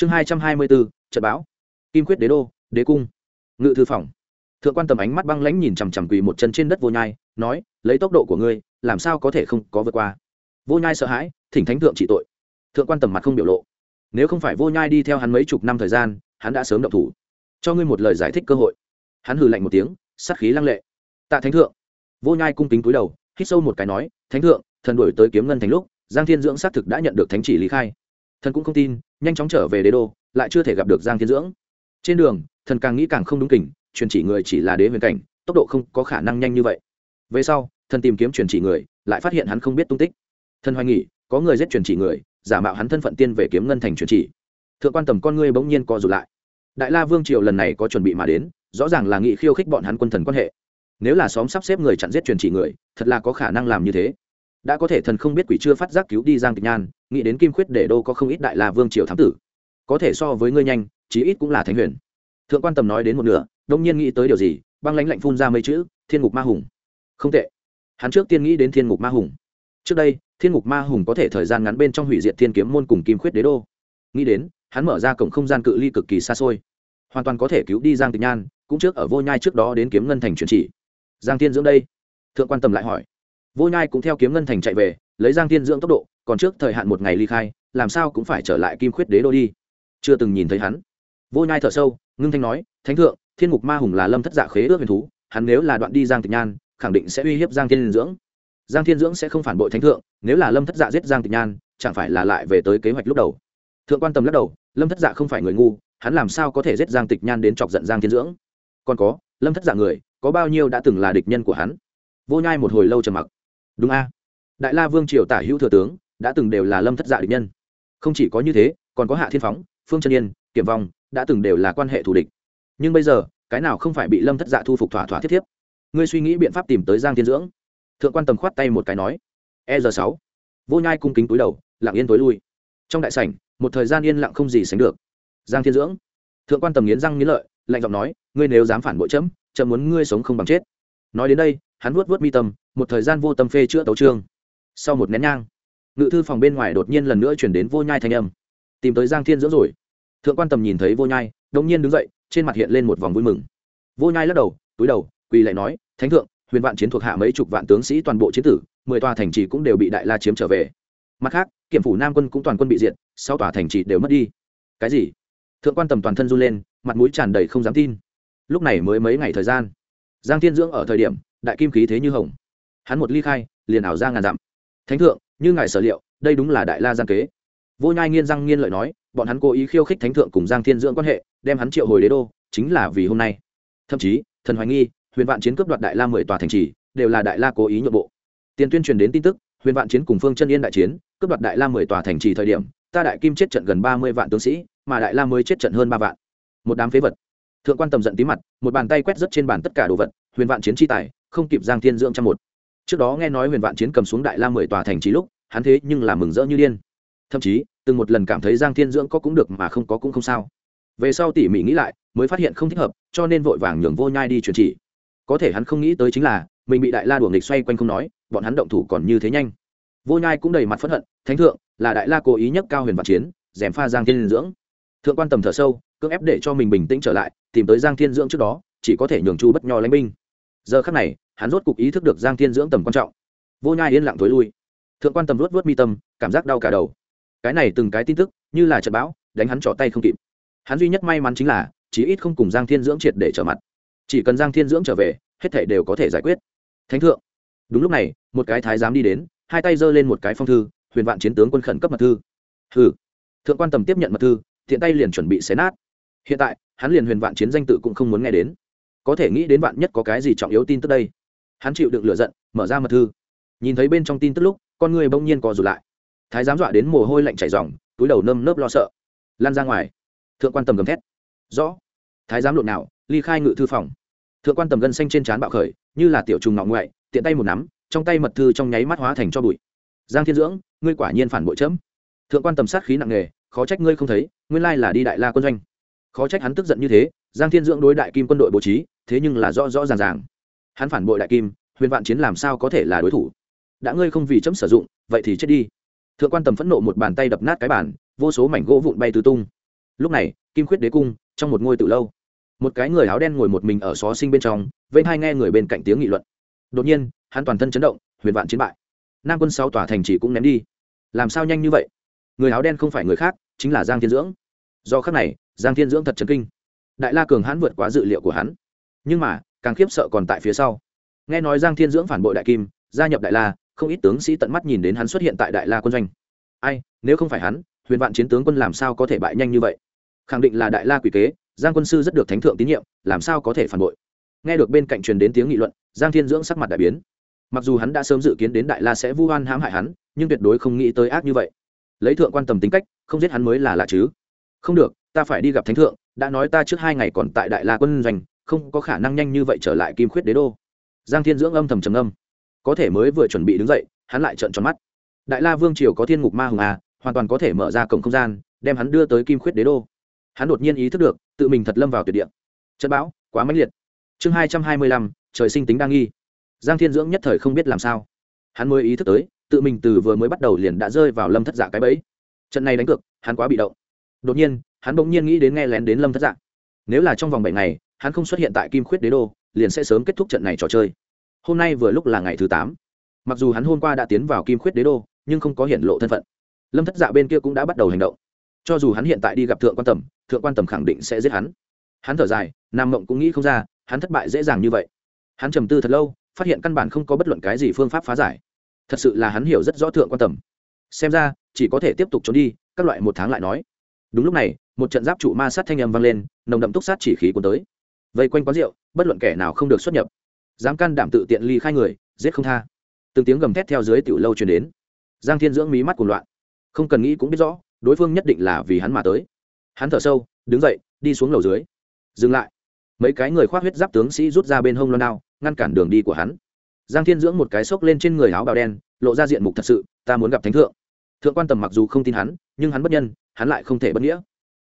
chương hai trăm hai mươi bốn trận báo kim quyết đế đô, đế cung. Ngự thư phòng. Thượng quan tầm ánh mắt băng lãnh nhìn chằm chằm quỳ một chân trên đất vô nhai, nói, lấy tốc độ của ngươi, làm sao có thể không có vượt qua? Vô nhai sợ hãi, thỉnh thánh thượng trị tội. Thượng quan tầm mặt không biểu lộ. Nếu không phải vô nhai đi theo hắn mấy chục năm thời gian, hắn đã sớm động thủ. Cho ngươi một lời giải thích cơ hội. Hắn hừ lạnh một tiếng, sát khí lăng lệ. Tạ thánh thượng. Vô nhai cung kính túi đầu, hít sâu một cái nói, thánh thượng, thần đổi tới kiếm ngân thành lúc, giang thiên dưỡng xác thực đã nhận được thánh chỉ lý khai thần cũng không tin, nhanh chóng trở về đế đô, lại chưa thể gặp được giang thiên dưỡng. Trên đường, thần càng nghĩ càng không đúng kỉnh truyền chỉ người chỉ là đế huyền cảnh, tốc độ không có khả năng nhanh như vậy. Về sau, thần tìm kiếm truyền chỉ người, lại phát hiện hắn không biết tung tích. Thần hoài nghỉ có người giết truyền chỉ người, giả mạo hắn thân phận tiên về kiếm ngân thành truyền chỉ. Thượng quan tầm con ngươi bỗng nhiên co rụt lại. Đại la vương triều lần này có chuẩn bị mà đến, rõ ràng là nghị khiêu khích bọn hắn quân thần quan hệ. Nếu là xóm sắp xếp người chặn giết truyền chỉ người, thật là có khả năng làm như thế đã có thể thần không biết quỷ chưa phát giác cứu đi giang tịch nhan, nghĩ đến kim khuyết để đô có không ít đại la vương triều thám tử. Có thể so với ngươi nhanh, chí ít cũng là thánh huyền. Thượng quan tầm nói đến một nửa, đông nhiên nghĩ tới điều gì, băng lãnh lạnh phun ra mấy chữ, thiên ngục ma hùng. Không tệ. Hắn trước tiên nghĩ đến thiên ngục ma hùng. Trước đây, thiên ngục ma hùng có thể thời gian ngắn bên trong hủy diệt thiên kiếm môn cùng kim khuyết đế đô. Nghĩ đến, hắn mở ra cổng không gian cự ly cực kỳ xa xôi. Hoàn toàn có thể cứu đi giang tịch nhan, cũng trước ở vô nhai trước đó đến kiếm ngân thành truyền chỉ. Giang thiên dưỡng đây. Thượng quan tầm lại hỏi vô nhai cũng theo kiếm ngân thành chạy về, lấy giang thiên dưỡng tốc độ, còn trước thời hạn một ngày ly khai, làm sao cũng phải trở lại kim khuyết đế đô đi. Chưa từng nhìn thấy hắn. Vô nhai thở sâu, ngưng thanh nói, thánh thượng, thiên mục ma hùng là lâm thất dạ khế ước huyền thú, hắn nếu là đoạn đi giang tịch nhan, khẳng định sẽ uy hiếp giang thiên dưỡng. Giang thiên dưỡng sẽ không phản bội thánh thượng, nếu là lâm thất dạ giết giang tịch nhan, chẳng phải là lại về tới kế hoạch lúc đầu? Thượng quan tâm lắc đầu, lâm thất dạ không phải người ngu, hắn làm sao có thể giết giang tịch nhan đến chọc giận giang thiên dưỡng? Còn có, lâm thất dạ người, có bao nhiêu đã từng là địch nhân của hắn? Vô nhai một hồi lâu trầm mặc đúng a. Đại la vương triều tả hữu thừa tướng, đã từng đều là lâm thất dạ địch nhân. Không chỉ có như thế, còn có hạ thiên phóng, phương trân yên, kiểm vong, đã từng đều là quan hệ thù địch. Nhưng bây giờ, cái nào không phải bị lâm thất dạ thu phục thỏa thỏa thiết thiếp? Ngươi suy nghĩ biện pháp tìm tới giang thiên dưỡng. Thượng quan tầm khoát tay một cái nói. E r sáu. Vô nhai cung kính túi đầu, lặng yên tối lui. Trong đại sảnh, một thời gian yên lặng không gì sánh được. Giang thiên dưỡng. Thượng quan tầm nghiến răng nghiến lợi, lạnh giọng nói, ngươi nếu dám phản bội chấm chấm muốn ngươi sống không bằng chết. Nói đến đây, hắn vuốt vuốt mi tâm một thời gian vô tâm phê chữa tấu trương sau một nén nhang, ngự thư phòng bên ngoài đột nhiên lần nữa chuyển đến vô nhai thanh âm. Tìm tới giang thiên dưỡng rồi. Thượng quan tầm nhìn thấy vô nhai đông nhiên đứng dậy, trên mặt hiện lên một vòng vui mừng. Vô nhai lắc đầu, túi đầu, quỳ lại nói, thánh thượng, huyền vạn chiến thuộc hạ mấy chục vạn tướng sĩ toàn bộ chiến tử, mười tòa thành trì cũng đều bị đại la chiếm trở về. Mặt khác, kiểm phủ nam quân cũng toàn quân bị diệt, sáu tòa thành trì đều mất đi. Cái gì? Thượng quan tầm toàn thân run lên, mặt mũi tràn đầy không dám tin. Lúc này mới mấy ngày thời gian, giang thiên dưỡng ở thời điểm, đại kim khí thế như hồng hắn một ly khai, liền ảo ra ngàn dặm. Thánh thượng, như ngài sở liệu, đây đúng là đại la gian kế. Vô nhai nghiên răng nghiên lợi nói, bọn hắn cố ý khiêu khích thánh thượng cùng giang thiên dưỡng quan hệ, đem hắn triệu hồi đế đô, chính là vì hôm nay. Thậm chí, thần hoài nghi, huyền vạn chiến cướp đoạt đại la mười tòa thành trì, đều là đại la cố ý nhượng bộ. Tiền tuyên truyền đến tin tức, huyền vạn chiến cùng phương chân yên đại chiến, cướp đoạt đại la mười tòa thành trì thời điểm, ta đại kim chết trận gần ba mươi vạn tướng sĩ, mà đại la mới chết trận hơn ba vạn. Một đám phế vật. Thượng quan tầm giận tí mặt, một bàn tay quét rất trên bàn tất cả đồ vật, huyền vạn chiến chi tài, không kịp giang thiên dưỡng trăm một trước đó nghe nói huyền vạn chiến cầm xuống đại la mười tòa thành trí lúc, hắn thế nhưng là mừng rỡ như điên. Thậm chí, từng một lần cảm thấy giang thiên dưỡng có cũng được mà không có cũng không sao. Về sau tỉ mỉ nghĩ lại, mới phát hiện không thích hợp, cho nên vội vàng nhường vô nhai đi truyền chỉ. Có thể hắn không nghĩ tới chính là, mình bị đại la đuổi nghịch xoay quanh không nói, bọn hắn động thủ còn như thế nhanh. Vô nhai cũng đầy mặt phẫn hận, thánh thượng, là đại la cố ý nhất cao huyền vạn chiến dèm pha giang thiên dưỡng. Thượng quan tầm thở sâu, cưỡng ép để cho mình bình tĩnh trở lại, tìm tới giang thiên dưỡng trước đó, chỉ có thể nhường chu bất nho lãnh binh. Giờ khắc này hắn rốt cục ý thức được giang thiên dưỡng tầm quan trọng. Vô nhai yên lặng thối lui. Thượng quan tầm luốt vớt mi tâm, cảm giác đau cả đầu. Cái này từng cái tin tức, như là trận bão, đánh hắn trỏ tay không kịp. Hắn duy nhất may mắn chính là, chí ít không cùng giang thiên dưỡng triệt để trở mặt. Chỉ cần giang thiên dưỡng trở về, hết thể đều có thể giải quyết. Thánh thượng. Đúng lúc này, một cái thái giám đi đến, hai tay giơ lên một cái phong thư, huyền vạn chiến tướng quân khẩn cấp mật thư. Hừ. Thượng quan tầm tiếp nhận mật thư, thiện tay liền chuẩn bị xé nát. Hiện tại, hắn liền huyền vạn chiến danh tự cũng không muốn nghe đến. Có thể nghĩ đến vạn nhất có cái gì trọng yếu tin tức đây hắn chịu đựng lửa giận, mở ra mật thư. Nhìn thấy bên trong tin tức lúc, con người bỗng nhiên co rụt lại. Thái giám dọa đến mồ hôi lạnh chảy dòng túi đầu nơm nớp lo sợ. Lan ra ngoài. Thượng quan tầm gầm thét. Rõ. Thái giám lộn nào, ly khai ngự thư phòng. Thượng quan tầm gân xanh trên trán bạo khởi, như là tiểu trùng ngọng ngoại, tiện tay một nắm, trong tay mật thư trong nháy mắt hóa thành cho bụi. Giang thiên dưỡng, ngươi quả nhiên phản bội chấm. Thượng quan tầm sát khí nặng nề, khó trách ngươi không thấy, nguyên lai là đi đại la quân doanh. Khó trách hắn tức giận như thế, giang thiên dưỡng đối đại kim quân đội bố trí, thế nhưng là rõ rõ ràng ràng hắn phản bội đại kim, huyền vạn chiến làm sao có thể là đối thủ? Đã ngươi không vì chấm sử dụng, vậy thì chết đi. Thượng quan tầm phẫn nộ một bàn tay đập nát cái bàn, vô số mảnh gỗ vụn bay tứ tung. Lúc này, kim khuyết đế cung, trong một ngôi tự lâu, một cái người áo đen ngồi một mình ở xó sinh bên trong vây hai nghe người bên cạnh tiếng nghị luận. Đột nhiên, hắn toàn thân chấn động, huyền vạn chiến bại. Nam quân sáu tòa thành chỉ cũng ném đi. Làm sao nhanh như vậy? Người áo đen không phải người khác, chính là giang thiên dưỡng. Do khắc này, giang thiên dưỡng thật chấn kinh. Đại la cường hãn vượt quá dự liệu của hắn. Nhưng mà càng khiếp sợ còn tại phía sau. Nghe nói giang thiên dưỡng phản bội đại kim, gia nhập đại la, không ít tướng sĩ tận mắt nhìn đến hắn xuất hiện tại đại la quân doanh. Ai, nếu không phải hắn, huyền vạn chiến tướng quân làm sao có thể bại nhanh như vậy? Khẳng định là đại la quỷ kế, giang quân sư rất được thánh thượng tín nhiệm, làm sao có thể phản bội? Nghe được bên cạnh truyền đến tiếng nghị luận, giang thiên dưỡng sắc mặt đại biến. Mặc dù hắn đã sớm dự kiến đến đại la sẽ vu oan hãm hại hắn, nhưng tuyệt đối không nghĩ tới ác như vậy. Lấy thượng quan tầm tính cách, không giết hắn mới là lạ chứ. Không được, ta phải đi gặp thánh thượng, đã nói ta trước hai ngày còn tại đại la quân doanh không có khả năng nhanh như vậy trở lại kim khuyết đế đô. Giang thiên dưỡng âm thầm trầm âm có thể mới vừa chuẩn bị đứng dậy, hắn lại trợn tròn mắt. Đại la vương triều có thiên ngục ma hùng à hoàn toàn có thể mở ra cổng không gian, đem hắn đưa tới kim khuyết đế đô. Hắn đột nhiên ý thức được, tự mình thật lâm vào tuyệt địa. Trận bão, quá mãnh liệt. Chương hai trăm hai mươi lăm, trời sinh tính đa nghi. Giang thiên dưỡng nhất thời không biết làm sao. Hắn mới ý thức tới, tự mình từ vừa mới bắt đầu liền đã rơi vào lâm thất dạ cái bẫy. Trận này đánh cược, hắn quá bị động. Đột nhiên, hắn bỗng nhiên nghĩ đến nghe lén đến lâm thất dạ. Nếu là trong vòng bảy ngày hắn không xuất hiện tại kim khuyết đế đô, liền sẽ sớm kết thúc trận này trò chơi. Hôm nay vừa lúc là ngày thứ tám. Mặc dù hắn hôm qua đã tiến vào kim khuyết đế đô, nhưng không có hiện lộ thân phận. Lâm thất dạ bên kia cũng đã bắt đầu hành động. Cho dù hắn hiện tại đi gặp thượng quan tầm, thượng quan tầm khẳng định sẽ giết hắn. Hắn thở dài, nam mộng cũng nghĩ không ra, hắn thất bại dễ dàng như vậy. Hắn trầm tư thật lâu, phát hiện căn bản không có bất luận cái gì phương pháp phá giải. Thật sự là hắn hiểu rất rõ thượng quan tầm. Xem ra, chỉ có thể tiếp tục trốn đi, các loại một tháng lại nói. Đúng lúc này, một trận giáp trụ ma sát thanh âm vang lên, nồng đậm túc sát chỉ khí cuốn tới vây quanh quán rượu, bất luận kẻ nào không được xuất nhập. Dám can đảm tự tiện ly khai người, giết không tha. Từng tiếng gầm thét theo dưới tiểu lâu truyền đến. Giang thiên dưỡng mí mắt cuồng loạn. Không cần nghĩ cũng biết rõ, đối phương nhất định là vì hắn mà tới. Hắn thở sâu, đứng dậy, đi xuống lầu dưới. Dừng lại. Mấy cái người khoác huyết giáp tướng sĩ rút ra bên hông loan đao, ngăn cản đường đi của hắn. Giang thiên dưỡng một cái xốc lên trên người áo bào đen, lộ ra diện mục thật sự, ta muốn gặp thánh thượng. Thượng quan tầm mặc dù không tin hắn, nhưng hắn bất nhân, hắn lại không thể bất nghĩa.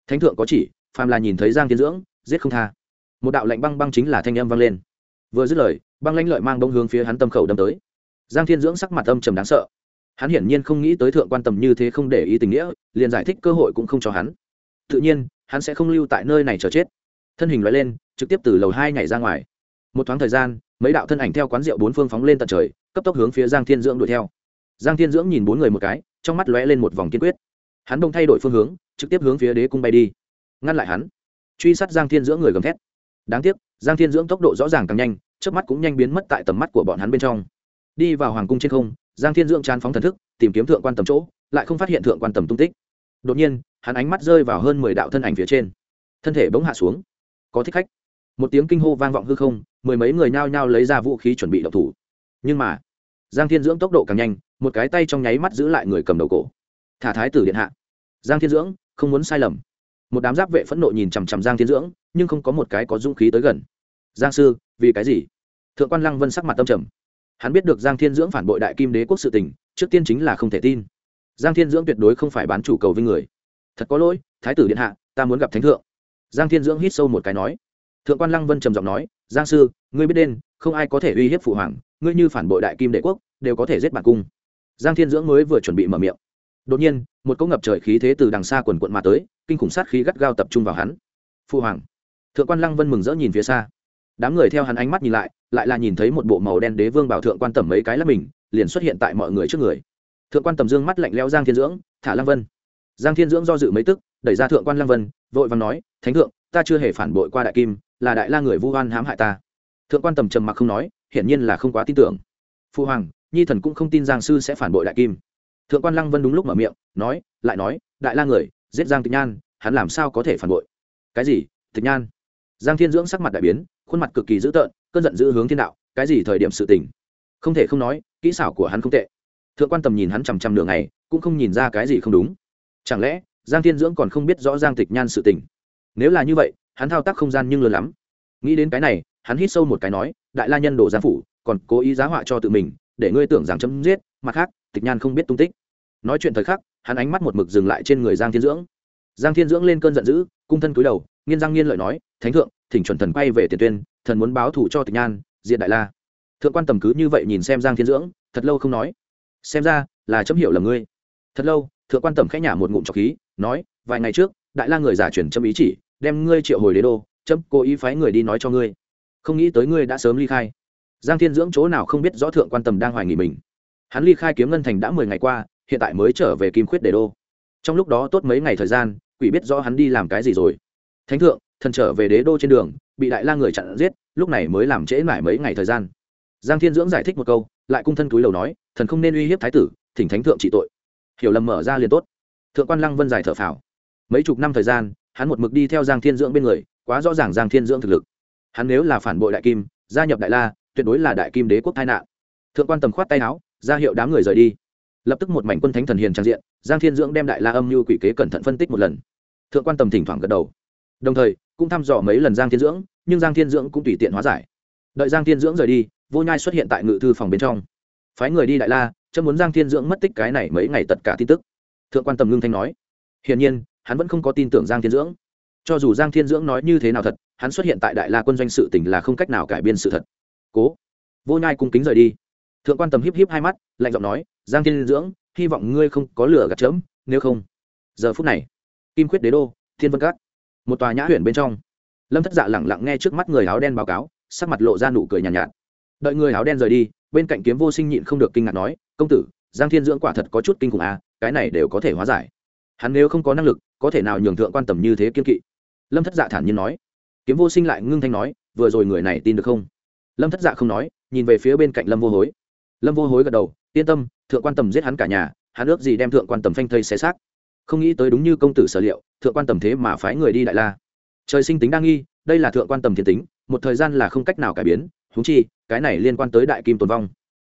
Thánh thượng có chỉ, phàm là nhìn thấy giang thiên dưỡng, giết không tha một đạo lệnh băng băng chính là thanh âm vang lên. Vừa dứt lời, băng lãnh lợi mang đông hướng phía hắn tâm khẩu đâm tới. Giang thiên dưỡng sắc mặt âm trầm đáng sợ. Hắn hiển nhiên không nghĩ tới thượng quan tầm như thế không để ý tình nghĩa, liền giải thích cơ hội cũng không cho hắn. Tự nhiên, hắn sẽ không lưu tại nơi này chờ chết. Thân hình loại lên, trực tiếp từ lầu hai nhảy ra ngoài. Một thoáng thời gian, mấy đạo thân ảnh theo quán rượu bốn phương phóng lên tận trời, cấp tốc hướng phía giang thiên dưỡng đuổi theo. Giang thiên dưỡng nhìn bốn người một cái, trong mắt lóe lên một vòng kiên quyết. Hắn đông thay đổi phương hướng, trực tiếp hướng phía đế cung bay đi. Ngăn lại hắn. Truy sát giang thiên dưỡng người gầm thét đáng tiếc, giang thiên dưỡng tốc độ rõ ràng càng nhanh trước mắt cũng nhanh biến mất tại tầm mắt của bọn hắn bên trong. Đi vào hoàng cung trên không, giang thiên dưỡng chán phóng thần thức, tìm kiếm thượng quan tầm chỗ, lại không phát hiện thượng quan tầm tung tích. Đột nhiên, hắn ánh mắt rơi vào hơn mười đạo thân ảnh phía trên. Thân thể bỗng hạ xuống. Có thích khách. Một tiếng kinh hô vang vọng hư không, mười mấy người nhao nhao lấy ra vũ khí chuẩn bị đậu thủ. Nhưng mà, giang thiên dưỡng tốc độ càng nhanh, một cái tay trong nháy mắt giữ lại người cầm đầu cổ. Thả thái tử điện hạ. Giang thiên dưỡng, không muốn sai lầm. Một đám giáp vệ phẫn nộ nhìn chằm chằm giang thiên dưỡng nhưng không có một cái có dũng khí tới gần. Giang sư, vì cái gì? Thượng quan lăng vân sắc mặt tâm trầm. Hắn biết được giang thiên dưỡng phản bội đại kim đế quốc sự tình, trước tiên chính là không thể tin. Giang thiên dưỡng tuyệt đối không phải bán chủ cầu vinh người. Thật có lỗi, thái tử điện hạ, ta muốn gặp thánh thượng. Giang thiên dưỡng hít sâu một cái nói. Thượng quan lăng vân trầm giọng nói, giang sư, ngươi biết đen, không ai có thể uy hiếp phụ hoàng, ngươi như phản bội đại kim đế quốc, đều có thể giết bản cung. Giang thiên dưỡng mới vừa chuẩn bị mở miệng. Đột nhiên, một cỗ ngập trời khí thế từ đằng xa quần quận mà tới, kinh khủng sát khí gắt gao tập trung vào hắn. Phụ hoàng thượng quan lăng vân mừng rỡ nhìn phía xa. Đám người theo hắn ánh mắt nhìn lại lại là nhìn thấy một bộ màu đen đế vương bảo thượng quan tầm mấy cái là mình, liền xuất hiện tại mọi người trước người. Thượng quan tầm dương mắt lạnh leo giang thiên dưỡng, thả lăng vân. Giang thiên dưỡng do dự mấy tức, đẩy ra thượng quan lăng vân, vội và nói, thánh thượng, ta chưa hề phản bội qua đại kim, là đại la người vu oan hãm hại ta. Thượng quan tầm trầm mặc không nói, hiển nhiên là không quá tin tưởng. Phu hoàng, nhi thần cũng không tin giang sư sẽ phản bội đại kim. Thượng quan lăng vân đúng lúc mở miệng, nói, lại nói, đại la người, giết giang tịch nhan, hắn làm sao có thể phản bội? Cái gì, tịch nhan? Giang thiên dưỡng sắc mặt đại biến, khuôn mặt cực kỳ dữ tợn, cơn giận dữ hướng thiên đạo, cái gì thời điểm sự tình? Không thể không nói, kỹ xảo của hắn không tệ. Thượng quan tầm nhìn hắn chằm chằm nửa ngày, cũng không nhìn ra cái gì không đúng. Chẳng lẽ, giang thiên dưỡng còn không biết rõ giang tịch nhan sự tình? Nếu là như vậy, hắn thao tác không gian nhưng lớn lắm. Nghĩ đến cái này, hắn hít sâu một cái nói, đại la nhân đồ giang phủ, còn cố ý giá họa cho tự mình, để ngươi tưởng rằng chấm giết, mặt khác, tịch nhan không biết tung tích. Nói chuyện thời khắc, hắn ánh mắt một mực dừng lại trên người giang thiên dưỡng. Giang thiên dưỡng lên cơn giận dữ, cung thân cúi đầu nghiên giang nghiên lợi nói, thánh thượng, thỉnh chuẩn thần quay về tiền tuyên, thần muốn báo thủ cho tịch nhan, diện đại la. Thượng quan tầm cứ như vậy nhìn xem giang thiên dưỡng, thật lâu không nói. Xem ra là chấm hiểu lầm ngươi. Thật lâu, thượng quan tầm khẽ nhả một ngụm trọc khí, nói, vài ngày trước, đại la người giả chuyển châm ý chỉ, đem ngươi triệu hồi đế đô, chấm cố ý phái người đi nói cho ngươi. Không nghĩ tới ngươi đã sớm ly khai. Giang thiên dưỡng chỗ nào không biết rõ thượng quan tầm đang hoài nghỉ mình. Hắn ly khai kiếm ngân thành đã mười ngày qua, hiện tại mới trở về kim khuyết đế đô. Trong lúc đó tốt mấy ngày thời gian, quỷ biết rõ hắn đi làm cái gì rồi thánh thượng, thần trở về đế đô trên đường, bị đại la người chặn giết, lúc này mới làm trễ mãi mấy ngày thời gian. Giang thiên dưỡng giải thích một câu, lại cung thân túi lầu nói, thần không nên uy hiếp thái tử, thỉnh thánh thượng trị tội. Hiểu lầm mở ra liền tốt. Thượng quan lăng vân giải thở phào. Mấy chục năm thời gian, hắn một mực đi theo giang thiên dưỡng bên người, quá rõ ràng giang thiên dưỡng thực lực. Hắn nếu là phản bội đại kim, gia nhập đại la, tuyệt đối là đại kim đế quốc tai nạn. Thượng quan tầm khoát tay áo, ra hiệu đám người rời đi. Lập tức một mảnh quân thánh thần hiền trang diện, giang thiên dưỡng đem đại la âm như quỷ kế cẩn thận phân tích một lần. Thượng quan tầm thỉnh thoảng gật đầu đồng thời, cũng thăm dò mấy lần giang thiên dưỡng, nhưng giang thiên dưỡng cũng tùy tiện hóa giải. Đợi giang thiên dưỡng rời đi, vô nhai xuất hiện tại ngự thư phòng bên trong. Phái người đi đại la chấm muốn giang thiên dưỡng mất tích cái này mấy ngày tất cả tin tức. Thượng quan tầm ngưng thanh nói. Hiển nhiên, hắn vẫn không có tin tưởng giang thiên dưỡng. Cho dù giang thiên dưỡng nói như thế nào thật, hắn xuất hiện tại đại la quân doanh sự tỉnh là không cách nào cải biên sự thật. Cố. Vô nhai cung kính rời đi. Thượng quan tầm híp híp hai mắt, lạnh giọng nói, giang thiên dưỡng, hy vọng ngươi không có lửa gạt chớm, nếu không, giờ phút này, kim khuyết đế đô, thiên vân cát một tòa nhã huyện bên trong. Lâm thất dạ lẳng lặng nghe trước mắt người áo đen báo cáo sắc mặt lộ ra nụ cười nhàn nhạt, nhạt. Đợi người áo đen rời đi bên cạnh kiếm vô sinh nhịn không được kinh ngạc nói công tử giang thiên dưỡng quả thật có chút kinh khủng à cái này đều có thể hóa giải. Hắn nếu không có năng lực có thể nào nhường thượng quan tầm như thế kiên kỵ? Lâm thất dạ thản nhiên nói. Kiếm vô sinh lại ngưng thanh nói vừa rồi người này tin được không? Lâm thất dạ không nói nhìn về phía bên cạnh lâm vô hối. Lâm vô hối gật đầu yên tâm thượng quan tầm giết hắn cả nhà hắn ước gì đem thượng quan tầm phanh thây xé xác không nghĩ tới đúng như công tử sở liệu, thượng quan tầm thế mà phái người đi đại la. Trời sinh tính đa nghi, đây là thượng quan tầm thiên tính, một thời gian là không cách nào cải biến húng chi, cái này liên quan tới đại kim tồn vong.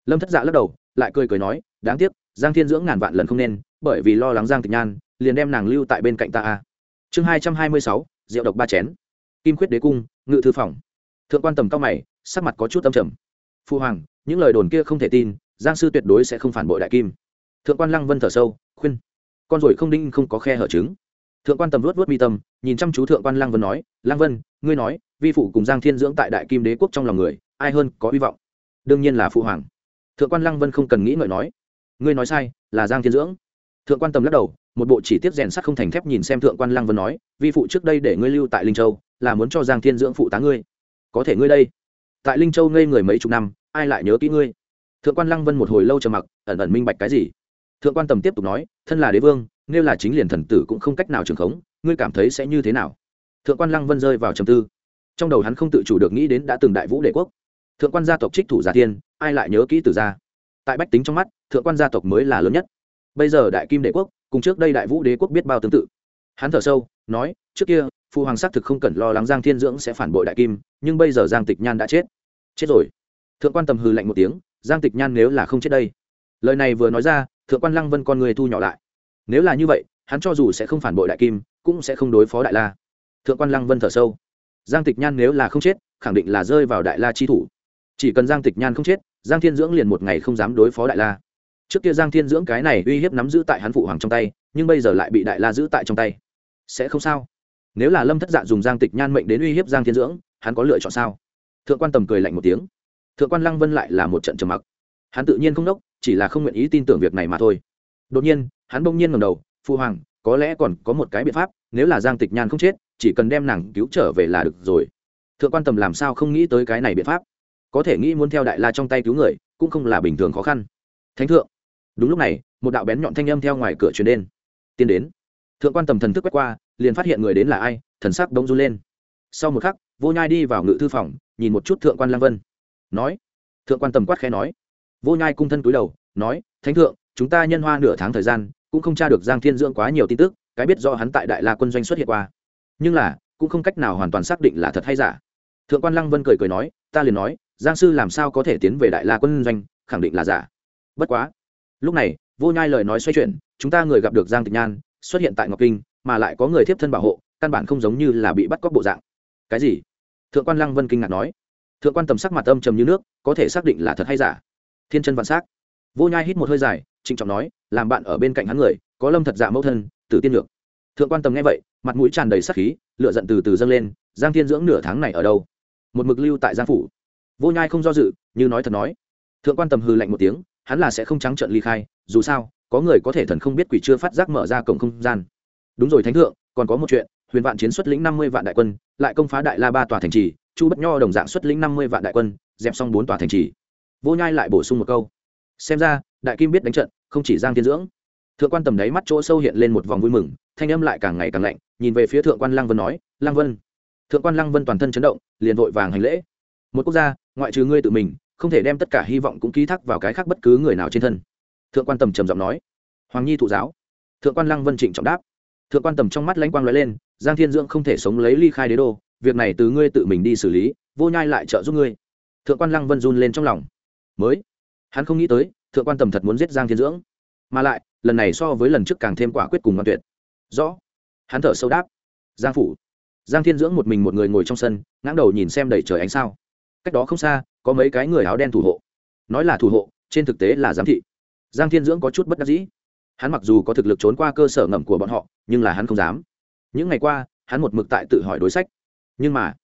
Lâm thất dạ lắc đầu, lại cười cười nói, đáng tiếc, giang thiên dưỡng ngàn vạn lần không nên, bởi vì lo lắng giang tịch nhan, liền đem nàng lưu tại bên cạnh ta a. Chương hai trăm hai mươi sáu rượu độc ba chén. Kim khuyết đế cung, ngự thư phòng. Thượng quan tầm cao mày, sắc mặt có chút âm trầm. Phu hoàng, những lời đồn kia không thể tin, giang sư tuyệt đối sẽ không phản bội đại kim. Thượng quan lăng vân thở sâu, khuyên con rồi không đinh không có khe hở trứng. Thượng quan tầm luốt vớt mi tâm, nhìn chăm chú thượng quan lang vân nói, lang vân, ngươi nói, vi phụ cùng giang thiên dưỡng tại đại kim đế quốc trong lòng người, ai hơn có hy vọng? Đương nhiên là phụ hoàng. Thượng quan lang vân không cần nghĩ ngợi nói, ngươi nói sai, là giang thiên dưỡng. Thượng quan tầm lắc đầu, một bộ chỉ tiết rèn sắt không thành thép nhìn xem thượng quan lang vân nói, vi phụ trước đây để ngươi lưu tại linh châu, là muốn cho giang thiên dưỡng phụ tá ngươi. Có thể ngươi đây. Tại linh châu ngây người mấy chục năm, ai lại nhớ kỹ ngươi? Thượng quan lăng vân một hồi lâu trầm mặc, ẩn ẩn minh bạch cái gì? Thượng quan tầm tiếp tục nói, thân là đế vương, nếu là chính liền thần tử cũng không cách nào trường khống, ngươi cảm thấy sẽ như thế nào? Thượng quan lăng vân rơi vào trầm tư. Trong đầu hắn không tự chủ được nghĩ đến đã từng đại vũ đệ quốc. Thượng quan gia tộc trích thủ gia tiên, ai lại nhớ kỹ từ gia? Tại bách tính trong mắt, thượng quan gia tộc mới là lớn nhất. Bây giờ đại kim đệ quốc, cùng trước đây đại vũ đế quốc biết bao tương tự. Hắn thở sâu, nói, trước kia phụ hoàng xác thực không cần lo lắng giang thiên dưỡng sẽ phản bội đại kim, nhưng bây giờ giang tịch nhan đã chết. Chết rồi. Thượng quan tầm hư lạnh một tiếng, giang tịch nhan nếu là không chết đây? Lời này vừa nói ra thượng quan lăng vân con người thu nhỏ lại. Nếu là như vậy, hắn cho dù sẽ không phản bội đại kim, cũng sẽ không đối phó đại la. Thượng quan lăng vân thở sâu. Giang tịch nhan nếu là không chết, khẳng định là rơi vào đại la chi thủ. Chỉ cần giang tịch nhan không chết, giang thiên dưỡng liền một ngày không dám đối phó đại la. Trước kia giang thiên dưỡng cái này uy hiếp nắm giữ tại hắn phụ hoàng trong tay, nhưng bây giờ lại bị đại la giữ tại trong tay. Sẽ không sao. Nếu là lâm thất dạ dùng giang tịch nhan mệnh đến uy hiếp giang thiên dưỡng, hắn có lựa chọn sao? Thượng quan tầm cười lạnh một tiếng. Thượng quan lăng vân lại là một trận trầm mặc. Hắn tự nhiên không đốc chỉ là không nguyện ý tin tưởng việc này mà thôi. Đột nhiên, hắn bỗng nhiên ngầm đầu phụ hoàng, có lẽ còn có một cái biện pháp, nếu là giang tịch nhan không chết, chỉ cần đem nàng cứu trở về là được rồi. Thượng quan tầm làm sao không nghĩ tới cái này biện pháp. Có thể nghĩ muốn theo đại la trong tay cứu người, cũng không là bình thường khó khăn. Thánh thượng. Đúng lúc này, một đạo bén nhọn thanh âm theo ngoài cửa truyền đến. tiến đến. Thượng quan tầm thần thức quét qua, liền phát hiện người đến là ai, thần sắc đông run lên. Sau một khắc, vô nhai đi vào ngự thư phòng, nhìn một chút thượng quan lăng vân. Nói. Thượng quan tầm quát khẽ nói vô nhai cung thân túi đầu, nói, thánh thượng, chúng ta nhân hoa nửa tháng thời gian, cũng không tra được giang thiên dưỡng quá nhiều tin tức, cái biết do hắn tại đại la quân doanh xuất hiện qua. Nhưng là, cũng không cách nào hoàn toàn xác định là thật hay giả. Thượng quan lăng vân cười cười nói, ta liền nói, giang sư làm sao có thể tiến về đại la quân doanh, khẳng định là giả. Bất quá, lúc này, vô nhai lời nói xoay chuyển, chúng ta người gặp được giang tịch nhan, xuất hiện tại ngọc kinh, mà lại có người thiếp thân bảo hộ, căn bản không giống như là bị bắt cóc bộ dạng. Cái gì? Thượng quan lăng vân kinh ngạc nói. Thượng quan tầm sắc mặt âm trầm như nước, có thể xác định là thật hay giả? Thiên chân vạn s á c vô nhai hít một hơi dài trịnh trọng nói làm bạn ở bên cạnh hắn người có lâm thật dạ mẫu thân tử tiên lược thượng quan tầm nghe vậy mặt mũi tràn đầy sắc khí lựa giận từ từ dâng lên giang thiên dưỡng nửa tháng này ở đâu một mực lưu tại giang phủ vô nhai không do dự như nói thật nói thượng quan tầm hư lạnh một tiếng hắn là sẽ không trắng trợn ly khai dù sao có người có thể thần không biết quỷ chưa phát giác mở ra cổng không gian đúng rồi thánh thượng còn có một chuyện huyền vạn chiến xuất lĩnh năm mươi vạn đại quân lại công phá đại la ba tòa thành trì chu bất nho đồng dạng xuất lĩnh năm mươi vạn đại quân dẹp xong bốn tòa thành trì vô nhai lại bổ sung một câu. Xem ra, đại kim biết đánh trận, không chỉ giang thiên dưỡng. Thượng quan tầm đáy mắt chỗ sâu hiện lên một vòng vui mừng, thanh âm lại càng ngày càng lạnh, nhìn về phía thượng quan lăng vân nói, lăng vân. Thượng quan lăng vân toàn thân chấn động, liền vội vàng hành lễ. Một quốc gia, ngoại trừ ngươi tự mình, không thể đem tất cả hy vọng cũng ký thác vào cái khác bất cứ người nào trên thân. Thượng quan tầm trầm giọng nói. Hoàng nhi thụ giáo. Thượng quan lăng vân trịnh trọng đáp. Thượng quan tầm trong mắt lãnh quang l ó e lên, giang thiên dưỡng không thể sống lấy ly khai đế đô, việc này từ ngươi tự mình đi xử lý, vô nhai lại trợ giúp ngươi. Thượng quan lăng vân run lên trong lòng mới. Hắn không nghĩ tới, thượng quan tầm thật muốn giết giang thiên dưỡng. Mà lại, lần này so với lần trước càng thêm quả quyết cùng ngoan tuyệt. Rõ. Hắn thở sâu đáp. Giang phủ. Giang thiên dưỡng một mình một người ngồi trong sân, ngãng đầu nhìn xem đầy trời ánh sao. Cách đó không xa, có mấy cái người áo đen thủ hộ. Nói là thủ hộ, trên thực tế là giám thị. Giang thiên dưỡng có chút bất đắc dĩ. Hắn mặc dù có thực lực trốn qua cơ sở ngầm của bọn họ, nhưng là hắn không dám. Những ngày qua, hắn một mực tại tự hỏi đối sách. Nhưng mà,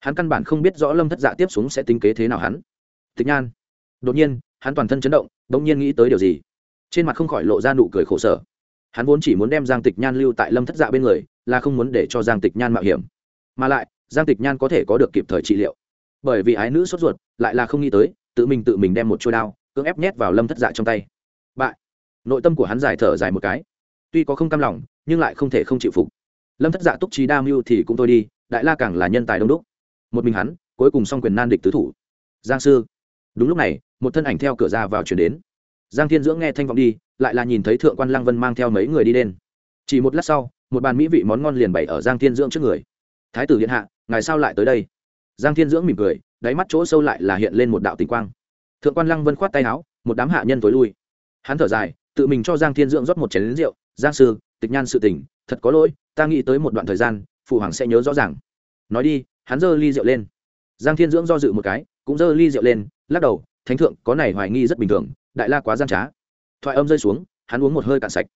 hắn căn bản không biết rõ lâm thất dạ tiếp xuống sẽ tính kế thế nào hắn. Tịch nhan đột nhiên, hắn toàn thân chấn động đ ỗ n g nhiên nghĩ tới điều gì. Trên mặt không khỏi lộ ra nụ cười khổ sở. Hắn vốn chỉ muốn đem giang tịch nhan lưu tại lâm thất dạ bên người, là không muốn để cho giang tịch nhan mạo hiểm. Mà lại, giang tịch nhan có thể có được kịp thời trị liệu. Bởi vì ái nữ sốt ruột, lại là không nghĩ tới, tự mình tự mình đem một trôi đao, cưỡng ép nhét vào lâm thất dạ trong tay. Bại. Nội tâm của hắn giải thở dài một cái. Tuy có không cam lòng, nhưng lại không thể không chịu phục. Lâm thất dạ túc trí đa mưu thì cũng thôi đi, đại la càng là nhân tài đông đúc. Một mình hắn, cuối cùng xong quyền nan địch tứ thủ. Giang sư. Đúng lúc này một thân ảnh theo cửa ra vào chuyển đến. Giang thiên dưỡng nghe thanh vọng đi, lại là nhìn thấy thượng quan lăng vân mang theo mấy người đi đen chỉ một lát sau, một bàn mỹ vị món ngon liền bày ở giang thiên dưỡng trước người. Thái tử điện hạ, ngài sao lại tới đây? Giang thiên dưỡng mỉm cười, đáy mắt chỗ sâu lại là hiện lên một đạo tình quang. Thượng quan lăng vân khoát tay áo, một đám hạ nhân tối lui. Hắn thở dài, tự mình cho giang thiên dưỡng rót một chén lính rượu. Giang sư, tịch nhan sự tình, thật có lỗi, ta nghĩ tới một đoạn thời gian, phụ hoàng sẽ nhớ rõ ràng. Nói đi, hắn giơ ly rượu lên. Giang thiên dưỡng do dự một cái, cũng giơ ly rượu lên, lắc đầu thánh thượng, có này hoài nghi rất bình thường, đại la quá gian trá. Thoại âm rơi xuống, hắn uống một hơi cạn sạch.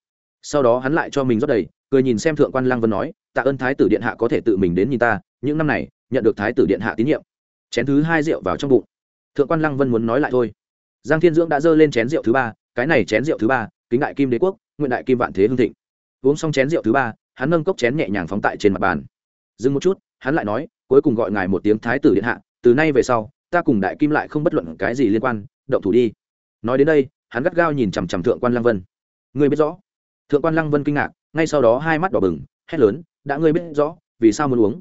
Sau đó hắn lại cho mình rót đầy, cười nhìn xem thượng quan lăng vân nói, tạ ơn thái tử điện hạ có thể tự mình đến nhìn ta, những năm này, nhận được thái tử điện hạ tín nhiệm. Chén thứ hai rượu vào trong bụng. Thượng quan lăng vân muốn nói lại thôi. Giang thiên dưỡng đã dơ lên chén rượu thứ ba, cái này chén rượu thứ ba, kính đại kim đế quốc, nguyện đại kim vạn thế hương thịnh. Uống xong chén rượu thứ ba, hắn nâng cốc chén nhẹ nhàng phóng tại trên mặt bàn. Dừng một chút, hắn lại nói, cuối cùng gọi ngài một tiếng thái tử điện hạ, từ nay về sau ta cùng đại kim lại không bất luận cái gì liên quan, động thủ đi. Nói đến đây, hắn gắt gao nhìn chằm chằm thượng quan lăng vân. Ngươi biết rõ. Thượng quan lăng vân kinh ngạc, ngay sau đó hai mắt đỏ bừng, hét lớn, đã ngươi biết rõ, vì sao muốn uống?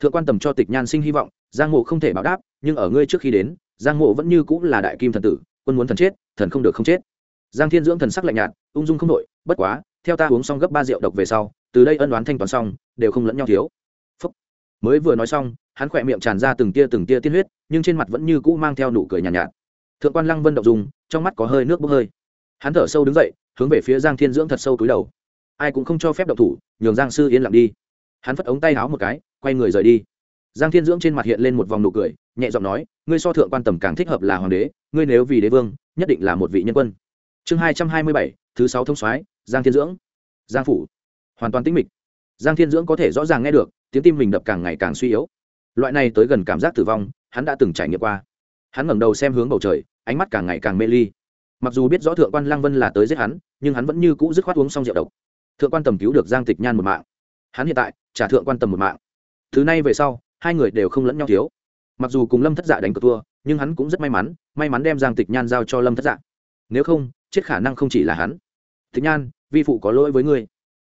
Thượng quan tầm cho tịch nhan sinh hy vọng, giang mộ không thể báo đáp, nhưng ở ngươi trước khi đến, giang mộ vẫn như cũng là đại kim thần tử, quân muốn thần chết, thần không được không chết. Giang thiên dưỡng thần sắc lạnh nhạt, ung dung không đội bất quá, theo ta uống xong gấp ba rượu độc về sau, từ đây ân đoán thanh toán xong, đều không lẫn nhau thiếu mới vừa nói xong hắn khỏe miệng tràn ra từng tia từng tia tiên huyết nhưng trên mặt vẫn như cũ mang theo nụ cười nhàn nhạt, nhạt. Thượng quan lăng vân động dùng trong mắt có hơi nước bốc hơi. Hắn thở sâu đứng dậy hướng về phía giang thiên dưỡng thật sâu túi đầu. Ai cũng không cho phép động thủ nhường giang sư yên lặng đi. Hắn phất ống tay áo một cái quay người rời đi. Giang thiên dưỡng trên mặt hiện lên một vòng nụ cười nhẹ giọng nói ngươi so thượng quan tầm càng thích hợp là hoàng đế ngươi nếu vì đế vương nhất định là một vị nhân quân. Chương hai trăm hai mươi bảy thứ sáu thông soái giang thiên dưỡng. Giang phủ. Hoàn toàn tĩnh mịch giang thiên dưỡng có thể rõ ràng nghe được, tiếng tim mình đập càng ngày càng suy yếu. Loại này tới gần cảm giác tử vong, hắn đã từng trải nghiệm qua. Hắn ngẩng đầu xem hướng bầu trời, ánh mắt càng ngày càng mê ly. Mặc dù biết rõ thượng quan lăng vân là tới giết hắn, nhưng hắn vẫn như cũ dứt khoát uống xong rượu độc. Thượng quan tầm cứu được giang tịch nhan một mạng. Hắn hiện tại, trả thượng quan tầm một mạng. Thứ này về sau, hai người đều không lẫn nhau thiếu. Mặc dù cùng lâm thất dạ đánh cờ thua, nhưng hắn cũng rất may mắn may mắn đem giang tịch nhan giao cho lâm thất dạ. Nếu không, chết khả năng không chỉ là hắn. Tịch nhan, vi phụ có lỗi với ngươi.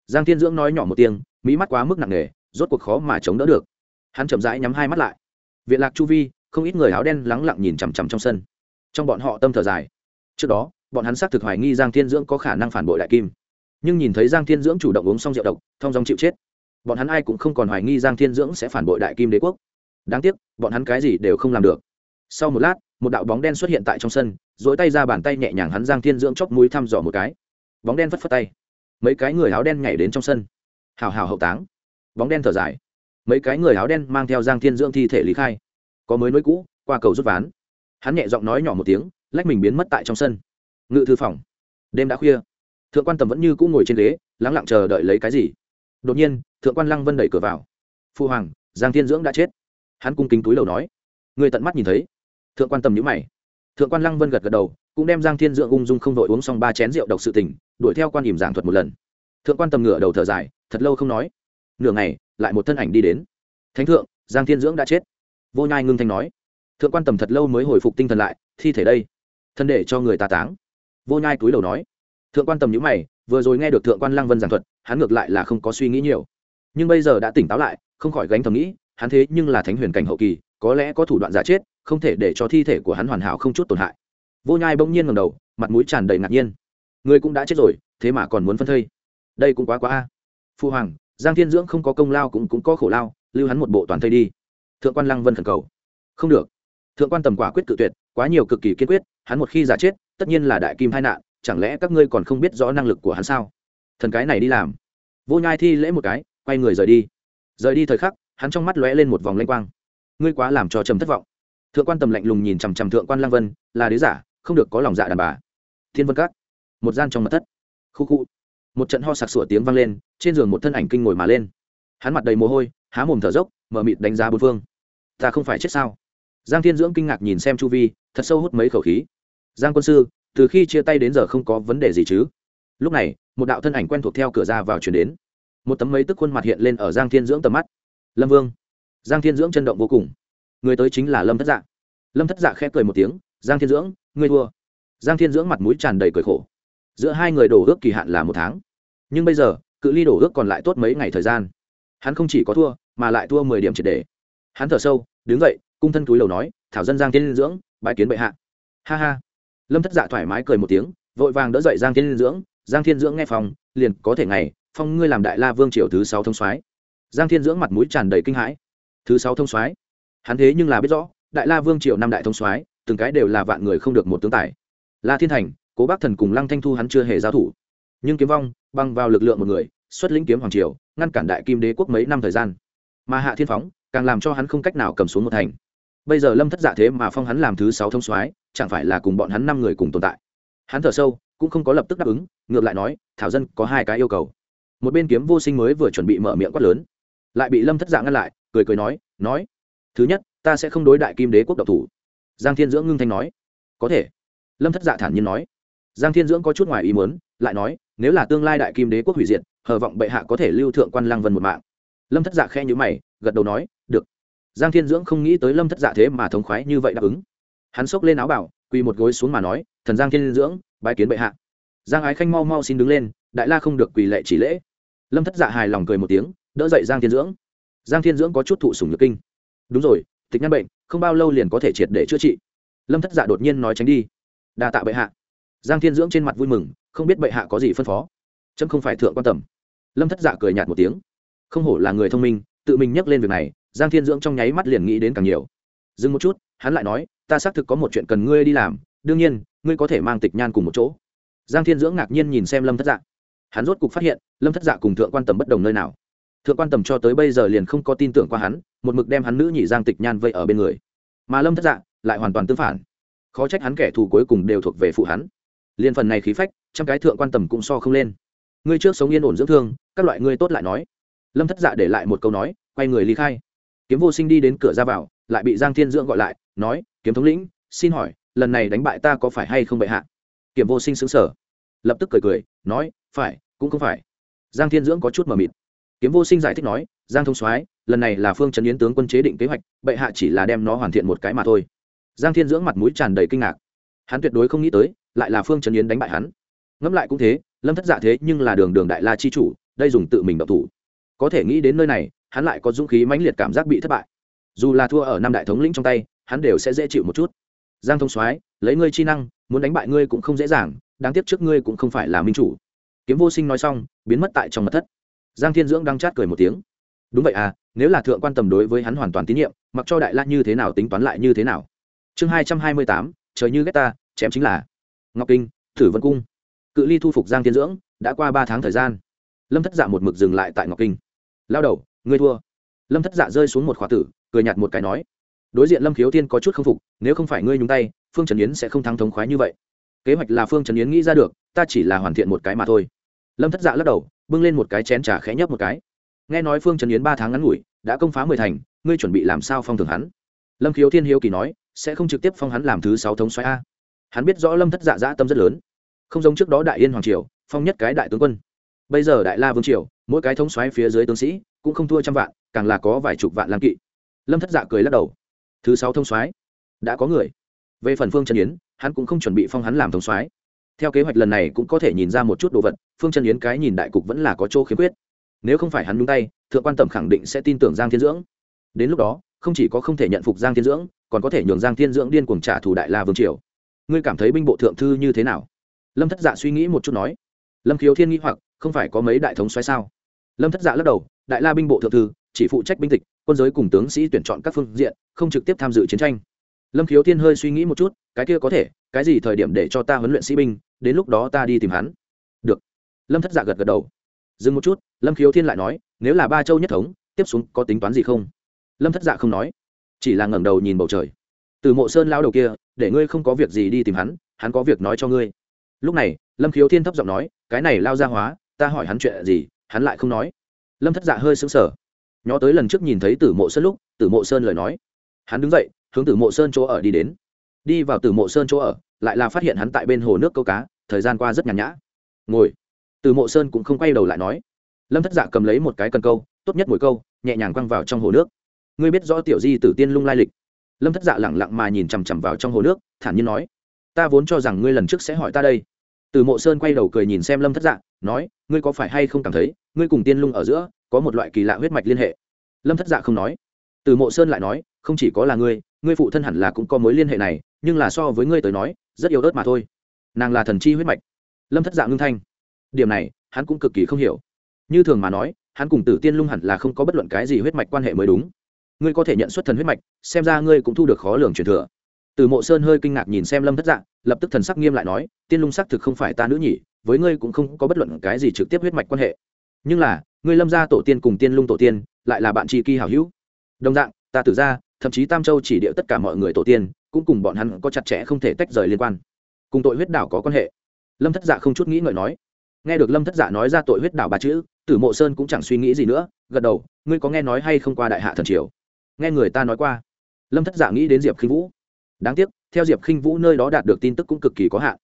Giang thiên dưỡng nói nhỏ một tiếng mỹ mắt quá mức nặng nề, rốt cuộc khó mà chống đỡ được. Hắn chậm rãi nhắm hai mắt lại. Viện lạc chu vi, không ít người áo đen lắng lặng nhìn chằm chằm trong sân. Trong bọn họ tâm thở dài. Trước đó, bọn hắn xác thực hoài nghi giang thiên dưỡng có khả năng phản bội đại kim. Nhưng nhìn thấy giang thiên dưỡng chủ động uống xong rượu độc, thong dong chịu chết. Bọn hắn ai cũng không còn hoài nghi giang thiên dưỡng sẽ phản bội đại kim đế quốc. Đáng tiếc, bọn hắn cái gì đều không làm được. Sau một lát, một đạo bóng đen xuất hiện tại trong sân dỗi tay ra bàn tay nhẹ nhàng hắn giang thiên dưỡng chóc mũi thăm dò một cái. Bóng đen phất phất tay. Mấy cái người áo đen nhảy đến trong sân hào hào hậu táng. Bóng đen thở dài. Mấy cái người áo đen mang theo giang thiên dưỡng thi thể lý khai. Có mới nối cũ, qua cầu rút ván. Hắn nhẹ giọng nói nhỏ một tiếng, lách mình biến mất tại trong sân. Ngự thư phòng. Đêm đã khuya. Thượng quan tầm vẫn như cũ ngồi trên ghế, lắng lặng chờ đợi lấy cái gì. Đột nhiên, thượng quan lăng vân đẩy cửa vào. Phu hoàng, giang thiên dưỡng đã chết. Hắn cung kính túi đầu nói. Người tận mắt nhìn thấy. Thượng quan tầm nhữ mày. Thượng quan lăng vân gật gật đầu, cũng đem giang thiên dưỡng ung dung không đội uống xong ba chén rượu độc sự tình, đuổi theo quan điểm giảng thuật một lần. Thượng quan tầm ngửa đầu thở dài thật lâu không nói. Nửa ngày, lại một thân ảnh đi đến. Thánh thượng, giang thiên dưỡng đã chết. Vô nhai ngưng thanh nói. Thượng quan tầm thật lâu mới hồi phục tinh thần lại, thi thể đây, thân để cho người ta táng. Vô nhai túi đầu nói. Thượng quan tầm nhữ mày, vừa rồi nghe được thượng quan lăng vân giảng thuật, hắn ngược lại là không có suy nghĩ nhiều. Nhưng bây giờ đã tỉnh táo lại, không khỏi gánh thầm nghĩ, hắn thế nhưng là thánh huyền cảnh hậu kỳ, có lẽ có thủ đoạn giả chết, không thể để cho thi thể của hắn hoàn hảo không chút tổn hại. Vô nhai bỗng nhiên ngầm đầu, mặt mũi tràn đầy ngạc nhiên. Người cũng đã chết rồi, thế mà còn muốn phân thây? Đây cũng quá quá a phu hoàng, giang thiên dưỡng không có công lao cũng cũng có khổ lao, lưu hắn một bộ toàn thây đi. Thượng quan lăng vân khẩn cầu. Không được. Thượng quan tầm quả quyết cự tuyệt, quá nhiều cực kỳ kiên quyết, hắn một khi giả chết, tất nhiên là đại kim hai nạn, chẳng lẽ các ngươi còn không biết rõ năng lực của hắn sao? Thần cái này đi làm. Vô nhai thi lễ một cái, quay người rời đi. Rời đi thời khắc, hắn trong mắt lóe lên một vòng lanh quang. Ngươi quá làm cho trầm thất vọng. Thượng quan tầm lạnh lùng nhìn chằm chằm thượng quan lang vân, là đế giả, không được có lòng dạ đàn bà. Thiên vân các. Một gian trong mật thất. Khu khu một trận ho sặc sủa tiếng vang lên, trên giường một thân ảnh kinh ngồi mà lên. Hắn mặt đầy mồ hôi, há mồm thở dốc, mở mịt đánh giá bốn phương. Ta không phải chết sao? Giang thiên dưỡng kinh ngạc nhìn xem chu vi, thật sâu hút mấy khẩu khí. Giang quân sư, từ khi chia tay đến giờ không có vấn đề gì chứ? Lúc này, một đạo thân ảnh quen thuộc theo cửa ra vào chuyển đến. Một tấm mấy tức khuôn mặt hiện lên ở giang thiên dưỡng tầm mắt. Lâm vương. Giang thiên dưỡng chân động vô cùng. Người tới chính là lâm thất dạ. Lâm thất dạ khẽ cười một tiếng, giang thiên dưỡng, ngươi thua. Giang thiên dưỡng mặt mũi tràn đầy cười khổ giữa hai người đổ ước kỳ hạn là một tháng. Nhưng bây giờ, cự ly đổ ước còn lại tốt mấy ngày thời gian. Hắn không chỉ có thua, mà lại thua mười điểm triệt đề. Hắn thở sâu, đứng dậy, cung thân túi lầu nói, thảo dân giang thiên dưỡng bãi kiến bệ hạ. Ha ha. Lâm thất dạ thoải mái cười một tiếng, vội vàng đỡ dậy giang thiên dưỡng. Giang thiên dưỡng nghe phòng, liền có thể ngày, phong ngươi làm đại la vương triều thứ sáu thông soái. Giang thiên dưỡng mặt mũi tràn đầy kinh hãi. Thứ sáu thông soái? Hắn thế nhưng là biết rõ, đại la vương triều năm đại thông soái, từng cái đều là vạn người không được một tướng tài. La thiên thành cố bác thần cùng lăng thanh thu hắn chưa hề giao thủ. Nhưng kiếm vong, băng vào lực lượng một người, xuất lĩnh kiếm hoàng triều, ngăn cản đại kim đế quốc mấy năm thời gian. Mà hạ thiên phóng, càng làm cho hắn không cách nào cầm xuống một thành. Bây giờ lâm thất dạ thế mà phong hắn làm thứ sáu thông soái, chẳng phải là cùng bọn hắn năm người cùng tồn tại. Hắn thở sâu, cũng không có lập tức đáp ứng, ngược lại nói, thảo dân, có hai cái yêu cầu. Một bên kiếm vô sinh mới vừa chuẩn bị mở miệng quát lớn, lại bị lâm thất dạ ngăn lại, cười cười nói nói, thứ nhất, ta sẽ không đối đại kim đế quốc độc thủ. Giang thiên dưỡng ngưng thanh nói, có thể. Lâm thất dạ thản nhiên nói giang thiên dưỡng có chút ngoài ý muốn, lại nói, nếu là tương lai đại kim đế quốc hủy diệt, hờ vọng bệ hạ có thể lưu thượng quan lăng vân một mạng. Lâm thất dạ khe nhữ mày, gật đầu nói, được. Giang thiên dưỡng không nghĩ tới lâm thất dạ thế mà thống khoái như vậy đáp ứng. Hắn xốc lên áo bảo, quỳ một gối xuống mà nói, thần giang thiên dưỡng, bái kiến bệ hạ. Giang ái khanh mau mau xin đứng lên, đại la không được quỳ lệ chỉ lễ. Lâm thất dạ hài lòng cười một tiếng, đỡ dậy giang thiên dưỡng. Giang thiên dưỡng có chút thụ sùng nhược kinh. Đúng rồi, tịch ngăn bệnh, không bao lâu liền có thể triệt để chữa trị. Lâm thất dạ đột nhiên nói tránh đi. Đa tạ bệ hạ giang thiên dưỡng trên mặt vui mừng, không biết bệ hạ có gì phân phó. Trâm không phải thượng quan tâm lâm thất dạ cười nhạt một tiếng. Không hổ là người thông minh, tự mình nhắc lên việc này, giang thiên dưỡng trong nháy mắt liền nghĩ đến càng nhiều. Dừng một chút, hắn lại nói, ta xác thực có một chuyện cần ngươi đi làm, đương nhiên, ngươi có thể mang tịch nhan cùng một chỗ. Giang thiên dưỡng ngạc nhiên nhìn xem lâm thất dạ. Hắn rốt cục phát hiện, lâm thất dạ cùng thượng quan tầm bất đồng nơi nào. Thượng quan tầm cho tới bây giờ liền không có tin tưởng qua hắn, một mực đem hắn nữ nhị giang tịch nhan vây ở bên người. Mà lâm thất dạ lại hoàn toàn tương phản. Khó trách hắn kẻ thù cuối cùng đều thuộc về phụ hắn liên phần này khí phách, trăm cái thượng quan tầm cũng so không lên. Ngươi trước sống yên ổn dưỡng thương, các loại ngươi tốt lại nói. Lâm thất dạ để lại một câu nói, quay người ly khai. Kiếm vô sinh đi đến cửa ra vào, lại bị giang thiên dưỡng gọi lại, nói, kiếm thống lĩnh, xin hỏi, lần này đánh bại ta có phải hay không bệ hạ? Kiếm vô sinh xứng sở lập tức cười cười, nói, phải, cũng không phải. Giang thiên dưỡng có chút mờ mịt. Kiếm vô sinh giải thích nói, giang thông soái, lần này là phương trấn yến tướng quân chế định kế hoạch, bệ hạ chỉ là đem nó hoàn thiện một cái mà thôi. Giang thiên dưỡng mặt mũi tràn đầy kinh ngạc. Hắn tuyệt đối không nghĩ tới lại là phương trấn yến đánh bại hắn. Ngẫm lại cũng thế, lâm thất dạ thế nhưng là đường đường đại la chi chủ, đây dùng tự mình độc thủ. Có thể nghĩ đến nơi này, hắn lại có dũng khí mãnh liệt cảm giác bị thất bại. Dù là thua ở năm đại thống lĩnh trong tay, hắn đều sẽ dễ chịu một chút. Giang thông soái, lấy ngươi chi năng, muốn đánh bại ngươi cũng không dễ dàng, đáng tiếc trước ngươi cũng không phải là minh chủ. Kiếm vô sinh nói xong, biến mất tại trong mật thất. Giang thiên dưỡng đang chát cười một tiếng. Đúng vậy à nếu là thượng quan tầm đối với hắn hoàn toàn tín nhiệm, mặc cho đại la như thế nào tính toán lại như thế nào. Chương hai trăm hai mươi tám, trời như ghét ta, chém chính là ngọc kinh thử vân cung cự ly thu phục giang thiên dưỡng đã qua ba tháng thời gian lâm thất dạ một mực dừng lại tại ngọc kinh lao đầu ngươi thua lâm thất dạ rơi xuống một khóa tử cười nhạt một cái nói đối diện lâm khiếu thiên có chút k phục nếu không phải ngươi nhúng tay phương trần yến sẽ không thắng thống khoái như vậy kế hoạch là phương trần yến nghĩ ra được ta chỉ là hoàn thiện một cái mà thôi lâm thất dạ lắc đầu bưng lên một cái chén trà khẽ nhấp một cái nghe nói phương trần yến ba tháng ngắn ngủi đã công phá mười thành ngươi chuẩn bị làm sao phong thường hắn lâm khiếu thiên hiếu kỳ nói sẽ không trực tiếp phong hắn làm thứ sáu thống xoáy a hắn biết rõ lâm thất dạ dã tâm rất lớn không giống trước đó đại yên hoàng triều phong nhất cái đại tướng quân bây giờ đại la vương triều mỗi cái thống xoáy phía dưới tướng sĩ cũng không thua trăm vạn càng là có vài chục vạn lang kỵ lâm thất dạ cười lắc đầu thứ sáu thông soái đã có người về phần phương trần yến hắn cũng không chuẩn bị phong hắn làm thông soái theo kế hoạch lần này cũng có thể nhìn ra một chút đồ vật phương trần yến cái nhìn đại cục vẫn là có chỗ khiếm khuyết nếu không phải hắn nhúng tay thượng quan tầm khẳng định sẽ tin tưởng giang thiên dưỡng đến lúc đó không chỉ có không thể nhận phục giang thiên dưỡng còn có thể nhường giang thiên dưỡng điên cuồng trả thù đại la vương triều ngươi cảm thấy binh bộ thượng thư như thế nào? Lâm thất dạ suy nghĩ một chút nói. Lâm khiếu thiên nghĩ hoặc, không phải có mấy đại thống xoáy sao? Lâm thất dạ lắc đầu, đại la binh bộ thượng thư, chỉ phụ trách binh tịch, quân giới cùng tướng sĩ tuyển chọn các phương diện, không trực tiếp tham dự chiến tranh. Lâm khiếu thiên hơi suy nghĩ một chút, cái kia có thể, cái gì thời điểm để cho ta huấn luyện sĩ binh, đến lúc đó ta đi tìm hắn. Được. Lâm thất dạ gật gật đầu. Dừng một chút, lâm khiếu thiên lại nói, nếu là ba châu nhất thống, tiếp xuống có tính toán gì không? Lâm thất dạ không nói, chỉ là ngẩng đầu nhìn bầu trời từ mộ sơn lao đầu kia, để ngươi không có việc gì đi tìm hắn hắn có việc nói cho ngươi. Lúc này, lâm khiếu thiên thấp giọng nói, cái này lao ra hóa, ta hỏi hắn chuyện gì, hắn lại không nói. Lâm thất dạ hơi sững sờ. Nhó tới lần trước nhìn thấy tử mộ sơn lúc, tử mộ sơn lời nói. Hắn đứng dậy, hướng tử mộ sơn chỗ ở đi đến. Đi vào tử mộ sơn chỗ ở, lại là phát hiện hắn tại bên hồ nước câu cá, thời gian qua rất nhàn nhã. Ngồi. Tử mộ sơn cũng không quay đầu lại nói. Lâm thất dạ cầm lấy một cái cần câu, tốt nhất mỗi câu, nhẹ nhàng quăng vào trong hồ nước. Ngươi biết rõ tiểu di tử tiên lung lai lịch lâm thất dạ lẳng lặng mà nhìn chằm chằm vào trong hồ nước, thản nhiên nói, ta vốn cho rằng ngươi lần trước sẽ hỏi ta đây. Từ mộ sơn quay đầu cười nhìn xem lâm thất dạ nói, ngươi có phải hay không cảm thấy, ngươi cùng tiên lung ở giữa, có một loại kỳ lạ huyết mạch liên hệ? Lâm thất dạ không nói. Từ mộ sơn lại nói, không chỉ có là ngươi ngươi phụ thân hẳn là cũng có mối liên hệ này, nhưng là so với ngươi tới nói, rất yếu ớt mà thôi. Nàng là thần chi huyết mạch. Lâm thất dạ ngưng thanh. Điểm này, hắn cũng cực kỳ không hiểu. Như thường mà nói, hắn cùng tử tiên lung hẳn là không có bất luận cái gì huyết mạch quan hệ mới đúng ngươi có thể nhận xuất thần huyết mạch, xem ra ngươi cũng thu được khó lường truyền thừa. Từ mộ sơn hơi kinh ngạc nhìn xem lâm thất dạ lập tức thần sắc nghiêm lại nói, tiên lung xác thực không phải ta nữ nhỉ, với ngươi cũng không có bất luận cái gì trực tiếp huyết mạch quan hệ. Nhưng là, ngươi lâm gia tổ tiên cùng tiên lung tổ tiên, lại là bạn tri kỳ hảo hữu. Đồng dạng, ta tử ra thậm chí tam châu chỉ địa tất cả mọi người tổ tiên, cũng cùng bọn hắn có chặt chẽ không thể tách rời liên quan. Cùng tội huyết đảo có quan hệ. Lâm thất dạ không chút nghĩ ngợi nói. Nghe được lâm thất dạ nói ra tội huyết đảo ba chữ, tử mộ sơn cũng chẳng suy nghĩ gì nữa, gật đầu, ngươi có nghe nói hay không qua đại hạ thần triều? Nghe người ta nói qua, lâm thất dạ nghĩ đến diệp khinh vũ. Đáng tiếc, theo diệp khinh vũ nơi đó đạt được tin tức cũng cực kỳ có hạn.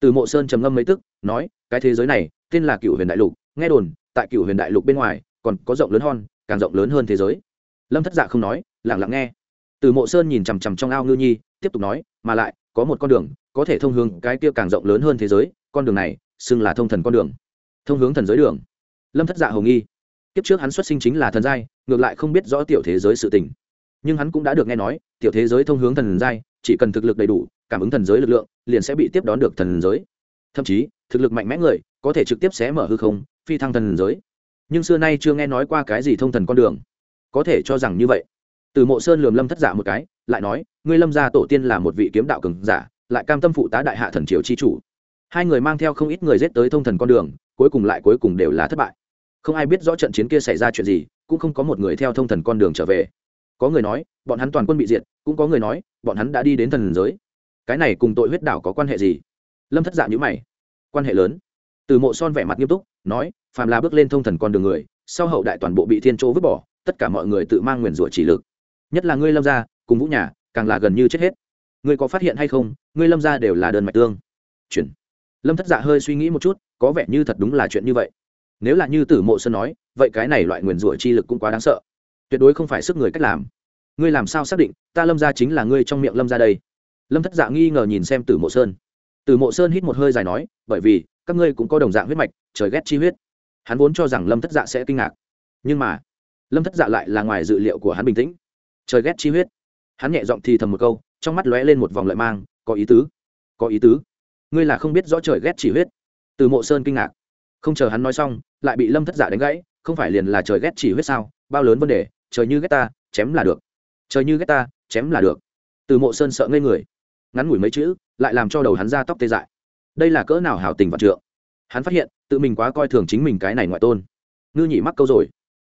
Từ mộ sơn trầm ngâm mấy tức, nói, cái thế giới này, tên là cựu huyền đại lục. Nghe đồn, tại cựu huyền đại lục bên ngoài, còn có rộng lớn hơn, càng rộng lớn hơn thế giới. Lâm thất dạ không nói lẳng lặng nghe. Từ mộ sơn nhìn chằm chằm trong ao ngư nhi, tiếp tục nói, mà lại, có một con đường, có thể thông hướng cái kia càng rộng lớn hơn thế giới, con đường này xưng là thông thần con đường. Thông hướng thần giới đường. Lâm thất dạ hồng nghi. Kiếp trước hắn xuất sinh chính là thần giai ngược lại không biết rõ tiểu thế giới sự tình. Nhưng hắn cũng đã được nghe nói, tiểu thế giới thông hướng thần giai, chỉ cần thực lực đầy đủ, cảm ứng thần giới lực lượng, liền sẽ bị tiếp đón được thần giới. Thậm chí, thực lực mạnh mẽ người, có thể trực tiếp xé mở hư không, phi thăng thần giới. Nhưng xưa nay chưa nghe nói qua cái gì thông thần con đường. Có thể cho rằng như vậy. Từ mộ sơn lườm lâm thất giả một cái, lại nói, ngươi lâm gia tổ tiên là một vị kiếm đạo cường giả, lại cam tâm phụ tá đại hạ thần triều chi chủ. Hai người mang theo không ít người giết tới thông thần con đường, cuối cùng lại cuối cùng đều là thất bại. Không ai biết rõ trận chiến kia xảy ra chuyện gì cũng không có một người theo thông thần con đường trở về. Có người nói, bọn hắn toàn quân bị diệt, cũng có người nói, bọn hắn đã đi đến thần giới. Cái này cùng tội huyết đảo có quan hệ gì? Lâm thất dạ nhữ mày. Quan hệ lớn. Từ mộ son vẻ mặt nghiêm túc, nói, phàm là bước lên thông thần con đường người, sau hậu đại toàn bộ bị thiên chỗ vứt bỏ, tất cả mọi người tự mang nguyền rủa chỉ lực. Nhất là ngươi lâm gia, cùng vũ nhà, càng là gần như chết hết. Ngươi có phát hiện hay không, ngươi lâm gia đều là đơn mạch tương. Chuyển. Lâm thất dạ hơi suy nghĩ một chút, có vẻ như thật đúng là chuyện như vậy nếu là như tử mộ sơn nói, vậy cái này loại nguyền rủa chi lực cũng quá đáng sợ. Tuyệt đối không phải sức người cách làm. Ngươi làm sao xác định, ta lâm ra chính là ngươi trong miệng lâm ra đây? Lâm thất dạ nghi ngờ nhìn xem tử mộ sơn. Tử mộ sơn hít một hơi dài nói, bởi vì, các ngươi cũng có đồng dạng huyết mạch, trời ghét chi huyết. Hắn vốn cho rằng lâm thất dạ sẽ kinh ngạc. Nhưng mà, lâm thất dạ lại là ngoài dự liệu của hắn bình tĩnh. Trời ghét chi huyết. Hắn nhẹ giọng thì thầm một câu, trong mắt lóe lên một vòng lợi mang, có ý tứ, có ý tứ. Ngươi là không biết rõ trời ghét chỉ huyết. Từ mộ sơn kinh ngạc không chờ hắn nói xong, lại bị lâm thất giả đánh gãy, không phải liền là trời ghét chỉ huyết sao, bao lớn vấn đề, trời như ghét ta, chém là được. Trời như ghét ta, chém là được. Từ mộ sơn sợ ngây người, ngắn ngủi mấy chữ, lại làm cho đầu hắn ra tóc tê dại. Đây là cỡ nào hảo tình vạn trượng. Hắn phát hiện, tự mình quá coi thường chính mình cái này ngoại tôn. Ngư nhị mắc câu rồi.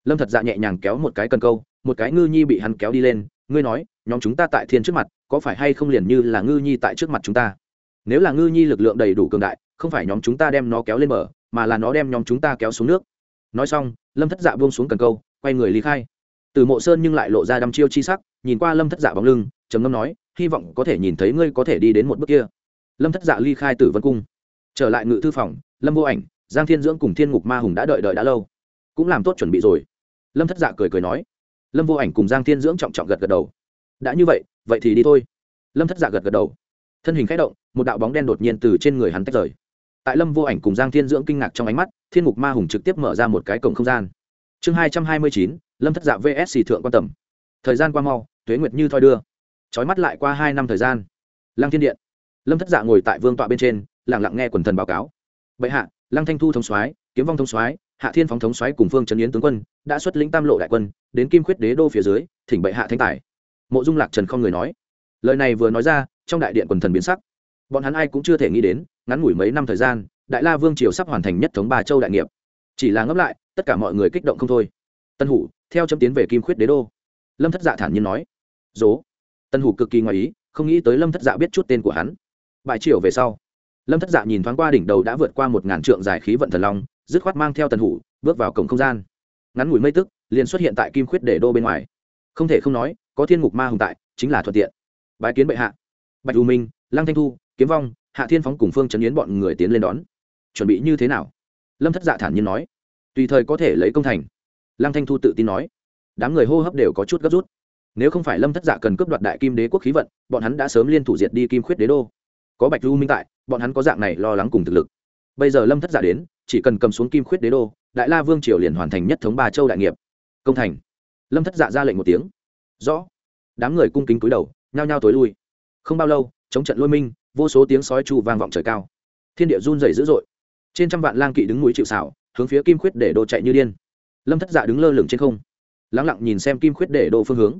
Lâm thật dạ nhẹ nhàng kéo một cái cần câu, một cái ngư nhi bị hắn kéo đi lên, ngươi nói, nhóm chúng ta tại thiên trước mặt, có phải hay không liền như là ngư nhi tại trước mặt chúng ta? Nếu là ngư nhi lực lượng đầy đủ cường đại, không phải nhóm chúng ta đem nó kéo lên bờ mà là nó đem nhóm chúng ta kéo xuống nước. Nói xong, lâm thất dạ buông xuống cần câu, quay người ly khai. Từ mộ sơn nhưng lại lộ ra đăm chiêu chi sắc, nhìn qua lâm thất dạ bóng lưng, trầm ngâm nói, hy vọng có thể nhìn thấy ngươi có thể đi đến một bước kia. Lâm thất dạ ly khai tử vân cung. Trở lại ngự thư phòng, lâm vô ảnh, giang thiên dưỡng cùng thiên ngục ma hùng đã đợi đợi đã lâu. Cũng làm tốt chuẩn bị rồi. Lâm thất dạ cười cười nói. Lâm vô ảnh cùng giang thiên dưỡng trọng trọng gật gật đầu. Đã như vậy vậy thì đi thôi. Lâm thất dạ gật gật đầu. Thân hình k h ẽ động, một đạo bóng đen đột nhiên từ trên người hắn tách rời tại lâm vô ảnh cùng giang thiên dưỡng kinh ngạc trong ánh mắt, thiên mục ma hùng trực tiếp mở ra một cái cổng không gian. Chương hai trăm hai mươi chín, lâm thất dạ vsc thượng quan tầm. Thời gian qua mau, tuế nguyệt như thoi đưa. Trói mắt lại qua hai năm thời gian. Lăng thiên điện. Lâm thất dạ ngồi tại vương tọa bên trên lẳng lặng nghe quần thần báo cáo. Bệ hạ, lăng thanh thu thống soái, kiếm vong thống soái, hạ thiên phóng thống soái cùng phương trấn yến tướng quân đã xuất lĩnh tam lộ đại quân, đến kim khuyết đế đô phía dưới, thỉnh bệ hạ thanh tài. Mộ dung lạc trần không người nói. Lời này vừa nói ra, trong đại điện quần thần biến sắc bọn hắn ai cũng chưa thể nghĩ đến, ngắn ngủi mấy năm thời gian, đại la vương triều sắp hoàn thành nhất thống ba châu đại nghiệp. Chỉ là ngẫm lại, tất cả mọi người kích động không thôi. Tân hủ, theo chấm tiến về kim khuyết đế đô. Lâm thất dạ thản nhiên nói, dố. Tân hủ cực kỳ ngoài ý, không nghĩ tới lâm thất dạ biết chút tên của hắn. Bại triều về sau, lâm thất dạ nhìn thoáng qua đỉnh đầu đã vượt qua một ngàn trượng dài khí vận thần long, dứt khoát mang theo tân hủ, bước vào cổng không gian. Ngắn ngủi mây tức, liền xuất hiện tại kim khuyết đế đô bên ngoài. Không thể không nói, có thiên ngục ma hùng tại, chính là thuận tiện. Bái kiến bệ hạ. Bạch u minh, lăng thanh thu kiếm vong, hạ thiên phóng cùng phương chấn yến bọn người tiến lên đón. Chuẩn bị như thế nào? Lâm thất dạ thản nhiên nói. Tùy thời có thể lấy công thành. Lăng thanh thu tự tin nói. Đám người hô hấp đều có chút gấp rút. Nếu không phải lâm thất dạ cần cướp đoạt đại kim đế quốc khí vận, bọn hắn đã sớm liên thủ diệt đi kim khuyết đế đô. Có bạch du minh tại, bọn hắn có dạng này lo lắng cùng thực lực. Bây giờ lâm thất dạ đến, chỉ cần cầm xuống kim khuyết đế đô, đại la vương triều liền hoàn thành nhất thống ba châu đại nghiệp. Công thành. Lâm thất dạ ra lệnh một tiếng. Rõ. Đám người cung kính cúi đầu, nhao nhao tối lui. Không bao lâu, chống trận lôi minh vô số tiếng sói chu vang vọng trời cao. Thiên địa run rẩy dữ dội. Trên trăm vạn lang kỵ đứng núi chịu xảo hướng phía kim khuyết để đô chạy như điên. Lâm thất dạ đứng lơ lửng trên không lắng lặng nhìn xem kim khuyết để đô phương hướng.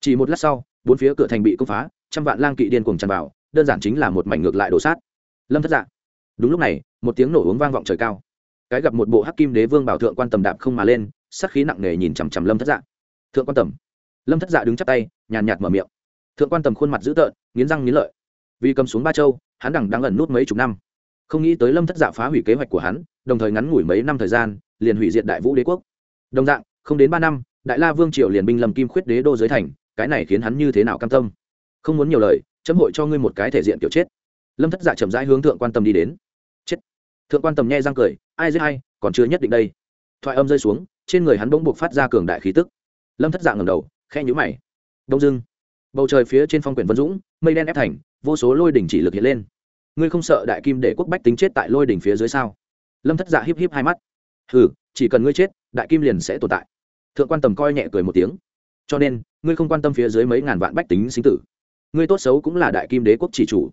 Chỉ một lát sau, bốn phía cửa thành bị công phá, trăm vạn lang kỵ điên cuồng tràn vào, đơn giản chính là một mảnh ngược lại đổ sát. Lâm thất dạ đúng lúc này, một tiếng nổ uống vang vọng trời cao. Cái gặp một bộ hắc kim đế vương bảo thượng quan tầm đạp không mà lên sắc khí nặng nề nhìn chằm chằm lâm thất dạ. Thượng quan tầm. Lâm thất dạ đứng chắp tay, nhàn nhạt mở miệng. Thượng quan tầm khuôn mặt dữ tợn, nghiến răng nghiến lợi vì cầm xuống ba châu, hắn đằng đang ẩn nút mấy chục năm. Không nghĩ tới lâm thất dạ phá hủy kế hoạch của hắn, đồng thời ngắn ngủi mấy năm thời gian, liền hủy diệt đại vũ đế quốc. Đồng dạng, không đến ba năm, đại la vương triều liền binh lầm kim khuyết đế đô giới thành, cái này khiến hắn như thế nào cam tâm? Không muốn nhiều lời, chấm hội cho ngươi một cái thể diện kiểu chết. Lâm thất dạ chậm rãi hướng thượng quan tâm đi đến. Chết. Thượng quan tâm nhe răng cười, ai giết ai, còn chưa nhất định đây. Thoại âm rơi xuống, trên người hắn bỗng buộc phát ra cường đại khí tức. Lâm thất dạ ngầm đầu khe nhũ mày. Đông dưng bầu trời phía trên phong quyển vân dũng, mây đen ép thành, vô số lôi đỉnh chỉ lực hiện lên. Ngươi không sợ đại kim để quốc bách tính chết tại lôi đỉnh phía dưới sao? Lâm thất dạ híp híp hai mắt. Ừ chỉ cần ngươi chết, đại kim liền sẽ tồn tại. Thượng quan tầm coi nhẹ cười một tiếng. Cho nên, ngươi không quan tâm phía dưới mấy ngàn vạn bách tính sinh tử. Ngươi tốt xấu cũng là đại kim đế quốc chỉ chủ.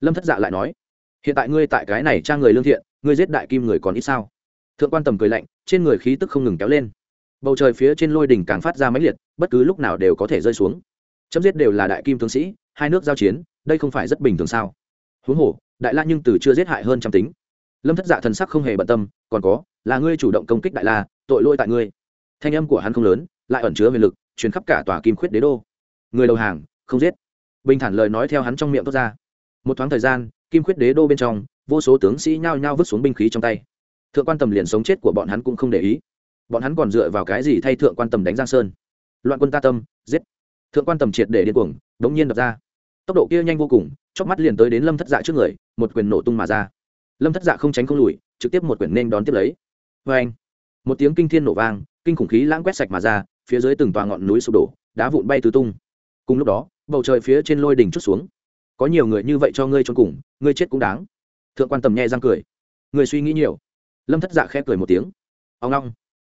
Lâm thất dạ lại nói, hiện tại ngươi tại cái này trang người lương thiện, ngươi giết đại kim người còn ít sao? Thượng quan tầm cười lạnh, trên người khí tức không ngừng kéo lên. Bầu trời phía trên lôi đỉnh càng phát ra mãnh liệt, bất cứ lúc nào đều có thể rơi xuống chấm giết đều là đại kim tướng sĩ, hai nước giao chiến, đây không phải rất bình thường sao? Huống hồ, đại la nhưng từ chưa giết hại hơn trăm tính. Lâm thất dạ thần sắc không hề bận tâm, còn có, là ngươi chủ động công kích đại la, tội lỗi tại ngươi. Thanh âm của hắn không lớn, lại ẩn chứa về lực chuyến khắp cả tòa kim khuyết đế đô. Người đầu hàng, không giết. Bình thản lời nói theo hắn trong miệng thốt ra. Một thoáng thời gian, kim khuyết đế đô bên trong, vô số tướng sĩ nhao nhao vứt xuống binh khí trong tay. Thượng quan tầm liền sống chết của bọn hắn cũng không để ý. Bọn hắn còn dựa vào cái gì thay thượng quan tầm đánh giang sơn? Loạn quân ta tâm thượng quan tầm triệt để điên cuồng đống nhiên đập ra. Tốc độ kia nhanh vô cùng chóc mắt liền tới đến lâm thất dạ trước người, một quyền nổ tung mà ra. Lâm thất dạ không tránh không lùi, trực tiếp một quyền nên đón tiếp lấy. Vê anh một tiếng kinh thiên nổ vang, kinh khủng khí lãng quét sạch mà ra, phía dưới từng tòa ngọn núi sụp đổ, đá vụn bay tứ tung. Cùng lúc đó, bầu trời phía trên lôi đỉnh chút xuống. Có nhiều người như vậy cho ngươi trốn cùng, ngươi chết cũng đáng. Thượng quan tầm nhẹ răng cười. Người suy nghĩ nhiều. Lâm thất dạ khẽ cười một tiếng. Ông long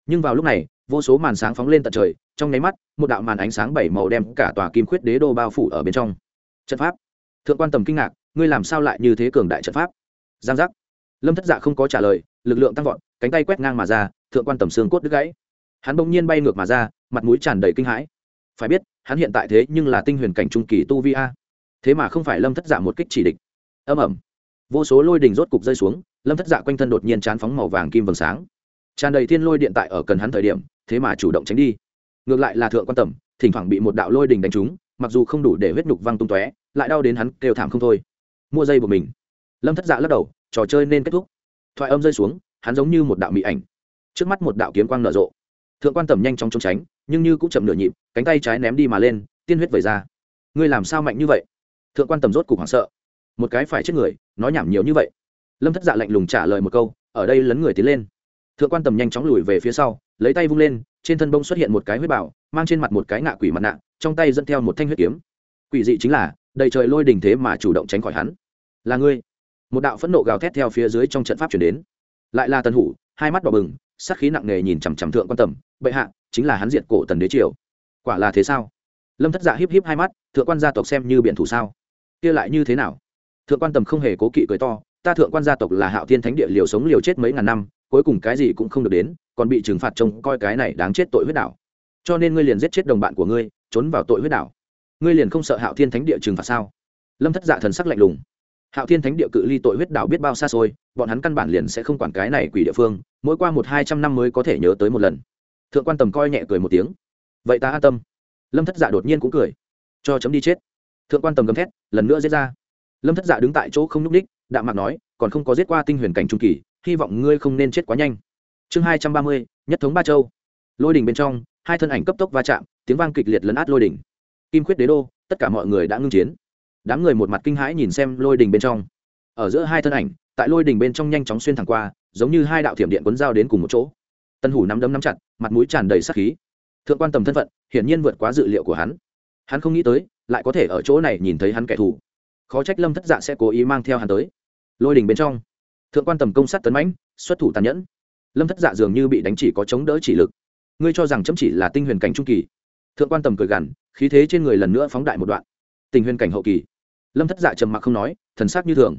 nhưng vào lúc này, vô số màn sáng phóng lên tận trời trong nháy mắt, một đạo màn ánh sáng bảy màu đem cả tòa kim khuyết đế đô bao phủ ở bên trong. Trận pháp. Thượng quan tầm kinh ngạc, ngươi làm sao lại như thế cường đại trận pháp? Giang giác. Lâm thất dạ không có trả lời, lực lượng tăng vọt, cánh tay quét ngang mà ra, thượng quan tầm xương cốt đứt gãy. Hắn bỗng nhiên bay ngược mà ra, mặt mũi tràn đầy kinh hãi. Phải biết, hắn hiện tại thế nhưng là tinh huyền cảnh trung kỳ tu vi a. Thế mà không phải lâm thất dạ một kích chỉ địch. Âm ẩm vô số lôi đình rốt cục rơi xuống, lâm thất dạ quanh thân đột nhiên chán phóng màu vàng kim vầng sáng. Tràn đầy thiên lôi điện tại ở cần hắn thời điểm, thế mà chủ động tránh đi ngược lại là thượng quan tầm, thỉnh thoảng bị một đạo lôi đình đánh trúng, mặc dù không đủ để huyết nhục văng tung tóe, lại đau đến hắn kêu thảm không thôi. Mua dây của mình. Lâm thất dạ lắc đầu, trò chơi nên kết thúc. Thoại âm rơi xuống, hắn giống như một đạo mỹ ảnh. Trước mắt một đạo kiếm quang nở rộ. Thượng quan tầm nhanh chóng trốn tránh, nhưng như cũng chậm nửa nhịp, cánh tay trái ném đi mà lên, tiên huyết vẩy ra. Ngươi làm sao mạnh như vậy? Thượng quan tầm rốt cục hoảng sợ. Một cái phải chết người, nói nhảm nhiều như vậy. Lâm thất dạ lạnh lùng trả lời một câu, ở đây lấn người tiến lên. Thượng quan tầm nhanh chóng lùi về phía sau lấy tay vung lên, trên thân bông xuất hiện một cái huyết bảo, mang trên mặt một cái ngạ quỷ mặt nạ, trong tay dẫn theo một thanh huyết kiếm. Quỷ dị chính là, đầy trời lôi đình thế mà chủ động tránh khỏi hắn. Là ngươi. Một đạo phẫn nộ gào thét theo phía dưới trong trận pháp chuyển đến. Lại là tần hủ, hai mắt đỏ bừng sắc khí nặng nề nhìn chằm chằm thượng quan tầm, bệ hạ, chính là hắn diệt cổ tần đế triều. Quả là thế sao? Lâm thất dạ híp híp hai mắt, thượng quan gia tộc xem như biện thủ sao? Kia lại như thế nào? Thượng quan tầm không hề cố kỵ cười to, ta thượng quan gia tộc là hạo thiên thánh địa liều sống liều chết mấy ngàn năm cuối cùng cái gì cũng không được đến, còn bị trừng phạt trông coi cái này đáng chết tội huyết đảo. Cho nên ngươi liền giết chết đồng bạn của ngươi, trốn vào tội huyết đảo. Ngươi liền không sợ hạo thiên thánh địa trừng phạt sao? Lâm thất dạ thần sắc lạnh lùng. Hạo thiên thánh địa cự ly tội huyết đảo biết bao xa xôi, bọn hắn căn bản liền sẽ không quản cái này quỷ địa phương, mỗi qua một hai trăm năm mới có thể nhớ tới một lần. Thượng quan tầm coi nhẹ cười một tiếng. Vậy ta an tâm. Lâm thất dạ đột nhiên cũng cười. Cho chấm đi chết. Thượng quan tầm gầm thét, lần nữa giết ra. Lâm thất dạ đứng tại chỗ không nhúc ních đạm mạc nói, còn không có giết qua tinh huyền cảnh trung kỳ hy vọng ngươi không nên chết quá nhanh. Chương hai trăm ba mươi, nhất thống ba châu. Lôi đỉnh bên trong, hai thân ảnh cấp tốc va chạm, tiếng vang kịch liệt lấn át lôi đỉnh. Kim khuyết đế đô, tất cả mọi người đã ngưng chiến. Đám người một mặt kinh hãi nhìn xem lôi đỉnh bên trong. Ở giữa hai thân ảnh, tại lôi đỉnh bên trong nhanh chóng xuyên thẳng qua, giống như hai đạo thiểm điện cuốn dao đến cùng một chỗ. Tân hủ nắm đấm nắm chặt, mặt mũi tràn đầy sắc khí. Thượng quan tầm thân phận, hiển nhiên vượt quá dự liệu của hắn. Hắn không nghĩ tới, lại có thể ở chỗ này nhìn thấy hắn kẻ thù. Khó trách lâm thất dạ sẽ cố ý mang theo hắn tới. Lôi đình bên trong thượng quan tầm công sát tấn mãnh, xuất thủ tàn nhẫn. Lâm thất dạ dường như bị đánh chỉ có chống đỡ chỉ lực. Ngươi cho rằng chấm chỉ là tinh huyền cảnh trung kỳ. Thượng quan tầm cười gằn, khí thế trên người lần nữa phóng đại một đoạn. Tình huyền cảnh hậu kỳ. Lâm thất dạ trầm mặc không nói, thần sắc như thường.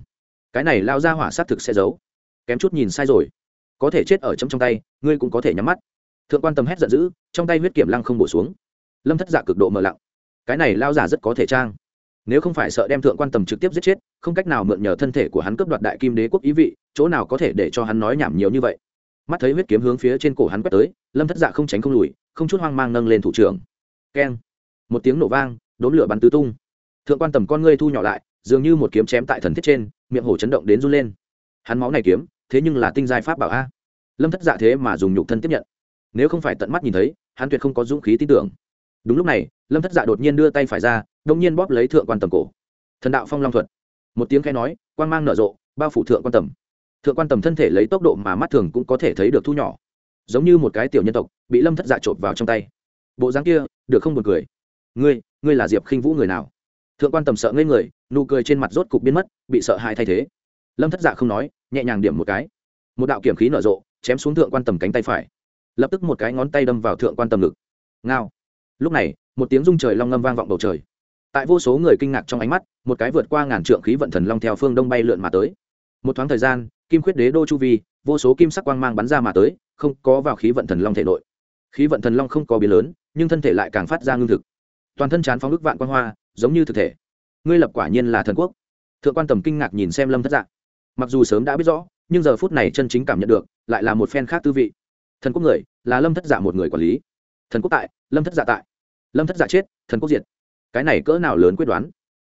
Cái này lao ra hỏa sát thực sẽ giấu. Kém chút nhìn sai rồi. Có thể chết ở chấm trong tay, ngươi cũng có thể nhắm mắt. Thượng quan tầm hét giận dữ, trong tay huyết kiểm lăng không bổ xuống. Lâm thất dạ cực độ mờ lặng. Cái này lao giả rất có thể trang. Nếu không phải sợ đem thượng quan tầm trực tiếp giết chết, không cách nào mượn nhờ thân thể của hắn cướp đoạt đại kim đế quốc ý vị chỗ nào có thể để cho hắn nói nhảm nhiều như vậy? Mắt thấy huyết kiếm hướng phía trên cổ hắn quét tới, lâm thất dạ không tránh không lùi, không chút hoang mang nâng lên thủ trưởng. Keng. Một tiếng nổ vang, đốn lửa bắn tứ tung. Thượng quan tầm con ngươi thu nhỏ lại, dường như một kiếm chém tại thần thiết trên, miệng hổ chấn động đến run lên. Hắn máu này kiếm, thế nhưng là tinh giai pháp bảo a. Lâm thất dạ thế mà dùng nhục thân tiếp nhận. Nếu không phải tận mắt nhìn thấy, hắn tuyệt không có dũng khí tin tưởng. Đúng lúc này, lâm thất dạ đột nhiên đưa tay phải ra đông nhiên bóp lấy thượng quan tầm cổ. Thần đạo phong long thuật. Một tiếng khai nói quan mang nở rộ, bao phủ thượng quan tầm thượng quan tầm thân thể lấy tốc độ mà mắt thường cũng có thể thấy được thu nhỏ. Giống như một cái tiểu nhân tộc, bị lâm thất dạ trộm vào trong tay. Bộ dáng kia, được không buồn cười? Ngươi ngươi là diệp khinh vũ người nào? Thượng quan tầm sợ ngây người, nụ cười trên mặt rốt cục biến mất, bị sợ hãi thay thế. Lâm thất dạ không nói, nhẹ nhàng điểm một cái. Một đạo kiểm khí nở rộ, chém xuống thượng quan tầm cánh tay phải. Lập tức một cái ngón tay đâm vào thượng quan tầm ngực. Ngao. Lúc này, một tiếng rung trời long ngâm vang vọng bầu trời. Tại vô số người kinh ngạc trong ánh mắt, một cái vượt qua ngàn trượng khí vận thần long theo phương đông bay lượn mà tới. Một thoáng thời gian kim khuyết đế đô chu vi, vô số kim sắc quang mang bắn ra mà tới, không có vào khí vận thần long thể nội. Khí vận thần long không có biến lớn, nhưng thân thể lại càng phát ra ngưng thực. Toàn thân chán phóng ức vạn quan hoa, giống như thực thể. Ngươi lập quả nhiên là thần quốc. Thượng quan tầm kinh ngạc nhìn xem lâm thất dạng mặc dù sớm đã biết rõ, nhưng giờ phút này chân chính cảm nhận được, lại là một phen khác tư vị. Thần quốc người, là lâm thất dạ một người quản lý. Thần quốc tại, lâm thất dạ tại. Lâm thất dạ chết, thần quốc diệt. Cái này cỡ nào lớn quyết đoán.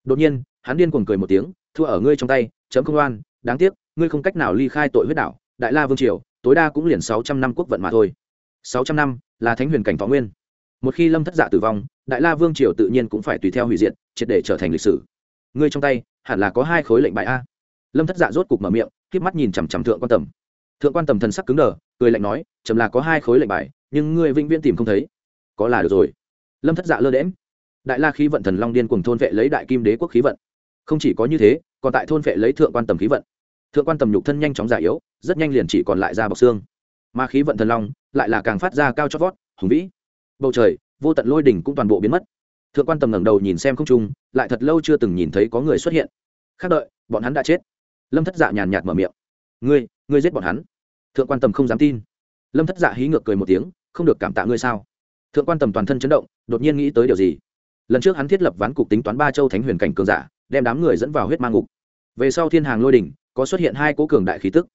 Đột nhiên, hắn điên cuồng cười một tiếng, thua ở ngươi trong tay, chấm không oan, đáng tiếc ngươi không cách nào ly khai tội huyết đảo, đại la vương triều, tối đa cũng liền sáu trăm năm quốc vận mà thôi. Sáu trăm năm, là thánh huyền cảnh võ nguyên. Một khi lâm thất dạ tử vong, đại la vương triều tự nhiên cũng phải tùy theo hủy diệt, triệt để trở thành lịch sử. Ngươi trong tay, hẳn là có hai khối lệnh bài a. Lâm thất dạ rốt cục mở miệng k mắt nhìn chằm chằm thượng quan tầm. Thượng quan tầm thần sắc cứng đờ, cười lạnh nói chầm là có hai khối lệnh bài, nhưng ngươi vĩnh viễn tìm không thấy. Có là được rồi. Lâm thất dạ lơ đễm đại la khí vận thần long điên cùng thôn vệ lấy đại kim đế quốc khí vận. Không chỉ có như thế, còn tại thôn vệ lấy thượng quan tầm khí vận thượng quan tầm nhục thân nhanh chóng già yếu, rất nhanh liền chỉ còn lại ra bọc xương. Mà khí vận thần long lại là càng phát ra cao chót vót, hùng vĩ. Bầu trời, vô tận lôi đỉnh cũng toàn bộ biến mất. Thượng quan tầm ngẩng đầu nhìn xem không trung, lại thật lâu chưa từng nhìn thấy có người xuất hiện. Khác đợi, bọn hắn đã chết. Lâm thất dạ nhàn nhạt mở miệng. Ngươi ngươi giết bọn hắn. Thượng quan tầm không dám tin. Lâm thất dạ hí ngược cười một tiếng, không được cảm tạ ngươi sao? Thượng quan tầm toàn thân chấn động, đột nhiên nghĩ tới điều gì? Lần trước hắn thiết lập ván cục tính toán ba châu thánh huyền cảnh cường giả, đem đám người dẫn vào huyết mang ngục. Về sau thiên hàng lôi đỉnh có xuất hiện hai cố cường đại khí tức.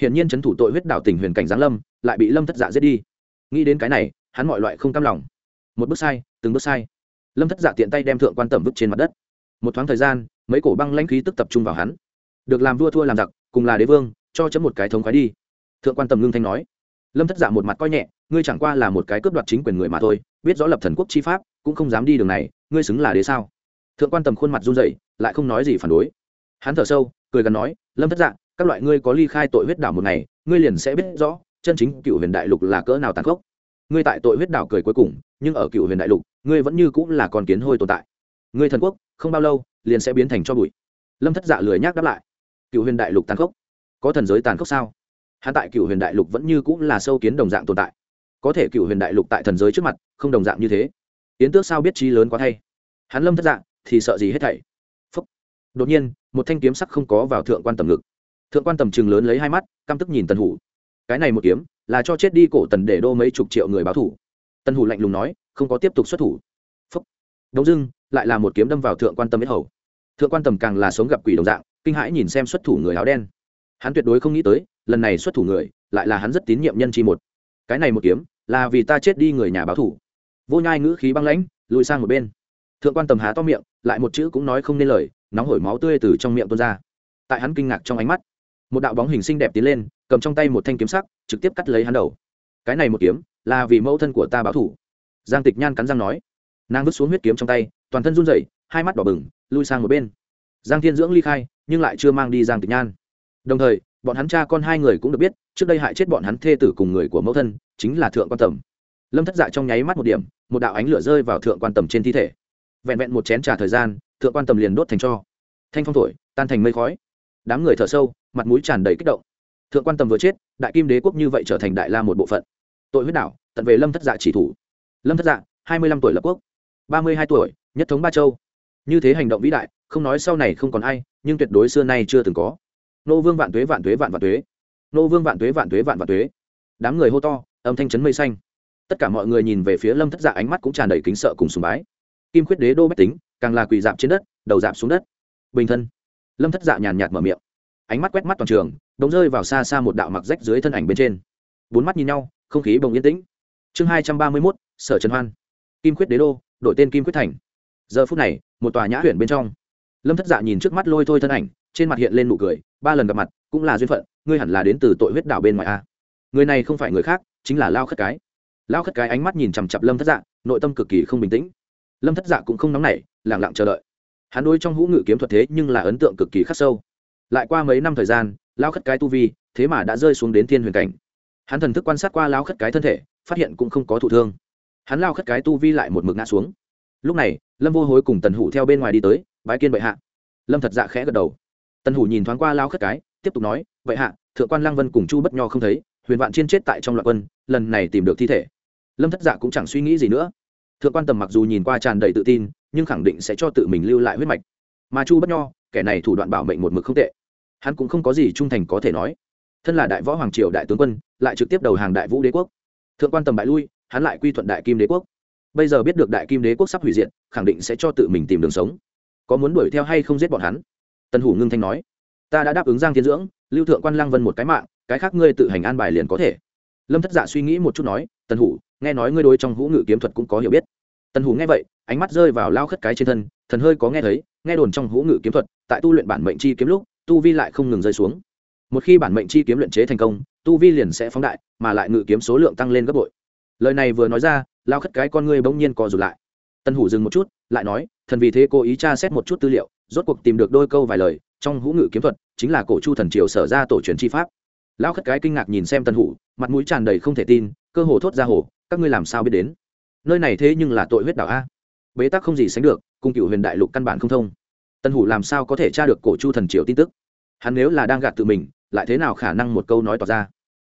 Hiển nhiên c h ấ n thủ tội huyết đảo tỉnh huyền cảnh giáng lâm, lại bị lâm thất dạ giết đi. Nghĩ đến cái này, hắn mọi loại không cam lòng. Một bước sai, từng bước sai. Lâm thất dạ tiện tay đem thượng quan tầm vứt trên mặt đất. Một thoáng thời gian, mấy cổ băng lãnh khí tức tập trung vào hắn. Được làm vua thua làm giặc, cùng là đế vương, cho chấm một cái thống khói đi. Thượng quan tầm ngưng thanh nói. Lâm thất dạ một mặt coi nhẹ, ngươi chẳng qua là một cái cướp đoạt chính quyền người mà thôi, biết rõ lập thần quốc chi pháp, cũng không dám đi đường này, ngươi xứng là đế sao? Thượng quan tầm khuôn mặt run dậy lại không nói gì phản đối. Hắn thở sâu cười gần nói, lâm thất dạng các loại ngươi có ly khai tội huyết đảo một ngày, ngươi liền sẽ biết rõ, chân chính cựu huyền đại lục là cỡ nào tàn khốc. Ngươi tại tội huyết đảo cười cuối cùng, nhưng ở cựu huyền đại lục, ngươi vẫn như cũng là con kiến hôi tồn tại. Ngươi thần quốc, không bao lâu, liền sẽ biến thành cho bụi. Lâm thất dạ lười nhác đáp lại. Cựu huyền đại lục tàn khốc? Có thần giới tàn khốc sao? Hắn tại cựu huyền đại lục vẫn như cũng là sâu kiến đồng dạng tồn tại. Có thể cựu huyền đại lục tại thần giới trước mặt, không đồng dạng như thế. Yến tước sao biết trí lớn quá thay? Hắn lâm thất dạng thì sợ gì hết thảy. Phúc. đột nhiên một thanh kiếm sắc không có vào thượng quan tầm ngực. Thượng quan tầm chừng lớn lấy hai mắt, căm tức nhìn tần hủ. Cái này một kiếm là cho chết đi cổ tần để đô mấy chục triệu người báo thủ. Tần hủ lạnh lùng nói, không có tiếp tục xuất thủ. Phúc. đông dưng lại là một kiếm đâm vào thượng quan tâm ít hầu. Thượng quan tầm càng là sống gặp quỷ đồng dạng, kinh hãi nhìn xem xuất thủ người áo đen. Hắn tuyệt đối không nghĩ tới, lần này xuất thủ người, lại là hắn rất tín nhiệm nhân chi một. Cái này một kiếm, là vì ta chết đi người nhà báo thủ. Vô nhai ngữ khí băng lãnh, lùi sang một bên thượng quan tầm há to miệng, lại một chữ cũng nói không nên lời, nóng hổi máu tươi từ trong miệng tuôn ra. Tại hắn kinh ngạc trong ánh mắt, một đạo bóng hình xinh đẹp tiến lên, cầm trong tay một thanh kiếm sắc, trực tiếp cắt lấy hắn đầu. Cái này một kiếm, là vì mẫu thân của ta báo thủ. Giang tịch nhan cắn răng nói. Nàng vứt xuống huyết kiếm trong tay, toàn thân run rẩy, hai mắt đỏ bừng, lui sang một bên. Giang thiên dưỡng ly khai, nhưng lại chưa mang đi giang tịch nhan. Đồng thời, bọn hắn cha con hai người cũng được biết, trước đây hại chết bọn hắn thê tử cùng người của mẫu thân, chính là thượng quan tầm. Lâm thất dạ trong nháy mắt một điểm, một đạo ánh lửa rơi vào thượng quan tầm trên thi thể vẹn vẹn một chén t thời gian, thượng quan tầm liền đốt thành cho. Thanh phong thổi, tan thành mây khói. Đám người thở sâu, mặt mũi tràn đầy kích động. Thượng quan tầm vừa chết, đại kim đế quốc như vậy trở thành đại la một bộ phận. Tội huyết đảo, tận về lâm thất dạ chỉ thủ. Lâm thất dạ hai mươi lăm tuổi lập quốc. ba mươi hai tuổi, nhất thống ba châu. Như thế hành động vĩ đại, không nói sau này không còn ai, nhưng tuyệt đối xưa nay chưa từng có. Nô vương vạn tuế vạn tuế vạn vạn tuế. Nô vương vạn tuế vạn tuế vạn vạn tuế. Đám người hô to, âm thanh chấn mây xanh. Tất cả mọi người nhìn về phía lâm thất dạ ánh mắt cũng tràn đầy kính sợ cùng sùng bái kim khuyết đế đô bách tính, càng là quỳ dạp trên đất, đầu dạp xuống đất. Bình thân. Lâm thất dạ nhàn nhạt mở miệng. Ánh mắt quét mắt toàn trường đống rơi vào xa xa một đạo mặc rách dưới thân ảnh bên trên. Bốn mắt nhìn nhau, không khí bồng yên tĩnh. Chương hai trăm ba mươi mốt, sở trần hoan. Kim khuyết đế đô, đổi tên kim khuyết thành. Giờ phút này, một tòa nhã huyện bên trong. Lâm thất dạ nhìn trước mắt lôi thôi thân ảnh, trên mặt hiện lên nụ cười, ba lần gặp mặt, cũng là duyên phận, ngươi hẳn là đến từ tội huyết đảo bên ngoài a. Người này không phải người khác, chính là lao khất cái. Lao khất cái ánh mắt nhìn chằm chặp lâm thất dạ nội tâm cực kỳ không bình tĩnh lâm thất dạ cũng không nóng nảy, lẳng lặng chờ đợi. Hắn đôi trong hũ ngự kiếm thuật thế nhưng là ấn tượng cực kỳ khắc sâu. Lại qua mấy năm thời gian lao khất cái tu vi, thế mà đã rơi xuống đến thiên huyền cảnh. Hắn thần thức quan sát qua lao khất cái thân thể, phát hiện cũng không có thụ thương. Hắn lao khất cái tu vi lại một mực ngã xuống. Lúc này, lâm vô hối cùng tần hủ theo bên ngoài đi tới, bái kiên bệ hạ. Lâm thật dạ khẽ gật đầu. Tần hủ nhìn thoáng qua lao khất cái, tiếp tục nói vậy hạ, thượng quan Lang vân cùng chu bất nho không thấy, huyền vạn chiên chết tại trong loạt quân, lần này tìm được thi thể. Lâm thất dạ cũng chẳng suy nghĩ gì nữa thượng quan tầm mặc dù nhìn qua tràn đầy tự tin, nhưng khẳng định sẽ cho tự mình lưu lại huyết mạch. Mà chu bất nho, kẻ này thủ đoạn bảo mệnh một mực không tệ. Hắn cũng không có gì trung thành có thể nói. Thân là đại võ hoàng triều đại tướng quân, lại trực tiếp đầu hàng đại vũ đế quốc. Thượng quan tầm bại lui, hắn lại quy thuận đại kim đế quốc. Bây giờ biết được đại kim đế quốc sắp hủy diệt, khẳng định sẽ cho tự mình tìm đường sống. Có muốn đuổi theo hay không giết bọn hắn? Tân hủ ngưng thanh nói. Ta đã đáp ứng giang thiên dưỡng, lưu thượng quan lăng vân một cái mạng, cái khác ngươi tự hành an bài liền có thể. Lâm thất dạ suy nghĩ một chút nói, tân hủ nghe nói ngươi đối trong vũ ngự kiếm thuật cũng có hiểu biết. Tân hủ nghe vậy, ánh mắt rơi vào lao khất cái trên thân, thần hơi có nghe thấy, nghe đồn trong vũ ngự kiếm thuật, tại tu luyện bản mệnh chi kiếm lúc, tu vi lại không ngừng rơi xuống. Một khi bản mệnh chi kiếm luyện chế thành công, tu vi liền sẽ phóng đại, mà lại ngự kiếm số lượng tăng lên gấp bội. Lời này vừa nói ra, lao khất cái con ngươi bỗng nhiên co rụt lại. Tân hủ dừng một chút, lại nói, thần vì thế cố ý tra xét một chút tư liệu, rốt cuộc tìm được đôi câu vài lời, trong hữu ngự kiếm thuật chính là cổ chu thần triều sở ra tổ truyền chi pháp. Lao khất cái kinh ngạc nhìn xem tân hủ, mặt mũi tràn đầy không thể tin, cơ hồ thốt ra hồ các ngươi làm sao biết đến? Nơi này thế nhưng là tội huyết đảo a. Bế tắc không gì sánh được cung cựu huyền đại lục căn bản không thông. Tân hủ làm sao có thể tra được cổ chu thần triều tin tức? Hắn nếu là đang gạt tự mình, lại thế nào khả năng một câu nói tỏ ra?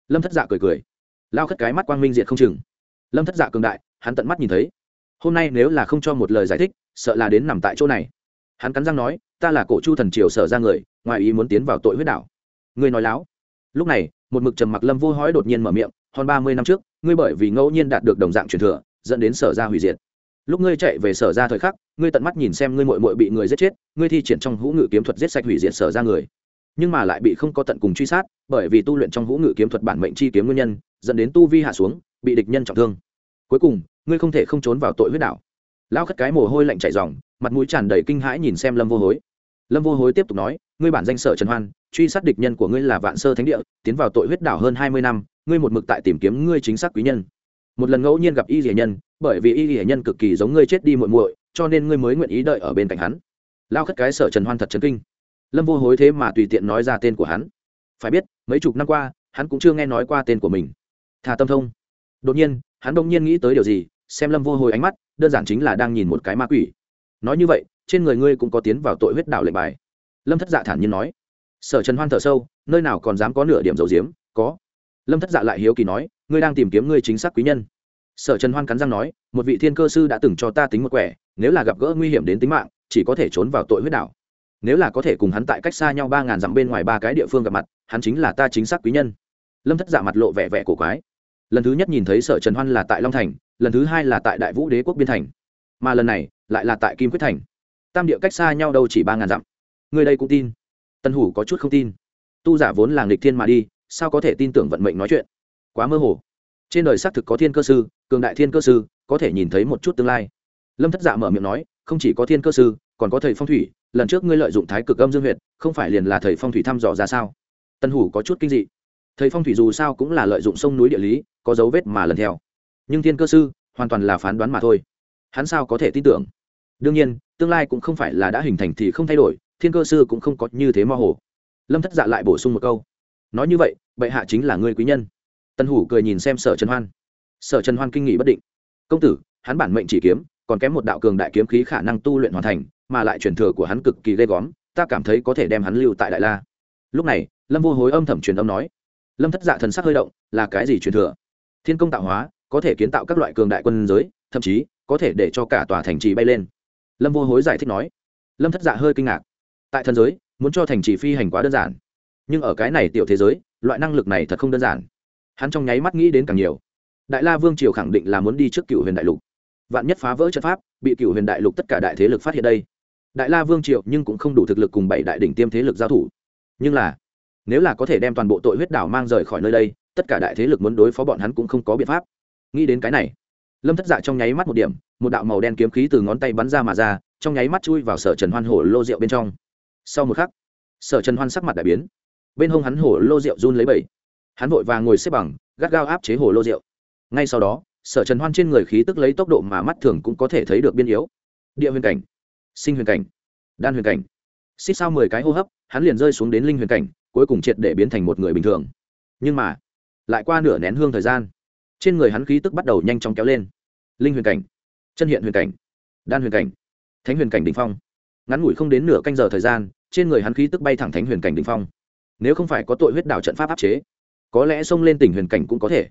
Lâm thất dạ cười cười. Lao khất cái mắt quang minh diệt không chừng. Lâm thất dạ cường đại, hắn tận mắt nhìn thấy. Hôm nay nếu là không cho một lời giải thích, sợ là đến nằm tại chỗ này. Hắn cắn răng nói, ta là cổ chu thần triều sở ra người, ngoài ý muốn tiến vào tội huyết đảo. Ngươi nói láo. Lúc này, một mực trầm mặc lâm vô hói đột nhiên mở miệng hơn ba mươi năm trước ngươi bởi vì ngẫu nhiên đạt được đồng dạng truyền thừa, dẫn đến sở ra hủy diệt. Lúc ngươi chạy về sở ra thời khắc, ngươi tận mắt nhìn xem ngươi mội mội bị người giết chết, ngươi thi triển trong hữu ngự kiếm thuật giết sạch hủy diệt sở ra người. Nhưng mà lại bị không có tận cùng truy sát, bởi vì tu luyện trong hữu ngự kiếm thuật bản mệnh chi kiếm nguyên nhân, dẫn đến tu vi hạ xuống, bị địch nhân trọng thương. Cuối cùng, ngươi không thể không trốn vào tội huyết đảo. Lao khất cái mồ hôi lạnh chảy dòng mặt mũi tràn đầy kinh hãi nhìn xem lâm vô hối. Lâm vô hối tiếp tục nói, ngươi bản danh sở trần hoan truy sát địch nhân của ngươi là vạn sơ thánh địa, tiến vào tội huyết đảo hơn hai mươi năm, ngươi một mực tại tìm kiếm ngươi chính xác quý nhân. Một lần ngẫu nhiên gặp y rỉa nhân, bởi vì y rỉa nhân cực kỳ giống ngươi chết đi muội muội, cho nên ngươi mới nguyện ý đợi ở bên cạnh hắn. Lao khất cái sở trần hoan thật chấn kinh. Lâm vô hối thế mà tùy tiện nói ra tên của hắn. Phải biết, mấy chục năm qua, hắn cũng chưa nghe nói qua tên của mình. Thà tâm thông. Đột nhiên, hắn đông nhiên nghĩ tới điều gì, xem lâm vô hồi ánh mắt, đơn giản chính là đang nhìn một cái ma quỷ. Nói như vậy, trên người ngươi cũng có tiến vào tội huyết đạo lệnh bài. Lâm thất dạ thản nhiên nói sở trần hoan thở sâu, nơi nào còn dám có nửa điểm dầu diếm, có. Lâm thất dạ lại hiếu kỳ nói, ngươi đang tìm kiếm ngươi chính xác quý nhân. Sở trần hoan cắn răng nói, một vị thiên cơ sư đã từng cho ta tính một quẻ, nếu là gặp gỡ nguy hiểm đến tính mạng, chỉ có thể trốn vào tội huyết đảo. Nếu là có thể cùng hắn tại cách xa nhau ba ngàn dặm bên ngoài ba cái địa phương gặp mặt, hắn chính là ta chính xác quý nhân. Lâm thất dạ mặt lộ vẻ vẻ cổ quái. Lần thứ nhất nhìn thấy sở trần hoan là tại long thành, lần thứ hai là tại đại vũ đế quốc biên thành. Mà lần này, lại là tại kim quyết thành. Tam địa cách xa nhau đâu chỉ ba ngàn dặm. Người đây cũng tin tân hủ có chút không tin. Tu giả vốn là nghịch thiên mà đi, sao có thể tin tưởng vận mệnh nói chuyện? Quá mơ hồ. Trên đời xác thực có thiên cơ sư, cường đại thiên cơ sư, có thể nhìn thấy một chút tương lai. Lâm thất dạ mở miệng nói, không chỉ có thiên cơ sư, còn có thầy phong thủy, lần trước ngươi lợi dụng thái cực âm dương huyệt, không phải liền là thầy phong thủy thăm dò ra sao? Tân hủ có chút kinh dị. Thầy phong thủy dù sao cũng là lợi dụng sông núi địa lý, có dấu vết mà lần theo. Nhưng thiên cơ sư, hoàn toàn là phán đoán mà thôi. Hắn sao có thể tin tưởng? Đương nhiên, tương lai cũng không phải là đã hình thành thì không thay đổi thiên cơ sư cũng không có như thế mơ hồ. Lâm thất dạ lại bổ sung một câu. Nói như vậy, bệ hạ chính là người quý nhân. Tân hủ cười nhìn xem sở trần hoan. Sở trần hoan kinh nghị bất định. Công tử, hắn bản mệnh chỉ kiếm, còn kém một đạo cường đại kiếm khí khả năng tu luyện hoàn thành, mà lại truyền thừa của hắn cực kỳ ghê góm ta cảm thấy có thể đem hắn lưu tại đại la. Lúc này, lâm vô hối âm thầm truyền âm nói. Lâm thất dạ thần sắc hơi động, là cái gì truyền thừa? Thiên công tạo hóa, có thể kiến tạo các loại cường đại quân giới, thậm chí có thể để cho cả tòa thành trì bay lên. Lâm vô hối giải thích nói. Lâm thất dạ hơi kinh ngạc tại thần giới, muốn cho thành trì phi hành quá đơn giản. Nhưng ở cái này tiểu thế giới, loại năng lực này thật không đơn giản. Hắn trong nháy mắt nghĩ đến càng nhiều. Đại la vương triều khẳng định là muốn đi trước cựu huyền đại lục. Vạn nhất phá vỡ trận pháp, bị cựu huyền đại lục tất cả đại thế lực phát hiện đây. Đại la vương triều nhưng cũng không đủ thực lực cùng bảy đại đỉnh tiêm thế lực giao thủ. Nhưng là, nếu là có thể đem toàn bộ tội huyết đảo mang rời khỏi nơi đây, tất cả đại thế lực muốn đối phó bọn hắn cũng không có biện pháp. Nghĩ đến cái này, lâm thất dạ trong nháy mắt một điểm, một đạo màu đen kiếm khí từ ngón tay bắn ra mà ra, trong nháy mắt chui vào sở trần hoan hổ lô rượu bên trong sau một khắc, sở trần hoan sắc mặt đại biến. Bên hông hắn hổ lô rượu run lấy bẩy hắn vội vàng ngồi xếp bằng, gắt gao áp chế hổ lô rượu. Ngay sau đó, sở trần hoan trên người khí tức lấy tốc độ mà mắt thường cũng có thể thấy được biên yếu. Địa huyền cảnh, sinh huyền cảnh, đan huyền cảnh. Xích sao mười cái hô hấp, hắn liền rơi xuống đến linh huyền cảnh, cuối cùng triệt để biến thành một người bình thường. Nhưng mà, lại qua nửa nén hương thời gian, trên người hắn khí tức bắt đầu nhanh chóng kéo lên. Linh huyền cảnh, chân hiện huyền cảnh, đan huyền cảnh, thánh huyền cảnh đ ỉ n h phong ngắn ngủi không đến nửa canh giờ thời gian, trên người hắn khí tức bay thẳng thánh huyền cảnh đ ỉ n h phong. Nếu không phải có tội huyết đạo trận pháp áp chế, có lẽ xông lên tỉnh huyền cảnh cũng có thể.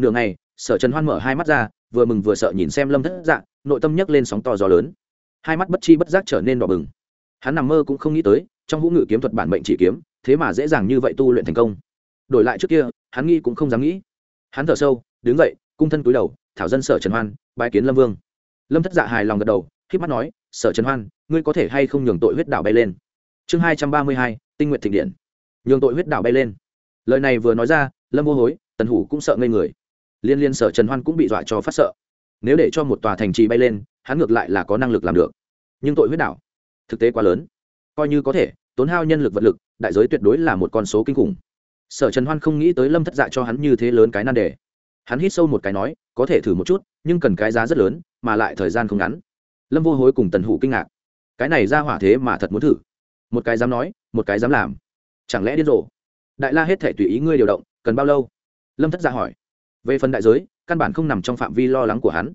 Nửa ngày, sở trần hoan mở hai mắt ra, vừa mừng vừa sợ nhìn xem lâm thất dạ nội tâm nhấc lên sóng to gió lớn. Hai mắt bất chi bất giác trở nên đỏ bừng. Hắn nằm mơ cũng không nghĩ tới, trong vũ ngự kiếm thuật bản mệnh chỉ kiếm, thế mà dễ dàng như vậy tu luyện thành công. Đổi lại trước kia, hắn nghĩ cũng không dám nghĩ. Hắn thở sâu, đứng dậy, cung thân túi đầu, thảo dân sở trần hoan bãi kiến lâm vương. Lâm thất dạ hài lòng gật đầu k mắt nói, sở trần hoan ngươi có thể hay không nhường tội huyết đạo bay lên? Chương hai trăm ba mươi hai, tinh nguyện thịnh điện. Nhường tội huyết đạo bay lên. Lời này vừa nói ra, lâm vô hối, tần hủ cũng sợ ngây người. Liên liên sở trần hoan cũng bị dọa cho phát sợ. Nếu để cho một tòa thành trì bay lên, hắn ngược lại là có năng lực làm được. Nhưng tội huyết đạo thực tế quá lớn. Coi như có thể, tốn hao nhân lực vật lực, đại giới tuyệt đối là một con số kinh khủng. Sở trần hoan không nghĩ tới lâm thất dạ cho hắn như thế lớn cái nan đề. Hắn hít sâu một cái nói, có thể thử một chút, nhưng cần cái giá rất lớn, mà lại thời gian không ngắn. Lâm vô hối cùng tần hủ kinh ngạc cái này ra hỏa thế mà thật muốn thử. Một cái dám nói, một cái dám làm. Chẳng lẽ điên rồ? Đại la hết thể tùy ý ngươi điều động, cần bao lâu? Lâm thất ra hỏi. Về phần đại giới, căn bản không nằm trong phạm vi lo lắng của hắn.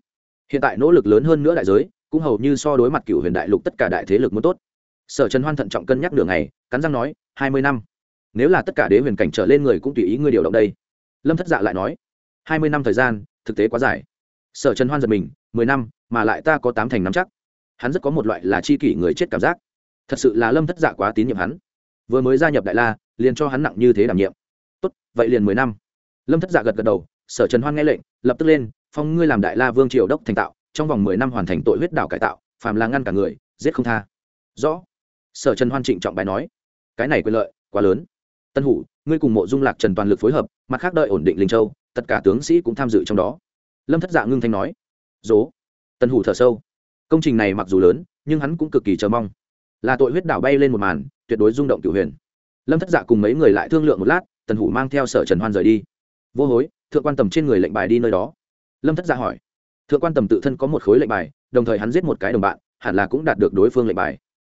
Hiện tại nỗ lực lớn hơn nữa đại giới, cũng hầu như so đối mặt cựu huyền đại lục tất cả đại thế lực muốn tốt. Sở trần hoan thận trọng cân nhắc đường này cắn răng nói, hai mươi năm. Nếu là tất cả đế huyền cảnh trở lên người cũng tùy ý ngươi điều động đây. Lâm thất dạ lại nói, hai mươi năm thời gian, thực tế quá dài. Sở trần hoan giật mình, mười năm, mà lại ta có tám thành năm chắc hắn rất có một loại là chi kỷ người chết cảm giác. Thật sự là lâm thất dạ quá tín nhiệm hắn. Vừa mới gia nhập đại la, liền cho hắn nặng như thế đảm nhiệm. Tốt, vậy liền mười năm. Lâm thất dạ gật gật đầu, sở trần hoan nghe lệnh, lập tức lên, phong ngươi làm đại la vương triều đốc thành tạo, trong vòng mười năm hoàn thành tội huyết đảo cải tạo, phàm là ngăn cả người, giết không tha. Rõ. Sở trần hoan trịnh trọng bài nói. Cái này quyền lợi, quá lớn. Tân hủ, ngươi cùng mộ dung lạc trần toàn lực phối hợp, mặt khác đợi ổn định linh châu, tất cả tướng sĩ cũng tham dự trong đó. Lâm thất dạ ngưng thanh nói. Dố tân hủ thở sâu công trình này mặc dù lớn, nhưng hắn cũng cực kỳ chờ mong. Là tội huyết đảo bay lên một màn, tuyệt đối rung động cửu huyền. Lâm thất dạ cùng mấy người lại thương lượng một lát, tần hủ mang theo sở trần hoan rời đi. Vô hối, thượng quan tầm trên người lệnh bài đi nơi đó. Lâm thất dạ hỏi. Thượng quan tầm tự thân có một khối lệnh bài, đồng thời hắn giết một cái đồng bạn, hẳn là cũng đạt được đối phương lệnh bài.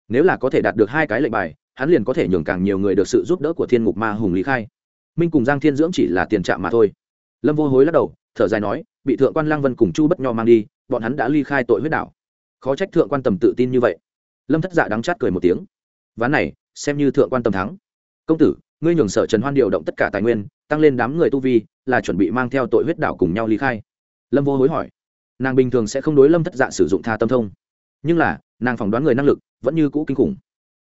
Nếu là có thể đạt được hai cái lệnh bài, hắn liền có thể nhường càng nhiều người được sự giúp đỡ của thiên ngục ma hùng lý khai. Minh cùng giang thiên dưỡng chỉ là tiền trạm mà thôi. Lâm vô hối lắc đầu, thở dài nói, bị thượng quan lang vân cùng chu bất nho mang đi, bọn hắn đã ly khai tội huyết đảo khó trách thượng quan tầm tự tin như vậy. Lâm thất dạ đắng chát cười một tiếng. Ván này, xem như thượng quan tầm thắng. Công tử, ngươi nhường sở trần hoan điều động tất cả tài nguyên, tăng lên đám người tu vi, là chuẩn bị mang theo tội huyết đảo cùng nhau ly khai. Lâm vô hối hỏi. Nàng bình thường sẽ không đối lâm thất dạ sử dụng tha tâm thông. Nhưng là, nàng phỏng đoán người năng lực vẫn như cũ kinh khủng.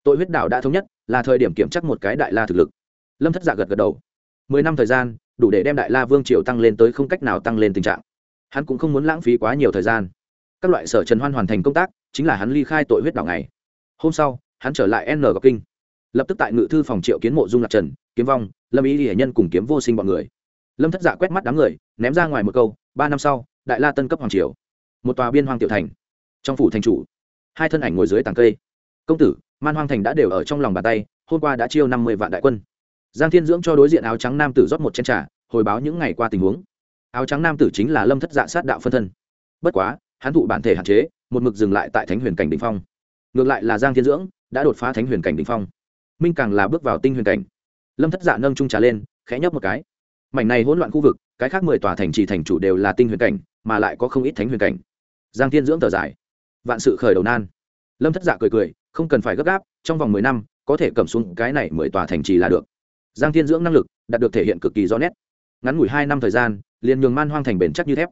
Tội huyết đảo đã thống nhất, là thời điểm kiểm chắc một cái đại la thực lực. Lâm thất dạ gật gật đầu. Mười năm thời gian, đủ để đem đại la vương triều tăng lên tới không cách nào tăng lên tình trạng. Hắn cũng không muốn lãng phí quá nhiều thời gian các loại sở trần hoan hoàn thành công tác, chính là hắn ly khai tội huyết đảo này hôm sau, hắn trở lại n gặp kinh. Lập tức tại ngự thư phòng triệu kiến mộ dung lạc trần, kiếm vong, lâm ý hiển nhân cùng kiếm vô sinh bọn người. Lâm thất dạ quét mắt đám người, ném ra ngoài một câu, ba năm sau, đại la tân cấp hoàng triều. Một tòa biên hoang tiểu thành. Trong phủ thành chủ, hai thân ảnh ngồi dưới tàng cây. Công tử, man hoang thành đã đều ở trong lòng bàn tay, hôm qua đã chiêu năm mươi vạn đại quân. Giang thiên dưỡng cho đối diện áo trắng nam tử rót một chén t r à hồi báo những ngày qua tình huống. Áo trắng nam tử chính là lâm thất dạ sát đạo phân thân. Bất quá hắn thụ bản thể hạn chế, một mực dừng lại tại thánh huyền cảnh đ ỉ n h phong. Ngược lại là giang thiên dưỡng đã đột phá thánh huyền cảnh đ ỉ n h phong. Minh càng là bước vào tinh huyền cảnh. Lâm thất dạ nâng trung trà lên, khẽ nhấp một cái. Mảnh này hỗn loạn khu vực, cái khác mười tòa thành trì thành chủ đều là tinh huyền cảnh, mà lại có không ít thánh huyền cảnh. Giang thiên dưỡng thở dài. Vạn sự khởi đầu nan. Lâm thất dạ cười cười, không cần phải gấp gáp, trong vòng mười năm, có thể cầm xuống cái này mười tòa thành trì là được. Giang thiên dưỡng năng lực đạt được thể hiện cực kỳ rõ nét. Ngắn ngủi hai năm thời gian, liền nhường man hoang thành bền chắc như thép.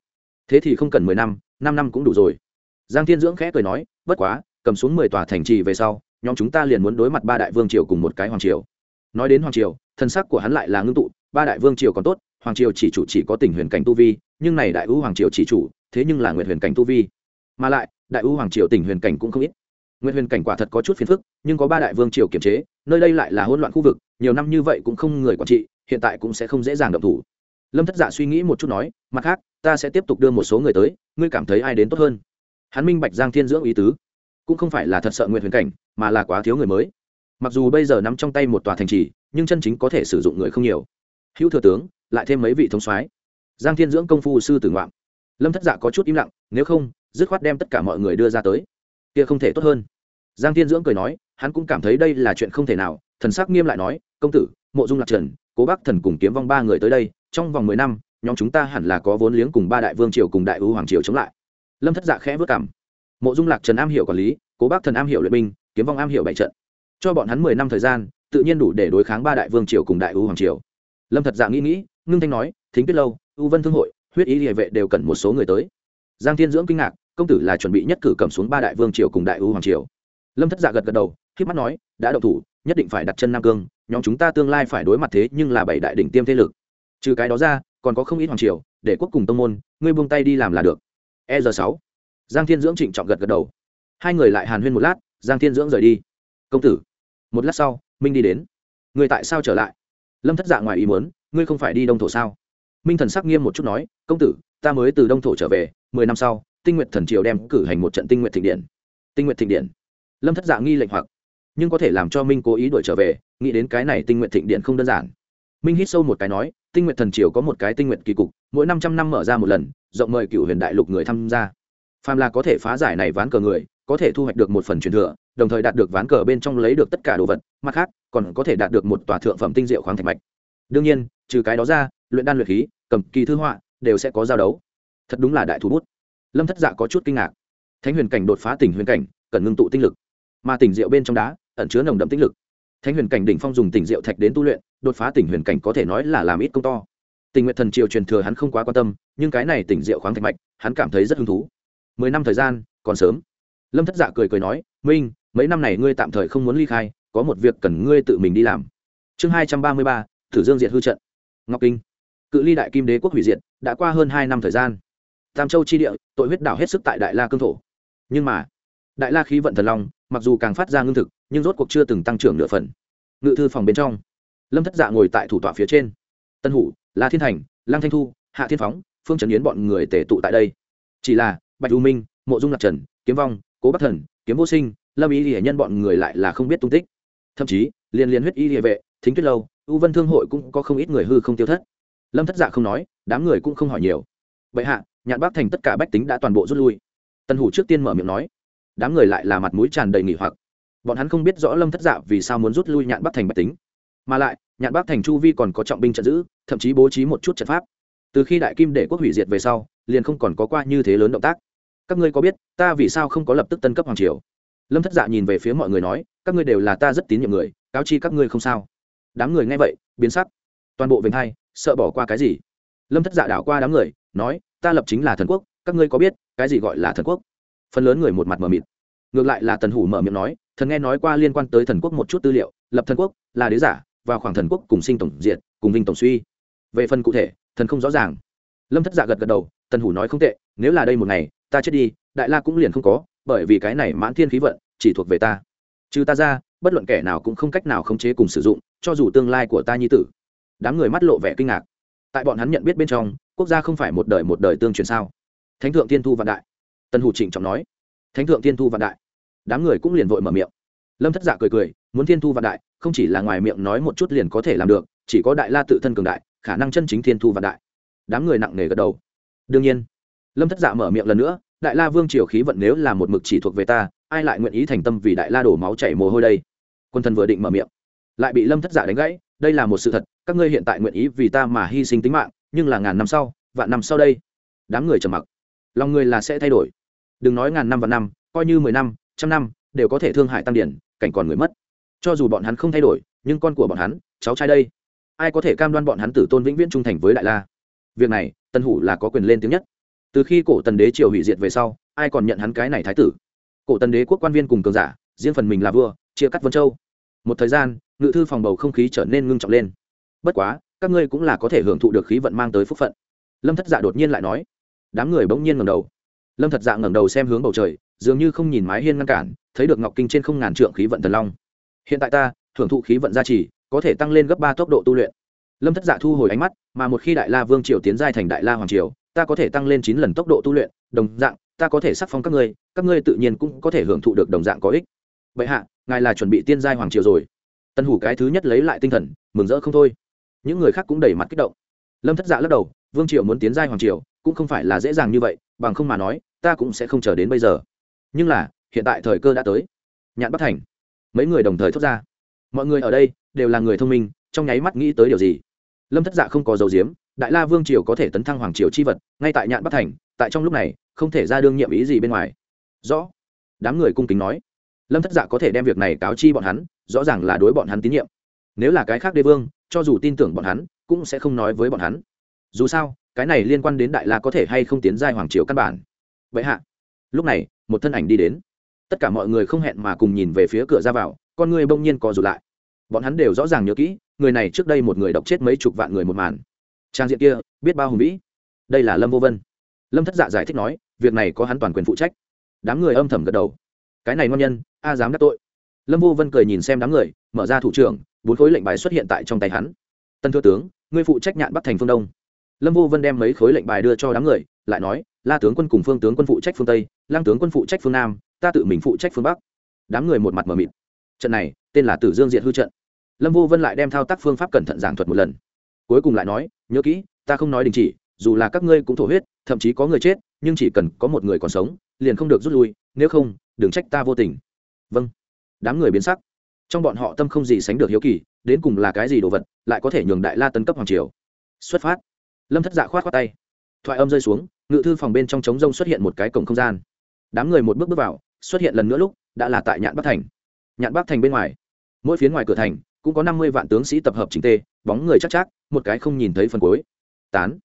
Thế thì không cần mười năm năm năm cũng đủ rồi. Giang thiên dưỡng khẽ cười nói, bất quá, cầm xuống mười tòa thành trì về sau, nhóm chúng ta liền muốn đối mặt ba đại vương triều cùng một cái hoàng triều. Nói đến hoàng triều, thân sắc của hắn lại là ngưng tụ, ba đại vương triều còn tốt, hoàng triều chỉ chủ chỉ có tình huyền cảnh tu vi, nhưng này đại ưu hoàng triều chỉ chủ, thế nhưng là nguyện huyền cảnh tu vi. Mà lại, đại ưu hoàng triều tình huyền cảnh cũng không ít. Nguyện huyền cảnh quả thật có chút phiền phức, nhưng có ba đại vương triều kiểm chế, nơi đây lại là hỗn loạn khu vực, nhiều năm như vậy cũng không người quản trị, hiện tại cũng sẽ không dễ dàng động thủ. Lâm thất dạ suy nghĩ một chút nói, mặt khác ta sẽ tiếp tục đưa một số người tới, ngươi cảm thấy ai đến tốt hơn? Hắn minh bạch giang thiên dưỡng ý tứ. Cũng không phải là thật sợ nguyện huyền cảnh, mà là quá thiếu người mới. Mặc dù bây giờ nắm trong tay một tòa thành trì, nhưng chân chính có thể sử dụng người không nhiều. Hữu thừa tướng, lại thêm mấy vị thống soái. Giang thiên dưỡng công phu sư tử ngoạm. Lâm thất dạ có chút im lặng, nếu không, dứt khoát đem tất cả mọi người đưa ra tới. Kia không thể tốt hơn. Giang thiên dưỡng cười nói, hắn cũng cảm thấy đây là chuyện không thể nào. Thần sắc nghiêm lại nói, công tử, mộ dung lạc trần, cố bắc thần cùng kiếm vong ba người tới đây, trong vòng mười năm nhóm chúng ta hẳn là có vốn liếng cùng ba đại vương triều cùng đại ưu hoàng triều chống lại. Lâm thất dạ khẽ vất cảm mộ dung lạc trần am hiểu quản lý, cố bác thần am hiểu luyện binh, kiếm vong am hiểu bảy trận. Cho bọn hắn mười năm thời gian, tự nhiên đủ để đối kháng ba đại vương triều cùng đại ưu hoàng triều. Lâm thật dạ nghĩ nghĩ, ngưng thanh nói, thính biết lâu ưu vân thương hội, huyết ý địa vệ đều cần một số người tới. Giang thiên dưỡng kinh ngạc, công tử là chuẩn bị nhất cử cầm xuống ba đại vương triều cùng đại ưu hoàng triều. Lâm thất dạ gật gật đầu khi mắt nói, đã đậu thủ, nhất định phải đặt chân nam cương, nhóm chúng ta tương lai phải đối mặt thế nhưng là bảy đại đỉnh tiêm thế lực. Trừ cái đó ra còn có không ít hoàng triều, để quốc cùng tông môn, ngươi buông tay đi làm là được. E giờ sáu. Giang thiên dưỡng trịnh trọng gật gật đầu. Hai người lại hàn huyên một lát, giang thiên dưỡng rời đi. Công tử, một lát sau, minh đi đến. Người tại sao trở lại? Lâm thất dạ ngoài ý muốn, ngươi không phải đi đông thổ sao? Minh thần sắc nghiêm một chút nói, công tử, ta mới từ đông thổ trở về, mười năm sau, tinh nguyện thần triều đem cử hành một trận tinh nguyện thịnh điện. Tinh nguyện thịnh điện. Lâm thất dạ nghi lệnh hoặc, nhưng có thể làm cho minh cố ý đuổi trở về, nghĩ đến cái này tinh nguyện thịnh điện không đơn giản. Minh hít sâu một cái nói tinh nguyện thần triều có một cái tinh nguyện kỳ cục, mỗi năm trăm năm mở ra một lần, rộng mời cựu huyền đại lục người tham gia. Phàm là có thể phá giải này ván cờ người, có thể thu hoạch được một phần truyền thừa, đồng thời đạt được ván cờ bên trong lấy được tất cả đồ vật, mặt khác, còn có thể đạt được một tòa thượng phẩm tinh diệu khoáng thạch mạch. Đương nhiên, trừ cái đó ra, luyện đan luyện khí, cầm kỳ thư họa, đều sẽ có giao đấu. Thật đúng là đại thú bút. Lâm thất dạ có chút kinh ngạc. Thánh huyền cảnh đột phá tỉnh huyền cảnh, cần ngưng tụ tinh lực. Mà tỉnh diệu bên trong đá, ẩn chứa nồng đậm tinh lực thánh huyền cảnh đỉnh phong dùng tỉnh diệu thạch đến tu luyện, đột phá tỉnh huyền cảnh có thể nói là làm ít công to. Tình nguyện thần triều truyền thừa hắn không quá quan tâm, nhưng cái này tỉnh diệu khoáng thạch mạch, hắn cảm thấy rất hứng thú. Mười năm thời gian, còn sớm. Lâm thất dạ cười cười nói, minh, mấy năm này ngươi tạm thời không muốn ly khai, có một việc cần ngươi tự mình đi làm. Chương hai trăm ba mươi ba, thử dương diệt hư trận. Ngọc kinh. Cự ly đại kim đế quốc hủy diệt, đã qua hơn hai năm thời gian. Tam châu chi địa, tội huyết đảo hết sức tại đại la cương thổ. Nhưng mà, đại la khí vận thần long mặc dù càng phát ra ngưng thực, nhưng rốt cuộc chưa từng tăng trưởng nửa phần. Ngự thư phòng bên trong, lâm thất dạ ngồi tại thủ tọa phía trên. Tân hủ, la thiên thành, lăng thanh thu, hạ thiên phóng, phương trần yến bọn người tể tụ tại đây. Chỉ là, bạch u minh, mộ dung lạc trần, kiếm vong, cố bắc thần, kiếm vô sinh, lâm ý hiển nhân bọn người lại là không biết tung tích. Thậm chí liên liên huyết y địa vệ, thính tuyết lâu, u vân thương hội cũng có không ít người hư không tiêu thất. Lâm thất dạ không nói, đám người cũng không hỏi nhiều. Vậy hạ, nhạn bác thành tất cả bách tính đã toàn bộ rút lui. Tân hủ trước tiên mở miệng nói đám người lại là mặt mũi tràn đầy nghỉ hoặc. Bọn hắn không biết rõ lâm thất dạ vì sao muốn rút lui nhạn bắc thành bạch tính. Mà lại, nhạn bắc thành chu vi còn có trọng binh trận giữ, thậm chí bố trí một chút trận pháp. Từ khi đại kim để quốc hủy diệt về sau, liền không còn có qua như thế lớn động tác. Các ngươi có biết, ta vì sao không có lập tức tân cấp hoàng triều? Lâm thất dạ nhìn về phía mọi người nói, các ngươi đều là ta rất tín nhiệm người, cáo chi các ngươi không sao. Đám người nghe vậy, biến sắc. Toàn bộ vinh hai, sợ bỏ qua cái gì? Lâm thất dạ đảo qua đám người, nói, ta lập chính là thần quốc, các ngươi có biết, cái gì gọi là thần quốc? Phần lớn người một mặt mờ mịt. Ngược lại là tần hủ mở miệng nói, thần nghe nói qua liên quan tới thần quốc một chút tư liệu, lập thần quốc, là đế giả, và khoảng thần quốc cùng sinh tổng diện cùng vinh tổng suy. Về phần cụ thể, thần không rõ ràng. Lâm thất dạ gật gật đầu, tần hủ nói không tệ, nếu là đây một ngày, ta chết đi, đại la cũng liền không có, bởi vì cái này mãn thiên khí vận, chỉ thuộc về ta. Trừ ta ra, bất luận kẻ nào cũng không cách nào khống chế cùng sử dụng, cho dù tương lai của ta nhi tử. Đám người mắt lộ vẻ kinh ngạc. Tại bọn hắn nhận biết bên trong, quốc gia không phải một đời một đời tương truyền sao? Thánh thượng tiên thu vạn đại tân hủ trịnh trọng nói, thánh thượng tiên thu vạn đại. Đám người cũng liền vội mở miệng. Lâm thất giả cười cười, muốn thiên thu vạn đại, không chỉ là ngoài miệng nói một chút liền có thể làm được, chỉ có đại la tự thân cường đại, khả năng chân chính thiên thu vạn đại. Đám người nặng nề gật đầu. Đương nhiên. Lâm thất giả mở miệng lần nữa, đại la vương triều khí vận nếu là một mực chỉ thuộc về ta, ai lại nguyện ý thành tâm vì đại la đổ máu chảy mồ hôi đây? Quân thần vừa định mở miệng, lại bị lâm thất giả đánh gãy, đây là một sự thật, các ngươi hiện tại nguyện ý vì ta mà hy sinh tính mạng, nhưng là ngàn năm sau, vạn năm sau đây. Đám người trầm mặc. Lòng người là sẽ thay đổi đừng nói ngàn năm và năm, coi như mười năm, trăm năm, đều có thể thương hại tăng điển, cảnh còn người mất. Cho dù bọn hắn không thay đổi, nhưng con của bọn hắn, cháu trai đây, ai có thể cam đoan bọn hắn tử tôn vĩnh viễn trung thành với đại la? Việc này tân hủ là có quyền lên tiếng nhất. Từ khi cổ tần đế triều hủy diệt về sau, ai còn nhận hắn cái này thái tử? Cổ tần đế quốc quan viên cùng cường giả, riêng phần mình là vua, chia cắt vân châu. Một thời gian, ngự thư phòng bầu không khí trở nên ngưng trọng lên. Bất quá, các ngươi cũng là có thể hưởng thụ được khí vận mang tới phúc phận. Lâm thất dạ đột nhiên lại nói. Đám người bỗng nhiên ngầm đầu lâm thật dạ ngẩng đầu xem hướng bầu trời, dường như không nhìn mái hiên ngăn cản, thấy được ngọc kinh trên không ngàn trượng khí vận thần long. Hiện tại ta, thưởng thụ khí vận gia trì, có thể tăng lên gấp ba tốc độ tu luyện. Lâm thất dạ thu hồi ánh mắt, mà một khi đại la vương triều tiến giai thành đại la hoàng triều, ta có thể tăng lên chín lần tốc độ tu luyện, đồng dạng, ta có thể sắc phong các ngươi các ngươi tự nhiên cũng có thể hưởng thụ được đồng dạng có ích. Vậy hạ, ngài là chuẩn bị tiên giai hoàng triều rồi. Tân hủ cái thứ nhất lấy lại tinh thần, mừng rỡ không thôi. Những người khác cũng đầy mặt kích động. Lâm thất dạ lắc đầu, vương triều muốn tiến giai hoàng triều, cũng không phải là dễ dàng như vậy, bằng không mà nói ta cũng sẽ không chờ đến bây giờ. Nhưng là, hiện tại thời cơ đã tới. Nhạn bắc thành. Mấy người đồng thời thốt ra. Mọi người ở đây đều là người thông minh, trong nháy mắt nghĩ tới điều gì? Lâm thất dạ không có dầu diếm đại la vương triều có thể tấn thăng hoàng triều chi vật, ngay tại nhạn bắc thành, tại trong lúc này, không thể ra đương nhiệm ý gì bên ngoài. Rõ. Đám người cung kính nói. Lâm thất dạ có thể đem việc này cáo chi bọn hắn, rõ ràng là đối bọn hắn tín nhiệm. Nếu là cái khác đế vương, cho dù tin tưởng bọn hắn, cũng sẽ không nói với bọn hắn. Dù sao, cái này liên quan đến đại la có thể hay không tiến giai hoàng triều căn bản vậy hạ. Lúc này, một thân ảnh đi đến. Tất cả mọi người không hẹn mà cùng nhìn về phía cửa ra vào, con người bỗng nhiên co rụt lại. Bọn hắn đều rõ ràng nhớ kỹ, người này trước đây một người độc chết mấy chục vạn người một màn. Trang diện kia, biết bao hùng vĩ. Đây là lâm vô vân. Lâm thất dạ giải thích nói, việc này có hắn toàn quyền phụ trách. Đám người âm thầm gật đầu. Cái này ngon nhân, a dám đắc tội. Lâm vô vân cười nhìn xem đám người, mở ra thủ trưởng, bốn khối lệnh bài xuất hiện tại trong tay hắn. Tân thưa tướng, ngươi phụ trách nhạn bắc thành phương đông. Lâm vô vân đem mấy khối lệnh bài đưa cho đám người, lại nói la tướng quân cùng phương tướng quân phụ trách phương tây lang tướng quân phụ trách phương nam, ta tự mình phụ trách phương bắc. Đám người một mặt mờ mịt. Trận này, tên là tử dương diệt hư trận. Lâm vô vân lại đem thao tác phương pháp cẩn thận giảng thuật một lần. Cuối cùng lại nói, nhớ kỹ, ta không nói đình chỉ, dù là các ngươi cũng thổ huyết, thậm chí có người chết, nhưng chỉ cần có một người còn sống, liền không được rút lui, nếu không, đừng trách ta vô tình. Vâng. Đám người biến sắc. Trong bọn họ tâm không gì sánh được hiếu kỳ, đến cùng là cái gì đồ vật, lại có thể nhường đại la tân cấp hoàng triều. Xuất phát. Lâm thất dạ khoát khoát tay. Thoại âm rơi xuống ngự thư phòng bên trong trống rông xuất hiện một cái cổng không gian. Đám người một bước bước vào, xuất hiện lần nữa lúc, đã là tại nhạn bắc thành. Nhạn bắc thành bên ngoài. Mỗi phía ngoài cửa thành, cũng có năm mươi vạn tướng sĩ tập hợp chính tê bóng người chắc chắc, một cái không nhìn thấy phần cuối. Tán.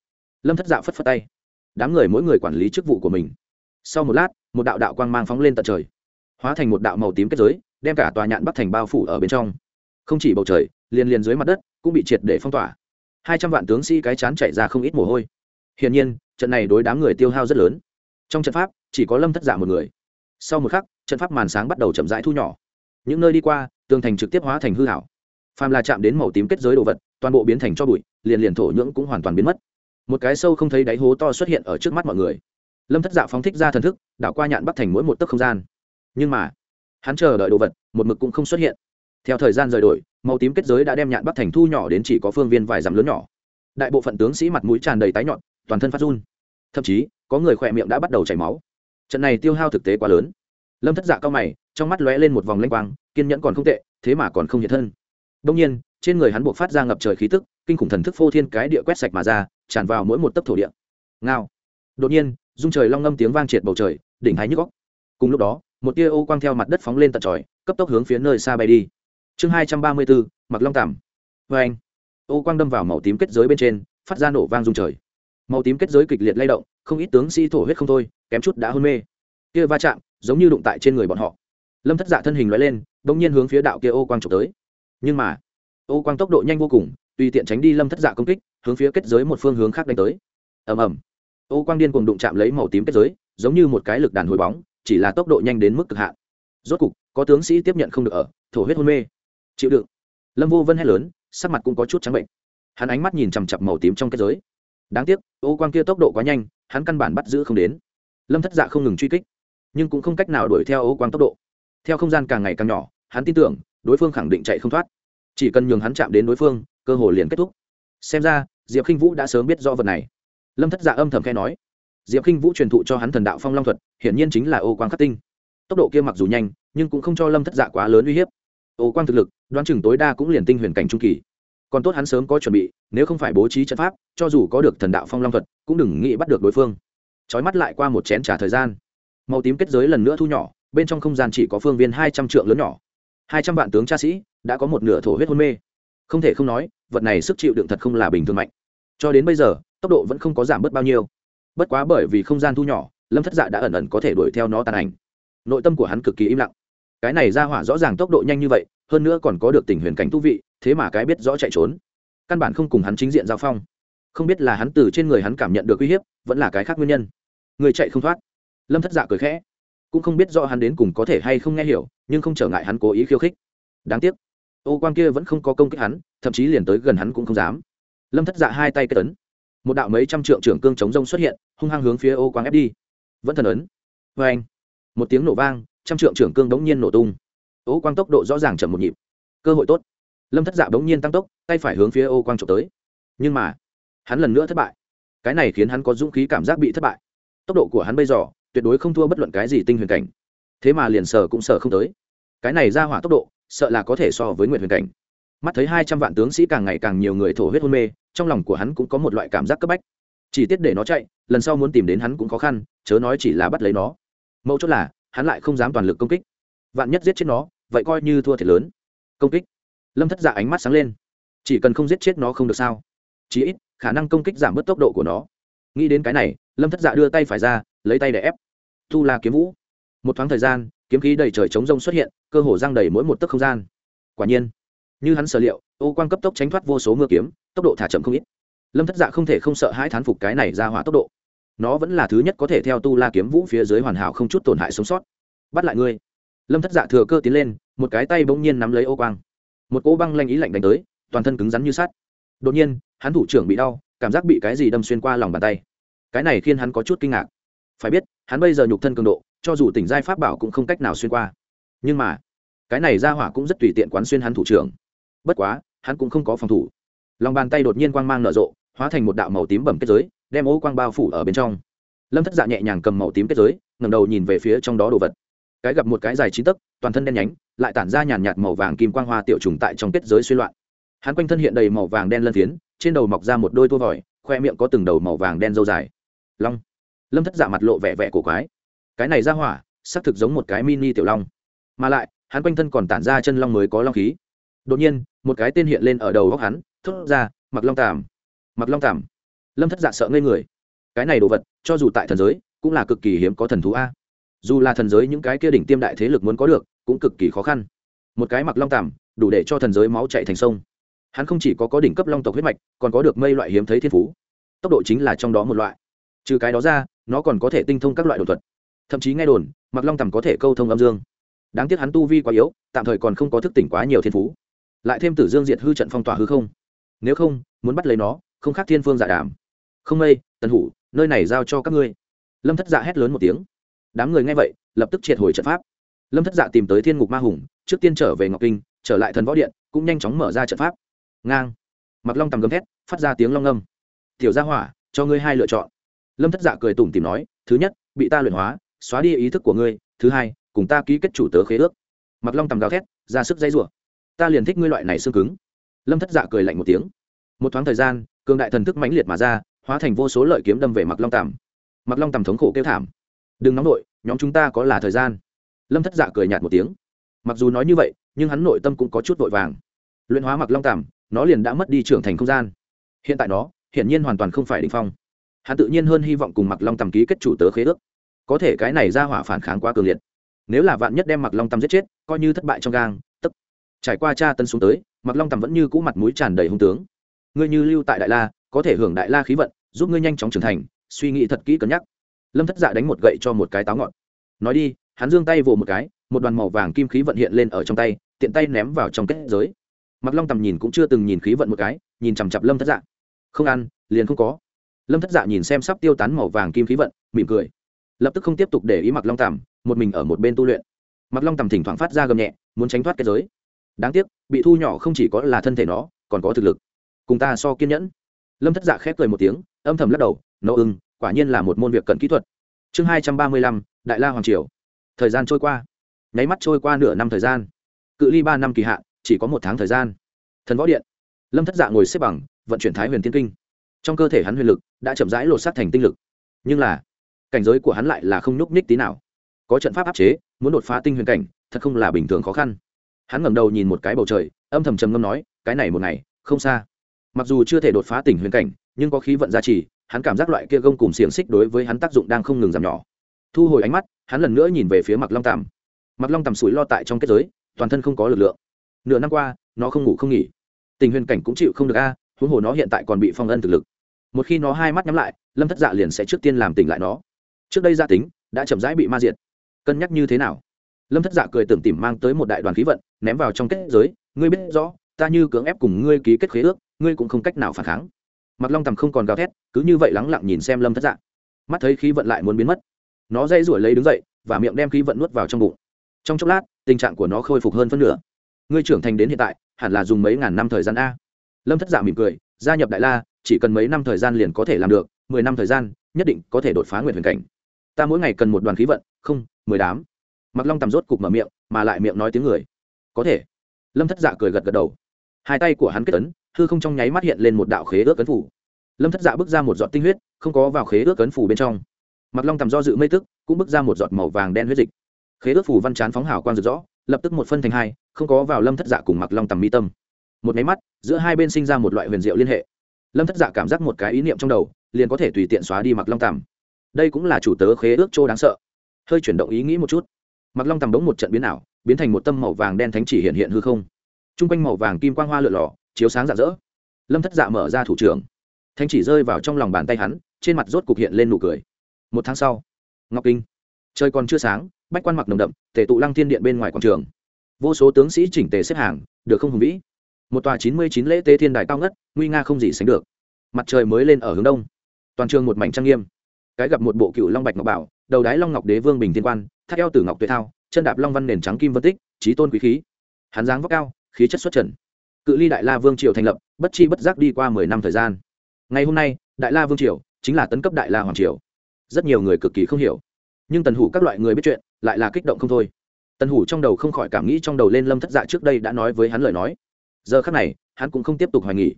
Lâm thất dạ phất phất tay. Đám người mỗi người quản lý chức vụ của mình. Sau một lát, một đạo đạo quang mang phóng lên tận trời. Hóa thành một đạo màu tím kết giới, đem cả tòa nhạn bắc thành bao phủ ở bên trong. Không chỉ bầu trời, liền liền dưới mặt đất, cũng bị triệt để phong tỏa. Hai trăm vạn tướng sĩ cái chán chạy ra không ít mồ hôi. Hiển nhiên trận này đối đám người tiêu hao rất lớn. Trong trận pháp, chỉ có lâm thất giả một người. Sau một khắc, trận pháp màn sáng bắt đầu chậm rãi thu nhỏ. Những nơi đi qua, tường thành trực tiếp hóa thành hư hảo. Phàm là chạm đến màu tím kết giới đồ vật, toàn bộ biến thành cho bụi, liền liền thổ nhưỡng cũng hoàn toàn biến mất. Một cái sâu không thấy đáy hố to xuất hiện ở trước mắt mọi người. Lâm thất dạ phóng thích ra thần thức, đảo qua nhạn bắt thành mỗi một tấc không gian. Nhưng mà, hắn chờ đợi đồ vật, một mực cũng không xuất hiện. Theo thời gian rời đổi, màu tím kết giới đã đem nhạn bắt thành thu nhỏ đến chỉ có phương viên vài dặm lớn nhỏ. Đại bộ phận tướng sĩ mặt mũi tràn đầy tái nhọn toàn thân phát run. Thậm chí, có người khỏe miệng đã bắt đầu chảy máu. Trận này tiêu hao thực tế quá lớn. Lâm thất dạ cao mày, trong mắt lóe lên một vòng lanh quang, kiên nhẫn còn không tệ, thế mà còn không hiện thân. Đông nhiên, trên người hắn buộc phát ra ngập trời khí tức, kinh khủng thần thức phô thiên cái địa quét sạch mà ra, tràn vào mỗi một tấc thổ địa. Ngao. Đột nhiên dung trời long ngâm tiếng vang triệt bầu trời, đỉnh hái nhức góc cùng lúc đó, một tia ô quang theo mặt đất phóng lên tận tròi cấp tốc hướng phía nơi xa bay đi. Chương hai trăm ba mươi bốn mặc long tàm. Vê anh ô quang đâm vào màu tím kết giới bên trên, phát ra nổ vang dung trời màu tím kết giới kịch liệt lay động, không ít tướng sĩ thổ huyết không thôi, kém chút đã hôn mê. Kia va chạm, giống như đụng tại trên người bọn họ. Lâm thất dạ thân hình loại lên đ ỗ n g nhiên hướng phía đạo kia ô quang trục tới. Nhưng mà, ô quang tốc độ nhanh vô cùng, tùy tiện tránh đi lâm thất dạ công kích, hướng phía kết giới một phương hướng khác đánh tới. Ầm ầm. Ô quang điên cùng đụng chạm lấy màu tím kết giới, giống như một cái lực đàn hồi bóng, chỉ là tốc độ nhanh đến mức cực hạn. Rốt cục, có tướng sĩ tiếp nhận không được ở, thổ huyết hôn mê. Chịu đựng. Lâm vô vân hét lớn, sắc mặt cũng có chút trắng bệnh. Hắn ánh mắt nhìn chằm chặp màu tím trong kết giới đáng tiếc, ô quang kia tốc độ quá nhanh, hắn căn bản bắt giữ không đến. Lâm thất dạ không ngừng truy kích, nhưng cũng không cách nào đuổi theo ô quang tốc độ. Theo không gian càng ngày càng nhỏ, hắn tin tưởng, đối phương khẳng định chạy không thoát. Chỉ cần nhường hắn chạm đến đối phương, cơ hội liền kết thúc. Xem ra, diệp k i n h vũ đã sớm biết do vật này. Lâm thất dạ âm thầm khe nói. Diệp k i n h vũ truyền thụ cho hắn thần đạo phong long thuật, hiển nhiên chính là ô quang khắc tinh. Tốc độ kia mặc dù nhanh, nhưng cũng không cho lâm thất dạ quá lớn uy hiếp. Ô quang thực lực, đoán chừng tối đa cũng liền tinh huyền cảnh trung kỳ còn tốt hắn sớm có chuẩn bị, nếu không phải bố trí trận pháp, cho dù có được thần đạo phong long thuật, cũng đừng nghĩ bắt được đối phương. Trói mắt lại qua một chén trả thời gian. Màu tím kết giới lần nữa thu nhỏ, bên trong không gian chỉ có phương viên hai trăm trượng lớn nhỏ. Hai trăm vạn tướng cha sĩ, đã có một nửa thổ huyết hôn mê. Không thể không nói, vật này sức chịu đựng thật không là bình thường mạnh. Cho đến bây giờ, tốc độ vẫn không có giảm bớt bao nhiêu. Bất quá bởi vì không gian thu nhỏ, lâm thất dạ đã ẩn ẩn có thể đuổi theo nó tàn ảnh. Nội tâm của hắn cực kỳ im lặng. Cái này ra hỏa rõ ràng tốc độ nhanh như vậy, hơn nữa còn có được tình huyền cảnh thú vị thế mà cái biết rõ chạy trốn. Căn bản không cùng hắn chính diện giao phong. Không biết là hắn từ trên người hắn cảm nhận được uy hiếp, vẫn là cái khác nguyên nhân. Người chạy không thoát. Lâm thất dạ cười khẽ. Cũng không biết do hắn đến cùng có thể hay không nghe hiểu, nhưng không trở ngại hắn cố ý khiêu khích. Đáng tiếc, ô quan kia vẫn không có công kích hắn, thậm chí liền tới gần hắn cũng không dám. Lâm thất dạ hai tay kết ấn. Một đạo mấy trăm trượng trưởng cương chống rông xuất hiện, hung hăng hướng phía ô quang ép đi. Vẫn thần ấn. Vê anh, một tiếng nổ vang, trăm trượng trưởng cương đống nhiên nổ tung. Ô quang tốc độ rõ ràng chậm một nhịp. Cơ hội tốt lâm thất dạ bỗng nhiên tăng tốc, tay phải hướng phía ô quang trộm tới. Nhưng mà, hắn lần nữa thất bại. Cái này khiến hắn có dũng khí cảm giác bị thất bại. Tốc độ của hắn bây giờ, tuyệt đối không thua bất luận cái gì tinh huyền cảnh. Thế mà liền sở cũng sở không tới. Cái này ra hỏa tốc độ, sợ là có thể so với nguyện huyền cảnh. Mắt thấy hai trăm vạn tướng sĩ càng ngày càng nhiều người thổ huyết hôn mê, trong lòng của hắn cũng có một loại cảm giác cấp bách. Chỉ tiết để nó chạy, lần sau muốn tìm đến hắn cũng khó khăn, chớ nói chỉ là bắt lấy nó. Mẫu chốt là, hắn lại không dám toàn lực công kích. Vạn nhất giết chết nó, vậy coi như thua thiệt lớn. Công kích lâm thất dạ ánh mắt sáng lên. Chỉ cần không giết chết nó không được sao? Chí ít, khả năng công kích giảm bớt tốc độ của nó. Nghĩ đến cái này, lâm thất dạ đưa tay phải ra, lấy tay để ép. Tu la kiếm vũ. Một thoáng thời gian, kiếm khí đầy trời chống rông xuất hiện, cơ hồ giang đầy mỗi một tấc không gian. Quả nhiên, như hắn sở liệu, ô quang cấp tốc tránh thoát vô số mưa kiếm, tốc độ thả chậm không ít. Lâm thất dạ không thể không sợ hãi thán phục cái này ra hỏa tốc độ. Nó vẫn là thứ nhất có thể theo tu la kiếm vũ phía dưới hoàn hảo không chút tổn hại sống sót. Bắt lại ngươi. Lâm thất dạ thừa cơ tiến lên, một cái tay bỗng nhiên nắm lấy ô quang một cỗ băng lanh ý lạnh đánh tới, toàn thân cứng rắn như sắt. Đột nhiên, hắn thủ trưởng bị đau, cảm giác bị cái gì đâm xuyên qua lòng bàn tay. Cái này khiến hắn có chút kinh ngạc. Phải biết, hắn bây giờ nhục thân cường độ, cho dù tỉnh giai pháp bảo cũng không cách nào xuyên qua. Nhưng mà, cái này ra hỏa cũng rất tùy tiện quán xuyên hắn thủ trưởng. Bất quá, hắn cũng không có phòng thủ. Lòng bàn tay đột nhiên quang mang nở rộ, hóa thành một đạo màu tím bẩm kết giới, đem ô quang bao phủ ở bên trong. Lâm thất dạ nhẹ nhàng cầm màu tím kết giới, ngẩng đầu nhìn về phía trong đó đồ vật cái gặp một cái dài chín tấc, toàn thân đen nhánh, lại tản ra nhàn nhạt màu vàng kim quang hoa tiểu trùng tại trong kết giới suy loạn. Hắn quanh thân hiện đầy màu vàng đen lân phiến, trên đầu mọc ra một đôi tua vòi, khoe miệng có từng đầu màu vàng đen dâu dài. Long. Lâm thất dạ mặt lộ vẻ vẻ cổ quái. Cái này ra hỏa, xác thực giống một cái mini tiểu long. Mà lại, hắn quanh thân còn tản ra chân long mới có long khí. Đột nhiên, một cái tên hiện lên ở đầu góc hắn, thốt ra, mặc long tàm. Mặc long tàm. Lâm thất dạ sợ ngây người. Cái này đồ vật, cho dù tại thần giới, cũng là cực kỳ hiếm có thần thú a dù là thần giới những cái kia đỉnh tiêm đại thế lực muốn có được, cũng cực kỳ khó khăn. Một cái mặc long tàm đủ để cho thần giới máu chạy thành sông. Hắn không chỉ có có đỉnh cấp long tộc huyết mạch, còn có được mây loại hiếm thấy thiên phú. Tốc độ chính là trong đó một loại. Trừ cái đó ra, nó còn có thể tinh thông các loại đột thuật. Thậm chí nghe đồn, mặc long tầm có thể câu thông âm dương. Đáng tiếc hắn tu vi quá yếu, tạm thời còn không có thức tỉnh quá nhiều thiên phú. Lại thêm tử dương diệt hư trận phong tỏa hư không. Nếu không, muốn bắt lấy nó, không khác thiên phương giả đàm. Đảm không mây, tần hủ, nơi này giao cho các ngươi. Lâm thất dạ hét lớn một tiếng đám người nghe vậy, lập tức triệt hồi trận pháp. Lâm thất dạ tìm tới thiên ngục ma hùng, trước tiên trở về ngọc kinh, trở lại thần võ điện, cũng nhanh chóng mở ra trận pháp. Ngang. Mặc long tầm gầm thét, phát ra tiếng long âm tiểu gia hỏa, cho ngươi hai lựa chọn. Lâm thất dạ cười tủm tìm nói, thứ nhất, bị ta luyện hóa, xóa đi ý thức của ngươi. Thứ hai, cùng ta ký kết chủ tớ khế ước. Mặc long tầm gào thét, ra sức dây rủa. Ta liền thích ngươi loại này xương cứng. Lâm thất dạ cười lạnh một tiếng. Một thoáng thời gian, cường đại thần thức mãnh liệt mà ra, hóa thành vô số lợi kiếm đâm về mặc long tằm mặc long tằm thống khổ kêu thảm đừng nóng nổi nhóm chúng ta có là thời gian? Lâm thất dạ cười nhạt một tiếng. Mặc dù nói như vậy, nhưng hắn nội tâm cũng có chút vội vàng. Luyện hóa mặc long tằm nó liền đã mất đi trưởng thành không gian. Hiện tại nó, hiển nhiên hoàn toàn không phải định h phong. Hắn tự nhiên hơn hy vọng cùng mặc long tằm ký kết chủ tớ khế ước. Có thể cái này ra hỏa phản kháng quá cường liệt. Nếu là vạn nhất đem mặc long tằm giết chết, coi như thất bại trong gang, tức trải qua cha tân xuống tới, mặc long tằm vẫn như cũ mặt mũi tràn đầy hung tướng. Ngươi như lưu tại đại la, có thể hưởng đại la khí vận, giúp ngươi nhanh chóng trưởng thành, suy nghĩ thật kỹ cân nhắc lâm thất dạ đánh một gậy cho một cái táo ngọn. Nói đi, hắn giương tay vồ một cái, một đoàn màu vàng kim khí vận hiện lên ở trong tay, tiện tay ném vào trong kết giới. Mặc long tầm nhìn cũng chưa từng nhìn khí vận một cái, nhìn chằm chặp lâm thất dạ. Không ăn, liền không có. Lâm thất dạ nhìn xem sắp tiêu tán màu vàng kim khí vận, mỉm cười. Lập tức không tiếp tục để ý mặc long tầm, một mình ở một bên tu luyện. Mặc long tầm thỉnh thoảng phát ra gầm nhẹ, muốn tránh thoát kết giới. Đáng tiếc, bị thu nhỏ không chỉ có là thân thể nó, còn có thực lực. Cùng ta so kiên nhẫn. Lâm thất dạ khép cười một tiếng, âm thầm lắc đầu nậu ưng quả nhiên là một môn việc cần kỹ thuật. Chương hai trăm ba mươi lăm, đại la hoàng triều. Thời gian trôi qua. Nháy mắt trôi qua nửa năm thời gian. Cự ly ba năm kỳ hạn, chỉ có một tháng thời gian. Thần võ điện. Lâm thất dạ ngồi xếp bằng, vận chuyển thái huyền tiên kinh. Trong cơ thể hắn huyền lực đã chậm rãi lột sát thành tinh lực. Nhưng là, cảnh giới của hắn lại là không nhúc nhích tí nào. Có trận pháp áp chế, muốn đột phá tinh huyền cảnh, thật không là bình thường khó khăn. Hắn ngẩng đầu nhìn một cái bầu trời, âm thầm trầm ngâm nói, cái này một ngày, không xa. Mặc dù chưa thể đột phá tỉnh huyền cảnh, nhưng có khí vận gia trì hắn cảm giác loại kia gông cùng xiềng xích đối với hắn tác dụng đang không ngừng giảm nhỏ. Thu hồi ánh mắt, hắn lần nữa nhìn về phía mặc long tàm. Mặc long tàm sủi lo tại trong kết giới, toàn thân không có lực lượng. Nửa năm qua, nó không ngủ không nghỉ. Tình huyền cảnh cũng chịu không được a, huống hồ nó hiện tại còn bị phong ân thực lực. Một khi nó hai mắt nhắm lại, lâm thất dạ liền sẽ trước tiên làm tỉnh lại nó. Trước đây gia tính, đã chậm rãi bị ma diệt. Cân nhắc như thế nào? Lâm thất dạ cười tưởng tìm mang tới một đại đoàn khí vận, ném vào trong kết giới. Ngươi biết rõ, ta như cưỡng ép cùng ngươi ký kết khế ước, ngươi cũng không cách nào phản kháng mặc long tầm không còn gào thét, cứ như vậy lắng lặng nhìn xem lâm thất dạ. Mắt thấy khí vận lại muốn biến mất. Nó dây rủi lấy đứng dậy, và miệng đem khí vận nuốt vào trong bụng. Trong chốc lát, tình trạng của nó khôi phục hơn phân nửa. Ngươi trưởng thành đến hiện tại, hẳn là dùng mấy ngàn năm thời gian a. Lâm thất dạ mỉm cười, gia nhập đại la, chỉ cần mấy năm thời gian liền có thể làm được, mười năm thời gian, nhất định có thể đột phá nguyện huyền cảnh. Ta mỗi ngày cần một đoàn khí vận, không, mười đám. Mặc long tầm rốt cục mở miệng, mà lại miệng nói tiếng người. Có thể. Lâm thất dạ cười gật gật đầu. Hai tay của hắn kết ấn hư không trong nháy mắt hiện lên một đạo khế ước cấn phủ. Lâm thất dạ bước ra một giọt tinh huyết, không có vào khế ước cấn phủ bên trong. Mặc long tầm do dự mây tức, cũng bước ra một giọt màu vàng đen huyết dịch. Khế ước phủ văn chán phóng hào quang rực rõ lập tức một phân thành hai, không có vào lâm thất dạ cùng mặc long tầm mi tâm. Một máy mắt, giữa hai bên sinh ra một loại huyền diệu liên hệ. Lâm thất dạ cảm giác một cái ý niệm trong đầu, liền có thể tùy tiện xóa đi mặc long tầm. Đây cũng là chủ tớ khế ước chỗ đáng sợ. Hơi chuyển động ý nghĩ một chút. Mặc long tầm đống một trận biến ảo, biến thành một tâm màu vàng đen thánh chỉ hiện hiện hư không. T r u n g quanh màu vàng kim quang hoa lượn lò chiếu sáng rạng rỡ. Lâm thất dạ mở ra thủ trưởng. Thanh chỉ rơi vào trong lòng bàn tay hắn, trên mặt rốt cục hiện lên nụ cười. Một tháng sau, ngọc kinh. Trời còn chưa sáng, bách quan mặc nồng đậm tể tụ lăng thiên điện bên ngoài quảng trường. Vô số tướng sĩ chỉnh tề xếp hàng, được không hùng vĩ. Một tòa chín mươi chín lễ tế thiên đài cao ngất, nguy nga không gì sánh được. Mặt trời mới lên ở hướng đông. Toàn trường một mảnh trang nghiêm. Cái gặp một bộ cựu long bạch ngọc bảo, đầu đái long ngọc đế vương bình thiên quan, thắt eo tử ngọc tuệ thao, chân đạp long văn nền trắng kim vân tích trí tôn quý khí. Hắn dáng vóc cao, khí chất xuất trần cự ly đại la vương triều thành lập, bất chi bất giác đi qua mười năm thời gian. Ngày hôm nay, đại la vương triều chính là tấn cấp đại la hoàng triều. Rất nhiều người cực kỳ không hiểu. Nhưng tần hủ các loại người biết chuyện, lại là kích động không thôi. Tần hủ trong đầu không khỏi cảm nghĩ trong đầu lên lâm thất dạ trước đây đã nói với hắn lời nói. Giờ khác này, hắn cũng không tiếp tục hoài nghỉ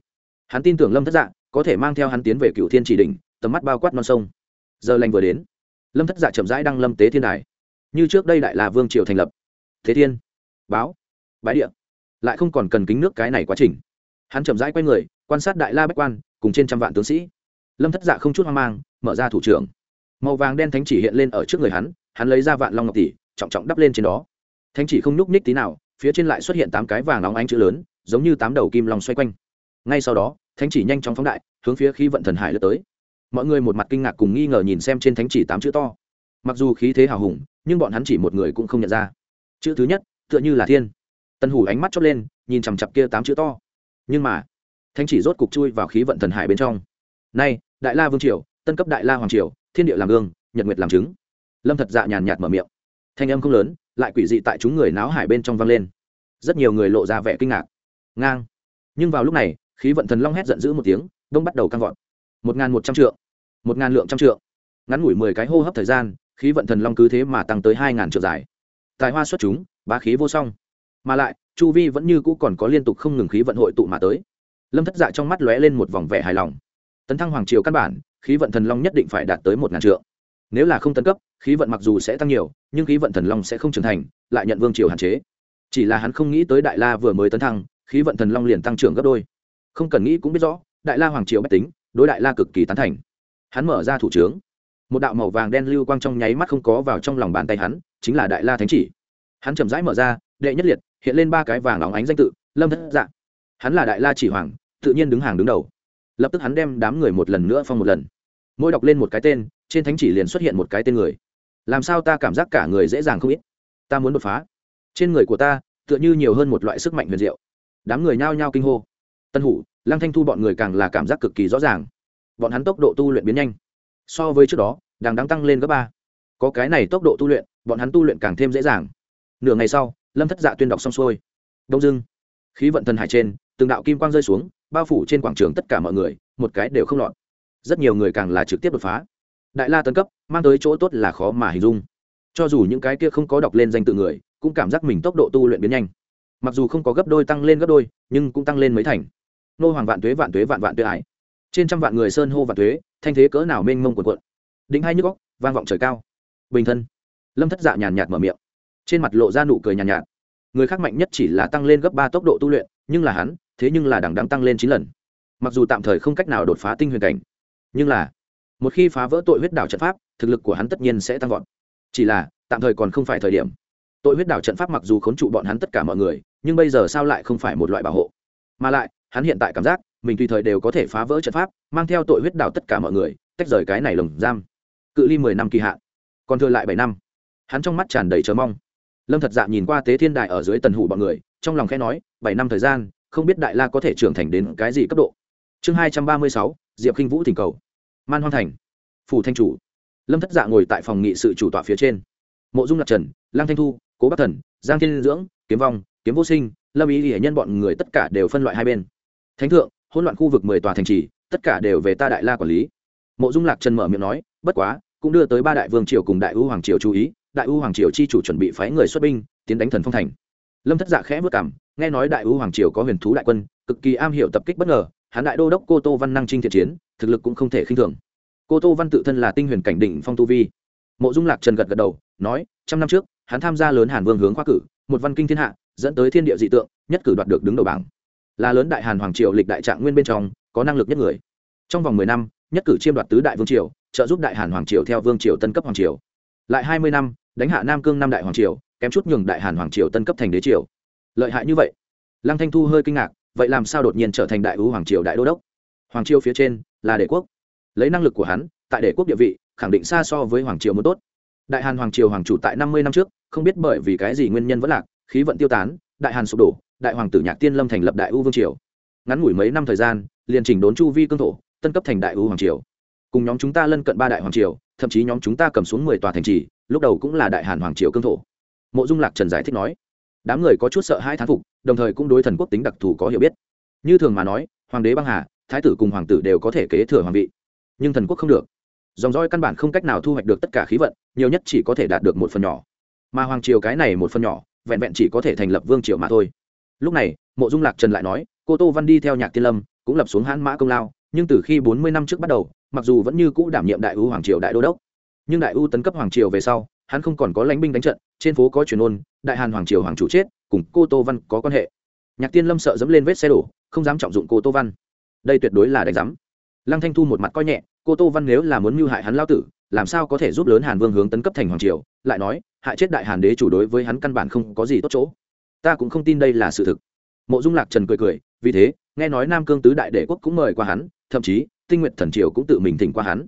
hắn tin tưởng lâm thất dạ có thể mang theo hắn tiến về cựu thiên chỉ đỉnh tầm mắt bao quát non sông. Giờ lành vừa đến, lâm thất dạ chậm rãi đăng lâm tế thiên đài. Như trước đây đại là vương triều thành lập. Thế thiên, báo, bái điện lại không còn cần kính nước cái này quá trình. Hắn chậm rãi quay người, quan sát đại la bách quan, cùng trên trăm vạn tướng sĩ. Lâm thất dạ không chút hoang mang, mở ra thủ trưởng. Màu vàng đen thánh chỉ hiện lên ở trước người hắn hắn lấy ra vạn long ngọc tỷ, trọng trọng đắp lên trên đó. Thánh chỉ không nhúc nhích tí nào, phía trên lại xuất hiện tám cái vàng nóng ánh chữ lớn, giống như tám đầu kim long xoay quanh. Ngay sau đó, thánh chỉ nhanh chóng phóng đại, hướng phía khí vận thần hải lướt tới. Mọi người một mặt kinh ngạc cùng nghi ngờ nhìn xem trên thánh chỉ tám chữ to. Mặc dù khí thế hào hùng, nhưng bọn hắn chỉ một người cũng không nhận ra. Chữ thứ nhất, tựa như là thiên tân hủ ánh mắt chót lên, nhìn chằm chặp kia tám chữ to. Nhưng mà, thánh chỉ rốt cục chui vào khí vận thần hải bên trong. Nay, đại la vương triều, tân cấp đại la hoàng triều, thiên địa làm gương, nhật nguyệt làm chứng. Lâm thật dạ nhàn nhạt mở miệng. Thanh âm không lớn, lại quỷ dị tại chúng người náo hải bên trong vang lên. Rất nhiều người lộ ra vẻ kinh ngạc. Ngang. Nhưng vào lúc này, khí vận thần long hét giận dữ một tiếng, đông bắt đầu căng vọt. Một ngàn một trăm trượng. Một ngàn lượng trăm trượng. Ngắn ngủi mười cái hô hấp thời gian, khí vận thần long cứ thế mà tăng tới hai ngàn trượng dài. Tài hoa xuất chúng, bá khí vô song mà lại, chu vi vẫn như cũ còn có liên tục không ngừng khí vận hội tụ mà tới. Lâm thất dạ trong mắt lóe lên một vòng vẻ hài lòng. Tấn thăng hoàng triều căn bản, khí vận thần long nhất định phải đạt tới một ngàn trượng. Nếu là không tấn cấp, khí vận mặc dù sẽ tăng nhiều, nhưng khí vận thần long sẽ không trưởng thành, lại nhận vương triều hạn chế. Chỉ là hắn không nghĩ tới đại la vừa mới tấn thăng, khí vận thần long liền tăng trưởng gấp đôi. Không cần nghĩ cũng biết rõ, đại la hoàng triều bách tính, đối đại la cực kỳ tán thành. Hắn mở ra thủ trướng. Một đạo màu vàng đen lưu quang trong nháy mắt không có vào trong lòng bàn tay hắn, chính là đại la thánh chỉ. Hắn chậm rãi mở ra, đệ nhất liệt hiện lên ba cái vàng óng ánh danh tự, lâm thất dạ. Hắn là đại la chỉ hoàng, tự nhiên đứng hàng đứng đầu. Lập tức hắn đem đám người một lần nữa phong một lần. Mỗi đọc lên một cái tên, trên thánh chỉ liền xuất hiện một cái tên người. Làm sao ta cảm giác cả người dễ dàng không ít? Ta muốn đột phá. Trên người của ta, tựa như nhiều hơn một loại sức mạnh huyền diệu. Đám người nhao nhao kinh hô. Tân hủ, lăng thanh thu bọn người càng là cảm giác cực kỳ rõ ràng. Bọn hắn tốc độ tu luyện biến nhanh. So với trước đó, đang đang tăng lên gấp ba. Có cái này tốc độ tu luyện, bọn hắn tu luyện càng thêm dễ dàng. Nửa ngày sau lâm thất dạ tuyên đọc xong xuôi. Đông dưng khí vận thần hải trên, từng đạo kim quang rơi xuống, bao phủ trên quảng trường tất cả mọi người, một cái đều không lọt. Rất nhiều người càng là trực tiếp đột phá. Đại la tấn cấp, mang tới chỗ tốt là khó mà hình dung. Cho dù những cái kia không có đọc lên danh tự người, cũng cảm giác mình tốc độ tu luyện biến nhanh. Mặc dù không có gấp đôi tăng lên gấp đôi, nhưng cũng tăng lên mấy thành. Nô hoàng vạn tuế vạn tuế, vạn vạn tuế ải. Trên trăm vạn người sơn hô vạn tuế, thanh thế cỡ nào mênh mông quần quận đĩnh hai nhức góc vang vọng trời cao. Bình thân. Lâm thất dạ nhàn nhạt mở miệng trên mặt lộ ra nụ cười nhàn nhạt, nhạt. Người khác mạnh nhất chỉ là tăng lên gấp ba tốc độ tu luyện nhưng là hắn thế nhưng là đằng đang tăng lên chín lần. Mặc dù tạm thời không cách nào đột phá tinh huyền cảnh nhưng là một khi phá vỡ tội huyết đảo trận pháp thực lực của hắn tất nhiên sẽ tăng vọt. Chỉ là tạm thời còn không phải thời điểm. Tội huyết đảo trận pháp mặc dù khốn trụ bọn hắn tất cả mọi người nhưng bây giờ sao lại không phải một loại bảo hộ? Mà lại hắn hiện tại cảm giác mình tùy thời đều có thể phá vỡ trận pháp mang theo tội huyết đảo tất cả mọi người tách rời cái này lồng giam. Cự ly mười năm kỳ hạn còn thừa lại bảy năm. Hắn trong mắt tràn đầy chờ mong lâm thật dạ nhìn qua tế thiên đại ở dưới tần hủ bọn người, trong lòng khẽ nói, bảy năm thời gian, không biết đại la có thể trưởng thành đến cái gì cấp độ. Chương hai trăm ba mươi sáu, diệp k i n h vũ thỉnh cầu. Man hoang thành. Phủ thanh chủ. Lâm thất dạ ngồi tại phòng nghị sự chủ tọa phía trên. Mộ dung lạc trần lang thanh thu, cố bắc thần, giang thiên dưỡng, kiếm vong, kiếm vô sinh, lâm ý hiển nhân bọn người tất cả đều phân loại hai bên. Thánh thượng, hỗn loạn khu vực mười tòa thành trì, tất cả đều về ta đại la quản lý. Mộ dung lạc trần mở miệng nói, bất quá, cũng đưa tới ba đại vương triều cùng đại U hoàng triều chú ý đại U hoàng triều chi chủ chuẩn bị phái người xuất binh, tiến đánh thần phong thành. Lâm thất dạ khẽ vất cảm, nghe nói đại U hoàng triều có huyền thú đại quân, cực kỳ am hiểu tập kích bất ngờ, hắn đại đô đốc cô tô văn năng trinh thiện chiến, thực lực cũng không thể khinh thường. Cô tô văn tự thân là tinh huyền cảnh đỉnh phong tu vi. Mộ dung lạc trần gật gật đầu, nói, trăm năm trước, hắn tham gia lớn hàn vương hướng khoa cử, một văn kinh thiên hạ, dẫn tới thiên địa dị tượng, nhất cử đoạt được đứng đầu bảng. Là lớn đại hàn hoàng triều lịch đại trạng nguyên bên trong, có năng lực nhất người. Trong vòng mười năm, nhất cử chiêm đoạt tứ đại vương triều, trợ giúp đại hàn hoàng triều theo vương triều tân cấp hoàng triều. Lại hai mươi năm đánh hạ nam cương năm đại hoàng triều, kém chút nhường đại hàn hoàng triều tân cấp thành đế triều. Lợi hại như vậy? Lăng thanh thu hơi kinh ngạc, vậy làm sao đột nhiên trở thành đại ưu hoàng triều đại đô đốc? Hoàng triều phía trên là đế quốc. Lấy năng lực của hắn, tại đế quốc địa vị, khẳng định xa so với hoàng triều muốn tốt. Đại hàn hoàng triều hoàng chủ tại năm mươi năm trước, không biết bởi vì cái gì nguyên nhân vẫn lạc, khí vận tiêu tán, đại hàn sụp đổ, đại hoàng tử nhạc tiên lâm thành lập đại ưu vương triều. Ngắn ngủi mấy năm thời gian, liền chỉnh đốn chu vi cương thổ, tân cấp thành đại ưu hoàng triều. Cùng nhóm chúng ta lân cận ba đại hoàng triều, thậm chí nhóm chúng ta cầm xuống mười tòa thành trì lúc đầu cũng là đại hàn hoàng triều cương thổ. Mộ dung lạc trần giải thích nói, đám người có chút sợ hai thán phục, đồng thời cũng đối thần quốc tính đặc thù có hiểu biết. Như thường mà nói, hoàng đế băng hà, thái tử cùng hoàng tử đều có thể kế thừa hoàng vị, nhưng thần quốc không được. Dòng roi căn bản không cách nào thu hoạch được tất cả khí vận, nhiều nhất chỉ có thể đạt được một phần nhỏ. Mà hoàng triều cái này một phần nhỏ, vẹn vẹn chỉ có thể thành lập vương triều mà thôi. Lúc này, mộ dung lạc trần lại nói, cô tô văn đi theo nhạc tiên lâm, cũng lập xuống hãn mã công lao, nhưng từ khi bốn mươi năm trước bắt đầu, mặc dù vẫn như cũ đảm nhiệm đại ưu hoàng triều đại đô đốc nhưng đại u tấn cấp hoàng triều về sau, hắn không còn có lãnh binh đánh trận, trên phố có truyền ôn, đại hàn hoàng triều hoàng chủ chết, cùng cô tô văn có quan hệ. Nhạc tiên lâm sợ dẫm lên vết xe đổ, không dám trọng dụng cô tô văn. Đây tuyệt đối là đánh giám. Lăng thanh thu một mặt coi nhẹ, cô tô văn nếu là muốn mưu hại hắn lao tử, làm sao có thể giúp lớn hàn vương hướng tấn cấp thành hoàng triều, lại nói hại chết đại hàn đế chủ đối với hắn căn bản không có gì tốt chỗ. Ta cũng không tin đây là sự thực. Mộ dung lạc trần cười cười, vì thế, nghe nói nam cương tứ đại đệ quốc cũng mời qua hắn, thậm chí tinh nguyện thần triều cũng tự mình thỉnh qua hắn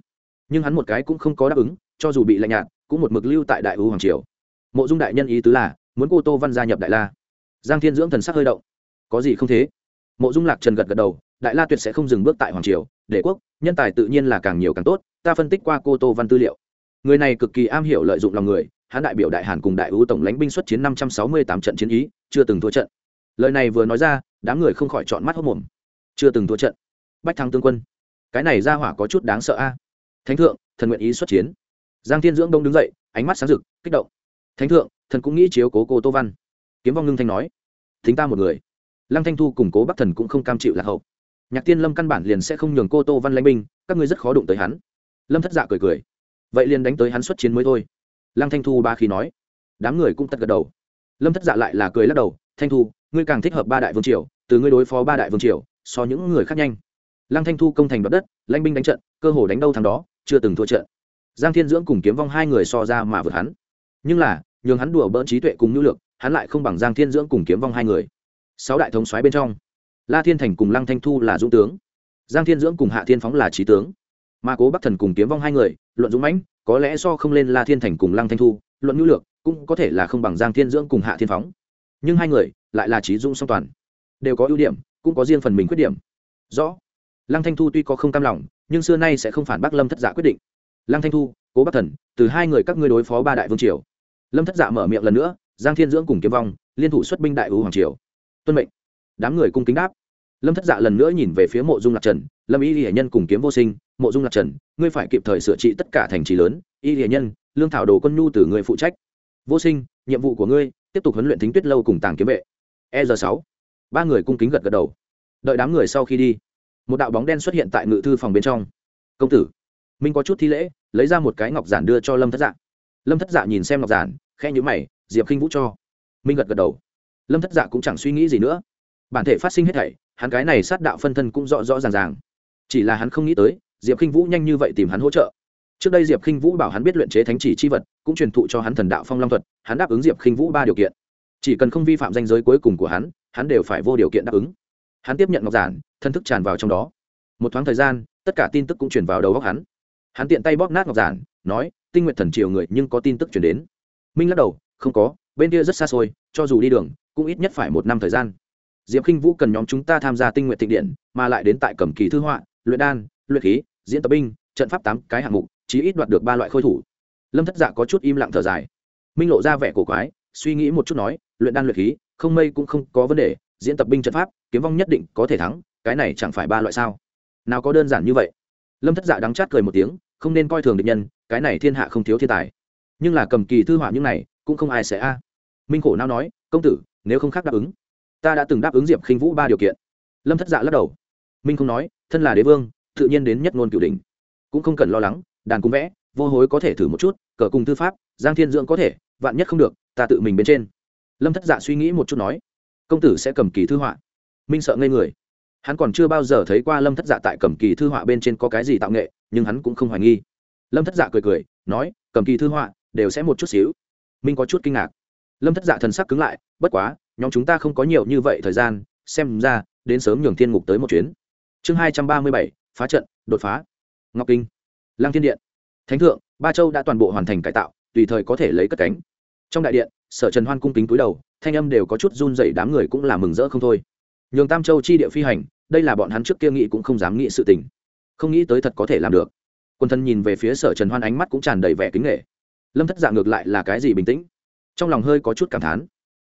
nhưng hắn một cái cũng không có đáp ứng, cho dù bị lạnh nhạt, cũng một mực lưu tại đại ưu hoàng triều. Mộ dung đại nhân ý tứ là, muốn cô tô văn gia nhập đại la. Giang thiên dưỡng thần sắc hơi động. Có gì không thế? Mộ dung lạc trần gật gật đầu, đại la tuyệt sẽ không dừng bước tại hoàng triều đệ quốc, nhân tài tự nhiên là càng nhiều càng tốt, ta phân tích qua cô tô văn tư liệu. Người này cực kỳ am hiểu lợi dụng lòng người, hắn đại biểu đại hàn cùng đại ưu tổng lãnh binh xuất chiến năm trăm sáu mươi tám trận chiến ý, chưa từng thua trận. Lời này vừa nói ra, đám người không khỏi chọn mắt hốc mồm. Chưa từng thua trận. Bách thắng tương quân, cái này ra hỏa có chút đáng sợ a thánh thượng, thần nguyện ý xuất chiến. Giang thiên dưỡng đông đứng dậy, ánh mắt sáng rực, kích động. Thánh thượng, thần cũng nghĩ chiếu cố cô tô văn. Kiếm vong ngưng thanh nói, thính ta một người. Lăng thanh thu cùng cố bắc thần cũng không cam chịu lạc hậu. Nhạc tiên lâm căn bản liền sẽ không nhường cô tô văn lãnh binh, các ngươi rất khó đụng tới hắn. Lâm thất dạ cười cười, vậy liền đánh tới hắn xuất chiến mới thôi. Lăng thanh thu ba khi nói, đám người cũng tất gật đầu. Lâm thất dạ lại là cười lắc đầu, thanh thu, ngươi càng thích hợp ba đại vương triều, từ ngươi đối phó ba đại vương triều, so những người khác nhanh. Lăng thanh thu công thành đoạt đất, lãnh binh đánh trận, cơ hồ đánh đâu thằng đó chưa từng thua trận. Giang thiên dưỡng cùng kiếm vong hai người so ra mà vượt hắn. Nhưng là, nhường hắn đùa bỡn trí tuệ cùng nhu lực, hắn lại không bằng giang thiên dưỡng cùng kiếm vong hai người. Sáu đại thống soái bên trong, la thiên thành cùng lăng thanh thu là dũng tướng. Giang thiên dưỡng cùng hạ thiên phóng là trí tướng. Mà cố bắc thần cùng kiếm vong hai người, luận dũng mãnh, có lẽ so không lên la thiên thành cùng lăng thanh thu, luận nhu lược cũng có thể là không bằng giang thiên dưỡng cùng hạ thiên phóng. Nhưng hai người lại là trí dũng song toàn. Đều có ưu điểm, cũng có riêng phần mình khuyết điểm. Rõ, lăng thanh thu tuy có không cam lòng nhưng xưa nay sẽ không phản bác lâm thất dạ quyết định lăng thanh thu cố bắc thần từ hai người các ngươi đối phó ba đại vương triều lâm thất dạ mở miệng lần nữa giang thiên dưỡng cùng kiếm vong liên thủ xuất binh đại ưu hoàng triều tuân mệnh đám người cung kính đáp lâm thất dạ lần nữa nhìn về phía mộ dung lạc trần lâm y hiển nhân cùng kiếm vô sinh mộ dung lạc trần ngươi phải kịp thời sửa trị tất cả thành trì lớn y hiển nhân lương thảo đồ quân nhu từ người phụ trách vô sinh nhiệm vụ của ngươi tiếp tục huấn luyện thính tuyết lâu cùng tàng kiếm vệ e r sáu ba người cung kính gật gật đầu đợi đám người sau khi đi một đạo bóng đen xuất hiện tại ngự thư phòng bên trong. Công tử, minh có chút thi lễ, lấy ra một cái ngọc giản đưa cho lâm thất dạ. Lâm thất dạ nhìn xem ngọc giản khe nhữ mày, diệp k i n h vũ cho. Minh gật gật đầu. Lâm thất dạ cũng chẳng suy nghĩ gì nữa. Bản thể phát sinh hết thảy, hắn cái này sát đạo phân thân cũng rõ rõ ràng ràng. Chỉ là hắn không nghĩ tới, diệp k i n h vũ nhanh như vậy tìm hắn hỗ trợ. Trước đây diệp k i n h vũ bảo hắn biết luyện chế thánh chỉ chi vật, cũng truyền thụ cho hắn thần đạo phong long thuật, hắn đáp ứng diệp k i n h vũ ba điều kiện. Chỉ cần không vi phạm danh giới cuối cùng của hắn hắn đều phải vô điều kiện đáp ứng hắn tiếp nhận ngọc giản, thân thức tràn vào trong đó. Một thoáng thời gian, tất cả tin tức cũng chuyển vào đầu góc hắn. Hắn tiện tay bóp nát ngọc giản, nói, tinh nguyện thần triều người nhưng có tin tức chuyển đến. Minh lắc đầu, không có, bên kia rất xa xôi, cho dù đi đường, cũng ít nhất phải một năm thời gian. Diệp k i n h vũ cần nhóm chúng ta tham gia tinh nguyện thịnh điện, mà lại đến tại cẩm kỳ thư họa, luyện đan, luyện khí, diễn tập binh, trận pháp tám cái hạng mục, chí ít đoạt được ba loại khôi thủ. Lâm thất dạ có chút im lặng thở dài. Minh lộ ra vẻ cổ quái, suy nghĩ một chút nói, luyện đan, luyện khí, không mây cũng không có vấn đề diễn tập binh trận pháp, kiếm vong nhất định có thể thắng, cái này chẳng phải ba loại sao? Nào có đơn giản như vậy. Lâm thất dạ đắng chát cười một tiếng, không nên coi thường địch nhân, cái này thiên hạ không thiếu thiên tài. Nhưng là cầm kỳ thư họa những này, cũng không ai sẽ a. Minh khổ nao nói, công tử, nếu không khác đáp ứng, ta đã từng đáp ứng diệp khinh vũ ba điều kiện. Lâm thất dạ lắc đầu. Minh không nói, thân là đế vương, tự nhiên đến nhất ngôn cửu đình cũng không cần lo lắng, đàn cung vẽ, vô hối có thể thử một chút, cờ cùng tư pháp, giang thiên dưỡng có thể, vạn nhất không được, ta tự mình bên trên. Lâm thất dạ suy nghĩ một chút nói công tử sẽ cầm kỳ thư họa. Minh sợ ngây người. Hắn còn chưa bao giờ thấy qua lâm thất dạ tại cầm kỳ thư họa bên trên có cái gì tạo nghệ, nhưng hắn cũng không hoài nghi. Lâm thất dạ cười cười, nói, cầm kỳ thư họa, đều sẽ một chút xíu. Minh có chút kinh ngạc. Lâm thất dạ thần sắc cứng lại, bất quá, nhóm chúng ta không có nhiều như vậy thời gian, xem ra, đến sớm nhường thiên ngục tới một chuyến. Chương hai trăm ba mươi bảy, phá trận, đột phá. Ngọc kinh. Lăng thiên điện. Thánh thượng, ba châu đã toàn bộ hoàn thành cải tạo, tùy thời có thể lấy cất cánh. Trong đại điện, sở trần hoan cung kính túi đầu thanh âm đều có chút run dậy đám người cũng là mừng rỡ không thôi. Nhường tam châu chi địa phi hành, đây là bọn hắn trước kia nghĩ cũng không dám nghĩ sự tình. Không nghĩ tới thật có thể làm được. Quân thân nhìn về phía sở trần hoan ánh mắt cũng tràn đầy vẻ kính nghệ lâm thất dạng ngược lại là cái gì bình tĩnh? Trong lòng hơi có chút cảm thán.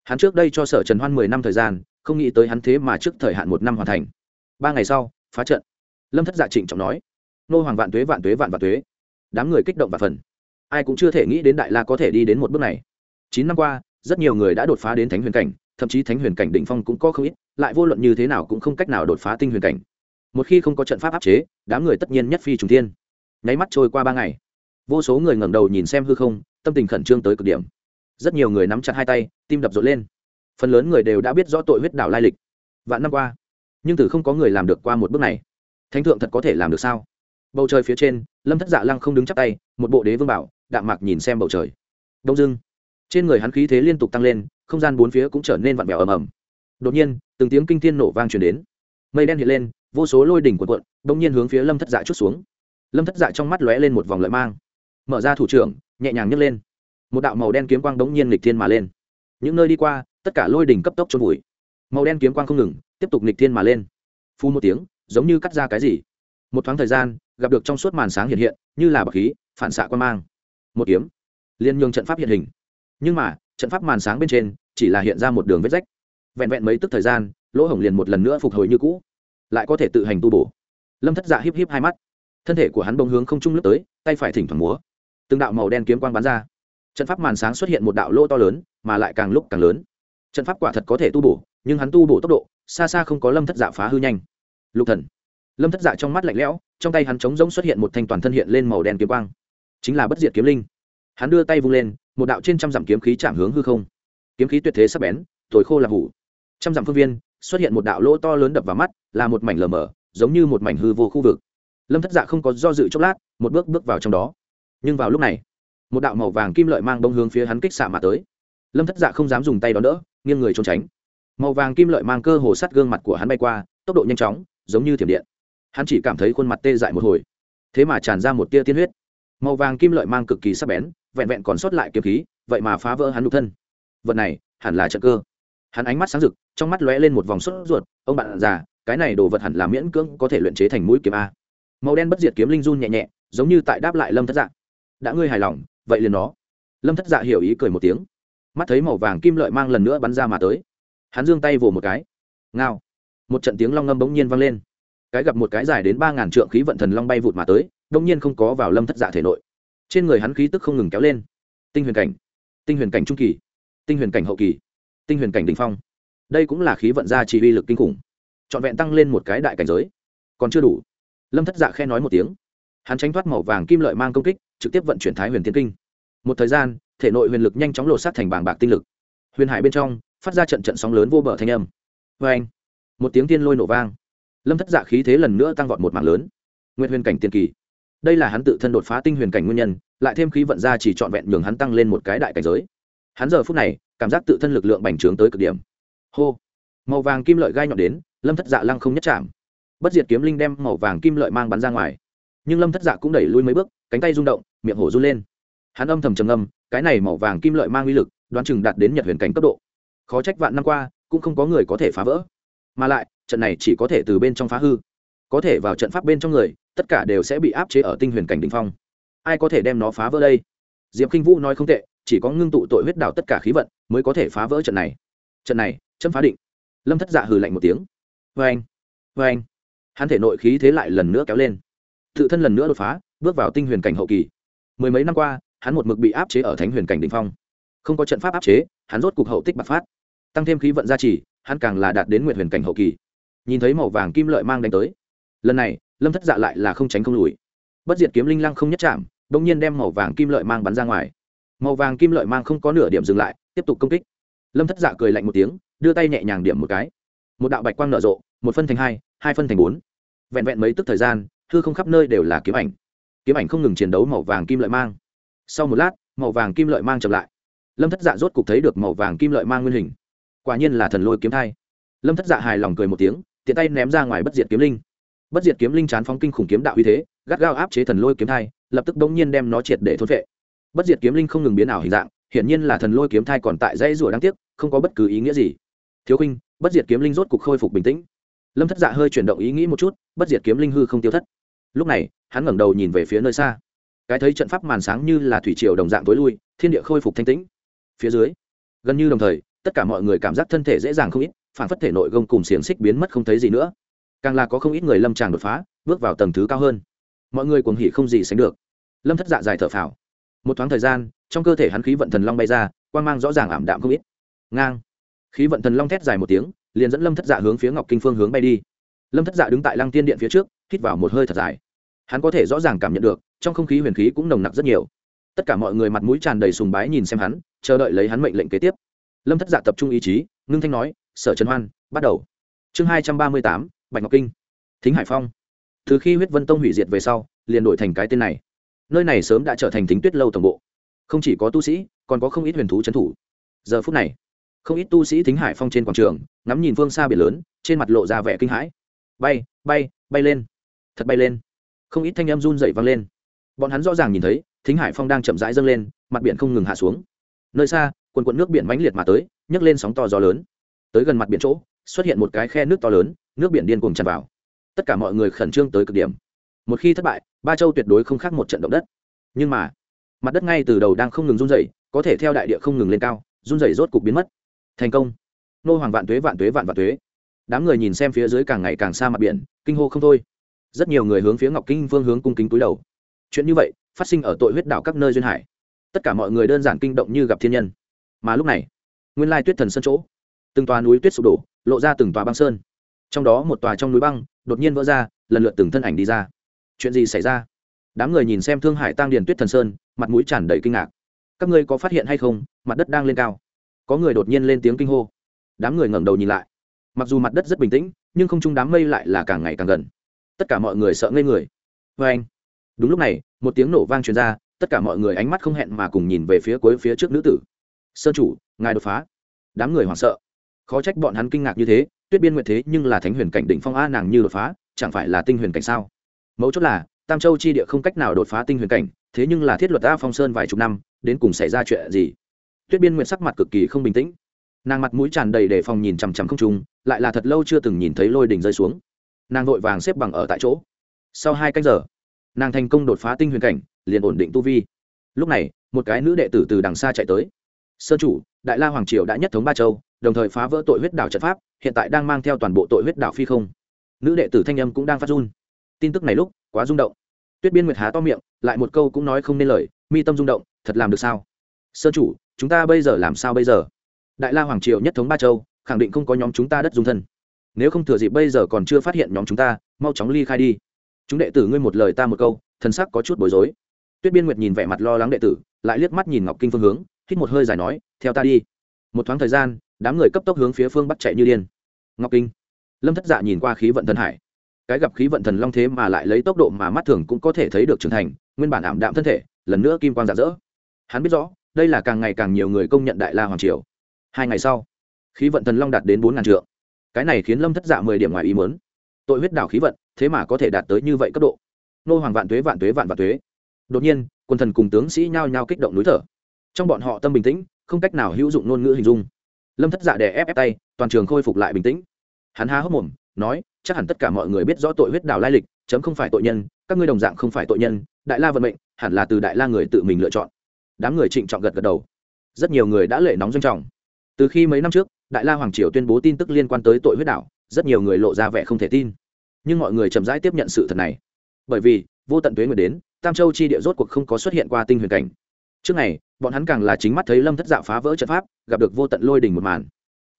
Hắn trước đây cho sở trần hoan mười năm thời gian, không nghĩ tới hắn thế mà trước thời hạn một năm hoàn thành. Ba ngày sau, phá trận. Lâm thất dạ trịnh trọng nói, nô hoàng vạn tuế vạn tuế, vạn vạn tuế. Đám người kích động và phần. Ai cũng chưa thể nghĩ đến đại la có thể đi đến một bước này. Chín năm qua rất nhiều người đã đột phá đến thánh huyền cảnh, thậm chí thánh huyền cảnh đỉnh phong cũng có không ít, lại vô luận như thế nào cũng không cách nào đột phá tinh huyền cảnh. Một khi không có trận pháp áp chế, đám người tất nhiên nhất phi trùng thiên. Nháy mắt trôi qua ba ngày, vô số người ngẩng đầu nhìn xem hư không, tâm tình khẩn trương tới cực điểm. Rất nhiều người nắm chặt hai tay, tim đập rộn lên. Phần lớn người đều đã biết rõ tội huyết đảo lai lịch. Vạn năm qua, nhưng từ không có người làm được qua một bước này, thánh thượng thật có thể làm được sao? Bầu trời phía trên, lâm thất dạ lăng không đứng chắc tay, một bộ đế vương bảo, đạm mạc nhìn xem bầu trời. Đông dưng trên người hắn khí thế liên tục tăng lên, không gian bốn phía cũng trở nên vặn vẹo ầm ầm. Đột nhiên, từng tiếng kinh thiên nổ vang truyền đến. Mây đen hiện lên, vô số lôi đỉnh cuộn quận đông nhiên hướng phía lâm thất dạ chút xuống. Lâm thất dạ trong mắt lóe lên một vòng lợi mang. Mở ra thủ trưởng, nhẹ nhàng nhấc lên. Một đạo màu đen kiếm quang đống nhiên lịch thiên mà lên. Những nơi đi qua, tất cả lôi đỉnh cấp tốc trôn vùi. Màu đen kiếm quang không ngừng, tiếp tục lịch thiên mà lên. Phu một tiếng, giống như cắt ra cái gì. Một thoáng thời gian, gặp được trong suốt màn sáng hiện hiện, như là bậc khí, phản xạ quan mang. Một kiếm. Liên nhường trận pháp hiện hình nhưng mà, trận pháp màn sáng bên trên chỉ là hiện ra một đường vết rách. Vẹn vẹn mấy tức thời gian, lỗ hổng liền một lần nữa phục hồi như cũ, lại có thể tự hành tu bổ. Lâm thất dạ híp híp hai mắt. Thân thể của hắn bông hướng không trung lướt tới, tay phải thỉnh thoảng múa. Từng đạo màu đen kiếm quang bắn ra. Trận pháp màn sáng xuất hiện một đạo lỗ to lớn, mà lại càng lúc càng lớn. Trận pháp quả thật có thể tu bổ, nhưng hắn tu bổ tốc độ, xa xa không có lâm thất dạ phá hư nhanh. Lục thần. Lâm thất dạ trong mắt lạnh lẽo, trong tay hắn trống rỗng xuất hiện một thanh toàn thân hiện lên màu đen kiếm quang. Chính là bất diệt kiếm linh hắn đưa tay vung lên, một đạo trên trăm dặm kiếm khí chạm hướng hư không. Kiếm khí tuyệt thế sắp bén, thổi khô là hủ trăm dặm phương viên, xuất hiện một đạo lỗ to lớn đập vào mắt, là một mảnh lờ mờ, giống như một mảnh hư vô khu vực. Lâm thất dạ không có do dự chốc lát, một bước bước vào trong đó. Nhưng vào lúc này, một đạo màu vàng kim lợi mang bông hướng phía hắn kích xạ mà tới. Lâm thất dạ không dám dùng tay đón đỡ, nghiêng người trốn tránh. Màu vàng kim lợi mang cơ hồ sắt gương mặt của hắn bay qua, tốc độ nhanh chóng, giống như thiểm điện. Hắn chỉ cảm thấy khuôn mặt tê dại một hồi, thế mà tràn ra một tia tiên huyết. Màu vàng kim lợi mang cực kỳ sắc bén vẹn vẹn còn sót lại kiếm khí, vậy mà phá vỡ hắn nhục thân. Vật này, hẳn là trận cơ. Hắn ánh mắt sáng rực, trong mắt lóe lên một vòng sốt ruột, ông bạn già, cái này đồ vật hẳn là miễn cưỡng có thể luyện chế thành mũi kiếm a. Màu đen bất diệt kiếm linh run nhẹ nhẹ, giống như tại đáp lại lâm thất dạ. Đã ngươi hài lòng, vậy liền nó. Lâm thất dạ hiểu ý cười một tiếng. Mắt thấy màu vàng kim lợi mang lần nữa bắn ra mà tới. Hắn giương tay vồ một cái. Ngao. Một trận tiếng long ngâm bỗng nhiên vang lên. Cái gặp một cái dài đến ba ngàn trượng khí vận thần long bay vụt mà tới đông nhiên không có vào lâm thất dạ thể nội trên người hắn khí tức không ngừng kéo lên. Tinh huyền cảnh, tinh huyền cảnh trung kỳ, tinh huyền cảnh hậu kỳ, tinh huyền cảnh đình phong. Đây cũng là khí vận gia chỉ uy lực kinh khủng. Trọn vẹn tăng lên một cái đại cảnh giới. Còn chưa đủ. Lâm thất dạ khe nói một tiếng. Hắn tránh thoát màu vàng kim lợi mang công kích, trực tiếp vận chuyển thái huyền tiến kinh. Một thời gian, thể nội huyền lực nhanh chóng lột sát thành bàng bạc tinh lực. Huyền hải bên trong, phát ra trận trận sóng lớn vô bờ thanh âm. Vê anh một tiếng tiên lôi nổ vang. Lâm thất dạ khí thế lần nữa tăng vọt một mạng lớn. Nguyên huyền cảnh tiên kỳ đây là hắn tự thân đột phá tinh huyền cảnh nguyên nhân, lại thêm khí vận ra chỉ trọn vẹn nhường hắn tăng lên một cái đại cảnh giới. Hắn giờ phút này, cảm giác tự thân lực lượng bành trướng tới cực điểm. Hô! Màu vàng kim lợi gai nhọn đến, lâm thất dạ lăng không nhất chạm. Bất diệt kiếm linh đem màu vàng kim lợi mang bắn ra ngoài. Nhưng lâm thất dạ cũng đẩy lui mấy bước, cánh tay rung động, miệng hổ run lên. Hắn âm thầm trầm âm cái này màu vàng kim lợi mang uy lực, đoán chừng đạt đến nhật huyền cảnh cấp độ. Khó trách vạn năm qua, cũng không có người có thể phá vỡ. Mà lại, trận này chỉ có thể từ bên trong phá hư có thể vào trận pháp bên trong người, tất cả đều sẽ bị áp chế ở tinh huyền cảnh đ ỉ n h phong. Ai có thể đem nó phá vỡ đây? Diệp k i n h vũ nói không tệ, chỉ có ngưng tụ tội huyết đảo tất cả khí vận mới có thể phá vỡ trận này. Trận này, chấm phá định. Lâm thất dạ hừ lạnh một tiếng. Vê anh vê anh. Hắn thể nội khí thế lại lần nữa kéo lên. Tự thân lần nữa đột phá, bước vào tinh huyền cảnh hậu kỳ. Mười mấy năm qua, hắn một mực bị áp chế ở thánh huyền cảnh đ ỉ n h phong. Không có trận pháp áp chế, hắn rốt cục hậu tích bạc phát. Tăng thêm khí vận gia trì, hắn càng là đạt đến nguyện huyền cảnh hậu kỳ. Nhìn thấy màu vàng kim lợi mang đánh tới lần này, lâm thất dạ lại là không tránh không lùi. Bất diệt kiếm linh lăng không nhất chạm đ ỗ n g nhiên đem màu vàng kim lợi mang bắn ra ngoài. Màu vàng kim lợi mang không có nửa điểm dừng lại, tiếp tục công kích. Lâm thất dạ cười lạnh một tiếng, đưa tay nhẹ nhàng điểm một cái. Một đạo bạch quang nở rộ, một phân thành hai hai phân thành bốn. Vẹn vẹn mấy tức thời gian thư không khắp nơi đều là kiếm ảnh. Kiếm ảnh không ngừng chiến đấu màu vàng kim lợi mang. Sau một lát, màu vàng kim lợi mang chậm lại. Lâm thất dạ rốt cục thấy được màu vàng kim lợi mang nguyên hình. Quả nhiên là thần lôi kiếm thai. Lâm thất dạ hài lòng cười một tiếng, tiện tay ném ra ngoài bất diệt kiếm linh bất diệt kiếm linh chán phóng kinh khủng kiếm đạo uy thế, gắt gao áp chế thần lôi kiếm thai, lập tức bỗng nhiên đem nó triệt để thôn vệ bất diệt kiếm linh không ngừng biến ảo hình dạng, hiển nhiên là thần lôi kiếm thai còn tại dãy rủa đáng tiếc, không có bất cứ ý nghĩa gì. Thiếu khinh bất diệt kiếm linh rốt cục khôi phục bình tĩnh. Lâm thất dạ hơi chuyển động ý nghĩ một chút, bất diệt kiếm linh hư không tiêu thất. Lúc này, hắn ngẩng đầu nhìn về phía nơi xa. Cái thấy trận pháp màn sáng như là thủy triều đồng dạng tối lui, thiên địa khôi phục thanh tĩnh. Phía dưới, gần như đồng thời, tất cả mọi người cảm giác thân thể dễ dàng không ít, phản phất thể nội gông cùng xiềng xích biến mất không thấy gì nữa càng là có không ít người lâm tràng đột phá, bước vào tầng thứ cao hơn. Mọi người cuồng hỉ không gì sánh được. Lâm thất dạ dài thở phào. Một thoáng thời gian, trong cơ thể hắn khí vận thần long bay ra quan g mang rõ ràng ảm đạm không ít. Ngang. Khí vận thần long thét dài một tiếng, liền dẫn lâm thất dạ hướng phía ngọc kinh phương hướng bay đi. Lâm thất dạ đứng tại lăng tiên điện phía trước, hít vào một hơi thật dài. Hắn có thể rõ ràng cảm nhận được, trong không khí huyền khí cũng nồng nặc rất nhiều. Tất cả mọi người mặt mũi tràn đầy sùng bái nhìn xem hắn, chờ đợi lấy hắn mệnh lệnh kế tiếp. Lâm thất dạ tập trung ý chí, ngưng thanh nói, sở trần hoan, bắt đầu. Chương hai trăm ba mươi tám bạch ngọc kinh, thính hải phong. Từ khi huyết vân tông hủy diệt về sau, liền đổi thành cái tên này. Nơi này sớm đã trở thành thính tuyết lâu tổng bộ. Không chỉ có tu sĩ, còn có không ít huyền thú trấn thủ. Giờ phút này, không ít tu sĩ thính hải phong trên quảng trường, ngắm nhìn phương xa biển lớn, trên mặt lộ ra vẻ kinh hãi. Bay bay bay lên. Thật bay lên. Không ít thanh em run dậy vang lên. Bọn hắn rõ ràng nhìn thấy, thính hải phong đang chậm rãi dâng lên, mặt biển không ngừng hạ xuống. Nơi xa, quần quận nước biển mãnh liệt mà tới, nhấc lên sóng to gió lớn. Tới gần mặt biển chỗ, xuất hiện một cái khe nước to lớn nước biển điên cuồng tràn vào. Tất cả mọi người khẩn trương tới cực điểm. Một khi thất bại, ba châu tuyệt đối không khác một trận động đất. Nhưng mà, mặt đất ngay từ đầu đang không ngừng run dày có thể theo đại địa không ngừng lên cao, run dày rốt cục biến mất. Thành công. Nô hoàng vạn tuế vạn tuế, vạn vạn tuế. Đám người nhìn xem phía dưới càng ngày càng xa mặt biển, kinh hô không thôi. Rất nhiều người hướng phía ngọc kinh phương hướng cung kính túi đầu. Chuyện như vậy, phát sinh ở tội huyết đảo các nơi duyên hải. Tất cả mọi người đơn giản kinh động như gặp thiên nhân. Mà lúc này, nguyên lai tuyết thần sân chỗ, từng tòa núi tuyết sụp đổ, lộ ra từng tòa băng sơn trong đó một tòa trong núi băng, đột nhiên vỡ ra, lần lượt từng thân ảnh đi ra. Chuyện gì xảy ra? Đám người nhìn xem thương hải tăng điền tuyết thần sơn, mặt mũi tràn đầy kinh ngạc. Các ngươi có phát hiện hay không? Mặt đất đang lên cao. Có người đột nhiên lên tiếng kinh hô. Đám người ngẩng đầu nhìn lại. Mặc dù mặt đất rất bình tĩnh, nhưng không trung đám mây lại là càng ngày càng gần. Tất cả mọi người sợ ngây người. Vê anh. Đúng lúc này, một tiếng nổ vang truyền ra, tất cả mọi người ánh mắt không hẹn mà cùng nhìn về phía cuối phía trước nữ tử. Sơn chủ, ngài đột phá. Đám người hoảng sợ. Khó trách bọn hắn kinh ngạc như thế tuyết biên nguyệt thế nhưng là thánh huyền cảnh đỉnh phong a, nàng như đột phá, chẳng phải là tinh huyền cảnh sao? Mấu chốt là, tam châu chi địa không cách nào đột phá tinh huyền cảnh, thế nhưng là thiết luật a phong sơn vài chục năm, đến cùng xảy ra chuyện gì? Tuyết biên nguyệt sắc mặt cực kỳ không bình tĩnh. Nàng mặt mũi tràn đầy để phòng nhìn chằm chằm không trung, lại là thật lâu chưa từng nhìn thấy lôi đỉnh rơi xuống. Nàng vội vàng xếp bằng ở tại chỗ. Sau hai canh giờ, nàng thành công đột phá tinh huyền cảnh, liền ổn định tu vi. Lúc này, một cái nữ đệ tử từ đằng xa chạy tới. Sơ chủ, đại la hoàng triều đã nhất thống ba châu đồng thời phá vỡ tội huyết đảo trận pháp, hiện tại đang mang theo toàn bộ tội huyết đảo phi không. Nữ đệ tử thanh âm cũng đang phát run. Tin tức này lúc, quá rung động. Tuyết biên nguyệt há to miệng, lại một câu cũng nói không nên lời, mi tâm rung động, thật làm được sao? Sơ chủ, chúng ta bây giờ làm sao bây giờ? Đại la hoàng triều nhất thống ba châu, khẳng định không có nhóm chúng ta đất dung thân. Nếu không thừa dịp bây giờ còn chưa phát hiện nhóm chúng ta, mau chóng ly khai đi. Chúng đệ tử ngươi một lời ta một câu thân sắc có chút bối rối. Tuyết biên nguyệt nhìn vẻ mặt lo lắng đệ tử, lại liếc mắt nhìn ngọc kinh phương hướng, hít một hơi dài nói, theo ta đi. Một thoáng thời gian đám người cấp tốc hướng phía phương bắc chạy như điên. Ngọc kinh. Lâm thất dạ nhìn qua khí vận thần hải. Cái gặp khí vận thần long thế mà lại lấy tốc độ mà mắt thường cũng có thể thấy được trưởng thành, nguyên bản ảm đạm thân thể, lần nữa kim quang rạng rỡ. Hắn biết rõ, đây là càng ngày càng nhiều người công nhận đại la hoàng triều. Hai ngày sau, khí vận thần long đạt đến bốn ngàn trượng. Cái này khiến lâm thất dạ mười điểm ngoài ý mớn tội huyết đảo khí vận, thế mà có thể đạt tới như vậy cấp độ. Nô hoàng vạn tuế vạn tuế, vạn vạn tuế. Đột nhiên, quân thần cùng tướng sĩ nhao nhao kích động núi thở. Trong bọn họ tâm bình tĩnh, không cách nào hữu dụng ngôn ngữ hình dung lâm thất dạ đè ép ép tay, toàn trường khôi phục lại bình tĩnh. Hắn há hốc mồm, nói, chắc hẳn tất cả mọi người biết rõ tội huyết đảo lai lịch, chấm không phải tội nhân, các ngươi đồng dạng không phải tội nhân, đại la vận mệnh, hẳn là từ đại la người tự mình lựa chọn. Đám người trịnh trọng gật gật đầu. Rất nhiều người đã lệ nóng doanh trọng. Từ khi mấy năm trước, đại la hoàng triều tuyên bố tin tức liên quan tới tội huyết đảo, rất nhiều người lộ ra vẻ không thể tin. Nhưng mọi người chậm rãi tiếp nhận sự thật này. Bởi vì, vô tận tuế người đến, tam châu chi địa rốt cuộc không có xuất hiện qua tinh huyền cảnh trước này bọn hắn càng là chính mắt thấy lâm thất dạ phá vỡ trận pháp, gặp được vô tận lôi đình một màn.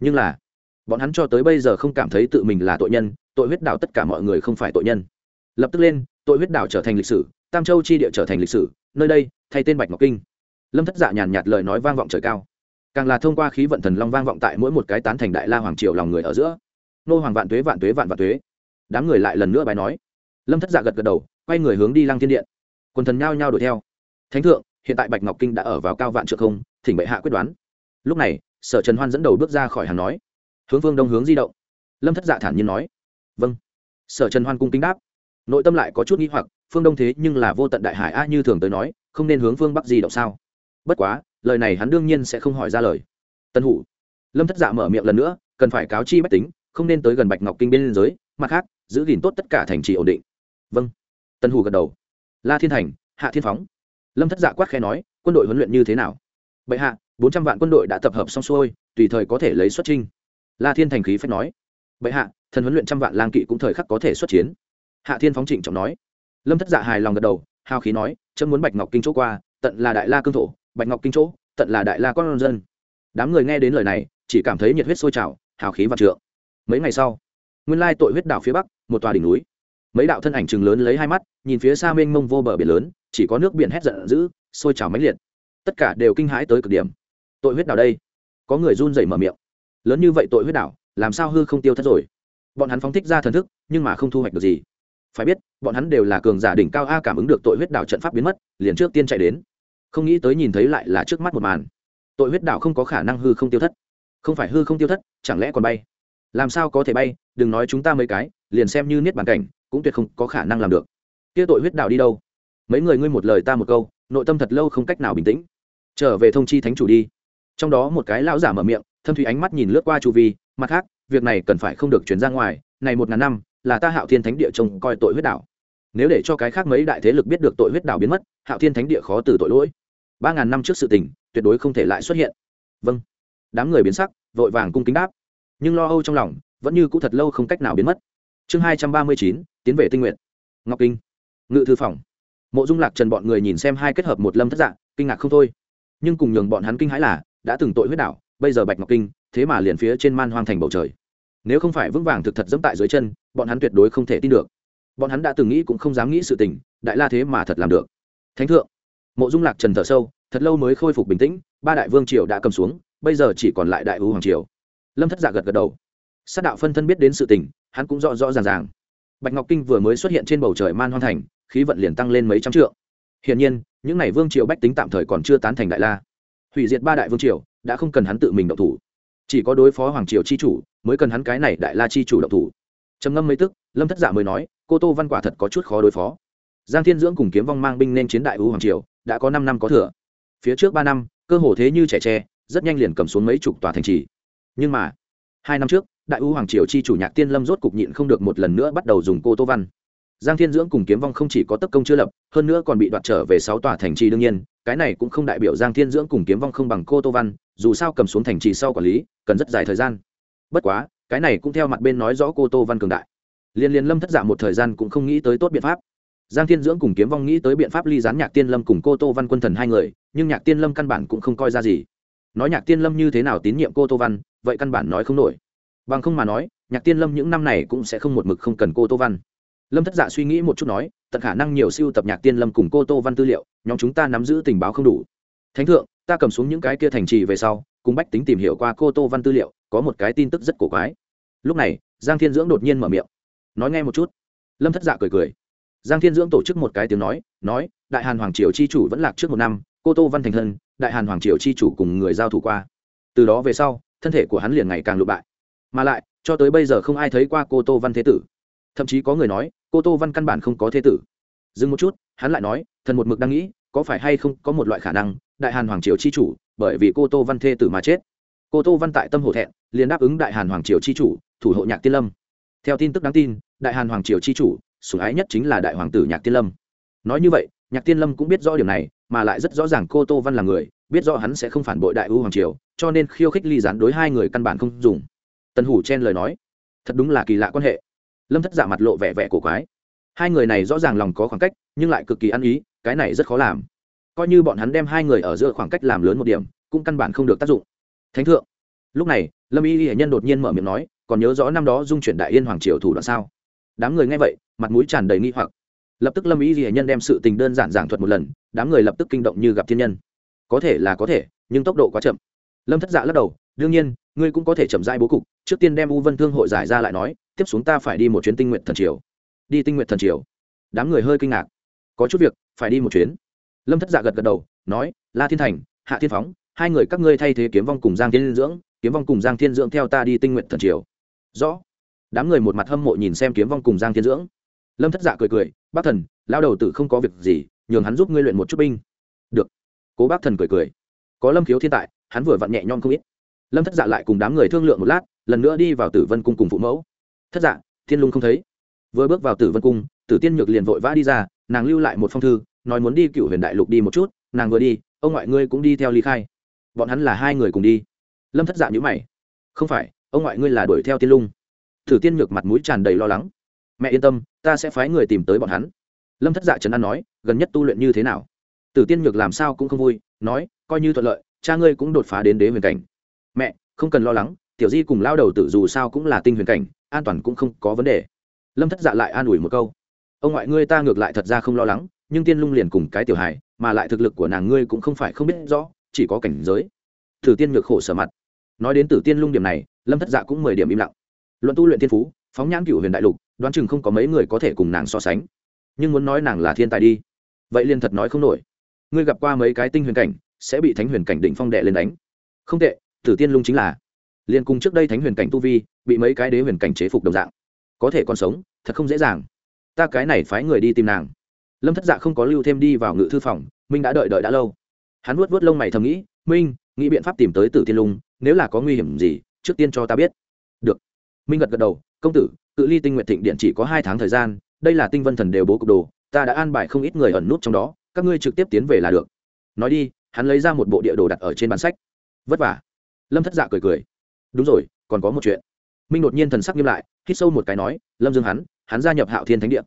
Nhưng là, bọn hắn cho tới bây giờ không cảm thấy tự mình là tội nhân, tội huyết đảo tất cả mọi người không phải tội nhân. Lập tức lên, tội huyết đảo trở thành lịch sử, tam châu chi địa trở thành lịch sử, nơi đây, thay tên bạch ngọc kinh. Lâm thất dạ nhàn nhạt lời nói vang vọng trời cao. Càng là thông qua khí vận thần long vang vọng tại mỗi một cái tán thành đại la hoàng triều lòng người ở giữa. Nô hoàng vạn tuế vạn tuế, vạn vạn tuế. Đám người lại lần nữa bài nói. Lâm thất dạ gật gật đầu, quay người hướng đi lăng thiên điện. Quần thần nhao nhao đuổi theo. Thánh thượng hiện tại bạch ngọc kinh đã ở vào cao vạn trượng không, thỉnh bệ hạ quyết đoán. Lúc này, sở trần hoan dẫn đầu bước ra khỏi hàng nói. Hướng phương đông hướng di động. Lâm thất dạ thản nhiên nói. Vâng. Sở trần hoan cung kính đáp. Nội tâm lại có chút nghĩ hoặc, phương đông thế nhưng là vô tận đại hải a như thường tới nói, không nên hướng phương bắc di động sao? Bất quá, lời này hắn đương nhiên sẽ không hỏi ra lời. Tân hủ. Lâm thất dạ mở miệng lần nữa, cần phải cáo chi bách tính, không nên tới gần bạch ngọc kinh bên liên giới mặt khác, giữ gìn tốt tất cả thành trì ổn định. Vâng. Tân hủ gật đầu. La thiên thành, hạ thiên phóng lâm thất dạ quát khe nói, quân đội huấn luyện như thế nào? Bệ hạ, bốn trăm vạn quân đội đã tập hợp xong xuôi, tùy thời có thể lấy xuất trinh la thiên thành khí phép nói, bệ hạ, thần huấn luyện trăm vạn lang kỵ cũng thời khắc có thể xuất chiến. Hạ thiên phóng trịnh trọng nói. Lâm thất dạ hài lòng gật đầu, hào khí nói, chấm muốn bạch ngọc kinh chỗ qua, tận là đại la cương thổ, bạch ngọc kinh chỗ, tận là đại la con dân. Đám người nghe đến lời này, chỉ cảm thấy nhiệt huyết sôi trào, hào khí và trượng. Mấy ngày sau, nguyên lai tội huyết đảo phía bắc, một tòa đỉnh núi mấy đạo thân ảnh chừng lớn lấy hai mắt, nhìn phía xa mênh mông vô bờ biển lớn, chỉ có nước biển hét giận dữ, sôi trào mãnh liệt. Tất cả đều kinh hãi tới cực điểm. Tội huyết đảo đây. Có người run rẩy mở miệng. Lớn như vậy tội huyết đảo, làm sao hư không tiêu thất rồi? Bọn hắn phóng thích ra thần thức, nhưng mà không thu hoạch được gì. Phải biết, bọn hắn đều là cường giả đỉnh cao a cảm ứng được tội huyết đảo trận pháp biến mất, liền trước tiên chạy đến. Không nghĩ tới nhìn thấy lại là trước mắt một màn. Tội huyết đảo không có khả năng hư không tiêu thất. Không phải hư không tiêu thất, chẳng lẽ còn bay? Làm sao có thể bay? Đừng nói chúng ta mấy cái, liền xem như niết bàn cảnh cũng tuyệt không có khả năng làm được. Kia tội huyết đạo đi đâu? Mấy người ngươi một lời ta một câu, nội tâm thật lâu không cách nào bình tĩnh. Trở về thông chi thánh chủ đi. Trong đó một cái lão giả mở miệng, thâm thủy ánh mắt nhìn lướt qua chu vi, mặt khác, việc này cần phải không được chuyển ra ngoài, này một ngàn năm, là ta hạo thiên thánh địa trông coi tội huyết đảo nếu để cho cái khác mấy đại thế lực biết được tội huyết đảo biến mất, hạo thiên thánh địa khó từ tội lỗi. Ba ngàn năm trước sự tình, tuyệt đối không thể lại xuất hiện. Vâng. Đám người biến sắc, vội vàng cung kính đáp. Nhưng lo âu trong lòng, vẫn như cũ thật lâu không cách nào biến mất. Chương hai trăm ba mươi chín tiến về tinh nguyện. Ngọc kinh. Ngự thư phòng. Mộ dung lạc trần bọn người nhìn xem hai kết hợp một lâm thất dạng kinh ngạc không thôi. Nhưng cùng nhường bọn hắn kinh hãi là đã từng tội huyết đạo, bây giờ bạch ngọc kinh thế mà liền phía trên man hoang thành bầu trời. Nếu không phải vững vàng thực thật dẫm tại dưới chân bọn hắn tuyệt đối không thể tin được. Bọn hắn đã từng nghĩ cũng không dám nghĩ sự tình đại la thế mà thật làm được. Thánh thượng. Mộ dung lạc trần thở sâu thật lâu mới khôi phục bình tĩnh ba đại vương triều đã cầm xuống bây giờ chỉ còn lại đại ưu hoàng triều. Lâm thất giả gật gật đầu. Sát đạo phân thân biết đến sự tình hắn cũng rõ rõ ràng ràng bạch ngọc kinh vừa mới xuất hiện trên bầu trời man hoan thành, khí vận liền tăng lên mấy trăm trượng. Hiển nhiên, những n à y vương triều bách tính tạm thời còn chưa tán thành đại la. Hủy diệt ba đại vương triều, đã không cần hắn tự mình động thủ. Chỉ có đối phó hoàng triều chi chủ mới cần hắn cái này đại la chi chủ động thủ. Trầm ngâm mấy tức, lâm thất dạ mới nói, cô tô văn quả thật có chút khó đối phó. Giang thiên dưỡng cùng kiếm vong mang binh nên chiến đại ưu hoàng triều, đã có năm năm có thừa. Phía trước ba năm, cơ hồ thế như trẻ tre, rất nhanh liền cầm xuống mấy chục tòa thành trì. Nhưng mà, hai năm trước đại U hoàng triều chi chủ nhạc tiên lâm rốt cục nhịn không được một lần nữa bắt đầu dùng cô tô văn. Giang thiên dưỡng cùng kiếm vong không chỉ có tấp công chưa lập, hơn nữa còn bị đoạt trở về sáu tòa thành trì đương nhiên, cái này cũng không đại biểu giang thiên dưỡng cùng kiếm vong không bằng cô tô văn, dù sao cầm xuống thành trì sau quản lý, cần rất dài thời gian. Bất quá, cái này cũng theo mặt bên nói rõ cô tô văn cường đại. Liên liên lâm thất giả một thời gian cũng không nghĩ tới tốt biện pháp. Giang thiên dưỡng cùng kiếm vong nghĩ tới biện pháp ly gián nhạc tiên lâm cùng cô tô văn quân thần hai người, nhưng nhạc tiên lâm căn bản cũng không coi ra gì. Nói nhạc tiên lâm như thế nào tín nhiệm cô tô văn, vậy căn bản nói không nổi bằng không mà nói, nhạc tiên lâm những năm này cũng sẽ không một mực không cần cô tô văn. Lâm thất dạ suy nghĩ một chút nói, tận khả năng nhiều siêu tập nhạc tiên lâm cùng cô tô văn tư liệu, nhóm chúng ta nắm giữ tình báo không đủ. Thánh thượng, ta cầm xuống những cái kia thành trì về sau, cùng bách tính tìm hiểu qua cô tô văn tư liệu, có một cái tin tức rất cổ quái. Lúc này, giang thiên dưỡng đột nhiên mở miệng. Nói nghe một chút. Lâm thất dạ cười cười. Giang thiên dưỡng tổ chức một cái tiếng nói nói, đại hàn hoàng triều chi chủ vẫn lạc trước một năm, cô tô văn thành thân, đại hàn hoàng triều chi chủ cùng người giao thủ qua. Từ đó về sau, thân thể của hắn liền ngày càng lụ bại mà lại, cho tới bây giờ không ai thấy qua cô tô văn thế tử. Thậm chí có người nói, cô tô văn căn bản không có thế tử. Dừng một chút, hắn lại nói, thần một mực đang nghĩ, có phải hay không có một loại khả năng, đại hàn hoàng triều chi chủ, bởi vì cô tô văn thế tử mà chết. Cô tô văn tại tâm hổ thẹn, liền đáp ứng đại hàn hoàng triều chi chủ, thủ hộ nhạc tiên lâm. Theo tin tức đáng tin, đại hàn hoàng triều chi chủ, sủng ái nhất chính là đại hoàng tử nhạc tiên lâm. Nói như vậy, nhạc tiên lâm cũng biết rõ điều này, mà lại rất rõ ràng cô tô văn là người, biết rõ hắn sẽ không phản bội đại ưu hoàng triều, cho nên khiêu khích ly gián đối hai người căn bản không dùng tần hủ chen lời nói. Thật đúng là kỳ lạ quan hệ. Lâm thất giả mặt lộ vẻ vẻ cổ quái. Hai người này rõ ràng lòng có khoảng cách, nhưng lại cực kỳ ăn ý, cái này rất khó làm. Coi như bọn hắn đem hai người ở giữa khoảng cách làm lớn một điểm, cũng căn bản không được tác dụng. Thánh thượng. Lúc này, lâm y hệ nhân đột nhiên mở miệng nói, còn nhớ rõ năm đó dung chuyển đại yên hoàng triều thủ đoạn sao? Đám người nghe vậy, mặt mũi tràn đầy nghi hoặc. Lập tức lâm y hệ nhân đem sự tình đơn giản giảng thuật một lần, đám người lập tức kinh động như gặp thiên nhân. Có thể là có thể, nhưng tốc độ quá chậm. Lâm thất dạ lắc đầu, đương nhiên ngươi cũng có thể chậm rãi bố cục, trước tiên đem u vân thương hội giải ra lại nói, tiếp xuống ta phải đi một chuyến tinh nguyện thần triều. Đi tinh nguyện thần triều. Đám người hơi kinh ngạc. Có chút việc, phải đi một chuyến. Lâm thất dạ gật gật đầu, nói, la thiên thành, hạ thiên phóng, hai người các ngươi thay thế kiếm vong cùng giang thiên dưỡng, kiếm vong cùng giang thiên dưỡng theo ta đi tinh nguyện thần triều. Rõ. Đám người một mặt hâm mộ nhìn xem kiếm vong cùng giang thiên dưỡng. Lâm thất dạ cười cười, bác thần lao đầu tử không có việc gì, nhường hắn giúp ngươi luyện một chút binh. Được. Cố bác thần cười cười. Có lâm khiếu thiên tại, hắn vừa vặn nhẹ nhõm không ít lâm thất dạ lại cùng đám người thương lượng một lát lần nữa đi vào tử vân cung cùng phụ mẫu thất dạ thiên lung không thấy vừa bước vào tử vân cung tử tiên nhược liền vội vã đi ra nàng lưu lại một phong thư nói muốn đi cựu huyền đại lục đi một chút nàng vừa đi ông ngoại ngươi cũng đi theo ly khai bọn hắn là hai người cùng đi lâm thất dạ nhữ mày không phải ông ngoại ngươi là đuổi theo tiên lung tử tiên nhược mặt mũi tràn đầy lo lắng mẹ yên tâm ta sẽ phái người tìm tới bọn hắn lâm thất dạ trấn an nói gần nhất tu luyện như thế nào tử tiên nhược làm sao cũng không vui nói coi như thuận lợi cha ngươi cũng đột phá đến đế huyền cảnh mẹ, không cần lo lắng, tiểu di cùng lao đầu tử dù sao cũng là tinh huyền cảnh, an toàn cũng không có vấn đề. Lâm thất dạ lại an ủi một câu. Ông ngoại ngươi ta ngược lại thật ra không lo lắng, nhưng tiên lung liền cùng cái tiểu hài, mà lại thực lực của nàng ngươi cũng không phải không biết rõ, chỉ có cảnh giới. Thử tiên ngược khổ sở mặt. Nói đến tử tiên lung điểm này, lâm thất dạ cũng mười điểm im lặng. Luận tu luyện thiên phú, phóng nhãn cựu huyền đại lục, đoán chừng không có mấy người có thể cùng nàng so sánh. Nhưng muốn nói nàng là thiên tài đi, vậy liền thật nói không nổi. Ngươi gặp qua mấy cái tinh huyền cảnh, sẽ bị thánh huyền cảnh định phong đệ lên đánh. Không tệ tử tiên lung chính là. Liền cùng trước đây thánh huyền cảnh tu vi, bị mấy cái đế huyền cảnh chế phục đồng dạng. Có thể còn sống, thật không dễ dàng. Ta cái này phái người đi tìm nàng. Lâm thất dạ không có lưu thêm đi vào ngự thư phòng, minh đã đợi đợi đã lâu. Hắn vuốt vuốt lông mày thầm nghĩ, minh, nghĩ biện pháp tìm tới tử tiên lung, nếu là có nguy hiểm gì, trước tiên cho ta biết. Được. Minh gật gật đầu, công tử, cự ly tinh nguyện thịnh điện chỉ có hai tháng thời gian, đây là tinh vân thần đều bố cục đồ, ta đã an bài không ít người ẩn nút trong đó, các ngươi trực tiếp tiến về là được. Nói đi, hắn lấy ra một bộ địa đồ đặt ở trên bàn sách. Vất vả lâm thất dạ cười cười. Đúng rồi, còn có một chuyện. Minh đột nhiên thần sắc nghiêm lại, hít sâu một cái nói, lâm dương hắn hắn gia nhập hạo thiên thánh địa.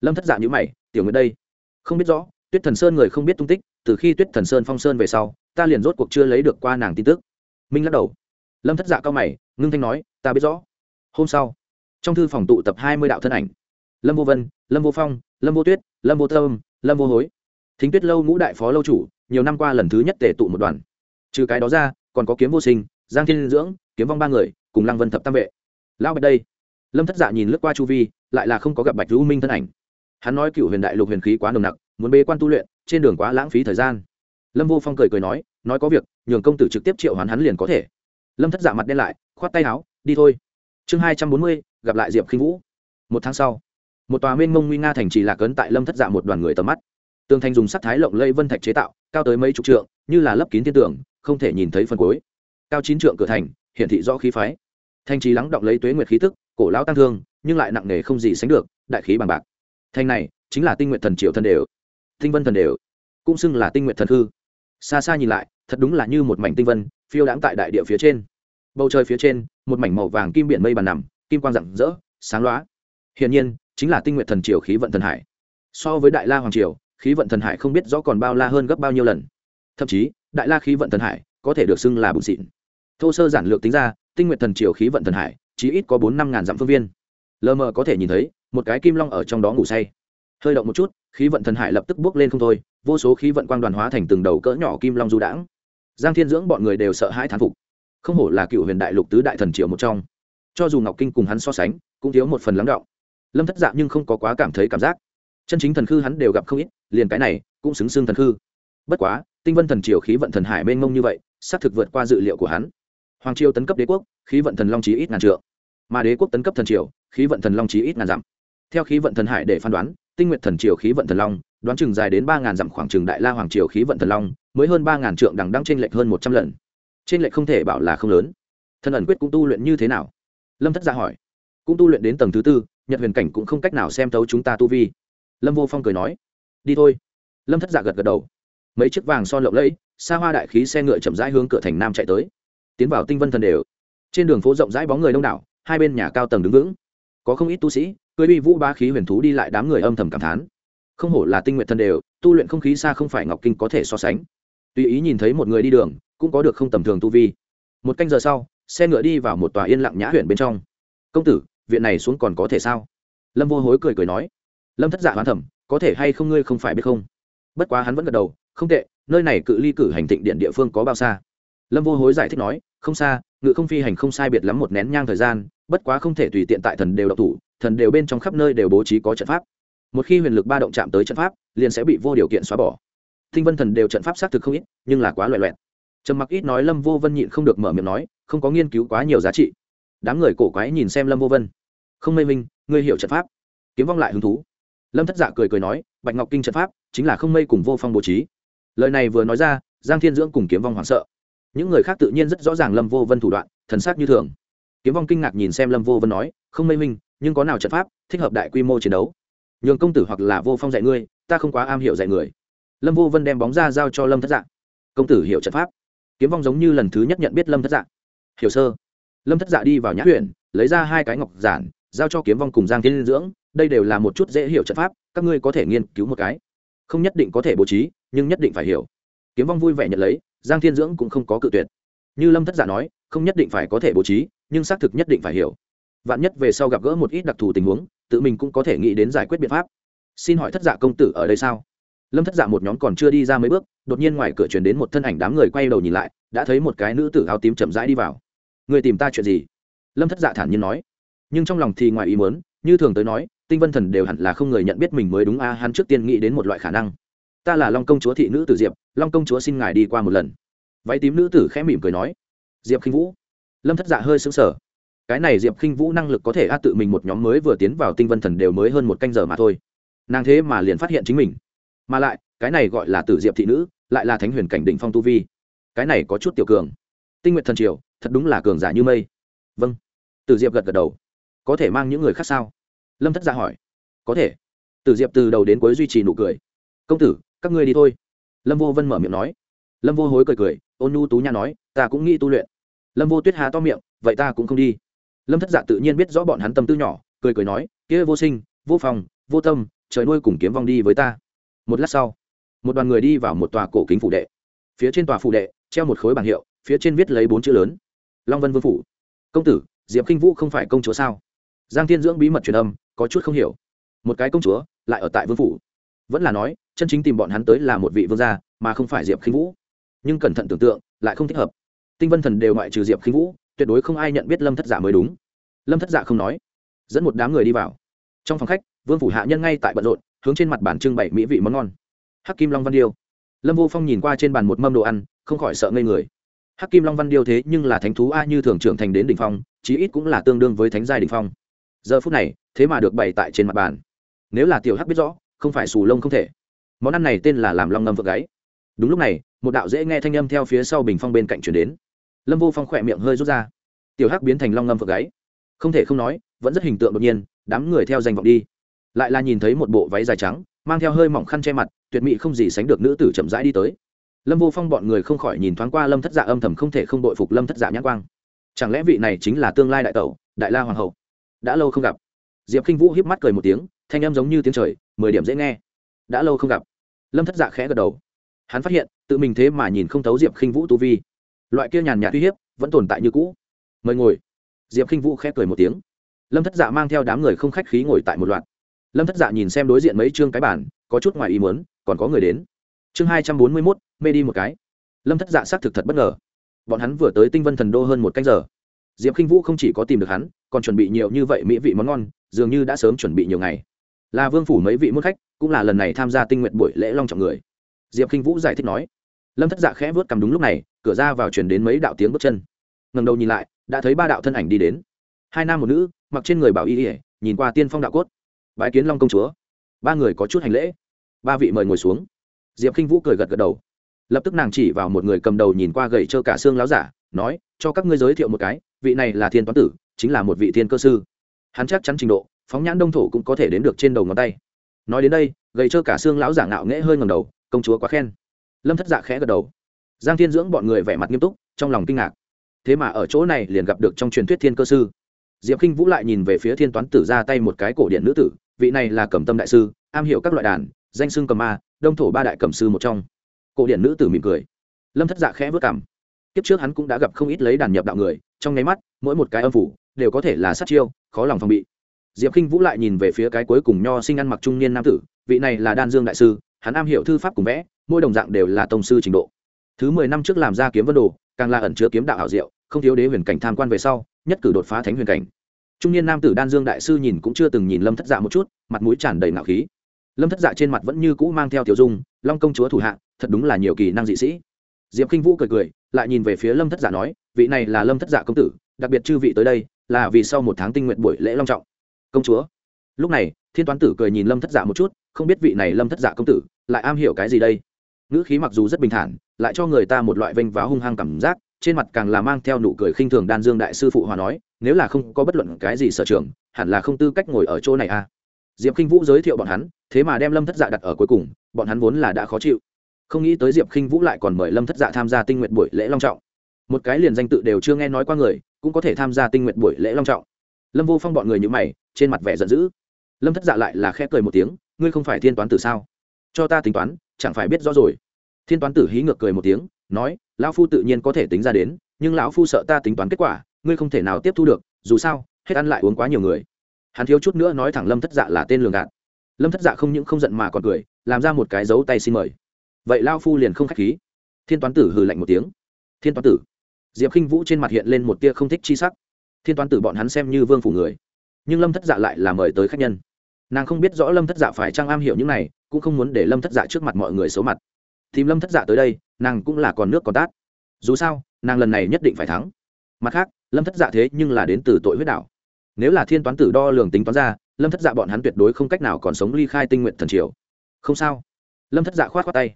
Lâm thất dạ nhữ mày, tiểu nguyện đây. Không biết rõ, tuyết thần sơn người không biết tung tích, từ khi tuyết thần sơn phong sơn về sau, ta liền rốt cuộc chưa lấy được qua nàng tin tức. Minh lắc đầu. Lâm thất dạ cao mày, ngưng thanh nói, ta biết rõ. Hôm sau, trong thư phòng tụ tập hai mươi đạo thân ảnh. Lâm vô vân, lâm vô phong, lâm vô tuyết, lâm vô thơm, lâm vô hối. Thính tuyết lâu ngũ đại phó lâu chủ, nhiều năm qua lần thứ nhất tề tụ một đoàn. Trừ cái đó ra còn có kiếm vô sinh, giang thiên dưỡng, kiếm vong ba người, cùng lăng vân thập tam vệ. Lão bạch đây. Lâm thất dạ nhìn lướt qua chu vi, lại là không có gặp bạch lưu minh thân ảnh. Hắn nói cựu huyền đại lục huyền khí quá nồng nặc, muốn bê quan tu luyện, trên đường quá lãng phí thời gian. Lâm vô phong cười cười nói nói có việc, nhường công tử trực tiếp triệu hoán hắn liền có thể. Lâm thất dạ mặt đen lại, khoát tay áo, đi thôi. Chương hai trăm bốn mươi, gặp lại diệp khinh vũ. Một tháng sau, một tòa mênh mông nguy nga thành trì lạc ấn tại lâm thất dạ một đoàn người tầm mắt tường thành dùng sắc thái lộng lây vân thạch chế tạo cao tới mấy chục trượng như là lấp kín thiên tường, không thể nhìn thấy phần cuối. Cao chín trượng cửa thành hiển thị rõ khí phái. Thành trì lắng động lấy tuế nguyệt khí tức cổ lão tăng thương nhưng lại nặng nề không gì sánh được đại khí bằng bạc. Thành này chính là tinh nguyện thần triệu thần đều. Tinh vân thần đều cũng xưng là tinh nguyện thần hư. Xa xa nhìn lại thật đúng là như một mảnh tinh vân phiêu đãng tại đại địa phía trên. Bầu trời phía trên một mảnh màu vàng kim biển mây bàn nằm kim quang rạng rỡ sáng loá hiển nhiên chính là tinh nguyện thần triều khí vận thần hải. So với đại la hoàng triều khí vận thần hải không biết rõ còn bao la hơn gấp bao nhiêu lần. Thậm chí, đại la khí vận thần hải có thể được xưng là bụi xịn. Thô sơ giản lược tính ra, tinh nguyện thần triều khí vận thần hải chỉ ít có bốn năm ngàn dặm phương viên. Lờ mờ có thể nhìn thấy, một cái kim long ở trong đó ngủ say. Hơi động một chút, khí vận thần hải lập tức bước lên không thôi, vô số khí vận quang đoàn hóa thành từng đầu cỡ nhỏ kim long du đãng. Giang thiên dưỡng bọn người đều sợ hãi thán phục. Không hổ là cựu huyền đại lục tứ đại thần triệu một trong. Cho dù ngọc kinh cùng hắn so sánh, cũng thiếu một phần lắng động. Lâm thất dạng nhưng không có quá cảm thấy cảm giác. Chân chính thần khư hắn đều gặp không ít liền cái này cũng xứng xương thần hư. bất quá, tinh vân thần triều khí vận thần hải mênh mông như vậy, xác thực vượt qua dự liệu của hắn. Hoàng triều tấn cấp đế quốc, khí vận thần long chí ít ngàn trượng. Mà đế quốc tấn cấp thần triều, khí vận thần long chí ít ngàn dặm. Theo khí vận thần hải để phán đoán, tinh nguyện thần triều khí vận thần long, đoán chừng dài đến ba ngàn dặm khoảng chừng đại la hoàng triều khí vận thần long, mới hơn ba ngàn trượng đằng đang trên lệch hơn một trăm lần. Trên lệch không thể bảo là không lớn. Thần ẩn quyết cũng tu luyện như thế nào? Lâm thất gia hỏi. Cũng tu luyện đến tầng thứ tư, nhật huyền cảnh cũng không cách nào xem thấu chúng ta tu vi. Lâm vô phong cười nói đi thôi. Lâm thất giả gật gật đầu. Mấy chiếc vàng son lộng lẫy, xa hoa đại khí xe ngựa chậm rãi hướng cửa thành nam chạy tới. Tiến vào tinh vân thần đều. Trên đường phố rộng rãi bóng người đông đảo, hai bên nhà cao tầng đứng vững. Có không ít tu sĩ cưới uy vũ ba khí huyền thú đi lại đám người âm thầm cảm thán. Không hổ là tinh nguyện thần đều, tu luyện không khí xa không phải ngọc kinh có thể so sánh. Tùy ý nhìn thấy một người đi đường, cũng có được không tầm thường tu vi. Một canh giờ sau, xe ngựa đi vào một tòa yên lặng nhã huyện bên trong. Công tử, viện này xuống còn có thể sao? Lâm vô hối cười cười nói. Lâm thất giả hoán thẩm có thể hay không ngươi không phải biết không? Bất quá hắn vẫn gật đầu, không tệ, nơi này cự ly cử hành thịnh điện địa phương có bao xa. Lâm vô hối giải thích nói, không xa, ngự không phi hành không sai biệt lắm một nén nhang thời gian, bất quá không thể tùy tiện tại thần đều độc thủ, thần đều bên trong khắp nơi đều bố trí có trận pháp. Một khi huyền lực ba động chạm tới trận pháp, liền sẽ bị vô điều kiện xóa bỏ. Thinh vân thần đều trận pháp xác thực không ít, nhưng là quá loại loẹt. Trầm mặc ít nói lâm vô vân nhịn không được mở miệng nói, không có nghiên cứu quá nhiều giá trị. Đám người cổ quái nhìn xem lâm vô vân. Không mê minh, ngươi hiểu trận pháp. Kiếm vong lại hứng thú lâm thất dạ cười cười nói, bạch ngọc kinh trận pháp chính là không mây cùng vô phong bố trí. Lời này vừa nói ra, giang thiên dưỡng cùng kiếm vong hoảng sợ. Những người khác tự nhiên rất rõ ràng lâm vô vân thủ đoạn, thần sắc như thường. Kiếm vong kinh ngạc nhìn xem lâm vô vân nói, không mây minh nhưng có nào trận pháp thích hợp đại quy mô chiến đấu? Nhường công tử hoặc là vô phong dạy ngươi, ta không quá am hiểu dạy người. Lâm vô vân đem bóng ra giao cho lâm thất dạ. Công tử hiểu trận pháp. Kiếm vong giống như lần thứ nhất nhận biết lâm thất dạ. Hiểu sơ. Lâm thất dạ đi vào nhã huyện, lấy ra hai cái ngọc giản, giao cho kiếm vong cùng giang thiên dưỡng đây đều là một chút dễ hiểu trận pháp, các ngươi có thể nghiên cứu một cái. Không nhất định có thể bố trí, nhưng nhất định phải hiểu. Kiếm vong vui vẻ nhận lấy, giang thiên dưỡng cũng không có cự tuyệt. Như lâm thất giả nói, không nhất định phải có thể bố trí, nhưng xác thực nhất định phải hiểu. Vạn nhất về sau gặp gỡ một ít đặc thù tình huống, tự mình cũng có thể nghĩ đến giải quyết biện pháp. Xin hỏi thất giả công tử ở đây sao? Lâm thất giả một nhóm còn chưa đi ra mấy bước, đột nhiên ngoài cửa truyền đến một thân ảnh đám người quay đầu nhìn lại, đã thấy một cái nữ tử áo tím chậm rãi đi vào. Người tìm ta chuyện gì? Lâm thất dạ thản nhiên nói. Nhưng trong lòng thì ngoài ý muốn, như thường tới nói tinh vân thần đều hẳn là không người nhận biết mình mới đúng a, hắn trước tiên nghĩ đến một loại khả năng. Ta là long công chúa thị nữ tử diệp, long công chúa xin ngài đi qua một lần. Váy tím nữ tử khẽ mỉm cười nói. Diệp khinh vũ. Lâm thất dạ hơi xứng sở cái này diệp khinh vũ năng lực có thể a, tự mình một nhóm mới vừa tiến vào tinh vân thần đều mới hơn một canh giờ mà thôi. Nàng thế mà liền phát hiện chính mình. Mà lại, cái này gọi là tử diệp thị nữ, lại là thánh huyền cảnh định phong tu vi. Cái này có chút tiểu cường. Tinh nguyện thần triều, thật đúng là cường giả như mây. Vâng. Tử diệp gật gật đầu. Có thể mang những người khác sao? Lâm thất dạ hỏi có thể tử diệp từ đầu đến cuối duy trì nụ cười công tử các ngươi đi thôi lâm vô vân mở miệng nói lâm vô hối cười cười ôn nhu tú nha nói ta cũng nghĩ tu luyện lâm vô tuyết hà to miệng vậy ta cũng không đi lâm thất dạ tự nhiên biết rõ bọn hắn tâm tư nhỏ cười cười nói kia vô sinh vô phòng vô tâm trời nuôi cùng kiếm vong đi với ta một lát sau một đoàn người đi vào một tòa cổ kính phủ đệ phía trên tòa phủ đệ treo một khối bảng hiệu phía trên viết lấy bốn chữ lớn long vân vương phủ công tử diệp k i n h vũ không phải công chúa sao giang thiên dưỡng bí mật truyền âm, có chút không hiểu. Một cái công chúa, lại ở tại vương phủ. Vẫn là nói, chân chính tìm bọn hắn tới là một vị vương gia, mà không phải diệp khinh vũ. Nhưng cẩn thận tưởng tượng, lại không thích hợp. Tinh vân thần đều ngoại trừ diệp khinh vũ, tuyệt đối không ai nhận biết lâm thất giả mới đúng. Lâm thất giả không nói, dẫn một đám người đi vào. Trong phòng khách, vương phủ hạ nhân ngay tại bận rộn, hướng trên mặt bàn trưng bày mỹ vị món ngon. Hắc kim long văn điêu. Lâm vô phong nhìn qua trên bàn một mâm đồ ăn, không khỏi sợ ngây người. Hắc kim long văn điêu thế nhưng là thánh thú a như thường trưởng thành đến đ ỉ n h phong, chí ít cũng là tương đương với thánh giai đ ỉ n h phong giờ phút này, thế mà được bày tại trên mặt bàn. Nếu là tiểu hắc biết rõ, không phải xù lông không thể. Món ăn này tên là làm long ngâm vợ gáy đúng lúc này, một đạo dễ nghe thanh âm theo phía sau bình phong bên cạnh chuyển đến. Lâm vô phong khỏe miệng hơi rút ra. Tiểu hắc biến thành long ngâm vợ gáy không thể không nói, vẫn rất hình tượng đột nhiên, đám người theo danh vọng đi. Lại là nhìn thấy một bộ váy dài trắng, mang theo hơi mỏng khăn che mặt, tuyệt mỹ không gì sánh được nữ tử chậm rãi đi tới. Lâm vô phong bọn người không khỏi nhìn thoáng qua lâm thất dạ âm thầm không thể không đội phục lâm thất dạ nhãn quang. Chẳng lẽ vị này chính là tương lai đại tẩu, đại la hoàng hậu? Đã lâu không gặp. Diệp k i n h vũ hiếp mắt cười một tiếng, thanh âm giống như tiếng trời, mười điểm dễ nghe. Đã lâu không gặp. Lâm thất dạ khẽ gật đầu. Hắn phát hiện, tự mình thế mà nhìn không thấu diệp k i n h vũ tu vi. Loại kia nhàn nhạt uy hiếp vẫn tồn tại như cũ. Mời ngồi. Diệp k i n h vũ khẽ cười một tiếng. Lâm thất dạ mang theo đám người không khách khí ngồi tại một loạt. Lâm thất dạ nhìn xem đối diện mấy chương cái bản, có chút ngoài ý muốn, còn có người đến. Chương hai trăm bốn mươi mốt, mê đi một cái. Lâm thất dạ xác thực thật bất ngờ. Bọn hắn vừa tới tinh vân thần đô hơn một canh giờ diệp khinh vũ không chỉ có tìm được hắn, còn chuẩn bị nhiều như vậy mỹ vị món ngon, dường như đã sớm chuẩn bị nhiều ngày. Là vương phủ mấy vị môn khách, cũng là lần này tham gia tinh nguyện buổi lễ long trọng người. Diệp khinh vũ giải thích nói. Lâm thất dạ khẽ vớt cầm đúng lúc này, cửa ra vào chuyển đến mấy đạo tiếng bước chân. Ngầm đầu nhìn lại, đã thấy ba đạo thân ảnh đi đến. Hai nam một nữ, mặc trên người bảo y ỉa nhìn qua tiên phong đạo cốt. Bái kiến long công chúa. Ba người có chút hành lễ. Ba vị mời ngồi xuống. Diệp khinh vũ cười gật gật đầu. Lập tức nàng chỉ vào một người cầm đầu nhìn qua gầy trơ cả xương láo giả, nói, cho các ngươi giới thiệu một cái vị này là thiên toán tử, chính là một vị thiên cơ sư. Hắn chắc chắn trình độ, phóng nhãn đông thổ cũng có thể đến được trên đầu ngón tay. Nói đến đây, gầy trơ cả xương lão giả ngạo nghễ hơi ngầm đầu, công chúa quá khen. Lâm thất dạ khẽ gật đầu. Giang thiên dưỡng bọn người vẻ mặt nghiêm túc, trong lòng kinh ngạc. Thế mà ở chỗ này liền gặp được trong truyền thuyết thiên cơ sư. Diệp k i n h vũ lại nhìn về phía thiên toán tử ra tay một cái cổ điện nữ tử, vị này là cầm tâm đại sư, am hiểu các loại đàn, danh xưng cầm A đông thổ ba đại cầm sư một trong. Cổ điển nữ tử mỉm cười. Lâm thất dạ khẽ vất cảm kiếp trước hắn cũng đã gặp không ít lấy đàn nhập đạo người, trong nháy mắt, mỗi một cái âm phủ đều có thể là sát chiêu, khó lòng phòng bị. Diệp k i n h vũ lại nhìn về phía cái cuối cùng nho sinh ăn mặc trung niên nam tử, vị này là đan dương đại sư, hắn am hiểu thư pháp cùng vẽ, mỗi đồng dạng đều là tông sư trình độ. Thứ mười năm trước làm ra kiếm vân đồ, càng là ẩn chứa kiếm đạo hảo diệu, không thiếu đế huyền cảnh tham quan về sau, nhất cử đột phá thánh huyền cảnh. Trung niên nam tử đan dương đại sư nhìn cũng chưa từng nhìn lâm thất dạ một chút, mặt mũi tràn đầy ngạo khí. Lâm thất dạ trên mặt vẫn như cũ mang theo tiểu dung, long công chúa thủ hạ, thật đúng là nhiều kỳ năng dị sĩ. Diệp k i n h vũ cười cười lại nhìn về phía lâm thất dạ nói, vị này là lâm thất dạ công tử, đặc biệt chư vị tới đây, là vì sau một tháng tinh nguyện buổi lễ long trọng. Công chúa. Lúc này, thiên toán tử cười nhìn lâm thất dạ một chút, không biết vị này lâm thất dạ công tử lại am hiểu cái gì đây? Ngữ khí mặc dù rất bình thản, lại cho người ta một loại vênh váo hung hăng cảm giác, trên mặt càng là mang theo nụ cười khinh thường đan dương đại sư phụ hòa nói, nếu là không có bất luận cái gì sở trường, hẳn là không tư cách ngồi ở chỗ này à? Diệp k i n h vũ giới thiệu bọn hắn, thế mà đem lâm thất dạ đặt ở cuối cùng, bọn hắn vốn là đã khó chịu không nghĩ tới diệp k i n h vũ lại còn mời lâm thất dạ tham gia tinh nguyện buổi lễ long trọng một cái liền danh tự đều chưa nghe nói qua người cũng có thể tham gia tinh nguyện buổi lễ long trọng lâm vô phong bọn người như mày trên mặt vẻ giận dữ lâm thất dạ lại là khẽ cười một tiếng ngươi không phải thiên toán tử sao cho ta tính toán chẳng phải biết rõ rồi thiên toán tử hí ngược cười một tiếng nói lão phu tự nhiên có thể tính ra đến nhưng lão phu sợ ta tính toán kết quả ngươi không thể nào tiếp thu được dù sao hết ăn lại uống quá nhiều người hắn thiếu chút nữa nói thẳng lâm thất dạ là tên lường gạt lâm thất dạ không những không giận mà còn cười làm ra một cái dấu tay xin mời vậy lao phu liền không k h á c h khí. Thiên toán tử hừ lạnh một tiếng. Thiên toán tử. Diệp k i n h vũ trên mặt hiện lên một tia không thích chi sắc. Thiên toán tử bọn hắn xem như vương phủ người, nhưng lâm thất dạ lại là mời tới khách nhân. Nàng không biết rõ lâm thất dạ phải trang am hiểu những này, cũng không muốn để lâm thất dạ trước mặt mọi người xấu mặt. Tìm lâm thất dạ tới đây, nàng cũng là còn nước còn tát. Dù sao, nàng lần này nhất định phải thắng. Mặt khác, lâm thất dạ thế nhưng là đến từ tội huyết đảo nếu là thiên toán tử đo lường tính toán ra, lâm thất dạ bọn hắn tuyệt đối không cách nào còn sống ly khai tinh nguyện thần triều. Không sao. Lâm thất dạ khoát khoát tay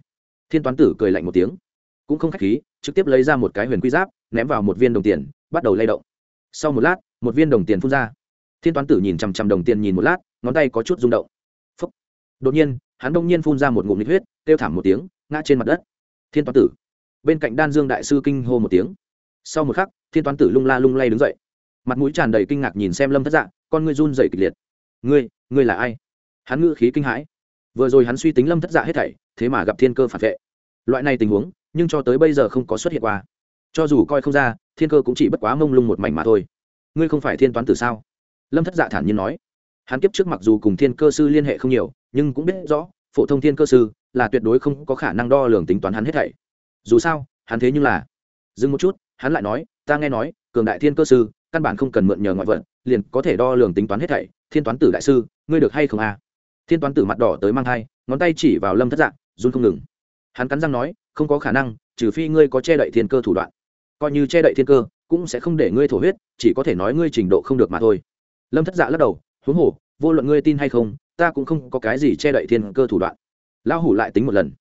thiên toán tử cười lạnh một tiếng. Cũng không k h á c h khí, trực tiếp lấy ra một cái huyền quy giáp, ném vào một viên đồng tiền, bắt đầu lay động. Sau một lát, một viên đồng tiền phun ra. Thiên toán tử nhìn chằm chằm đồng tiền nhìn một lát, ngón tay có chút rung động. Phúc. đột nhiên, hắn đông nhiên phun ra một ngụm nhiệt huyết, kêu thảm một tiếng, ngã trên mặt đất. Thiên toán tử. Bên cạnh đan dương đại sư kinh hô một tiếng. Sau một khắc, thiên toán tử lung la lung lay đứng dậy. Mặt mũi tràn đầy kinh ngạc nhìn xem lâm thất dạ con ngươi run dậy kịch liệt. Ngươi ngươi là ai? Hắn ngữ khí kinh hãi vừa rồi hắn suy tính lâm thất dạ hết thảy, thế mà gặp thiên cơ phản vệ. Loại này tình huống, nhưng cho tới bây giờ không có xuất hiện qua. Cho dù coi không ra, thiên cơ cũng chỉ bất quá mông lung một mảnh mà thôi. Ngươi không phải thiên toán tử sao? Lâm thất dạ thản nhiên nói. Hắn kiếp trước mặc dù cùng thiên cơ sư liên hệ không nhiều, nhưng cũng biết rõ, phổ thông thiên cơ sư là tuyệt đối không có khả năng đo lường tính toán hắn hết thảy. Dù sao, hắn thế nhưng là dừng một chút, hắn lại nói, ta nghe nói, cường đại thiên cơ sư, căn bản không cần mượn nhờ ngoại vận liền có thể đo lường tính toán hết thảy. Thiên toán tử đại sư, ngươi được hay không à? Thiên toán tử mặt đỏ tới mang thai, ngón tay chỉ vào lâm thất dạng run không ngừng. Hắn cắn răng nói, không có khả năng, trừ phi ngươi có che đậy thiên cơ thủ đoạn. Coi như che đậy thiên cơ, cũng sẽ không để ngươi thổ huyết, chỉ có thể nói ngươi trình độ không được mà thôi. Lâm thất dạ lắc đầu, huống hồ, vô luận ngươi tin hay không, ta cũng không có cái gì che đậy thiên cơ thủ đoạn. Lão hủ lại tính một lần.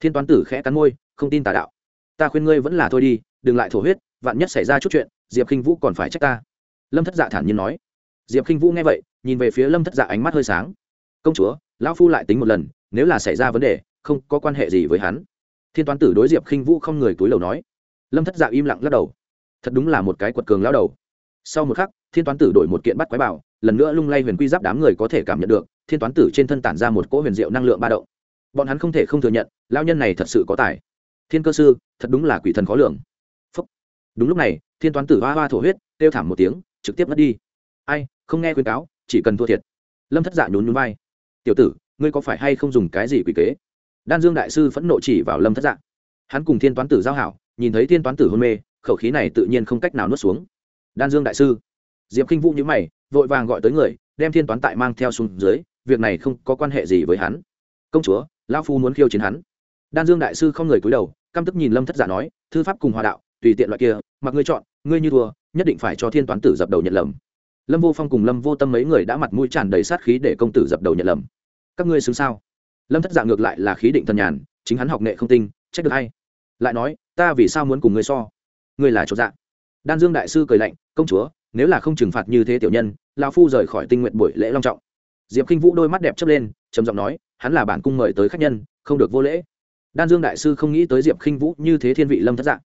Thiên toán tử khẽ cắn môi, không tin tà đạo. Ta khuyên ngươi vẫn là thôi đi, đừng lại thổ huyết, vạn nhất xảy ra chút chuyện, diệp khinh vũ còn phải trách ta. Lâm thất dạ thản nhiên nói. Diệp khinh vũ nghe vậy, nhìn về phía lâm thất dạ ánh mắt hơi sáng công chúa, lão phu lại tính một lần, nếu là xảy ra vấn đề, không có quan hệ gì với hắn. Thiên toán tử đối diệp Khinh vũ không người túi lầu nói. Lâm thất dạ im lặng lắc đầu. Thật đúng là một cái quật cường lao đầu. Sau một khắc, thiên toán tử đổi một kiện bắt quái bảo, lần nữa lung lay huyền quy giáp đám người có thể cảm nhận được, thiên toán tử trên thân tản ra một cỗ huyền diệu năng lượng ba động. Bọn hắn không thể không thừa nhận lao nhân này thật sự có tài. Thiên cơ sư, thật đúng là quỷ thần khó lường. Phúc. đúng lúc này, thiên toán tử hoa hoa thổ huyết, kêu thảm một tiếng, trực tiếp mất đi. Ai, không nghe khuyên cáo, chỉ cần thua thiệt. Lâm thất dạ nhún nhún vai tiểu tử, ngươi có phải hay không dùng cái gì quỷ kế? Đan dương đại sư phẫn nộ chỉ vào lâm thất dạ. Hắn cùng thiên toán tử giao hảo, nhìn thấy thiên toán tử hôn mê, khẩu khí này tự nhiên không cách nào nuốt xuống. Đan dương đại sư, diệp k i n h vũ nhữ mày, vội vàng gọi tới người, đem thiên toán tại mang theo xuống dưới, việc này không có quan hệ gì với hắn. Công chúa lao phu muốn khiêu chiến hắn. Đan dương đại sư không người cúi đầu, căm tức nhìn lâm thất giả dạ nói, thư pháp cùng hòa đạo, tùy tiện loại kia, mặc ngươi chọn, ngươi như thua, nhất định phải cho thiên toán tử dập đầu nhận lầm lâm vô phong cùng lâm vô tâm mấy người đã mặt mũi tràn đầy sát khí để công tử dập đầu nhận lầm. Các ngươi xứng sao? Lâm thất dạng ngược lại là khí định thần nhàn, chính hắn học nghệ không tinh, trách được hay lại nói, ta vì sao muốn cùng ngươi so? Ngươi là chỗ dạng đan dương đại sư cười lạnh, công chúa, nếu là không trừng phạt như thế tiểu nhân lao phu rời khỏi tinh nguyện buổi lễ long trọng. Diệp k i n h vũ đôi mắt đẹp chớp lên, trầm giọng nói, hắn là bản cung mời tới khách nhân, không được vô lễ. Đan dương đại sư không nghĩ tới diệp k i n h vũ như thế thiên vị lâm thất dạng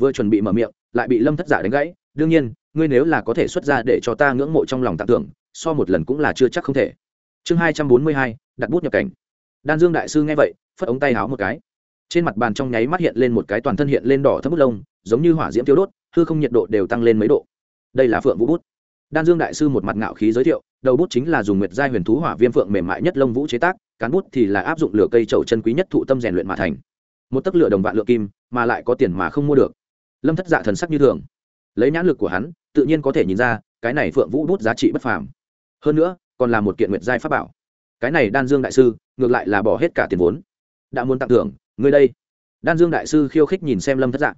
vừa chuẩn bị mở miệng, lại bị lâm thất giả đánh gãy, đương nhiên ngươi nếu là có thể xuất ra để cho ta ngưỡng mộ trong lòng tặng tưởng so một lần cũng là chưa chắc không thể. Chương hai trăm bốn mươi hai, đặt bút nhập cảnh. Đan dương đại sư nghe vậy, phất ống tay háo một cái. Trên mặt bàn trong nháy mắt hiện lên một cái toàn thân hiện lên đỏ thấm bút lông, giống như hỏa diễm tiêu đốt, hư không nhiệt độ đều tăng lên mấy độ. Đây là phượng vũ bút. Đan dương đại sư một mặt ngạo khí giới thiệu, đầu bút chính là dùng nguyệt giai huyền thú hỏa viêm phượng mềm mại nhất lông vũ chế tác, cán bút thì là áp dụng lửa cây trầu chân quý nhất thụ tâm rèn luyện mà thành. Một tấc lửa đồng vạn lựa kim, mà lại có tiền mà không mua được. Lâm thất dạ thần sắc như thường lấy nhãn lực của hắn, tự nhiên có thể nhìn ra, cái này phượng vũ bút giá trị bất phàm. Hơn nữa, còn là một kiện nguyện giai pháp bảo. Cái này đan dương đại sư, ngược lại là bỏ hết cả tiền vốn. Đã muốn tặng thưởng, ngươi đây. Đan dương đại sư khiêu khích nhìn xem lâm thất dạ.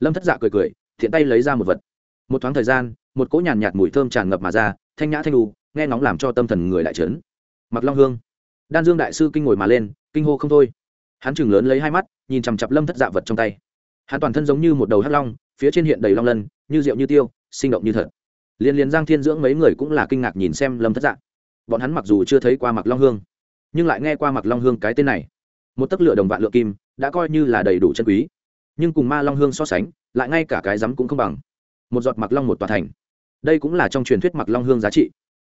Lâm thất dạ cười cười, thiện tay lấy ra một vật. Một thoáng thời gian, một cỗ nhàn nhạt mùi thơm tràn ngập mà ra, thanh nhã thanh đu nghe ngóng làm cho tâm thần người đại trấn mặc long hương. Đan dương đại sư kinh ngồi mà lên, kinh hô không thôi. Hắn chừng lớn lấy hai mắt, nhìn chằm chặp lâm thất dạ vật trong tay. Hắn toàn thân giống như một đầu hắc long phía trên hiện đầy long lân, như rượu như tiêu, sinh động như thật. Liên liên giang thiên dưỡng mấy người cũng là kinh ngạc nhìn xem lâm thất dạng bọn hắn mặc dù chưa thấy qua mặc long hương, nhưng lại nghe qua mặc long hương cái tên này. Một tấc lửa đồng vạn lượng kim, đã coi như là đầy đủ chân quý. Nhưng cùng ma long hương so sánh, lại ngay cả cái rắm cũng không bằng. Một giọt mặc long một tòa thành. Đây cũng là trong truyền thuyết mặc long hương giá trị.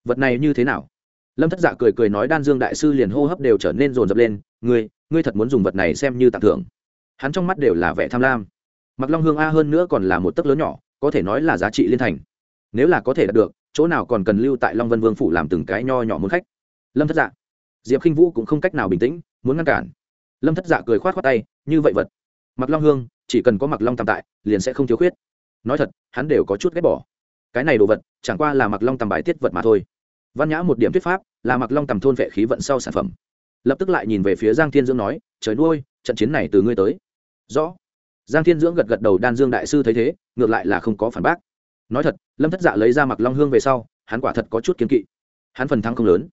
Vật này như thế nào? Lâm thất dạ cười cười nói đan dương đại sư liền hô hấp đều trở nên rồn rập lên. Ngươi ngươi thật muốn dùng vật này xem như tặng thưởng. Hắn trong mắt đều là vẻ tham lam mặc long hương a hơn nữa còn là một tấc lớn nhỏ, có thể nói là giá trị liên thành. Nếu là có thể đạt được, chỗ nào còn cần lưu tại long vân vương phủ làm từng cái nho nhỏ muốn khách. Lâm thất dạ. Diệp k i n h vũ cũng không cách nào bình tĩnh, muốn ngăn cản. Lâm thất dạ cười k h o á t khoác tay, như vậy vật. Mặc long hương, chỉ cần có mặc long tầm tại, liền sẽ không thiếu khuyết. Nói thật, hắn đều có chút ghét bỏ. Cái này đồ vật, chẳng qua là mặc long tầm bài tiết vật mà thôi. Văn nhã một điểm thuyết pháp, là mặc long tầm thôn vệ khí vận sau sản phẩm. Lập tức lại nhìn về phía giang thiên dưỡng nói, trời nuôi, trận chiến này từ ngươi tới. Rõ giang thiên dưỡng gật gật đầu, đan dương đại sư thấy thế, ngược lại là không có phản bác. Nói thật, lâm thất dạ lấy ra mặc long hương về sau, hắn quả thật có chút kiếm kỵ. Hắn phần thắng không lớn,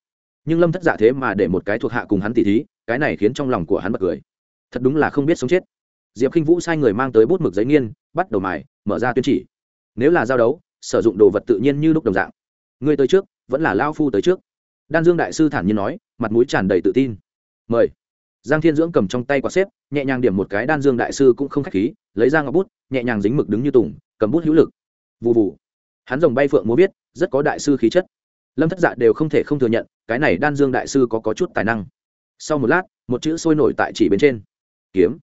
nhưng lâm thất dạ thế mà để một cái thuộc hạ cùng hắn tỉ thí, cái này khiến trong lòng của hắn bật cười. Thật đúng là không biết sống chết. Diệp k i n h vũ sai người mang tới bút mực giấy nghiên, bắt đầu mài, mở ra tuyên chỉ. Nếu là giao đấu, sử dụng đồ vật tự nhiên như lúc đồng dạng. Ngươi tới trước, vẫn là lao phu tới trước. Đan dương đại sư thản nhiên nói, mặt mũi tràn đầy tự tin. Mời giang thiên dưỡng cầm trong tay quạt xếp nhẹ nhàng điểm một cái đan dương đại sư cũng không k h á c h khí lấy ra ngọc bút nhẹ nhàng dính mực đứng như tùng cầm bút hữu lực. Vụ vụ hắn rồng bay phượng múa viết rất có đại sư khí chất. Lâm thất dạ đều không thể không thừa nhận cái này đan dương đại sư có, có chút tài năng. Sau một lát một chữ sôi nổi tại chỉ bên trên. Kiếm.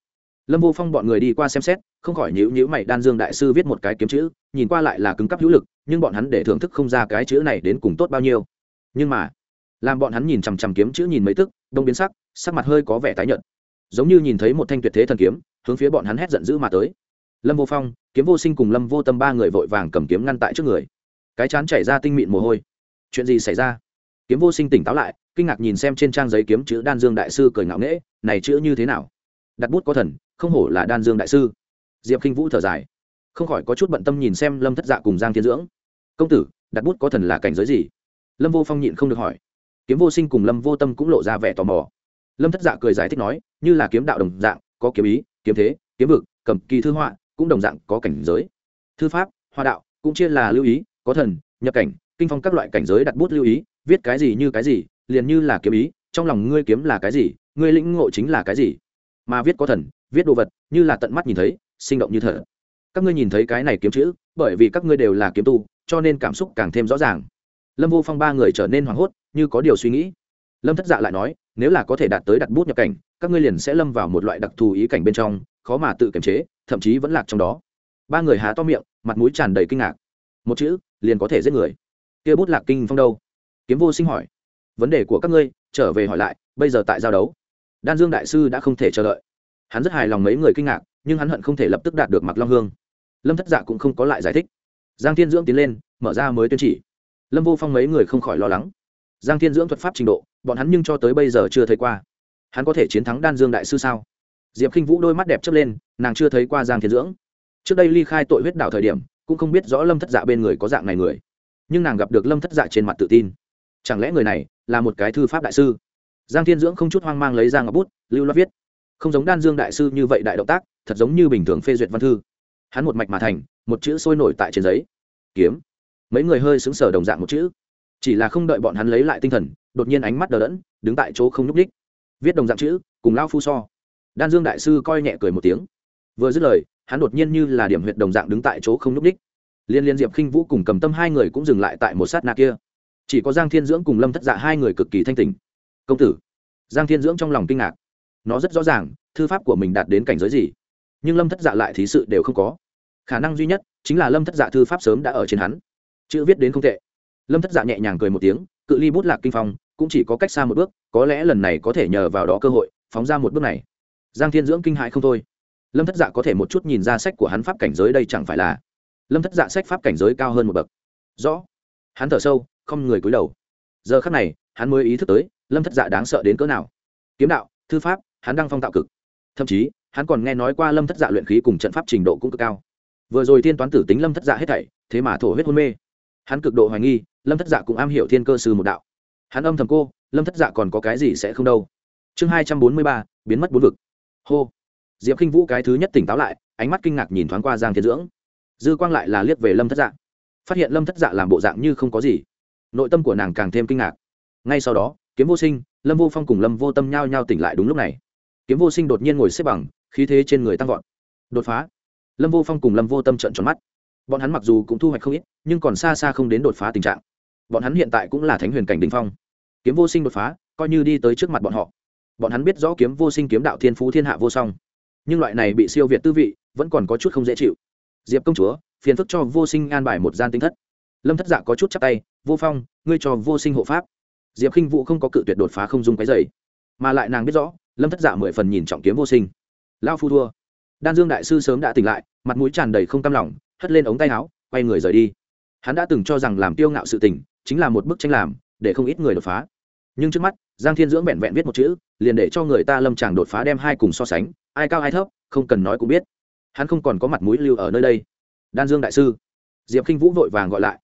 Lâm vô phong bọn người đi qua xem xét không khỏi nhữ nhữ mày đan dương đại sư viết một cái kiếm chữ nhìn qua lại là cứng cắp hữu lực nhưng bọn hắn để thưởng thức không ra cái chữ này đến cùng tốt bao nhiêu. Nhưng mà làm bọn hắn nhìn chằm chằm kiếm chữ nhìn mấy tức đông biến sắc sắc mặt hơi có vẻ tái nhợt. Giống như nhìn thấy một thanh tuyệt thế thần kiếm, hướng phía bọn hắn hét giận dữ mà tới. Lâm vô phong, kiếm vô sinh cùng lâm vô tâm ba người vội vàng cầm kiếm ngăn tại trước người. Cái chán chảy ra tinh mịn mồ hôi. Chuyện gì xảy ra? Kiếm vô sinh tỉnh táo lại, kinh ngạc nhìn xem trên trang giấy kiếm chữ đan dương đại sư cười ngạo nghễ, này chữ như thế nào? Đặt bút có thần, không hổ là đan dương đại sư. Diệp k i n h vũ thở dài. Không khỏi có chút bận tâm nhìn xem lâm thất dạ cùng giang thiên dưỡng. Công tử, đặt bút có thần là cảnh giới gì? Lâm vô phong nhịn không được hỏi. Kiếm vô sinh cùng lâm vô tâm cũng lộ ra vẻ tò mò lâm thất dạ cười giải thích nói, như là kiếm đạo đồng dạng, có kiếm ý, kiếm thế, kiếm vực, cầm kỳ thư họa, cũng đồng dạng có cảnh giới. Thư pháp, hoa đạo, cũng chia là lưu ý, có thần, nhập cảnh, kinh phong các loại cảnh giới đặt bút lưu ý, viết cái gì như cái gì, liền như là kiếm ý, trong lòng ngươi kiếm là cái gì, ngươi lĩnh ngộ chính là cái gì. Mà viết có thần, viết đồ vật, như là tận mắt nhìn thấy, sinh động như thở. Các ngươi nhìn thấy cái này kiếm chữ, bởi vì các ngươi đều là kiếm tu, cho nên cảm xúc càng thêm rõ ràng. Lâm vô phong ba người trở nên hoảng hốt, như có điều suy nghĩ. Lâm thất dạ lại nói nếu là có thể đạt tới đặt bút nhập cảnh, các ngươi liền sẽ lâm vào một loại đặc thù ý cảnh bên trong, khó mà tự kiềm chế, thậm chí vẫn lạc trong đó. Ba người há to miệng, mặt mũi tràn đầy kinh ngạc. Một chữ, liền có thể giết người. Kia bút lạc kinh phong đâu? Kiếm vô sinh hỏi. Vấn đề của các ngươi, trở về hỏi lại, bây giờ tại giao đấu. Đan dương đại sư đã không thể chờ đợi. Hắn rất hài lòng mấy người kinh ngạc, nhưng hắn hận không thể lập tức đạt được mặc long hương. Lâm thất dạ cũng không có lại giải thích. Giang thiên dưỡng tiến lên, mở ra mới tuyên chỉ. Lâm vô phong mấy người không khỏi lo lắng giang thiên dưỡng thuật pháp trình độ, bọn hắn nhưng cho tới bây giờ chưa thấy qua. Hắn có thể chiến thắng đan dương đại sư sao? Diệp k i n h vũ đôi mắt đẹp chớp lên, nàng chưa thấy qua giang thiên dưỡng. Trước đây ly khai tội huyết đảo thời điểm, cũng không biết rõ lâm thất dạ bên người có dạng này người. Nhưng nàng gặp được lâm thất dạ trên mặt tự tin. Chẳng lẽ người này là một cái thư pháp đại sư? Giang thiên dưỡng không chút hoang mang lấy ra ngọc bút, lưu loát viết. Không giống đan dương đại sư như vậy đại động tác, thật giống như bình thường phê duyệt văn thư. Hắn một mạch mà thành, một chữ sôi nổi tại trên giấy. Kiếm. Mấy người hơi xứng sở đồng dạng một chữ chỉ là không đợi bọn hắn lấy lại tinh thần, đột nhiên ánh mắt đờ đẫn, đứng tại chỗ không nhúc ních viết đồng dạng chữ, cùng lao phu so. Đan dương đại sư coi nhẹ cười một tiếng. Vừa dứt lời, hắn đột nhiên như là điểm huyệt đồng dạng đứng tại chỗ không nhúc ních liên liên diệp khinh vũ cùng cầm tâm hai người cũng dừng lại tại một sát na kia. Chỉ có giang thiên dưỡng cùng lâm thất dạ hai người cực kỳ thanh tình công tử. Giang thiên dưỡng trong lòng kinh ngạc. Nó rất rõ ràng, thư pháp của mình đạt đến cảnh giới gì. Nhưng lâm thất dạ lại thí sự đều không có. Khả năng duy nhất chính là lâm thất dạ thư pháp sớm đã ở trên hắn. Chữ viết đến không tệ lâm thất dạ nhẹ nhàng cười một tiếng, cự ly bút lạc kinh phong, cũng chỉ có cách xa một bước, có lẽ lần này có thể nhờ vào đó cơ hội, phóng ra một bước này. Giang thiên dưỡng kinh hại không thôi. Lâm thất dạ có thể một chút nhìn ra sách của hắn pháp cảnh giới đây chẳng phải là lâm thất dạ sách pháp cảnh giới cao hơn một bậc. Rõ. Hắn thở sâu, không người cúi đầu. Giờ khắc này, hắn mới ý thức tới, lâm thất dạ đáng sợ đến cỡ nào. Kiếm đạo, thư pháp, hắn đang phong tạo cực. Thậm chí, hắn còn nghe nói qua lâm thất dạ luyện khí cùng trận pháp trình độ cũng cực cao. Vừa rồi thiên toán tử tính lâm thất dạ hết thảy, thế mà thổ huyết hôn mê hắn cực độ hoài nghi, lâm thất dạ cũng am hiểu thiên cơ sư một đạo. Hắn âm thầm cô, lâm thất dạ còn có cái gì sẽ không đâu. Chương hai trăm bốn mươi ba, biến mất bốn vực. Hô. Diệp k i n h vũ cái thứ nhất tỉnh táo lại, ánh mắt kinh ngạc nhìn thoáng qua giang thiên dưỡng. Dư quang lại là liếc về lâm thất dạ. Phát hiện lâm thất dạ làm bộ dạng như không có gì. Nội tâm của nàng càng thêm kinh ngạc. Ngay sau đó, kiếm vô sinh, lâm vô phong cùng lâm vô tâm nhao nhao tỉnh lại đúng lúc này. Kiếm vô sinh đột nhiên ngồi xếp bằng, khí thế trên người tăng vọt. Đột phá. Lâm vô phong cùng lâm vô tâm trận tròn mắt bọn hắn mặc dù cũng thu hoạch không ít, nhưng còn xa xa không đến đột phá tình trạng. Bọn hắn hiện tại cũng là thánh huyền cảnh đình phong. Kiếm vô sinh đột phá, coi như đi tới trước mặt bọn họ. Bọn hắn biết rõ kiếm vô sinh kiếm đạo thiên phú thiên hạ vô song. Nhưng loại này bị siêu việt tư vị, vẫn còn có chút không dễ chịu. Diệp công chúa, phiền phức cho vô sinh an bài một gian tinh thất. Lâm thất dạ có chút chắc tay, vô phong, ngươi cho vô sinh hộ pháp. Diệp k i n h vũ không có cự tuyệt đột phá không dung cái dày mà lại nàng biết rõ, lâm thất dạ mười phần nhìn trọng kiếm vô sinh. Lao phu thua. Đan dương đại sư sớm đã tỉnh lại, mặt mũi tràn đầy không cam lòng hất lên ống tay áo, quay người rời đi. Hắn đã từng cho rằng làm tiêu ngạo sự tình chính là một bức tranh làm, để không ít người đột phá. Nhưng trước mắt, giang thiên dưỡng vẹn vẹn viết một chữ, liền để cho người ta lâm tràng đột phá đem hai cùng so sánh, ai cao ai thấp, không cần nói cũng biết. Hắn không còn có mặt mũi lưu ở nơi đây. Đan dương đại sư, diệp k i n h vũ vội vàng gọi lại.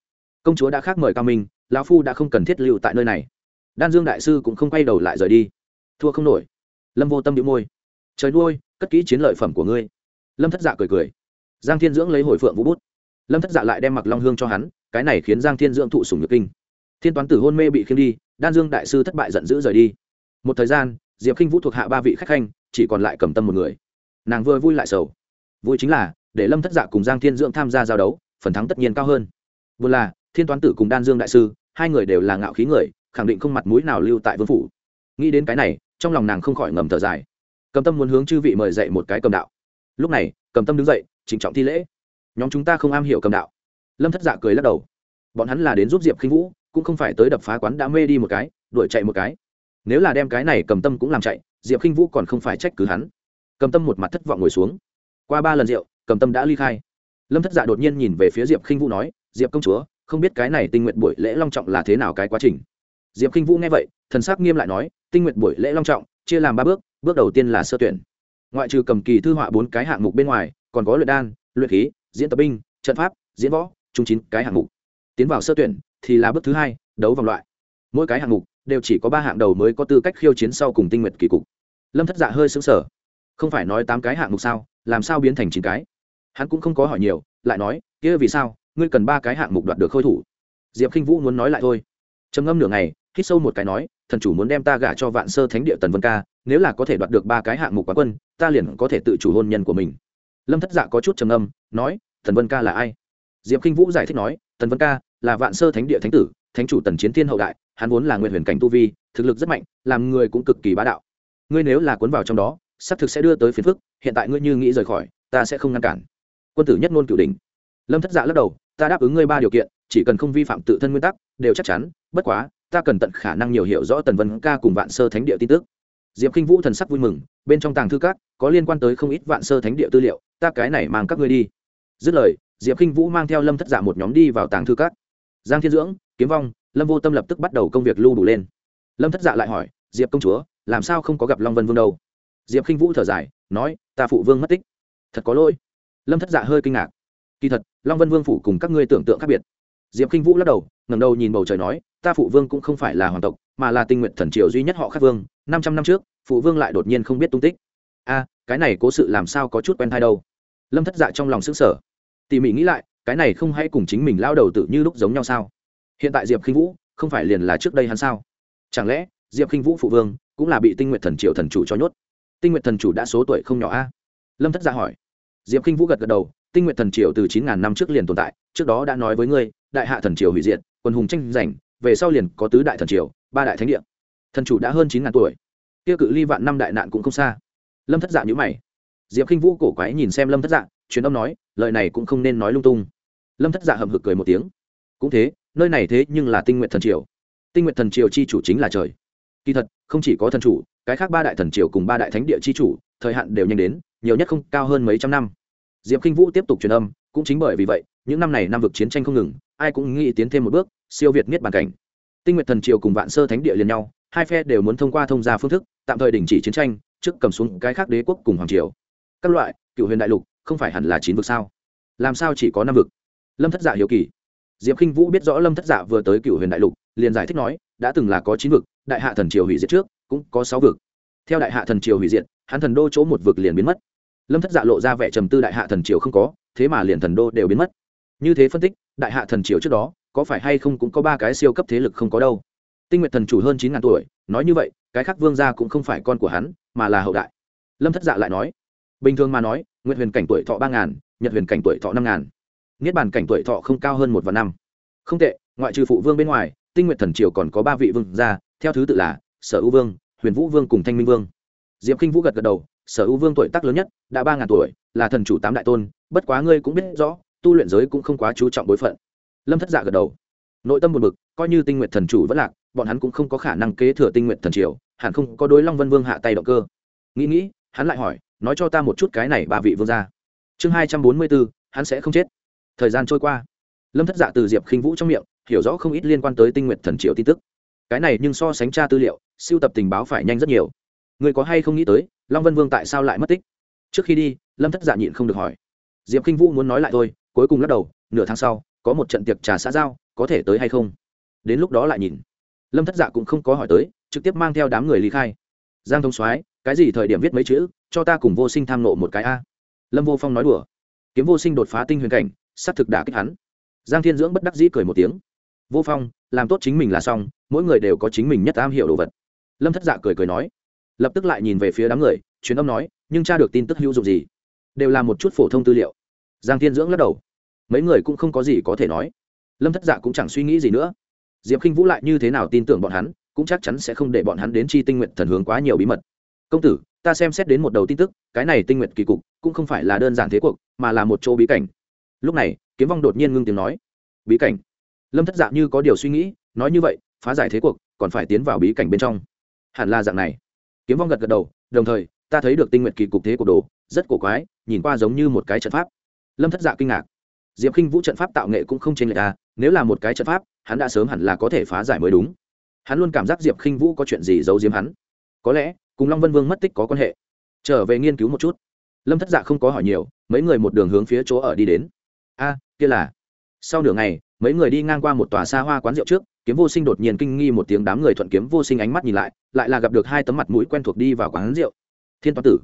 Công chúa đã khác mời cao minh, lão phu đã không cần thiết lưu tại nơi này. Đan dương đại sư cũng không quay đầu lại rời đi. Thua không nổi. Lâm vô tâm đĩu môi. Trời nuôi, cất kỹ chiến lợi phẩm của ngươi. Lâm thất dạ cười cười giang thiên dưỡng lấy hồi phượng vũ bút. Lâm thất dạ lại đem mặc long hương cho hắn, cái này khiến giang thiên dưỡng thụ sùng nhược kinh. Thiên toán tử hôn mê bị khiêng đi, đan dương đại sư thất bại giận dữ rời đi. Một thời gian, diệp k i n h vũ thuộc hạ ba vị khách khanh, chỉ còn lại cầm tâm một người. Nàng vừa vui lại sầu. Vui chính là, để lâm thất dạ cùng giang thiên dưỡng tham gia giao đấu, phần thắng tất nhiên cao hơn. Vừa là, thiên toán tử cùng đan dương đại sư, hai người đều là ngạo khí người, khẳng định không mặt mũi nào lưu tại vương phủ. Nghĩ đến cái này, trong lòng nàng không khỏi ngầm thở dài. Cầm tâm muốn hướng chư vị mời dạy một cái cầm đạo. Lúc này cầm tâm đứng dậy trịnh trọng thi lễ. Nhóm chúng ta không am hiểu cầm đạo. Lâm thất dạ cười lắc đầu. Bọn hắn là đến giúp diệp khinh vũ, cũng không phải tới đập phá quán đã mê đi một cái, đuổi chạy một cái. Nếu là đem cái này cầm tâm cũng làm chạy, diệp khinh vũ còn không phải trách cứ hắn. Cầm tâm một mặt thất vọng ngồi xuống. Qua ba lần rượu, cầm tâm đã ly khai. Lâm thất dạ đột nhiên nhìn về phía diệp khinh vũ nói, diệp công chúa, không biết cái này tinh nguyện buổi lễ long trọng là thế nào cái quá trình? Diệp khinh vũ nghe vậy, thần sắc nghiêm lại nói, tinh nguyện buổi lễ long trọng, chia làm ba bước bước đầu tiên là sơ tuyển ngoại trừ cầm kỳ thư họa bốn cái hạng mục bên ngoài, còn có luyện đan, luyện khí, diễn tập binh, trận pháp, diễn võ, chung chín cái hạng mục. Tiến vào sơ tuyển thì là bước thứ hai, đấu vòng loại. Mỗi cái hạng mục đều chỉ có ba hạng đầu mới có tư cách khiêu chiến sau cùng tinh nguyện kỳ cục. Lâm thất dạ hơi xứng sở không phải nói tám cái hạng mục sao, làm sao biến thành chín cái? Hắn cũng không có hỏi nhiều, lại nói, kia vì sao, ngươi cần ba cái hạng mục đoạt được khôi thủ? Diệp k i n h vũ muốn nói lại thôi. Trầm ngâm nửa ngày hít sâu một cái nói, thần chủ muốn đem ta gả cho vạn sơ thánh địa tần vân ca, nếu là có thể đoạt được ba cái hạng mục quán quân, ta liền có thể tự chủ hôn nhân của mình. Lâm thất dạ có chút trầm ngâm, nói, tần vân ca là ai? Diệp k i n h vũ giải thích nói, tần vân ca là vạn sơ thánh địa thánh tử, thánh chủ tần chiến thiên hậu đại, hắn vốn là nguyện huyền cảnh tu vi, thực lực rất mạnh, làm người cũng cực kỳ bá đạo. Ngươi nếu là cuốn vào trong đó, xác thực sẽ đưa tới phiền phức, hiện tại ngươi như nghĩ rời khỏi, ta sẽ không ngăn cản. Quân tử nhất ngôn cửu đình lâm thất dạ lắc đầu, ta đáp ứng ngươi ba điều kiện, chỉ cần không vi phạm tự thân nguyên tắc, đều chắc chắn, bất quá ta cần tận khả năng nhiều hiểu rõ tần vân ca cùng vạn sơ thánh địa tin tức. Diệp khinh vũ thần sắc vui mừng, bên trong tàng thư các, có liên quan tới không ít vạn sơ thánh địa tư liệu, ta cái này mang các ngươi đi. Dứt lời, diệp khinh vũ mang theo lâm thất giả một nhóm đi vào tàng thư các. Giang thiên dưỡng, kiếm vong, lâm vô tâm lập tức bắt đầu công việc lưu đủ lên. Lâm thất dạ lại hỏi, diệp công chúa, làm sao không có gặp long vân vương đâu? Diệp khinh vũ thở dài, nói, ta phụ vương mất tích. Thật có lỗi. Lâm thất dạ hơi kinh ngạc. Kỳ thật, long vân vương phủ cùng các ngươi tưởng tượng khác biệt. Diệp khinh vũ lắc đầu ngầm đầu nhìn bầu trời nói ta phụ vương cũng không phải là hoàng tộc, mà là tinh nguyện thần triều duy nhất họ khắc vương, năm trăm năm trước, phụ vương lại đột nhiên không biết tung tích. A, cái này cố sự làm sao có chút quen thai đâu. Lâm thất dạ trong lòng xứng sở tỉ mỉ nghĩ lại, cái này không hay cùng chính mình lao đầu tự như lúc giống nhau sao? Hiện tại diệp k i n h vũ, không phải liền là trước đây hắn sao? Chẳng lẽ, diệp k i n h vũ phụ vương cũng là bị tinh nguyện thần triều thần chủ cho nhốt? Tinh nguyện thần chủ đã số tuổi không nhỏ a? Lâm thất dạ hỏi. Diệp k i n h vũ gật gật đầu, tinh nguyện thần triều từ chín ngàn năm trước liền tồn tại, trước đó đã nói với ngươi, đại hạ thần triều hủy diệt, quân hùng tranh giành về sau liền có tứ đại thần triều, ba đại thánh địa. Thần chủ đã hơn chín ngàn tuổi. Tiêu cự ly vạn năm đại nạn cũng không xa. Lâm thất dạ nhữ mày. Diệp k i n h vũ cổ quái nhìn xem lâm thất dạ truyền âm nói, lời này cũng không nên nói lung tung. Lâm thất dạ hậm hực cười một tiếng. Cũng thế, nơi này thế nhưng là tinh nguyện thần triều. Tinh nguyện thần triều chi chủ chính là trời. Kỳ thật, không chỉ có thần chủ, cái khác ba đại thần triều cùng ba đại thánh địa chi chủ, thời hạn đều nhanh đến, nhiều nhất không cao hơn mấy trăm năm. Diệp k i n h vũ tiếp tục truyền âm, cũng chính bởi vì vậy, những năm này năm vực chiến tranh không ngừng, ai cũng nghĩ tiến thêm một bước siêu việt niết bàn cảnh. Tinh nguyện thần triều cùng vạn sơ thánh địa liền nhau, hai phe đều muốn thông qua thông gia phương thức, tạm thời đình chỉ chiến tranh, trước cầm xuống cái khác đế quốc cùng hoàng triều. Các loại, cựu huyền đại lục, không phải hẳn là chín vực sao? Làm sao chỉ có năm vực? Lâm thất dạ hiếu kỳ. Diệp k i n h vũ biết rõ lâm thất dạ vừa tới cựu huyền đại lục, liền giải thích nói, đã từng là có chín vực, đại hạ thần triều hủy diệt trước, cũng có sáu vực. Theo đại hạ thần triều hủy diệt, hắn thần đô chỗ một vực liền biến mất. Lâm thất dạ lộ ra vẻ trầm tư đại hạ thần triều không có, thế mà liền thần đô đều biến mất. Như thế phân tích, đại hạ thần triều trước đó có phải hay không cũng có ba cái siêu cấp thế lực không có đâu. Tinh nguyện thần chủ hơn chín ngàn tuổi, nói như vậy, cái khác vương gia cũng không phải con của hắn, mà là hậu đại. Lâm thất dạ lại nói, bình thường mà nói nguyện huyền cảnh tuổi thọ ba ngàn, nhật huyền cảnh tuổi thọ năm ngàn. Niết bàn cảnh tuổi thọ không cao hơn một và năm. Không tệ, ngoại trừ phụ vương bên ngoài, tinh nguyện thần triều còn có ba vị vương gia, theo thứ tự là sở ưu vương, huyền vũ vương cùng thanh minh vương. Diệp k i n h vũ gật gật đầu, sở ưu vương tuổi tác lớn nhất, đã ba ngàn tuổi, là thần chủ tám đại tôn, bất quá ngươi cũng biết rõ, tu luyện giới cũng không quá chú trọng bối phận lâm thất dạ gật đầu. Nội tâm một mực coi như tinh nguyện thần chủ vẫn lạc, bọn hắn cũng không có khả năng kế thừa tinh nguyện thần triều, hẳn không có đối long vân vương hạ tay động cơ. Nghĩ nghĩ, hắn lại hỏi, nói cho ta một chút cái này bà vị vương gia. Chương hai trăm bốn mươi bốn, hắn sẽ không chết. Thời gian trôi qua. Lâm thất dạ từ diệp khinh vũ trong miệng, hiểu rõ không ít liên quan tới tinh nguyện thần triều tin tức. Cái này nhưng so sánh tra tư liệu, siêu tập tình báo phải nhanh rất nhiều. Người có hay không nghĩ tới, long vân vương tại sao lại mất tích? Trước khi đi, lâm thất dạ nhịn không được hỏi. Diệp khinh vũ muốn nói lại thôi, cuối cùng lắc đầu, nửa tháng sau có một trận tiệc trà xã giao, có thể tới hay không? Đến lúc đó lại nhìn. Lâm thất dạ cũng không có hỏi tới, trực tiếp mang theo đám người lý khai. Giang thông soái, cái gì thời điểm viết mấy chữ, cho ta cùng vô sinh tham nộ một cái a? Lâm vô phong nói đùa. Kiếm vô sinh đột phá tinh huyền cảnh s á c thực đả kích hắn. Giang thiên dưỡng bất đắc dĩ cười một tiếng. Vô phong, làm tốt chính mình là xong, mỗi người đều có chính mình nhất am hiểu đồ vật. Lâm thất dạ cười cười nói. Lập tức lại nhìn về phía đám người, truyền âm nói, nhưng cha được tin tức hữu dụng gì? Đều là một chút phổ thông tư liệu. Giang thiên dưỡng lắc đầu mấy người cũng không có gì có thể nói. Lâm thất dạ cũng chẳng suy nghĩ gì nữa. Diệp k i n h vũ lại như thế nào tin tưởng bọn hắn, cũng chắc chắn sẽ không để bọn hắn đến chi tinh nguyện thần hướng quá nhiều bí mật. Công tử, ta xem xét đến một đầu tin tức, cái này tinh nguyện kỳ cục cũng không phải là đơn giản thế cuộc, mà là một chỗ bí cảnh. Lúc này, kiếm vong đột nhiên ngưng tiếng nói. Bí cảnh? Lâm thất dạng như có điều suy nghĩ, nói như vậy, phá giải thế cuộc, còn phải tiến vào bí cảnh bên trong. Hẳn là dạng này. Kiếm vong gật gật đầu, đồng thời, ta thấy được tinh nguyện kỳ cục thế của đồ, rất cổ quái, nhìn qua giống như một cái trận pháp. Lâm thất dạ kinh ngạc diệp khinh vũ trận pháp tạo nghệ cũng không chênh lệch ta nếu là một cái trận pháp, hắn đã sớm hẳn là có thể phá giải mới đúng. Hắn luôn cảm giác diệp khinh vũ có chuyện gì giấu giếm hắn. Có lẽ, cùng long vân vương mất tích có quan hệ. Trở về nghiên cứu một chút. Lâm thất dạ không có hỏi nhiều, mấy người một đường hướng phía chỗ ở đi đến. A, kia là. Sau nửa ngày, mấy người đi ngang qua một tòa xa hoa quán rượu trước, kiếm vô sinh đột nhiên kinh nghi một tiếng đám người thuận kiếm vô sinh ánh mắt nhìn lại lại là gặp được hai tấm mặt mũi quen thuộc đi vào quán rượu. Thiên toán tử.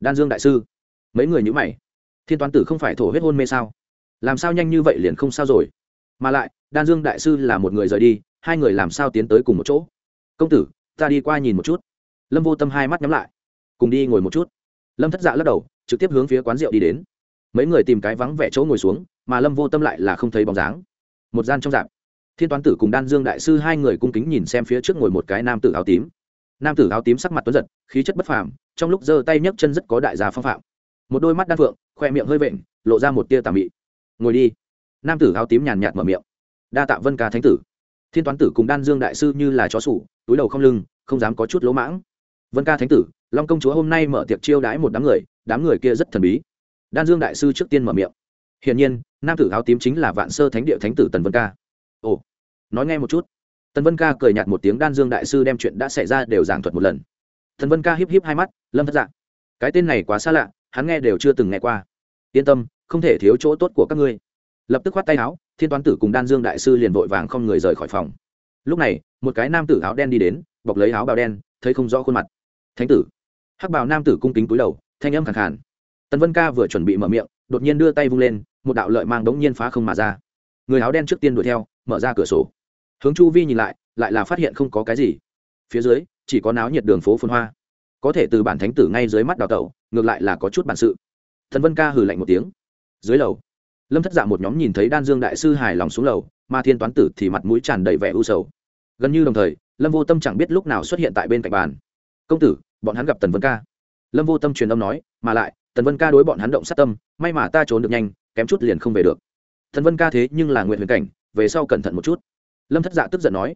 Đan dương đại sư. Mấy người nhữ mày. Thiên toán tử không phải thổ huyết hôn mê sao? Làm sao nhanh như vậy liền không sao rồi? Mà lại, đan dương đại sư là một người rời đi, hai người làm sao tiến tới cùng một chỗ? Công tử, ta đi qua nhìn một chút. Lâm vô tâm hai mắt nhắm lại. Cùng đi ngồi một chút. Lâm thất dạ lắc đầu, trực tiếp hướng phía quán rượu đi đến. Mấy người tìm cái vắng vẻ chỗ ngồi xuống, mà lâm vô tâm lại là không thấy bóng dáng. Một gian trong dạp. Thiên toán tử cùng đan dương đại sư hai người cung kính nhìn xem phía trước ngồi một cái nam tử áo tím. Nam tử áo tím sắc mặt tuấn giật, khí chất bất phàm, trong lúc giơ tay nhấc chân rất có đại gia phong phạm. Một đôi mắt đan phượng, khoe miệng hơi vện, lộ ra một tia tà mị ngồi đi. Nam tử áo tím nhàn nhạt mở miệng. Đa tạ vân ca thánh tử. Thiên toán tử cùng đan dương đại sư như là chó sủ, túi đầu không lưng, không dám có chút lỗ mãng. Vân ca thánh tử, long công chúa hôm nay mở tiệc chiêu đãi một đám người đám người kia rất thần bí. Đan dương đại sư trước tiên mở miệng. Hiển nhiên, nam tử áo tím chính là vạn sơ thánh địa thánh tử tần vân ca. Ồ, nói nghe một chút. Tần vân ca cười nhạt một tiếng, đan dương đại sư đem chuyện đã xảy ra đều giảng thuật một lần. Thần vân ca híp híp hai mắt, lâm thất dạng cái tên này quá xa lạ, hắn nghe đều chưa từng nghe qua. Yên tâm không thể thiếu chỗ tốt của các ngươi. Lập tức khoát tay áo, thiên toán tử cùng đan dương đại sư liền vội vàng không người rời khỏi phòng. Lúc này, một cái nam tử áo đen đi đến, bọc lấy áo bào đen, thấy không rõ khuôn mặt. Thánh tử. Hắc bào nam tử cung kính túi đầu, thanh âm khẳng khàn. Tần vân ca vừa chuẩn bị mở miệng, đột nhiên đưa tay vung lên, một đạo lợi mang đống nhiên phá không mà ra. Người áo đen trước tiên đuổi theo, mở ra cửa sổ. Hướng chu vi nhìn lại lại là phát hiện không có cái gì. Phía dưới, chỉ có náo nhiệt đường phố phun hoa. Có thể từ bản thánh tử ngay dưới mắt đào tẩu, ngược lại là có chút bản sự. Thần vân ca hừ lạnh một tiếng dưới lầu. Lâm thất dạ một nhóm nhìn thấy đan dương đại sư hài lòng xuống lầu, mà thiên toán tử thì mặt mũi tràn đầy vẻ u sầu. Gần như đồng thời, lâm vô tâm chẳng biết lúc nào xuất hiện tại bên cạnh bàn. Công tử, bọn hắn gặp tần vân ca. Lâm vô tâm truyền âm nói, mà lại, tần vân ca đối bọn hắn động sát tâm, may mà ta trốn được nhanh, kém chút liền không về được. Tần vân ca thế nhưng là nguyện huyền cảnh, về sau cẩn thận một chút. Lâm thất dạ tức giận nói.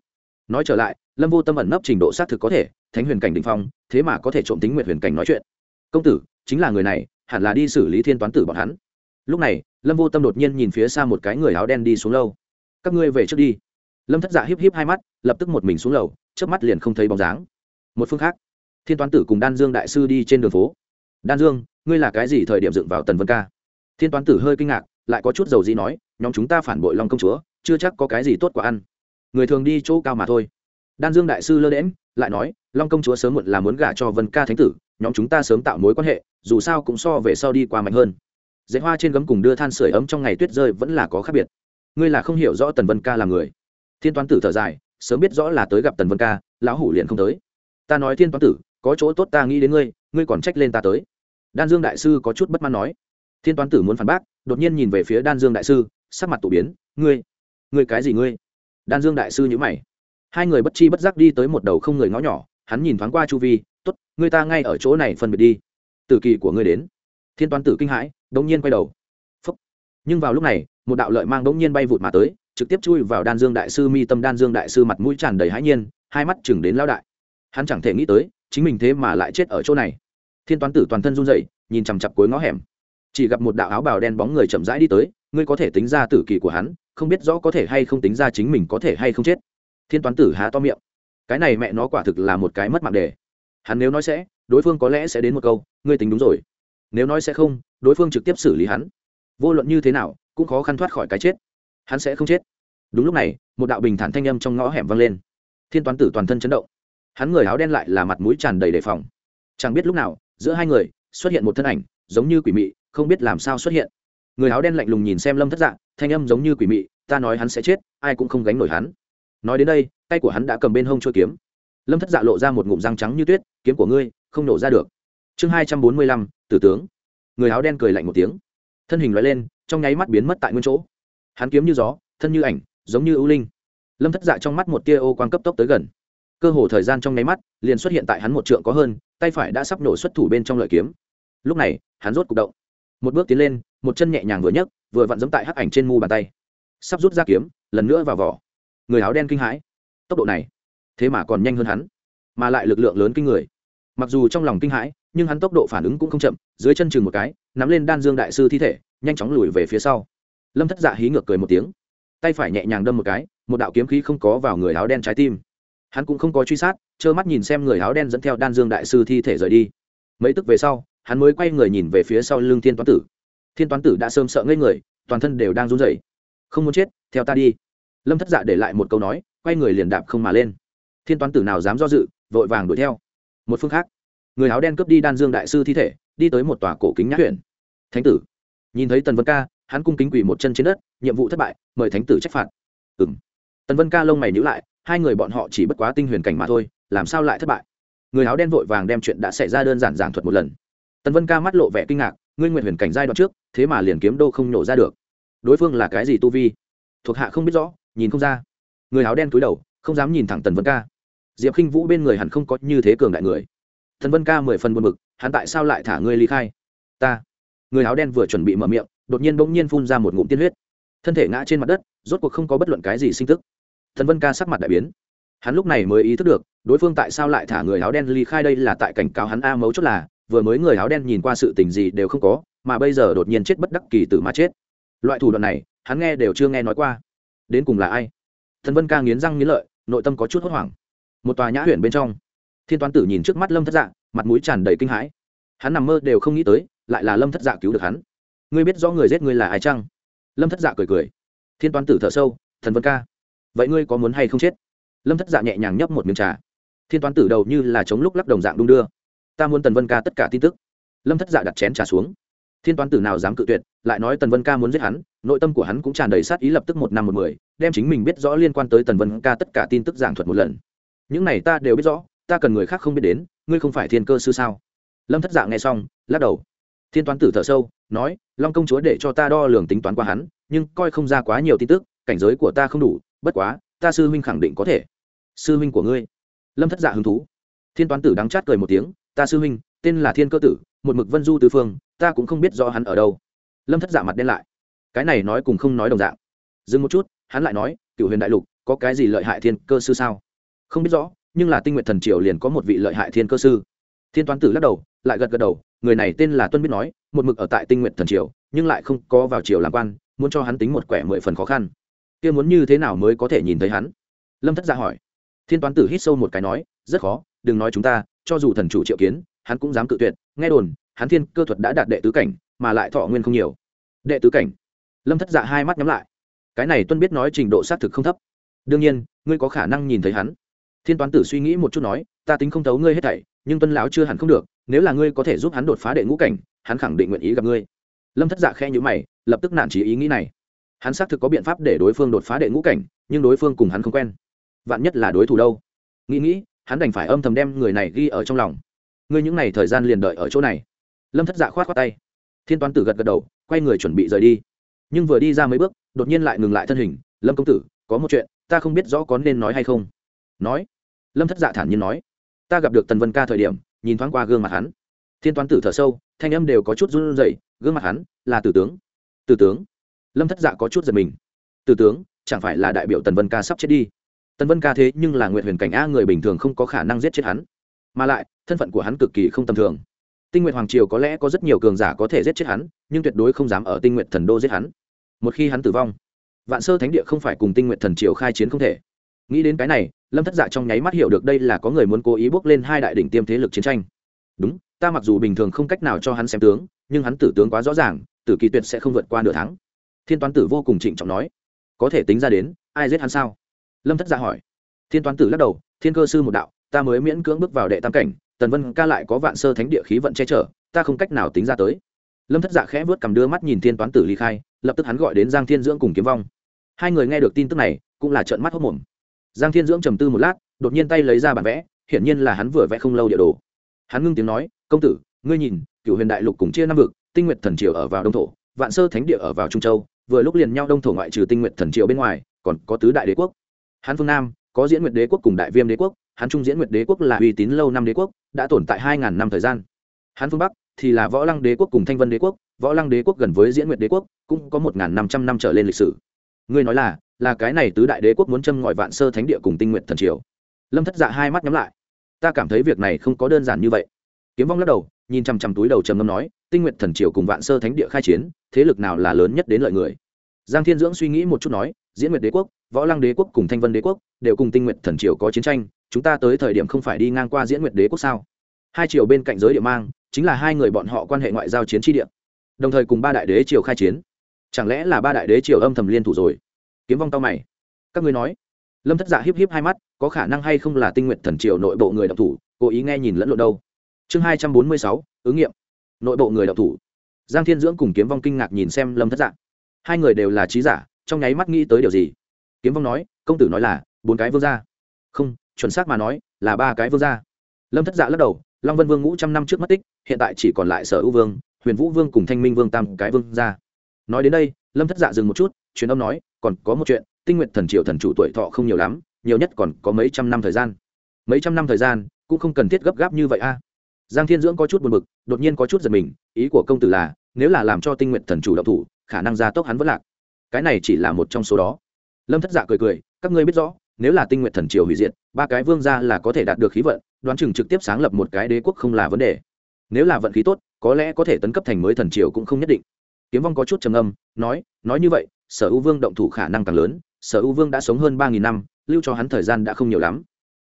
Nói trở lại, lâm vô tâm ẩn nấp trình độ xác thực có thể, thánh huyền cảnh đình phong, thế mà có thể trộm tính nguyện huyền cảnh nói chuyện. Công tử, chính là người này, hẳn là đi xử lý thiên toán tử bọn hắn lúc này, lâm vô tâm đột nhiên nhìn phía xa một cái người áo đen đi xuống lâu các ngươi về trước đi. Lâm thất dạ híp híp hai mắt, lập tức một mình xuống lầu trước mắt liền không thấy bóng dáng. Một phương khác, thiên toán tử cùng đan dương đại sư đi trên đường phố. Đan dương, ngươi là cái gì thời điểm dựng vào tần vân ca? Thiên toán tử hơi kinh ngạc, lại có chút dầu gì nói, nhóm chúng ta phản bội long công chúa, chưa chắc có cái gì tốt quả ăn. Người thường đi chỗ cao mà thôi. Đan dương đại sư lơ đễm lại nói, long công chúa sớm muộn là muốn gả cho vân ca thánh tử, nhóm chúng ta sớm tạo mối quan hệ, dù sao cũng so về sau đi qua mạnh hơn dạy hoa trên gấm cùng đưa than sửa ấm trong ngày tuyết rơi vẫn là có khác biệt. Ngươi là không hiểu rõ tần vân ca là người. Thiên toán tử thở dài, sớm biết rõ là tới gặp tần vân ca, lão hủ liền không tới. Ta nói thiên toán tử, có chỗ tốt ta nghĩ đến ngươi ngươi còn trách lên ta tới. Đan dương đại sư có chút bất mãn nói. Thiên toán tử muốn phản bác, đột nhiên nhìn về phía đan dương đại sư, sắc mặt tụ biến. Ngươi ngươi cái gì ngươi? Đan dương đại sư nhữ mày. Hai người bất chi bất giác đi tới một đầu không người ngõ nhỏ, hắn nhìn thoáng qua chu vi t ố t người ta ngay ở chỗ này phân biệt đi. Từ kỳ của ngươi đến thiên toán tử kinh hãi, đống nhiên quay đầu. Phúc. nhưng vào lúc này, một đạo lợi mang đống nhiên bay vụt mà tới, trực tiếp chui vào đan dương đại sư mi tâm đan dương đại sư mặt mũi tràn đầy hãi nhiên, hai mắt chừng đến lao đại. Hắn chẳng thể nghĩ tới, chính mình thế mà lại chết ở chỗ này. Thiên toán tử toàn thân run dậy nhìn chằm chặp cuối ngõ hẻm. Chỉ gặp một đạo áo bào đen bóng người chậm rãi đi tới, ngươi có thể tính ra tử kỳ của hắn, không biết rõ có thể hay không tính ra chính mình có thể hay không chết. Thiên toán tử há to miệng. Cái này mẹ nó quả thực là một cái mất mạng đề. Hắn nếu nói sẽ, đối phương có lẽ sẽ đến một câu, ngươi tính đúng rồi nếu nói sẽ không, đối phương trực tiếp xử lý hắn. Vô luận như thế nào, cũng khó khăn thoát khỏi cái chết. Hắn sẽ không chết. Đúng lúc này, một đạo bình thản thanh âm trong ngõ hẻm vang lên. Thiên toán tử toàn thân chấn động. Hắn người áo đen lại là mặt mũi tràn đầy đề phòng. Chẳng biết lúc nào, giữa hai người, xuất hiện một thân ảnh, giống như quỷ mị, không biết làm sao xuất hiện. Người áo đen lạnh lùng nhìn xem lâm thất dạng thanh âm giống như quỷ mị, ta nói hắn sẽ chết, ai cũng không gánh nổi hắn. Nói đến đây, tay của hắn đã cầm bên hông trôi kiếm. Lâm thất dạ lộ ra một ngụm răng trắng như tuyết, kiếm của ngươi, không nổ ra được. Chương hai trăm bốn mươi lăm tử tướng. Người áo đen cười lạnh một tiếng. Thân hình loại lên, trong nháy mắt biến mất tại nguyên chỗ. Hắn kiếm như gió, thân như ảnh, giống như ưu linh. Lâm thất dạ trong mắt một tia ô quan cấp tốc tới gần. Cơ hồ thời gian trong nháy mắt, liền xuất hiện tại hắn một trượng có hơn, tay phải đã sắp nổ xuất thủ bên trong lợi kiếm. Lúc này, hắn rốt cục động. Một bước tiến lên, một chân nhẹ nhàng vừa nhấc, vừa vặn dẫm tại hắc ảnh trên mu bàn tay. Sắp rút ra kiếm, lần nữa vào vỏ. Người áo đen kinh hãi. Tốc độ này, thế mà còn nhanh hơn hắn, mà lại lực lượng lớn kinh người mặc dù trong lòng kinh hãi, nhưng hắn tốc độ phản ứng cũng không chậm, dưới chân chừng một cái, nắm lên đan dương đại sư thi thể, nhanh chóng lùi về phía sau. Lâm thất dạ hí ngược cười một tiếng. Tay phải nhẹ nhàng đâm một cái, một đạo kiếm khí không có vào người áo đen trái tim. Hắn cũng không có truy sát, trơ mắt nhìn xem người áo đen dẫn theo đan dương đại sư thi thể rời đi. Mấy tức về sau, hắn mới quay người nhìn về phía sau lưng thiên toán tử. Thiên toán tử đã sơm sợ ngây người, toàn thân đều đang run rẩy. Không muốn chết, theo ta đi. Lâm thất dạ để lại một câu nói, quay người liền đạp không mà lên. Thiên toán tử nào dám do dự, vội vàng đuổi theo một phương khác. Người áo đen cướp đi đan dương đại sư thi thể, đi tới một tòa cổ kính nhã huyện. Thánh tử. Nhìn thấy tần vân ca, hắn cung kính quỳ một chân trên đất, nhiệm vụ thất bại, mời thánh tử trách phạt. Ừ m tần vân ca lông mày nhữ lại, hai người bọn họ chỉ bất quá tinh huyền cảnh mà thôi, làm sao lại thất bại? Người áo đen vội vàng đem chuyện đã xảy ra đơn giản giảng thuật một lần. Tần vân ca mắt lộ vẻ kinh ngạc, ngươi nguyện huyền cảnh giai đoạn trước, thế mà liền kiếm đô không nhổ ra được. Đối phương là cái gì tu vi? Thuộc hạ không biết rõ, nhìn không ra. Người áo đen cúi đầu, không dám nhìn thẳng tần vân ca diệp khinh vũ bên người hẳn không có như thế cường đại người. Thần vân ca mười phần buồn b ự c hắn tại sao lại thả ngươi ly khai? Ta. Người áo đen vừa chuẩn bị mở miệng, đột nhiên bỗng nhiên phun ra một ngụm tiên huyết. Thân thể ngã trên mặt đất, rốt cuộc không có bất luận cái gì sinh tức. Thần vân ca sắc mặt đại biến. Hắn lúc này mới ý thức được, đối phương tại sao lại thả người áo đen ly khai đây là tại cảnh cáo hắn a mấu chốt là, vừa mới người áo đen nhìn qua sự tình gì đều không có, mà bây giờ đột nhiên chết bất đắc kỳ tử mà chết. Loại thủ đoạn này, hắn nghe đều chưa nghe nói qua. Đến cùng là ai? Thần vân ca nghiến răng nghiến lợi, nội tâm có chút hốt hoảng một tòa nhã huyện bên trong. Thiên toán tử nhìn trước mắt lâm thất dạ mặt mũi tràn đầy kinh hãi. Hắn nằm mơ đều không nghĩ tới, lại là lâm thất dạ cứu được hắn. Ngươi biết rõ người giết ngươi là ai chăng? Lâm thất dạ cười cười. Thiên toán tử thở sâu, thần vân ca, vậy ngươi có muốn hay không chết? Lâm thất dạ nhẹ nhàng nhấp một miếng trà. Thiên toán tử đầu như là chống lúc lắc đồng dạng đung đưa. Ta muốn tần vân ca tất cả tin tức. Lâm thất dạ đặt chén trà xuống. Thiên toán tử nào dám cự tuyệt, lại nói tần vân ca muốn giết hắn, nội tâm của hắn cũng tràn đầy sát ý lập tức một năm một mười, đem chính mình biết rõ liên quan tới tần vân ca tất cả tin tức giảng thuật một lần những này ta đều biết rõ, ta cần người khác không biết đến, ngươi không phải thiên cơ sư sao? Lâm thất dạ nghe xong, lắc đầu. Thiên toán tử thở sâu, nói, long công chúa để cho ta đo lường tính toán qua hắn, nhưng coi không ra quá nhiều tin tức, cảnh giới của ta không đủ, bất quá, ta sư huynh khẳng định có thể. Sư huynh của ngươi. Lâm thất dạ hứng thú. Thiên toán tử đắng chát cười một tiếng, ta sư huynh, tên là thiên cơ tử, một mực vân du tư phương, ta cũng không biết rõ hắn ở đâu. Lâm thất dạ mặt đen lại. Cái này nói cùng không nói đồng dạng. Dừng một chút, hắn lại nói cựu huyền đại lục, có cái gì lợi hại thiên cơ sư sao? Không biết rõ, nhưng là tinh nguyện thần triều liền có một vị lợi hại thiên cơ sư. Thiên toán tử lắc đầu, lại gật gật đầu, người này tên là tuân biết nói, một mực ở tại tinh nguyện thần triều, nhưng lại không có vào triều làm quan, muốn cho hắn tính một quẻ mười phần khó khăn. Kia muốn như thế nào mới có thể nhìn thấy hắn? Lâm thất ra dạ hỏi. Thiên toán tử hít sâu một cái nói, rất khó, đừng nói chúng ta, cho dù thần chủ triệu kiến, hắn cũng dám cự tuyệt. Nghe đồn, hắn thiên cơ thuật đã đạt đệ tứ cảnh, mà lại thọ nguyên không nhiều. Đệ tứ cảnh? Lâm thất dạ hai mắt nhắm lại. Cái này tuân biết nói trình độ xác thực không thấp. Đương nhiên, ngươi có khả năng nhìn thấy hắn thiên toán tử suy nghĩ một chút nói, ta tính không thấu ngươi hết thảy, nhưng tuân lão chưa hẳn không được, nếu là ngươi có thể giúp hắn đột phá đệ ngũ cảnh, hắn khẳng định nguyện ý gặp ngươi. Lâm thất dạ khe nhữ mày, lập tức nản trí ý nghĩ này. Hắn xác thực có biện pháp để đối phương đột phá đệ ngũ cảnh, nhưng đối phương cùng hắn không quen. Vạn nhất là đối thủ đâu? Nghĩ nghĩ, hắn đành phải âm thầm đem người này ghi ở trong lòng. Ngươi những n à y thời gian liền đợi ở chỗ này. Lâm thất dạ khoát khoát tay. Thiên toán tử gật gật đầu, quay người chuẩn bị rời đi. Nhưng vừa đi ra mấy bước, đột nhiên lại ngừng lại thân hình. Lâm công tử, có một chuyện, ta không biết rõ có nên nói hay không. Nói lâm thất dạ thản nhiên nói, ta gặp được tần vân ca thời điểm, nhìn thoáng qua gương mặt hắn. Thiên toán tử thở sâu, thanh âm đều có chút run rẩy, gương mặt hắn là tử tướng. Tử tướng? Lâm thất dạ có chút giật mình. Tử tướng, chẳng phải là đại biểu tần vân ca sắp chết đi? Tần vân ca thế nhưng là nguyện huyền cảnh a người bình thường không có khả năng giết chết hắn. Mà lại, thân phận của hắn cực kỳ không tầm thường. Tinh nguyện hoàng triều có lẽ có rất nhiều cường giả có thể giết chết hắn, nhưng tuyệt đối không dám ở tinh nguyện thần đô giết hắn. Một khi hắn tử vong, vạn sơ thánh địa không phải cùng tinh nguyện thần triều khai chiến không thể nghĩ đến cái này, lâm thất dạ trong nháy mắt hiểu được đây là có người muốn cố ý bước lên hai đại đỉnh tiêm thế lực chiến tranh. Đúng, ta mặc dù bình thường không cách nào cho hắn xem tướng, nhưng hắn tử tướng quá rõ ràng, tử kỳ tuyệt sẽ không vượt qua nửa tháng. Thiên toán tử vô cùng trịnh trọng nói, có thể tính ra đến, ai giết hắn sao? Lâm thất dạ hỏi. Thiên toán tử lắc đầu, thiên cơ sư một đạo, ta mới miễn cưỡng bước vào đệ tam cảnh, tần vân ca lại có vạn sơ thánh địa khí vận che chở, ta không cách nào tính ra tới. Lâm thất dạ khẽ vớt cầm đưa mắt nhìn thiên toán tử ly khai, lập tức hắn gọi đến giang thiên dưỡng cùng kiếm vong. Hai người nghe được tin tức này, cũng là trợn mắt hốc mồm giang thiên dưỡng trầm tư một lát, đột nhiên tay lấy ra bản vẽ, hiển nhiên là hắn vừa vẽ không lâu địa đồ. Hắn ngưng tiếng nói, công tử, ngươi nhìn cựu huyền đại lục cùng chia năm vực, tinh nguyện thần triều ở vào đông thổ, vạn sơ thánh địa ở vào trung châu, vừa lúc liền nhau đông thổ ngoại trừ tinh nguyện thần triều bên ngoài, còn có tứ đại đế quốc. Hắn phương nam, có diễn nguyệt đế quốc cùng đại viêm đế quốc, hắn trung diễn nguyệt đế quốc là uy tín lâu năm đế quốc, đã tồn tại hai ngàn năm thời gian. Hắn phương bắc thì là võ lăng đế quốc cùng thanh vân đế quốc, võ lăng đế quốc gần với diễn nguyệt đế quốc, cũng có một ngàn năm trăm năm trở lên lịch sử ngươi nói là là cái này tứ đại đế quốc muốn châm ngòi vạn sơ thánh địa cùng tinh nguyện thần triều. Lâm thất dạ hai mắt nhắm lại. Ta cảm thấy việc này không có đơn giản như vậy. Kiếm vong lắc đầu, nhìn chằm chằm túi đầu trầm ngâm nói, tinh nguyện thần triều cùng vạn sơ thánh địa khai chiến, thế lực nào là lớn nhất đến lợi người? Giang thiên dưỡng suy nghĩ một chút nói, diễn nguyệt đế quốc, võ lăng đế quốc cùng thanh vân đế quốc đều cùng tinh nguyện thần triều có chiến tranh, chúng ta tới thời điểm không phải đi ngang qua diễn nguyệt đế quốc sao? Hai triều bên cạnh giới địa mang, chính là hai người bọn họ quan hệ ngoại giao chiến tri địa. Đồng thời cùng ba đại đế triều khai chiến chẳng lẽ là ba đại đế triều âm thầm liên thủ rồi? Kiếm vong tao mày. Các ngươi nói. Lâm thất dạ híp híp hai mắt, có khả năng hay không là tinh nguyện thần triều nội bộ người đọc thủ, cố ý nghe nhìn lẫn lộn đâu? Chương hai trăm bốn mươi sáu, ứng nghiệm. Nội bộ người đọc thủ. Giang thiên dưỡng cùng kiếm vong kinh ngạc nhìn xem lâm thất dạ. Hai người đều là trí giả, trong nháy mắt nghĩ tới điều gì? Kiếm vong nói, công tử nói là, bốn cái vương gia. Không, chuẩn xác mà nói, là ba cái vương gia. Lâm thất dạ lắc đầu, long vân vương ngũ trăm năm trước mất tích, hiện tại chỉ còn lại sở ưu vương, huyền vũ vương cùng thanh minh vương tam cái vương gia nói đến đây, lâm thất dạ dừng một chút, truyền âm nói, còn có một chuyện, tinh nguyện thần triều thần chủ tuổi thọ không nhiều lắm, nhiều nhất còn có mấy trăm năm thời gian. Mấy trăm năm thời gian, cũng không cần thiết gấp gáp như vậy a. Giang thiên dưỡng có chút buồn b ự c đột nhiên có chút giật mình, ý của công tử là, nếu là làm cho tinh nguyện thần chủ đậu thủ, khả năng gia tốc hắn vẫn lạc. Cái này chỉ là một trong số đó. Lâm thất dạ cười cười, các ngươi biết rõ, nếu là tinh nguyện thần triều hủy diệt, ba cái vương gia là có thể đạt được khí vận, đoán chừng trực tiếp sáng lập một cái đế quốc không là vấn đề. Nếu là vận khí tốt, có lẽ có thể tấn cấp thành mới thần triều cũng không nhất định kiếm vong có chút trầm âm nói nói như vậy, sở ưu vương động thủ khả năng càng lớn, sở ưu vương đã sống hơn ba nghìn năm, lưu cho hắn thời gian đã không nhiều lắm.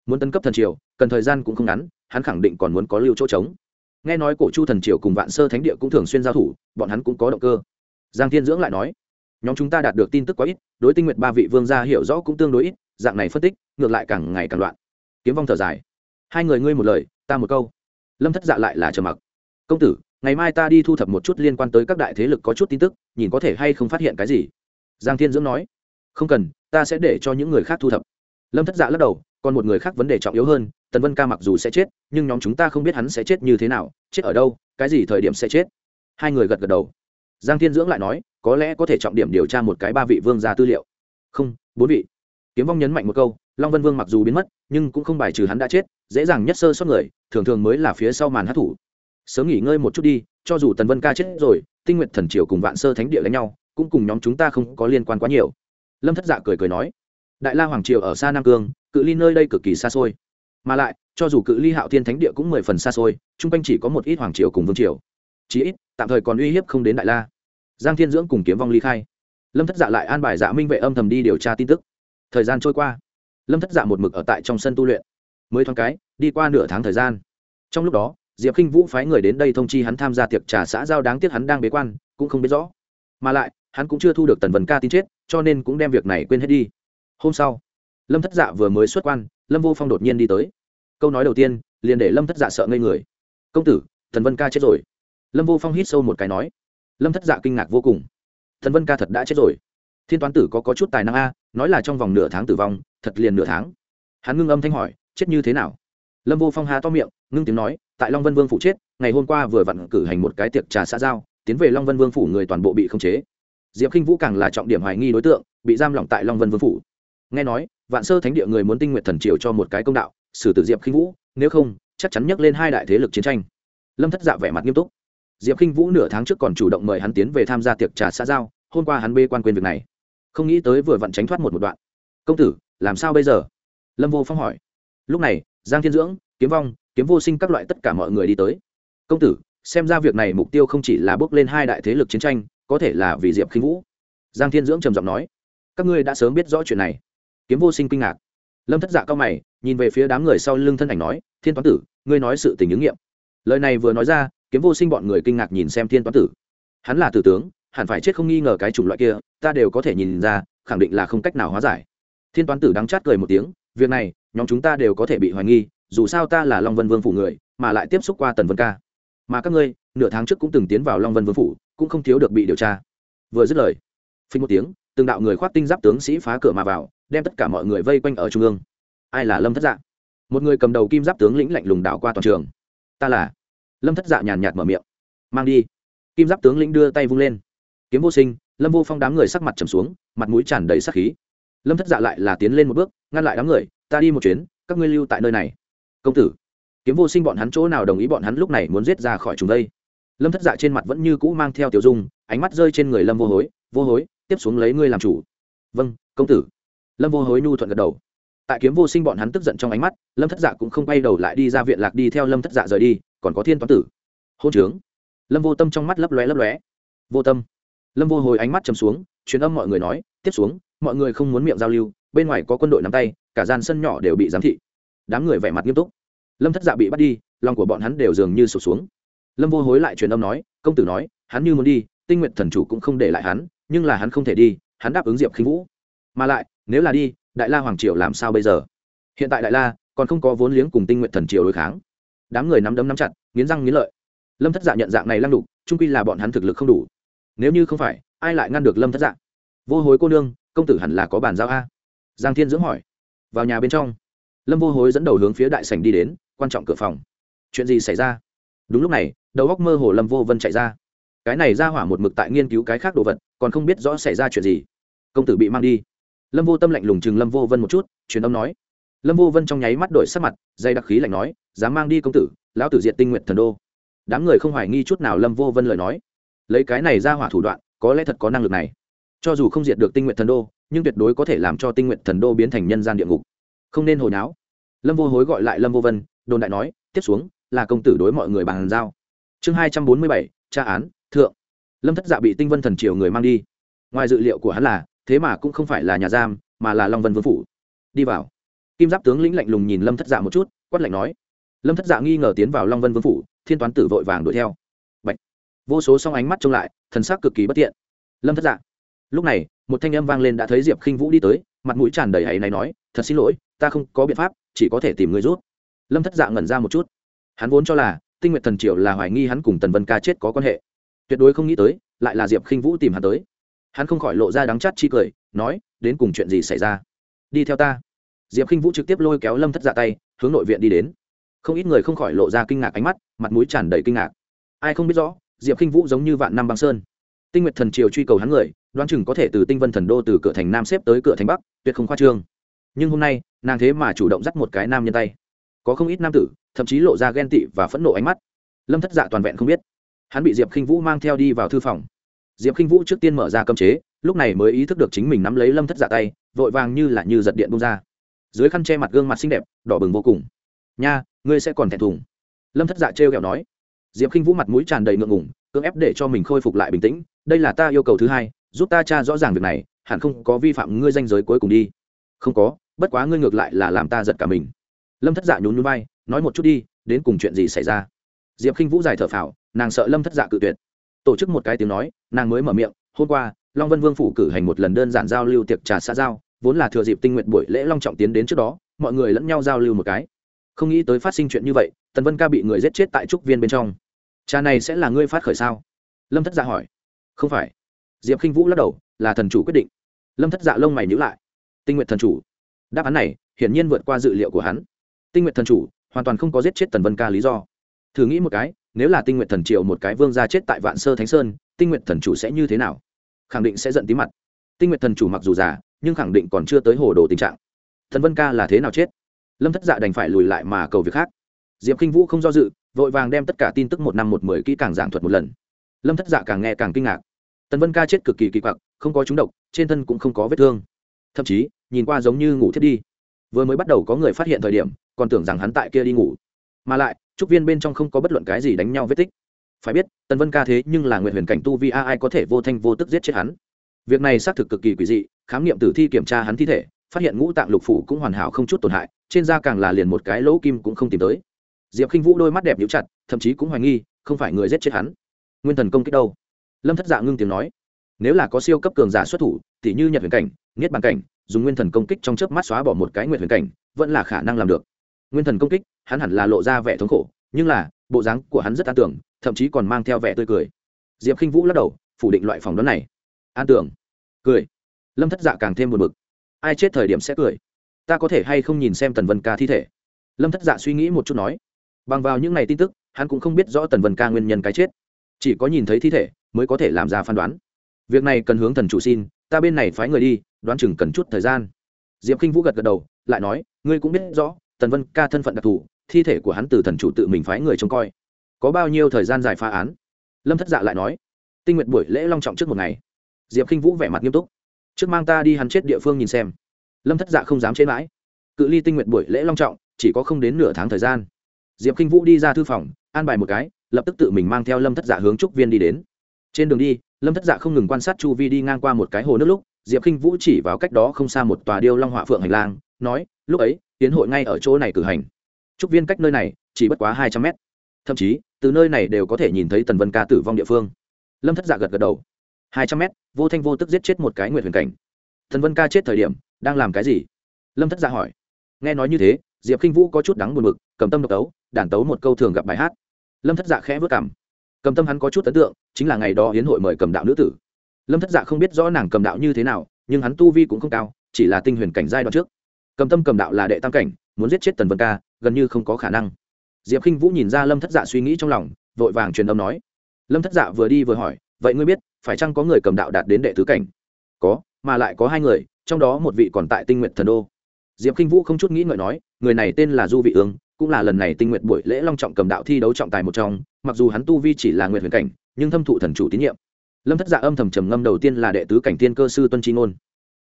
Muốn tấn cấp thần triều, cần thời gian cũng không ngắn, hắn khẳng định còn muốn có lưu chỗ trống. Nghe nói cổ chu thần triều cùng vạn sơ thánh địa cũng thường xuyên giao thủ, bọn hắn cũng có động cơ. Giang thiên dưỡng lại nói, nhóm chúng ta đạt được tin tức quá ít, đối tinh nguyện ba vị vương gia hiểu rõ cũng tương đối ít, dạng này phân tích, ngược lại càng ngày càng loạn. Kiếm vong thở dài, hai người ngươi một lời, ta một câu. Lâm thất dạ lại là trầm mặc, công tử ngày mai ta đi thu thập một chút liên quan tới các đại thế lực có chút tin tức, nhìn có thể hay không phát hiện cái gì. Giang thiên dưỡng nói. Không cần, ta sẽ để cho những người khác thu thập. Lâm thất dạ lắc đầu, còn một người khác vấn đề trọng yếu hơn, tần vân ca mặc dù sẽ chết, nhưng nhóm chúng ta không biết hắn sẽ chết như thế nào, chết ở đâu, cái gì thời điểm sẽ chết. Hai người gật gật đầu. Giang thiên dưỡng lại nói, có lẽ có thể trọng điểm điều tra một cái ba vị vương ra tư liệu. Không, bốn vị. Kiếm vong nhấn mạnh một câu, long vân vương mặc dù biến mất, nhưng cũng không bài trừ hắn đã chết, dễ dàng nhất sơ sót người, thường thường mới là phía sau màn hát thủ sớm nghỉ ngơi một chút đi, cho dù tần vân ca chết rồi, tinh nguyện thần triều cùng vạn sơ thánh địa đánh nhau, cũng cùng nhóm chúng ta không có liên quan quá nhiều. Lâm thất dạ cười cười nói. Đại la hoàng triều ở xa nam cương, cự ly nơi đây cực kỳ xa xôi. Mà lại, cho dù cự ly hạo thiên thánh địa cũng mười phần xa xôi, chung quanh chỉ có một ít hoàng triều cùng vương triều. Chí ít, tạm thời còn uy hiếp không đến đại la. Giang thiên dưỡng cùng kiếm vong ly khai. Lâm thất dạ lại an bài dạ minh vệ âm thầm đi điều tra tin tức. Thời gian trôi qua. Lâm thất dạ một mực ở tại trong sân tu luyện. Mới thoáng cái, đi qua nửa tháng thời gian. Trong lúc đó diệp k i n h vũ phái người đến đây thông chi hắn tham gia tiệc trà xã giao đáng tiếc hắn đang bế quan cũng không biết rõ. Mà lại hắn cũng chưa thu được tần Vân ca tin chết cho nên cũng đem việc này quên hết đi. Hôm sau lâm thất dạ vừa mới xuất quan lâm vô phong đột nhiên đi tới. Câu nói đầu tiên liền để lâm thất dạ sợ ngây người. Công tử thần vân ca chết rồi. Lâm vô phong hít sâu một cái nói. Lâm thất dạ kinh ngạc vô cùng. Thần vân ca thật đã chết rồi. Thiên toán tử có, có chút tài năng a nói là trong vòng nửa tháng tử vong thật liền nửa tháng. Hắn ngưng âm thanh hỏi chết như thế nào? Lâm vô phong há to miệng ngưng tiếng nói tại long vân vương phủ chết, ngày hôm qua vừa vặn cử hành một cái tiệc trà xã giao, tiến về long vân vương phủ người toàn bộ bị khống chế. Diệp k i n h vũ càng là trọng điểm hoài nghi đối tượng, bị giam lỏng tại long vân vương phủ. Nghe nói, vạn sơ thánh địa người muốn tinh nguyện thần triều cho một cái công đạo, xử tử diệp k i n h vũ, nếu không, chắc chắn nhắc lên hai đại thế lực chiến tranh. Lâm thất dạ vẻ mặt nghiêm túc. Diệp k i n h vũ nửa tháng trước còn chủ động mời hắn tiến về tham gia tiệc trà xã giao, hôm qua hắn bê quan quyền việc này. Không nghĩ tới vừa vặn tránh thoát một một đoạn. Công tử, làm sao bây giờ? Lâm vô phong hỏi. Lúc này, giang thiên dưỡng, kiếm vong kiếm vô sinh các loại tất cả mọi người đi tới. Công tử, xem ra việc này mục tiêu không chỉ là bước lên hai đại thế lực chiến tranh, có thể là vì diệp khinh vũ. Giang thiên dưỡng trầm giọng nói, các ngươi đã sớm biết rõ chuyện này. Kiếm vô sinh kinh ngạc. Lâm thất dạ cao mày, nhìn về phía đám người sau lưng thân ảnh nói, thiên toán tử, ngươi nói sự tình ứng nghiệm. Lời này vừa nói ra, kiếm vô sinh bọn người kinh ngạc nhìn xem thiên toán tử. Hắn là tử tướng, hẳn phải chết không nghi ngờ cái chủng loại kia, ta đều có thể nhìn ra, khẳng định là không cách nào hóa giải. Thiên toán tử đắng chát cười một tiếng, việc này, nhóm chúng ta đều có thể bị hoài nghi dù sao ta là long vân vương phủ người, mà lại tiếp xúc qua tần vân ca. Mà các ngươi, nửa tháng trước cũng từng tiến vào long vân vương phủ, cũng không thiếu được bị điều tra. Vừa dứt lời, phình một tiếng, từng đạo người khoác tinh giáp tướng sĩ phá cửa mà vào, đem tất cả mọi người vây quanh ở trung ương. Ai là lâm thất dạ? Một người cầm đầu kim giáp tướng lĩnh lạnh lùng đạo qua toàn trường. Ta là lâm thất dạ nhàn nhạt mở miệng. Mang đi. Kim giáp tướng lĩnh đưa tay vung lên. Kiếm vô sinh, lâm vô phong đám người sắc mặt trầm xuống, mặt mũi tràn đầy sắc khí. Lâm thất dạ lại là tiến lên một bước, ngăn lại đám người, ta đi một chuyến, các ngươi lưu tại nơi này công tử, kiếm vô sinh bọn hắn chỗ nào đồng ý bọn hắn lúc này muốn giết ra khỏi chúng đây? Lâm thất dạ trên mặt vẫn như cũ mang theo tiểu dung, ánh mắt rơi trên người lâm vô hối vô hối, tiếp xuống lấy ngươi làm chủ. Vâng công tử. Lâm vô hối nhu thuận gật đầu. Tại kiếm vô sinh bọn hắn tức giận trong ánh mắt, lâm thất dạ cũng không quay đầu lại đi ra viện lạc đi theo lâm thất dạ rời đi, còn có thiên toán tử. Hôn trướng. Lâm vô tâm trong mắt lấp lóe lấp lóe. Vô tâm. Lâm vô hồi ánh mắt chầm xuống, truyền âm mọi người nói, tiếp xuống, mọi người không muốn miệng giao lưu, bên ngoài có quân đội nắm tay, cả gian sân nhỏ đều bị giám thị đám người vẻ mặt nghiêm túc. Lâm thất dạ bị bắt đi, lòng của bọn hắn đều dường như sụp xuống. Lâm vô hối lại truyền âm nói, công tử nói, hắn như muốn đi, tinh nguyện thần chủ cũng không để lại hắn, nhưng là hắn không thể đi, hắn đáp ứng diệp khinh vũ. Mà lại, nếu là đi, đại la hoàng triều làm sao bây giờ? Hiện tại đại la còn không có vốn liếng cùng tinh nguyện thần triều đối kháng. Đám người nắm đấm nắm chặt, nghiến răng nghiến lợi. Lâm thất dạ nhận dạng này lăng đục trung quy là bọn hắn thực lực không đủ. Nếu như không phải, ai lại ngăn được lâm thất dạ? Vô hối cô nương, công tử hẳn là có bàn giao a? Giang thiên dưỡng hỏi. Vào nhà bên trong lâm vô hối dẫn đầu hướng phía đại sảnh đi đến, quan trọng cửa phòng. Chuyện gì xảy ra? Đúng lúc này, đầu góc mơ hồ lâm vô vân chạy ra. Cái này ra hỏa một mực tại nghiên cứu cái khác đồ vật, còn không biết rõ xảy ra chuyện gì. Công tử bị mang đi. Lâm vô tâm lạnh lùng chừng lâm vô vân một chút, truyền âm nói. Lâm vô vân trong nháy mắt đổi sắc mặt, dây đặc khí lạnh nói, dám mang đi công tử, lão tử diệt tinh nguyện thần đô. Đám người không hoài nghi chút nào lâm vô vân lời nói. Lấy cái này ra hỏa thủ đoạn, có lẽ thật có năng lực này. Cho dù không diệt được tinh nguyện thần đô, nhưng tuyệt đối có thể làm cho tinh nguyện thần đô biến thành nhân gian địa ngục. Không nên hồi náo lâm vô hối gọi lại lâm vô vân, đồn đại nói, tiếp xuống là công tử đối mọi người bàn giao. Chương hai trăm bốn mươi bảy, tra án, thượng. Lâm thất dạ bị tinh vân thần triều người mang đi. Ngoài dự liệu của hắn là, thế mà cũng không phải là nhà giam, mà là long vân vương phủ. Đi vào. Kim giáp tướng lĩnh lạnh lùng nhìn lâm thất dạ một chút, quát lạnh nói. Lâm thất dạ nghi ngờ tiến vào long vân vương phủ, thiên toán tử vội vàng đuổi theo. Bạch. vô số song ánh mắt trông lại, thần sắc cực kỳ bất tiện. Lâm thất dạ. Lúc này, một thanh âm vang lên đã thấy diệp khinh vũ đi tới, mặt mũi tràn đầy hãy này nói thật xin lỗi, ta không có biện pháp, chỉ có thể tìm người rút lâm thất dạ ngẩn ra một chút. Hắn vốn cho là, tinh nguyện thần triều là hoài nghi hắn cùng tần vân ca chết có quan hệ. Tuyệt đối không nghĩ tới, lại là diệp khinh vũ tìm hắn tới. Hắn không khỏi lộ ra đắng chát chi cười, nói, đến cùng chuyện gì xảy ra? Đi theo ta. Diệp khinh vũ trực tiếp lôi kéo lâm thất dạ tay, hướng nội viện đi đến. Không ít người không khỏi lộ ra kinh ngạc ánh mắt, mặt mũi tràn đầy kinh ngạc. Ai không biết rõ, diệp khinh vũ giống như vạn năm băng sơn. Tinh nguyệt thần triều truy cầu hắn người, đoán chừng có thể từ tinh vân thần đô từ cửa thành nam xếp tới cửa thành bắc, tuyệt không khoa trương nhưng hôm nay, nàng thế mà chủ động dắt một cái nam nhân tay. Có không ít nam tử, thậm chí lộ ra ghen tị và phẫn nộ ánh mắt. Lâm thất dạ toàn vẹn không biết. Hắn bị diệp khinh vũ mang theo đi vào thư phòng. Diệp khinh vũ trước tiên mở ra cơm chế, lúc này mới ý thức được chính mình nắm lấy lâm thất dạ tay, vội vàng như là như giật điện bung ra. Dưới khăn che mặt gương mặt xinh đẹp, đỏ bừng vô cùng. Nha, ngươi sẽ còn thẹn thùng. Lâm thất dạ trêu ghẹo nói. Diệp khinh vũ mặt mũi tràn đầy ngượng ngùng, cưỡng ép để cho mình khôi phục lại bình tĩnh. Đây là ta yêu cầu thứ hai, giúp ta tra rõ ràng việc này, hẳn không có vi phạm ngươi danh giới cuối cùng đi không có, bất quá ngươi ngược lại là làm ta giật cả mình. Lâm thất dạ nhún nhún vai, nói một chút đi, đến cùng chuyện gì xảy ra? Diệp khinh vũ dài thở phào, nàng sợ lâm thất dạ cự tuyệt. Tổ chức một cái tiếng nói, nàng mới mở miệng, hôm qua, long vân vương phủ cử hành một lần đơn giản giao lưu tiệc trà xã giao, vốn là thừa dịp tinh nguyện buổi lễ long trọng tiến đến trước đó, mọi người lẫn nhau giao lưu một cái. Không nghĩ tới phát sinh chuyện như vậy, tần vân ca bị người giết chết tại trúc viên bên trong. Trà này sẽ là ngươi phát khởi sao? Lâm thất dạ hỏi. Không phải. Diệp k i n h vũ lắc đầu, là thần chủ quyết định. Lâm thất dạ lông mày nhữ lại tinh nguyện thần chủ. Đáp án này, hiển nhiên vượt qua dự liệu của hắn. Tinh nguyện thần chủ, hoàn toàn không có giết chết tần vân ca lý do. Thử nghĩ một cái, nếu là tinh nguyện thần triều một cái vương ra chết tại vạn sơ thánh sơn, tinh nguyện thần chủ sẽ như thế nào? Khẳng định sẽ giận tí mặt. Tinh nguyện thần chủ mặc dù già, nhưng khẳng định còn chưa tới hồ đồ tình trạng. Thần vân ca là thế nào chết? Lâm thất dạ đành phải lùi lại mà cầu việc khác. Diệp k i n h vũ không do dự, vội vàng đem tất cả tin tức một năm một mười kỹ càng giảng thuật một lần. Lâm thất dạ càng nghe càng kinh ngạc. Tần vân ca chết cực kỳ kỳ quặc, không có trúng độc, trên thân cũng không có vết thương thậm chí, nhìn qua giống như ngủ thiết đi. Vừa mới bắt đầu có người phát hiện thời điểm, còn tưởng rằng hắn tại kia đi ngủ. Mà lại, trúc viên bên trong không có bất luận cái gì đánh nhau vết tích. Phải biết, tần vân ca thế nhưng là nguyện huyền cảnh tu vi a ai có thể vô thanh vô tức giết chết hắn? Việc này xác thực cực kỳ quỷ dị, khám nghiệm tử thi kiểm tra hắn thi thể, phát hiện ngũ tạng lục phủ cũng hoàn hảo không chút tổn hại, trên da càng là liền một cái lỗ kim cũng không tìm tới. Diệp khinh vũ đôi mắt đẹp nhũ chặt, thậm chí cũng hoài nghi, không phải người giết chết hắn. Nguyên thần công kích đâu? Lâm thất dạ ngưng tiếng nói, nếu là có siêu cấp cường giả xuất thủ t như nhật huyền cảnh, niết bàn cảnh, dùng nguyên thần công kích trong chớp mắt xóa bỏ một cái nguyện huyền cảnh, vẫn là khả năng làm được. Nguyên thần công kích, hắn hẳn là lộ ra vẻ thống khổ, nhưng là, bộ dáng của hắn rất an tưởng, thậm chí còn mang theo vẻ tươi cười. Diệp k i n h vũ lắc đầu, phủ định loại phỏng đoán này. An tưởng. Cười. Lâm thất dạ càng thêm buồn bực. ai chết thời điểm sẽ cười? Ta có thể hay không nhìn xem tần vân ca thi thể? Lâm thất dạ suy nghĩ một chút nói. Bằng vào những ngày tin tức, hắn cũng không biết rõ tần vân ca nguyên nhân cái chết. Chỉ có nhìn thấy thi thể, mới có thể làm ra phán đoán. Việc này cần hướng thần chủ xin ta bên này phái người đi, đoán chừng cần chút thời gian. Diệp k i n h vũ gật gật đầu, lại nói, ngươi cũng biết rõ, tần vân ca thân phận đặc thù, thi thể của hắn từ thần chủ tự mình phái người trông coi. Có bao nhiêu thời gian dài phá án? Lâm thất dạ lại nói, tinh nguyện buổi lễ long trọng trước một ngày. Diệp k i n h vũ vẻ mặt nghiêm túc, trước mang ta đi hắn chết địa phương nhìn xem. Lâm thất dạ không dám chế mãi. Cự ly tinh nguyện buổi lễ long trọng, chỉ có không đến nửa tháng thời gian. Diệp k i n h vũ đi ra thư phòng, an bài một cái, lập tức tự mình mang theo lâm thất dạ hướng trúc viên đi đến. Trên đường đi lâm thất dạ không ngừng quan sát chu vi đi ngang qua một cái hồ nước lúc, diệp k i n h vũ chỉ vào cách đó không xa một tòa điêu long họa phượng hành lang, nói, lúc ấy, tiến hội ngay ở chỗ này cử hành. Trúc viên cách nơi này, chỉ bất quá hai trăm mét. Thậm chí, từ nơi này đều có thể nhìn thấy tần vân ca tử vong địa phương. Lâm thất dạ gật gật đầu. Hai trăm mét, vô thanh vô tức giết chết một cái nguyệt huyền cảnh. Thần vân ca chết thời điểm, đang làm cái gì? Lâm thất dạ hỏi. Nghe nói như thế, diệp k i n h vũ có chút đắng buồn mực cầm tâm độc tấu đản tấu một câu thường gặp bài hát. Lâm thất dạ khẽ vất cảm cầm tâm hắn có chút ấn tượng, chính là ngày đó hiến hội mời cầm đạo nữ tử. Lâm thất dạ không biết rõ nàng cầm đạo như thế nào, nhưng hắn tu vi cũng không cao, chỉ là tinh huyền cảnh giai đoạn trước. Cầm tâm cầm đạo là đệ tam cảnh, muốn giết chết tần vân ca, gần như không có khả năng. Diệp k i n h vũ nhìn ra lâm thất dạ suy nghĩ trong lòng, vội vàng truyền âm nói. Lâm thất dạ vừa đi vừa hỏi, vậy ngươi biết, phải chăng có người cầm đạo đạt đến đệ tứ cảnh? Có, mà lại có hai người, trong đó một vị còn tại tinh nguyện thần đô. Diệp k i n h vũ không chút nghĩ ngợi nói, người này tên là du vị ương, cũng là lần này tinh nguyện buổi lễ long trọng cầm đạo thi đấu trọng tài một trong mặc dù hắn tu vi chỉ là nguyện huyền cảnh, nhưng thâm thụ thần chủ tín nhiệm. Lâm thất dạ âm thầm trầm ngâm đầu tiên là đệ tứ cảnh tiên cơ sư tuân tri ngôn.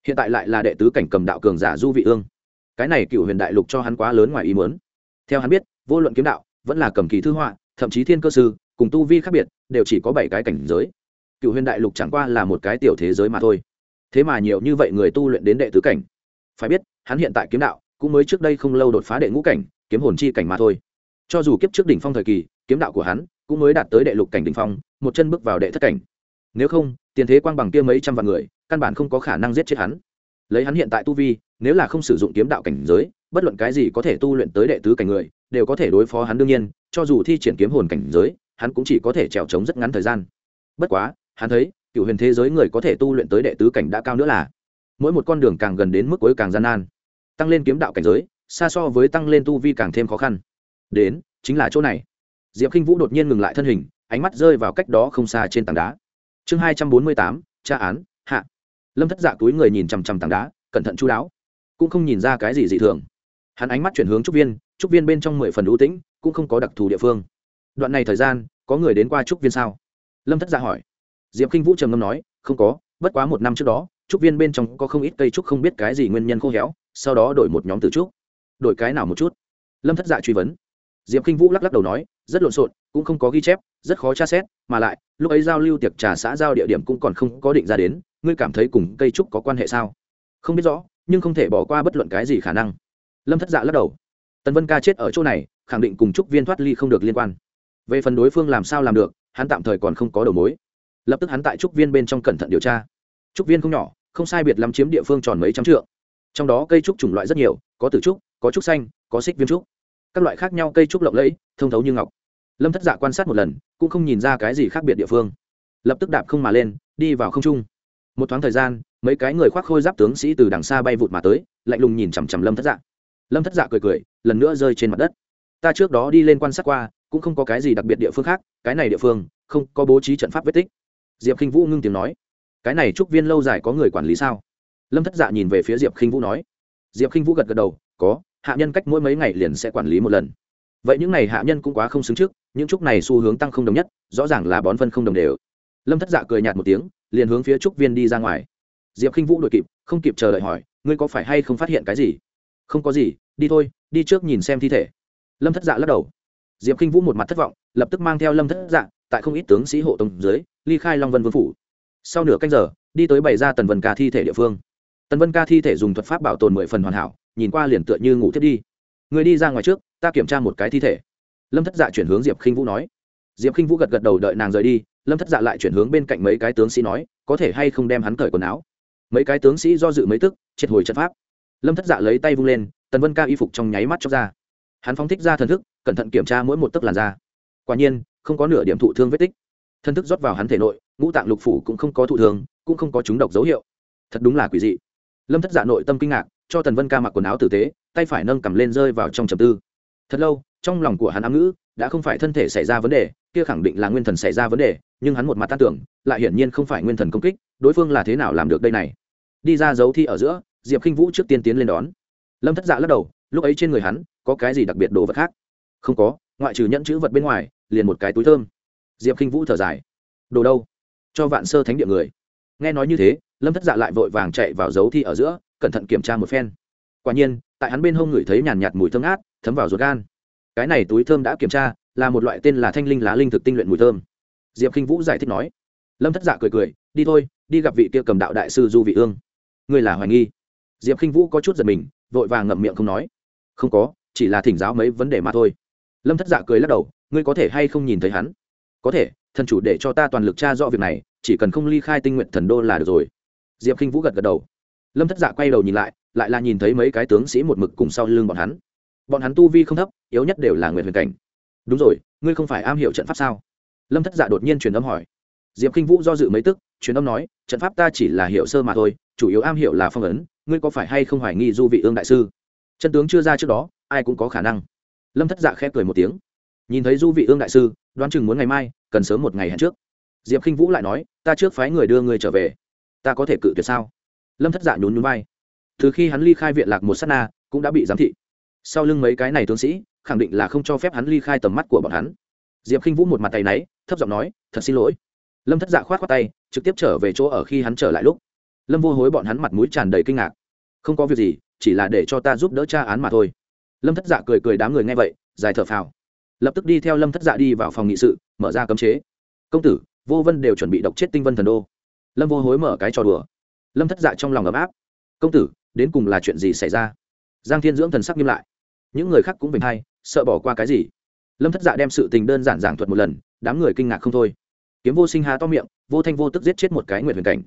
Hiện tại lại là đệ tứ cảnh cầm đạo cường giả du vị ương. Cái này cựu huyền đại lục cho hắn quá lớn ngoài ý muốn. Theo hắn biết, vô luận kiếm đạo, vẫn là cầm kỳ thư họa, thậm chí thiên cơ sư, cùng tu vi khác biệt, đều chỉ có bảy cái cảnh giới. Cựu huyền đại lục chẳng qua là một cái tiểu thế giới mà thôi. Thế mà nhiều như vậy người tu luyện đến đệ tứ cảnh. Phải biết, hắn hiện tại kiếm đạo, cũng mới trước đây không lâu đột phá đệ ngũ cảnh, kiếm hồn chi cảnh mà thôi cho dù kiếp trước đỉnh phong thời kỳ, kiếm đạo của hắn cũng mới đạt tới đệ lục cảnh đỉnh phong, một chân bước vào đệ thất cảnh. Nếu không, tiền thế quang bằng kia mấy trăm vạn người, căn bản không có khả năng giết chết hắn. Lấy hắn hiện tại tu vi, nếu là không sử dụng kiếm đạo cảnh giới, bất luận cái gì có thể tu luyện tới đệ tứ cảnh người, đều có thể đối phó hắn đương nhiên, cho dù thi triển kiếm hồn cảnh giới, hắn cũng chỉ có thể trèo trống rất ngắn thời gian. Bất quá, hắn thấy, cựu huyền thế giới người có thể tu luyện tới đệ tứ cảnh đã cao nữa là, mỗi một con đường càng gần đến mức cuối càng gian nan. Tăng lên kiếm đạo cảnh giới, xa so với tăng lên tu vi càng thêm khó khăn đến, chính là chỗ này. Diệp k i n h vũ đột nhiên ngừng lại thân hình, ánh mắt rơi vào cách đó không xa trên tảng đá. Chương hai trăm bốn mươi tám, tra án, hạ. Lâm thất dạ túi người nhìn chằm chằm tảng đá, cẩn thận chú đáo. Cũng không nhìn ra cái gì dị thường. Hắn ánh mắt chuyển hướng trúc viên trúc viên bên trong mười phần ưu tĩnh, cũng không có đặc thù địa phương. Đoạn này thời gian, có người đến qua trúc viên sao? Lâm thất dạ hỏi. Diệp k i n h vũ trầm ngâm nói, không có, bất quá một năm trước đó, trúc viên bên trong có không ít cây trúc không biết cái gì nguyên nhân khô héo, sau đó đổi một nhóm từ trúc. Đổi cái nào một chút? Lâm thất dạ truy vấn diệp Kinh vũ lắc lắc đầu nói, rất lộn xộn, cũng không có ghi chép, rất khó tra xét, mà lại, lúc ấy giao lưu tiệc trà xã giao địa điểm cũng còn không có định ra đến, ngươi cảm thấy cùng cây trúc có quan hệ sao? Không biết rõ, nhưng không thể bỏ qua bất luận cái gì khả năng. Lâm thất dạ lắc đầu. Tần vân ca chết ở chỗ này, khẳng định cùng trúc viên thoát ly không được liên quan. Về phần đối phương làm sao làm được, hắn tạm thời còn không có đầu mối. Lập tức hắn tại trúc viên bên trong cẩn thận điều tra. Trúc viên không nhỏ, không sai biệt lắm chiếm địa phương tròn mấy trăm trượng. Trong đó cây trúc chủng loại rất nhiều, có tử trúc, có trúc xanh, có xích viêm trúc các loại khác nhau cây trúc lộng lẫy, thông thấu như ngọc. Lâm thất dạ quan sát một lần, cũng không nhìn ra cái gì khác biệt địa phương. Lập tức đạp không mà lên, đi vào không trung. Một thoáng thời gian, mấy cái người khoác khôi giáp tướng sĩ từ đằng xa bay vụt mà tới, lạnh lùng nhìn chằm chằm lâm thất dạ. Lâm thất dạ cười cười, lần nữa rơi trên mặt đất. Ta trước đó đi lên quan sát qua, cũng không có cái gì đặc biệt địa phương khác, cái này địa phương, không có bố trí trận pháp vết tích. Diệp k i n h vũ ngưng tiếng nói. Cái này trúc viên lâu dài có người quản lý sao? Lâm thất dạ nhìn về phía diệp k i n h vũ nói. Diệp k i n h vũ gật gật đầu, có hạ nhân cách mỗi mấy ngày liền sẽ quản lý một lần. Vậy những n à y hạ nhân cũng quá không xứng trước, những trúc này xu hướng tăng không đồng nhất, rõ ràng là bón phân không đồng đều. Lâm thất dạ cười nhạt một tiếng, liền hướng phía trúc viên đi ra ngoài. Diệp k i n h vũ đội kịp, không kịp chờ đợi hỏi, ngươi có phải hay không phát hiện cái gì? Không có gì, đi thôi, đi trước nhìn xem thi thể. Lâm thất dạ lắc đầu. Diệp k i n h vũ một mặt thất vọng, lập tức mang theo lâm thất dạ tại không ít tướng sĩ hộ tông dưới, ly khai long vân vương phủ. Sau nửa canh giờ, đi tới bày ra tần vân ca thi thể địa phương. Tần vân ca thi thể dùng thuật pháp bảo tồn mười phần hoàn hảo nhìn qua liền tựa như ngủ thiết đi. Người đi ra ngoài trước, ta kiểm tra một cái thi thể. Lâm thất dạ chuyển hướng diệp khinh vũ nói. Diệp khinh vũ gật gật đầu đợi nàng rời đi, lâm thất dạ lại chuyển hướng bên cạnh mấy cái tướng sĩ nói, có thể hay không đem hắn cởi quần áo? Mấy cái tướng sĩ do dự mấy tức, triệt hồi trận pháp. Lâm thất dạ lấy tay vung lên, tần vân ca y phục trong nháy mắt cho ra. Hắn phóng thích ra thần thức, cẩn thận kiểm tra mỗi một tấc làn da. Quả nhiên, không có nửa điểm thụ thương vết tích. Thân thức rót vào hắn thể nội, ngũ tạng lục phủ cũng không có thụ thương, cũng không có chúng độc dấu hiệu. Thật đúng là quỷ dị. Lâm thất dạ nội tâm kinh ngạc cho tần vân ca mặc quần áo tử tế, tay phải nâng cầm lên rơi vào trong trầm tư. Thật lâu, trong lòng của hắn ám ngữ, đã không phải thân thể xảy ra vấn đề, kia khẳng định là nguyên thần xảy ra vấn đề, nhưng hắn một mặt tan tưởng, lại hiển nhiên không phải nguyên thần công kích, đối phương là thế nào làm được đây này. Đi ra dấu thi ở giữa, diệp khinh vũ trước tiên tiến lên đón. Lâm thất dạ lắc đầu, lúc ấy trên người hắn, có cái gì đặc biệt đồ vật khác? Không có, ngoại trừ nhẫn chữ vật bên ngoài, liền một cái túi thơm. Diệp khinh vũ thở dài. Đồ đâu? Cho vạn sơ thánh địa người. Nghe nói như thế, lâm thất dạ lại vội vàng chạy vào dấu thi ở giữa cẩn thận kiểm tra một phen. Quả nhiên, tại hắn bên hông ngửi thấy nhàn nhạt mùi thơm át thấm vào ruột gan. Cái này túi thơm đã kiểm tra, là một loại tên là thanh linh lá linh thực tinh luyện mùi thơm. Diệp k i n h vũ giải thích nói. Lâm thất giả cười cười, đi thôi, đi gặp vị kia cầm đạo đại sư du vị ương. Ngươi là hoài nghi. Diệp k i n h vũ có chút giật mình, vội vàng ngậm miệng không nói. Không có, chỉ là thỉnh giáo mấy vấn đề mà thôi. Lâm thất giả cười lắc đầu, ngươi có thể hay không nhìn thấy hắn? Có thể, thần chủ để cho ta toàn lực tra rõ việc này, chỉ cần không ly khai tinh nguyện thần đô là được rồi. Diệp k i n h vũ gật gật đầu lâm thất dạ quay đầu nhìn lại lại là nhìn thấy mấy cái tướng sĩ một mực cùng sau lưng bọn hắn. Bọn hắn tu vi không thấp, yếu nhất đều là nguyện huyền cảnh. Đúng rồi, ngươi không phải am hiểu trận pháp sao? Lâm thất dạ đột nhiên truyền âm hỏi. Diệp k i n h vũ do dự mấy tức, truyền âm nói, trận pháp ta chỉ là hiểu sơ mà thôi, chủ yếu am hiểu là phong ấn, ngươi có phải hay không hoài nghi du vị ương đại sư? Chân tướng chưa ra trước đó, ai cũng có khả năng. Lâm thất dạ khẽ cười một tiếng. Nhìn thấy du vị ương đại sư, đoán chừng muốn ngày mai, cần sớm một ngày hẹn trước. Diệp k i n h vũ lại nói, ta trước phái người đưa người trở về. Ta có thể cự tuyệt sao? Lâm thất dạ nhún nhún vai. Từ khi hắn ly khai viện lạc một s á t na, cũng đã bị giám thị. Sau lưng mấy cái này tướng sĩ, khẳng định là không cho phép hắn ly khai tầm mắt của bọn hắn. Diệp k i n h vũ một mặt tay náy, thấp giọng nói, thật xin lỗi. Lâm thất dạ khoát khoát tay, trực tiếp trở về chỗ ở khi hắn trở lại lúc. Lâm vô hối bọn hắn mặt mũi tràn đầy kinh ngạc. Không có việc gì, chỉ là để cho ta giúp đỡ tra án mà thôi. Lâm thất dạ cười cười đám người nghe vậy dài thở phào. Lập tức đi theo lâm thất dạ đi vào phòng nghị sự, mở ra cấm chế. Công tử, vô vân đều chuẩn bị độc chết tinh vân thần đô. Lâm vô hối mở cái trò đùa lâm thất dạ trong lòng ấm áp công tử đến cùng là chuyện gì xảy ra giang thiên dưỡng thần sắc nghiêm lại những người khác cũng bình hay sợ bỏ qua cái gì lâm thất dạ đem sự tình đơn giản giảng thuật một lần đám người kinh ngạc không thôi kiếm vô sinh hà to miệng vô thanh vô tức giết chết một cái nguyệt huyền cảnh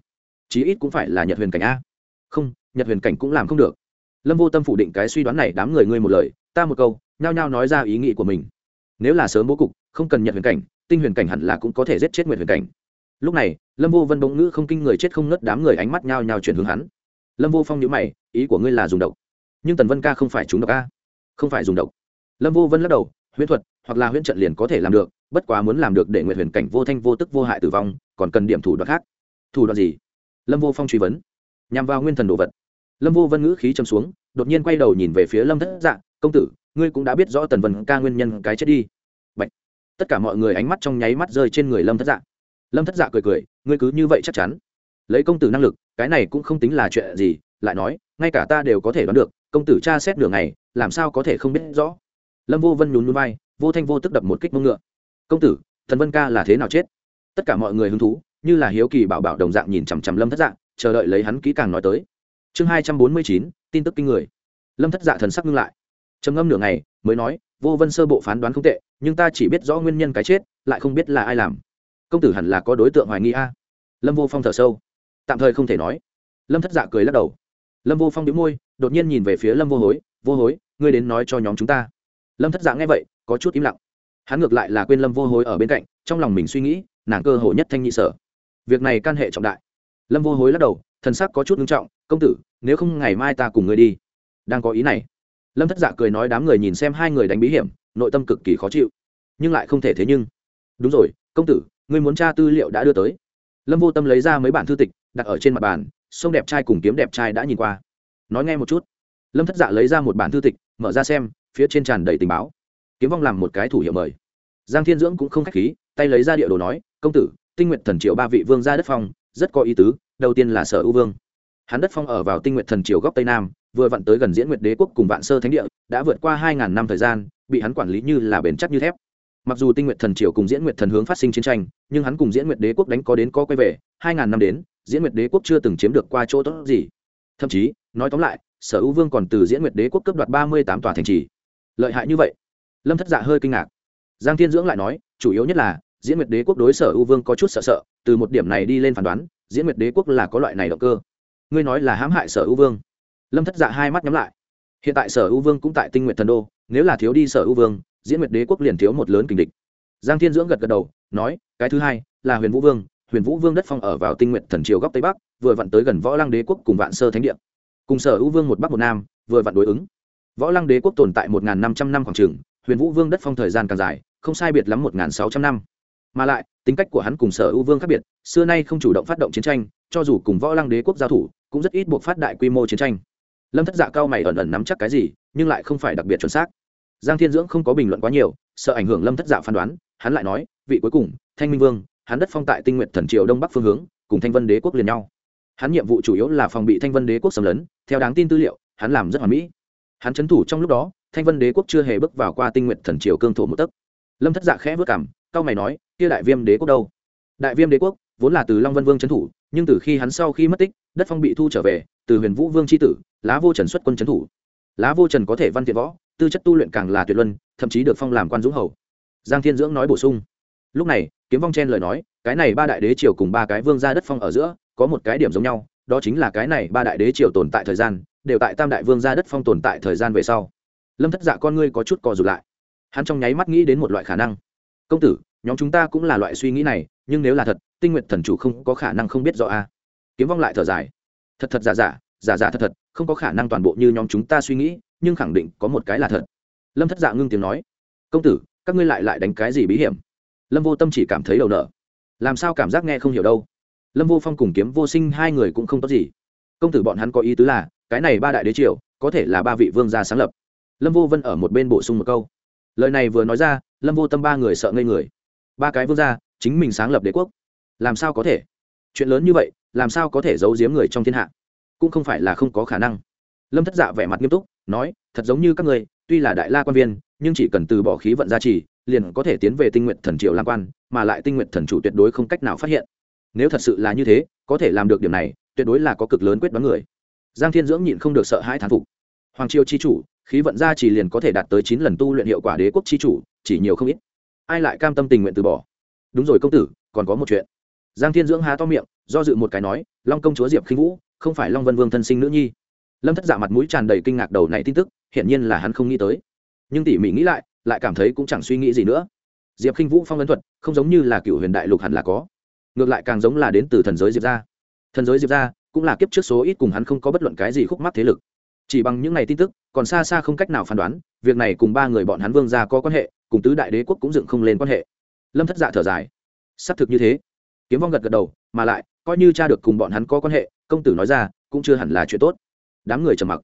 chí ít cũng phải là nhật huyền cảnh a không nhật huyền cảnh cũng làm không được lâm vô tâm phủ định cái suy đoán này đám người ngươi một lời ta một câu nhao nhao nói ra ý nghĩ của mình nếu là sớm bố cục không cần Nhật huyền cảnh tinh huyền cảnh hẳn là cũng có thể giết chết nguyệt huyền cảnh lúc này, lâm vô vân bỗng ngữ không kinh người chết không ngất đám người ánh mắt nhao nhao chuyển hướng hắn. Lâm vô phong nhữ mày, ý của ngươi là dùng độc. Nhưng tần vân ca không phải chúng độc a? Không phải dùng độc. Lâm vô vân lắc đầu, huyễn thuật hoặc là huyễn trận liền có thể làm được, bất quá muốn làm được để nguyệt huyền cảnh vô thanh vô tức vô hại tử vong, còn cần điểm thủ đoạn khác. Thủ đoạn gì? Lâm vô phong truy vấn. Nhằm vào nguyên thần đồ vật. Lâm vô vân ngữ khí châm xuống, đột nhiên quay đầu nhìn về phía lâm thất dạ công tử, ngươi cũng đã biết rõ tần vân ca nguyên nhân cái chết đi. Bạch. tất cả mọi người ánh mắt trong nháy mắt rơi trên người lâm thất dạ lâm thất dạ cười cười ngươi cứ như vậy chắc chắn lấy công tử năng lực cái này cũng không tính là chuyện gì lại nói ngay cả ta đều có thể đoán được công tử tra xét đường này làm sao có thể không biết rõ lâm vô vân nhún núi vai, vô thanh vô tức đập một kích mông ngựa. công tử thần vân ca là thế nào chết tất cả mọi người hứng thú như là hiếu kỳ bảo bảo đồng dạng nhìn chằm chằm lâm thất dạng chờ đợi lấy hắn kỹ càng nói tới chương hai trăm bốn mươi chín tin tức kinh người lâm thất dạ thần sắc ngưng lại trầm ngâm nửa ngày mới nói vô vân sơ bộ phán đoán không tệ nhưng ta chỉ biết rõ nguyên nhân cái chết lại không biết là ai làm công tử hẳn là có đối tượng hoài nghi a. Lâm vô phong thở sâu. Tạm thời không thể nói. Lâm thất dạ cười lắc đầu. Lâm vô phong đĩu môi, đột nhiên nhìn về phía lâm vô hối vô hối, ngươi đến nói cho nhóm chúng ta. Lâm thất dạ nghe vậy, có chút im lặng. Hắn ngược lại là quên lâm vô hối ở bên cạnh, trong lòng mình suy nghĩ, nàng cơ hồ nhất thanh nhị sở. Việc này can hệ trọng đại. Lâm vô hối lắc đầu, thần sắc có chút nghiêm trọng, công tử, nếu không ngày mai ta cùng ngươi đi. Đang có ý này, lâm thất dạ cười nói đám người nhìn xem hai người đánh bí hiểm, nội tâm cực kỳ khó chịu, nhưng lại không thể thế nhưng. Đúng rồi, công tử ngươi muốn tra tư liệu đã đưa tới. Lâm vô tâm lấy ra mấy bản thư tịch, đặt ở trên mặt bàn, sông đẹp trai cùng kiếm đẹp trai đã nhìn qua. Nói nghe một chút. Lâm thất dạ lấy ra một bản thư tịch, mở ra xem, phía trên tràn đầy tình báo. Kiếm vong làm một cái thủ hiệu mời. Giang thiên dưỡng cũng không k h á c h khí, tay lấy ra địa đồ nói, công tử, tinh nguyện thần triệu ba vị vương ra đất phong, rất có ý tứ, đầu tiên là sở ưu vương. Hắn đất phong ở vào tinh nguyện thần triều góc tây nam, vừa vặn tới gần diễn nguyệt đế quốc cùng vạn sơ thánh địa, đã vượt qua hai ngàn năm thời gian, bị hắn quản lý như là bền chắc như thép mặc dù tinh nguyện thần triều cùng diễn nguyệt thần hướng phát sinh chiến tranh, nhưng hắn cùng diễn nguyệt đế quốc đánh có đến có quay về, hai ngàn năm đến, diễn nguyệt đế quốc chưa từng chiếm được qua chỗ tốt gì. Thậm chí, nói tóm lại, sở u vương còn từ diễn nguyệt đế quốc cấp đoạt ba mươi tám tòa thành trì. Lợi hại như vậy? Lâm thất dạ hơi kinh ngạc. Giang thiên dưỡng lại nói, chủ yếu nhất là, diễn nguyệt đế quốc đối sở ưu vương có chút sợ sợ, từ một điểm này đi lên phán đoán, diễn nguyệt đế quốc là có loại này động cơ. Ngươi nói là hãm hại sở ưu vương. Lâm thất dạ hai mắt nhắm lại. Hiện tại sở ưu vương cũng tại tinh nguyện thần đô, nếu là thiếu đi sở ưu vương diễn nguyệt đế quốc liền thiếu một lớn kình địch. Giang thiên dưỡng gật gật đầu, nói, cái thứ hai là huyền vũ vương. Huyền vũ vương đất phong ở vào tinh nguyện thần triều góc tây bắc, vừa vặn tới gần võ lăng đế quốc cùng vạn sơ thánh địa. Cùng sở ưu vương một bắc một nam, vừa vặn đối ứng. Võ lăng đế quốc tồn tại một năm trăm năm khoảng trường huyền vũ vương đất phong thời gian càng dài, không sai biệt lắm một sáu trăm năm. Mà lại, tính cách của hắn cùng sở ưu vương khác biệt, xưa nay không chủ động phát động chiến tranh, cho dù cùng võ lăng đế quốc giao thủ, cũng rất ít buộc phát đại quy mô chiến tranh. Lâm thất dạ cao mày ẩn ẩn nắm chắc cái gì, nhưng lại không phải đặc biệt chuẩn xác giang thiên dưỡng không có bình luận quá nhiều, sợ ảnh hưởng lâm thất dạ phán đoán, hắn lại nói, vị cuối cùng, thanh minh vương, hắn đất phong tại tinh nguyện thần triều đông bắc phương hướng, cùng thanh vân đế quốc liền nhau. Hắn nhiệm vụ chủ yếu là phòng bị thanh vân đế quốc xâm lấn, theo đáng tin tư liệu, hắn làm rất hoàn mỹ. Hắn trấn thủ trong lúc đó, thanh vân đế quốc chưa hề bước vào qua tinh nguyện thần triều cương thổ một tấc. Lâm thất dạ khẽ vất cảm cao mày nói, kia đại viêm đế quốc đâu? Đại viêm đế quốc, vốn là từ long vân vương trấn thủ, nhưng từ khi hắn sau khi mất tích, đất phong bị thu trở về, từ huyền vũ vương c tử, lá vô trần xuất quân trấn thủ. Lá vô trần có thể văn thiện võ tư chất tu luyện càng là tuyệt luân, thậm chí được phong làm quan dũng hầu. Giang thiên dưỡng nói bổ sung. Lúc này, kiếm vong chen lời nói, cái này ba đại đế triều cùng ba cái vương gia đất phong ở giữa, có một cái điểm giống nhau, đó chính là cái này ba đại đế triều tồn tại thời gian, đều tại tam đại vương gia đất phong tồn tại thời gian về sau. Lâm thất dạ con ngươi có chút cò rụt lại. Hắn trong nháy mắt nghĩ đến một loại khả năng. Công tử, nhóm chúng ta cũng là loại suy nghĩ này, nhưng nếu là thật, tinh nguyện thần chủ không có khả năng không biết rõ a. Kiếm vong lại thở dài. Thật thật giả giả giả giả thật thật, không có khả năng toàn bộ như nhóm chúng ta suy nghĩ nhưng khẳng định có một cái là thật. Lâm thất dạ ngưng tiếng nói, công tử, các ngươi lại lại đánh cái gì bí hiểm? Lâm vô tâm chỉ cảm thấy đầu nợ. Làm sao cảm giác nghe không hiểu đâu? Lâm vô phong cùng kiếm vô sinh hai người cũng không tốt gì. Công tử bọn hắn có ý tứ là, cái này ba đại đế triều, có thể là ba vị vương gia sáng lập. Lâm vô vân ở một bên bổ sung một câu. Lời này vừa nói ra, lâm vô tâm ba người sợ ngây người. Ba cái vương gia, chính mình sáng lập đế quốc, làm sao có thể? Chuyện lớn như vậy, làm sao có thể giấu giếm người trong thiên hạ? Cũng không phải là không có khả năng lâm thất dạ vẻ mặt nghiêm túc, nói, thật giống như các người tuy là đại la quan viên, nhưng chỉ cần từ bỏ khí vận gia trì, liền có thể tiến về tinh nguyện thần triều làm quan, mà lại tinh nguyện thần chủ tuyệt đối không cách nào phát hiện. Nếu thật sự là như thế, có thể làm được điểm này, tuyệt đối là có cực lớn quyết đoán người. Giang thiên dưỡng nhịn không được sợ hãi thán phục. Hoàng triều chi chủ, khí vận gia trì liền có thể đạt tới chín lần tu luyện hiệu quả đế quốc chi chủ, chỉ nhiều không ít. Ai lại cam tâm tình nguyện từ bỏ? Đúng rồi công tử, còn có một chuyện. Giang thiên dưỡng há to miệng, do dự một cái nói, long công chúa diệp khinh vũ, không phải long vân vương thân sinh nữ nhi lâm thất dạ mặt mũi tràn đầy kinh ngạc đầu này tin tức, hiển nhiên là hắn không nghĩ tới. Nhưng tỉ mỉ nghĩ lại lại cảm thấy cũng chẳng suy nghĩ gì nữa. Diệp khinh vũ phong ấn thuật, không giống như là cựu huyền đại lục hẳn là có. Ngược lại càng giống là đến từ thần giới diệp ra thần giới diệp ra cũng là kiếp trước số ít cùng hắn không có bất luận cái gì khúc mắc thế lực. Chỉ bằng những ngày tin tức, còn xa xa không cách nào phán đoán, việc này cùng ba người bọn hắn vương gia có quan hệ, cùng tứ đại đế quốc cũng dựng không lên quan hệ. Lâm thất dạ thở dài. Xác thực như thế. Kiếm vong gật gật đầu, mà lại, coi như cha được cùng bọn hắn có quan hệ, công tử nói ra, cũng chưa hẳn là chuyện tốt đám người trầm mặc.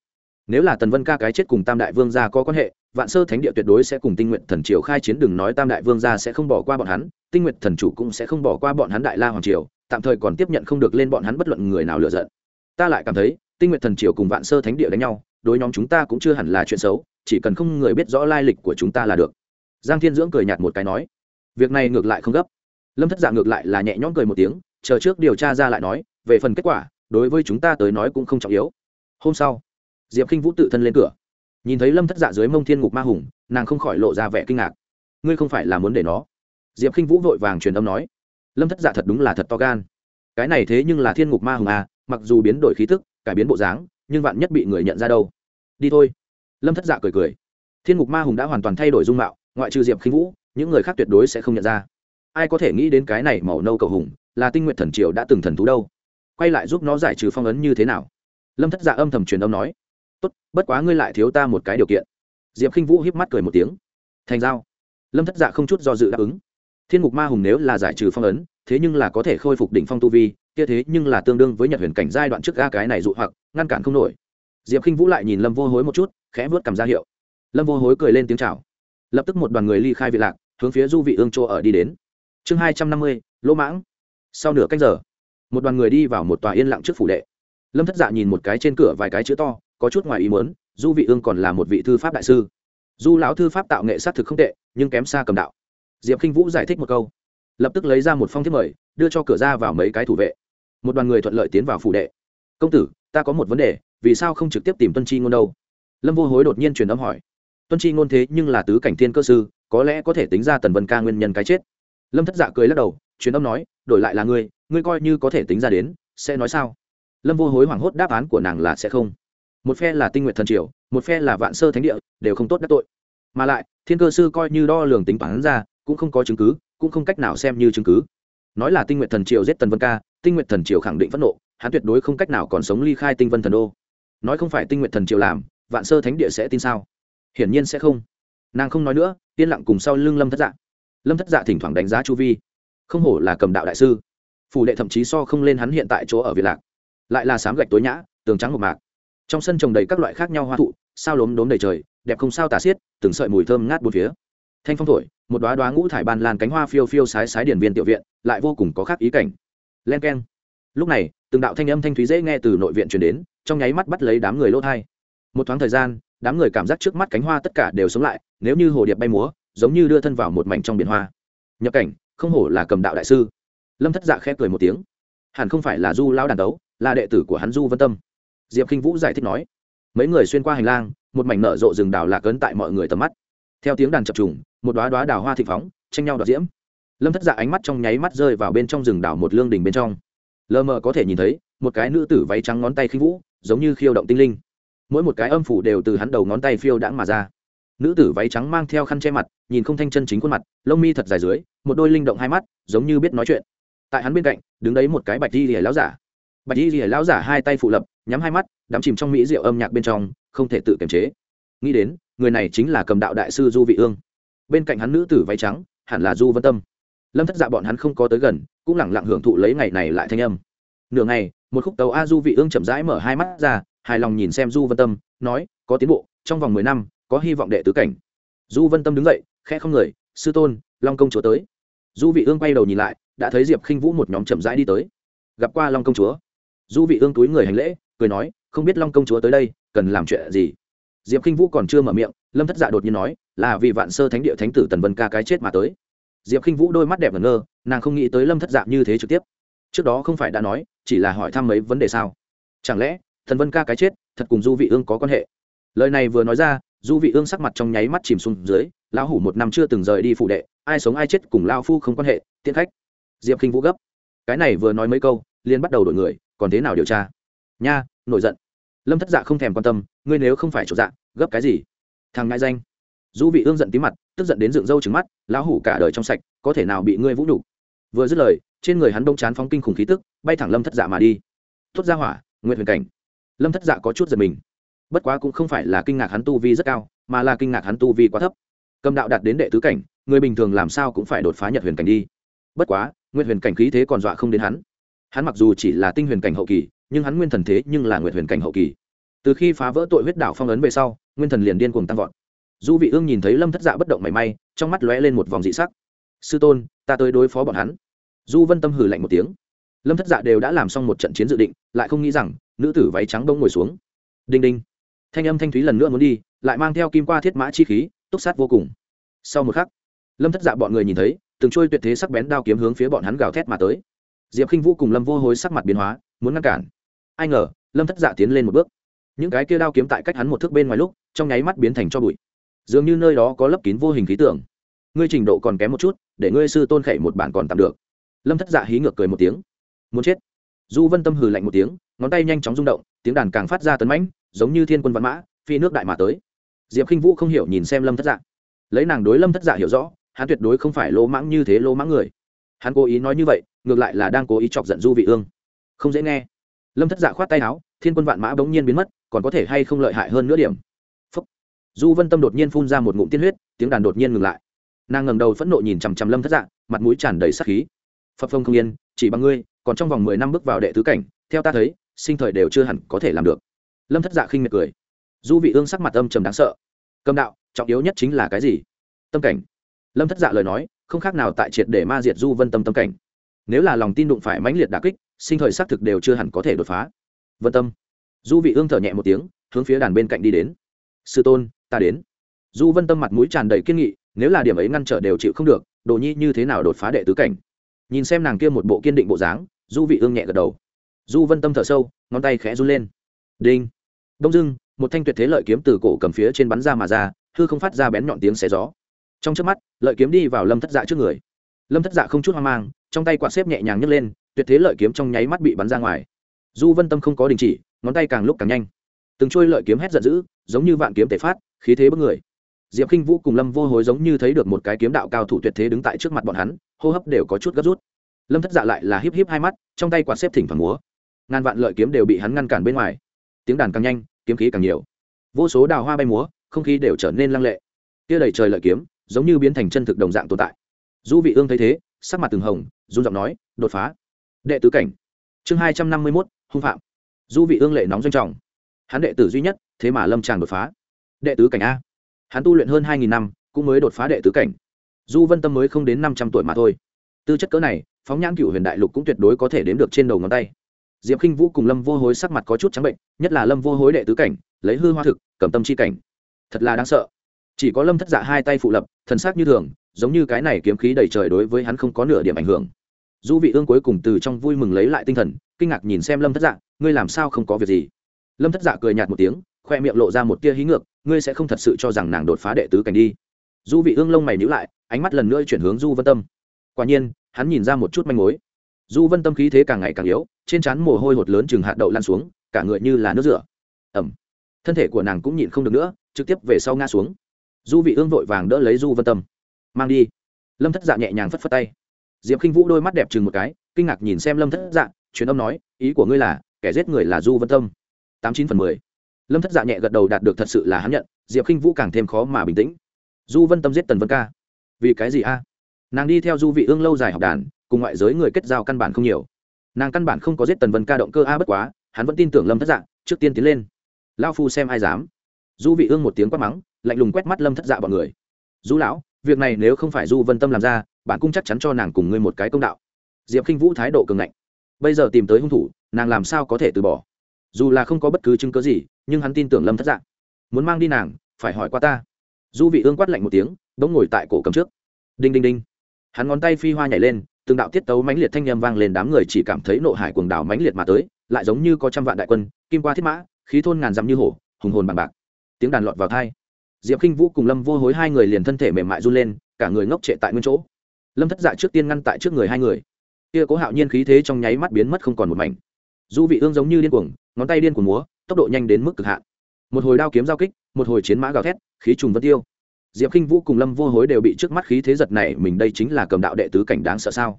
Nếu là tần vân ca cái chết cùng tam đại vương gia có quan hệ, vạn sơ thánh địa tuyệt đối sẽ cùng tinh nguyện thần triều khai chiến, đừng nói tam đại vương gia sẽ không bỏ qua bọn hắn, tinh nguyện thần chủ cũng sẽ không bỏ qua bọn hắn đại la hoàng triều, tạm thời còn tiếp nhận không được lên bọn hắn bất luận người nào lựa giận. Ta lại cảm thấy, tinh nguyện thần triều cùng vạn sơ thánh địa đánh nhau, đối nhóm chúng ta cũng chưa hẳn là chuyện xấu, chỉ cần không người biết rõ lai lịch của chúng ta là được. Giang thiên dưỡng cười nhạt một cái nói, việc này ngược lại không gấp. Lâm thất giả ngược lại là nhẹ nhõm cười một tiếng, chờ trước điều tra ra lại nói, về phần kết quả, đối với chúng ta tới nói cũng không trọng yếu hôm sau, diệp k i n h vũ tự thân lên cửa. Nhìn thấy lâm thất dạ dưới mông thiên ngục ma hùng, nàng không khỏi lộ ra vẻ kinh ngạc. Ngươi không phải là muốn để nó? Diệp k i n h vũ vội vàng truyền âm nói. Lâm thất dạ thật đúng là thật to gan. Cái này thế nhưng là thiên ngục ma hùng à mặc dù biến đổi khí thức cải biến bộ dáng, nhưng vạn nhất bị người nhận ra đâu? Đi thôi. Lâm thất dạ cười cười. Thiên ngục ma hùng đã hoàn toàn thay đổi dung mạo, ngoại trừ diệp k i n h vũ, những người khác tuyệt đối sẽ không nhận ra. Ai có thể nghĩ đến cái này màu nâu cầu hùng, là tinh nguyện thần triều đã từng thần thú đâu? Quay lại giúp nó giải trừ phong ấn như thế nào? Lâm thất dạ âm thầm truyền âm nói, tốt, bất quá ngươi lại thiếu ta một cái điều kiện. Diệp k i n h vũ hiếp mắt cười một tiếng, thành giao. Lâm thất dạ không chút do dự đáp ứng. Thiên mục ma hùng nếu là giải trừ phong ấn, thế nhưng là có thể khôi phục đỉnh phong tu vi, kia thế nhưng là tương đương với nhật huyền cảnh giai đoạn trước ga cái này dụ hoặc, ngăn cản không nổi. Diệp k i n h vũ lại nhìn lâm vô hối một chút, khẽ vớt cầm ra hiệu. Lâm vô hối cười lên tiếng chào. lập tức một đoàn người ly khai vị lạc, hướng phía du vị ương chỗ ở đi đến. Chương hai trăm năm mươi, lỗ mãng. Sau nửa cách giờ, một đoàn người đi vào một tòa yên lặng trước phủ đệ lâm thất dạ nhìn một cái trên cửa vài cái chữ to có chút ngoài ý muốn, du vị ương còn là một vị thư pháp đại sư. du lão thư pháp tạo nghệ s á t thực không tệ, nhưng kém xa cầm đạo. diệp k i n h vũ giải thích một câu, lập tức lấy ra một phong thiết mời, đưa cho cửa ra vào mấy cái thủ vệ. một đoàn người thuận lợi tiến vào phủ đệ. công tử, ta có một vấn đề, vì sao không trực tiếp tìm tuân chi ngôn đâu? lâm vô hối đột nhiên truyền âm hỏi. tuân chi ngôn thế nhưng là tứ cảnh thiên cơ sư, có lẽ có thể tính ra tần vân ca nguyên nhân cái chết. lâm thất dạ cười lắc đầu, truyền âm nói, đổi lại là ngươi ngươi coi như có thể tính ra đến, sẽ nói sao? Lâm vô hối hoảng hốt đáp án của nàng là sẽ không. Một phe là tinh nguyện thần triều, một phe là vạn sơ thánh địa, đều không tốt đắc tội. Mà lại, thiên cơ sư coi như đo lường tính toán ra, cũng không có chứng cứ, cũng không cách nào xem như chứng cứ. Nói là tinh nguyện thần triều giết tần vân ca, tinh nguyện thần triều khẳng định phẫn nộ, hắn tuyệt đối không cách nào còn sống ly khai tinh vân thần đô. Nói không phải tinh nguyện thần triều làm, vạn sơ thánh địa sẽ tin sao? Hiển nhiên sẽ không. Nàng không nói nữa, yên lặng cùng sau lưng lâm thất dạ. Lâm thất dạ thỉnh thoảng đánh giá chu vi. Không hổ là cầm đạo đại sư. Phủ đệ thậm chí so không lên hắn hiện tại chỗ ở việt lạc lại là sám gạch tối nhã, tường trắng một mạc. Trong sân trồng đầy các loại khác nhau hoa thụ, sao lốm đốm đầy trời, đẹp không sao tả xiết, từng sợi mùi thơm ngát bốn phía. Thanh phong thổi, một đoá đoá ngũ thải ban lan cánh hoa phiêu phiêu sái sái điển viên tiểu viện, lại vô cùng có khác ý cảnh. Len k e n lúc này, từng đạo thanh âm thanh thúy dễ nghe từ nội viện truyền đến, trong nháy mắt bắt lấy đám người lỗ thai. Một thoáng thời gian, đám người cảm giác trước mắt cánh hoa tất cả đều sống lại, nếu như hồ điệp bay múa, giống như đưa thân vào một mảnh trong biển hoa. Nhập cảnh, không hổ là cầm đạo đại sư. Lâm thất dạ khẽ cười một tiếng. Hẳn không phải là du lao đàn đấu là đệ tử của hắn du vân tâm. Diệp k i n h vũ giải thích nói, mấy người xuyên qua hành lang, một mảnh nở rộ rừng đào lạc ấn tại mọi người tầm mắt. Theo tiếng đàn chập trùng, một đoá đoá đào hoa thị phóng, tranh nhau đoạt diễm. Lâm thất dạ ánh mắt trong nháy mắt rơi vào bên trong rừng đào một lương đình bên trong. Lờ mờ có thể nhìn thấy, một cái nữ tử váy trắng ngón tay khinh vũ, giống như khiêu động tinh linh. Mỗi một cái âm phủ đều từ hắn đầu ngón tay phiêu đãng mà ra. Nữ tử váy trắng mang theo khăn che mặt, nhìn không thanh chân chính khuôn mặt, lông mi thật dài dưới, một đôi linh động hai mắt, giống như biết nói chuyện. Tại hắn bên cạnh, đứng đấy một cái bạch di rỉa láo giả bạch di rỉa lão giả hai tay phụ lập, nhắm hai mắt, đắm chìm trong mỹ rượu âm nhạc bên trong, không thể tự kiềm chế. Nghĩ đến, người này chính là cầm đạo đại sư du vị ương. Bên cạnh hắn nữ tử váy trắng, hẳn là du vân tâm. Lâm thất dạ bọn hắn không có tới gần, cũng lẳng lặng hưởng thụ lấy ngày này lại thanh âm. Nửa ngày, một khúc tàu a du vị ương chậm rãi mở hai mắt ra, hài lòng nhìn xem du vân tâm, nói, có tiến bộ, trong vòng mười năm, có hy vọng đệ tứ cảnh. Du vân tâm đứng dậy, khẽ không người, sư tôn, long công chúa tới. Du vị ương quay đầu nhìn lại, đã thấy diệp khinh vũ một nhóm chậm rãi đi tới. Gặp qua long công chúa du vị ương túi người hành lễ, cười nói, không biết long công chúa tới đây, cần làm chuyện gì? Diệp khinh vũ còn chưa mở miệng, lâm thất dạ đột nhiên nói, là vì vạn sơ thánh địa thánh tử tần vân ca cái chết mà tới. Diệp khinh vũ đôi mắt đẹp ngẩn ngơ, nàng không nghĩ tới lâm thất dạ như thế trực tiếp. Trước đó không phải đã nói, chỉ là hỏi thăm mấy vấn đề sao? Chẳng lẽ thần vân ca cái chết, thật cùng du vị ương có quan hệ? Lời này vừa nói ra du vị ương sắc mặt trong nháy mắt chìm xuống dưới, lão hủ một năm chưa từng rời đi phụ đệ, ai sống ai chết cùng lao phu không quan hệ tiện khách. Diệp khinh vũ gấp. Cái này vừa nói mấy câu, liền bắt đầu đổi người còn thế nào điều tra? Nha, nổi giận. Lâm thất dạ không thèm quan tâm, ngươi nếu không phải chỗ dạ gấp cái gì? Thằng ngại danh. Du vị ương giận tí mặt, tức giận đến dựng râu trứng mắt, lão hủ cả đời trong sạch, có thể nào bị ngươi vũ nhục? Vừa dứt lời, trên người hắn đông chán phóng kinh khủng khí tức, bay thẳng lâm thất dạ mà đi. Thốt ra hỏa, nguyện huyền cảnh. Lâm thất dạ có chút giật mình. Bất quá cũng không phải là kinh ngạc hắn tu vi rất cao, mà là kinh ngạc hắn tu vi quá thấp. Cầm đạo đạt đến đệ tứ cảnh, người bình thường làm sao cũng phải đột phá nhật huyền cảnh đi. Bất quá, nguyện huyền cảnh khí thế còn dọa không đến hắn hắn mặc dù chỉ là tinh huyền cảnh hậu kỳ, nhưng hắn nguyên thần thế nhưng là nguyện huyền cảnh hậu kỳ. Từ khi phá vỡ tội huyết đảo phong ấn về sau, nguyên thần liền điên cuồng tăng vọt. Du vị ương nhìn thấy lâm thất dạ bất động mảy may, trong mắt lóe lên một vòng dị sắc. Sư tôn, ta tới đối phó bọn hắn. Du vân tâm hử lạnh một tiếng. Lâm thất dạ đều đã làm xong một trận chiến dự định, lại không nghĩ rằng, nữ tử váy trắng bông ngồi xuống. Đinh đinh. Thanh âm thanh thúy lần nữa muốn đi, lại mang theo kim qua thiết mã chi khí, túc sát vô cùng. Sau một khắc, lâm thất dạ bọn người nhìn thấy, từng trôi tuyệt thế sắc bén đao kiếm hướng phía bọn hắn gào thét mà tới diệp k i n h vũ cùng lâm vô hối sắc mặt biến hóa, muốn ngăn cản. Ai ngờ, lâm thất dạ tiến lên một bước. Những cái kia đao kiếm tại cách hắn một thước bên ngoài lúc, trong nháy mắt biến thành cho bụi. Dường như nơi đó có lấp kín vô hình khí tượng. Ngươi trình độ còn kém một chút, để ngươi sư tôn khẩy một bản còn tạm được. Lâm thất dạ hí ngược cười một tiếng. Muốn chết. Du vân tâm hừ lạnh một tiếng, ngón tay nhanh chóng rung động, tiếng đàn càng phát ra tấn mãnh, giống như thiên quân văn mã, phi nước đại mà tới. Diệp k i n h vũ không hiểu nhìn xem lâm thất dạ. Lấy nàng đối lâm thất dạ hiểu rõ, hắn tuyệt đối không phải lỗ mãng như thế lỗ mãng người hắn cố ý nói như vậy, ngược lại là đang cố ý chọc giận du vị ương. Không dễ nghe. Lâm thất dạ khoát tay áo, thiên quân vạn mã bỗng nhiên biến mất, còn có thể hay không lợi hại hơn nữa điểm. Phúc. du vân tâm đột nhiên phun ra một ngụm tiên huyết, tiếng đàn đột nhiên ngừng lại. Nàng ngẩng đầu phẫn nộ nhìn chằm chằm lâm thất dạ mặt mũi tràn đầy sắc khí. Phật phông không yên, chỉ bằng ngươi, còn trong vòng mười năm bước vào đệ tứ cảnh, theo ta thấy, sinh thời đều chưa hẳn có thể làm được. Lâm thất dạ khinh miệt cười. Du vị ương sắc mặt âm trầm đáng sợ. Cầm đạo, trọng yếu nhất chính là cái gì? Tâm cảnh. Lâm thất dạ lời nói không khác nào tại triệt để ma diệt du vân tâm tâm cảnh. Nếu là lòng tin đụng phải mãnh liệt đà kích, sinh thời xác thực đều chưa hẳn có thể đột phá. Vân tâm. Du vị ương thở nhẹ một tiếng, hướng phía đàn bên cạnh đi đến. Sư tôn, ta đến. Du vân tâm mặt mũi tràn đầy kiên nghị, nếu là điểm ấy ngăn trở đều chịu không được, đồ nhi như thế nào đột phá đệ tứ cảnh? Nhìn xem nàng kia một bộ kiên định bộ dáng, du vị ương nhẹ gật đầu. Du vân tâm thở sâu, ngón tay khẽ run lên. Đinh. Đông dưng một thanh tuyệt thế lợi kiếm từ cổ cầm phía trên bắn ra mà ra, hư không phát ra bén nhọn tiếng xé gió trong trước mắt, lợi kiếm đi vào lâm thất dạ trước người. Lâm thất dạ không chút hoang mang, trong tay quạt xếp nhẹ nhàng nhấc lên, tuyệt thế lợi kiếm trong nháy mắt bị bắn ra ngoài. Du vân tâm không có đình chỉ, ngón tay càng lúc càng nhanh. Từng trôi lợi kiếm hét giận dữ, giống như vạn kiếm tể phát, khí thế bất người. Diệp k i n h vũ cùng lâm vô hối giống như thấy được một cái kiếm đạo cao thủ tuyệt thế đứng tại trước mặt bọn hắn, hô hấp đều có chút gấp rút. Lâm thất dạ lại là híp híp hai mắt, trong tay quạt xếp thỉnh thoảng múa. Ngàn vạn lợi kiếm đều bị hắn ngăn cản bên ngoài. Tiếng đàn càng nhanh, kiếm khí càng nhiều. Vô số đào hoa bay múa, không khí đều trở nên lăng lệ. Kia đầy trời lợi kiếm giống như biến thành chân thực đồng dạng tồn tại. Du vị ương thấy thế, sắc mặt từng hồng, run giọng nói, đột phá. Đệ tứ cảnh. Chương hai trăm năm mươi mốt, hung phạm. Du vị ương lệ nóng doanh trọng. Hắn đệ tử duy nhất, thế mà lâm tràng đột phá. Đệ tứ cảnh a. Hắn tu luyện hơn hai nghìn năm, cũng mới đột phá đệ tứ cảnh. Du vân tâm mới không đến năm trăm tuổi mà thôi. Tư chất cỡ này, phóng nhãn cựu huyền đại lục cũng tuyệt đối có thể đếm được trên đầu ngón tay. Diệp k i n h vũ cùng lâm vô hối sắc mặt có chút trắng bệnh, nhất là lâm vô hối đệ tứ cảnh, lấy hư hoa thực, cầm tâm c h i cảnh. Thật là đáng sợ chỉ có lâm thất dạ hai tay phụ lập, thần sắc như thường, giống như cái này kiếm khí đầy trời đối với hắn không có nửa điểm ảnh hưởng. Du vị ương cuối cùng từ trong vui mừng lấy lại tinh thần, kinh ngạc nhìn xem lâm thất dạ ngươi làm sao không có việc gì? Lâm thất dạ cười nhạt một tiếng, khoe miệng lộ ra một tia hí ngược, ngươi sẽ không thật sự cho rằng nàng đột phá đệ tứ cảnh đi. Du vị ương lông mày nhíu lại, ánh mắt lần nữa chuyển hướng du vân tâm. Quả nhiên, hắn nhìn ra một chút manh mối. Du vân tâm khí thế càng ngày càng yếu, trên trán mồ hôi hột lớn chừng hạt đậu lan xuống, cả người như là nước rửa. Ẩm thân thể của nàng cũng nhịn không được nữa, trực tiếp về sau ngã xuống du vị ương vội vàng đỡ lấy du vân tâm. Mang đi. Lâm thất dạ nhẹ nhàng phất phất tay. Diệp k i n h vũ đôi mắt đẹp chừng một cái, kinh ngạc nhìn xem lâm thất dạ truyền âm nói, ý của ngươi là, kẻ giết người là du vân tâm. Tám chín phần mười. Lâm thất dạ nhẹ gật đầu đạt được thật sự là hắn nhận, diệp k i n h vũ càng thêm khó mà bình tĩnh. Du vân tâm giết tần vân ca. Vì cái gì a? Nàng đi theo du vị ương lâu dài học đàn, cùng ngoại giới người kết giao căn bản không nhiều. Nàng căn bản không có giết tần vân ca động cơ a bất quá, hắn vẫn tin tưởng lâm thất dạ trước tiên tiến lên. Lao phu xem ai dám. Du vị ương một tiếng quát mắng lạnh lùng quét mắt lâm thất dạ bọn người du lão việc này nếu không phải du vân tâm làm ra bạn cũng chắc chắn cho nàng cùng ngươi một cái công đạo diệp k i n h vũ thái độ cường ngạnh bây giờ tìm tới hung thủ nàng làm sao có thể từ bỏ dù là không có bất cứ chứng cớ gì nhưng hắn tin tưởng lâm thất dạ muốn mang đi nàng phải hỏi qua ta du vị ương quát lạnh một tiếng bỗng ngồi tại cổ cầm trước đinh đinh đinh hắn ngón tay phi hoa nhảy lên từng đạo tiết tấu mãnh liệt thanh â m vang lên đám người chỉ cảm thấy nộ hải cuồng đảo mãnh liệt mà tới lại giống như có trăm vạn đại quân kim qua thiết mã khí thôn ngàn dặm như hổ hùng hồn bằng bạc tiếng đàn lọt vào thai diệp k i n h vũ cùng lâm vô hối hai người liền thân thể mềm mại run lên, cả người ngốc trệ tại nguyên chỗ. Lâm thất dạ trước tiên ngăn tại trước người hai người. Kia cố hạo nhiên khí thế trong nháy mắt biến mất không còn một mảnh. Du vị ương giống như điên cuồng, ngón tay điên cuồng múa, tốc độ nhanh đến mức cực hạn. Một hồi đao kiếm giao kích, một hồi chiến mã gào thét, khí trùng vân tiêu. Diệp k i n h vũ cùng lâm vô hối đều bị trước mắt khí thế giật này mình đây chính là cầm đạo đệ tứ cảnh đáng sợ sao?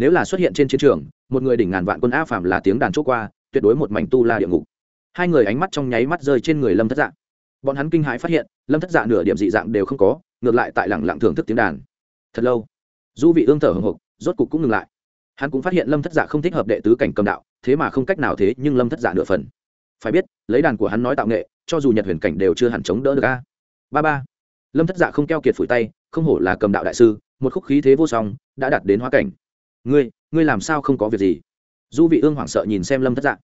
Nếu là xuất hiện trên chiến trường, một người đỉnh ngàn vạn quân a phạm là tiếng đàn chỗ qua, tuyệt đối một mảnh tu la địa ngục. Hai người ánh mắt trong nháy mắt rơi trên người lâm thất dạ. Bọn hắn kinh hãi phát hiện lâm thất dạ nửa điểm dị dạng đều không có ngược lại tại lẳng lặng thưởng thức tiếng đàn thật lâu du vị ương thở hồng hộc rốt cục cũng ngừng lại hắn cũng phát hiện lâm thất dạ không thích hợp đệ tứ cảnh cầm đạo thế mà không cách nào thế nhưng lâm thất dạ nửa phần phải biết lấy đàn của hắn nói tạo nghệ cho dù nhật huyền cảnh đều chưa hẳn chống đỡ được a ba ba lâm thất dạ không keo kiệt phủi tay không hổ là cầm đạo đại sư một khúc khí thế vô song đã đạt đến hóa cảnh ngươi ngươi làm sao không có việc gì du vị ương hoảng sợ nhìn xem lâm thất dạ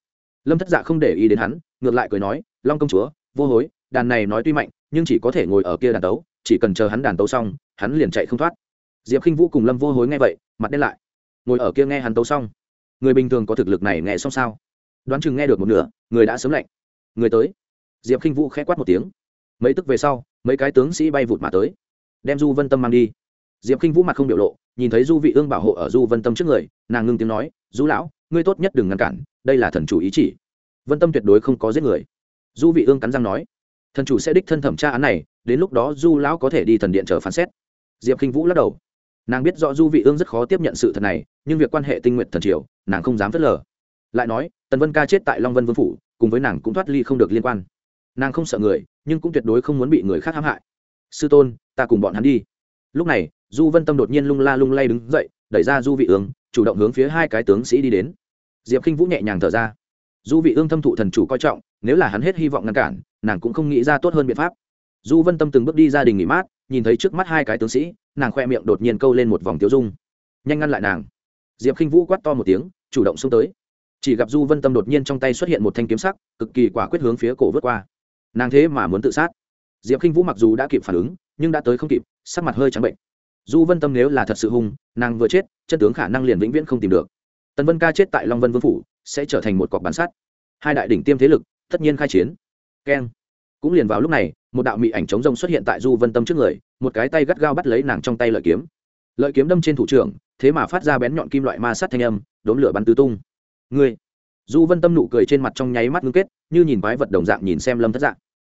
lâm thất dạ không để ý đến hắn ngược lại cười nói long công chúa vô hối đàn này nói tuy mạnh, nhưng chỉ có thể ngồi ở kia đàn tấu, chỉ cần chờ hắn đàn tấu xong, hắn liền chạy không thoát. Diệp k i n h vũ cùng lâm vô hối nghe vậy, mặt đen lại. Ngồi ở kia nghe hắn tấu xong. Người bình thường có thực lực này nghe xong sao? Đoán chừng nghe được một nửa, người đã sớm lạnh. Người tới. Diệp k i n h vũ k h ẽ quát một tiếng. Mấy tức về sau, mấy cái tướng sĩ bay vụt mà tới. Đem du vân tâm mang đi. Diệp k i n h vũ mặt không biểu lộ, nhìn thấy du vị ương bảo hộ ở du vân tâm trước người, nàng ngưng tiếng nói, du lão, ngươi tốt nhất đừng ngăn cản, đây là thần chủ ý chỉ. Vân tâm tuyệt đối không có giết người. Du vị ương cắn răng nói thần chủ sẽ đích thân thẩm tra án này, đến lúc đó du lão có thể đi thần điện chờ phán xét. Diệp k i n h vũ lắc đầu. Nàng biết rõ du vị ương rất khó tiếp nhận sự thật này, nhưng việc quan hệ tinh nguyện thần triều, nàng không dám phớt lờ. Lại nói, tần vân ca chết tại long vân vương phủ, cùng với nàng cũng thoát ly không được liên quan. Nàng không sợ người, nhưng cũng tuyệt đối không muốn bị người khác hãm hại. Sư tôn, ta cùng bọn hắn đi. Lúc này, du vân tâm đột nhiên lung la lung lay đứng dậy, đẩy ra du vị ương, chủ động hướng phía hai cái tướng sĩ đi đến. Diệp k i n h vũ nhẹ nhàng thở ra. Du vị ương thâm thụ thần chủ coi trọng, nếu là hắn hết hy vọng ngăn cản nàng cũng không nghĩ ra tốt hơn biện pháp. Du vân tâm từng bước đi gia đình nghỉ mát, nhìn thấy trước mắt hai cái tướng sĩ, nàng khoe miệng đột nhiên câu lên một vòng tiêu dung. Nhanh ngăn lại nàng. Diệp k i n h vũ quát to một tiếng, chủ động xông tới. Chỉ gặp du vân tâm đột nhiên trong tay xuất hiện một thanh kiếm sắc, cực kỳ quả quyết hướng phía cổ vớt qua. Nàng thế mà muốn tự sát. Diệp k i n h vũ mặc dù đã kịp phản ứng, nhưng đã tới không kịp, sắc mặt hơi trắng bệnh. Du vân tâm nếu là thật sự hung, nàng vừa chết, chân tướng khả năng liền vĩnh viễn không tìm được. Tần vân ca chết tại long vân vương phủ, sẽ trở thành một cọc bán sát hai đại đỉnh tiêm thế lực, tất nhiên khai chiến keng. Cũng liền vào lúc này, một đạo mị ảnh chống rông xuất hiện tại du vân tâm trước người, một cái tay gắt gao bắt lấy nàng trong tay lợi kiếm. Lợi kiếm đâm trên thủ trưởng, thế mà phát ra bén nhọn kim loại ma sát thanh âm, đốn lửa bắn tứ tung. Ngươi. Du vân tâm nụ cười trên mặt trong nháy mắt ngưng kết, như nhìn quái vật đồng dạng nhìn xem lâm thất dạng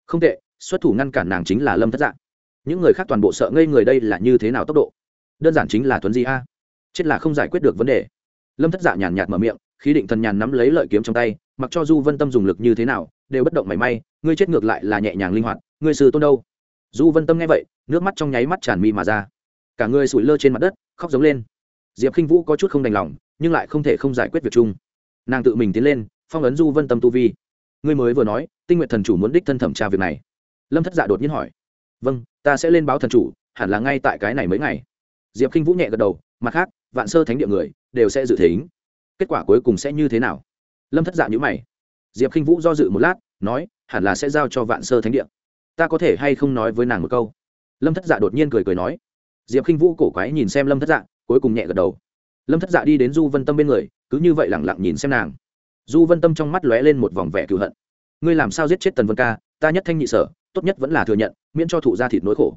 không tệ, xuất thủ ngăn cản nàng chính là lâm thất dạng những người khác toàn bộ sợ ngây người đây là như thế nào tốc độ? Đơn giản chính là tuấn di a. Chết là không giải quyết được vấn đề. Lâm thất dạ nhàn nhạt mở miệng, khí định thần nhàn nắm lấy lợi kiếm trong tay, mặc cho du vân tâm dùng lực như thế nào đều bất động mảy may, ngươi chết ngược lại là nhẹ nhàng linh hoạt, ngươi sư tôn đâu? Du vân tâm nghe vậy, nước mắt trong nháy mắt tràn mi mà ra. Cả người sủi lơ trên mặt đất, khóc giống lên. Diệp k i n h vũ có chút không đành lòng, nhưng lại không thể không giải quyết việc chung. Nàng tự mình tiến lên, phong ấn du vân tâm tu vi. Ngươi mới vừa nói, tinh nguyện thần chủ muốn đích thân thẩm tra việc này. Lâm thất dạ đột nhiên hỏi. Vâng ta sẽ lên báo thần chủ, hẳn là ngay tại cái này mấy ngày. Diệp k i n h vũ nhẹ gật đầu, mặt khác, vạn sơ thánh địa người, đều sẽ dự tính. Kết quả cuối cùng sẽ như thế nào? Lâm thất dạ nhữ mày diệp k i n h vũ do dự một lát, nói, hẳn là sẽ giao cho vạn sơ thánh địa. Ta có thể hay không nói với nàng một câu? Lâm thất dạ đột nhiên cười cười nói. Diệp k i n h vũ cổ quái nhìn xem lâm thất dạ cuối cùng nhẹ gật đầu. Lâm thất dạ đi đến du vân tâm bên người, cứ như vậy lẳng lặng nhìn xem nàng. Du vân tâm trong mắt lóe lên một vòng vẻ cựu hận. Ngươi làm sao giết chết tần vân ca? Ta nhất thanh nhị sở, tốt nhất vẫn là thừa nhận, miễn cho thụ ra thịt nỗi khổ.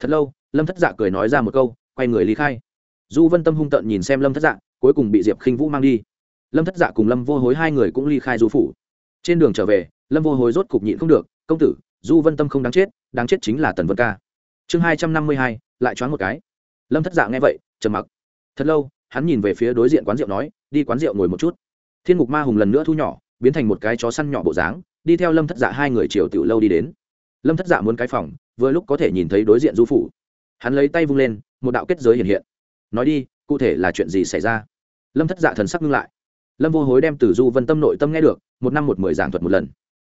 Thật lâu, lâm thất dạ cười nói ra một câu, quay người lý khai. Du vân tâm hung tợn nhìn xem lâm thất dạ cuối cùng bị diệp khinh vũ mang đi. Lâm thất dạ cùng lâm vô hối hai người cũng ly khai du phủ trên đường trở về, lâm vô hối rốt cục nhịn không được, công tử, du vân tâm không đáng chết đáng chết chính là tần vân ca. Chương hai trăm năm mươi hai, lại choáng một cái. Lâm thất dạ nghe vậy, trầm mặc. Thật lâu, hắn nhìn về phía đối diện quán rượu nói, đi quán rượu ngồi một chút. Thiên mục ma hùng lần nữa thu nhỏ, biến thành một cái chó săn nhỏ bộ dáng, đi theo lâm thất dạ hai người chiều tiểu lâu đi đến. Lâm thất dạ muốn cái phòng, vừa lúc có thể nhìn thấy đối diện du phủ. Hắn lấy tay vung lên, một đạo kết giới hiện hiện. Nói đi, cụ thể là chuyện gì xảy ra? Lâm thất dạ thần sắc ngưng lại lâm vô hối đem từ du vân tâm nội tâm nghe được, một năm một mười giảng thuật một lần.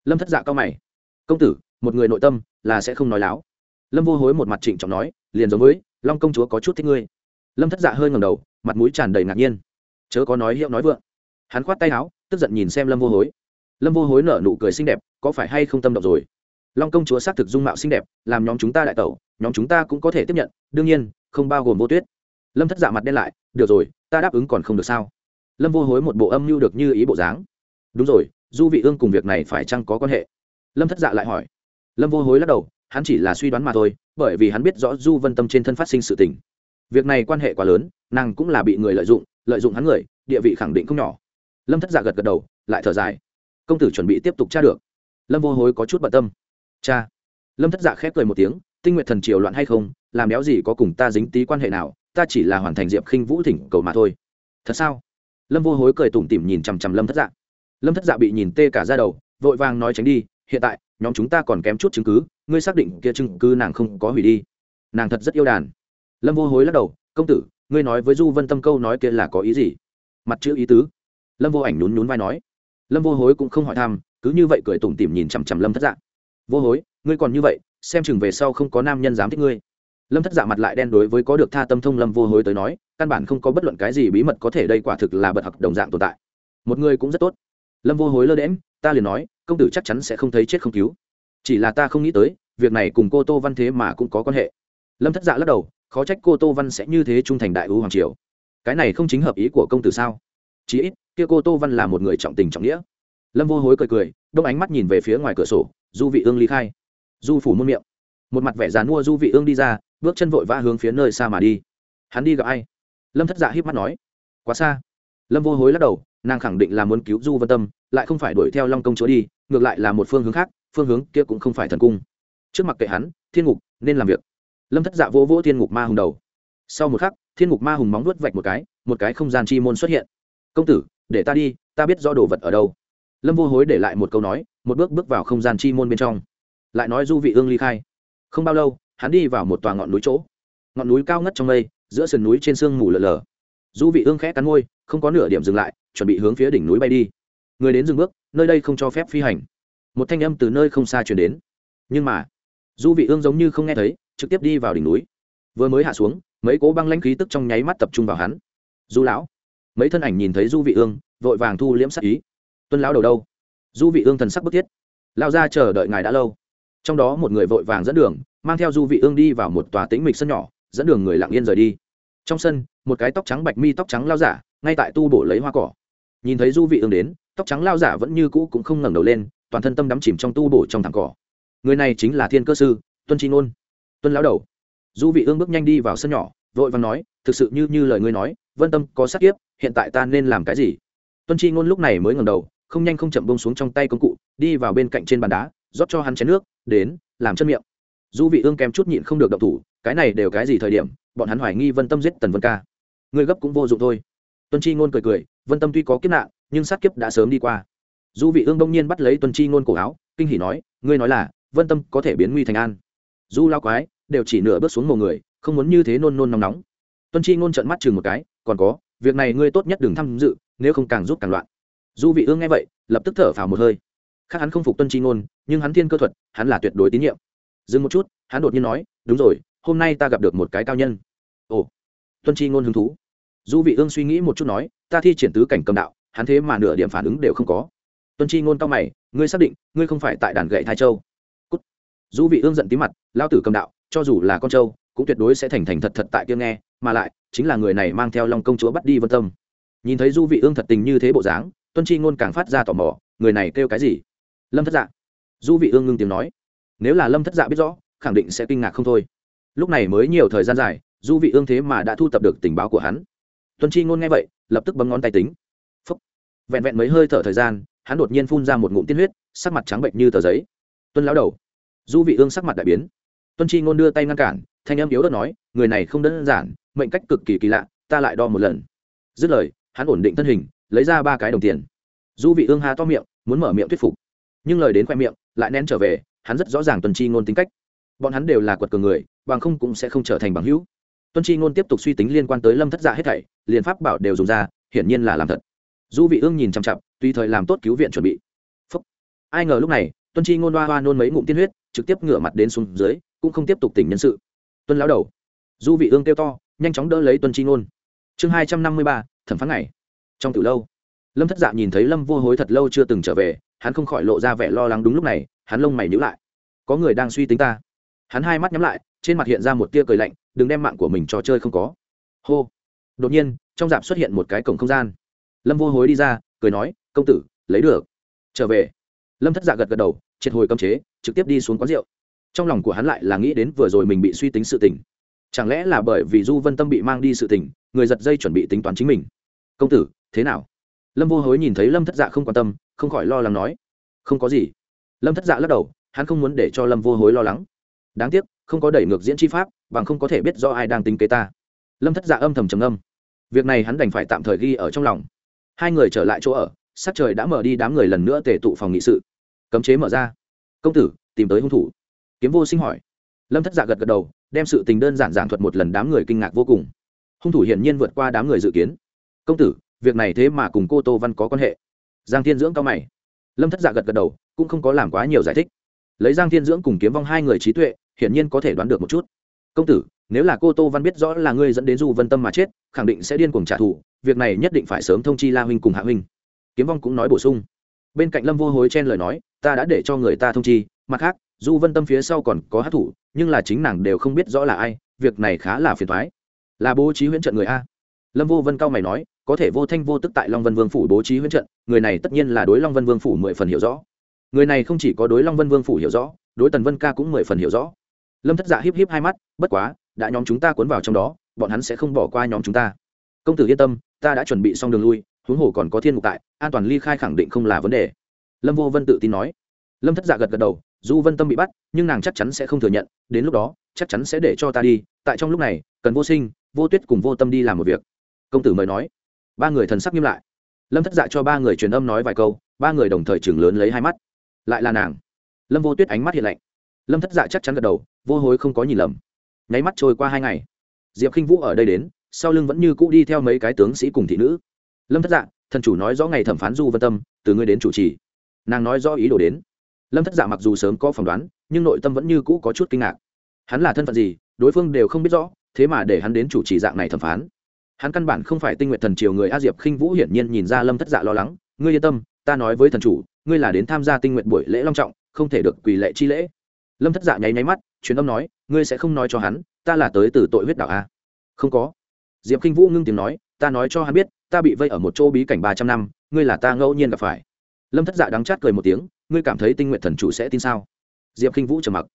Lâm thất dạ cao mày. Công tử, một người nội tâm là sẽ không nói láo. Lâm vô hối một mặt trịnh trọng nói, liền giống với, long công chúa có chút thích ngươi. Lâm thất dạ hơi ngầm đầu, mặt mũi tràn đầy ngạc nhiên. Chớ có nói hiệu nói vượng. Hắn khoát tay áo, tức giận nhìn xem lâm vô hối. Lâm vô hối nở nụ cười xinh đẹp, có phải hay không tâm động rồi? Long công chúa xác thực dung mạo xinh đẹp, làm nhóm chúng ta đại tẩu, nhóm chúng ta cũng có thể tiếp nhận, đương nhiên, không bao gồm vô tuyết. Lâm thất dạ mặt đen lại, được rồi, ta đáp ứng còn không được sao? Lâm vô hối một bộ âm mưu được như ý bộ dáng. Đúng rồi, du vị ương cùng việc này phải chăng có quan hệ? Lâm thất dạ lại hỏi. Lâm vô hối lắc đầu, hắn chỉ là suy đoán mà thôi, bởi vì hắn biết rõ du vân tâm trên thân phát sinh sự tình. Việc này quan hệ quá lớn, nàng cũng là bị người lợi dụng lợi dụng hắn người, địa vị khẳng định không nhỏ. Lâm thất dạ gật gật đầu, lại thở dài. Công tử chuẩn bị tiếp tục tra được. Lâm vô hối có chút bận tâm. Cha. Lâm thất dạ khép cười một tiếng, tinh nguyện thần triều loạn hay không, làm béo gì có cùng ta dính tí quan hệ nào, ta chỉ là hoàn thành diệp khinh vũ thỉnh cầu mà thôi. Thật sao? Lâm vô hối cười tủm tỉm nhìn chằm chằm lâm thất dạ. Lâm thất dạ bị nhìn tê cả ra đầu, vội vàng nói tránh đi, hiện tại, nhóm chúng ta còn kém chút chứng cứ, ngươi xác định kia chứng cứ nàng không có hủy đi. Nàng thật rất yêu đàn. Lâm vô hối lắc đầu, công tử, ngươi nói với du vân tâm câu nói kia là có ý gì? Mặt chữ ý tứ. Lâm vô ảnh nhún nhún vai nói. Lâm vô hối cũng không hỏi thăm, cứ như vậy cười tủm tỉm nhìn chằm chằm lâm thất dạ. Vô hối, ngươi còn như vậy, xem chừng về sau không có nam nhân dám thích ngươi lâm thất dạ mặt lại đen đối với có được tha tâm thông lâm vô hối tới nói, căn bản không có bất luận cái gì bí mật có thể đây quả thực là bật học đồng dạng tồn tại. Một người cũng rất tốt. Lâm vô hối lơ đễm ta liền nói, công tử chắc chắn sẽ không thấy chết không cứu. Chỉ là ta không nghĩ tới, việc này cùng cô tô văn thế mà cũng có quan hệ. Lâm thất dạ lắc đầu, khó trách cô tô văn sẽ như thế trung thành đại ưu hoàng triều. Cái này không chính hợp ý của công tử sao? Chí ít, kia cô tô văn là một người trọng tình trọng nghĩa. Lâm vô hối cười cười, đông ánh mắt nhìn về phía ngoài cửa sổ, du vị ương ly khai. Du phủ muôn miệng. Một mặt vẻ dàn mua du vị ương đi ra bước chân vội vã hướng phía nơi xa mà đi. Hắn đi gặp ai? Lâm thất dạ híp mắt nói. Quá xa. Lâm vô hối lắc đầu, nàng khẳng định là muốn cứu du vân tâm, lại không phải đuổi theo long công chúa đi, ngược lại là một phương hướng khác, phương hướng kia cũng không phải thần cung. Trước mặt kệ hắn, thiên ngục, nên làm việc. Lâm thất dạ vỗ vỗ thiên ngục ma hùng đầu. Sau một khắc, thiên ngục ma hùng móng nuốt vạch một cái một cái không gian chi môn xuất hiện. Công tử, để ta đi, ta biết do đồ vật ở đâu. Lâm vô hối để lại một câu nói, một bước bước vào không gian chi môn bên trong. Lại nói du vị ương ly khai. Không bao lâu hắn đi vào một tòa ngọn núi chỗ. Ngọn núi cao ngất trong mây, giữa sườn núi trên sương mù lờ lờ du vị ương khẽ cắn môi, không có nửa điểm dừng lại, chuẩn bị hướng phía đỉnh núi bay đi. Người đến dừng bước, nơi đây không cho phép phi hành. Một thanh âm từ nơi không xa chuyển đến. Nhưng mà du vị ương giống như không nghe thấy, trực tiếp đi vào đỉnh núi. Vừa mới hạ xuống, mấy cố băng lãnh khí tức trong nháy mắt tập trung vào hắn. Du lão, mấy thân ảnh nhìn thấy du vị ương, vội vàng thu liễm sắc ý. Tuân lão đầu đâu? Du vị ương thần sắc bức thiết. Lao ra chờ đợi ngài đã lâu. Trong đó một người vội vàng dẫn đường mang theo du vị ương đi vào một tòa tĩnh mịch sân nhỏ, dẫn đường người lặng yên rời đi. Trong sân, một cái tóc trắng bạch mi tóc trắng lao giả, ngay tại tu bổ lấy hoa cỏ. Nhìn thấy du vị ương đến, tóc trắng lao giả vẫn như cũ cũng không ngẩng đầu lên, toàn thân tâm đắm chìm trong tu bổ trong thẳng cỏ. Người này chính là thiên cơ sư, tuân chi ngôn tuân lão đầu. Du vị ương bước nhanh đi vào sân nhỏ, vội vàng nói, thực sự như như lời ngươi nói, vân tâm có sát kiếp, hiện tại ta nên làm cái gì? Tuân chi ngôn lúc này mới ngẩng đầu, không nhanh không chậm bông xuống trong tay công cụ, đi vào bên cạnh trên bàn đá, rót cho hắn chén nước, đến, làm chân miệng du vị ương kém chút nhịn không được động thủ, cái này đều cái gì thời điểm, bọn hắn hoài nghi vân tâm giết tần vân ca. Người gấp cũng vô dụng thôi. Tuân chi ngôn cười cười, vân tâm tuy có kiếp nạn, nhưng sát kiếp đã sớm đi qua. Du vị ương đông nhiên bắt lấy tuân chi ngôn cổ áo, kinh hỉ nói, ngươi nói là, vân tâm có thể biến nguy thành an. Du lao quái, đều chỉ nửa bước xuống một người, không muốn như thế nôn nôn nóng nóng. Tuân chi ngôn trợn mắt chừng một cái, còn có, việc này ngươi tốt nhất đừng tham dự, nếu không càng giúp càng loạn. Du vị ương nghe vậy, lập tức thở phào một hơi. Khác hắn không phục tuân chi ngôn, nhưng hắn thiên cơ thuật, hắn là tuyệt đối tín nhiệm dừng một chút hắn đột nhiên nói đúng rồi hôm nay ta gặp được một cái cao nhân. Ồ tuân chi ngôn hứng thú. Du vị ương suy nghĩ một chút nói ta thi triển tứ cảnh cầm đạo hắn thế mà nửa điểm phản ứng đều không có. Tuân chi ngôn cao mày ngươi xác định ngươi không phải tại đàn gậy thái châu? Cút. du vị ương giận tí mặt lao tử cầm đạo cho dù là con châu, cũng tuyệt đối sẽ thành thành thật thật tại kia nghe mà lại chính là người này mang theo long công chúa bắt đi vân tâm. Nhìn thấy du vị ương thật tình như thế bộ dáng tuân chi ngôn càng phát ra tò mò người này kêu cái gì? Lâm thất dạ. Du vị ương ngưng tiếng nói nếu là lâm thất dạ biết rõ, khẳng định sẽ kinh ngạc không thôi. Lúc này mới nhiều thời gian dài, du vị ương thế mà đã thu tập được tình báo của hắn. Tuân chi ngôn nghe vậy, lập tức bấm ngón tay tính. Phấp vẹn vẹn mấy hơi thở thời gian, hắn đột nhiên phun ra một ngụm tiên huyết, sắc mặt trắng bệnh như tờ giấy. Tuân lão đầu. Du vị ương sắc mặt đại biến. Tuân chi ngôn đưa tay ngăn cản, thanh âm yếu đất nói, người này không đơn giản, mệnh cách cực kỳ kỳ lạ, ta lại đo một lần. Dứt lời, hắn ổn định thân hình, lấy ra ba cái đồng tiền. Du vị ương hà to miệng, muốn mở miệng thuyết phục. Nhưng lời đến khoe miệng, lại nén trở về hắn rất rõ ràng tuân chi ngôn tính cách. Bọn hắn đều là quật cường người, bằng không cũng sẽ không trở thành bằng hữu. Tuân chi ngôn tiếp tục suy tính liên quan tới lâm thất dạ hết thảy, liền pháp bảo đều dùng ra, hiển nhiên là làm thật. Du vị ương nhìn chăm chặp tùy thời làm tốt cứu viện chuẩn bị. Phúc. ai ngờ lúc này, tuân chi ngôn hoa hoa nôn mấy ngụm tiên huyết, trực tiếp ngửa mặt đến xuống dưới, cũng không tiếp tục tỉnh nhân sự. Tuân lão đầu. Du vị ương kêu to, nhanh chóng đỡ lấy tuân chi ngôn. Chương hai trăm năm mươi ba, thẩm phán ngày. Trong từ lâu, lâm thất dạ nhìn thấy lâm vô hối thật lâu chưa từng trở về, hắn không khỏi lộ ra vẻ lo lắng đúng lúc này hắn lông mày nhíu lại. Có người đang suy tính ta. Hắn hai mắt nhắm lại, trên mặt hiện ra một tia cười lạnh, đừng đem mạng của mình cho chơi không có. Hô. Đột nhiên, trong dạp xuất hiện một cái cổng không gian. Lâm vô hối đi ra, cười nói, công tử, lấy được. Trở về. Lâm thất dạ gật gật đầu, triệt hồi cấm chế, trực tiếp đi xuống quán rượu. Trong lòng của hắn lại là nghĩ đến vừa rồi mình bị suy tính sự tình. Chẳng lẽ là bởi vì du vân tâm bị mang đi sự tình, người giật dây chuẩn bị tính toán chính mình? Công tử, thế nào? Lâm vô hối nhìn thấy lâm thất dạ không quan tâm, không khỏi lo lắng nói, không có gì lâm thất dạ lắc đầu, hắn không muốn để cho lâm vô hối lo lắng. Đáng tiếc, không có đẩy ngược diễn chi pháp, bằng không có thể biết do ai đang tính kế ta. Lâm thất dạ âm thầm trầm âm việc này hắn đành phải tạm thời ghi ở trong lòng. Hai người trở lại chỗ ở, sắc trời đã mở đi đám người lần nữa tề tụ phòng nghị sự. Cấm chế mở ra. Công tử, tìm tới hung thủ. Kiếm vô sinh hỏi. Lâm thất dạ gật gật đầu, đem sự tình đơn giản giảng thuật một lần đám người kinh ngạc vô cùng. Hung thủ hiển nhiên vượt qua đám người dự kiến. Công tử, việc này thế mà cùng cô tô văn có quan hệ? Giang thiên dưỡng cao mày lâm thất dạ gật gật đầu, cũng không có làm quá nhiều giải thích. Lấy giang thiên dưỡng cùng kiếm vong hai người trí tuệ, hiển nhiên có thể đoán được một chút. Công tử, nếu là cô tô văn biết rõ là ngươi dẫn đến du vân tâm mà chết, khẳng định sẽ điên cuồng trả thù, việc này nhất định phải sớm thông chi la huynh cùng hạ huynh. Kiếm vong cũng nói bổ sung. Bên cạnh lâm vô hối chen lời nói, ta đã để cho người ta thông chi, mặt khác, du vân tâm phía sau còn có hát thủ, nhưng là chính nàng đều không biết rõ là ai, việc này khá là phiền thoái là bố trí huyễn trận người a. Lâm vô vân cao mày nói có thể vô thanh vô tức tại long vân vương phủ bố trí huyễn trận, người này tất nhiên là đối long vân vương phủ mười phần hiểu rõ. Người này không chỉ có đối long vân vương phủ hiểu rõ, đối tần vân ca cũng mười phần hiểu rõ. Lâm thất dạ híp híp hai mắt, bất quá, đã nhóm chúng ta cuốn vào trong đó, bọn hắn sẽ không bỏ qua nhóm chúng ta. Công tử yên tâm, ta đã chuẩn bị xong đường lui, huống hồ còn có thiên mục tại, an toàn ly khai khẳng định không là vấn đề. Lâm vô vân tự tin nói. Lâm thất dạ gật gật đầu du vân tâm bị bắt, nhưng nàng chắc chắn sẽ không thừa nhận, đến lúc đó, chắc chắn sẽ để cho ta đi, tại trong lúc này, cần vô sinh, vô tuyết cùng vô tâm đi làm một việc. Công tử mời nói ba người thần sắc nghiêm lại. Lâm thất dạ cho ba người truyền âm nói vài câu, ba người đồng thời chừng lớn lấy hai mắt. Lại là nàng. Lâm vô tuyết ánh mắt hiện lạnh. Lâm thất dạ chắc chắn gật đầu, vô hối không có nhìn lầm. Nháy mắt trôi qua hai ngày. Diệp k i n h vũ ở đây đến, sau lưng vẫn như cũ đi theo mấy cái tướng sĩ cùng thị nữ. Lâm thất dạ thần chủ nói rõ ngày thẩm phán du vân tâm, từ ngươi đến chủ trì. Nàng nói rõ ý đồ đến. Lâm thất dạ mặc dù sớm có phỏng đoán, nhưng nội tâm vẫn như cũ có chút kinh ngạc. Hắn là thân phận gì, đối phương đều không biết rõ, thế mà để hắn đến chủ trì dạng này thẩm phán hắn căn bản không phải tinh nguyện thần triều người a diệp khinh vũ hiển nhiên nhìn ra lâm thất dạ lo lắng. Ngươi yên tâm, ta nói với thần chủ, ngươi là đến tham gia tinh nguyện buổi lễ long trọng, không thể được quỳ lệ chi lễ. Lâm thất dạ nháy nháy mắt, truyền âm nói, ngươi sẽ không nói cho hắn, ta là tới từ tội huyết đạo a. Không có. Diệp khinh vũ ngưng tiếng nói, ta nói cho hắn biết, ta bị vây ở một chỗ bí cảnh ba trăm năm, ngươi là ta ngẫu nhiên gặp phải. Lâm thất dạ đắng chát cười một tiếng, ngươi cảm thấy tinh nguyện thần chủ sẽ tin sao? Diệp khinh vũ trầm mặc.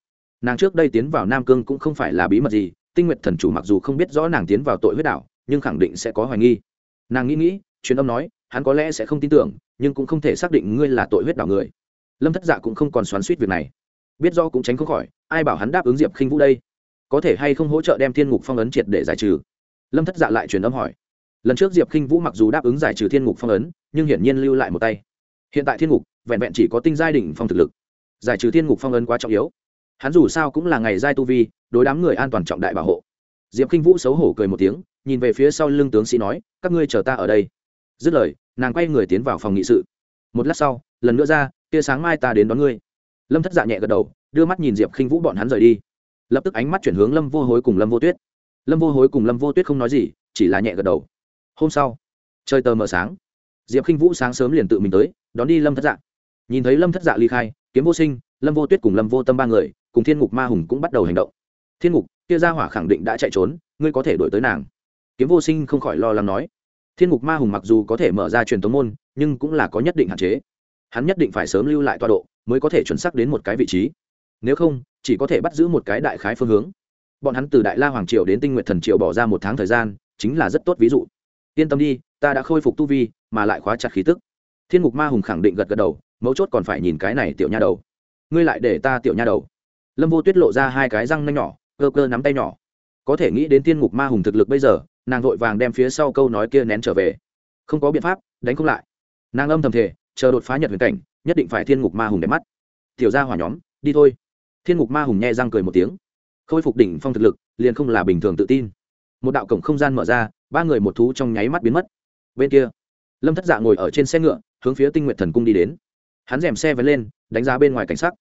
Nàng trước đây tiến vào nam cương cũng không phải là bí mật gì, tinh nguyện thần chủ mặc dù không biết rõ nàng tiến vào tội huyết đạo nhưng khẳng định sẽ có hoài nghi. Nàng nghĩ nghĩ, truyền âm nói, hắn có lẽ sẽ không tin tưởng, nhưng cũng không thể xác định ngươi là tội huyết đảo người. Lâm thất dạ cũng không còn xoắn suýt việc này. Biết do cũng tránh không khỏi, ai bảo hắn đáp ứng diệp khinh vũ đây? Có thể hay không hỗ trợ đem thiên ngục phong ấn triệt để giải trừ? Lâm thất dạ lại truyền âm hỏi. Lần trước diệp khinh vũ mặc dù đáp ứng giải trừ thiên ngục phong ấn, nhưng hiển nhiên lưu lại một tay. Hiện tại thiên ngục, vẹn vẹn chỉ có tinh giai đỉnh phong thực lực. Giải trừ thiên ngục phong ấn quá trọng yếu. Hắn dù sao cũng là ngày giai tu vi, đối đám người an toàn trọng đại bảo hộ. Diệp khinh vũ xấu hổ cười một tiếng nhìn về phía sau lưng tướng sĩ nói, các ngươi chờ ta ở đây. Dứt lời, nàng quay người tiến vào phòng nghị sự. Một lát sau, lần nữa ra kia sáng mai ta đến đón ngươi. Lâm thất dạ nhẹ gật đầu, đưa mắt nhìn diệp khinh vũ bọn hắn rời đi. Lập tức ánh mắt chuyển hướng lâm vô hối cùng lâm vô tuyết. Lâm vô hối cùng lâm vô tuyết không nói gì, chỉ là nhẹ gật đầu. Hôm sau, trời tờ mờ sáng, diệp khinh vũ sáng sớm liền tự mình tới, đón đi lâm thất dạ. Nhìn thấy lâm thất dạ ly khai, kiếm vô sinh, lâm vô tuyết cùng lâm vô tâm ba người, cùng thiên ngục ma hùng cũng bắt đầu hành động. Thiên ngục, kia ra hỏa khẳng định đã chạy trốn, ngươi có thể đổi tới nàng kiếm vô sinh không khỏi lo lắng nói, thiên ngục ma hùng mặc dù có thể mở ra truyền thống môn, nhưng cũng là có nhất định hạn chế. Hắn nhất định phải sớm lưu lại tọa độ, mới có thể chuẩn xác đến một cái vị trí. Nếu không, chỉ có thể bắt giữ một cái đại khái phương hướng. Bọn hắn từ đại la hoàng triều đến tinh nguyện thần triều bỏ ra một tháng thời gian, chính là rất tốt ví dụ. Yên tâm đi, ta đã khôi phục tu vi, mà lại khóa chặt khí tức. Thiên ngục ma hùng khẳng định gật gật đầu, mấu chốt còn phải nhìn cái này tiểu nha đầu. Ngươi lại để ta tiểu nha đầu. Lâm vô tuyết lộ ra hai cái răng nanh nhỏ, cơ cơ nắm tay nhỏ. Có thể nghĩ đến thiên ngục ma hùng thực lực bây giờ nàng vội vàng đem phía sau câu nói kia nén trở về. Không có biện pháp, đánh không lại. Nàng âm thầm thể chờ đột phá nhật huyền cảnh, nhất định phải thiên ngục ma hùng đẹp mắt. Tiểu ra hỏa nhóm, đi thôi. Thiên ngục ma hùng nhẹ răng cười một tiếng. Khôi phục đỉnh phong thực lực, liền không là bình thường tự tin. Một đạo cổng không gian mở ra, ba người một thú trong nháy mắt biến mất. Bên kia, lâm thất dạ ngồi ở trên xe ngựa, hướng phía tinh nguyện thần cung đi đến. Hắn rèm xe vén lên, đánh giá bên ngoài cảnh sắc.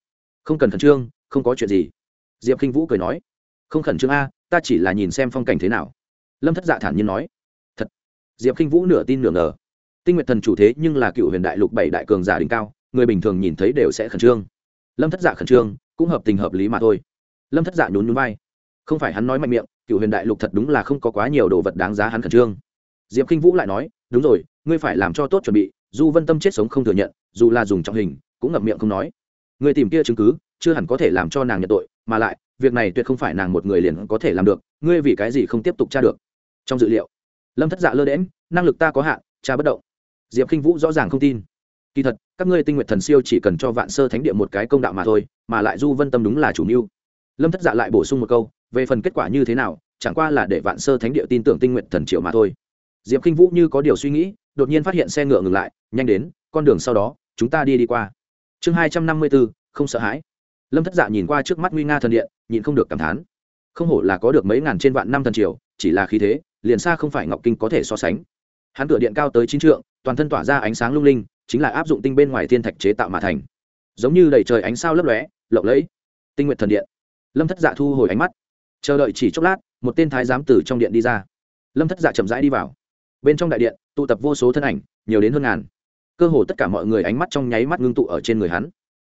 Không cần khẩn trương, không có chuyện gì. Diệp k i n h vũ cười nói, không khẩn trương a, ta chỉ là nhìn xem phong cảnh thế nào lâm thất dạ thản nhiên nói, thật. Diệp k i n h vũ nửa tin nửa ngờ. Tinh nguyện thần chủ thế nhưng là cựu huyền đại lục bảy đại cường giả đỉnh cao, người bình thường nhìn thấy đều sẽ khẩn trương. Lâm thất dạ khẩn trương, cũng hợp tình hợp lý mà thôi. Lâm thất dạ nhún nhún vai. Không phải hắn nói mạnh miệng, cựu huyền đại lục thật đúng là không có quá nhiều đồ vật đáng giá hắn khẩn trương. Diệp k i n h vũ lại nói, đúng rồi, ngươi phải làm cho tốt chuẩn bị dù vân tâm chết sống không thừa nhận, dù là dùng trọng hình, cũng ngậm miệng không nói. Người tìm kia chứng cứ, chưa hẳn có thể làm cho nàng nhận tội, mà lại, việc này tuyệt không phải nàng một người liền có thể làm được, ngươi vì cái gì không tiếp tục tra được? Trong dự liệu, lâm thất dạ lơ đễm năng lực ta có hạn, cha bất động. Diệp k i n h vũ rõ ràng không tin. Kỳ thật, các ngươi tinh nguyện thần siêu chỉ cần cho vạn sơ thánh địa một cái công đạo mà thôi, mà lại du vân tâm đúng là chủ mưu. Lâm thất dạ lại bổ sung một câu, về phần kết quả như thế nào, chẳng qua là để vạn sơ thánh địa tin tưởng tinh nguyện thần triệu mà thôi. Diệp k i n h vũ như có điều suy nghĩ, đột nhiên phát hiện xe ngựa ngừng lại, nhanh đến, con đường sau đó, chúng ta đi đi qua. Chương hai trăm năm mươi bốn, không sợ hãi. Lâm thất dạ nhìn qua trước mắt nguy nga thần điện, nhịn không được cảm thán. Không hổ là có được mấy ngàn trên vạn năm thần triều, chỉ là khí thế liền xa không phải ngọc kinh có thể so sánh. Hắn cửa điện cao tới chín trượng, toàn thân tỏa ra ánh sáng lung linh, chính là áp dụng tinh bên ngoài thiên thạch chế tạo mà thành. Giống như đầy trời ánh sao lấp lóe, lộng lẫy. Tinh nguyện thần điện. Lâm thất dạ thu hồi ánh mắt. Chờ đợi chỉ chốc lát, một tên thái giám từ trong điện đi ra. Lâm thất dạ chậm rãi đi vào. Bên trong đại điện, tụ tập vô số thân ảnh, nhiều đến hơn ngàn. Cơ hồ tất cả mọi người ánh mắt trong nháy mắt ngưng tụ ở trên người hắn.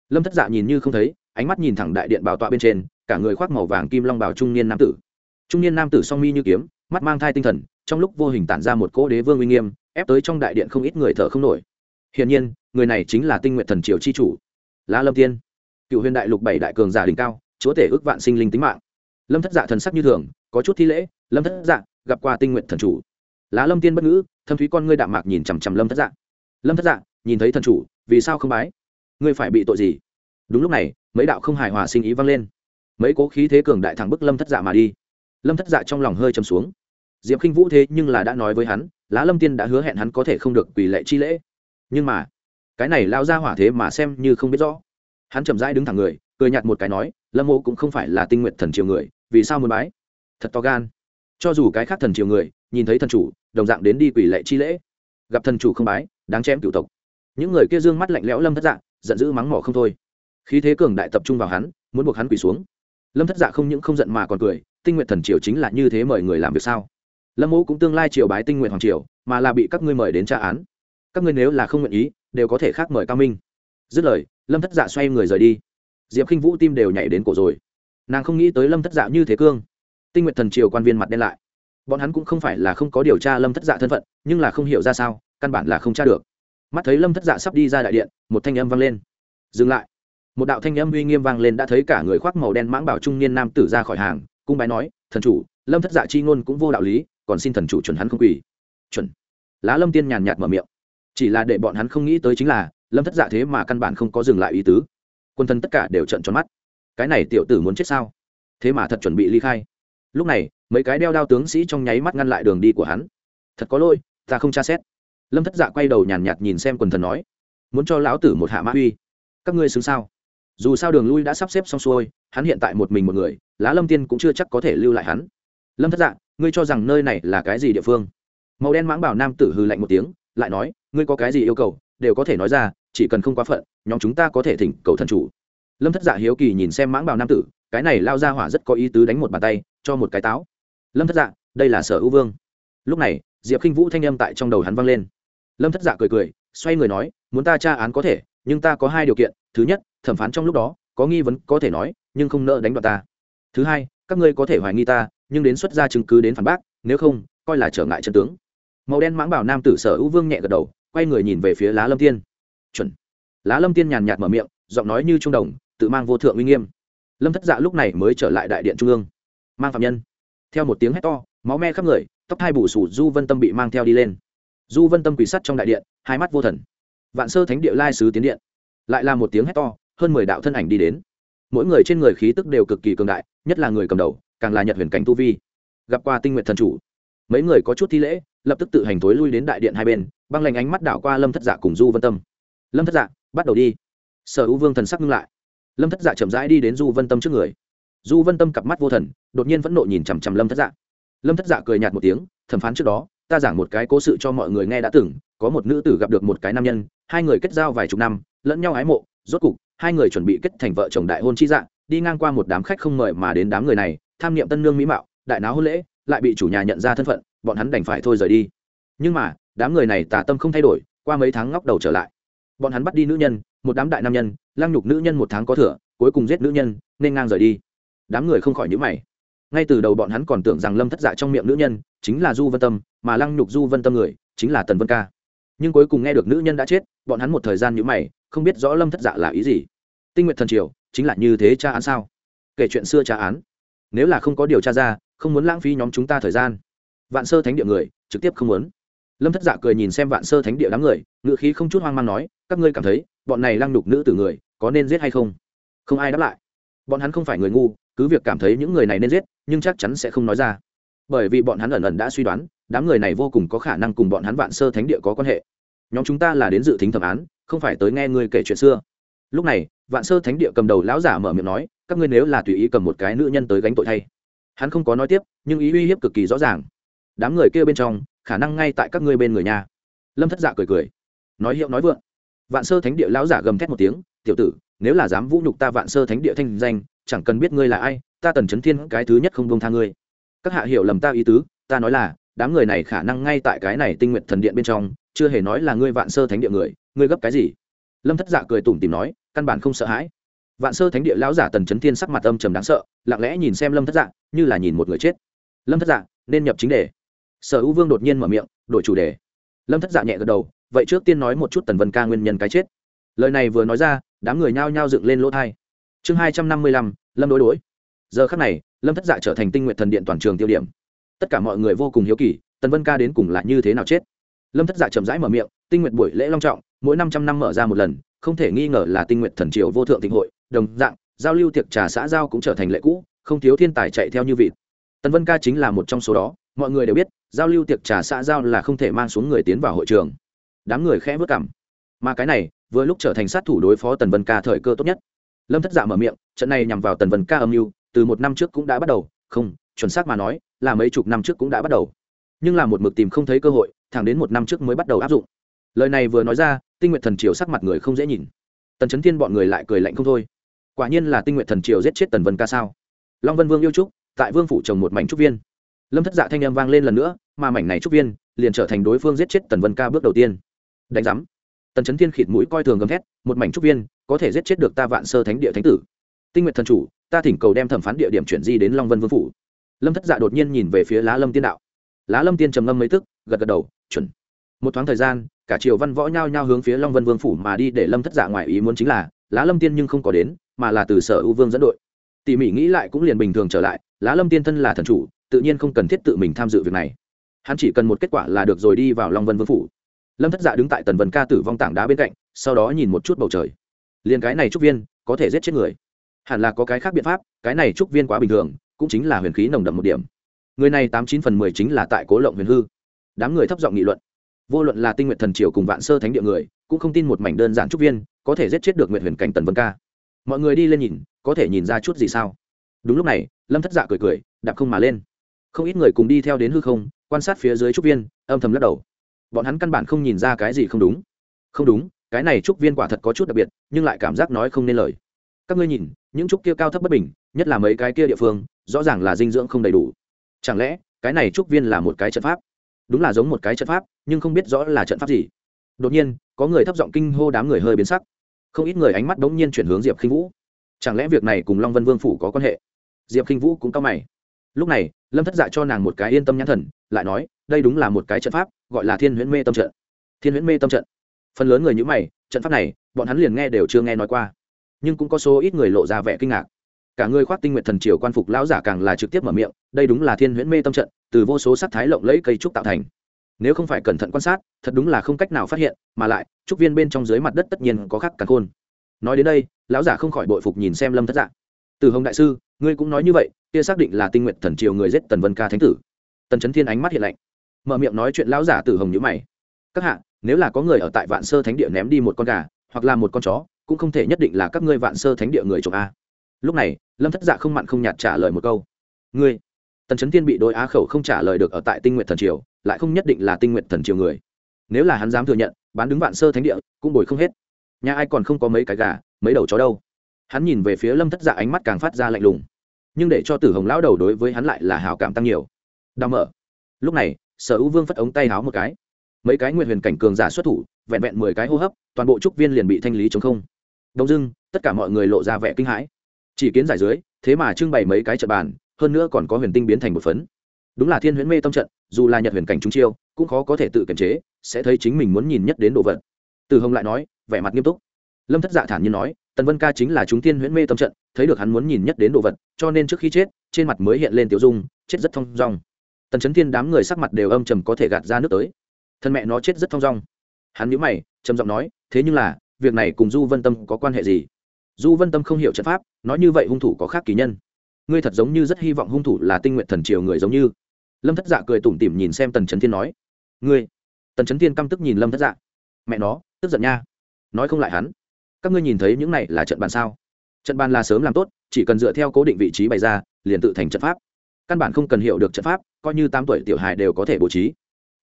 Lâm thất dạ nhìn như không thấy, ánh mắt nhìn thẳng đại điện bảo tọa bên trên, cả người khoác màu vàng kim long bảo trung niên nam tử. Trung niên nam tử song mi như kiếm mắt mang thai tinh thần, trong lúc vô hình tản ra một cỗ đế vương uy nghiêm, ép tới trong đại điện không ít người thở không nổi. Hiển nhiên, người này chính là tinh nguyện thần triều chi chủ lá lâm tiên. Cựu huyền đại lục bảy đại cường giả đỉnh cao, chúa tể ước vạn sinh linh tính mạng. Lâm thất dạ thần sắc như thường, có chút thi lễ, lâm thất dạ gặp qua tinh nguyện thần chủ. Lá lâm tiên bất ngữ, thâm thúy con ngươi đạm mạc nhìn chằm chằm lâm thất dạ. Lâm thất dạ nhìn thấy thần chủ, vì sao không bái? Ngươi phải bị tội gì? Đúng lúc này, mấy đạo không hài hòa sinh ý vang lên. Mấy cố khí thế cường đại thẳng bức lâm thất dạ mà đi. Lâm thất dạ trong lòng hơi chầm xuống diệp khinh vũ thế nhưng là đã nói với hắn, lá lâm tiên đã hứa hẹn hắn có thể không được quỳ lệ chi lễ. Nhưng mà, cái này lao ra hỏa thế mà xem như không biết rõ. Hắn chậm rãi đứng thẳng người, cười nhạt một cái nói, lâm mộ cũng không phải là tinh nguyện thần triều người, vì sao muốn bái? Thật to gan. Cho dù cái khác thần triều người, nhìn thấy thần chủ, đồng dạng đến đi quỷ lệ chi lễ. Gặp thần chủ không bái, đáng chém cựu tộc. Những người kia dương mắt lạnh lẽo lâm thất dạ giận dữ mắng mỏ không thôi. Khí thế cường đại tập trung vào hắn, muốn buộc hắn quỳ xuống. Lâm thất dạ không những không giận mà còn cười, tinh nguyện thần triều chính là như thế mời người làm việc sao? Lâm mẫu cũng tương lai triều bái tinh nguyện hoàng triều, mà là bị các ngươi mời đến tra án. Các ngươi nếu là không nguyện ý, đều có thể khác mời cao minh. Dứt lời, lâm thất dạ xoay người rời đi. Diệp k i n h vũ tim đều nhảy đến cổ rồi. Nàng không nghĩ tới lâm thất dạ như thế cương. Tinh nguyện thần triều quan viên mặt đen lại. Bọn hắn cũng không phải là không có điều tra lâm thất dạ thân phận, nhưng là không hiểu ra sao, căn bản là không tra được. Mắt thấy lâm thất dạ sắp đi ra đại điện, một thanh âm vang lên. Dừng lại. Một đạo thanh âm uy nghiêm vang lên đã thấy cả người khoác màu đen mãng bảo trung niên nam tử ra khỏi hàng, cung bái nói, thần chủ, lâm thất dạ chi ngôn cũng vô đạo lý còn xin thần chủ chuẩn hắn không quỳ. Chuẩn. Lá lâm tiên nhàn nhạt mở miệng. Chỉ là để bọn hắn không nghĩ tới chính là, lâm thất dạ thế mà căn bản không có dừng lại ý tứ. Quân thân tất cả đều trận tròn mắt. Cái này tiểu tử muốn chết sao? Thế mà thật chuẩn bị ly khai. Lúc này, mấy cái đeo đao tướng sĩ trong nháy mắt ngăn lại đường đi của hắn. Thật có lỗi, ta không tra xét. Lâm thất dạ quay đầu nhàn nhạt nhìn xem quần thần nói, muốn cho lão tử một hạ mã uy, các ngươi xứng sao? Dù sao đường lui đã sắp xếp xong xuôi, hắn hiện tại một mình một người, lá lâm tiên cũng chưa chắc có thể lưu lại hắn. Lâm thất dạ ngươi cho rằng nơi này là cái gì địa phương? Màu đen mãng bảo nam tử hư lạnh một tiếng, lại nói, ngươi có cái gì yêu cầu, đều có thể nói ra, chỉ cần không quá phận, nhóm chúng ta có thể thỉnh cầu thần chủ. Lâm thất dạ hiếu kỳ nhìn xem mãng bảo nam tử, cái này lao ra hỏa rất có ý tứ đánh một bàn tay, cho một cái táo. Lâm thất dạ đây là sở hữu vương. Lúc này, diệp k i n h vũ thanh âm tại trong đầu hắn vang lên. Lâm thất dạ cười cười, xoay người nói, muốn ta tra án có thể, nhưng ta có hai điều kiện. Thứ nhất, thẩm phán trong lúc đó, có nghi vấn có thể nói, nhưng không nợ đánh đoạt ta. Thứ hai, các ngươi có thể hoài nghi ta nhưng đến xuất ra chứng cứ đến phản bác, nếu không, coi là trở ngại chân tướng. Màu đen mãng bảo nam tử sở ưu vương nhẹ gật đầu, quay người nhìn về phía lá lâm tiên. Chuẩn. Lá lâm tiên nhàn nhạt mở miệng, giọng nói như trung đồng, tự mang vô thượng uy nghiêm. Lâm thất dạ lúc này mới trở lại đại điện trung ương. Mang phạm nhân. Theo một tiếng hét to, máu me khắp người, tóc hai bù sủ du vân tâm bị mang theo đi lên. Du vân tâm quỷ sắt trong đại điện, hai mắt vô thần. Vạn sơ thánh địa lai sứ tiến điện. Lại là một tiếng hét to, hơn mười đạo thân ảnh đi đến. Mỗi người trên người khí tức đều cực kỳ cường đại, nhất là người cầm đầu càng là nhật huyền cảnh tu vi. Gặp qua tinh nguyện thần chủ. Mấy người có chút thi lễ, lập tức tự hành thối lui đến đại điện hai bên, băng lành ánh mắt đảo qua lâm thất dạ cùng du vân tâm. Lâm thất dạ bắt đầu đi. Sở hữu vương thần sắc ngưng lại. Lâm thất dạ chậm rãi đi đến du vân tâm trước người. Du vân tâm cặp mắt vô thần, đột nhiên vẫn nộ nhìn chằm chằm lâm thất dạ. Lâm thất dạ cười nhạt một tiếng thẩm phán trước đó, ta giảng một cái cố sự cho mọi người nghe đã từng, có một nữ tử gặp được một cái nam nhân, hai người kết giao vài chục năm, lẫn nhau ái mộ, rốt cục, hai người chuẩn bị kết thành vợ chồng đại hôn chi dạng đi ngang qua một đám khách không mời mà đến đám người này tham niệm tân nương mỹ mạo, đại náo hôn lễ, lại bị chủ nhà nhận ra thân phận, bọn hắn đành phải thôi rời đi. Nhưng mà, đám người này tà tâm không thay đổi, qua mấy tháng ngóc đầu trở lại. Bọn hắn bắt đi nữ nhân, một đám đại nam nhân lang nhục nữ nhân một tháng có thừa, cuối cùng giết nữ nhân, nên ngang rời đi. Đám người không khỏi nhữ mày. Ngay từ đầu bọn hắn còn tưởng rằng lâm thất dạ trong miệng nữ nhân, chính là du vân tâm, mà lăng nhục du vân tâm người, chính là tần vân ca. Nhưng cuối cùng nghe được nữ nhân đã chết, bọn hắn một thời gian nhữ mày, không biết rõ lâm thất dạ là ý gì. Tinh nguyện thần triều, chính là như thế tra án sao? Kể chuyện xưa tra án nếu là không có điều tra ra, không muốn lãng phí nhóm chúng ta thời gian. Vạn sơ thánh địa người, trực tiếp không muốn. Lâm thất dạ cười nhìn xem vạn sơ thánh địa đám người ngựa khí không chút hoang mang nói, các ngươi cảm thấy, bọn này lăng đục nữ từ người, có nên giết hay không? Không ai đáp lại. Bọn hắn không phải người ngu, cứ việc cảm thấy những người này nên giết, nhưng chắc chắn sẽ không nói ra. Bởi vì bọn hắn ẩn ẩn đã suy đoán, đám người này vô cùng có khả năng cùng bọn hắn vạn sơ thánh địa có quan hệ. Nhóm chúng ta là đến dự thính thẩm án, không phải tới nghe ngươi kể chuyện xưa. Lúc này, vạn sơ thánh địa cầm đầu lão giả mở miệng nói các ngươi nếu là tùy ý cầm một cái nữ nhân tới gánh tội thay. Hắn không có nói tiếp, nhưng ý uy hiếp cực kỳ rõ ràng. Đám người kia bên trong, khả năng ngay tại các ngươi bên người nhà lâm thất dạ cười cười. Nói hiệu nói vượng. Vạn sơ thánh địa lão giả gầm thét một tiếng, tiểu tử, nếu là dám vũ nhục ta vạn sơ thánh địa thanh danh, chẳng cần biết ngươi là ai, ta tần chấn thiên cái thứ nhất không đông tha ngươi. Các hạ hiểu lầm ta ý tứ, ta nói là, đám người này khả năng ngay tại cái này tinh nguyện thần điện bên trong, chưa hề nói là ngươi vạn sơ thánh địa người, ngươi gấp cái gì? Lâm thất dạ cười tủm tìm nói, căn bản không sợ hãi vạn sơ thánh địa lão giả tần chấn thiên sắc mặt âm trầm đáng sợ, lặng lẽ nhìn xem lâm thất dạ như là nhìn một người chết. Lâm thất dạ nên nhập chính đề. Sở u vương đột nhiên mở miệng, đổi chủ đề. Lâm thất dạ nhẹ gật đầu, vậy trước tiên nói một chút tần vân ca nguyên nhân cái chết. Lời này vừa nói ra, đám người nhao nhao dựng lên lỗ thai chương hai trăm năm mươi lăm, lâm đối đối. Giờ khắc này, lâm thất dạ trở thành tinh nguyện thần điện toàn trường tiêu điểm. Tất cả mọi người vô cùng hiếu kỳ, tần vân ca đến cùng là như thế nào chết? Lâm thất dạ chậm rãi mở miệng, tinh nguyện buổi lễ long trọng, mỗi năm trăm năm mở ra một lần, không thể nghi ngờ là tinh nguyện thần triều vô thượng tịnh hội đồng dạng, giao lưu tiệc trà xã giao cũng trở thành lệ cũ, không thiếu thiên tài chạy theo như vịt. Tần vân ca chính là một trong số đó, mọi người đều biết, giao lưu tiệc trà xã giao là không thể mang xuống người tiến vào hội trường. Đám người khẽ vất cảm mà cái này, vừa lúc trở thành sát thủ đối phó tần vân ca thời cơ tốt nhất. Lâm thất dạ mở miệng, trận này nhằm vào tần vân ca âm mưu, từ một năm trước cũng đã bắt đầu. Không, chuẩn xác mà nói, là mấy chục năm trước cũng đã bắt đầu. Nhưng là một mực tìm không thấy cơ hội, thẳng đến một năm trước mới bắt đầu áp dụng. Lời này vừa nói ra, tinh nguyện thần triều sắc mặt người không dễ nhìn. Tần chấn thiên bọn người lại cười lạnh không thôi quả nhiên là tinh nguyện thần triều giết chết tần vân ca sao? Long vân vương yêu trúc, tại vương phủ trồng một mảnh trúc viên. Lâm thất dạ thanh em vang lên lần nữa, mà mảnh này trúc viên liền trở thành đối phương giết chết tần vân ca bước đầu tiên. Đánh giám. Tần chấn thiên khịt mũi coi thường gầm thét, một mảnh trúc viên, có thể giết chết được ta vạn sơ thánh địa thánh tử. Tinh nguyện thần chủ, ta thỉnh cầu đem thẩm phán địa điểm chuyển di đến long vân vương phủ. Lâm thất dạ đột nhiên nhìn về phía lá lâm tiên đạo. Lá lâm tiên trầm ngâm mấy tức, gật gật đầu, chuẩn. Một thoáng thời gian, cả triều văn võ nhao nhao hướng phía long vân vương phủ mà đi để lâm thất dạ ngoài ý muốn chính là, lá lâm tiên nhưng không có đến mà là từ sở ưu vương dẫn đội. Tỉ mỉ nghĩ lại cũng liền bình thường trở lại, lá lâm tiên thân là thần chủ, tự nhiên không cần thiết tự mình tham dự việc này. Hắn chỉ cần một kết quả là được rồi đi vào long vân vương phủ. Lâm thất dạ đứng tại tần vân ca tử vong tảng đá bên cạnh, sau đó nhìn một chút bầu trời. Liền cái này trúc viên, có thể giết chết người. Hẳn là có cái khác biện pháp, cái này trúc viên quá bình thường, cũng chính là huyền khí nồng đậm một điểm. Người này tám chín phần mười chính là tại cố lộng huyền hư. Đám người thấp giọng nghị luận. Vô luận là tinh nguyện thần triều cùng vạn sơ thánh địa người, cũng không tin một mảnh đơn giản trúc viên có thể giết chết được nguyện huyền cảnh tần vân ca mọi người đi lên nhìn, có thể nhìn ra chút gì sao? Đúng lúc này, lâm thất dạ cười cười, đạp không mà lên. Không ít người cùng đi theo đến hư không, quan sát phía dưới trúc viên, âm thầm lắc đầu. Bọn hắn căn bản không nhìn ra cái gì không đúng. Không đúng, cái này trúc viên quả thật có chút đặc biệt, nhưng lại cảm giác nói không nên lời. Các ngươi nhìn, những trúc kia cao thấp bất bình, nhất là mấy cái kia địa phương, rõ ràng là dinh dưỡng không đầy đủ. Chẳng lẽ, cái này trúc viên là một cái trận pháp? Đúng là giống một cái trận pháp, nhưng không biết rõ là trận pháp gì. Đột nhiên, có người thấp giọng kinh hô đám người hơi biến sắc không ít người ánh mắt đống nhiên chuyển hướng diệp khinh vũ. Chẳng lẽ việc này cùng long vân vương phủ có quan hệ? Diệp khinh vũ cũng cao mày. Lúc này, lâm thất dạ cho nàng một cái yên tâm nhãn thần, lại nói, đây đúng là một cái trận pháp, gọi là thiên huyễn mê tâm trận. Thiên huyễn mê tâm trận. Phần lớn người như mày, trận pháp này, bọn hắn liền nghe đều chưa nghe nói qua. Nhưng cũng có số ít người lộ ra vẻ kinh ngạc. Cả người khoác tinh nguyện thần triều quan phục lão giả càng là trực tiếp mở miệng, đây đúng là thiên huyễn mê tâm trận, từ vô số sắc thái lộng lẫy cây trúc tạo thành nếu không phải cẩn thận quan sát, thật đúng là không cách nào phát hiện, mà lại, trúc viên bên trong dưới mặt đất tất nhiên có khắc cả khôn. Nói đến đây, lão giả không khỏi bội phục nhìn xem lâm thất dạ. Từ hồng đại sư, ngươi cũng nói như vậy, kia xác định là tinh nguyện thần triều người giết tần vân ca thánh tử. Tần trấn thiên ánh mắt hiện lạnh, mở miệng nói chuyện lão giả từ hồng nhữ mày. Các hạ, nếu là có người ở tại vạn sơ thánh địa ném đi một con gà, hoặc là một con chó, cũng không thể nhất định là các ngươi vạn sơ thánh địa người trộm a. Lúc này, lâm thất dạ không mặn không nhạt trả lời một câu. Ngươi, tần trấn thiên bị đôi á khẩu không trả lời được ở tại tinh nguyện thần triều lại không nhất định là tinh nguyện thần triều người. Nếu là hắn dám thừa nhận, bán đứng vạn sơ thánh địa, cũng bồi không hết. Nhà ai còn không có mấy cái gà, mấy đầu chó đâu. Hắn nhìn về phía lâm thất dạ ánh mắt càng phát ra lạnh lùng. Nhưng để cho tử hồng lão đầu đối với hắn lại là hào cảm tăng nhiều. Đau mở. Lúc này, sở hữu vương phất ống tay háo một cái. Mấy cái nguyện huyền cảnh cường giả xuất thủ, vẹn vẹn mười cái hô hấp, toàn bộ trúc viên liền bị thanh lý chống không. Đông dưng tất cả mọi người lộ ra vẻ kinh hãi. Chỉ kiến giải dưới, thế mà trưng bày mấy cái trận bàn, hơn nữa còn có huyền tinh biến thành một phấn đúng là thiên huyễn mê tâm trận, dù là nhật huyền cảnh trung chiêu, cũng khó có thể tự kiềm chế, sẽ thấy chính mình muốn nhìn nhất đến đồ vật. Từ hồng lại nói, vẻ mặt nghiêm túc. Lâm thất dạ thản nhiên nói, tần vân ca chính là chúng tiên huyễn mê tâm trận, thấy được hắn muốn nhìn nhất đến đồ vật, cho nên trước khi chết, trên mặt mới hiện lên tiểu dung, chết rất thong dong. Tần chấn thiên đám người sắc mặt đều âm trầm có thể gạt ra nước tới. Thân mẹ nó chết rất thong dong. Hắn nhíu mày, trầm giọng nói, thế nhưng là, việc này cùng du vân tâm có quan hệ gì? Du vân tâm không hiểu trận pháp, nói như vậy hung thủ có khác kỳ nhân ngươi thật giống như rất hy vọng hung thủ là tinh nguyện thần triều người giống như. Lâm thất dạ cười tủm tỉm nhìn xem tần trấn thiên nói, ngươi? Tần trấn thiên căm tức nhìn lâm thất dạ mẹ nó, tức giận nha. Nói không lại hắn. Các ngươi nhìn thấy những này là trận bàn sao? Trận bàn là sớm làm tốt, chỉ cần dựa theo cố định vị trí bày ra, liền tự thành trận pháp. Căn bản không cần hiểu được trận pháp, coi như tám tuổi tiểu hài đều có thể bố trí.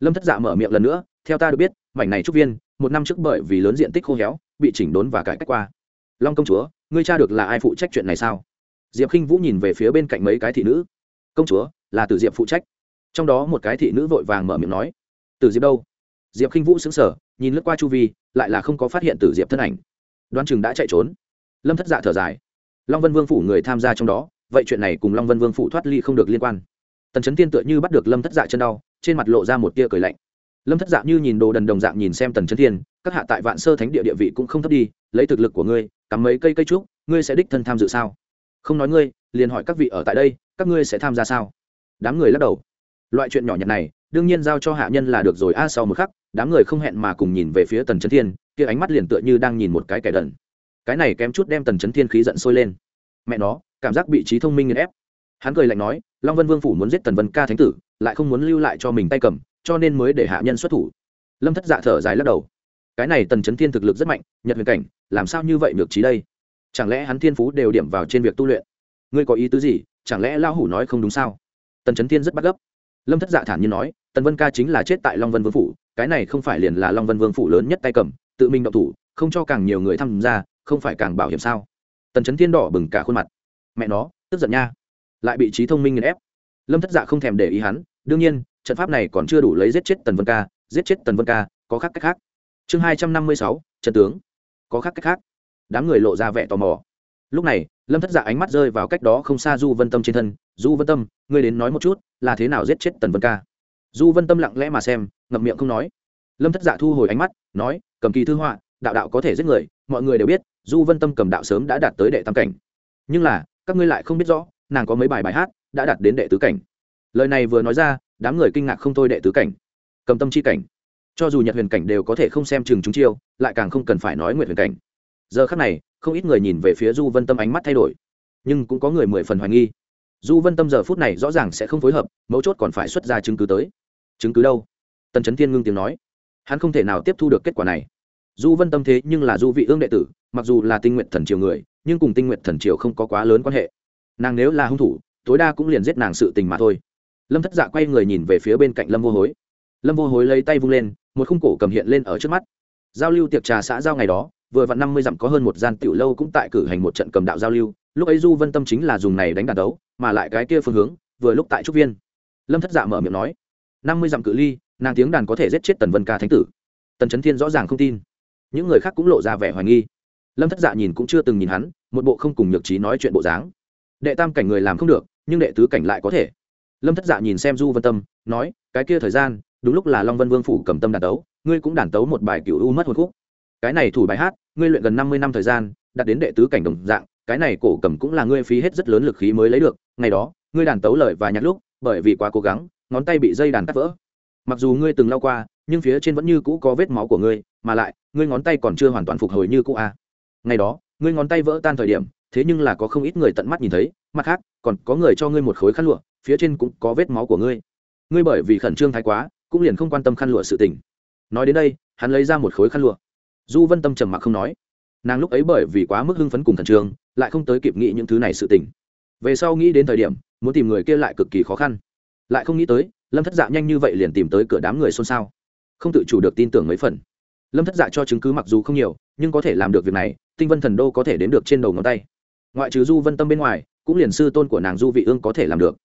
Lâm thất dạ mở miệng lần nữa, theo ta được biết, mảnh này trúc viên, một năm trước bởi vì lớn diện tích khô héo, bị chỉnh đốn và cải cách qua. Long công chúa, ngươi cha được là ai phụ trách chuyện này sao? Diệp khinh vũ nhìn về phía bên cạnh mấy cái thị nữ. Công chúa, là Tử diệp phụ trách. Trong đó một cái thị nữ vội vàng mở miệng nói, Tử diệp đâu? Diệp khinh vũ xứng sở nhìn lướt qua chu vi, lại là không có phát hiện Tử diệp thân ảnh. Đoan chừng đã chạy trốn. Lâm thất dạ thở dài. Long vân vương phủ người tham gia trong đó, vậy chuyện này cùng long vân vương phủ thoát ly không được liên quan. Tần chấn tiên tựa như bắt được lâm thất dạ chân đau, trên mặt lộ ra một tia cười lạnh. Lâm thất dạ như nhìn đồ đần đồng dạng nhìn xem tần chấn thiên các hạ tại vạn sơ thánh địa địa vị cũng không thấp đi, lấy thực lực của ngươi, cắm mấy cây cây trúc, ngươi sẽ đích thân tham dự sao? Không nói ngươi, liền hỏi các vị ở tại đây, các ngươi sẽ tham gia sao? Đám người lắc đầu. Loại chuyện nhỏ nhặt này, đương nhiên giao cho hạ nhân là được rồi. A, sau một khắc, đám người không hẹn mà cùng nhìn về phía tần chấn thiên, kia ánh mắt liền tựa như đang nhìn một cái kẻ đần. Cái này kém chút đem tần chấn thiên khí giận sôi lên. Mẹ nó, cảm giác bị trí thông minh nghiền ép. Hắn cười lạnh nói, long vân vương phủ muốn giết tần vân ca thánh tử, lại không muốn lưu lại cho mình tay cầm, cho nên mới để hạ nhân xuất thủ. Lâm thất dạ thở dài lắc đầu. Cái này tần chấn thiên thực lực rất mạnh, nhật huyền cảnh, làm sao như vậy được trí đây? Chẳng lẽ hắn thiên phú đều điểm vào trên việc tu luyện? Ngươi có ý tứ gì? Chẳng lẽ lão hủ nói không đúng sao? Tần chấn thiên rất bắt gấp. Lâm thất dạ thản nhiên nói, tần vân ca chính là chết tại long vân vương phủ, cái này không phải liền là long vân vương phủ lớn nhất tay cầm, tự mình động thủ, không cho càng nhiều người tham gia, không phải càng bảo hiểm sao? Tần chấn thiên đỏ bừng cả khuôn mặt. Mẹ nó, tức giận nha. Lại bị trí thông minh nghiền ép. Lâm thất dạ không thèm để ý hắn, đương nhiên, trận pháp này còn chưa đủ lấy giết chết tần vân ca, giết chết tần vân ca, có khác cách khác. Chương hai trăm năm mươi sáu, trận tướng. Có khác cách khác đám người lộ ra vẻ tò mò. Lúc này, lâm thất dạ ánh mắt rơi vào cách đó không xa du vân tâm trên thân. Du vân tâm, ngươi đến nói một chút, là thế nào giết chết tần vân ca? Du vân tâm lặng lẽ mà xem, ngậm miệng không nói. Lâm thất dạ thu hồi ánh mắt, nói, cầm kỳ thư họa, đạo đạo có thể giết người, mọi người đều biết, du vân tâm cầm đạo sớm đã đạt tới đệ tam cảnh. Nhưng là, các ngươi lại không biết rõ, nàng có mấy bài bài hát đã đạt đến đệ tứ cảnh. Lời này vừa nói ra, đám người kinh ngạc không thôi đệ tứ cảnh. Cầm tâm chi cảnh. Cho dù nhật huyền cảnh đều có thể không xem chừng chúng chiêu, lại càng không cần phải nói nguyện huyền cảnh giờ khắc này, không ít người nhìn về phía du vân tâm ánh mắt thay đổi. Nhưng cũng có người mười phần hoài nghi. Du vân tâm giờ phút này rõ ràng sẽ không phối hợp, mấu chốt còn phải xuất ra chứng cứ tới. Chứng cứ đâu? Tần trấn thiên ngưng tiếng nói. Hắn không thể nào tiếp thu được kết quả này. Du vân tâm thế nhưng là du vị ương đệ tử, mặc dù là tinh nguyện thần triều người, nhưng cùng tinh nguyện thần triều không có quá lớn quan hệ. Nàng nếu là hung thủ, tối đa cũng liền giết nàng sự tình mà thôi. Lâm thất dạ quay người nhìn về phía bên cạnh lâm vô hối. Lâm vô hối lấy tay vung lên, một khung cổ cầm hiện lên ở trước mắt. Giao lưu tiệc trà xã giao ngày đó vừa vặn năm mươi dặm có hơn một gian tiểu lâu cũng tại cử hành một trận cầm đạo giao lưu, lúc ấy du vân tâm chính là dùng này đánh đàn đấu, mà lại cái kia phương hướng, vừa lúc tại trúc viên. Lâm thất dạ mở miệng nói, năm mươi dặm cự ly, nàng tiếng đàn có thể giết chết tần vân ca thánh tử. Tần trấn thiên rõ ràng không tin. Những người khác cũng lộ ra vẻ hoài nghi. Lâm thất dạ nhìn cũng chưa từng nhìn hắn, một bộ không cùng nhược trí nói chuyện bộ dáng. Đệ tam cảnh người làm không được, nhưng đệ tứ cảnh lại có thể. Lâm thất dạ nhìn xem du vân tâm, nói, cái kia thời gian, đúng lúc là long vân vương phủ cầm tâm đàn tấu ngươi cũng đàn tấu một bài cựu u mất hồn khúc cái này thủ bài hát, ngươi luyện gần năm mươi năm thời gian, đạt đến đệ tứ cảnh đồng dạng, cái này cổ cầm cũng là ngươi phí hết rất lớn lực khí mới lấy được. Ngày đó, ngươi đàn tấu lời và nhạc lúc, bởi vì quá cố gắng, ngón tay bị dây đàn cắt vỡ. Mặc dù ngươi từng lao qua, nhưng phía trên vẫn như cũ có vết máu của ngươi, mà lại, ngươi ngón tay còn chưa hoàn toàn phục hồi như cũ a à. ngày đó, ngươi ngón tay vỡ tan thời điểm, thế nhưng là có không ít người tận mắt nhìn thấy, mặt khác, còn có người cho ngươi một khối khăn lụa, phía trên cũng có vết máu của ngươi. Ngươi bởi vì khẩn trương thái quá, cũng liền không quan tâm khăn lụa sự tình. Nói đến đây, hắn lấy ra một khối khăn lụa du vân tâm trầm mặc không nói. Nàng lúc ấy bởi vì quá mức hưng phấn cùng thần trường, lại không tới kịp nghĩ những thứ này sự tình. Về sau nghĩ đến thời điểm muốn tìm người kia lại cực kỳ khó khăn. Lại không nghĩ tới lâm thất dạ nhanh như vậy liền tìm tới cửa đám người xôn xao. Không tự chủ được tin tưởng mấy phần. Lâm thất dạ cho chứng cứ mặc dù không nhiều nhưng có thể làm được việc này tinh vân thần đô có thể đến được trên đầu ngón tay. Ngoại trừ du vân tâm bên ngoài cũng liền sư tôn của nàng du vị ương có thể làm được.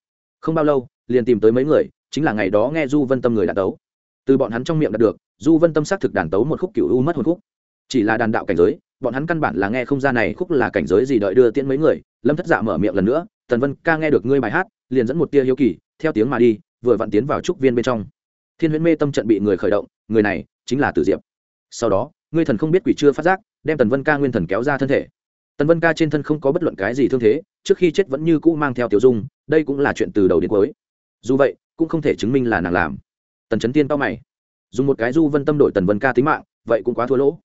Không bao lâu liền tìm tới mấy người chính là ngày đó nghe du vân tâm người đàn tấu. Từ bọn hắn trong miệng đạt được du vân tâm xác thực đàn tấu một khúc cựu u mất một khúc chỉ là đàn đạo cảnh giới, bọn hắn căn bản là nghe không ra này khúc là cảnh giới gì đợi đưa tiễn mấy người. Lâm thất dạ mở miệng lần nữa, tần vân, ca nghe được ngươi bài hát, liền dẫn một tia hiếu kỳ, theo tiếng mà đi, vừa vặn tiến vào trúc viên bên trong. Thiên huyễn mê tâm trận bị người khởi động, người này chính là tử diệp. Sau đó, ngươi thần không biết quỷ chưa phát giác, đem tần vân ca nguyên thần kéo ra thân thể. Tần vân ca trên thân không có bất luận cái gì thương thế, trước khi chết vẫn như cũ mang theo tiểu dung, đây cũng là chuyện từ đầu đến cuối. Dù vậy, cũng không thể chứng minh là nàng làm. Tần trấn tiên tao mày. Dùng một cái du vân tâm đổi tần vân ca tính mạng, vậy cũng quá thua lỗ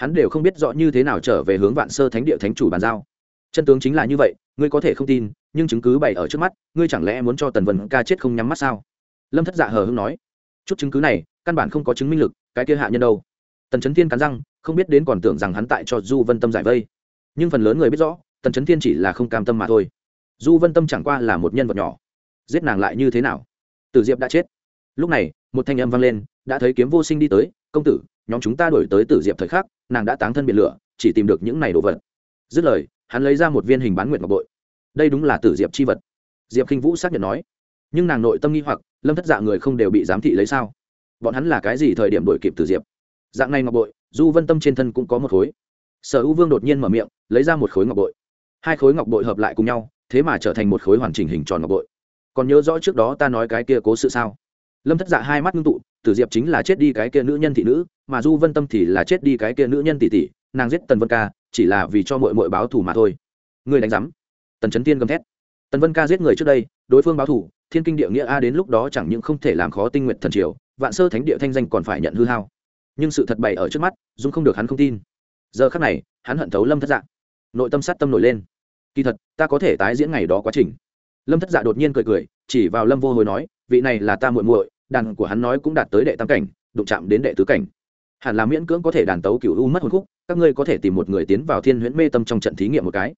hắn đều không biết rõ như thế nào trở về hướng vạn sơ thánh địa thánh chủ bàn giao. Chân tướng chính là như vậy, ngươi có thể không tin, nhưng chứng cứ bày ở trước mắt, ngươi chẳng lẽ muốn cho tần vân ca chết không nhắm mắt sao? Lâm thất dạ hờ hưng nói. Chút chứng cứ này, căn bản không có chứng minh lực, cái kia hạ nhân đâu? Tần trấn thiên cắn răng, không biết đến còn tưởng rằng hắn tại cho du vân tâm giải vây. Nhưng phần lớn người biết rõ, tần trấn thiên chỉ là không cam tâm mà thôi. Du vân tâm chẳng qua là một nhân vật nhỏ. Giết nàng lại như thế nào? Tử diệp đã chết. Lúc này, một thanh âm vang lên, đã thấy kiếm vô sinh đi tới, công tử, nhóm chúng ta đổi tới tử diệp thời khắc nàng đã táng thân biệt lửa, chỉ tìm được những này đồ vật. Dứt lời, hắn lấy ra một viên hình bán nguyện ngọc bội. Đây đúng là tử diệp c h i vật. Diệp k i n h vũ xác nhận nói. Nhưng nàng nội tâm nghi hoặc, lâm thất dạ người không đều bị giám thị lấy sao? Bọn hắn là cái gì thời điểm đổi kịp tử diệp? Dạng này ngọc bội, du vân tâm trên thân cũng có một khối. Sở hữu vương đột nhiên mở miệng, lấy ra một khối ngọc bội. Hai khối ngọc bội hợp lại cùng nhau, thế mà trở thành một khối hoàn chỉnh hình tròn ngọc bội. Còn nhớ rõ trước đó ta nói cái kia cố sự sao? Lâm thất dạ hai mắt ngưng tụ tử diệp chính là chết đi cái kia nữ nhân thị nữ, mà du vân tâm thì là chết đi cái kia nữ nhân tỷ tỷ, nàng giết tần vân ca, chỉ là vì cho mội mội báo thù mà thôi. Người đánh giám. Tần trấn tiên gầm thét. Tần vân ca giết người trước đây, đối phương báo thù, thiên kinh địa nghĩa a đến lúc đó chẳng những không thể làm khó tinh nguyện thần triều, vạn sơ thánh địa thanh danh còn phải nhận hư hao. Nhưng sự thật bày ở trước mắt, dung không được hắn không tin. Giờ khắc này, hắn hận thấu lâm thất dạ. Nội tâm sát tâm nổi lên. Kỳ thật, ta có thể tái diễn ngày đó quá trình. Lâm thất dạ đột nhiên cười cười, chỉ vào lâm vô hồi nói, vị này là ta muội muội đàn của hắn nói cũng đạt tới đệ tam cảnh, đụng chạm đến đệ tứ cảnh. Hẳn là miễn cưỡng có thể đàn tấu cựu u mất hồn khúc, các ngươi có thể tìm một người tiến vào thiên huyễn mê tâm trong trận thí nghiệm một cái.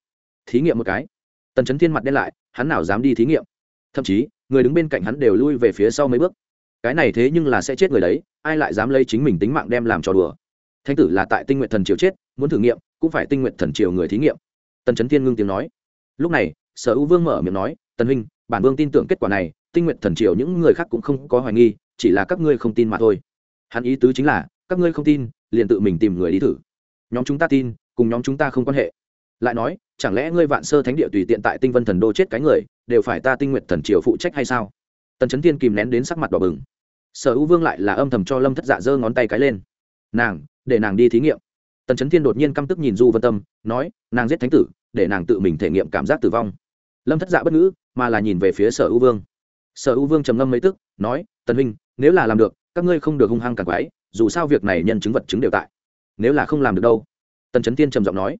Thí nghiệm một cái? Tần chấn thiên mặt đen lại, hắn nào dám đi thí nghiệm? Thậm chí, người đứng bên cạnh hắn đều lui về phía sau mấy bước. Cái này thế nhưng là sẽ chết người đấy, ai lại dám lấy chính mình tính mạng đem làm trò đùa? Thanh tử là tại tinh nguyện thần triều chết, muốn thử nghiệm, cũng phải tinh nguyện thần triều người thí nghiệm. Tần chấn thiên ngưng tiếng nói. Lúc này, sở u vương mở miệng nói, tần huynh, bản vương tin tưởng kết quả này tinh nguyện thần triều những người khác cũng không có hoài nghi, chỉ là các ngươi không tin mà thôi. Hắn ý tứ chính là, các ngươi không tin, liền tự mình tìm người đi thử. Nhóm chúng ta tin, cùng nhóm chúng ta không quan hệ. Lại nói, chẳng lẽ ngươi vạn sơ thánh địa tùy tiện tại tinh vân thần đô chết cái người, đều phải ta tinh nguyện thần triều phụ trách hay sao? Tần trấn thiên kìm nén đến sắc mặt đỏ bừng. Sở hữu vương lại là âm thầm cho lâm thất dạ giơ ngón tay cái lên. Nàng, để nàng đi thí nghiệm. Tần trấn thiên đột nhiên căm tức nhìn du vân tâm, nói, nàng giết thánh tử, để nàng tự mình thể nghiệm cảm giác tử vong. Lâm thất dạ bất ngữ, mà là nhìn về phía sở hữu vương sở U vương trầm ngâm mấy tức, nói, tần huynh, nếu là làm được, các ngươi không được hung hăng càng quái, dù sao việc này nhân chứng vật chứng đều tại. Nếu là không làm được đâu? Tần trấn tiên trầm giọng nói.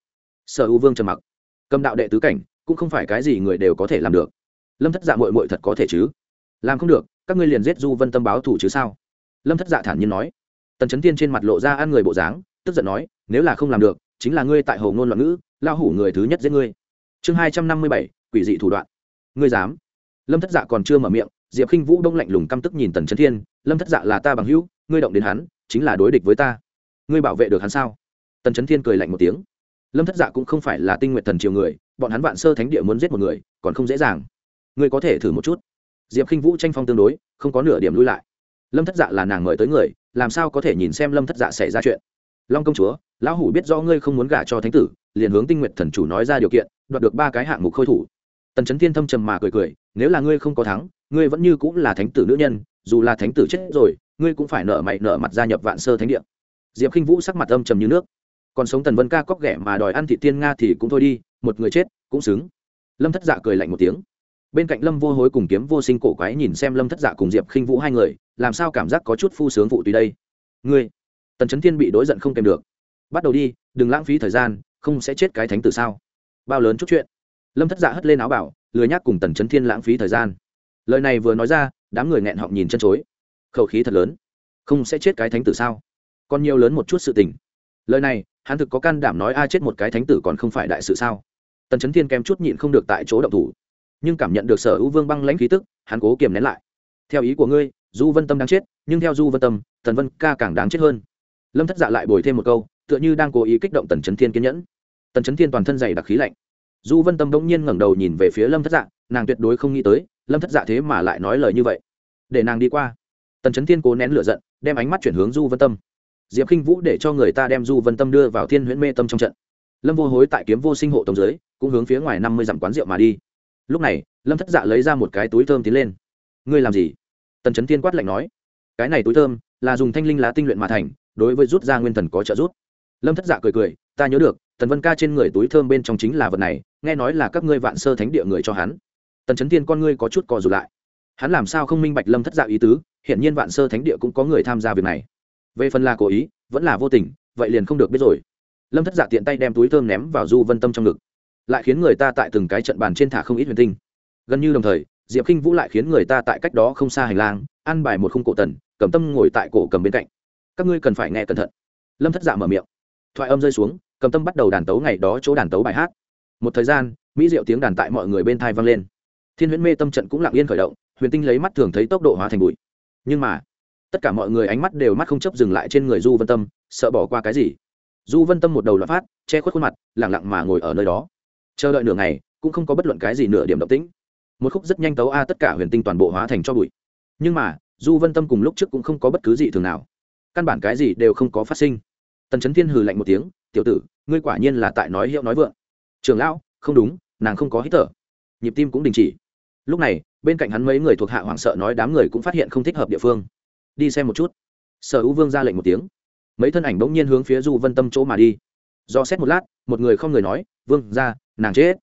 Sở U vương trầm mặc. Cầm đạo đệ tứ cảnh, cũng không phải cái gì người đều có thể làm được. Lâm thất dạ mội mội thật có thể chứ? Làm không được, các ngươi liền giết du vân tâm báo thủ chứ sao? Lâm thất dạ thản nhiên nói. Tần trấn tiên trên mặt lộ ra ăn người bộ dáng, tức giận nói, nếu là không làm được, chính là ngươi tại hầu ngôn loạn ngữ lao hủ người thứ nhất giết ngươi. Chương hai trăm năm mươi bảy, quỷ dị thủ đoạn. Ngươi dám? Lâm thất dạ còn chưa mở miệng, diệp k i n h vũ đông lạnh lùng căm tức nhìn tần trấn thiên, lâm thất dạ là ta bằng hữu, ngươi động đến hắn, chính là đối địch với ta. Ngươi bảo vệ được hắn sao? Tần trấn thiên cười lạnh một tiếng. Lâm thất dạ cũng không phải là tinh nguyện thần triều người, bọn hắn vạn sơ thánh địa muốn giết một người, còn không dễ dàng. Ngươi có thể thử một chút. Diệp k i n h vũ tranh phong tương đối, không có nửa điểm lui lại. Lâm thất dạ là nàng mời tới người, làm sao có thể nhìn xem lâm thất dạ xảy ra chuyện? Long công chúa, lão hủ biết do ngươi không muốn gả cho thánh tử, liền hướng tinh nguyện thần chủ nói ra điều kiện, đoạt được ba cái hạng mục khôi thủ tần trấn thiên thâm trầm mà cười cười, nếu là ngươi không có thắng, ngươi vẫn như cũng là thánh tử nữ nhân, dù là thánh tử chết rồi, ngươi cũng phải nợ mày nợ mặt gia nhập vạn sơ thánh địa. Diệp k i n h vũ sắc mặt âm trầm như nước. Còn sống tần vân ca cóc ghẻ mà đòi ăn thị tiên nga thì cũng thôi đi, một người chết cũng xứng. Lâm thất dạ cười lạnh một tiếng. Bên cạnh lâm vô hối cùng kiếm vô sinh cổ quái nhìn xem lâm thất dạ cùng diệp khinh vũ hai người, làm sao cảm giác có chút phu sướng vụ tùy đây? Ngươi? Tần trấn thiên bị đối giận không kèm được. Bắt đầu đi, đừng lãng phí thời gian, không sẽ chết cái thánh tử sao? Bao lớn chút chuyện lâm thất dạ hất lên áo bảo, lười nhác cùng tần chấn thiên lãng phí thời gian. Lời này vừa nói ra, đám người nghẹn họng nhìn chân chối. Khẩu khí thật lớn. Không sẽ chết cái thánh tử sao? Còn nhiều lớn một chút sự tình. Lời này, hắn thực có can đảm nói ai chết một cái thánh tử còn không phải đại sự sao? Tần chấn thiên kém chút nhịn không được tại chỗ động thủ. Nhưng cảm nhận được sở hữu vương băng lãnh khí tức, hắn cố kiềm nén lại. Theo ý của ngươi, du vân tâm đáng chết, nhưng theo du vân tâm, tần vân ca càng đáng chết hơn. Lâm thất dạ lại bồi thêm một câu, tựa như đang cố ý kích động tần chấn thiên kiên nhẫn. Tần chấn thiên toàn thân dày đặc khí lạnh du vân tâm bỗng nhiên ngẩng đầu nhìn về phía lâm thất dạ nàng tuyệt đối không nghĩ tới, lâm thất dạ thế mà lại nói lời như vậy. Để nàng đi qua. Tần trấn thiên cố nén lửa giận, đem ánh mắt chuyển hướng du vân tâm. Diệp k i n h vũ để cho người ta đem du vân tâm đưa vào thiên huyễn mê tâm trong trận. Lâm vô hối tại kiếm vô sinh hộ tống giới cũng hướng phía ngoài năm mươi dặm quán rượu mà đi. Lúc này, lâm thất dạ lấy ra một cái túi thơm tiến lên. Ngươi làm gì? Tần trấn thiên quát lạnh nói. Cái này túi thơm là dùng thanh linh lá tinh luyện mà thành, đối với rút ra nguyên thần có trợ rút lâm thất dạ cười cười, ta nhớ được tần vân ca trên người túi thơm bên trong chính là vật này, nghe nói là các ngươi vạn sơ thánh địa người cho hắn. Tần trấn thiên con ngươi có chút cò dù lại. Hắn làm sao không minh bạch lâm thất dạ ý tứ hiện nhiên vạn sơ thánh địa cũng có người tham gia việc này. Về phần là cố ý, vẫn là vô tình, vậy liền không được biết rồi. Lâm thất dạ tiện tay đem túi thơm ném vào du vân tâm trong ngực. Lại khiến người ta tại từng cái trận bàn trên thả không ít huyền tinh. Gần như đồng thời, diệp k i n h vũ lại khiến người ta tại cách đó không xa hành lang, ăn bài một khung cổ tần, cầm tâm ngồi tại cổ cầm bên cạnh. Các ngươi cần phải nghe cẩn thận. Lâm thất dạ mở miệng. Thoại âm rơi xuống cầm tâm bắt đầu đàn tấu ngày đó chỗ đàn tấu bài hát. Một thời gian, mỹ diệu tiếng đàn tại mọi người bên thai vang lên. Thiên huyễn mê tâm trận cũng lặng yên khởi động, huyền tinh lấy mắt thường thấy tốc độ hóa thành bụi. Nhưng mà, tất cả mọi người ánh mắt đều mắt không chấp dừng lại trên người du vân tâm, sợ bỏ qua cái gì? Du vân tâm một đầu loạt phát, che khuất khuôn mặt lẳng lặng mà ngồi ở nơi đó. Chờ đợi nửa ngày, cũng không có bất luận cái gì nửa điểm động tĩnh. Một khúc rất nhanh tấu a tất cả huyền tinh toàn bộ hóa thành cho bụi. Nhưng mà, du vân tâm cùng lúc trước cũng không có bất cứ gì thường nào. Căn bản cái gì đều không có phát sinh. Tần trấn thiên hừ lạnh một tiếng tiểu tử, ngươi quả nhiên là tại nói hiệu nói vượng. Trường lão, không đúng, nàng không có hít thở. Nhịp tim cũng đình chỉ. Lúc này, bên cạnh hắn mấy người thuộc hạ hoảng sợ nói đám người cũng phát hiện không thích hợp địa phương. Đi xem một chút. Sở hữu vương ra lệnh một tiếng. Mấy thân ảnh bỗng nhiên hướng phía du vân tâm chỗ mà đi. Do xét một lát, một người không người nói, vương ra, nàng chết.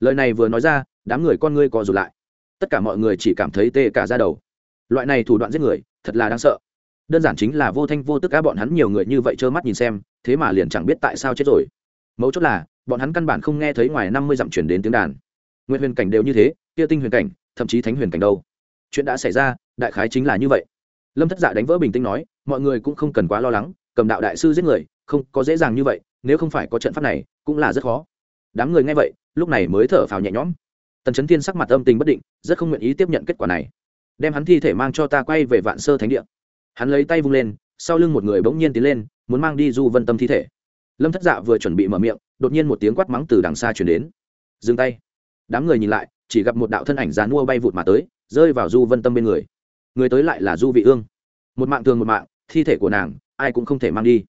Lời này vừa nói ra, đám người con ngươi co rụt lại. Tất cả mọi người chỉ cảm thấy tê cả ra đầu. Loại này thủ đoạn giết người, thật là đáng sợ. Đơn giản chính là vô thanh vô tức cá bọn hắn nhiều người như vậy trơ mắt nhìn xem thế mà liền chẳng biết tại sao chết rồi. Mấu chốt là, bọn hắn căn bản không nghe thấy ngoài năm mươi dặm chuyển đến tiếng đàn. Nguyên huyền cảnh đều như thế, kia tinh huyền cảnh, thậm chí thánh huyền cảnh đâu? Chuyện đã xảy ra, đại khái chính là như vậy. Lâm thất dạ đánh vỡ bình tĩnh nói, mọi người cũng không cần quá lo lắng, cầm đạo đại sư giết người, không có dễ dàng như vậy, nếu không phải có trận pháp này, cũng là rất khó. Đám người nghe vậy, lúc này mới thở phào nhẹ nhõm. Tần trấn thiên sắc mặt âm tình bất định, rất không nguyện ý tiếp nhận kết quả này. Đem hắn thi thể mang cho ta quay về vạn sơ thánh địa. Hắn lấy tay vung lên, sau lưng một người bỗng nhiên tiến lên muốn mang đi du vân tâm thi thể. Lâm thất dạ vừa chuẩn bị mở miệng, đột nhiên một tiếng quát mắng từ đằng xa chuyển đến. Dừng tay. Đám người nhìn lại, chỉ gặp một đạo thân ảnh dán mua bay vụt mà tới, rơi vào du vân tâm bên người. Người tới lại là du vị ương. Một mạng thường một mạng, thi thể của nàng, ai cũng không thể mang đi.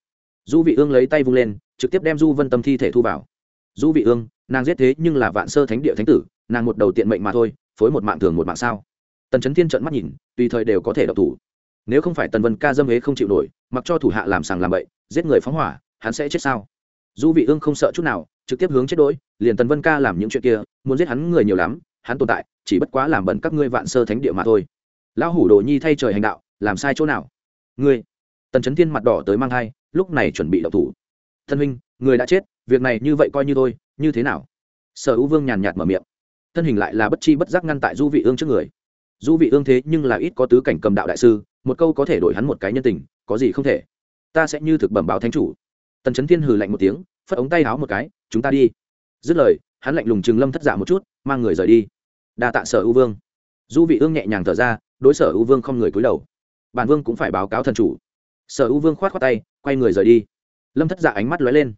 Du vị ương lấy tay vung lên, trực tiếp đem du vân tâm thi thể thu vào. Du vị ương, nàng giết thế nhưng là vạn sơ thánh địa thánh tử, nàng một đầu tiện mệnh mà thôi, phối một mạng thường một mạng sao? Tần trấn thiên trận mắt nhìn, tùy thời đều có thể độc thủ nếu không phải tần vân ca dâm hế không chịu nổi, mặc cho thủ hạ làm sàng làm bậy, giết người phóng hỏa, hắn sẽ chết sao? Du vị ương không sợ chút nào, trực tiếp hướng chết đỗi liền tần vân ca làm những chuyện kia, muốn giết hắn người nhiều lắm, hắn tồn tại, chỉ bất quá làm bẩn các ngươi vạn sơ thánh địa mà thôi. Lão hủ đồ nhi thay trời hành đạo, làm sai chỗ nào? Ngươi, tần trấn thiên mặt đỏ tới mang thai, lúc này chuẩn bị đậu thủ. Thân huynh, người đã chết, việc này như vậy coi như thôi, như thế nào? Sở U vương nhàn nhạt mở miệng. Thân hình lại là bất chi bất giác ngăn tại du vị ương trước người. Du vị ương thế nhưng là ít có tứ cảnh cầm đạo đại sư một câu có thể đổi hắn một cái nhân tình, có gì không thể. Ta sẽ như thực bẩm báo thánh chủ. Tần trấn thiên hừ lạnh một tiếng, phất ống tay áo một cái, chúng ta đi. Dứt lời, hắn lạnh lùng chừng lâm thất giả một chút, mang người rời đi. Đa tạ sở ưu vương. Du vị ương nhẹ nhàng thở ra, đối sở ưu vương không người cúi đầu. Bản vương cũng phải báo cáo thần chủ. Sở ưu vương khoát khoát tay, quay người rời đi. Lâm thất giả ánh mắt lóe lên.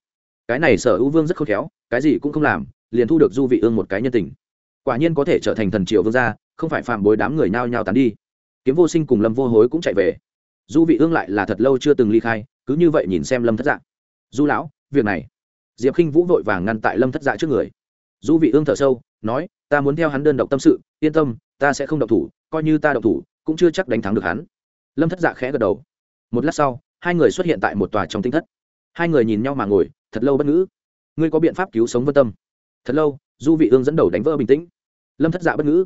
Cái này sở ưu vương rất khôn khéo, cái gì cũng không làm, liền thu được du vị ương một cái nhân tình. Quả nhiên có thể trở thành thần triệu vương gia, không phải phạm bối đám người nao nhao tán đi kiếm vô sinh cùng lâm vô hối cũng chạy về. Du vị ương lại là thật lâu chưa từng ly khai, cứ như vậy nhìn xem lâm thất dạ. Du lão, việc này. Diệp khinh vũ vội vàng ngăn tại lâm thất dạ trước người. Du vị ương thở sâu, nói, ta muốn theo hắn đơn độc tâm sự, yên tâm, ta sẽ không động thủ, coi như ta động thủ, cũng chưa chắc đánh thắng được hắn. Lâm thất dạ khẽ gật đầu. Một lát sau, hai người xuất hiện tại một tòa trong tinh thất. Hai người nhìn nhau mà ngồi, thật lâu bất ngữ. Ngươi có biện pháp cứu sống vân tâm? Thật lâu du vị ương dẫn đầu đánh vỡ bình tĩnh. Lâm thất dạ bất ngữ.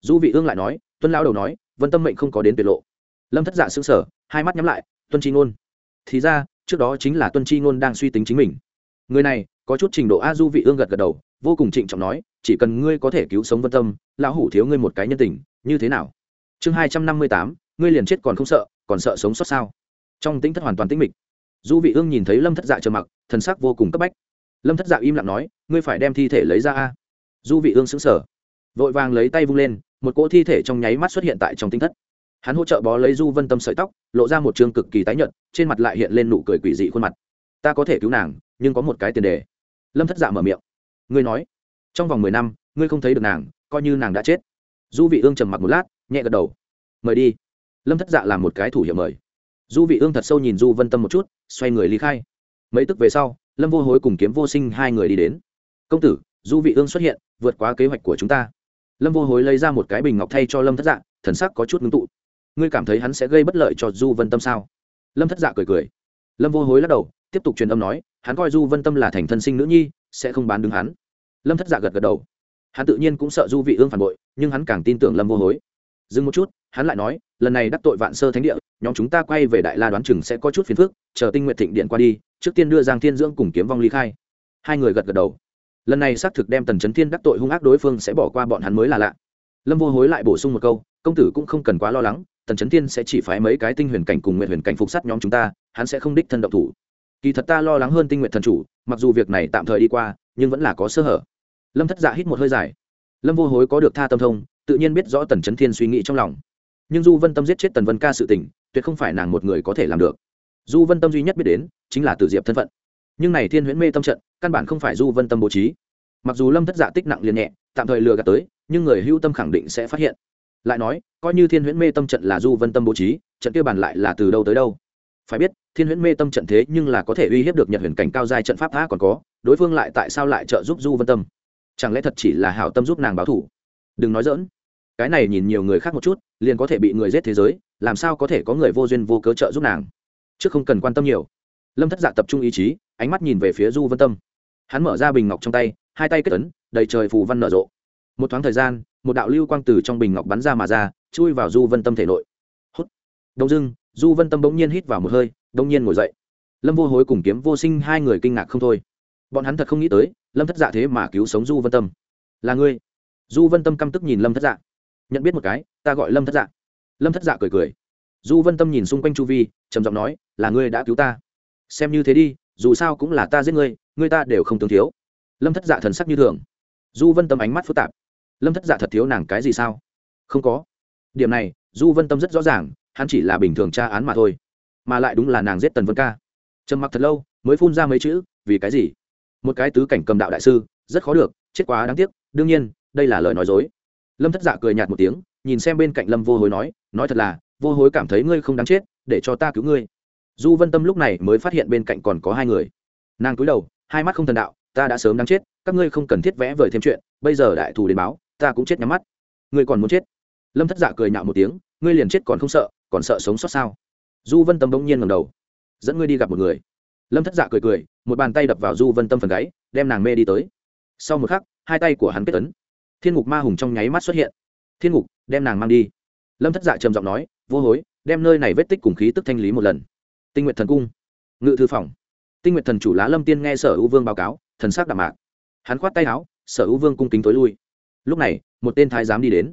Du vị ương lại nói, tuân lao đầu nói vân tâm mệnh không có đến tuyệt lộ lâm thất dạ xứng sở hai mắt nhắm lại tuân chi ngôn thì ra trước đó chính là tuân chi ngôn đang suy tính chính mình người này có chút trình độ a du vị ương gật gật đầu vô cùng trịnh trọng nói chỉ cần ngươi có thể cứu sống vân tâm lão hủ thiếu ngươi một cái nhân tình như thế nào chương hai trăm năm mươi tám ngươi liền chết còn không sợ còn sợ sống sót sao trong tính thất hoàn toàn tĩnh mịch du vị ương nhìn thấy lâm thất dạ trơ mặc thần sắc vô cùng cấp bách lâm thất dạ im lặng nói ngươi phải đem thi thể lấy ra a du vị ương sững sờ vội vàng lấy tay vung lên một cỗ thi thể trong nháy mắt xuất hiện tại trong tinh thất. Hắn hỗ trợ bó lấy du vân tâm sợi tóc, lộ ra một chương cực kỳ tái nhợt, trên mặt lại hiện lên nụ cười quỷ dị khuôn mặt. Ta có thể cứu nàng, nhưng có một cái tiền đề. Lâm thất dạ mở miệng. Ngươi nói, trong vòng mười năm, ngươi không thấy được nàng, coi như nàng đã chết. Du vị ương trầm mặc một lát, nhẹ gật đầu. Mời đi. Lâm thất dạ làm một cái thủ hiệu mời. Du vị ương thật sâu nhìn du vân tâm một chút, xoay người lý khai. Mấy tức về sau, lâm vô hối cùng kiếm vô sinh hai người đi đến. Công tử, du vị ương xuất hiện, vượt quá kế hoạch của chúng ta lâm vô hối lấy ra một cái bình ngọc thay cho lâm thất dạ thần sắc có chút ngưng tụ. Ngươi cảm thấy hắn sẽ gây bất lợi cho du vân tâm sao? Lâm thất dạ cười cười. Lâm vô hối lắc đầu, tiếp tục truyền âm nói, hắn coi du vân tâm là thành thân sinh nữ nhi, sẽ không bán đứng hắn. Lâm thất dạ gật gật đầu. Hắn tự nhiên cũng sợ du vị ương phản bội, nhưng hắn càng tin tưởng lâm vô hối. Dừng một chút, hắn lại nói, lần này đắc tội vạn sơ thánh địa, nhóm chúng ta quay về đại la đoán chừng sẽ có chút phiền phức, chờ tinh nguyện thịnh điện qua đi, trước tiên đưa giang thiên dưỡng cùng kiếm vong ly khai. Hai người gật gật đầu lần này xác thực đem tần trấn thiên đắc tội hung ác đối phương sẽ bỏ qua bọn hắn mới là lạ. Lâm vô hối lại bổ sung một câu, công tử cũng không cần quá lo lắng, tần trấn thiên sẽ chỉ phái mấy cái tinh huyền cảnh cùng nguyện huyền cảnh phục sát nhóm chúng ta, hắn sẽ không đích thân động thủ. Kỳ thật ta lo lắng hơn tinh nguyện thần chủ, mặc dù việc này tạm thời đi qua, nhưng vẫn là có sơ hở. Lâm thất dạ hít một hơi dài. Lâm vô hối có được tha tâm thông, tự nhiên biết rõ tần trấn thiên suy nghĩ trong lòng. Nhưng du vân tâm giết chết tần vân ca sự tình, tuyệt không phải nàng một người có thể làm được. Du vân tâm duy nhất biết đến, chính là tử diệp thân phận nhưng này thiên huyễn mê tâm trận, căn bản không phải du vân tâm bố trí. Mặc dù lâm thất dạ tích nặng liền nhẹ, tạm thời lừa gạt tới, nhưng người hưu tâm khẳng định sẽ phát hiện. Lại nói, coi như thiên huyễn mê tâm trận là du vân tâm bố trí, trận kia bàn lại là từ đâu tới đâu? Phải biết, thiên huyễn mê tâm trận thế nhưng là có thể uy hiếp được nhật huyền cảnh cao giai trận pháp tha còn có, đối phương lại tại sao lại trợ giúp du vân tâm? Chẳng lẽ thật chỉ là hảo tâm giúp nàng báo thủ? Đừng nói dỡn cái này nhìn nhiều người khác một chút, liền có thể bị người giết thế giới, làm sao có thể có người vô duyên vô cớ trợ giúp nàng? Chứ không cần quan tâm nhiều lâm thất dạ tập trung ý chí, ánh mắt nhìn về phía du vân tâm. Hắn mở ra bình ngọc trong tay, hai tay kết ấn, đầy trời phù văn nở rộ. Một thoáng thời gian, một đạo lưu quang từ trong bình ngọc bắn ra mà ra, chui vào du vân tâm thể nội. Hút. Đông dưng du vân tâm bỗng nhiên hít vào một hơi, đông nhiên ngồi dậy. Lâm vô hối cùng kiếm vô sinh hai người kinh ngạc không thôi. Bọn hắn thật không nghĩ tới, lâm thất dạ thế mà cứu sống du vân tâm. Là ngươi. Du vân tâm căm tức nhìn lâm thất dạ. Nhận biết một cái, ta gọi lâm thất dạ. Lâm thất dạ cười cười. Du vân tâm nhìn xung quanh chu vi, trầm giọng nói, là ngươi đã cứu ta xem như thế đi, dù sao cũng là ta giết ngươi ngươi ta đều không tương thiếu. Lâm thất dạ thần sắc như thường. Du vân tâm ánh mắt phức tạp. Lâm thất dạ thật thiếu nàng cái gì sao? Không có. Điểm này, du vân tâm rất rõ ràng, hắn chỉ là bình thường tra án mà thôi, mà lại đúng là nàng giết tần vân ca. Trầm mặc thật lâu, mới phun ra mấy chữ, vì cái gì? Một cái tứ cảnh cầm đạo đại sư, rất khó được, chết quá đáng tiếc, đương nhiên, đây là lời nói dối. Lâm thất dạ cười nhạt một tiếng, nhìn xem bên cạnh lâm vô hối nói nói thật là, vô hối cảm thấy ngươi không đáng chết, để cho ta cứu ngươi du vân tâm lúc này mới phát hiện bên cạnh còn có hai người. Nàng cúi đầu, hai mắt không thần đạo, ta đã sớm đáng chết, các ngươi không cần thiết vẽ vời thêm chuyện, bây giờ đại thù đến báo, ta cũng chết nhắm mắt. Ngươi còn muốn chết? Lâm thất dạ cười nhạo một tiếng, ngươi liền chết còn không sợ, còn sợ sống xót sao? Du vân tâm bỗng nhiên ngầm đầu, dẫn ngươi đi gặp một người. Lâm thất dạ cười cười, một bàn tay đập vào du vân tâm phần gáy, đem nàng mê đi tới. Sau một khắc, hai tay của hắn kết ấn. Thiên ngục ma hùng trong nháy mắt xuất hiện. Thiên ngục, đem nàng mang đi. Lâm thất dạ trầm giọng nói, vô hối, đem nơi này vết tích cùng khí tức thanh lý một lần tinh nguyện thần cung. Ngự thư phòng. Tinh nguyện thần chủ lá lâm tiên nghe sở hữu vương báo cáo, thần sắc đạm mạc. Hắn khoát tay áo, sở hữu vương cung kính tối lui. Lúc này, một tên thái giám đi đến.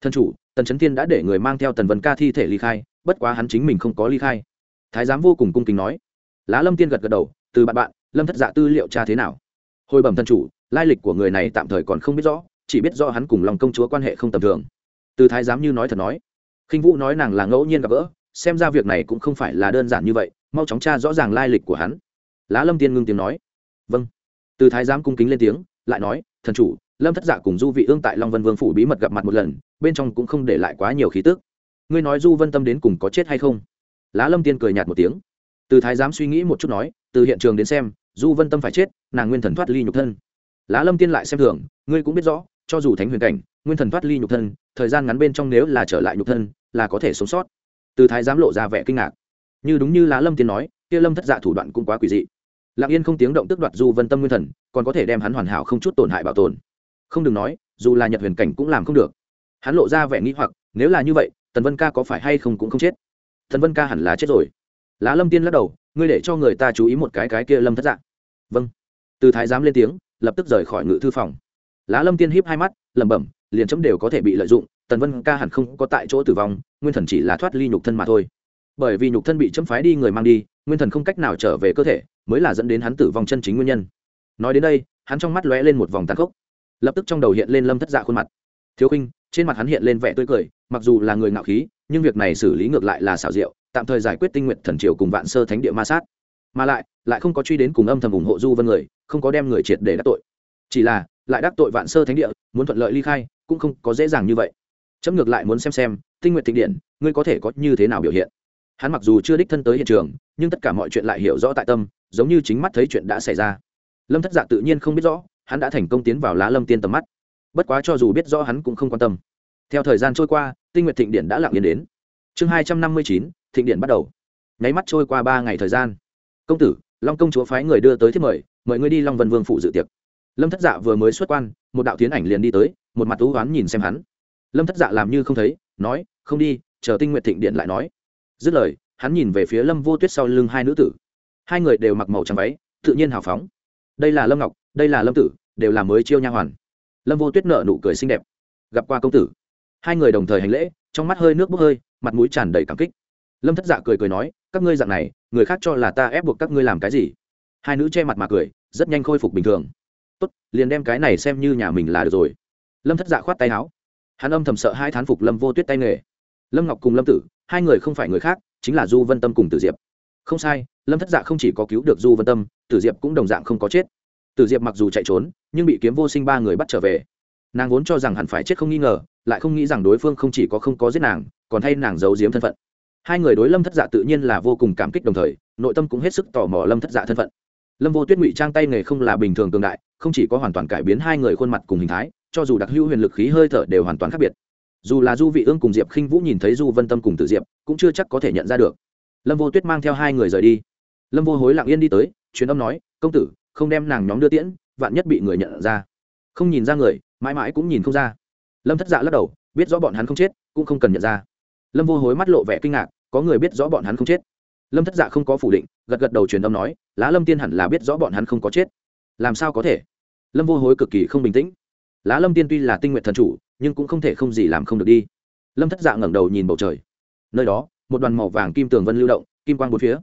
Thần chủ, tần trấn thiên đã để người mang theo tần vân ca thi thể ly khai, bất quá hắn chính mình không có ly khai. Thái giám vô cùng cung kính nói. Lá lâm tiên gật gật đầu, từ bạn bạn, lâm thất dạ tư liệu cha thế nào? Hồi bẩm thần chủ, lai lịch của người này tạm thời còn không biết rõ, chỉ biết do hắn cùng lòng công chúa quan hệ không tầm thường. Từ thái giám như nói thật nói. Khinh vũ nói nàng là ngẫu nhiên gặp gỡ xem ra việc này cũng không phải là đơn giản như vậy, mau chóng tra rõ ràng lai lịch của hắn. Lá lâm tiên ngưng tiếng nói. Vâng. Từ thái giám cung kính lên tiếng, lại nói, thần chủ, lâm thất giả cùng du vị ương tại long vân vương phủ bí mật gặp mặt một lần, bên trong cũng không để lại quá nhiều khí tức. Ngươi nói du vân tâm đến cùng có chết hay không? Lá lâm tiên cười nhạt một tiếng. Từ thái giám suy nghĩ một chút nói, từ hiện trường đến xem, du vân tâm phải chết, nàng nguyên thần thoát ly nhục thân. Lá lâm tiên lại xem thường, ngươi cũng biết rõ, cho dù thánh huyền cảnh, nguyên thần thoát ly nhục thân, thời gian ngắn bên trong nếu là trở lại nhục thân, là có thể sống sót từ thái giám lộ ra vẻ kinh ngạc. Như đúng như lá lâm tiên nói, kia lâm thất dạ thủ đoạn cũng quá quỷ dị. Lặng yên không tiếng động tức đoạt du vân tâm nguyên thần, còn có thể đem hắn hoàn hảo không chút tổn hại bảo tồn. Không đừng nói, dù là nhật huyền cảnh cũng làm không được. Hắn lộ ra vẻ nghĩ hoặc, nếu là như vậy, tần vân ca có phải hay không cũng không chết? Tần vân ca hẳn là chết rồi. Lá lâm tiên lắc đầu, ngươi để cho người ta chú ý một cái cái kia lâm thất dạ. vâng. Từ thái giám lên tiếng, lập tức rời khỏi ngự thư phòng. Lá lâm tiên híp hai mắt, lẩm bẩm, liền chấm đều có thể bị lợi dụng tần vân ca hẳn không có tại chỗ tử vong, nguyên thần chỉ là thoát ly nhục thân mà thôi. Bởi vì nhục thân bị chấm phái đi người mang đi, nguyên thần không cách nào trở về cơ thể, mới là dẫn đến hắn tử vong chân chính nguyên nhân. Nói đến đây, hắn trong mắt lóe lên một vòng tàn khốc. Lập tức trong đầu hiện lên lâm thất dạ khuôn mặt. Thiếu khinh, trên mặt hắn hiện lên vẻ tươi cười, mặc dù là người ngạo khí, nhưng việc này xử lý ngược lại là xảo diệu, tạm thời giải quyết tinh nguyện thần triều cùng vạn sơ thánh địa ma sát. Mà lại lại không có truy đến cùng âm thầm ủng hộ du vân người, không có đem người triệt để đắc tội. Chỉ là, lại đắc tội vạn sơ thánh địa, muốn thuận lợi ly khai, cũng không có dễ dàng như vậy chấm ngược lại muốn xem xem, tinh nguyện thịnh điện, ngươi có thể có như thế nào biểu hiện? Hắn mặc dù chưa đích thân tới hiện trường, nhưng tất cả mọi chuyện lại hiểu rõ tại tâm, giống như chính mắt thấy chuyện đã xảy ra. Lâm thất dạ tự nhiên không biết rõ, hắn đã thành công tiến vào lá lâm tiên tầm mắt. Bất quá cho dù biết rõ hắn cũng không quan tâm. Theo thời gian trôi qua, tinh nguyện thịnh điện đã lặng yên đến. Chương hai trăm năm mươi chín, thịnh điện bắt đầu. Nháy mắt trôi qua ba ngày thời gian. Công tử, long công chúa phái người đưa tới thiết mời mời ngươi đi long vân vương phụ dự tiệc. Lâm thất dạ vừa mới xuất quan, một đạo tiến ảnh liền đi tới, một mặt thú oán nhìn xem hắn lâm thất dạ làm như không thấy, nói, không đi, chờ tinh nguyện thịnh điện lại nói. Dứt lời, hắn nhìn về phía lâm vô tuyết sau lưng hai nữ tử. Hai người đều mặc màu trắng váy, tự nhiên hào phóng. Đây là lâm ngọc, đây là lâm tử, đều là mới chiêu nha hoàn. Lâm vô tuyết nợ nụ cười xinh đẹp. Gặp qua công tử. Hai người đồng thời hành lễ, trong mắt hơi nước bốc hơi, mặt mũi tràn đầy cảm kích. Lâm thất dạ cười cười nói, các ngươi dạng này, người khác cho là ta ép buộc các ngươi làm cái gì? Hai nữ che mặt mà cười, rất nhanh khôi phục bình thường. Tốt, liền đem cái này xem như nhà mình là được rồi. Lâm thất dạ khoát tay áo hắn âm thầm sợ hai thán phục lâm vô tuyết tay nghề. Lâm ngọc cùng lâm tử, hai người không phải người khác, chính là du vân tâm cùng tử diệp. Không sai, lâm thất dạ không chỉ có cứu được du vân tâm, tử diệp cũng đồng dạng không có chết. Tử diệp mặc dù chạy trốn, nhưng bị kiếm vô sinh ba người bắt trở về. Nàng vốn cho rằng hẳn phải chết không nghi ngờ, lại không nghĩ rằng đối phương không chỉ có không có giết nàng, còn thay nàng giấu giếm thân phận. Hai người đối lâm thất dạ tự nhiên là vô cùng cảm kích đồng thời, nội tâm cũng hết sức tò mò lâm thất dạ thân phận. Lâm vô tuyết ngụy trang tay nghề không là bình thường tương đại, không chỉ có hoàn toàn cải biến hai người khuôn mặt cùng hình thái cho dù đặc hữu huyền lực khí hơi thở đều hoàn toàn khác biệt. Dù là du vị ương cùng diệp khinh vũ nhìn thấy du vân tâm cùng tử diệp, cũng chưa chắc có thể nhận ra được. Lâm vô tuyết mang theo hai người rời đi. Lâm vô hối lặng yên đi tới, truyền âm nói, công tử, không đem nàng nhóm đưa tiễn, vạn nhất bị người nhận ra. Không nhìn ra người, mãi mãi cũng nhìn không ra. Lâm thất dạ lắc đầu, biết rõ bọn hắn không chết, cũng không cần nhận ra. Lâm vô hối mắt lộ vẻ kinh ngạc, có người biết rõ bọn hắn không chết? Lâm thất dạ không có phủ định, gật gật đầu truyền âm nói, lá lâm tiên hẳn là biết rõ bọn hắn không có chết. Làm sao có thể? Lâm vô hối cực kỳ không bình tĩnh lá lâm tiên tuy là tinh nguyện thần chủ, nhưng cũng không thể không gì làm không được đi. Lâm thất dạ ngẩng đầu nhìn bầu trời. Nơi đó, một đoàn màu vàng kim tường vân lưu động, kim quang bốn phía.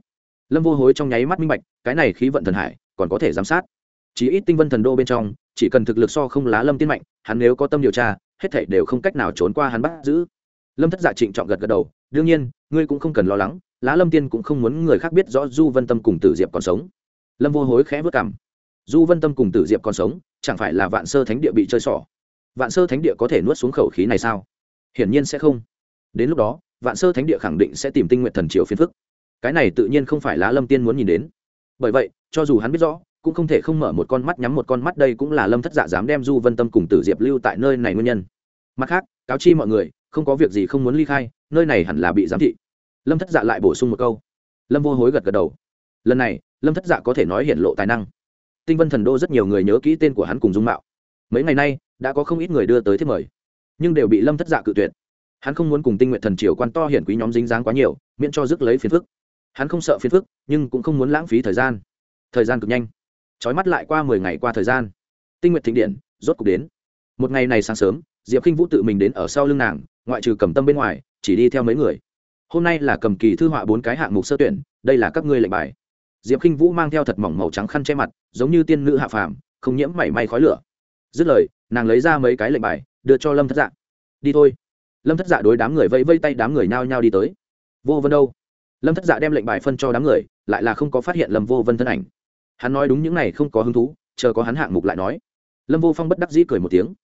Lâm vô hối trong nháy mắt minh bạch, cái này khí vận thần hải, còn có thể giám sát. Chỉ ít tinh vân thần đô bên trong, chỉ cần thực lực so không lá lâm tiên mạnh, hắn nếu có tâm điều tra, hết thảy đều không cách nào trốn qua hắn bắt giữ. Lâm thất dạ trịnh trọng gật gật đầu, đương nhiên, ngươi cũng không cần lo lắng, lá lâm tiên cũng không muốn người khác biết rõ du vân tâm cùng tử diệp còn sống. Lâm vô hối khẽ vất cảm du vân tâm cùng tử diệp còn sống chẳng phải là vạn sơ thánh địa bị chơi xỏ? Vạn sơ thánh địa có thể nuốt xuống khẩu khí này sao? Hiển nhiên sẽ không. Đến lúc đó, vạn sơ thánh địa khẳng định sẽ tìm tinh nguyện thần triều phiền phức. Cái này tự nhiên không phải lá lâm tiên muốn nhìn đến. Bởi vậy, cho dù hắn biết rõ, cũng không thể không mở một con mắt nhắm một con mắt, đây cũng là lâm thất dạ dám đem du vân tâm cùng tử diệp lưu tại nơi này nguyên nhân. Mặt khác, cáo chi mọi người, không có việc gì không muốn ly khai, nơi này hẳn là bị giám thị. Lâm thất dạ lại bổ sung một câu. Lâm vô hối gật gật đầu. Lần này, lâm thất dạ có thể nói hiện lộ tài năng tinh vân thần đô rất nhiều người nhớ kỹ tên của hắn cùng dung mạo. Mấy ngày nay, đã có không ít người đưa tới thiết mời, nhưng đều bị lâm thất dạ cự tuyệt. Hắn không muốn cùng tinh nguyện thần triều quan to hiển quý nhóm dính dáng quá nhiều, miễn cho rước lấy phiền phức. Hắn không sợ phiền phức, nhưng cũng không muốn lãng phí thời gian. Thời gian cực nhanh. Trói mắt lại qua mười ngày qua thời gian. Tinh nguyện thịnh điện rốt cục đến. Một ngày này sáng sớm, diệp k i n h vũ tự mình đến ở sau lưng nàng, ngoại trừ cầm tâm bên ngoài, chỉ đi theo mấy người. Hôm nay là cầm kỳ thư họa bốn cái hạng mục sơ tuyển, đây là các ngươi lệnh bài diệp khinh vũ mang theo thật mỏng màu trắng khăn che mặt, giống như tiên nữ hạ phàm, không nhiễm mảy may khói lửa. Dứt lời, nàng lấy ra mấy cái lệnh bài, đưa cho lâm thất dạ. Đi thôi. Lâm thất dạ đối đám người vẫy vây tay đám người nao nhao đi tới. Vô vân đâu? Lâm thất dạ đem lệnh bài phân cho đám người, lại là không có phát hiện lâm vô vân thân ảnh. Hắn nói đúng những này không có hứng thú, chờ có hắn hạng mục lại nói. Lâm vô phong bất đắc dĩ cười một tiếng.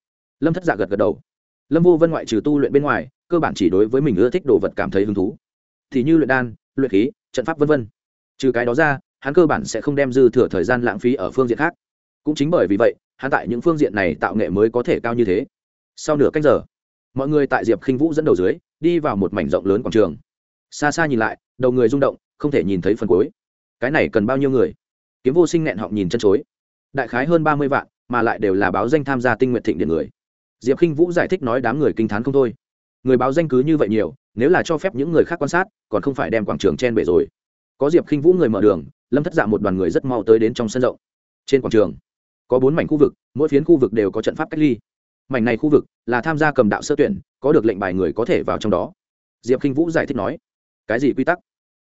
Lâm thất dạ gật gật đầu. Lâm vô vân ngoại trừ tu luyện bên ngoài, cơ bản chỉ đối với mình ưa thích đồ vật cảm thấy hứng thú. Thì như luyện đan, luyện khí, trận pháp v v trừ cái đó ra hắn cơ bản sẽ không đem dư thừa thời gian lãng phí ở phương diện khác. Cũng chính bởi vì vậy, hắn tại những phương diện này tạo nghệ mới có thể cao như thế. Sau nửa cách giờ, mọi người tại diệp khinh vũ dẫn đầu dưới, đi vào một mảnh rộng lớn quảng trường. Xa xa nhìn lại, đầu người rung động, không thể nhìn thấy phần cuối. Cái này cần bao nhiêu người? Kiếm vô sinh nghẹn họng nhìn chân chối. Đại khái hơn ba mươi vạn, mà lại đều là báo danh tham gia tinh nguyện thịnh điện người. Diệp khinh vũ giải thích nói đám người kinh t h á n không thôi. Người báo danh cứ như vậy nhiều, nếu là cho phép những người khác quan sát, còn không phải đem quảng trường chen bể rồi. Có diệp khinh vũ người mở đường lâm thất dạ một đoàn người rất mau tới đến trong sân rộng trên quảng trường có bốn mảnh khu vực mỗi phiến khu vực đều có trận pháp cách ly mảnh này khu vực là tham gia cầm đạo sơ tuyển có được lệnh bài người có thể vào trong đó diệp khinh vũ giải thích nói cái gì quy tắc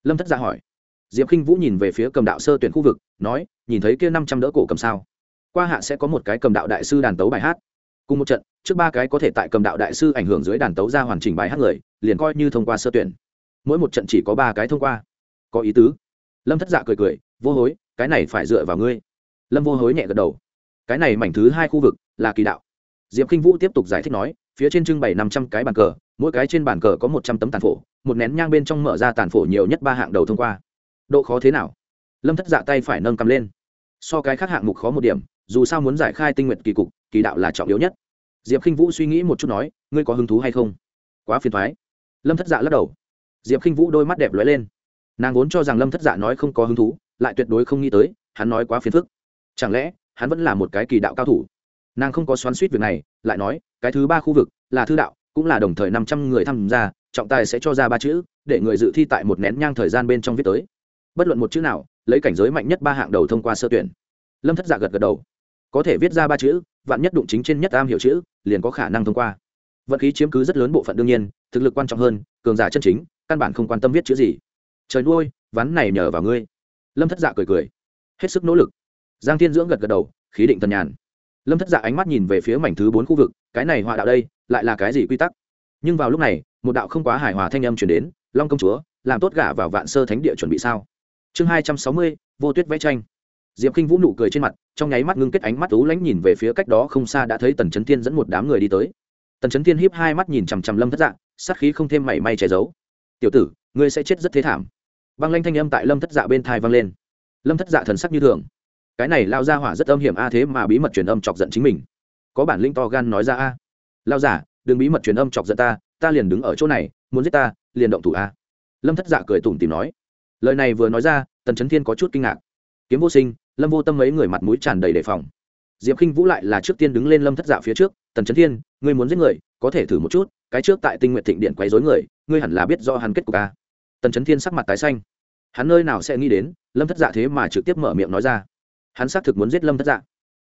lâm thất dạ hỏi diệp khinh vũ nhìn về phía cầm đạo sơ tuyển khu vực nói nhìn thấy kia năm trăm đỡ cổ cầm sao qua hạ sẽ có một cái cầm đạo đại sư đàn tấu bài hát cùng một trận trước ba cái có thể tại cầm đạo đại sư ảnh hưởng dưới đàn tấu ra hoàn chỉnh bài hát người liền coi như thông qua sơ tuyển mỗi một trận chỉ có ba cái thông qua có ý tứ lâm thất dạ cười cười, vô hối, cái này phải dựa vào ngươi. Lâm vô hối nhẹ gật đầu. Cái này mảnh thứ hai khu vực là kỳ đạo. Diệp k i n h vũ tiếp tục giải thích nói, phía trên trưng bày năm trăm cái bàn cờ, mỗi cái trên bàn cờ có một trăm tấm tàn phổ, một nén nhang bên trong mở ra tàn phổ nhiều nhất ba hạng đầu thông qua. Độ khó thế nào? Lâm thất dạ tay phải nâng cầm lên. So cái khác hạng mục khó một điểm, dù sao muốn giải khai tinh nguyện kỳ cục, kỳ đạo là trọng yếu nhất. Diệp k i n h vũ suy nghĩ một chút nói, ngươi có hứng thú hay không? Quá phiền thoái. Lâm thất dạ lắc đầu. Diệp k i n h vũ đôi mắt đẹp lóe lên nàng vốn cho rằng lâm thất dạ nói không có hứng thú, lại tuyệt đối không nghĩ tới, hắn nói quá phiền phức. Chẳng lẽ, hắn vẫn là một cái kỳ đạo cao thủ? Nàng không có xoắn suýt việc này, lại nói, cái thứ ba khu vực là thư đạo, cũng là đồng thời năm trăm người tham gia, trọng tài sẽ cho ra ba chữ, để người dự thi tại một nén nhang thời gian bên trong viết tới. Bất luận một chữ nào, lấy cảnh giới mạnh nhất ba hạng đầu thông qua sơ tuyển. Lâm thất dạ gật gật đầu. Có thể viết ra ba chữ, vạn nhất đụng chính trên nhất am hiểu chữ, liền có khả năng thông qua. Vận khí chiếm cứ rất lớn bộ phận đương nhiên, thực lực quan trọng hơn, cường giả chân chính, căn bản không quan tâm viết chữ gì trời nuôi, ván này nhờ vào ngươi. Lâm thất dạ cười cười. Hết sức nỗ lực. Giang thiên dưỡng gật gật đầu, khí định tần nhàn. Lâm thất dạ ánh mắt nhìn về phía mảnh thứ bốn khu vực, cái này họa đạo đây, lại là cái gì quy tắc? Nhưng vào lúc này, một đạo không quá hài hòa thanh âm chuyển đến, long công chúa, làm tốt gả vào vạn sơ thánh địa chuẩn bị sao? Chương hai trăm sáu mươi, vô tuyết vẽ tranh. Diệp k i n h vũ nụ cười trên mặt, trong nháy mắt ngưng kết ánh mắt tú lánh nhìn về phía cách đó không xa đã thấy tần trấn thiên dẫn một đám người đi tới. Tần trấn thiên hiếp hai mắt nhìn chằm chằm lâm thất dạ sát khí không thêm mảy may che giấu. Tiểu tử, ngươi sẽ chết rất thế thảm băng lanh thanh âm tại lâm thất dạ bên thai vang lên. Lâm thất dạ thần sắc như thường. Cái này lao ra hỏa rất âm hiểm a, thế mà bí mật truyền âm chọc giận chính mình. Có bản linh to gan nói ra a. Lao giả, đừng bí mật truyền âm chọc giận ta ta liền đứng ở chỗ này, muốn giết ta, liền động thủ a. Lâm thất dạ cười tủm tìm nói. Lời này vừa nói ra, tần trấn thiên có chút kinh ngạc. Kiếm vô sinh, lâm vô tâm mấy người mặt mũi tràn đầy đề phòng. Diệp k i n h vũ lại là trước tiên đứng lên lâm thất dạ phía trước, tần trấn thiên, ngươi muốn giết người, có thể thử một chút, cái trước tại tinh nguyện thịnh điện quấy dối người, ngươi hẳn là biết do hắn kết cục a tần trấn thiên sắc mặt tái xanh. Hắn nơi nào sẽ nghĩ đến, lâm thất dạ thế mà trực tiếp mở miệng nói ra. Hắn xác thực muốn giết lâm thất dạ.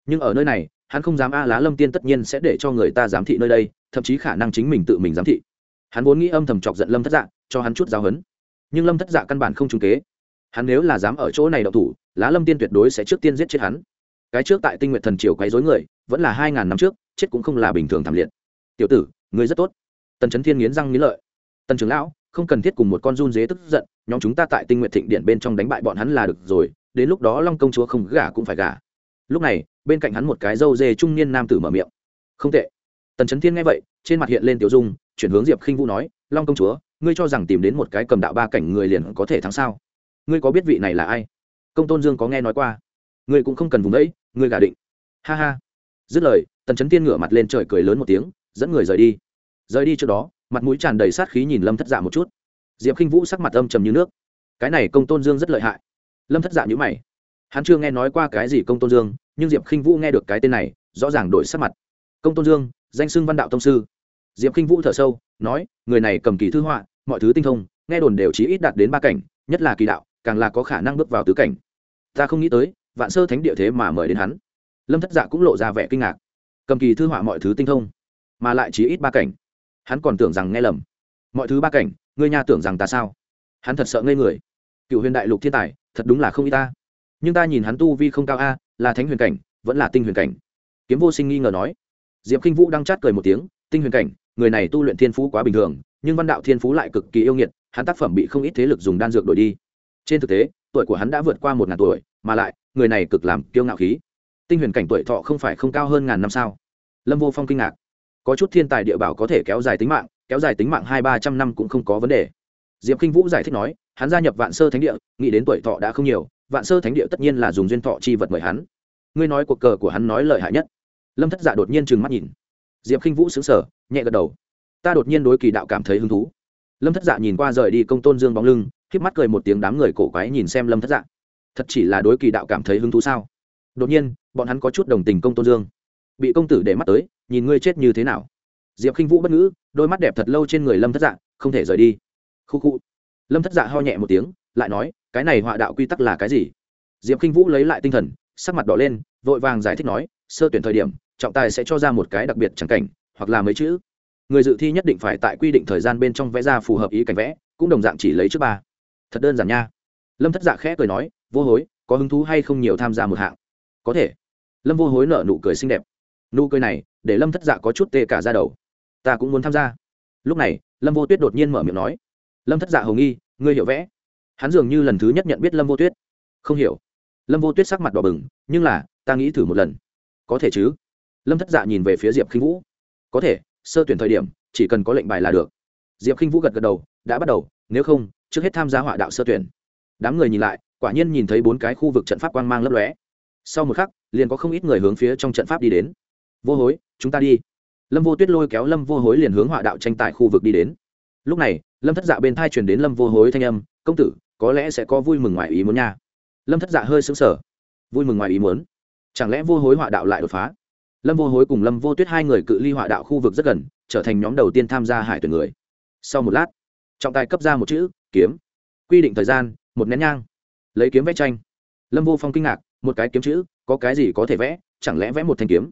Nhưng ở nơi này, hắn không dám a lá lâm tiên tất nhiên sẽ để cho người ta giám thị nơi đây, thậm chí khả năng chính mình tự mình giám thị. Hắn vốn nghĩ âm thầm chọc giận lâm thất dạ cho hắn chút giáo hấn nhưng lâm thất dạ căn bản không trung kế. Hắn nếu là dám ở chỗ này đậu thủ, lá lâm tiên tuyệt đối sẽ trước tiên giết chết hắn. Cái trước tại tinh nguyện thần triều quấy dối người, vẫn là hai ngàn năm trước, chết cũng không là bình thường thảm liệt. Tiểu tử người rất tốt. Tần trấn thiên nghiến răng nghiến lợi. Tần trưởng lão không cần thiết cùng một con run dế tức giận, nhóm chúng ta tại tinh nguyện thịnh điện bên trong đánh bại bọn hắn là được rồi, đến lúc đó long công chúa không gả cũng phải gả. Lúc này, bên cạnh hắn một cái dâu dê trung niên nam tử mở miệng. Không tệ. Tần trấn thiên nghe vậy, trên mặt hiện lên tiểu dung, chuyển hướng diệp khinh vũ nói, long công chúa, ngươi cho rằng tìm đến một cái cầm đạo ba cảnh người liền có thể thắng sao? Ngươi có biết vị này là ai? Công tôn dương có nghe nói qua. Ngươi cũng không cần vùng đấy, ngươi gả định. Ha ha. Dứt lời, tần chấn Thiên ngửa mặt lên trời cười lớn một tiếng, dẫn người rời đi. Rời đi trước đó mặt mũi tràn đầy sát khí nhìn lâm thất dạ một chút. Diệp k i n h vũ sắc mặt âm trầm như nước. Cái này công tôn dương rất lợi hại. Lâm thất dạ nhữ mày. Hắn chưa nghe nói qua cái gì công tôn dương, nhưng diệp k i n h vũ nghe được cái tên này, rõ ràng đổi sắc mặt. Công tôn dương, danh xưng văn đạo tông sư. Diệp k i n h vũ thở sâu, nói, người này cầm kỳ thư họa, mọi thứ tinh thông, nghe đồn đều chỉ ít đạt đến ba cảnh, nhất là kỳ đạo, càng là có khả năng bước vào tứ cảnh. Ta không nghĩ tới, vạn sơ thánh địa thế mà mời đến hắn. Lâm thất dạ cũng lộ ra vẻ kinh ngạc. Cầm kỳ thư họa mọi thứ tinh thông, mà lại chỉ ít ba cảnh hắn còn tưởng rằng nghe lầm. Mọi thứ ba cảnh, ngươi nhà tưởng rằng ta sao? Hắn thật sợ ngây người. Cựu huyền đại lục thiên tài, thật đúng là không y ta. Nhưng ta nhìn hắn tu vi không cao a, là thánh huyền cảnh, vẫn là tinh huyền cảnh. Kiếm vô sinh nghi ngờ nói. Diệp k i n h vũ đang chát cười một tiếng, tinh huyền cảnh, người này tu luyện thiên phú quá bình thường, nhưng văn đạo thiên phú lại cực kỳ yêu nghiệt, hắn tác phẩm bị không ít thế lực dùng đan dược đổi đi. Trên thực tế, tuổi của hắn đã vượt qua một ngàn tuổi, mà lại, người này cực làm kiêu ngạo khí. Tinh huyền cảnh tuổi thọ không phải không cao hơn ngàn năm sao? Lâm vô phong kinh ngạc có chút thiên tài địa bảo có thể kéo dài tính mạng, kéo dài tính mạng hai ba trăm năm cũng không có vấn đề. Diệp k i n h vũ giải thích nói, hắn gia nhập vạn sơ thánh địa, nghĩ đến tuổi thọ đã không nhiều, vạn sơ thánh địa tất nhiên là dùng duyên thọ chi vật mời hắn. Ngươi nói cuộc cờ của hắn nói lợi hại nhất. Lâm thất dạ đột nhiên trừng mắt nhìn. Diệp k i n h vũ xứng sở nhẹ gật đầu. Ta đột nhiên đối kỳ đạo cảm thấy hứng thú. Lâm thất dạ nhìn qua rời đi công tôn dương bóng lưng k mắt cười một tiếng đám người cổ quái nhìn xem lâm thất dạ. Thật chỉ là đối kỳ đạo cảm thấy hứng thú sao? Đột nhiên, bọn hắn có chút đồng tình công tôn dương. Bị công tử để mắt tới nhìn ngươi chết như thế nào. Diệp k i n h vũ bất ngữ, đôi mắt đẹp thật lâu trên người lâm thất dạ không thể rời đi. Khu khu lâm thất dạ ho nhẹ một tiếng, lại nói, cái này họa đạo quy tắc là cái gì? Diệp k i n h vũ lấy lại tinh thần, sắc mặt đỏ lên, vội vàng giải thích nói, sơ tuyển thời điểm, trọng tài sẽ cho ra một cái đặc biệt chẳng cảnh, hoặc là mấy chữ. Người dự thi nhất định phải tại quy định thời gian bên trong vẽ ra phù hợp ý cảnh vẽ, cũng đồng dạng chỉ lấy trước ba. Thật đơn giản nha. Lâm thất dạ khẽ cười nói, vô hối, có hứng thú hay không nhiều tham gia một hạng? Có thể. Lâm vô hối nợ nụ cười xinh đẹp. Nụ cười này để lâm thất dạ có chút tê cả ra đầu. Ta cũng muốn tham gia. Lúc này, lâm vô tuyết đột nhiên mở miệng nói. Lâm thất dạ hầu nghi, ngươi hiểu vẽ. Hắn dường như lần thứ nhất nhận biết lâm vô tuyết. Không hiểu. Lâm vô tuyết sắc mặt đỏ bừng, nhưng là, ta nghĩ thử một lần. Có thể chứ? Lâm thất dạ nhìn về phía diệp khinh vũ. Có thể, sơ tuyển thời điểm, chỉ cần có lệnh bài là được. Diệp khinh vũ gật gật đầu, đã bắt đầu, nếu không, trước hết tham gia họa đạo sơ tuyển. Đám người nhìn lại, quả nhiên nhìn thấy bốn cái khu vực trận pháp quang mang lấp lóe. Sau một khắc, liền có không ít người hướng phía trong trận pháp đi đến vô hối, chúng ta đi. Lâm vô tuyết lôi kéo lâm vô hối liền hướng họa đạo tranh tài khu vực đi đến. Lúc này, lâm thất dạ bên thai truyền đến lâm vô hối thanh âm, công tử, có lẽ sẽ có vui mừng ngoài ý muốn nha. Lâm thất dạ hơi xứng sở vui mừng ngoài ý muốn? Chẳng lẽ vô hối họa đạo lại đột phá? Lâm vô hối cùng lâm vô tuyết hai người cự ly họa đạo khu vực rất gần, trở thành nhóm đầu tiên tham gia hải tuyển người. Sau một lát, trọng tài cấp ra một chữ, kiếm. Quy định thời gian, một nén nhang. Lấy kiếm vẽ tranh. Lâm vô phong kinh ngạc, một cái kiếm chữ, có cái gì có thể vẽ, chẳng lẽ vẽ một thanh kiếm?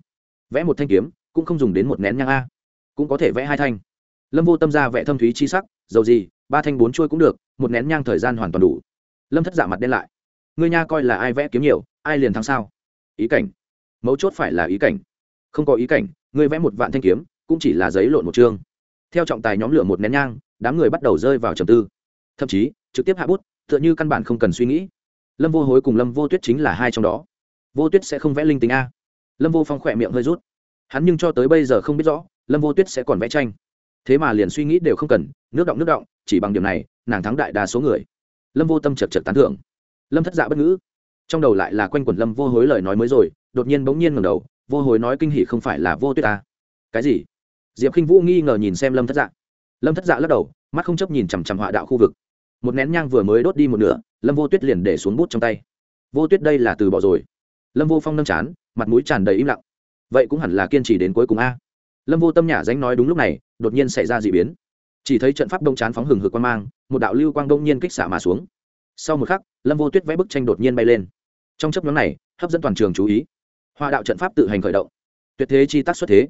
Vẽ một thanh kiếm, cũng không dùng đến một nén nhang a. Cũng có thể vẽ hai thanh. Lâm vô tâm ra vẽ thâm thúy chi sắc, dầu gì, ba thanh bốn chuôi cũng được, một nén nhang thời gian hoàn toàn đủ. Lâm thất dạ mặt đen lại. Ngươi nha coi là ai vẽ kiếm nhiều, ai liền thắng sao? Ý cảnh. Mấu chốt phải là ý cảnh. Không có ý cảnh, ngươi vẽ một vạn thanh kiếm, cũng chỉ là giấy lộn một chương. Theo trọng tài nhóm lửa một nén nhang, đám người bắt đầu rơi vào trầm tư. Thậm chí, trực tiếp hạ bút, tựa như căn bản không cần suy nghĩ. Lâm vô hối cùng lâm vô tuyết chính là hai trong đó. Vô tuyết sẽ không vẽ linh tính a lâm vô phong khỏe miệng hơi rút. Hắn nhưng cho tới bây giờ không biết rõ, lâm vô tuyết sẽ còn vẽ tranh. Thế mà liền suy nghĩ đều không cần, nước động nước động, chỉ bằng điểm này, nàng thắng đại đa số người. Lâm vô tâm chật chật tán thưởng. Lâm thất dạ bất ngữ. Trong đầu lại là quanh quẩn lâm vô hối lời nói mới rồi, đột nhiên bỗng nhiên ngầm đầu, vô hối nói kinh hỉ không phải là vô tuyết ta. Cái gì? Diệp k i n h vũ nghi ngờ nhìn xem lâm thất dạ. Lâm thất dạ lắc đầu, mắt không chấp nhìn chằm chằm họa đạo khu vực. Một nén nhang vừa mới đốt đi một nửa, lâm vô tuyết liền để xuống bút trong tay. Vô tuyết đây là từ bỏ rồi. Lâm vô phong nâm chán mặt mũi tràn đầy im lặng. Vậy cũng hẳn là kiên trì đến cuối cùng a. Lâm vô tâm nhả danh nói đúng lúc này, đột nhiên xảy ra d ị biến. Chỉ thấy trận pháp đông chán phóng hừng hực quan mang, một đạo lưu quang đông nhiên kích xạ mà xuống. Sau một khắc, lâm vô tuyết vẽ bức tranh đột nhiên bay lên. Trong chấp nhóm này, hấp dẫn toàn trường chú ý. Hòa đạo trận pháp tự hành khởi động. Tuyệt thế chi tác xuất thế.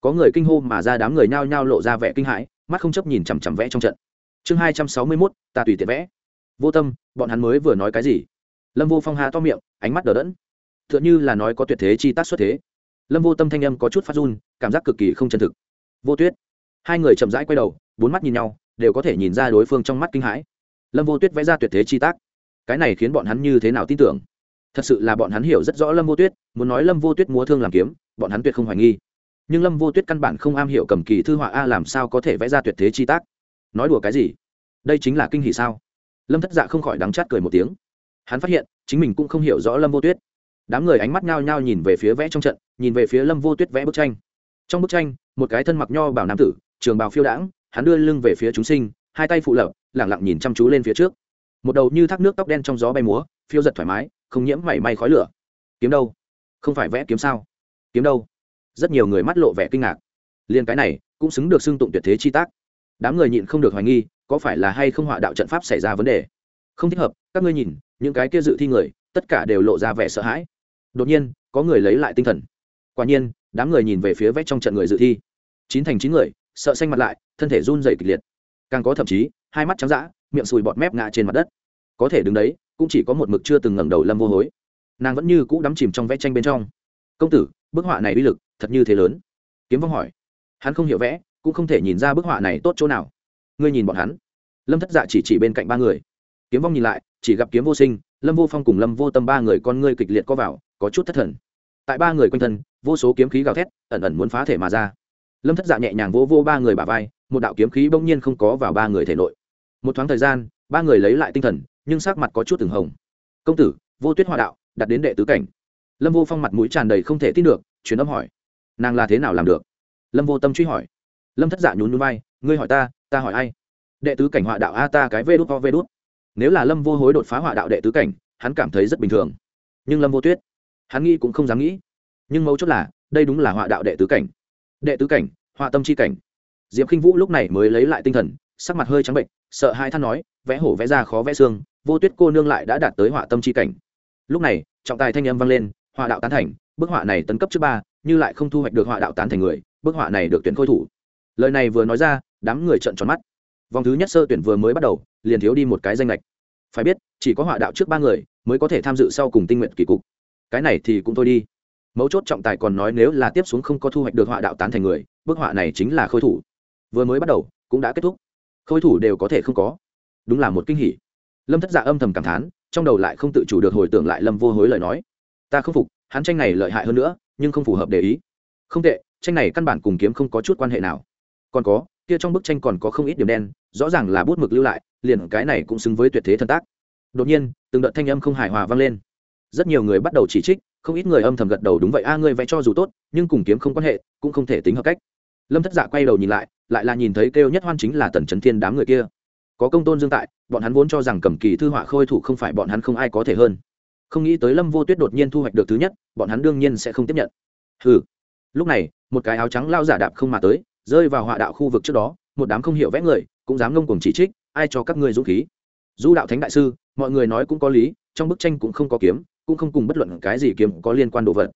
Có người kinh hô mà ra đám người nhao nhao lộ ra vẻ kinh hãi, mắt không chấp nhìn chằm chằm vẽ trong trận. Chương hai trăm sáu mươi mốt, ta tùy tiện vẽ. Vô tâm, bọn hắn mới vừa nói cái gì? Lâm vô phong hà to miệng, ánh mắt đờ đẫn tựa như là nói có tuyệt thế chi tác xuất thế. Lâm vô tâm thanh âm có chút phát run, cảm giác cực kỳ không chân thực. Vô tuyết. Hai người chậm rãi quay đầu, bốn mắt nhìn nhau, đều có thể nhìn ra đối phương trong mắt kinh hãi. Lâm vô tuyết vẽ ra tuyệt thế chi tác. Cái này khiến bọn hắn như thế nào tin tưởng? Thật sự là bọn hắn hiểu rất rõ lâm vô tuyết, muốn nói lâm vô tuyết múa thương làm kiếm, bọn hắn tuyệt không hoài nghi. Nhưng lâm vô tuyết căn bản không am hiểu cầm kỳ thư họa a làm sao có thể vẽ ra tuyệt thế chi tác. Nói đùa cái gì? Đây chính là kinh hỷ sao? Lâm thất dạ không khỏi đắng chát cười một tiếng. Hắn phát hiện, chính mình cũng không hiểu rõ lâm vô tuyết đám người ánh mắt nhao nhao nhìn về phía vẽ trong trận, nhìn về phía lâm vô tuyết vẽ bức tranh. Trong bức tranh, một cái thân mặc nho bảo nam tử, trường bào phiêu đãng, hắn đưa lưng về phía chúng sinh, hai tay phụ lập lẳng lặng nhìn chăm chú lên phía trước. Một đầu như thác nước tóc đen trong gió bay múa, phiêu giật thoải mái, không nhiễm mảy may khói lửa. Kiếm đâu? Không phải vẽ kiếm sao? Kiếm đâu? Rất nhiều người mắt lộ vẻ kinh ngạc. Liên cái này, cũng xứng được xưng tụng tuyệt thế chi tác. Đám người nhịn không được hoài nghi, có phải là hay không họa đạo trận pháp xảy ra vấn đề? Không thích hợp, các ngươi nhìn, những cái kia dự thi người tất cả đều lộ ra vẻ sợ hãi. Đột nhiên, có người lấy lại tinh thần. Quả nhiên, đám người nhìn về phía vách trong trận người dự thi. Chín thành chín người, sợ xanh mặt lại, thân thể run dày kịch liệt. Càng có thậm chí, hai mắt trắng d ã miệng sùi bọt mép ngã trên mặt đất. Có thể đứng đấy, cũng chỉ có một mực chưa từng ngẩng đầu lâm vô hối. Nàng vẫn như cũ đắm chìm trong vẽ tranh bên trong. Công tử, bức họa này uy lực thật như thế lớn. Kiếm vong hỏi. Hắn không hiểu vẽ, cũng không thể nhìn ra bức họa này tốt chỗ nào. Ngươi nhìn bọn hắn. Lâm thất dạ chỉ chỉ bên cạnh ba người. Kiếm vong nhìn lại, chỉ gặp kiếm vô sinh lâm vô phong cùng lâm vô tâm ba người con ngươi kịch liệt có vào, có chút thất thần. Tại ba người quanh thân, vô số kiếm khí gào thét, ẩn ẩn muốn phá thể mà ra. Lâm thất dạ nhẹ nhàng vô vô ba người bả vai, một đạo kiếm khí bỗng nhiên không có vào ba người thể nội. Một thoáng thời gian, ba người lấy lại tinh thần, nhưng sắc mặt có chút từng hồng. Công tử, vô tuyết hòa đạo, đặt đến đệ tứ cảnh. Lâm vô phong mặt mũi tràn đầy không thể tin được chuyến âm hỏi, nàng là thế nào làm được? Lâm vô tâm truy hỏi. Lâm thất dạ nhún núi vai, ngươi hỏi ta ta hỏi ai? Đệ tứ cảnh họa đạo a ta cái vê đút ho vê đút nếu là lâm vô hối đột phá họa đạo đệ tứ cảnh, hắn cảm thấy rất bình thường. Nhưng lâm vô tuyết, hắn nghĩ cũng không dám nghĩ. Nhưng mấu chốt là, đây đúng là họa đạo đệ tứ cảnh. Đệ tứ cảnh, họa tâm c h i cảnh. Diệp k i n h vũ lúc này mới lấy lại tinh thần, sắc mặt hơi trắng bệnh, sợ hai than nói, vẽ hổ vẽ ra khó vẽ xương, vô tuyết cô nương lại đã đạt tới họa tâm c h i cảnh. Lúc này, trọng tài thanh âm vang lên, họa đạo tán thành, bức họa này tấn cấp trước ba, như lại không thu hoạch được họa đạo tán thành người, bức họa này được tuyển khôi thủ. Lời này vừa nói ra, đám người trợn tròn mắt. Vòng thứ nhất sơ tuyển vừa mới bắt đầu liền thiếu đi một cái danh lệch. Phải biết, chỉ có họa đạo trước ba người mới có thể tham dự sau cùng tinh nguyện kỳ cục. Cái này thì cũng thôi đi. Mấu chốt trọng tài còn nói nếu là tiếp xuống không có thu hoạch được họa đạo tán thành người, bức họa này chính là khôi thủ. Vừa mới bắt đầu, cũng đã kết thúc. Khôi thủ đều có thể không có. Đúng là một kinh hỉ. Lâm thất dạ âm thầm cảm thán, trong đầu lại không tự chủ được hồi tưởng lại lâm vô hối lời nói. Ta không phục, hắn tranh này lợi hại hơn nữa, nhưng không phù hợp để ý. Không tệ, tranh này căn bản cùng kiếm không có chút quan hệ nào. Còn có, kia trong bức tranh còn có không ít điểm đen, rõ ràng là bút mực lưu lại liền cái này cũng xứng với tuyệt thế thần tác. Đột nhiên, từng đợt thanh âm không hài hòa vang lên. Rất nhiều người bắt đầu chỉ trích, không ít người âm thầm gật đầu đúng vậy, a, ngươi vẽ cho dù tốt, nhưng cùng kiếm không quan hệ, cũng không thể tính hợp cách. Lâm thất dạ quay đầu nhìn lại lại là nhìn thấy kêu nhất hoan chính là tần trấn thiên đám người kia. Có công tôn dương tại, bọn hắn vốn cho rằng cầm kỳ thư họa khôi thủ không phải bọn hắn không ai có thể hơn. Không nghĩ tới lâm vô tuyết đột nhiên thu hoạch được thứ nhất, bọn hắn đương nhiên sẽ không tiếp nhận. Ừ lúc này, một cái áo trắng lao giả đạp không mà tới, rơi vào họa đạo khu vực trước đó, một đám không hiểu vẽ người, cũng dám ngông cuồng chỉ trích ai cho các ngươi dũng khí? Du đạo thánh đại sư, mọi người nói cũng có lý, trong bức tranh cũng không có kiếm, cũng không cùng bất luận cái gì kiếm có liên quan đồ vật.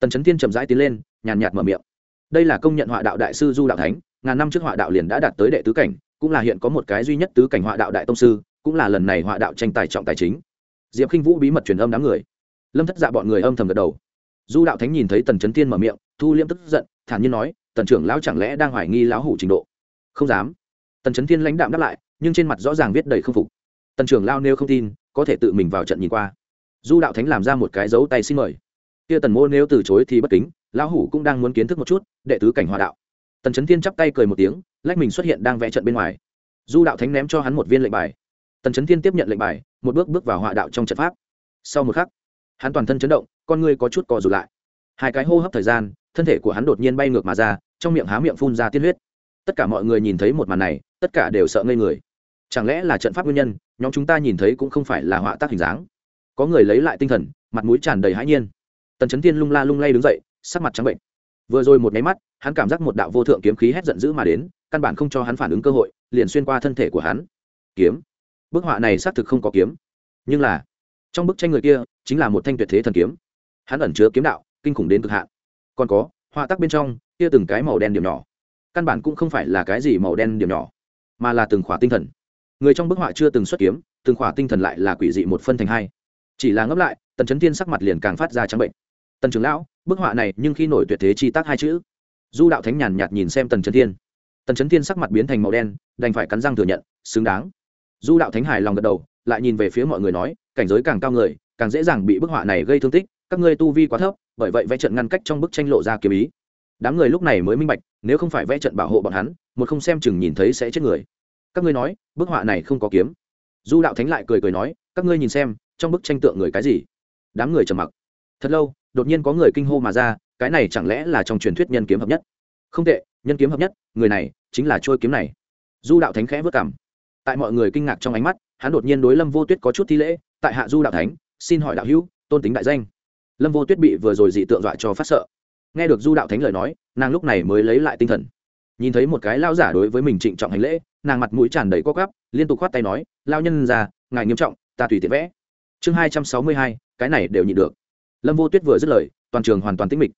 Tần trấn thiên chậm rãi tiến lên, nhàn nhạt mở miệng. Đây là công nhận họa đạo đại sư du đạo thánh, ngàn năm trước họa đạo liền đã đạt tới đệ tứ cảnh, cũng là hiện có một cái duy nhất tứ cảnh họa đạo đại tông sư, cũng là lần này họa đạo tranh tài trọng tài chính. Diệp khinh vũ bí mật truyền âm đám người. Lâm thất dạ bọn người âm thầm gật đầu. Du đạo thánh nhìn thấy tần trấn thiên mở miệng, thu liễm tức giận, thản nhiên nói, tần trưởng lão chẳng lẽ đang hoài nghi lão hủ trình độ? Không dám. Tần trấn thiên lãnh đạm đáp lại nhưng trên mặt rõ ràng viết đầy k phục. Tần trưởng lao nếu không tin, có thể tự mình vào trận nhìn qua. Du đạo thánh làm ra một cái dấu tay xin mời. Kia tần mô nếu từ chối thì bất kính, lão hủ cũng đang muốn kiến thức một chút, đệ tứ cảnh hòa đạo. Tần trấn thiên chắp tay cười một tiếng, lách mình xuất hiện đang vẽ trận bên ngoài. Du đạo thánh ném cho hắn một viên lệnh bài. Tần trấn thiên tiếp nhận lệnh bài, một bước bước vào hòa đạo trong trận pháp. Sau một khắc, hắn toàn thân chấn động, con ngươi có chút cò rụt lại. Hai cái hô hấp thời gian, thân thể của hắn đột nhiên bay ngược mà ra, trong miệng há miệng phun ra tiên huyết. Tất cả mọi người nhìn thấy một màn này, tất cả đều sợ ngây người chẳng lẽ là trận pháp nguyên nhân, nhóm chúng ta nhìn thấy cũng không phải là họa tác hình dáng. Có người lấy lại tinh thần, mặt mũi tràn đầy hãi nhiên. Tần trấn thiên lung la lung lay đứng dậy, sắc mặt trắng bệnh. Vừa rồi một máy mắt, hắn cảm giác một đạo vô thượng kiếm khí hét giận dữ mà đến, căn bản không cho hắn phản ứng cơ hội, liền xuyên qua thân thể của hắn. Kiếm. Bức họa này xác thực không có kiếm. Nhưng là, trong bức tranh người kia, chính là một thanh tuyệt thế thần kiếm. Hắn ẩn chứa kiếm đạo, kinh khủng đến cực hạn. Còn có, họa tác bên trong, kia từng cái màu đen điểm nhỏ. Căn bản cũng không phải là cái gì màu đen điểm nhỏ, mà là từng khỏa tinh thần người trong bức họa chưa từng xuất kiếm, từng khỏa tinh thần lại là quỷ dị một phân thành hai. Chỉ là ngấp lại, tần chấn thiên sắc mặt liền càng phát ra trắng bệnh. Tần trưởng lão, bức họa này nhưng khi nổi tuyệt thế chi tác hai chữ. Du đạo thánh nhàn nhạt nhìn xem tần chấn thiên. Tần chấn thiên sắc mặt biến thành màu đen, đành phải cắn răng thừa nhận, xứng đáng. Du đạo thánh hài lòng gật đầu, lại nhìn về phía mọi người nói, cảnh giới càng cao người, càng dễ dàng bị bức họa này gây thương tích, các ngươi tu vi quá thấp, bởi vậy vẽ trận ngăn cách trong bức tranh lộ ra kiếm ý. Đám người lúc này mới minh bạch, nếu không phải vẽ trận bảo hộ bọn hắn, một không xem chừng nhìn thấy sẽ chết người các ngươi nói, bức họa này không có kiếm. Du đạo thánh lại cười cười nói, các ngươi nhìn xem, trong bức tranh tượng người cái gì? Đám người trầm mặc. Thật lâu, đột nhiên có người kinh hô mà ra, cái này chẳng lẽ là trong truyền thuyết nhân kiếm hợp nhất? Không tệ, nhân kiếm hợp nhất, người này chính là trôi kiếm này. Du đạo thánh khẽ vất cảm tại mọi người kinh ngạc trong ánh mắt, hắn đột nhiên đối lâm vô tuyết có chút thi lễ, tại hạ du đạo thánh, xin hỏi đạo hữu, tôn tính đại danh. Lâm vô tuyết bị vừa rồi dị tượng dọa cho phát sợ. Nghe được du đạo thánh lời nói, nàng lúc này mới lấy lại tinh thần nhìn thấy một cái lao giả đối với mình trịnh trọng hành lễ, nàng mặt mũi tràn đầy co cắp liên tục khoát tay nói lao nhân già ngài nghiêm trọng, ta tùy tiện vẽ. Chương hai trăm sáu mươi hai, cái này đều nhịn được. Lâm vô tuyết vừa dứt lời, toàn trường hoàn toàn tĩnh mịch.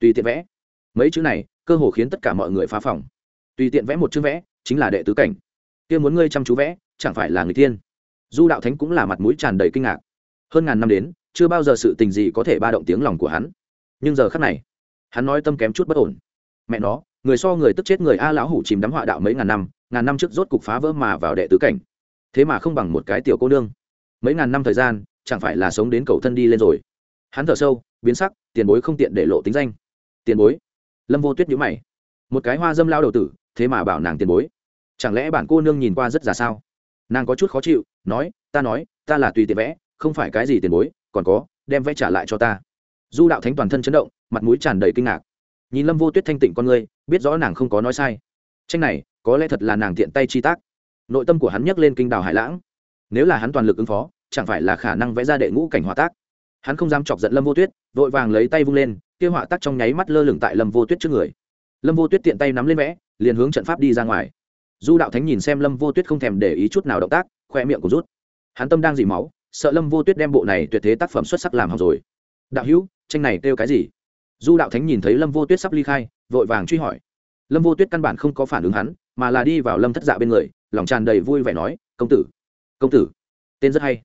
Tùy tiện vẽ. Mấy chữ này, cơ hồ khiến tất cả mọi người phá phòng. Tùy tiện vẽ một chữ vẽ, chính là đệ tứ cảnh. Kia muốn ngươi chăm chú vẽ, chẳng phải là người tiên. Du đạo thánh cũng là mặt mũi tràn đầy kinh ngạc. Hơn ngàn năm đến, chưa bao giờ sự tình gì có thể ba động tiếng lòng của hắn. Nhưng giờ khắc này, hắn nói tâm kém chút bất ổn. Mẹ nó người so người tức chết người a lão hủ chìm đắm họa đạo mấy ngàn năm ngàn năm trước rốt cục phá vỡ mà vào đệ tứ cảnh. Thế mà không bằng một cái tiểu cô nương. Mấy ngàn năm thời gian, chẳng phải là sống đến cầu thân đi lên rồi. Hắn thở sâu, biến sắc, tiền bối không tiện để lộ tính danh. Tiền bối. Lâm vô tuyết nhữ mày. Một cái hoa dâm lao đầu tử, thế mà bảo nàng tiền bối. Chẳng lẽ bản cô nương nhìn qua rất già sao? Nàng có chút khó chịu, nói, ta nói, ta là tùy tiện vẽ, không phải cái gì tiền bối, còn có, đem vẽ trả lại cho ta. Du đạo thánh toàn thân chấn động, mặt mũi tràn đầy kinh ngạc nhìn lâm vô tuyết thanh tịnh con người biết rõ nàng không có nói sai. Tranh này, có lẽ thật là nàng tiện tay chi tác. Nội tâm của hắn nhấc lên kinh đào hải lãng. Nếu là hắn toàn lực ứng phó, chẳng phải là khả năng vẽ ra đệ ngũ cảnh hỏa tác. Hắn không dám chọc giận lâm vô tuyết, vội vàng lấy tay vung lên, kêu họa tác trong nháy mắt lơ lửng tại lâm vô tuyết trước người. Lâm vô tuyết tiện tay nắm lên vẽ, liền hướng trận pháp đi ra ngoài. Du đạo thánh nhìn xem lâm vô tuyết không thèm để ý chút nào động tác, khoe miệng của rút. Hắn tâm đang dỉ máu, sợ lâm vô tuyết đem bộ này tuyệt thế tác phẩm xuất sắc làm học rồi. Đạo hữu, tranh này kêu cái gì? Du đạo thánh nhìn thấy lâm vô tuyết sắp ly khai vội vàng truy hỏi lâm vô tuyết căn bản không có phản ứng hắn mà là đi vào lâm thất dạ bên người lòng tràn đầy vui vẻ nói công tử công tử tên rất hay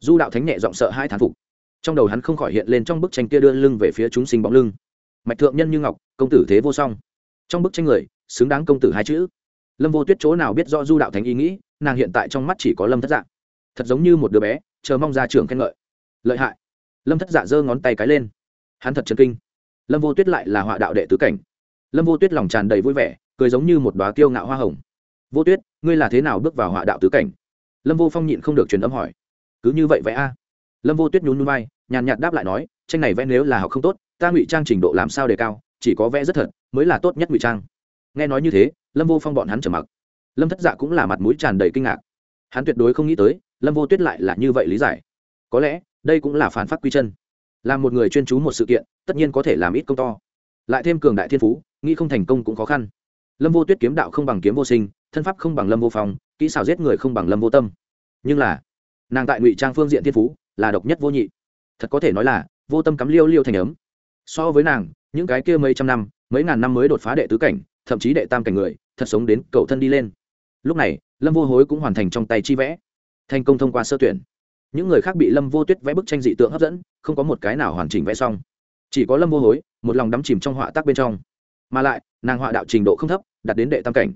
du đạo thánh nhẹ giọng sợ hai thán phục trong đầu hắn không khỏi hiện lên trong bức tranh kia đưa lưng về phía chúng sinh bóng lưng mạch thượng nhân như ngọc công tử thế vô song trong bức tranh người xứng đáng công tử hai chữ lâm vô tuyết chỗ nào biết do du đạo thánh ý nghĩ nàng hiện tại trong mắt chỉ có lâm thất dạ thật giống như một đứa bé chờ mong ra trường khen ngợi lợi hại lâm thất dạ giơ ngón tay cái lên hắn thật chân kinh lâm vô tuyết lại là họa đạo đệ tứ cảnh. Lâm vô tuyết lòng tràn đầy vui vẻ, cười giống như một đoá kiêu ngạo hoa hồng. Vô tuyết, ngươi là thế nào bước vào họa đạo tứ cảnh? Lâm vô phong nhịn không được truyền âm hỏi. Cứ như vậy vẽ a? Lâm vô tuyết nhún núi bay nhàn nhạt đáp lại nói, tranh này vẽ nếu là học không tốt, ta ngụy trang trình độ làm sao đề cao, chỉ có vẽ rất thật, mới là tốt nhất ngụy trang. Nghe nói như thế, lâm vô phong bọn hắn trở mặc. Lâm thất dạ cũng là mặt mũi tràn đầy kinh ngạc. Hắn tuyệt đối không nghĩ tới, lâm vô tuyết lại là như vậy lý giải. Có lẽ, đây cũng là phản phát quy chân là một người chuyên chú một sự kiện, tất nhiên có thể làm ít công to. Lại thêm cường đại thiên phú, nghĩ không thành công cũng khó khăn. Lâm vô tuyết kiếm đạo không bằng kiếm vô sinh, thân pháp không bằng lâm vô phong, kỹ xảo giết người không bằng lâm vô tâm. Nhưng là, nàng tại ngụy trang phương diện thiên phú, là độc nhất vô nhị. Thật có thể nói là, vô tâm cắm liêu liêu thành ấm. So với nàng, những cái kia mấy trăm năm, mấy ngàn năm mới đột phá đệ tứ cảnh, thậm chí đệ tam cảnh người, thật sống đến cậu thân đi lên. Lúc này, lâm vô hối cũng hoàn thành trong tay chi vẽ. Thành công thông qua sơ tuyển những người khác bị lâm vô tuyết vẽ bức tranh dị tượng hấp dẫn, không có một cái nào hoàn chỉnh vẽ xong. Chỉ có lâm vô hối, một lòng đắm chìm trong họa tác bên trong. Mà lại, nàng họa đạo trình độ không thấp, đạt đến đệ tam cảnh.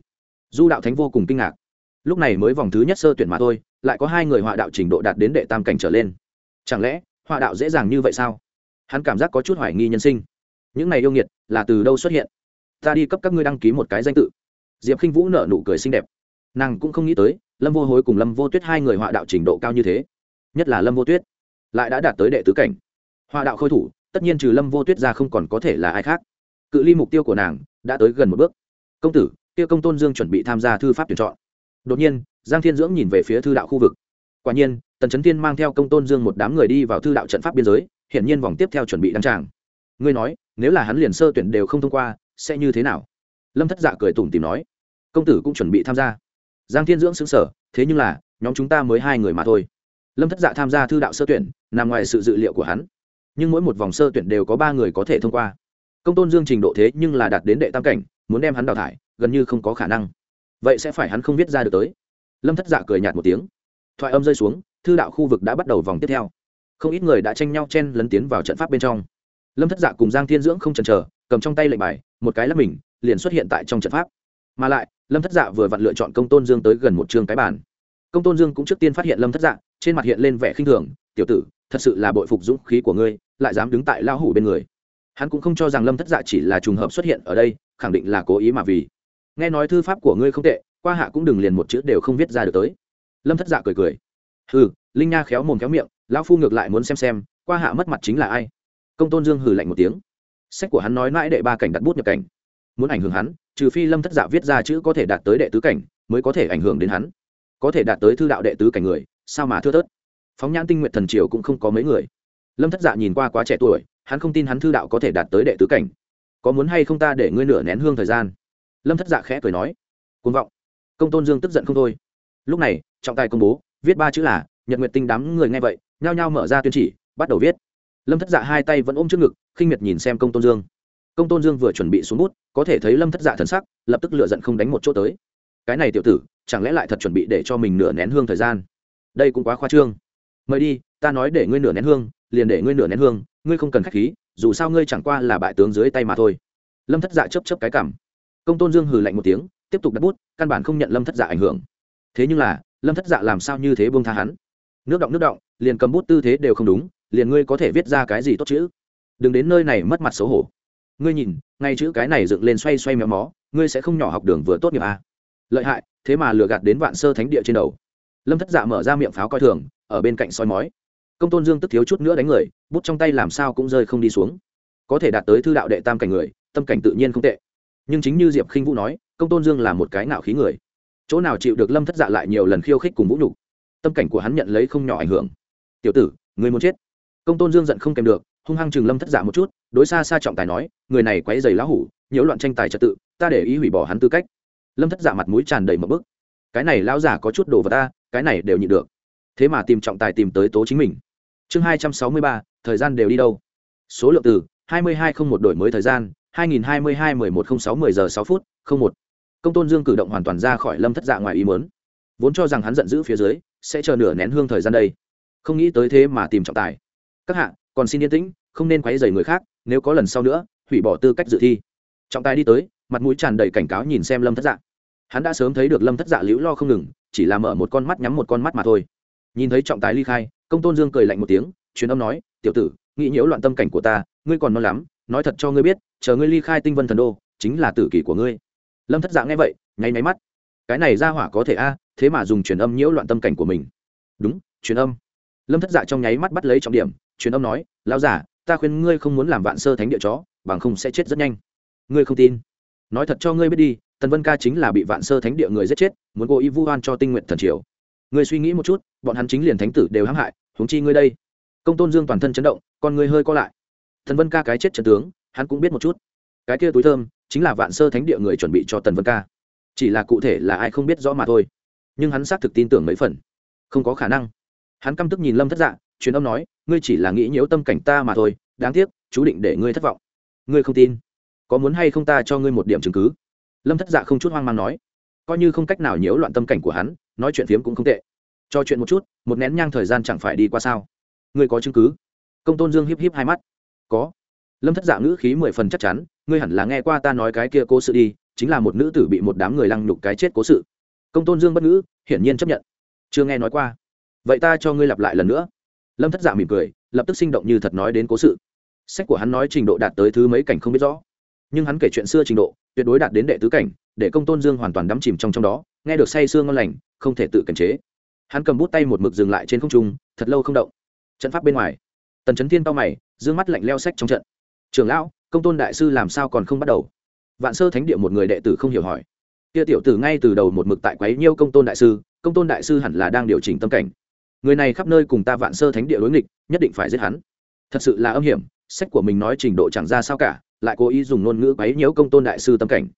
Du đạo thánh vô cùng kinh ngạc. Lúc này mới vòng thứ nhất sơ tuyển mà thôi, lại có hai người họa đạo trình độ đạt đến đệ tam cảnh trở lên. Chẳng lẽ, họa đạo dễ dàng như vậy sao? Hắn cảm giác có chút hoài nghi nhân sinh. Những này yêu nghiệt, là từ đâu xuất hiện? Ta đi cấp các ngươi đăng ký một cái danh tự. Diệp k i n h vũ nở nụ cười xinh đẹp. Nàng cũng không nghĩ tới, lâm vô hối cùng lâm vô tuyết hai người họa đạo trình độ cao như thế nhất là lâm vô tuyết, lại đã đạt tới đệ tứ cảnh. Hoa đạo khôi thủ, tất nhiên trừ lâm vô tuyết ra không còn có thể là ai khác. Cự ly mục tiêu của nàng đã tới gần một bước. Công tử, kia công tôn dương chuẩn bị tham gia thư pháp tuyển chọn. Đột nhiên, giang thiên dưỡng nhìn về phía thư đạo khu vực. Quả nhiên, tần trấn thiên mang theo công tôn dương một đám người đi vào thư đạo trận pháp biên giới hiện nhiên vòng tiếp theo chuẩn bị đăng tràng. Ngươi nói, nếu là hắn liền sơ tuyển đều không thông qua, sẽ như thế nào? Lâm thất dạ cười tủm tìm nói. Công tử cũng chuẩn bị tham gia. Giang thiên dưỡng xứng sở thế nhưng là, nhóm chúng ta mới hai người mà thôi lâm thất dạ tham gia thư đạo sơ tuyển, nằm ngoài sự dự liệu của hắn. Nhưng mỗi một vòng sơ tuyển đều có ba người có thể thông qua. Công tôn dương trình độ thế nhưng là đạt đến đệ tam cảnh, muốn đem hắn đào thải, gần như không có khả năng. Vậy sẽ phải hắn không viết ra được tới. Lâm thất dạ cười nhạt một tiếng. Thoại âm rơi xuống, thư đạo khu vực đã bắt đầu vòng tiếp theo. Không ít người đã tranh nhau chen lấn tiến vào trận pháp bên trong. Lâm thất dạ cùng giang thiên dưỡng không chần chờ, cầm trong tay lệnh bài, một cái lắp mình, liền xuất hiện tại trong trận pháp. Mà lại, lâm thất dạ vừa vặn lựa chọn công tôn dương tới gần một chương cái bàn công tôn dương cũng trước tiên phát hiện lâm thất dạng, trên mặt hiện lên vẻ khinh thường tiểu tử thật sự là bội phục dũng khí của ngươi lại dám đứng tại lao hủ bên người. Hắn cũng không cho rằng lâm thất dạ chỉ là trùng hợp xuất hiện ở đây khẳng định là cố ý mà vì. Nghe nói thư pháp của ngươi không tệ qua hạ cũng đừng liền một chữ đều không viết ra được tới. Lâm thất dạ cười cười. Hừ linh nha khéo mồm khéo miệng lão phu ngược lại muốn xem xem qua hạ mất mặt chính là ai. Công tôn dương hừ lạnh một tiếng. Sách của hắn nói mãi đệ ba cảnh đặt bút nhập cảnh. Muốn ảnh hưởng hắn trừ phi lâm thất dạ viết ra chữ có thể đạt tới đệ tứ cảnh mới có thể ảnh hưởng đến hắn có thể đạt tới thư đạo đệ tứ cảnh người, sao mà thưa thớt? Phóng nhãn tinh nguyện thần triều cũng không có mấy người. Lâm thất dạ nhìn qua quá trẻ tuổi, hắn không tin hắn thư đạo có thể đạt tới đệ tứ cảnh. Có muốn hay không ta để ngươi nửa nén hương thời gian? Lâm thất dạ khẽ cười nói. Côn vọng. Công tôn dương tức giận không thôi. Lúc này, trọng tài công bố, viết ba chữ là, nhật nguyệt tinh đám người nghe vậy, nhao nhao mở ra tuyên chỉ, bắt đầu viết. Lâm thất dạ hai tay vẫn ôm trước ngực, khinh miệt nhìn xem công tôn dương. Công tôn dương vừa chuẩn bị xuống bút, có thể thấy lâm thất dạ thần sắc, lập tức lựa giận không đánh một chỗ tới. Cái này tiểu tử chẳng lẽ lại thật chuẩn bị để cho mình nửa nén hương thời gian? Đây cũng quá khoa trương. Mời đi, ta nói để ngươi nửa nén hương, liền để ngươi nửa nén hương, ngươi không cần k h á c h khí, dù sao ngươi chẳng qua là bại tướng dưới tay mà thôi. Lâm thất dạ chấp chấp cái cảm. Công tôn dương hừ lạnh một tiếng, tiếp tục đặt bút, căn bản không nhận lâm thất dạ ảnh hưởng. Thế nhưng là, lâm thất dạ làm sao như thế buông tha hắn? Nước động nước động, liền cầm bút tư thế đều không đúng, liền ngươi có thể viết ra cái gì tốt chữ? Đừng đến nơi này mất mặt xấu hổ. Ngươi nhìn, ngay chữ cái này dựng lên xoay xoay méo mó, ngươi sẽ không nhỏ học đường vừa tốt nghiệp à lợi hại, thế mà lừa gạt đến vạn sơ thánh địa trên đầu. Lâm thất dạ mở ra miệng pháo coi thường, ở bên cạnh soi mói. Công tôn dương tức thiếu chút nữa đánh người, bút trong tay làm sao cũng rơi không đi xuống. Có thể đạt tới thư đạo đệ tam cảnh người, tâm cảnh tự nhiên không tệ. Nhưng chính như diệp khinh vũ nói, công tôn dương là một cái ngạo khí người. Chỗ nào chịu được lâm thất dạ lại nhiều lần khiêu khích cùng vũ nhục, tâm cảnh của hắn nhận lấy không nhỏ ảnh hưởng. Tiểu tử người muốn chết? Công tôn dương giận không kèm được, hung hăng chừng lâm thất dạ một chút, đối xa xa trọng tài nói, người này quấy giày lá hủ, nhiễu loạn tranh tài trật tự, ta để ý hủy bỏ hắn tư cách lâm thất giả mặt mũi tràn đầy một bức. Cái này lão giả có chút đồ vào ta, cái này đều nhịn được. Thế mà tìm trọng tài tìm tới tố chính mình. Chương hai trăm sáu mươi ba, thời gian đều đi đâu? Số lượng từ hai mươi hai không một đổi mới thời gian, hai nghìn hai mươi hai mười một không sáu mười giờ sáu phút, không một. Công tôn dương cử động hoàn toàn ra khỏi lâm thất dạ ngoài ý mớn vốn cho rằng hắn giận dữ phía dưới, sẽ chờ nửa nén hương thời gian đây. Không nghĩ tới thế mà tìm trọng tài. Các hạ, còn xin yên tĩnh, không nên quấy dày người khác, nếu có lần sau nữa, hủy bỏ tư cách dự thi. Trọng tài đi tới mặt mũi tràn đầy cảnh cáo nhìn xem lâm thất dạ hắn đã sớm thấy được lâm thất dạ liễu lo không ngừng chỉ là mở một con mắt nhắm một con mắt mà thôi nhìn thấy trọng tài ly khai công tôn dương cười lạnh một tiếng truyền âm nói tiểu tử nghĩ nhiễu loạn tâm cảnh của ta ngươi còn non lắm nói thật cho ngươi biết chờ ngươi ly khai tinh vân thần đô chính là tử kỷ của ngươi lâm thất dạ nghe vậy nháy máy mắt cái này ra hỏa có thể a thế mà dùng truyền âm nhiễu loạn tâm cảnh của mình đúng truyền âm lâm thất dạ trong nháy mắt bắt lấy trọng điểm truyền âm nói lao giả ta khuyên ngươi không muốn làm vạn sơ thánh địa chó bằng không sẽ chết rất nhanh ngươi không tin nói thật cho ngươi biết đi, tần vân ca chính là bị vạn sơ thánh địa người giết chết, muốn cố ý vu oan cho tinh nguyện thần triều. Ngươi suy nghĩ một chút, bọn hắn chính liền thánh tử đều hãm hại, huống chi ngươi đây. Công tôn dương toàn thân chấn động, con ngươi hơi co lại. Thần vân ca cái chết trần tướng, hắn cũng biết một chút. Cái kia túi thơm, chính là vạn sơ thánh địa người chuẩn bị cho tần vân ca. Chỉ là cụ thể là ai không biết rõ mà thôi. Nhưng hắn xác thực tin tưởng mấy phần. Không có khả năng. Hắn căm tức nhìn lâm thất dạ truyền âm nói, ngươi chỉ là nghĩ nhiễu tâm cảnh ta mà thôi, đáng tiếc, chú định để ngươi thất vọng. Ngươi không tin có muốn hay không ta cho ngươi một điểm chứng cứ? Lâm thất dạ không chút hoang mang nói. Coi như không cách nào nhiễu loạn tâm cảnh của hắn, nói chuyện phiếm cũng không tệ. Cho chuyện một chút, một nén nhang thời gian chẳng phải đi qua sao? Ngươi có chứng cứ? Công tôn dương hiếp hiếp hai mắt. Có. Lâm thất dạ ngữ khí mười phần chắc chắn, ngươi hẳn là nghe qua ta nói cái kia cố sự đi, chính là một nữ tử bị một đám người lăng nhục cái chết cố sự. Công tôn dương bất ngữ, hiển nhiên chấp nhận. Chưa nghe nói qua. Vậy ta cho ngươi lặp lại lần nữa. Lâm thất dạ mỉm cười, lập tức sinh động như thật nói đến cố sự. Sách của hắn nói trình độ đạt tới thứ mấy cảnh không biết rõ nhưng hắn kể chuyện xưa trình độ, tuyệt đối đạt đến đệ tứ cảnh, để công tôn dương hoàn toàn đắm chìm trong trong đó, nghe được say sương ngon lành, không thể tự kiềm chế. Hắn cầm bút tay một mực dừng lại trên không trung, thật lâu không động. Trận pháp bên ngoài, tần trấn thiên to mày d ư ơ n g mắt lạnh leo sách trong trận. Trường lão, công tôn đại sư làm sao còn không bắt đầu? Vạn sơ thánh địa một người đệ tử không hiểu hỏi. Kia tiểu tử ngay từ đầu một mực tại quấy nhiêu công tôn đại sư, công tôn đại sư hẳn là đang điều chỉnh tâm cảnh. Người này khắp nơi cùng ta vạn sơ thánh địa đối nghịch, nhất định phải giết hắn. Thật sự là âm hiểm, sách của mình nói trình độ chẳng ra sao cả lại cố ý dùng ngôn ngữ quấy nhiễu công tôn đại sư tâm cảnh.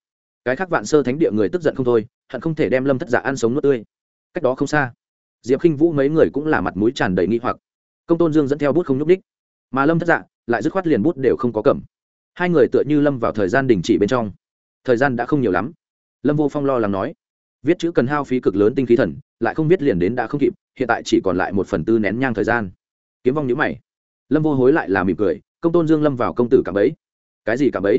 Cái khác vạn sơ thánh địa người tức giận không thôi, hận không thể đem lâm thất giả ăn sống nuốt tươi. Cách đó không xa, diệp khinh vũ mấy người cũng là mặt mũi tràn đầy nghi hoặc. Công tôn dương dẫn theo bút không nhúc ních mà lâm thất dạ lại dứt khoát liền bút đều không có cầm. Hai người tựa như lâm vào thời gian đình chỉ bên trong. Thời gian đã không nhiều lắm. Lâm vô phong lo lắng nói, viết chữ cần hao phí cực lớn tinh khí thần, lại không viết liền đến đã không kịp, hiện tại chỉ còn lại một phần tư nén nhang thời gian. Kiếm vong nhữ mày. Lâm vô hối lại là mỉm cười, công tôn dương lâm vào công tử cảm ấy cái gì cả bấy?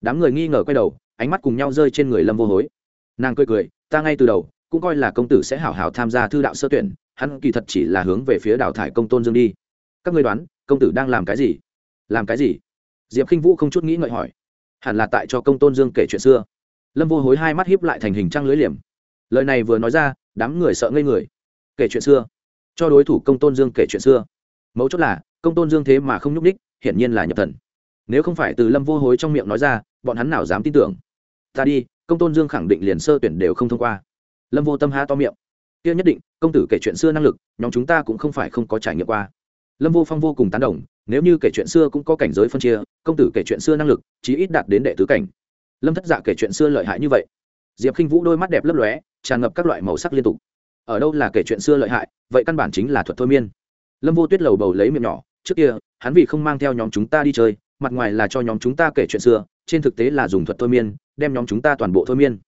Đám người nghi ngờ quay đầu, ánh mắt cùng nhau rơi trên người lâm vô hối. Nàng cười cười, ta ngay từ đầu cũng coi là công tử sẽ hảo hảo tham gia thư đạo sơ tuyển, hắn kỳ thật chỉ là hướng về phía đào thải công tôn dương đi. Các ngươi đoán, công tử đang làm cái gì? Làm cái gì? Diệp khinh vũ không chút nghĩ ngợi hỏi. Hẳn là tại cho công tôn dương kể chuyện xưa. Lâm vô hối hai mắt hiếp lại thành hình trăng lưới liềm. Lời này vừa nói ra, đám người sợ ngây người. Kể chuyện xưa? Cho đối thủ công tôn dương kể chuyện xưa? Mấu chốt là, công tôn dương thế mà không nhúc ních hiển nhiên là nhập thần nếu không phải từ lâm vô hối trong miệng nói ra, bọn hắn nào dám tin tưởng. Ta đi, công tôn dương khẳng định liền sơ tuyển đều không thông qua. Lâm vô tâm ha to miệng. Kia nhất định, công tử kể chuyện xưa năng lực, nhóm chúng ta cũng không phải không có trải nghiệm qua. Lâm vô phong vô cùng tán đồng, nếu như kể chuyện xưa cũng có cảnh giới phân chia, công tử kể chuyện xưa năng lực, chí ít đạt đến đệ tứ cảnh. Lâm thất dạ kể chuyện xưa lợi hại như vậy. Diệp k i n h vũ đôi mắt đẹp lấp lóe, tràn ngập các loại màu sắc liên tục. Ở đâu là kể chuyện xưa lợi hại, vậy căn bản chính là thuật thôi miên. Lâm vô tuyết lầu bầu lấy miệng nhỏ, trước kia, hắn vì không mang theo nhóm chúng ta đi chơi mặt ngoài là cho nhóm chúng ta kể chuyện xưa, trên thực tế là dùng thuật thôi miên, đem nhóm chúng ta toàn bộ thôi miên.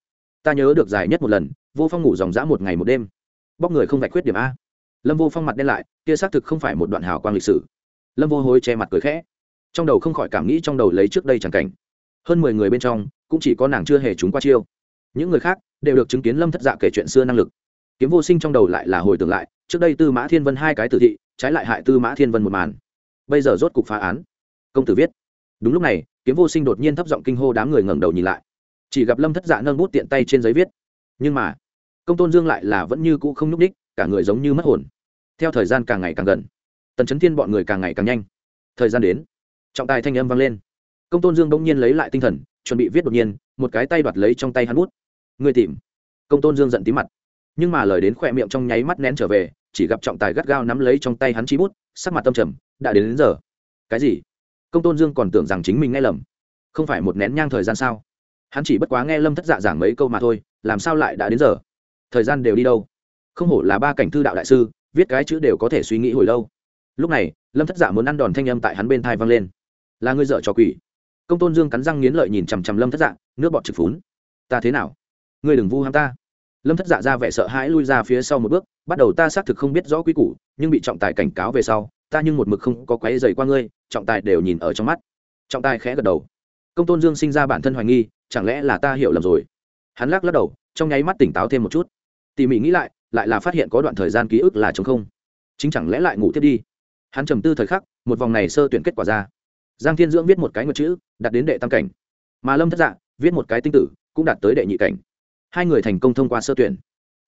Ta nhớ được dài nhất một lần, vô phong ngủ dòng dã một ngày một đêm. Bóc người không vạch khuyết điểm a. Lâm vô phong mặt đen lại, kia xác thực không phải một đoạn hào quang lịch sử. Lâm vô hối che mặt cười khẽ. Trong đầu không khỏi cảm nghĩ trong đầu lấy trước đây chẳng cảnh. Hơn mười người bên trong, cũng chỉ có nàng chưa hề trúng qua chiêu. Những người khác đều được chứng kiến lâm thất dạ kể chuyện xưa năng lực. Kiếm vô sinh trong đầu lại là hồi tưởng lại, trước đây tư mã thiên vân hai cái tử thị, trái lại hại tư mã thiên vân một màn. Bây giờ rốt cục phá án. Công tử viết đúng lúc này kiếm vô sinh đột nhiên thấp giọng kinh hô đám người ngẩng đầu nhìn lại. Chỉ gặp lâm thất dạ nâng bút tiện tay trên giấy viết. Nhưng mà công tôn dương lại là vẫn như cũ không nhúc ních cả người giống như mất hồn. Theo thời gian càng ngày càng gần tần chấn thiên bọn người càng ngày càng nhanh. Thời gian đến trọng tài thanh âm vang lên. Công tôn dương bỗng nhiên lấy lại tinh thần chuẩn bị viết đột nhiên một cái tay đoạt lấy trong tay hắn bút. Người tìm. Công tôn dương giận tí mặt. Nhưng mà lời đến khỏe miệng trong nháy mắt nén trở về chỉ gặp trọng tài gắt gao nắm lấy trong tay hắn chí bút sắc mặt tâm trầm đã đến, đến giờ. Cái gì? Công tôn dương còn tưởng rằng chính mình nghe lầm. Không phải một nén nhang thời gian sao? Hắn chỉ bất quá nghe lâm thất dạ giảng mấy câu mà thôi, làm sao lại đã đến giờ? Thời gian đều đi đâu? Không hổ là ba cảnh thư đạo đại sư, viết cái chữ đều có thể suy nghĩ hồi lâu. Lúc này, lâm thất dạ muốn ăn đòn thanh âm tại hắn bên thai vang lên. Là ngươi dợ cho quỷ. Công tôn dương cắn răng nghiến lợi nhìn chằm chằm lâm thất dạ nước bọt trực phún. Ta thế nào? Ngươi đừng vu ham ta. Lâm thất dạ ra vẻ sợ hãi lui ra phía sau một bước, bắt đầu ta xác thực không biết rõ quy củ, nhưng bị trọng tài cảnh cáo về sau, ta nhưng một mực không có quấy dày qua ngươi trọng tài đều nhìn ở trong mắt. Trọng tài khẽ gật đầu. Công tôn dương sinh ra bản thân hoài nghi, chẳng lẽ là ta hiểu lầm rồi? Hắn lắc lắc đầu, trong nháy mắt tỉnh táo thêm một chút. Tỉ mỉ nghĩ lại lại là phát hiện có đoạn thời gian ký ức là chống không. Chính chẳng lẽ lại ngủ tiếp đi? Hắn trầm tư thời khắc, một vòng này sơ tuyển kết quả ra. Giang thiên dưỡng viết một cái ngược chữ đặt đến đệ tam cảnh. Mà lâm thất dạ viết một cái tinh tử, cũng đạt tới đệ nhị cảnh. Hai người thành công thông qua sơ tuyển.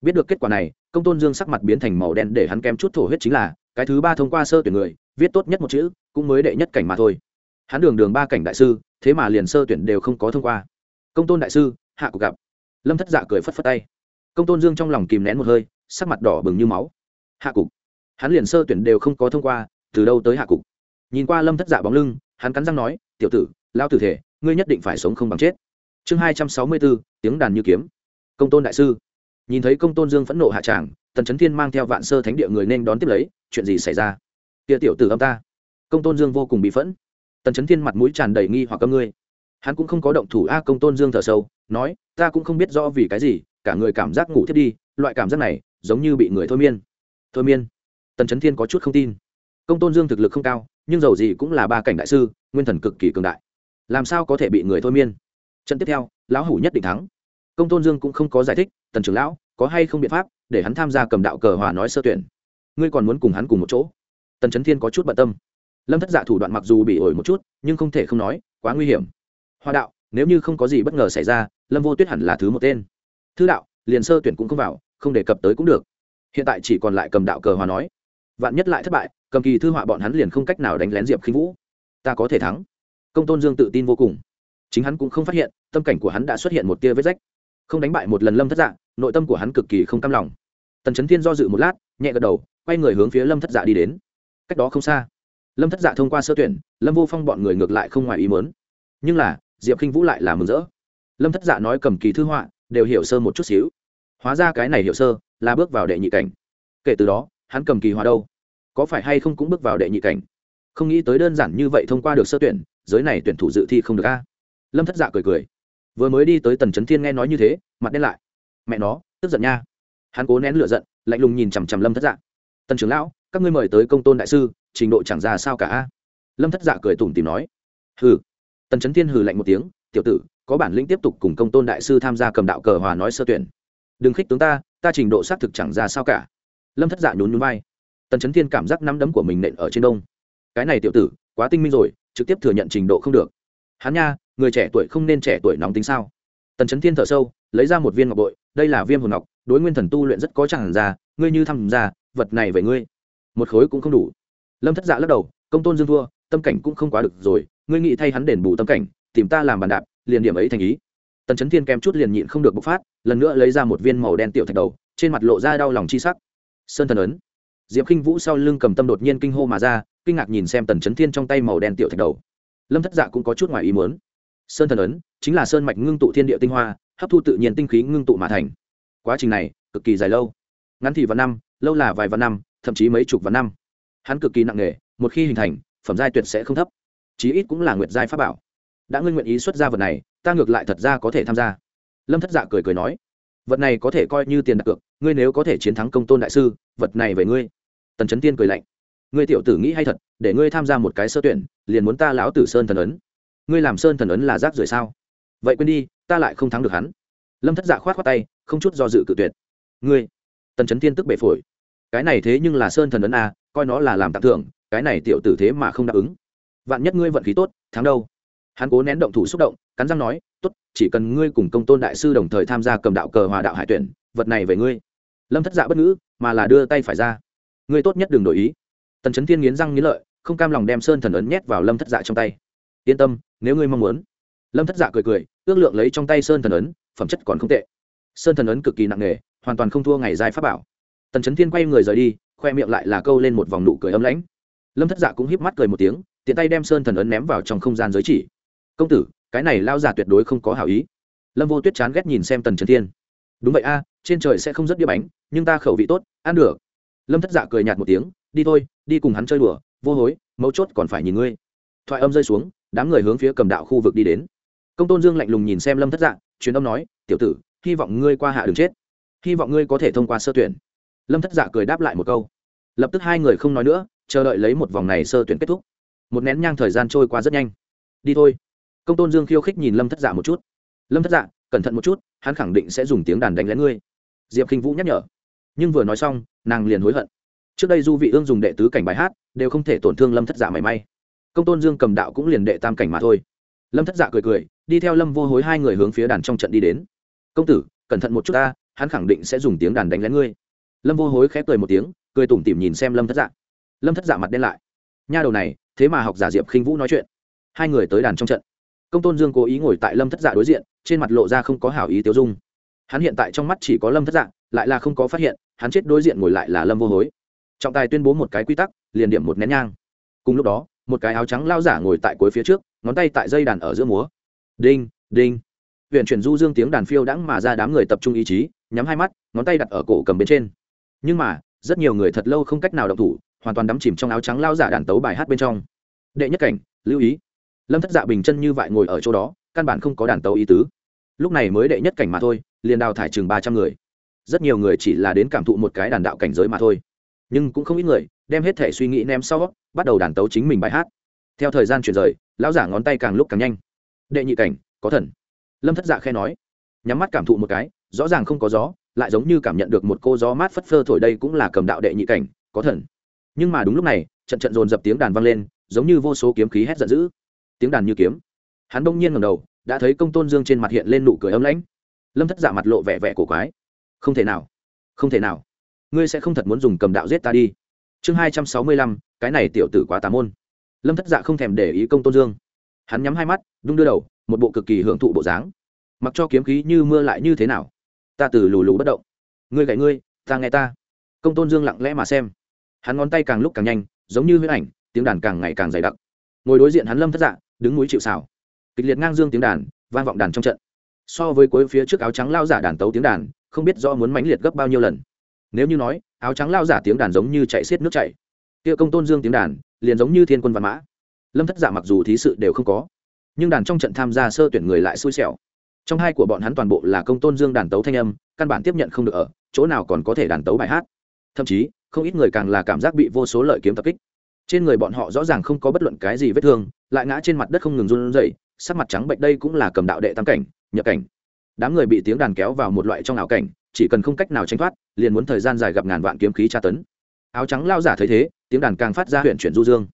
Biết được kết quả này, công tôn dương sắc mặt biến thành màu đen để hắn kém chút thổ huyết chính là, cái thứ ba thông qua sơ tuyển người viết tốt nhất một chữ, cũng mới đệ nhất cảnh mà thôi. Hắn đường đường ba cảnh đại sư, thế mà liền sơ tuyển đều không có thông qua. Công tôn đại sư, hạ cuộc gặp. Lâm thất dạ cười phất phất tay. Công tôn dương trong lòng kìm nén một hơi, sắc mặt đỏ bừng như máu. Hạ cục. Hắn liền sơ tuyển đều không có thông qua, từ đâu tới hạ cục? Nhìn qua lâm thất dạ bóng lưng, hắn cắn răng nói, tiểu tử lao tử thể, ngươi nhất định phải sống không bằng chết. Chương hai trăm sáu mươi bốn, tiếng đàn như kiếm. Công tôn đại sư. Nhìn thấy công tôn dương phẫn nộ hạ tràng, tần trấn thiên mang theo vạn sơ thánh địa người nên đón tiếp lấy, chuyện gì xảy ra? Kia tiểu tử âm ta. Công tôn dương vô cùng bị phẫn. Tần chấn thiên mặt mũi tràn đầy nghi hoặc âm ngươi. Hắn cũng không có động thủ a, công tôn dương thở sâu, nói, ta cũng không biết rõ vì cái gì, cả người cảm giác ngủ thiết đi, loại cảm giác này, giống như bị người thôi miên. Thôi miên. Tần chấn thiên có chút không tin. Công tôn dương thực lực không cao, nhưng dầu gì cũng là ba cảnh đại sư, nguyên thần cực kỳ cường đại. Làm sao có thể bị người thôi miên? Trận tiếp theo, lão hủ nhất định thắng. Công tôn dương cũng không có giải thích, tần trưởng lão, có hay không biện pháp để hắn tham gia cầm đạo cờ hòa nói sơ tuyển? Ngươi còn muốn cùng hắn cùng một chỗ? Tần trấn thiên có chút bận tâm. Lâm thất dạ thủ đoạn mặc dù bị ổi một chút, nhưng không thể không nói, quá nguy hiểm. Hoa đạo, nếu như không có gì bất ngờ xảy ra, lâm vô tuyết hẳn là thứ một tên. Thư đạo, liền sơ tuyển cũng không vào, không đề cập tới cũng được. Hiện tại chỉ còn lại cầm đạo cờ hòa nói. Vạn nhất lại thất bại, cầm kỳ thư họa bọn hắn liền không cách nào đánh lén diệp khinh vũ. Ta có thể thắng. Công tôn dương tự tin vô cùng. Chính hắn cũng không phát hiện, tâm cảnh của hắn đã xuất hiện một tia vết rách. Không đánh bại một lần lâm thất dạ nội tâm của hắn cực kỳ không cam lòng. Tần trấn thiên do dự một lát, nhẹ gật đầu, quay người hướng phía lâm thất dạ đi đến cách đó không xa. Lâm thất dạ thông qua sơ tuyển, lâm vô phong bọn người ngược lại không ngoài ý mớn nhưng là, diệp k i n h vũ lại là mừng rỡ. Lâm thất dạ nói cầm kỳ thư họa, đều hiểu sơ một chút xíu. Hóa ra cái này hiểu sơ, là bước vào đệ nhị cảnh. Kể từ đó, hắn cầm kỳ họa đâu? Có phải hay không cũng bước vào đệ nhị cảnh? Không nghĩ tới đơn giản như vậy thông qua được sơ tuyển, giới này tuyển thủ dự thi không được a. Lâm thất dạ cười cười. Vừa mới đi tới tần trấn thiên nghe nói như thế, mặt đen lại. Mẹ nó, tức giận nha. Hắn cố nén lửa giận, lạnh lùng nhìn chằm chằm lâm thất dạ. Tần trưởng lão các ngươi mời tới công tôn đại sư, trình độ chẳng ra sao cả. Lâm thất dạ cười tủm tìm nói. Hừ. Tần trấn thiên hừ lạnh một tiếng, tiểu tử, có bản lĩnh tiếp tục cùng công tôn đại sư tham gia cầm đạo cờ hòa nói sơ tuyển. Đừng khích tướng ta ta trình độ xác thực chẳng ra sao cả. Lâm thất dạ nhún nhún vai. Tần trấn thiên cảm giác nắm đấm của mình nện ở trên đông. Cái này tiểu tử, quá tinh minh rồi, trực tiếp thừa nhận trình độ không được. Hắn nha, người trẻ tuổi không nên trẻ tuổi nóng tính sao? Tần trấn thiên thở sâu, lấy ra một viên ngọc bội, đây là viêm hồn ngọc, đối nguyên thần tu luyện rất có chẳng ra, ngươi như thăm ra vật này về ngươi một khối cũng không đủ. Lâm thất dạ lắc đầu, công tôn dương thua, tâm cảnh cũng không quá được rồi, ngươi nghĩ thay hắn đền bù tâm cảnh, tìm ta làm bàn đạp, liền điểm ấy thành ý. Tần trấn thiên kém chút liền nhịn không được bộc phát, lần nữa lấy ra một viên màu đen tiểu thạch đầu, trên mặt lộ ra đau lòng chi sắc. Sơn thần ấn. Diệp k i n h vũ sau lưng cầm tâm đột nhiên kinh hô mà ra, kinh ngạc nhìn xem tần trấn thiên trong tay màu đen tiểu thạch đầu. Lâm thất dạ cũng có chút ngoài ý muốn. Sơn thần ấn chính là sơn mạch ngưng tụ thiên địa tinh hoa, hấp thu tự nhiên tinh khí ngưng tụ mà thành. Quá trình này cực kỳ dài lâu. Ngắn thì vài năm, lâu là vài vạn năm thậm chí mấy chục vạn năm. Hắn cực kỳ nặng nề, một khi hình thành, phẩm giai tuyệt sẽ không thấp. Chí ít cũng là nguyệt giai pháp bảo. Đã ngươi nguyện ý xuất ra vật này, ta ngược lại thật ra có thể tham gia. Lâm thất dạ cười cười nói, vật này có thể coi như tiền đặt cược, ngươi nếu có thể chiến thắng công tôn đại sư, vật này về ngươi. Tần trấn tiên cười lạnh, ngươi tiểu tử nghĩ hay thật, để ngươi tham gia một cái sơ tuyển, liền muốn ta lão tử sơn thần ấn. Ngươi làm sơn thần ấn là rác rưởi sao? Vậy quên đi, ta lại không thắng được hắn. Lâm thất dạ khoát khoát tay, không chút do dự cự tuyệt, ngươi. Tần trấn tiên tức bệ phổi cái này thế nhưng là sơn thần ấn a, coi nó là làm tặng thưởng, cái này tiểu tử thế mà không đáp ứng. Vạn nhất ngươi vận khí tốt, thắng đâu? Hắn cố nén động thủ xúc động, cắn răng nói, tốt, chỉ cần ngươi cùng công tôn đại sư đồng thời tham gia cầm đạo cờ hòa đạo hải tuyển, vật này về ngươi. Lâm thất dạ bất ngữ, mà là đưa tay phải ra. Ngươi tốt nhất đừng đổi ý. Tần trấn thiên nghiến răng nghiến lợi, không cam lòng đem sơn thần ấn nhét vào lâm thất dạ trong tay. Yên tâm, nếu ngươi mong muốn. Lâm thất dạ cười cười, ước lượng lấy trong tay sơn thần ấn, phẩm chất còn không tệ. Sơn thần ấn cực kỳ nặng nề, hoàn toàn không thua ngày dài pháp bảo tần trấn thiên quay người rời đi, khoe miệng lại là câu lên một vòng nụ cười ấm lãnh. Lâm thất dạ cũng híp mắt cười một tiếng, tiện tay đem sơn thần ấn ném vào trong không gian giới chỉ. Công tử, cái này lao giả tuyệt đối không có hảo ý. Lâm vô tuyết chán ghét nhìn xem tần trấn thiên. Đúng vậy a, trên trời sẽ không rất đĩa bánh nhưng ta khẩu vị tốt, ăn được. Lâm thất dạ cười nhạt một tiếng, đi thôi, đi cùng hắn chơi đùa, vô hối, mấu chốt còn phải nhìn ngươi. Thoại âm rơi xuống, đám người hướng phía cầm đạo khu vực đi đến. Công tôn dương lạnh lùng nhìn xem lâm thất dạ truyền âm nói, tiểu tử, hy vọng ngươi qua hạ đường chết. Hy vọng ngươi có thể thông qua sơ tuyển lâm thất dạ cười đáp lại một câu. Lập tức hai người không nói nữa, chờ đợi lấy một vòng này sơ tuyển kết thúc. Một nén nhang thời gian trôi qua rất nhanh. Đi thôi. Công tôn dương khiêu khích nhìn lâm thất dạ một chút. Lâm thất dạ cẩn thận một chút, hắn khẳng định sẽ dùng tiếng đàn đánh lén ngươi. Diệp k i n h vũ nhắc nhở. Nhưng vừa nói xong, nàng liền hối hận. Trước đây du vị ương dùng đệ tứ cảnh bài hát, đều không thể tổn thương lâm thất dạ mảy may. Công tôn dương cầm đạo cũng liền đệ tam cảnh mà thôi. Lâm thất dạ cười cười, đi theo lâm vô hối hai người hướng phía đàn trong trận đi đến. Công tử, cẩn thận một chút ta, hắn khẳng định sẽ dùng tiếng đàn đánh lén ngươi lâm vô hối khép cười một tiếng, cười tủm tỉm nhìn xem lâm thất dạ. Lâm thất dạ mặt đen lại. Nha đầu này, thế mà học giả diệp khinh vũ nói chuyện. Hai người tới đàn trong trận. Công tôn dương cố ý ngồi tại lâm thất dạ đối diện, trên mặt lộ ra không có hảo ý tiêu dung. Hắn hiện tại trong mắt chỉ có lâm thất dạ lại là không có phát hiện, hắn chết đối diện ngồi lại là lâm vô hối. Trọng tài tuyên bố một cái quy tắc, liền điểm một nén nhang. Cùng lúc đó, một cái áo trắng lao giả ngồi tại cuối phía trước, ngón tay tại dây đàn ở giữa múa. Đinh đinh. Huyện chuyển du dương tiếng đàn phiêu đãng mà ra đám người tập trung ý chí, nhắm hai mắt, ngón tay đặt ở cổ cầm bên trên nhưng mà, rất nhiều người thật lâu không cách nào động thủ, hoàn toàn đắm chìm trong áo trắng lao giả đàn tấu bài hát bên trong. Đệ nhất cảnh, lưu ý. Lâm thất dạ bình chân như vậy ngồi ở chỗ đó, căn bản không có đàn tấu ý tứ. Lúc này mới đệ nhất cảnh mà thôi, liền đào thải chừng ba trăm người. Rất nhiều người chỉ là đến cảm thụ một cái đàn đạo cảnh giới mà thôi. Nhưng cũng không ít người, đem hết thể suy nghĩ ném sau, bắt đầu đàn tấu chính mình bài hát. Theo thời gian chuyển rời, lão giả ngón tay càng lúc càng nhanh. Đệ nhị cảnh, có thần. Lâm thất dạ khe nói. Nhắm mắt cảm thụ một cái, rõ ràng không có gió lại giống như cảm nhận được một cô gió mát phất phơ thổi đây cũng là cầm đạo đệ nhị cảnh, có thần. Nhưng mà đúng lúc này, trận trận dồn dập tiếng đàn vang lên, giống như vô số kiếm khí hét giận dữ. Tiếng đàn như kiếm. Hắn đông nhiên ngầm đầu, đã thấy công tôn dương trên mặt hiện lên nụ cười ấm lãnh. Lâm thất dạ mặt lộ vẻ vẻ cổ quái. Không thể nào, không thể nào. Ngươi sẽ không thật muốn dùng cầm đạo giết ta đi. Chương hai trăm sáu mươi lăm, cái này tiểu tử quá tà môn. Lâm thất dạ không thèm để ý công tôn dương. Hắn nhắm hai mắt, đung đưa đầu, một bộ cực kỳ hưởng thụ bộ dáng. Mặc cho kiếm khí như mưa lại như thế nào? Ta từ lù lù bất động. Ngươi gậy ngươi, ta nghe ta. Công tôn dương lặng lẽ mà xem. Hắn ngón tay càng lúc càng nhanh, giống như huyết ảnh, tiếng đàn càng ngày càng dày đặc. Ngồi đối diện hắn lâm thất dạ đứng núi chịu xào kịch liệt ngang dương tiếng đàn, vang vọng đàn trong trận. So với cuối phía trước áo trắng lao giả đàn tấu tiếng đàn, không biết do muốn mãnh liệt gấp bao nhiêu lần. Nếu như nói, áo trắng lao giả tiếng đàn giống như chạy xiết nước chảy. Kia công tôn dương tiếng đàn, liền giống như thiên quân văn mã. Lâm thất giả mặc dù thí sự đều không có, nhưng đàn trong trận tham gia sơ tuyển người lại xui xẻo trong hai của bọn hắn toàn bộ là công tôn dương đàn tấu thanh âm, căn bản tiếp nhận không được ở, chỗ nào còn có thể đàn tấu bài hát. Thậm chí, không ít người càng là cảm giác bị vô số lợi kiếm tập kích. Trên người bọn họ rõ ràng không có bất luận cái gì vết thương, lại ngã trên mặt đất không ngừng run rẩy, sắc mặt trắng bệnh đây cũng là cầm đạo đệ tam cảnh, nhập cảnh. Đám người bị tiếng đàn kéo vào một loại trong ảo cảnh, chỉ cần không cách nào tránh thoát, liền muốn thời gian dài gặp ngàn vạn kiếm khí tra tấn. Áo trắng lao giả thấy thế, tiếng đàn càng phát ra huyện chuyển du dương.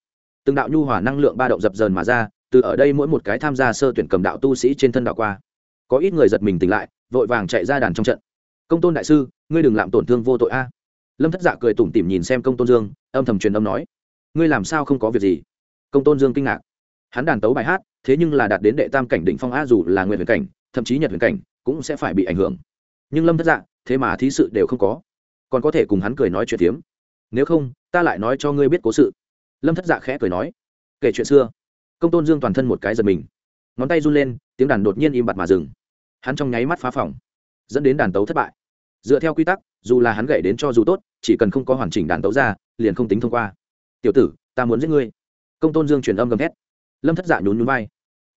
Từng đạo nhu hòa năng lượng ba động dập dờn mà ra, từ ở đây mỗi một cái tham gia sơ tuyển cầm đạo tu sĩ trên thân đạo qua có ít người giật mình tỉnh lại, vội vàng chạy ra đàn trong trận. Công tôn đại sư, ngươi đừng làm tổn thương vô tội a. Lâm thất dạ cười tủm tỉm nhìn xem công tôn dương, âm thầm truyền âm nói, ngươi làm sao không có việc gì? Công tôn dương kinh ngạc. Hắn đàn tấu bài hát, thế nhưng là đạt đến đệ tam cảnh đỉnh phong a dù là nguyện huyền cảnh, thậm chí nhật huyền cảnh, cũng sẽ phải bị ảnh hưởng. Nhưng lâm thất dạ thế mà thí sự đều không có. Còn có thể cùng hắn cười nói chuyện tiếm nếu không, ta lại nói cho ngươi biết cố sự. Lâm thất dạ khẽ cười nói. Kể chuyện xưa. Công tôn dương toàn thân một cái giật mình. Ngón tay run lên, tiếng đàn đột nhiên im bặt mà dừng hắn trong nháy mắt phá phòng, dẫn đến đàn tấu thất bại. Dựa theo quy tắc, dù là hắn gậy đến cho dù tốt, chỉ cần không có hoàn chỉnh đàn tấu ra, liền không tính thông qua. Tiểu tử, ta muốn giết ngươi. Công tôn dương truyền âm gầm thét. Lâm thất dạ nhún nhún vai.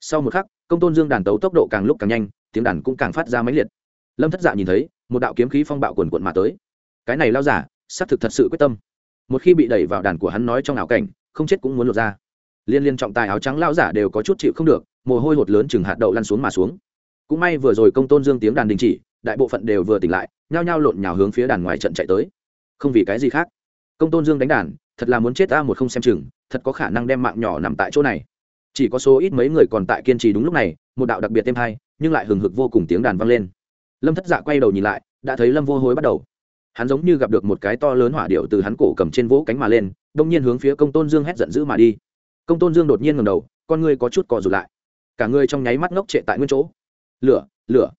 Sau một khắc, công tôn dương đàn tấu tốc độ càng lúc càng nhanh, tiếng đàn cũng càng phát ra máy liệt. Lâm thất dạ nhìn thấy, một đạo kiếm khí phong bạo quần quận mà tới. Cái này lao giả, xác thực thật sự quyết tâm. Một khi bị đẩy vào đàn của hắn nói trong ảo cảnh, không chết cũng muốn lột ra. Liên liên trọng tài áo trắng lao giả đều có chút chịu không được, mồ hôi hột lớn chừng hạt đậu lăn xuống mà xuống cũng may vừa rồi công tôn dương tiếng đàn đình chỉ, đại bộ phận đều vừa tỉnh lại, nhao nhao lộn nhào hướng phía đàn ngoài trận chạy tới. Không vì cái gì khác. Công tôn dương đánh đàn, thật là muốn chết ta một không xem chừng, thật có khả năng đem mạng nhỏ nằm tại chỗ này. Chỉ có số ít mấy người còn tại kiên trì đúng lúc này, một đạo đặc biệt thêm hai, nhưng lại hừng hực vô cùng tiếng đàn vang lên. Lâm thất dạ quay đầu nhìn lại, đã thấy lâm vô hối bắt đầu. Hắn giống như gặp được một cái to lớn hỏa điệu từ hắn cổ cầm trên vỗ cánh mà lên, đông nhiên hướng phía công tôn dương hét giận dữ mà đi. Công tôn dương đột nhiên ngầm đầu, con ngươi có chút cò rụt lại. Cả người trong nháy mắt ngốc trệ tại nguyên chỗ lửa lửa.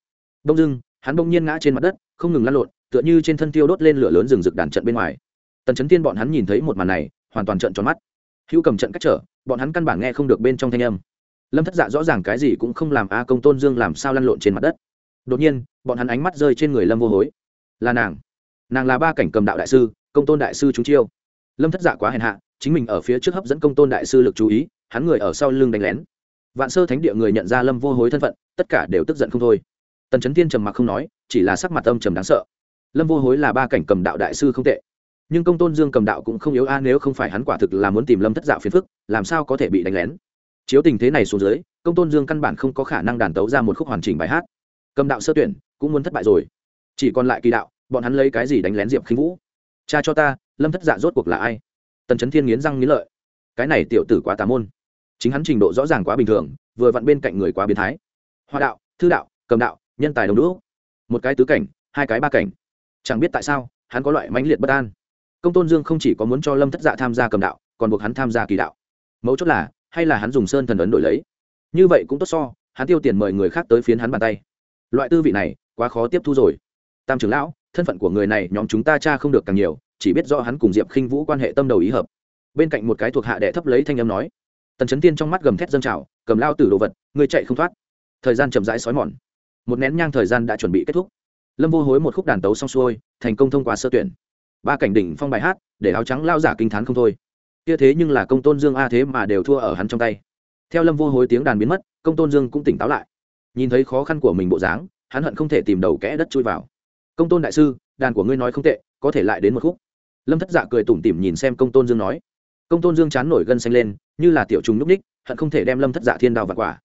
Đông dưng hắn bỗng nhiên ngã trên mặt đất, không ngừng lăn lộn, tựa như trên thân tiêu đốt lên lửa lớn rừng rực đàn trận bên ngoài. Tần chấn tiên bọn hắn nhìn thấy một màn này, hoàn toàn trận tròn mắt. Hữu cầm trận cách trở, bọn hắn căn bản nghe không được bên trong thanh âm. Lâm thất dạ rõ ràng cái gì cũng không làm, a công tôn dương làm sao lăn lộn trên mặt đất? Đột nhiên, bọn hắn ánh mắt rơi trên người lâm vô hối. Là nàng. Nàng là ba cảnh cầm đạo đại sư, công tôn đại sư chúng chiêu. Lâm thất dạ quá hèn hạ, chính mình ở phía trước hấp dẫn công tôn đại sư lực chú ý, hắn người ở sau lưng đánh lén vạn sơ thánh địa người nhận ra lâm vô hối thân phận, tất cả đều tức giận không thôi. Tần trấn tiên trầm mặc không nói, chỉ là sắc mặt âm trầm đáng sợ. Lâm vô hối là ba cảnh cầm đạo đại sư không tệ, nhưng công tôn dương cầm đạo cũng không yếu a, nếu không phải hắn quả thực là muốn tìm lâm thất dạo phiền phức, làm sao có thể bị đánh lén? Chiếu tình thế này xuống dưới, công tôn dương căn bản không có khả năng đàn tấu ra một khúc hoàn chỉnh bài hát. Cầm đạo sơ tuyển, cũng muốn thất bại rồi. Chỉ còn lại kỳ đạo, bọn hắn lấy cái gì đánh lén diệp khinh vũ? Cha cho ta, lâm thất dạ rốt cuộc là ai? Tần trấn thiên nghiến răng nghiến lợi. Cái này tiểu tử quá tà môn chính hắn trình độ rõ ràng quá bình thường, vừa vặn bên cạnh người quá biến thái. Hoa đạo, thư đạo, cầm đạo, nhân tài đồng đũ. Một cái tứ cảnh, hai cái ba cảnh. Chẳng biết tại sao, hắn có loại mãnh liệt bất an. Công tôn dương không chỉ có muốn cho lâm thất dạ tham gia cầm đạo, còn buộc hắn tham gia kỳ đạo. Mấu chốt là, hay là hắn dùng sơn thần ấn đổi lấy. Như vậy cũng tốt so, hắn tiêu tiền mời người khác tới phiến hắn bàn tay. Loại tư vị này, quá khó tiếp thu rồi. Tam trưởng lão, thân phận của người này nhóm chúng ta cha không được càng nhiều, chỉ biết do hắn cùng diệp khinh vũ quan hệ tâm đầu ý hợp. Bên cạnh một cái thuộc hạ đệ thấp lấy thanh âm nói tần chấn tiên trong mắt gầm thét dâng trào, cầm lao từ đồ vật người chạy không thoát. Thời gian chậm rãi xói mòn. Một nén nhang thời gian đã chuẩn bị kết thúc. Lâm vô hối một khúc đàn tấu xong xuôi, thành công thông qua sơ tuyển. Ba cảnh đỉnh phong bài hát, để áo trắng lao giả kinh t h á n không thôi. Kia thế nhưng là công tôn dương a thế mà đều thua ở hắn trong tay. Theo lâm vô hối tiếng đàn biến mất, công tôn dương cũng tỉnh táo lại. Nhìn thấy khó khăn của mình bộ dáng, hắn hận không thể tìm đầu kẽ đất chui vào. Công tôn đại sư, đàn của ngươi nói không tệ, có thể lại đến một khúc. Lâm thất dạ cười tủm tỉm nhìn xem công tôn dương nói. Công tôn dương chán nổi gân xanh lên như là tiểu trùng núp ních, hận không thể đem lâm thất dạ thiên đào và quả.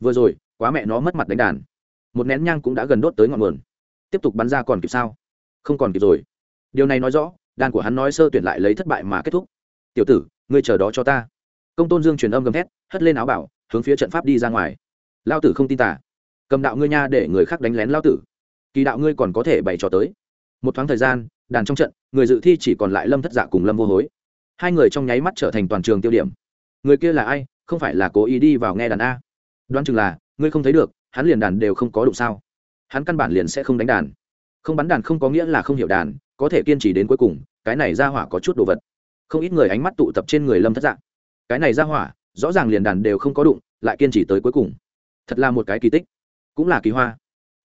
Vừa rồi, quá mẹ nó mất mặt đánh đàn. Một nén nhang cũng đã gần đốt tới ngọn nguồn. Tiếp tục bắn ra còn kịp sao? Không còn kịp rồi. Điều này nói rõ, đàn của hắn nói sơ tuyển lại lấy thất bại mà kết thúc. Tiểu tử, ngươi chờ đó cho ta. Công tôn dương truyền âm gầm thét, hất lên áo bảo, hướng phía trận pháp đi ra ngoài. Lao tử không tin tả cầm đạo ngươi nha để người khác đánh lén lao tử. Kỳ đạo ngươi còn có thể bày trò tới. Một thoáng thời gian, đàn trong trận, người dự thi chỉ còn lại lâm thất dạ cùng lâm vô hối. Hai người trong nháy mắt trở thành toàn trường tiêu điểm người kia là ai, không phải là cố ý đi vào nghe đàn a. Đoán chừng là, ngươi không thấy được, hắn liền đàn đều không có đụng sao. Hắn căn bản liền sẽ không đánh đàn. Không bắn đàn không có nghĩa là không hiểu đàn, có thể kiên trì đến cuối cùng, cái này ra hỏa có chút đồ vật. Không ít người ánh mắt tụ tập trên người lâm thất dạng cái này ra hỏa, rõ ràng liền đàn đều không có đụng, lại kiên trì tới cuối cùng. Thật là một cái kỳ tích. Cũng là kỳ hoa.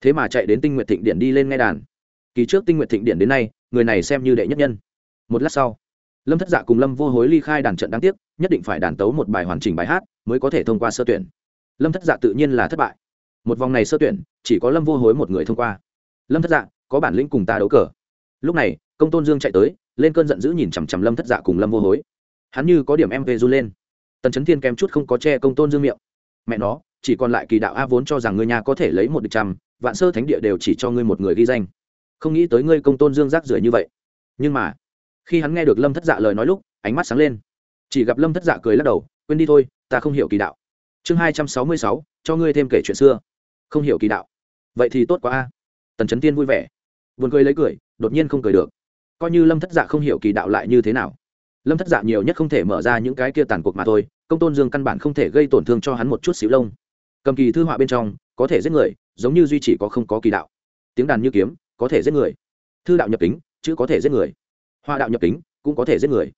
Thế mà chạy đến tinh nguyện thịnh điện đi lên nghe đàn. Kỳ trước tinh nguyện thịnh điện đến nay, người này xem như đệ nhất nhân. Một lát sau, lâm thất dạ cùng lâm vô hối ly khai đàn trận đáng tiếc nhất định phải đàn tấu một bài hoàn chỉnh bài hát mới có thể thông qua sơ tuyển. Lâm thất dạ tự nhiên là thất bại. Một vòng này sơ tuyển, chỉ có lâm vô hối một người thông qua. Lâm thất dạ có bản lĩnh cùng ta đấu cờ. Lúc này, công tôn dương chạy tới, lên cơn giận dữ nhìn chằm chằm lâm thất dạ cùng lâm vô hối. Hắn như có điểm em về run lên. Tần trấn thiên kém chút không có che công tôn dương miệng. Mẹ nó, chỉ còn lại kỳ đạo a vốn cho rằng ngươi nhà có thể lấy một địch trăm, vạn sơ thánh địa đều chỉ cho ngươi một người ghi danh. Không nghĩ tới ngươi công tôn dương rác rưởi như vậy. Nhưng mà, khi hắn nghe được lâm thất dạ lời nói lúc, ánh mắt sáng lên chỉ gặp lâm thất dạ cười lắc đầu quên đi thôi ta không hiểu kỳ đạo. Chương hai trăm sáu mươi sáu cho ngươi thêm kể chuyện xưa. Không hiểu kỳ đạo. Vậy thì tốt quá a. Tần trấn tiên vui vẻ. Vườn cười lấy cười đột nhiên không cười được. Coi như lâm thất dạ không hiểu kỳ đạo lại như thế nào. Lâm thất dạ nhiều nhất không thể mở ra những cái kia tàn cuộc mà thôi công tôn dương căn bản không thể gây tổn thương cho hắn một chút xíu lông. Cầm kỳ thư họa bên trong có thể giết người giống như duy chỉ có không có kỳ đạo. Tiếng đàn như kiếm có thể giết người. Thư đạo nhập tính, chứ có thể giết người. Hoa đạo nhập tính, cũng có thể giết người.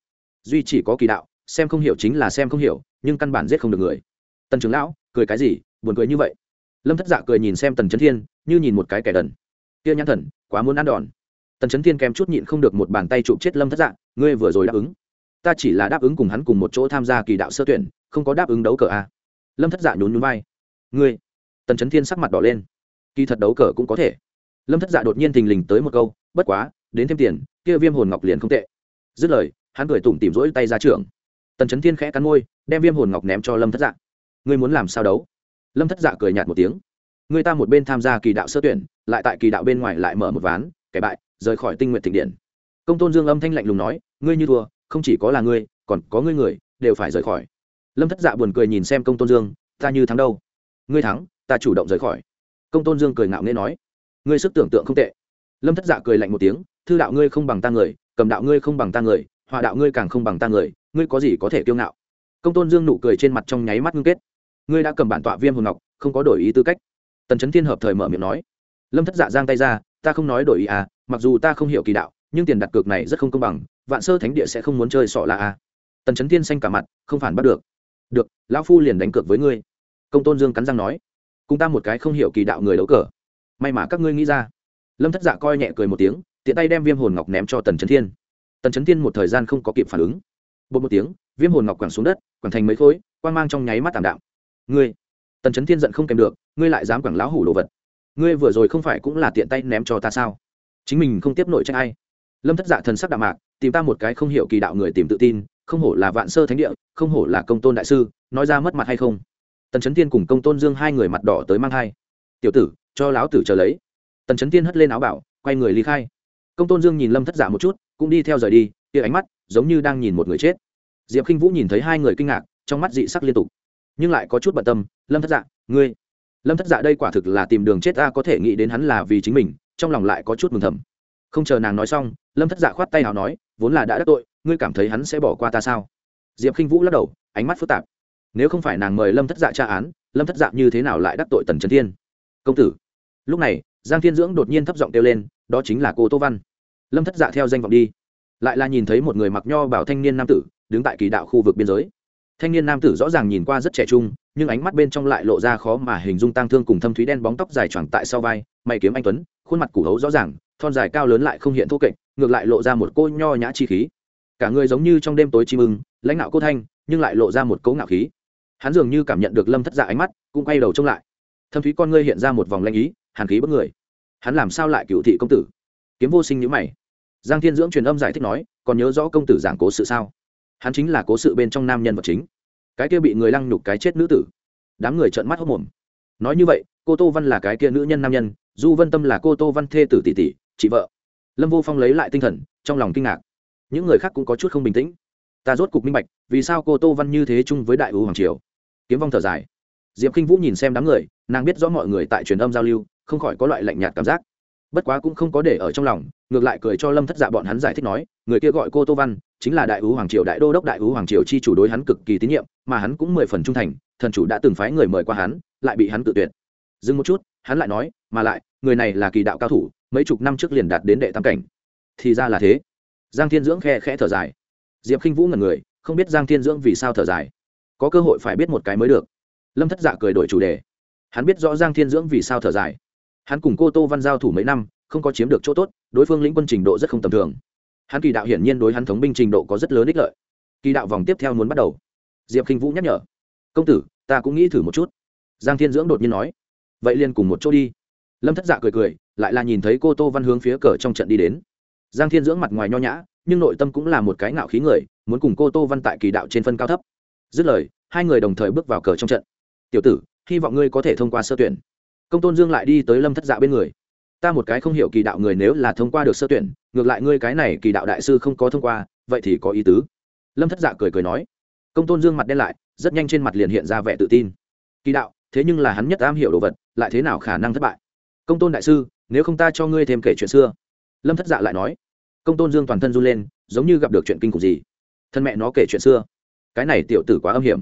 Duy chỉ có kỳ đạo xem không hiểu chính là xem không hiểu, nhưng căn bản giết không được người. Tần trưởng lão, cười cái gì, buồn cười như vậy? Lâm thất dạ cười nhìn xem tần trấn thiên, như nhìn một cái kẻ đần. Kia nhãn thần, quá muốn ăn đòn. Tần trấn thiên kèm chút nhịn không được một bàn tay chụp chết lâm thất dạ ngươi vừa rồi đáp ứng. Ta chỉ là đáp ứng cùng hắn cùng một chỗ tham gia kỳ đạo sơ tuyển, không có đáp ứng đấu cờ a à. lâm thất dạ nhún nhún vai. Ngươi? Tần trấn thiên sắc mặt đỏ lên. Kỳ thật đấu cờ cũng có thể. Lâm thất dạ đột nhiên thình lình tới một câu, bất quá, đến thêm tiền, kia viêm hồn ngọc liền không tệ. Dứt lời, hắn cười tủm tìm rỗi tay ra trường tần trấn thiên khẽ cắn môi, đem viêm hồn ngọc ném cho lâm thất dạ. Ngươi muốn làm sao đấu? Lâm thất dạ cười nhạt một tiếng. Người ta một bên tham gia kỳ đạo sơ tuyển, lại tại kỳ đạo bên ngoài lại mở một ván, kẻ bại, rời khỏi tinh nguyện thịnh điện. Công tôn dương âm thanh lạnh lùng nói, ngươi như thua, không chỉ có là ngươi, còn có ngươi người, đều phải rời khỏi. Lâm thất dạ buồn cười nhìn xem công tôn dương, ta như thắng đâu? Ngươi thắng, ta chủ động rời khỏi. Công tôn dương cười ngạo nghễ nói, ngươi sức tưởng tượng không tệ. Lâm thất dạ cười lạnh một tiếng, thư đạo ngươi không bằng ta người, cầm đạo ngươi không bằng ta người, hòa đạo ngươi càng không bằng ta người ngươi có gì có thể kiêu ngạo? Công tôn dương nụ cười trên mặt trong nháy mắt ngưng kết. Ngươi đã cầm bản tọa viêm hồn ngọc, không có đổi ý tư cách. Tần trấn thiên hợp thời mở miệng nói. Lâm thất dạ giang tay ra, ta không nói đổi ý à mặc dù ta không hiểu kỳ đạo, nhưng tiền đặt cược này rất không công bằng, vạn sơ thánh địa sẽ không muốn chơi sọ là à. Tần trấn thiên xanh cả mặt, không phản bắt được. Được, lão phu liền đánh cược với ngươi. Công tôn dương cắn răng nói. Cùng ta một cái không hiểu kỳ đạo người đấu cờ. May mà các ngươi nghĩ ra. Lâm thất dạ coi nhẹ cười một tiếng, tiện tay đem viêm hồn ngọc ném cho tần trấn thiên. Tần trấn thiên một thời gian không có kịp phản ứng bột một tiếng, viêm hồn ngọc quẳng xuống đất, quẳng thành mấy khối quan mang trong nháy mắt tảm đạm. Ngươi, tần trấn thiên giận không kèm được, ngươi lại dám quẳng lão hủ đồ vật. Ngươi vừa rồi không phải cũng là tiện tay ném cho ta sao? Chính mình không tiếp nội trách ai. Lâm thất dạ thần sắc đạm mạc, tìm ta một cái không hiểu kỳ đạo người tìm tự tin, không hổ là vạn sơ thánh địa, không hổ là công tôn đại sư, nói ra mất mặt hay không? Tần trấn thiên cùng công tôn dương hai người mặt đỏ tới mang hai tiểu tử, cho lão tử chờ lấy. Tần trấn thiên hất lên áo bảo, quay người ly khai. Công tôn dương nhìn lâm thất giả dạ một chút, cũng đi theo rời đi kia ánh mắt giống như đang nhìn một người chết. Diệp khinh vũ nhìn thấy hai người kinh ngạc, trong mắt dị sắc liên tục. Nhưng lại có chút bận tâm, lâm thất dạ ngươi? Lâm thất dạ đây quả thực là tìm đường chết ta có thể nghĩ đến hắn là vì chính mình, trong lòng lại có chút mừng thầm. Không chờ nàng nói xong, lâm thất dạ khoát tay nào nói, vốn là đã đắc tội, ngươi cảm thấy hắn sẽ bỏ qua ta sao? Diệp khinh vũ lắc đầu, ánh mắt phức tạp. Nếu không phải nàng mời lâm thất dạ tra án, lâm thất dạ như thế nào lại đắc tội tần trấn thiên? Công tử. Lúc này, giang thiên dưỡng đột nhiên thấp giọng kêu lên, đó chính là cô tô văn. Lâm thất dạ theo danh vọng đi lại là nhìn thấy một người mặc nho bảo thanh niên nam tử đứng tại kỳ đạo khu vực biên giới. Thanh niên nam tử rõ ràng nhìn qua rất trẻ trung, nhưng ánh mắt bên trong lại lộ ra khó mà hình dung tang thương cùng thâm thúy đen bóng tóc dài choàng tại sau vai, mày kiếm anh tuấn, khuôn mặt củ hấu rõ ràng, thon dài cao lớn lại không hiện thô kệch, ngược lại lộ ra một cô nho nhã chi khí. Cả người giống như trong đêm tối chim ưng, lãnh đạo cô thanh, nhưng lại lộ ra một cấu ngạo khí. Hắn dường như cảm nhận được lâm thất dạ ánh mắt, cũng quay đầu trông lại. Thâm thúy con ngươi hiện ra một vòng lanh ý, hàn khí bất người. Hắn làm sao lại cựu thị công tử? Kiếm vô sinh nhữ mày giang thiên dưỡng truyền âm giải thích nói, còn nhớ rõ công tử giảng cố sự sao? Hắn chính là cố sự bên trong nam nhân vật chính. Cái kia bị người lăng nhục cái chết nữ tử. Đám người trợn mắt hốc mồm nói như vậy, cô tô văn là cái kia nữ nhân nam nhân, du vân tâm là cô tô văn thê tử tỷ tỷ, chị vợ. Lâm vô phong lấy lại tinh thần, trong lòng kinh ngạc. Những người khác cũng có chút không bình tĩnh. Ta rốt cục minh bạch, vì sao cô tô văn như thế chung với đại ưu hoàng triều? Kiếm vong thở dài. Diệp k i n h vũ nhìn xem đám người, nàng biết rõ mọi người tại truyền âm giao lưu, không khỏi có loại lạnh nhạt cảm giác bất quá cũng không có để ở trong lòng, ngược lại cười cho lâm thất dạ bọn hắn giải thích nói, người kia gọi cô tô văn, chính là đại ú hoàng triều đại đô đốc đại ú hoàng triều chi chủ đối hắn cực kỳ tín nhiệm, mà hắn cũng mười phần trung thành, thần chủ đã từng phái người mời qua hắn, lại bị hắn tự tuyệt. Dừng một chút, hắn lại nói, mà lại, người này là kỳ đạo cao thủ, mấy chục năm trước liền đạt đến đệ tam cảnh. Thì ra là thế. Giang thiên dưỡng khe khẽ thở dài. Diệp khinh vũ ngần người, không biết giang thiên dưỡng vì sao thở dài. Có cơ hội phải biết một cái mới được. Lâm thất dạ cười đổi chủ đề. Hắn biết rõ giang thiên dưỡng vì sao thở dài hắn cùng cô tô văn giao thủ mấy năm, không có chiếm được chỗ tốt, đối phương lĩnh quân trình độ rất không tầm thường. Hắn kỳ đạo hiển nhiên đối hắn thống binh trình độ có rất lớn ích lợi. Kỳ đạo vòng tiếp theo muốn bắt đầu. Diệp k i n h vũ nhắc nhở. Công tử, ta cũng nghĩ thử một chút. Giang thiên dưỡng đột nhiên nói. Vậy liền cùng một chỗ đi. Lâm thất dạ cười cười, lại là nhìn thấy cô tô văn hướng phía cờ trong trận đi đến. Giang thiên dưỡng mặt ngoài nho nhã, nhưng nội tâm cũng là một cái ngạo khí người, muốn cùng cô tô văn tại kỳ đạo trên phân cao thấp. Dứt lời, hai người đồng thời bước vào cờ trong trận. Tiểu tử, hy vọng ngươi có thể thông qua sơ tuyển công tôn dương lại đi tới lâm thất dạ bên người. Ta một cái không hiểu kỳ đạo người nếu là thông qua được sơ tuyển, ngược lại ngươi cái này kỳ đạo đại sư không có thông qua, vậy thì có ý tứ. Lâm thất dạ cười cười nói. Công tôn dương mặt đen lại, rất nhanh trên mặt liền hiện ra vẻ tự tin. Kỳ đạo, thế nhưng là hắn nhất am hiểu đồ vật, lại thế nào khả năng thất bại? Công tôn đại sư, nếu không ta cho ngươi thêm kể chuyện xưa. Lâm thất dạ lại nói. Công tôn dương toàn thân run lên, giống như gặp được chuyện kinh khủng gì. Thân mẹ nó kể chuyện xưa. Cái này tiểu tử quá âm hiểm.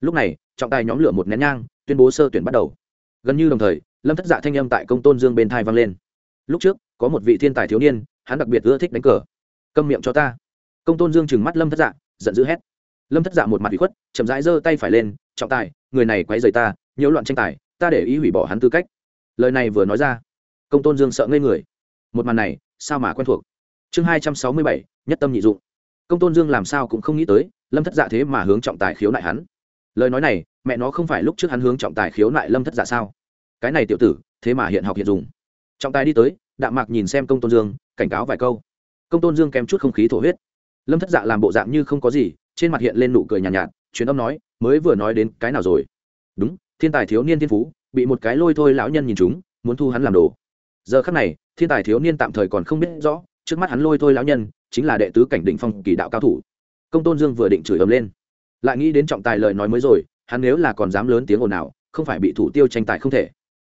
Lúc này, trọng tài nhóm lửa một nén nhang, tuyên bố sơ tuyển bắt đầu gần như đồng thời, lâm thất dạ thanh âm tại công tôn dương bên thai vang lên. Lúc trước, có một vị thiên tài thiếu niên, hắn đặc biệt ưa thích đánh cờ. Câm miệng cho ta. Công tôn dương trừng mắt lâm thất dạ giận dữ hét. Lâm thất dạ một mặt bị khuất, chậm rãi giơ tay phải lên, trọng tài, người này quấy rầy ta, nhiễu loạn tranh tài, ta để ý hủy bỏ hắn tư cách. Lời này vừa nói ra, công tôn dương sợ ngây người. Một màn này, sao mà quen thuộc? Chương hai trăm sáu mươi bảy, nhất tâm nhị dụng. Công tôn dương làm sao cũng không nghĩ tới, lâm thất dạ thế mà hướng trọng tài khiếu nại hắn. Lời nói này mẹ nó không phải lúc trước hắn hướng trọng tài khiếu nại lâm thất dạ sao? Cái này tiểu tử thế mà hiện học hiện dùng. Trọng tài đi tới đạm mạc nhìn xem công tôn dương cảnh cáo vài câu. Công tôn dương kèm chút không khí thổ huyết. Lâm thất dạ làm bộ dạng như không có gì trên mặt hiện lên nụ cười nhàn nhạt, nhạt chuyến âm nói mới vừa nói đến cái nào rồi? Đúng thiên tài thiếu niên thiên phú bị một cái lôi thôi lão nhân nhìn chúng muốn thu hắn làm đồ. Giờ khắc này thiên tài thiếu niên tạm thời còn không biết rõ trước mắt hắn lôi thôi lão nhân chính là đệ tứ cảnh định phong kỳ đạo cao thủ. Công tôn dương vừa định chửi ấm lên. Lại nghĩ đến trọng tài lời nói mới rồi hắn nếu là còn dám lớn tiếng ồn nào không phải bị thủ tiêu tranh tài không thể.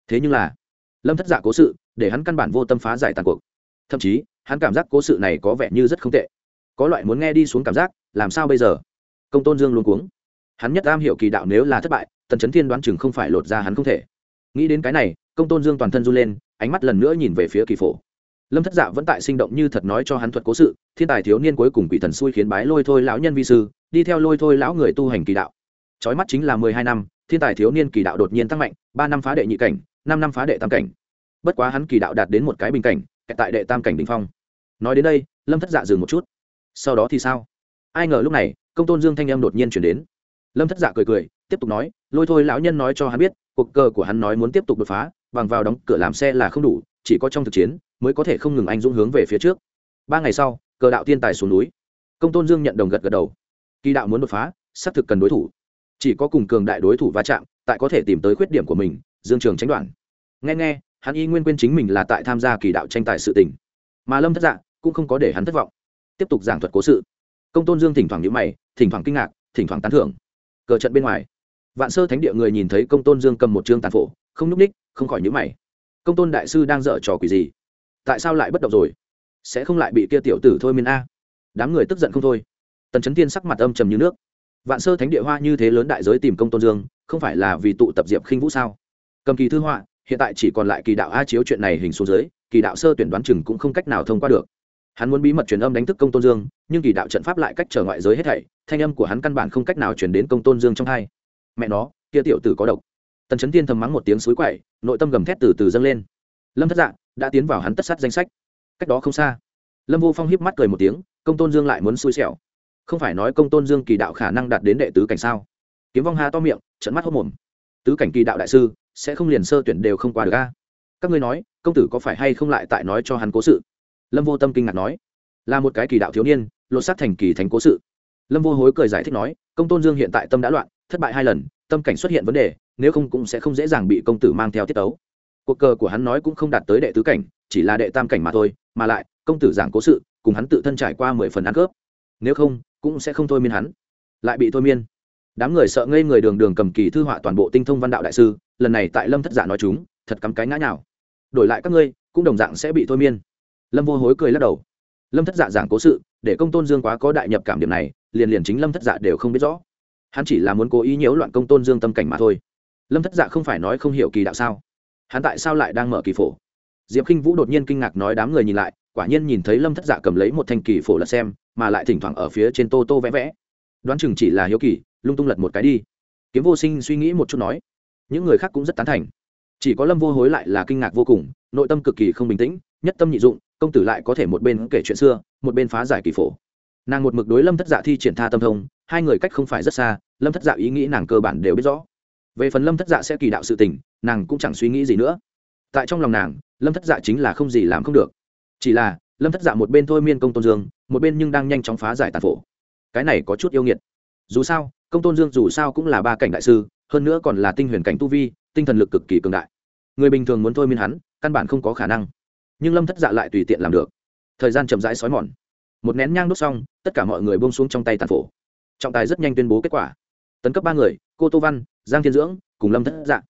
Thế nhưng là, lâm thất dạ cố sự, để hắn căn bản vô tâm phá giải tàn cuộc. Thậm chí, hắn cảm giác cố sự này có vẻ như rất không tệ. Có loại muốn nghe đi xuống cảm giác, làm sao bây giờ? Công tôn dương luôn cuống. Hắn nhất am hiểu kỳ đạo nếu là thất bại, tần chấn thiên đoán chừng không phải lột ra hắn không thể. Nghĩ đến cái này, công tôn dương toàn thân run lên, ánh mắt lần nữa nhìn về phía kỳ phổ. Lâm thất dạ vẫn tại sinh động như thật nói cho hắn thuật cố sự, thiên tài thiếu niên cuối cùng quỷ thần xui khiến bái lôi thôi lão nhân vi sư, đi theo lôi thôi lão người tu hành kỳ đạo. Chói mắt chính là mười hai năm, thiên tài thiếu niên kỳ đạo đột nhiên tăng mạnh, ba năm phá đệ nhị cảnh, năm năm phá đệ tam cảnh. Bất quá hắn kỳ đạo đạt đến một cái bình cảnh tại đệ tam cảnh đỉnh phong. Nói đến đây, lâm thất dạ dừng một chút. Sau đó thì sao? Ai ngờ lúc này, công tôn dương thanh em đột nhiên chuyển đến. Lâm thất dạ cười cười, tiếp tục nói, lôi thôi lão nhân nói cho hắn biết, cuộc cờ của hắn nói muốn tiếp tục đột phá, bằng vào đóng cửa làm xe là không đủ, chỉ có trong thực chiến mới có thể không ngừng anh dũng hướng về phía trước. Ba ngày sau, cờ đạo tiên tài xuống núi. Công tôn dương nhận đồng gật gật đầu. Kỳ đạo muốn đột phá, xác thực cần đối thủ chỉ có cùng cường đại đối thủ va chạm, tại có thể tìm tới khuyết điểm của mình, dương trường tránh đoạn. Nghe nghe, hắn y nguyên quên chính mình là tại tham gia kỳ đạo tranh tài sự tình. Mà lâm thất dạ cũng không có để hắn thất vọng. Tiếp tục giảng thuật cố sự. Công tôn dương thỉnh thoảng nhữ mày, thỉnh thoảng kinh ngạc, thỉnh thoảng tán thưởng. Cờ trận bên ngoài, vạn sơ thánh địa người nhìn thấy công tôn dương cầm một chương tàn phổ, không nhúc ních, không khỏi nhữ mày. Công tôn đại sư đang dở trò quỷ gì? Tại sao lại bất động rồi? Sẽ không lại bị kia tiểu tử thôi miên a? Đám người tức giận không thôi. Tần chấn tiên sắc mặt âm trầm như nước vạn sơ thánh địa hoa như thế lớn đại giới tìm công tôn dương, không phải là vì tụ tập diệp khinh vũ sao? Cầm kỳ thư họa, hiện tại chỉ còn lại kỳ đạo a chiếu chuyện này hình xuống dưới, kỳ đạo sơ tuyển đoán chừng cũng không cách nào thông qua được. Hắn muốn bí mật truyền âm đánh thức công tôn dương, nhưng kỳ đạo trận pháp lại cách trở ngoại giới hết thảy, thanh âm của hắn căn bản không cách nào chuyển đến công tôn dương trong hai. Mẹ nó, kia tiểu tử có độc. Tần chấn tiên thầm mắng một tiếng suối quậy, nội tâm gầm thét từ từ dâng lên. Lâm thất dạ đã tiến vào hắn tất sát danh sách. Cách đó không xa, lâm vô phong hiếp mắt cười một tiếng, công tôn dương lại muốn xui xẻo không phải nói công tôn dương kỳ đạo khả năng đạt đến đệ tứ cảnh sao? Kiếm vong hà to miệng trận mắt hốc mồm. Tứ cảnh kỳ đạo đại sư, sẽ không liền sơ tuyển đều không qua được a? Các ngươi nói, công tử có phải hay không lại tại nói cho hắn cố sự? Lâm vô tâm kinh ngạc nói. Là một cái kỳ đạo thiếu niên, lột xác thành kỳ thành cố sự. Lâm vô hối cười giải thích nói, công tôn dương hiện tại tâm đã loạn, thất bại hai lần, tâm cảnh xuất hiện vấn đề, nếu không cũng sẽ không dễ dàng bị công tử mang theo tiết tấu. Cuộc cờ của hắn nói cũng không đạt tới đệ tứ cảnh, chỉ là đệ tam cảnh mà thôi, mà lại, công tử giảng cố sự, cùng hắn tự thân trải qua mười phần ăn cướp nếu không cũng sẽ không thôi miên hắn. Lại bị thôi miên. Đám người sợ ngây người đường đường cầm kỳ thư họa toàn bộ tinh thông văn đạo đại sư, lần này tại lâm thất giả nói chúng, thật cắm cái ngã nào đổi lại các ngươi, cũng đồng dạng sẽ bị thôi miên. Lâm vô hối cười lắc đầu. Lâm thất dạ giảng cố sự, để công tôn dương quá có đại nhập cảm điểm này, liền liền chính lâm thất dạ đều không biết rõ. Hắn chỉ là muốn cố ý nhiễu loạn công tôn dương tâm cảnh mà thôi. Lâm thất dạ không phải nói không hiểu kỳ đạo sao? Hắn tại sao lại đang mở kỳ phổ? Diệp k i n h vũ đột nhiên kinh ngạc nói đám người nhìn lại, quả nhiên nhìn thấy lâm thất dạ cầm lấy một thanh kỳ phổ lật xem mà lại thỉnh thoảng ở phía trên tô tô vẽ vẽ. Đoán chừng chỉ là hiếu kỳ, lung tung lật một cái đi. Kiếm vô sinh suy nghĩ một chút nói, những người khác cũng rất tán thành. Chỉ có lâm vô hối lại là kinh ngạc vô cùng, nội tâm cực kỳ không bình tĩnh, nhất tâm nhị dụng, công tử lại có thể một bên kể chuyện xưa, một bên phá giải kỳ phổ. Nàng một mực đối lâm thất dạ thi triển tha tâm thông, hai người cách không phải rất xa, lâm thất dạ ý nghĩ nàng cơ bản đều biết rõ. Về phần lâm thất dạ sẽ kỳ đạo sự tình, nàng cũng chẳng suy nghĩ gì nữa. Tại trong lòng nàng, lâm thất dạ chính là không gì làm không được. Chỉ là lâm thất dạ một bên thôi miên công tôn dương một bên nhưng đang nhanh chóng phá giải tàn phổ cái này có chút yêu nghiệt dù sao công tôn dương dù sao cũng là ba cảnh đại sư hơn nữa còn là tinh huyền cảnh tu vi tinh thần lực cực kỳ cường đại người bình thường muốn thôi miên hắn căn bản không có khả năng nhưng lâm thất dạ lại tùy tiện làm được thời gian chậm rãi xói mòn một nén nhang đốt xong tất cả mọi người bông xuống trong tay tàn phổ trọng tài rất nhanh tuyên bố kết quả tấn cấp ba người cô tô văn giang thiên dưỡng cùng lâm thất dạ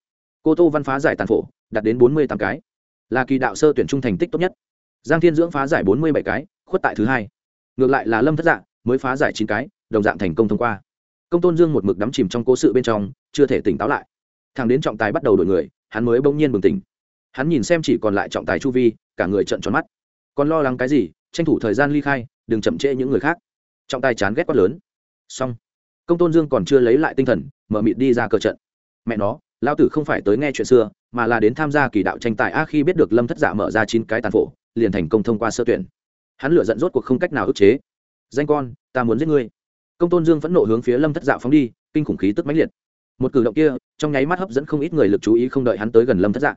cô tô văn phá giải tàn phổ đạt đến bốn mươi tám cái là kỳ đạo sơ tuyển trung thành tích tốt nhất giang thiên dưỡng phá giải bốn mươi bảy cái, khuất tại thứ hai. Ngược lại là lâm thất Dạng mới phá giải chín cái, đồng dạng thành công thông qua. Công tôn dương một mực đắm chìm trong cố sự bên trong, chưa thể tỉnh táo lại. Thằng đến trọng tài bắt đầu đổi người, hắn mới bỗng nhiên bừng tỉnh. Hắn nhìn xem chỉ còn lại trọng tài chu vi, cả người trợn tròn mắt. Còn lo lắng cái gì, tranh thủ thời gian ly khai, đừng chậm trễ những người khác. Trọng tài chán ghét quát lớn. Xong. Công tôn dương còn chưa lấy lại tinh thần, mở mịt đi ra cờ trận. Mẹ nó lao tử không phải tới nghe chuyện xưa, mà là đến tham gia kỳ đạo tranh tài. A, khi biết được lâm thất giả mở ra chín cái tàn phổ liền thành công thông qua sơ tuyển. Hắn lựa giận rốt cuộc không cách nào ức chế. Danh con, ta muốn giết ngươi. Công tôn dương phẫn nộ hướng phía lâm thất dạ phóng đi, kinh khủng khí tức mãnh liệt. Một cử động kia, trong nháy mắt hấp dẫn không ít người lực chú ý không đợi hắn tới gần lâm thất dạ.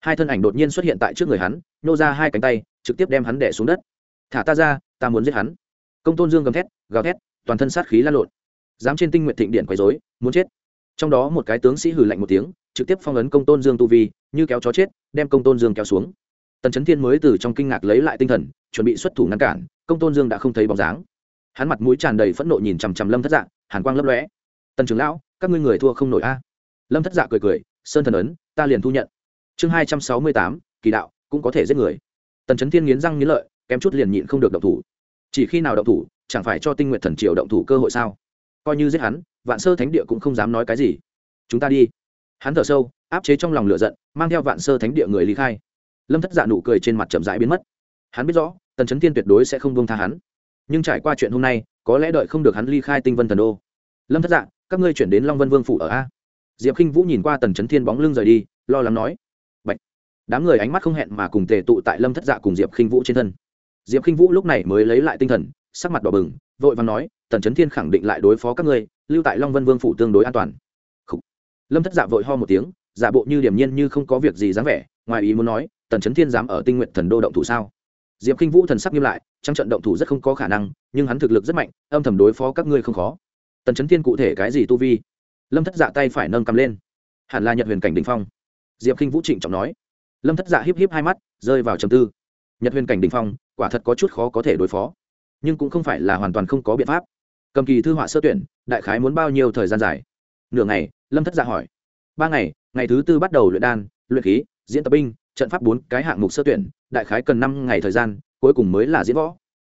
Hai thân ảnh đột nhiên xuất hiện tại trước người hắn, nô ra hai cánh tay, trực tiếp đem hắn đẻ xuống đất. Thả ta ra, ta muốn giết hắn. Công tôn dương gầm thét, gào thét, toàn thân sát khí lan lộn. Dám trên tinh nguyện thịnh điện quấy dối muốn chết. Trong đó một cái tướng sĩ hử lạnh một tiếng, trực tiếp phong ấn công tôn dương tu vi, như kéo chó chết, đem công tôn dương kéo xuống tần trấn thiên mới từ trong kinh ngạc lấy lại tinh thần, chuẩn bị xuất thủ ngăn cản, công tôn dương đã không thấy bóng dáng. Hắn mặt mũi tràn đầy phẫn nộ nhìn chằm chằm lâm thất dạ hàn quang lấp lóe. Tần trưởng lão, các ngươi người thua không nổi a. Lâm thất dạ cười cười, sơn thần ấn, ta liền thu nhận. Chương hai trăm sáu mươi tám, kỳ đạo, cũng có thể giết người. Tần trấn thiên nghiến răng nghiến lợi, kém chút liền nhịn không được động thủ. Chỉ khi nào động thủ, chẳng phải cho tinh nguyện thần triều động thủ cơ hội sao? Coi như giết hắn, vạn sơ thánh địa cũng không dám nói cái gì. Chúng ta đi. Hắn thở sâu, áp chế trong lòng lửa giận, mang theo vạn sơ thánh địa người ly khai lâm thất dạ nụ cười trên mặt chậm rãi biến mất. Hắn biết rõ, tần Chấn thiên tuyệt đối sẽ không buông tha hắn. Nhưng trải qua chuyện hôm nay, có lẽ đợi không được hắn ly khai tinh vân thần đô. Lâm thất dạ các ngươi chuyển đến long vân vương phủ ở a. Diệp k i n h vũ nhìn qua tần Chấn thiên bóng lưng rời đi, lo lắng nói, Bạch. đám người ánh mắt không hẹn mà cùng tề tụ tại lâm thất dạ cùng diệp k i n h vũ trên thân. Diệp k i n h vũ lúc này mới lấy lại tinh thần, sắc mặt đỏ bừng, vội và nói, tần Chấn thiên khẳng định lại đối phó các ngươi, lưu tại long vân vương phủ tương đối an toàn. Lâm thất dạ vội ho một tiếng, giả bộ như điểm nhiên như không có việc gì dáng vẻ, ngoài ý muốn nói tần trấn thiên dám ở tinh nguyện thần đô động thủ sao? Diệp k i n h vũ thần sắc nghiêm lại trong trận động thủ rất không có khả năng, nhưng hắn thực lực rất mạnh, âm thầm đối phó các ngươi không khó. Tần trấn thiên cụ thể cái gì tu vi? Lâm thất dạ tay phải nâng cầm lên. Hẳn là nhật huyền cảnh đình phong. Diệp k i n h vũ trịnh trọng nói. Lâm thất dạ híp híp hai mắt, rơi vào trầm tư. Nhật huyền cảnh đình phong, quả thật có chút khó có thể đối phó. Nhưng cũng không phải là hoàn toàn không có biện pháp. Cầm kỳ thư họa sơ tuyển, đại khái muốn bao nhiêu thời gian dài? Nửa ngày, lâm thất dạ hỏi. Ba ngày ngày thứ tư bắt đầu luyện đan, luyện khí, diễn tập binh trận pháp bốn cái hạng mục sơ tuyển, đại khái cần năm ngày thời gian, cuối cùng mới là diễn võ.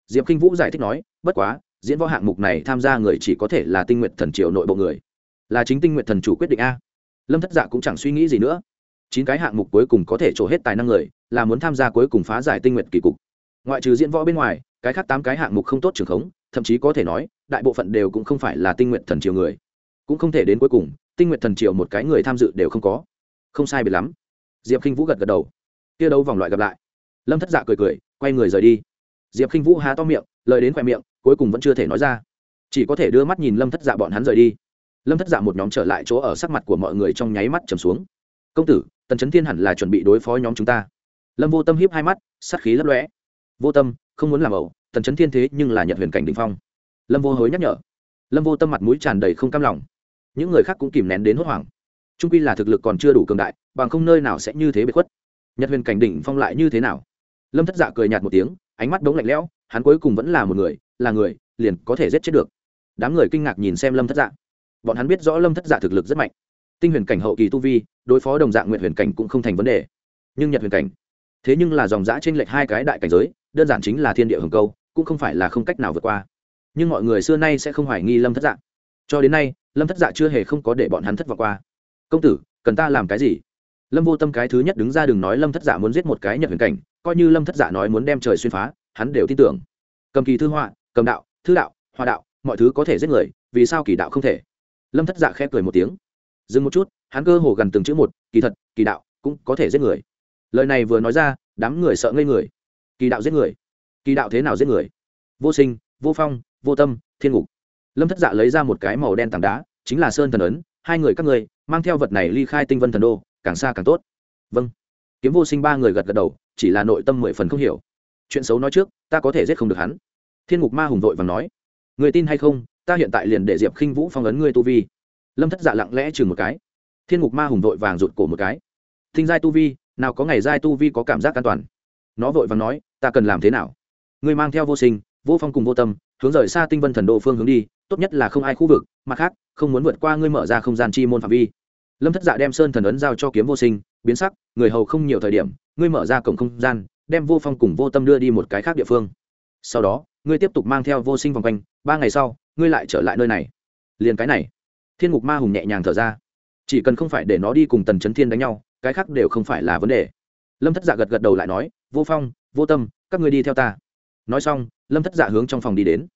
Diệp k i n h vũ giải thích nói, bất quá, diễn võ hạng mục này tham gia người chỉ có thể là tinh nguyện thần triều nội bộ người. Là chính tinh nguyện thần chủ quyết định a. Lâm thất dạ cũng chẳng suy nghĩ gì nữa. Chín cái hạng mục cuối cùng có thể trổ hết tài năng người, là muốn tham gia cuối cùng phá giải tinh nguyện kỳ cục. Ngoại trừ diễn võ bên ngoài, cái khác tám cái hạng mục không tốt trường khống, thậm chí có thể nói, đại bộ phận đều cũng không phải là tinh nguyện thần triều người. Cũng không thể đến cuối cùng, tinh nguyện thần triều một cái người tham dự đều không có. Không sai biệt lắm diệp k i n h vũ gật gật đầu. Kia đấu vòng loại gặp lại. Lâm thất dạ cười cười, quay người rời đi. Diệp k i n h vũ há to miệng, lời đến khoe miệng, cuối cùng vẫn chưa thể nói ra. Chỉ có thể đưa mắt nhìn lâm thất dạ bọn hắn rời đi. Lâm thất dạ một nhóm trở lại chỗ ở sắc mặt của mọi người trong nháy mắt trầm xuống. Công tử, tần trấn thiên hẳn là chuẩn bị đối phó nhóm chúng ta. Lâm vô tâm hiếp hai mắt, sát khí lấp lõe vô tâm, không muốn làm ẩu, tần trấn thiên thế nhưng là nhận huyền cảnh đình phong. Lâm vô hối nhắc nhở. Lâm vô tâm mặt mũi tràn đầy không cam lòng. Những người khác cũng kìm nén đến hốt hoảng trung quy là thực lực còn chưa đủ cường đại, bằng không nơi nào sẽ như thế bị khuất. Nhật huyền cảnh đỉnh phong lại như thế nào? Lâm thất dạ cười nhạt một tiếng, ánh mắt đống lạnh lẽo, hắn cuối cùng vẫn là một người, là người, liền có thể giết chết được. Đám người kinh ngạc nhìn xem lâm thất dạ. Bọn hắn biết rõ lâm thất dạ thực lực rất mạnh. Tinh huyền cảnh hậu kỳ tu vi, đối phó đồng dạng nguyện huyền cảnh cũng không thành vấn đề. Nhưng nhật huyền cảnh, thế nhưng là dòng giã t r ê n lệch hai cái đại cảnh giới, đơn giản chính là thiên địa hồng câu, cũng không phải là không cách nào vượt qua. Nhưng mọi người xưa nay sẽ không hoài nghi lâm thất dạ. Cho đến nay, lâm thất dạ chưa hề không có để bọn hắn thất vọng qua công tử, cần ta làm cái gì? Lâm vô tâm cái thứ nhất đứng ra đừng nói lâm thất giả muốn giết một cái nhật huyền cảnh, coi như lâm thất giả nói muốn đem trời xuyên phá, hắn đều tin tưởng. Cầm kỳ thư họa, cầm đạo, thư đạo, hòa đạo, mọi thứ có thể giết người, vì sao kỳ đạo không thể? Lâm thất dạ giả khép cười một tiếng. Dừng một chút, hắn cơ hồ gần từng chữ một, kỳ thật, kỳ đạo cũng có thể giết người. Lời này vừa nói ra, đám người sợ ngây người. Kỳ đạo giết người? Kỳ đạo thế nào giết người? Vô sinh, vô phong, vô tâm, thiên ngục. Lâm thất dạ lấy ra một cái màu đen tảng đá, chính là sơn thần ấn, hai người các người mang theo vật này ly khai tinh vân thần đô, càng xa càng tốt. Vâng. Kiếm vô sinh ba người gật gật đầu, chỉ là nội tâm mười phần không hiểu. Chuyện xấu nói trước, ta có thể giết không được hắn. Thiên ngục ma hùng vội và nói, người tin hay không, ta hiện tại liền để diệp khinh vũ phong ấn ngươi tu vi. Lâm thất dạ lặng lẽ chừng một cái. Thiên ngục ma hùng vội vàng rụt cổ một cái. Thinh giai tu vi, nào có ngày giai tu vi có cảm giác an toàn? Nó vội vàng nói, ta cần làm thế nào? Ngươi mang theo vô sinh, vô phong cùng vô tâm, hướng rời xa tinh vân thần đô phương hướng đi, tốt nhất là không ai khu vực, mặt khác, không muốn vượt qua ngươi mở ra không gian chi môn phạm vi lâm thất dạ đem sơn thần ấn giao cho kiếm vô sinh, biến sắc, người hầu không nhiều thời điểm, ngươi mở ra cổng không gian, đem vô phong cùng vô tâm đưa đi một cái khác địa phương. Sau đó, ngươi tiếp tục mang theo vô sinh vòng quanh, ba ngày sau, ngươi lại trở lại nơi này. Liền cái này. Thiên ngục ma hùng nhẹ nhàng thở ra. Chỉ cần không phải để nó đi cùng tần chấn thiên đánh nhau, cái khác đều không phải là vấn đề. Lâm thất dạ gật gật đầu lại nói, vô phong, vô tâm, các ngươi đi theo ta. Nói xong, lâm thất dạ hướng trong phòng đi đến.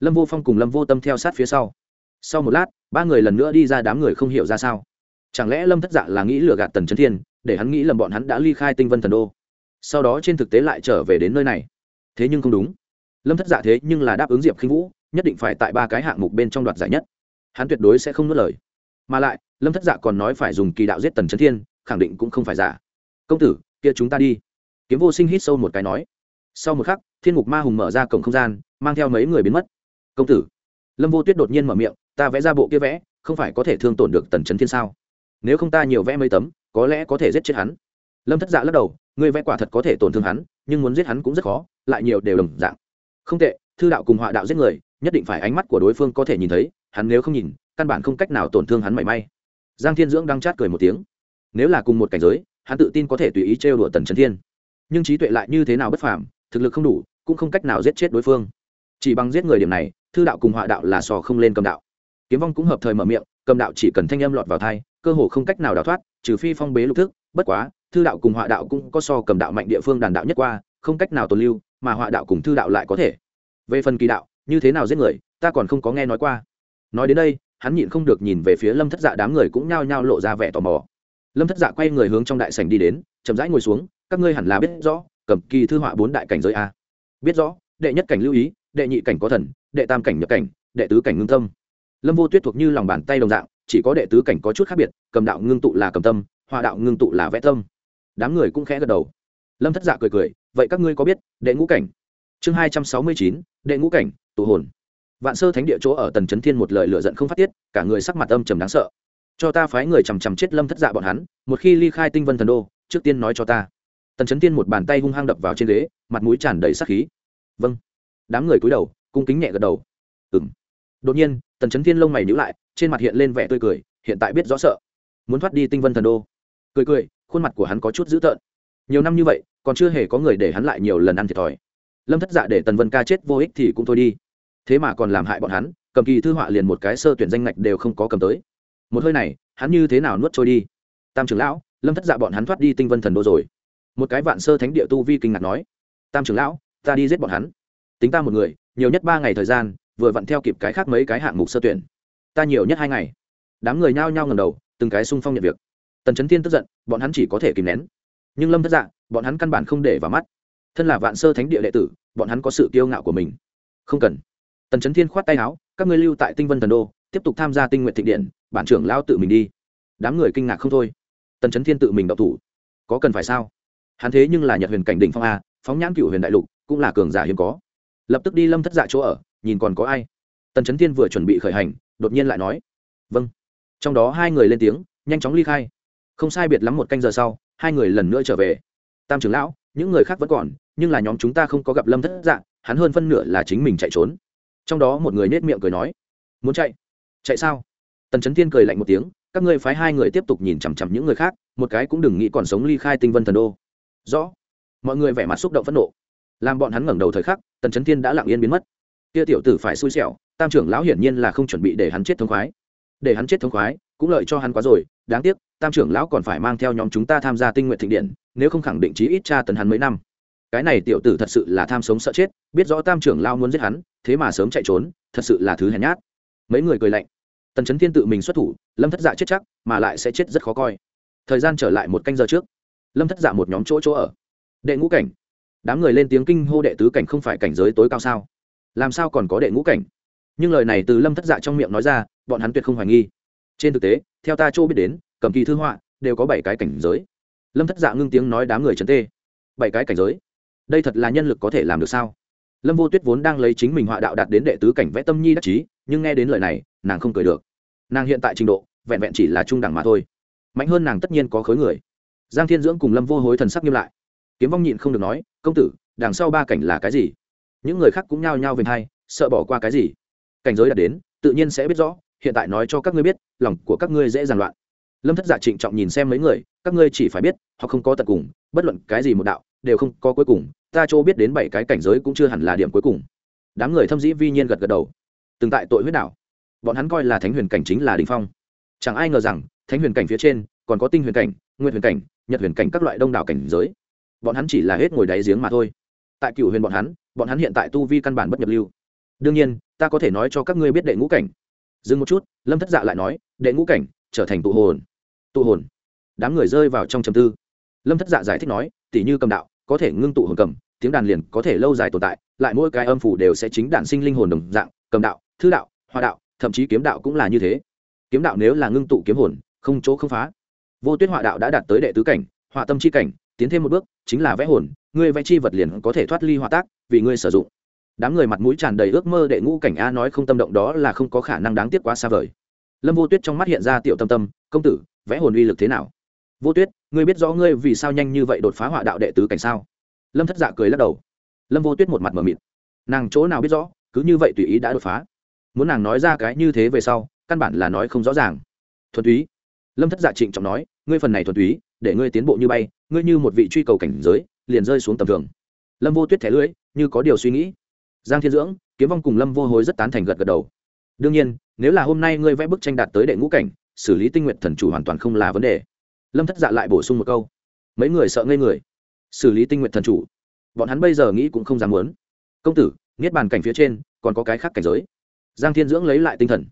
Lâm vô phong cùng lâm vô tâm theo sát phía sau. Sau một lát, ba người lần nữa đi ra đám người không hiểu ra sao chẳng lẽ lâm thất dạ là nghĩ lừa gạt tần chấn thiên, để hắn nghĩ lầm bọn hắn đã ly khai tinh vân thần đô? Sau đó trên thực tế lại trở về đến nơi này. Thế nhưng không đúng. Lâm thất dạ thế nhưng là đáp ứng diệp khinh vũ, nhất định phải tại ba cái hạng mục bên trong đoạt giải nhất. Hắn tuyệt đối sẽ không nuốt lời. Mà lại, lâm thất dạ còn nói phải dùng kỳ đạo giết tần trấn thiên, khẳng định cũng không phải giả. Công tử, kia chúng ta đi. Kiếm vô sinh hít sâu một cái nói. Sau một khắc, thiên ngục ma hùng mở ra cổng không gian, mang theo mấy người biến mất. Công tử. Lâm vô tuyết đột nhiên mở miệng, ta vẽ ra bộ kia vẽ, không phải có thể thương tổn được tần trấn thiên sao? Nếu không ta nhiều vẽ mấy tấm, có lẽ có thể giết chết hắn. Lâm thất dạ lắc đầu người vẽ quả thật có thể tổn thương hắn, nhưng muốn giết hắn cũng rất khó, lại nhiều đều đồng dạng. Không tệ, thư đạo cùng họa đạo giết người, nhất định phải ánh mắt của đối phương có thể nhìn thấy, hắn nếu không nhìn, căn bản không cách nào tổn thương hắn mảy may. Giang thiên dưỡng đang chát cười một tiếng. Nếu là cùng một cảnh giới, hắn tự tin có thể tùy ý trêu đùa tần trấn thiên. Nhưng trí tuệ lại như thế nào bất phàm, thực lực không đủ, cũng không cách nào giết chết đối phương. Chỉ bằng giết người điểm này, thư đạo cùng họa đạo là sò không lên cầm đạo. Kiếm vong cũng hợp thời mở miệng cầm đạo chỉ cần thanh âm lọt vào thai, cơ hồ không cách nào đào thoát, trừ phi phong bế lục thức, bất quá, thư đạo cùng họa đạo cũng có so cầm đạo mạnh địa phương đàn đạo nhất qua, không cách nào tồn lưu, mà họa đạo cùng thư đạo lại có thể. Về phần kỳ đạo, như thế nào giết người, ta còn không có nghe nói qua. Nói đến đây, hắn nhịn không được nhìn về phía lâm thất dạ đám người cũng nhao nhao lộ ra vẻ tò mò. Lâm thất dạ quay người hướng trong đại sảnh đi đến, chậm rãi ngồi xuống, các ngươi hẳn là biết rõ, cầm kỳ thư họa bốn đại cảnh giới a. Biết rõ, đệ nhất cảnh lưu ý, đệ nhị cảnh có thần, đệ tam cảnh nhập cảnh, đệ tứ cảnh ngưng tâm lâm vô tuyết thuộc như lòng bàn tay đồng dạng, chỉ có đệ tứ cảnh có chút khác biệt, cầm đạo ngưng tụ là cầm tâm hòa đạo ngưng tụ là vẽ tâm. Đám người cũng khẽ gật đầu. Lâm thất dạ cười cười, vậy các ngươi có biết, đệ ngũ cảnh? Chương hai trăm sáu mươi chín, đệ ngũ cảnh, tụ hồn. Vạn sơ thánh địa chỗ ở tần trấn thiên một lời lựa giận không phát tiết, cả người sắc mặt âm trầm đáng sợ. Cho ta phái người chằm chằm chết lâm thất dạ bọn hắn, một khi ly khai tinh vân thần đô, trước tiên nói cho ta. Tần trấn thiên một bàn tay hung hăng đập vào trên ghế, mặt mũi tràn đầy sắc khí. Vâng. Đám người cúi đầu, cung kính nhẹ gật đầu. Ừng đột nhiên, tần trấn thiên lông mày nhữ lại, trên mặt hiện lên vẻ tươi cười, hiện tại biết rõ sợ. Muốn thoát đi tinh vân thần đô. Cười cười, khuôn mặt của hắn có chút dữ tợn. Nhiều năm như vậy, còn chưa hề có người để hắn lại nhiều lần ăn thiệt thòi. Lâm thất dạ để tần vân ca chết vô ích thì cũng thôi đi. Thế mà còn làm hại bọn hắn, cầm kỳ thư họa liền một cái sơ tuyển danh ngạch đều không có cầm tới. Một hơi này, hắn như thế nào nuốt trôi đi? Tam trưởng lão, lâm thất dạ bọn hắn thoát đi tinh vân thần đô rồi. Một cái vạn sơ thánh địa tu vi kinh ngạc nói. Tam trưởng lão, ta đi giết bọn hắn. Tính ta một người, nhiều nhất ba ngày thời gian vừa vặn theo kịp cái khác mấy cái hạng mục sơ tuyển. Ta nhiều nhất hai ngày. Đám người nhao nhao ngầm đầu từng cái sung phong nhận việc. Tần trấn thiên tức giận bọn hắn chỉ có thể kìm nén. Nhưng lâm thất dạng, bọn hắn căn bản không để vào mắt. Thân là vạn sơ thánh địa đệ tử bọn hắn có sự kiêu ngạo của mình. Không cần. Tần trấn thiên khoát tay áo các ngươi lưu tại tinh vân thần đô tiếp tục tham gia tinh nguyện thịnh điện bản trưởng lao tự mình đi. Đám người kinh ngạc không thôi. Tần trấn thiên tự mình đọc thủ. Có cần phải sao? Hắn thế nhưng là nhật huyền cảnh đỉnh phong a phóng nhãn cựu huyền đại lục cũng là cường giả hiếm có. Lập tức đi lâm thất dạ chỗ ở nhìn còn có ai? Tần trấn thiên vừa chuẩn bị khởi hành, đột nhiên lại nói vâng. Trong đó hai người lên tiếng, nhanh chóng ly khai. Không sai biệt lắm một canh giờ sau, hai người lần nữa trở về. Tam trưởng lão, những người khác vẫn còn, nhưng là nhóm chúng ta không có gặp lâm thất dạng hắn hơn phân nửa là chính mình chạy trốn. Trong đó một người nết miệng cười nói, muốn chạy? Chạy sao? Tần trấn thiên cười lạnh một tiếng, các ngươi phái hai người tiếp tục nhìn chằm chằm những người khác, một cái cũng đừng nghĩ còn sống ly khai tinh vân thần đô. Rõ. Mọi người vẻ mặt xúc động phẫn nộ. Làm bọn hắn ngẩng đầu thời khắc, tần trấn thiên đã lặng yên biến mất kia tiểu tử phải xui xẻo, tam trưởng lão hiển nhiên là không chuẩn bị để hắn chết thống khoái. Để hắn chết thống khoái, cũng lợi cho hắn quá rồi, đáng tiếc, tam trưởng lão còn phải mang theo nhóm chúng ta tham gia tinh nguyện thịnh điện, nếu không khẳng định chí ít tra tần hắn mấy năm. Cái này tiểu tử thật sự là tham sống sợ chết, biết rõ tam trưởng lao muốn giết hắn, thế mà sớm chạy trốn, thật sự là thứ hèn nhát. Mấy người cười lạnh. Tần trấn thiên tự mình xuất thủ, lâm thất dạ chết chắc, mà lại sẽ chết rất khó coi. Thời gian trở lại một canh giờ trước, lâm thất dạ một nhóm chỗ chỗ ở. Đệ ngũ cảnh. Đám người lên tiếng kinh hô đệ tứ cảnh không phải cảnh giới tối cao sao? Làm sao còn có đệ ngũ cảnh? Nhưng lời này từ lâm thất dạ trong miệng nói ra, bọn hắn tuyệt không hoài nghi. Trên thực tế, theo ta chỗ biết đến, cầm kỳ thư họa đều có bảy cái cảnh giới. Lâm thất dạ ngưng tiếng nói đám người trấn tê. Bảy cái cảnh giới? Đây thật là nhân lực có thể làm được sao? Lâm vô tuyết vốn đang lấy chính mình họa đạo đạt đến đệ tứ cảnh vẽ tâm nhi đắc chí, nhưng nghe đến lời này, nàng không cười được. Nàng hiện tại trình độ, vẹn vẹn chỉ là trung đẳng mà thôi. Mạnh hơn nàng tất nhiên có khối người. Giang thiên dưỡng cùng lâm vô hối thần sắc nghiêm lại. Kiếm vong nhịn không được nói, công tử, đằng sau ba cảnh là cái gì? Những người khác cũng nhao nhao về hai, sợ bỏ qua cái gì? Cảnh giới đã đến, tự nhiên sẽ biết rõ, hiện tại nói cho các ngươi biết, lòng của các ngươi dễ giàn loạn. Lâm thất giả trịnh trọng nhìn xem mấy người, các ngươi chỉ phải biết, họ không có tận cùng, bất luận cái gì một đạo, đều không có cuối cùng. Ta chỗ biết đến bảy cái cảnh giới cũng chưa hẳn là điểm cuối cùng. Đám người thâm dĩ vi nhiên gật gật đầu. Từng tại tội huyết đạo bọn hắn coi là thánh huyền cảnh chính là đình phong. Chẳng ai ngờ rằng, thánh huyền cảnh phía trên, còn có tinh huyền cảnh nguyên huyền cảnh, nhật huyền cảnh các loại đông đảo cảnh giới. Bọn hắn chỉ là hết ngồi đáy giếng mà thôi. Tại cựu huyền bọn hắn bọn hắn hiện tại tu vi căn bản bất nhập lưu. Đương nhiên, ta có thể nói cho các ngươi biết đệ ngũ cảnh. Dừng một chút, lâm thất dạ lại nói, đệ ngũ cảnh, trở thành tụ hồn. Tụ hồn? Đám người rơi vào trong trầm tư. Lâm thất dạ giải thích nói, tỉ như cầm đạo, có thể ngưng tụ hồn cầm, tiếng đàn liền có thể lâu dài tồn tại, lại mỗi cái âm phủ đều sẽ chính đản sinh linh hồn đồng dạng, cầm đạo, thư đạo hoa đạo, thậm chí kiếm đạo cũng là như thế. Kiếm đạo nếu là ngưng tụ kiếm hồn, không chỗ không phá. Vô tuyết họa đạo đã đạt tới đệ tứ cảnh, họa tâm chi cảnh, tiến thêm một bước chính là vẽ hồn, ngươi vẽ chi vật liền có thể thoát ly hòa tác, vì ngươi sử dụng. Đám người mặt mũi tràn đầy ước mơ đệ ngũ cảnh a nói không tâm động đó là không có khả năng đáng tiếc quá xa vời. Lâm vô tuyết trong mắt hiện ra tiểu tâm tâm, công tử, vẽ hồn uy lực thế nào? Vô tuyết, ngươi biết rõ ngươi vì sao nhanh như vậy đột phá họa đạo đệ tứ cảnh sao? Lâm thất dạ cười lắc đầu. Lâm vô tuyết một mặt mờ mịt. Nàng chỗ nào biết rõ, cứ như vậy tùy ý đã đột phá. Muốn nàng nói ra cái như thế về sau, căn bản là nói không rõ ràng. Thuần túy. Lâm thất dạ trịnh trọng nói, ngươi phần này thuần túy để ngươi tiến bộ như bay, ngươi như một vị truy cầu cảnh giới, liền rơi xuống tầm thường. Lâm vô tuyết thẻ lưỡi, như có điều suy nghĩ. Giang thiên dưỡng, kiếm vong cùng lâm vô hối rất tán thành gật gật đầu. Đương nhiên, nếu là hôm nay ngươi vẽ bức tranh đạt tới đệ ngũ cảnh, xử lý tinh nguyện thần chủ hoàn toàn không là vấn đề. Lâm thất dạ lại bổ sung một câu. Mấy người sợ ngây người. Xử lý tinh nguyện thần chủ. Bọn hắn bây giờ nghĩ cũng không dám muốn. Công tử, niết bàn cảnh phía trên, còn có cái khác cảnh giới. Giang thiên dưỡng lấy lại tinh thần.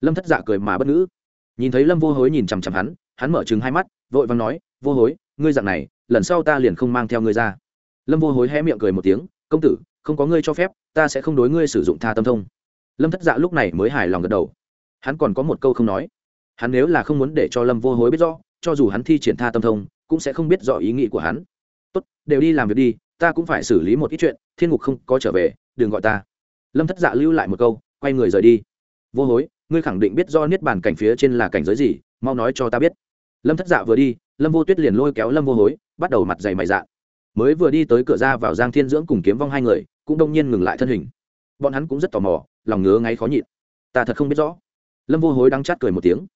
Lâm thất dạ cười mà bất ngữ. Nhìn thấy lâm vô hối nhìn chằm chằm hắn hắn mở chừng hai mắt, vội vàng nói vô hối, ngươi dạng này, lần sau ta liền không mang theo ngươi ra. Lâm vô hối hé miệng cười một tiếng, công tử, không có ngươi cho phép, ta sẽ không đối ngươi sử dụng tha tâm thông. Lâm thất dạ lúc này mới hài lòng gật đầu. Hắn còn có một câu không nói. Hắn nếu là không muốn để cho lâm vô hối biết rõ, cho dù hắn thi triển tha tâm thông, cũng sẽ không biết rõ ý nghĩ của hắn. Tốt, đều đi làm việc đi, ta cũng phải xử lý một ít chuyện, thiên ngục không có trở về, đừng gọi ta. Lâm thất dạ lưu lại một câu, quay người rời đi. Vô hối, ngươi khẳng định biết do niết bàn cảnh phía trên là cảnh giới gì, mau nói cho ta biết. Lâm thất dạ vừa đi lâm vô tuyết liền lôi kéo lâm vô hối, bắt đầu mặt dày mày dạ. Mới vừa đi tới cửa ra vào giang thiên dưỡng cùng kiếm vong hai người, cũng đông nhiên ngừng lại thân hình. Bọn hắn cũng rất tò mò, lòng ngứa ngáy khó nhịn. Ta thật không biết rõ. Lâm vô hối đang chát cười một tiếng.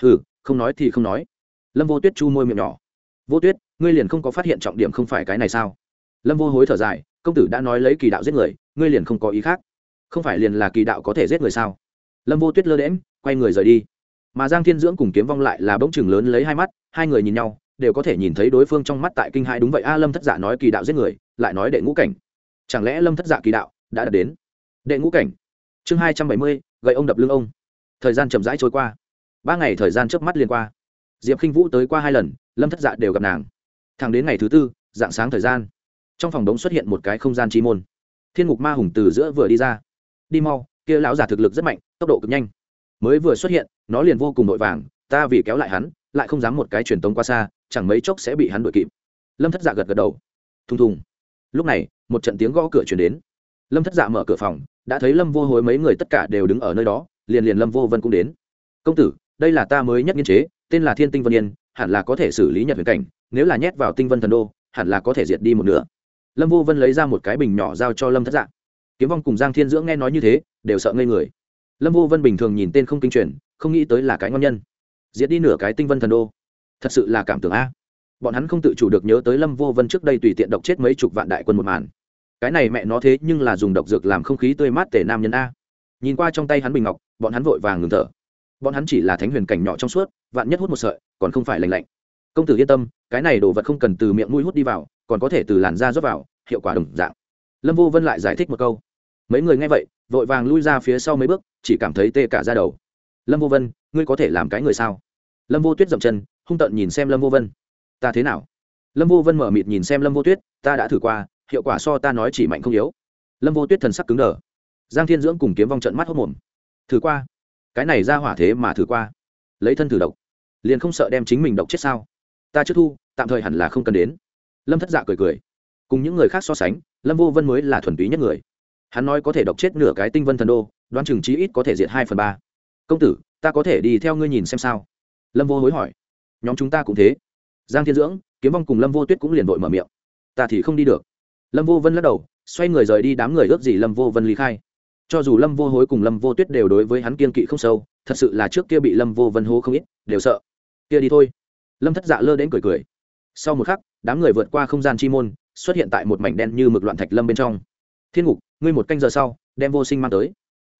Hừ, không nói thì không nói. Lâm vô tuyết chu môi miệng nhỏ. Vô tuyết, ngươi liền không có phát hiện trọng điểm không phải cái này sao? Lâm vô hối thở dài, công tử đã nói lấy kỳ đạo giết người, ngươi liền không có ý khác. Không phải liền là kỳ đạo có thể giết người sao? Lâm vô tuyết lơ đễm quay người rời đi mà giang thiên dưỡng cùng kiếm vong lại là bỗng chừng lớn lấy hai mắt, hai người nhìn nhau, đều có thể nhìn thấy đối phương trong mắt tại kinh hai đúng vậy. A, lâm thất giả nói kỳ đạo giết người, lại nói đệ ngũ cảnh. Chẳng lẽ lâm thất giả kỳ đạo đã đạt đến đệ ngũ cảnh? Chương hai trăm bảy mươi, gậy ông đập lưng ông. Thời gian chậm rãi trôi qua. Ba ngày thời gian trước mắt liên qua. Diệp k i n h vũ tới qua hai lần, lâm thất dạ đều gặp nàng. Thẳng đến ngày thứ tư, dạng sáng thời gian, trong phòng đống xuất hiện một cái không gian chi môn. Thiên ngục ma hùng từ giữa vừa đi ra. Đi mau, kia lão giả thực lực rất mạnh, tốc độ cực nhanh mới vừa xuất hiện, nó liền vô cùng vội vàng, ta vì kéo lại hắn, lại không dám một cái truyền tống qua xa, chẳng mấy chốc sẽ bị hắn đuổi kịp. Lâm thất dạ gật gật đầu. Thùng thùng. Lúc này, một trận tiếng gõ cửa chuyển đến. Lâm thất dạ mở cửa phòng, đã thấy lâm vô hối mấy người tất cả đều đứng ở nơi đó, liền liền lâm vô vân cũng đến. Công tử, đây là ta mới nhất nghiên chế, tên là thiên tinh vân yên, hẳn là có thể xử lý nhật huyền cảnh, nếu là nhét vào tinh vân thần đô, hẳn là có thể diệt đi một nửa. Lâm vô vân lấy ra một cái bình nhỏ giao cho lâm thất dạ. Kiếm vong cùng giang thiên dưỡng nghe nói như thế, đều sợ ngây người lâm vô vân bình thường nhìn tên không kinh truyền, không nghĩ tới là cái ngon nhân. Diệt đi nửa cái tinh vân thần đô. Thật sự là cảm tưởng a. Bọn hắn không tự chủ được nhớ tới lâm vô vân trước đây tùy tiện độc chết mấy chục vạn đại quân một màn. Cái này mẹ nó thế nhưng là dùng độc dược làm không khí tươi mát tể nam nhân a. Nhìn qua trong tay hắn bình ngọc, bọn hắn vội vàng ngừng thở. Bọn hắn chỉ là thánh huyền cảnh nhỏ trong suốt, vạn nhất hút một sợi, còn không phải lành lạnh. Công tử yên tâm, cái này đồ vật không cần từ miệng mũi hút đi vào, còn có thể từ làn da rót vào, hiệu quả đồng dạng. Lâm vô vân lại giải thích một câu. Mấy người nghe vậy vội vàng lui ra phía sau mấy bước, chỉ cảm thấy tê cả ra đầu. Lâm vô vân, ngươi có thể làm cái người sao? Lâm vô tuyết dậm chân, hung tợn nhìn xem lâm vô vân. Ta thế nào? Lâm vô vân mở mịt nhìn xem lâm vô tuyết, ta đã thử qua, hiệu quả so ta nói chỉ mạnh không yếu. Lâm vô tuyết thần sắc cứng đờ. Giang thiên dưỡng cùng kiếm vong trận mắt hốc mồm. Thử qua. Cái này ra hỏa thế mà thử qua. Lấy thân thử độc. Liền không sợ đem chính mình độc chết sao? Ta chưa thu, tạm thời hẳn là không cần đến. Lâm thất dạ cười cười. Cùng những người khác so sánh, lâm vô vân mới là thuần túy nhất người hắn nói có thể độc chết nửa cái tinh vân thần đô, đoán chừng chí ít có thể diệt hai phần ba. Công tử, ta có thể đi theo ngươi nhìn xem sao? Lâm vô hối hỏi. Nhóm chúng ta cũng thế. Giang thiên dưỡng, kiếm vong cùng lâm vô tuyết cũng liền vội mở miệng. Ta thì không đi được. Lâm vô vân lắc đầu, xoay người rời đi đám người ước gì lâm vô vân lý khai. Cho dù lâm vô hối cùng lâm vô tuyết đều đối với hắn kiên kỵ không sâu, thật sự là trước kia bị lâm vô vân hố không ít, đều sợ. Kia đi thôi. Lâm thất dạ lơ đến cười cười. Sau một khắc, đám người vượt qua không gian chi môn, xuất hiện tại một mảnh đen như mực loạn thạch lâm bên trong. Thiên ngục ngươi một canh giờ sau, đem vô sinh mang tới.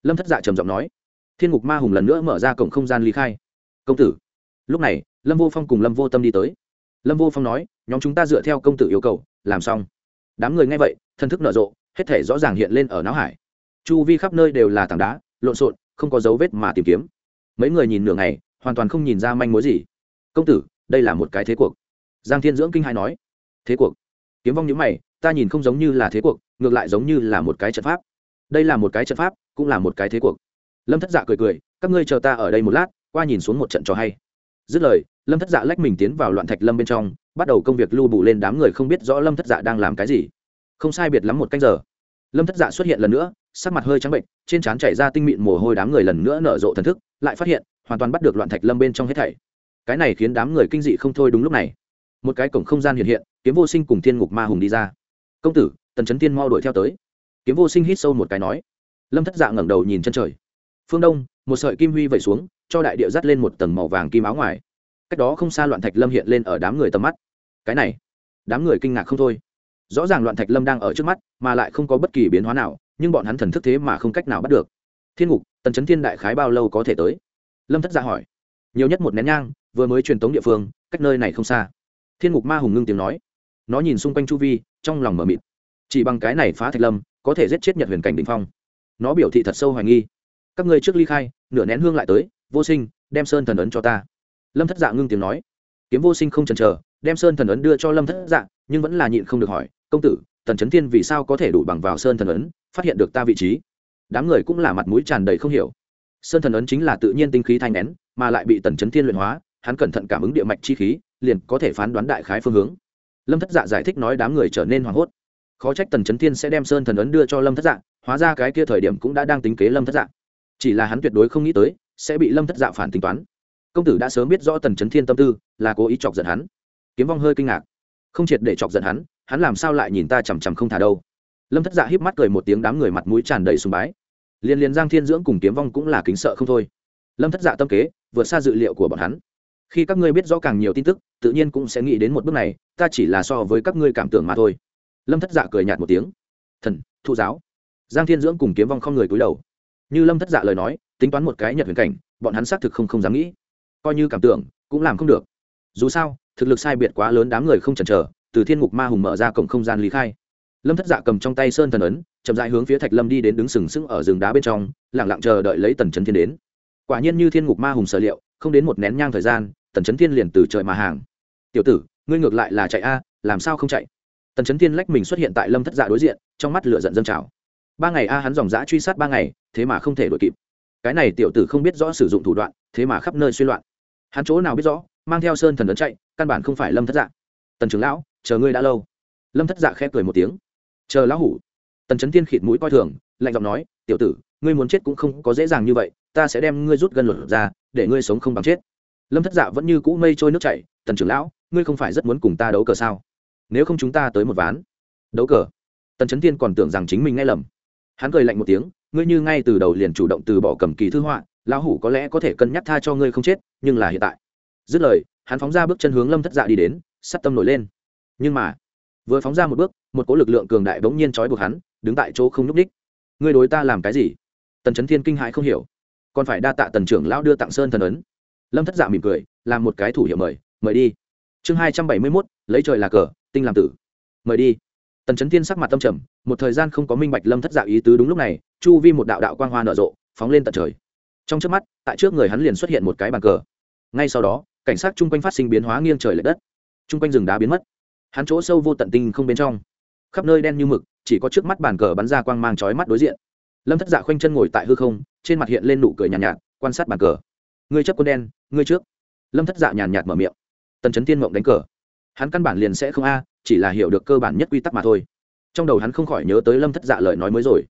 Lâm thất dạ trầm giọng nói. Thiên ngục ma hùng lần nữa mở ra cổng không gian ly khai. Công tử. Lúc này, lâm vô phong cùng lâm vô tâm đi tới. Lâm vô phong nói, nhóm chúng ta dựa theo công tử yêu cầu, làm xong. Đám người nghe vậy, thân thức nở rộ, hết thể rõ ràng hiện lên ở não hải. Chu vi khắp nơi đều là tảng đá, lộn xộn, không có dấu vết mà tìm kiếm. Mấy người nhìn nửa ngày, hoàn toàn không nhìn ra manh mối gì. Công tử, đây là một cái thế cuộc. Giang thiên dưỡng kinh hai nói. Thế cuộc? Kiếm vong nhữ mày ta nhìn không giống như là thế cuộc, ngược lại giống như là một cái trận pháp. Đây là một cái trận pháp, cũng là một cái thế cuộc. Lâm thất dạ cười cười, các ngươi chờ ta ở đây một lát, qua nhìn xuống một trận trò hay. Dứt lời, lâm thất dạ lách mình tiến vào loạn thạch lâm bên trong, bắt đầu công việc lưu bù lên đám người không biết rõ lâm thất dạ đang làm cái gì. Không sai biệt lắm một canh giờ, lâm thất dạ xuất hiện lần nữa, sắc mặt hơi trắng bệnh, trên trán chảy ra tinh mịn mồ hôi đám người lần nữa nở rộ thần thức, lại phát hiện, hoàn toàn bắt được loạn thạch lâm bên trong hết thảy. Cái này khiến đám người kinh dị không thôi đúng lúc này. Một cái cổng không gian hiện hiện, kiếm vô sinh cùng thiên ngục ma hùng đi ra công tử, tần trấn tiên mau đuổi theo tới. Kiếm vô sinh hít sâu một cái nói. Lâm thất dạ ngẩng đầu nhìn chân trời. Phương đông, một sợi kim huy vẩy xuống, cho đại địa dắt lên một tầng màu vàng kim áo ngoài. Cách đó không xa loạn thạch lâm hiện lên ở đám người tầm mắt. Cái này, đám người kinh ngạc không thôi. Rõ ràng loạn thạch lâm đang ở trước mắt, mà lại không có bất kỳ biến hóa nào, nhưng bọn hắn thần thức thế mà không cách nào bắt được. Thiên ngục, tần chấn thiên đại khái bao lâu có thể tới? Lâm thất dạ hỏi. Nhiều nhất một nén nhang, vừa mới truyền tống địa phương, cách nơi này không xa. Thiên ngục ma hùng ngưng tiếng nói. Nó nhìn xung quanh chu vi trong lòng mờ mịt. Chỉ bằng cái này phá thạch lâm, có thể giết chết nhật huyền cảnh đ ỉ n h phong. Nó biểu thị thật sâu hoài nghi. Các ngươi trước ly khai, nửa nén hương lại tới, vô sinh, đem sơn thần ấn cho ta. Lâm thất dạ ngưng tiếng nói. Kiếm vô sinh không chần chờ, đem sơn thần ấn đưa cho lâm thất dạ nhưng vẫn là nhịn không được hỏi, công tử, tần trấn thiên vì sao có thể đủ bằng vào sơn thần ấn, phát hiện được ta vị trí? Đám người cũng là mặt mũi tràn đầy không hiểu. Sơn thần ấn chính là tự nhiên tinh khí thanh nén, mà lại bị tần trấn thiên luyện hóa, hắn cẩn thận cảm ứng địa mạch chi khí, liền có thể phán đoán đại khái phương hướng lâm thất dạ giải thích nói đám người trở nên hoảng hốt. Khó trách tần trấn thiên sẽ đem sơn thần ấn đưa cho lâm thất dạ hóa ra cái kia thời điểm cũng đã đang tính kế lâm thất dạ. Chỉ là hắn tuyệt đối không nghĩ tới, sẽ bị lâm thất dạ phản tính toán. Công tử đã sớm biết rõ tần trấn thiên tâm tư, là cố ý chọc giận hắn. Kiếm vong hơi kinh ngạc. Không triệt để chọc giận hắn hắn làm sao lại nhìn ta chằm chằm không thả đâu. Lâm thất dạ híp mắt cười một tiếng đám người mặt mũi tràn đầy sùng bái. Liên liên giang thiên dưỡng cùng kiếm vong cũng là kính sợ không thôi. Lâm thất dạ tâm kế, vượt xa dự liệu của bọn hắn khi các ngươi biết rõ càng nhiều tin tức, tự nhiên cũng sẽ nghĩ đến một bước này, ta chỉ là so với các ngươi cảm tưởng mà thôi. Lâm thất dạ cười nhạt một tiếng. Thần thụ giáo. Giang thiên dưỡng cùng kiếm vong không người cúi đầu. Như lâm thất dạ lời nói, tính toán một cái nhật huyền cảnh, bọn hắn xác thực không không dám nghĩ. Coi như cảm tưởng, cũng làm không được. Dù sao, thực lực sai biệt quá lớn đám người không chần chờ, từ thiên ngục ma hùng mở ra cổng không gian lý khai. Lâm thất dạ cầm trong tay sơn thần ấn, chậm dại hướng phía thạch lâm đi đến đứng sừng sững ở rừng đá bên trong lẳng lặng chờ đợi lấy tần trấn thiên đến. Quả nhiên như thiên ngục ma hùng sở liệu, không đến một nén nhang thời gian tần trấn thiên liền từ trời mà hàng. Tiểu tử, ngươi ngược lại là chạy a, làm sao không chạy? Tần trấn thiên lách mình xuất hiện tại lâm thất dạ đối diện, trong mắt lửa giận dâng trào. Ba ngày a, hắn dòng dã truy sát ba ngày, thế mà không thể đuổi kịp. Cái này tiểu tử không biết rõ sử dụng thủ đoạn, thế mà khắp nơi suy loạn. Hắn chỗ nào biết rõ, mang theo sơn thần ấn chạy, căn bản không phải lâm thất dạ. Tần trưởng lão, chờ ngươi đã lâu. Lâm thất dạ khẽ cười một tiếng. Chờ lão hủ. Tần trấn Thiên khịt mũi coi thường, lạnh giọng nói, tiểu tử, ngươi muốn chết cũng không có dễ dàng như vậy, ta sẽ đem ngươi rút gân luật ra, để ngươi sống không bằng chết lâm thất dạ vẫn như cũ mây trôi nước chảy, tần trưởng lão, ngươi không phải rất muốn cùng ta đấu cờ sao? Nếu không chúng ta tới một ván. Đấu cờ? Tần trấn tiên còn tưởng rằng chính mình nghe lầm. Hắn cười lạnh một tiếng, ngươi như ngay từ đầu liền chủ động từ bỏ cầm kỳ thư họa, lão hủ có lẽ có thể cân nhắc tha cho ngươi không chết, nhưng là hiện tại. Dứt lời, hắn phóng ra bước chân hướng lâm thất dạ đi đến, sắt tâm nổi lên. Nhưng mà, vừa phóng ra một bước, một cỗ lực lượng cường đại bỗng nhiên trói buộc hắn, đứng tại chỗ không nhúc ních ngươi đối ta làm cái gì? Tần trấn thiên kinh hãi không hiểu. Còn phải đa tạ tần trưởng lão đưa tặng sơn thần ấn lâm thất dạ mỉm cười làm một cái thủ hiệu mời mời đi. Chương hai trăm bảy mươi mốt lấy trời là cờ tinh làm tử. Mời đi. Tần trấn thiên sắc mặt tâm trầm một thời gian không có minh bạch lâm thất dạ ý tứ đúng lúc này chu vi một đạo đạo quang hoa nở rộ phóng lên tận trời. Trong trước mắt tại trước người hắn liền xuất hiện một cái bàn cờ. Ngay sau đó cảnh sát chung quanh phát sinh biến hóa nghiêng trời l ệ đất. Chung quanh rừng đá biến mất. Hắn chỗ sâu vô tận tinh không bên trong. Khắp nơi đen như mực chỉ có trước mắt bàn cờ bắn ra quang mang chói mắt đối diện. Lâm thất dạ khoanh chân ngồi tại hư không trên mặt hiện lên nụ cười nhàn nhạt, nhạt quan sát bàn cờ ngươi chấp quân đen, ngươi trước. Lâm thất dạ nhàn nhạt mở miệng. Tần trấn tiên mộng đánh cờ. Hắn căn bản liền sẽ không a, chỉ là hiểu được cơ bản nhất quy tắc mà thôi. Trong đầu hắn không khỏi nhớ tới lâm thất dạ lời nói mới rồi.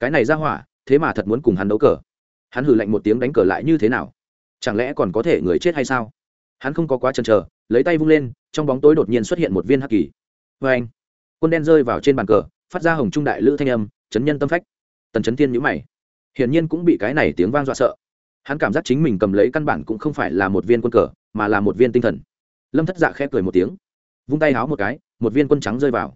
Cái này ra hỏa, thế mà thật muốn cùng hắn đấu cờ. Hắn hử lạnh một tiếng đánh cờ lại như thế nào? Chẳng lẽ còn có thể người chết hay sao? Hắn không có quá chần chờ, lấy tay vung lên, trong bóng tối đột nhiên xuất hiện một viên hắc kỳ. Vê anh, quân đen rơi vào trên bàn cờ, phát ra hồng trung đại lữ thanh âm, chấn nhân tâm phách. Tần chấn thiên nhữ mày. Hiển nhiên cũng bị cái này tiếng vang dọa sợ hắn cảm giác chính mình cầm lấy căn bản cũng không phải là một viên quân cờ, mà là một viên tinh thần. Lâm thất dạ khẽ cười một tiếng, vung tay háo một cái, một viên quân trắng rơi vào.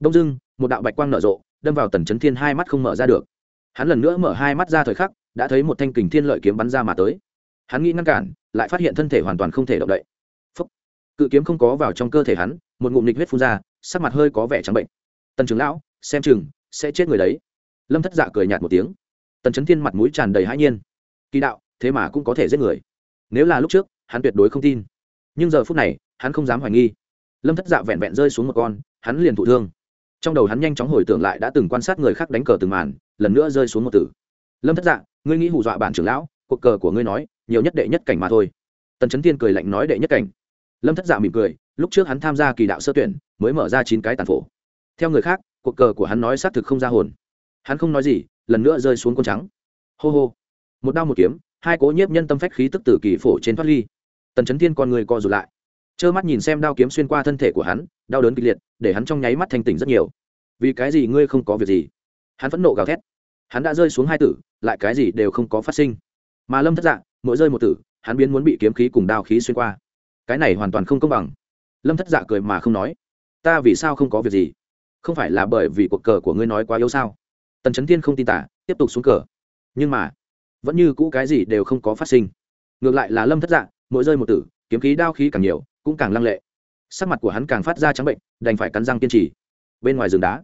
Đông dưng một đạo bạch quang nở rộ, đâm vào tần chấn thiên hai mắt không mở ra được. Hắn lần nữa mở hai mắt ra thời khắc, đã thấy một thanh kình thiên lợi kiếm bắn ra mà tới. Hắn nghĩ ngăn cản, lại phát hiện thân thể hoàn toàn không thể động đậy. Phúc. cự kiếm không có vào trong cơ thể hắn, một ngụm nịch huyết phun ra, sắc mặt hơi có vẻ trắng bệnh. Tần trưởng lão, xem chừng, sẽ chết người đấy. Lâm thất dạ cười nhạt một tiếng. Tần chấn thiên mặt mũi tràn đầy hãi nhiên. Kỳ đạo thế mà cũng có thể giết người. Nếu là lúc trước, hắn tuyệt đối không tin. Nhưng giờ phút này, hắn không dám hoài nghi. Lâm thất dạ vẹn vẹn rơi xuống một con, hắn liền thụ thương. Trong đầu hắn nhanh chóng hồi tưởng lại đã từng quan sát người khác đánh cờ từng màn, lần nữa rơi xuống một tử. Lâm thất dạ ngươi nghĩ hù dọa bản trưởng lão, cuộc cờ của ngươi nói, nhiều nhất đệ nhất cảnh mà thôi. Tần trấn tiên cười lạnh nói đệ nhất cảnh. Lâm thất dạ mỉm cười, lúc trước hắn tham gia kỳ đạo sơ tuyển, mới mở ra chín cái tàn phổ. Theo người khác, cuộc cờ của hắn nói xác thực không ra hồn. Hắn không nói gì, lần nữa rơi xuống con trắng. Hô hô. Một đao một kiếm hai cố nhiếp nhân tâm phách khí tức tử kỳ phổ trên thoát ly. Tần trấn thiên con người co rụt lại. Trơ mắt nhìn xem đao kiếm xuyên qua thân thể của hắn, đau đớn kịch liệt, để hắn trong nháy mắt thanh tỉnh rất nhiều. Vì cái gì ngươi không có việc gì? Hắn phẫn nộ gào thét. Hắn đã rơi xuống hai tử, lại cái gì đều không có phát sinh. Mà lâm thất dạng mỗi rơi một tử, hắn biến muốn bị kiếm khí cùng đao khí xuyên qua. Cái này hoàn toàn không công bằng. Lâm thất dạ cười mà không nói. Ta vì sao không có việc gì? Không phải là bởi vì cuộc cờ của ngươi nói quá yếu sao? Tần trấn thiên không tin tả, tiếp tục xuống cờ. Nhưng mà vẫn như cũ cái gì đều không có phát sinh. Ngược lại là lâm thất dạ mỗi rơi một tử, kiếm khí đao khí càng nhiều, cũng càng lăng lệ. Sắc mặt của hắn càng phát ra trắng bệnh, đành phải cắn răng kiên trì. Bên ngoài rừng đá,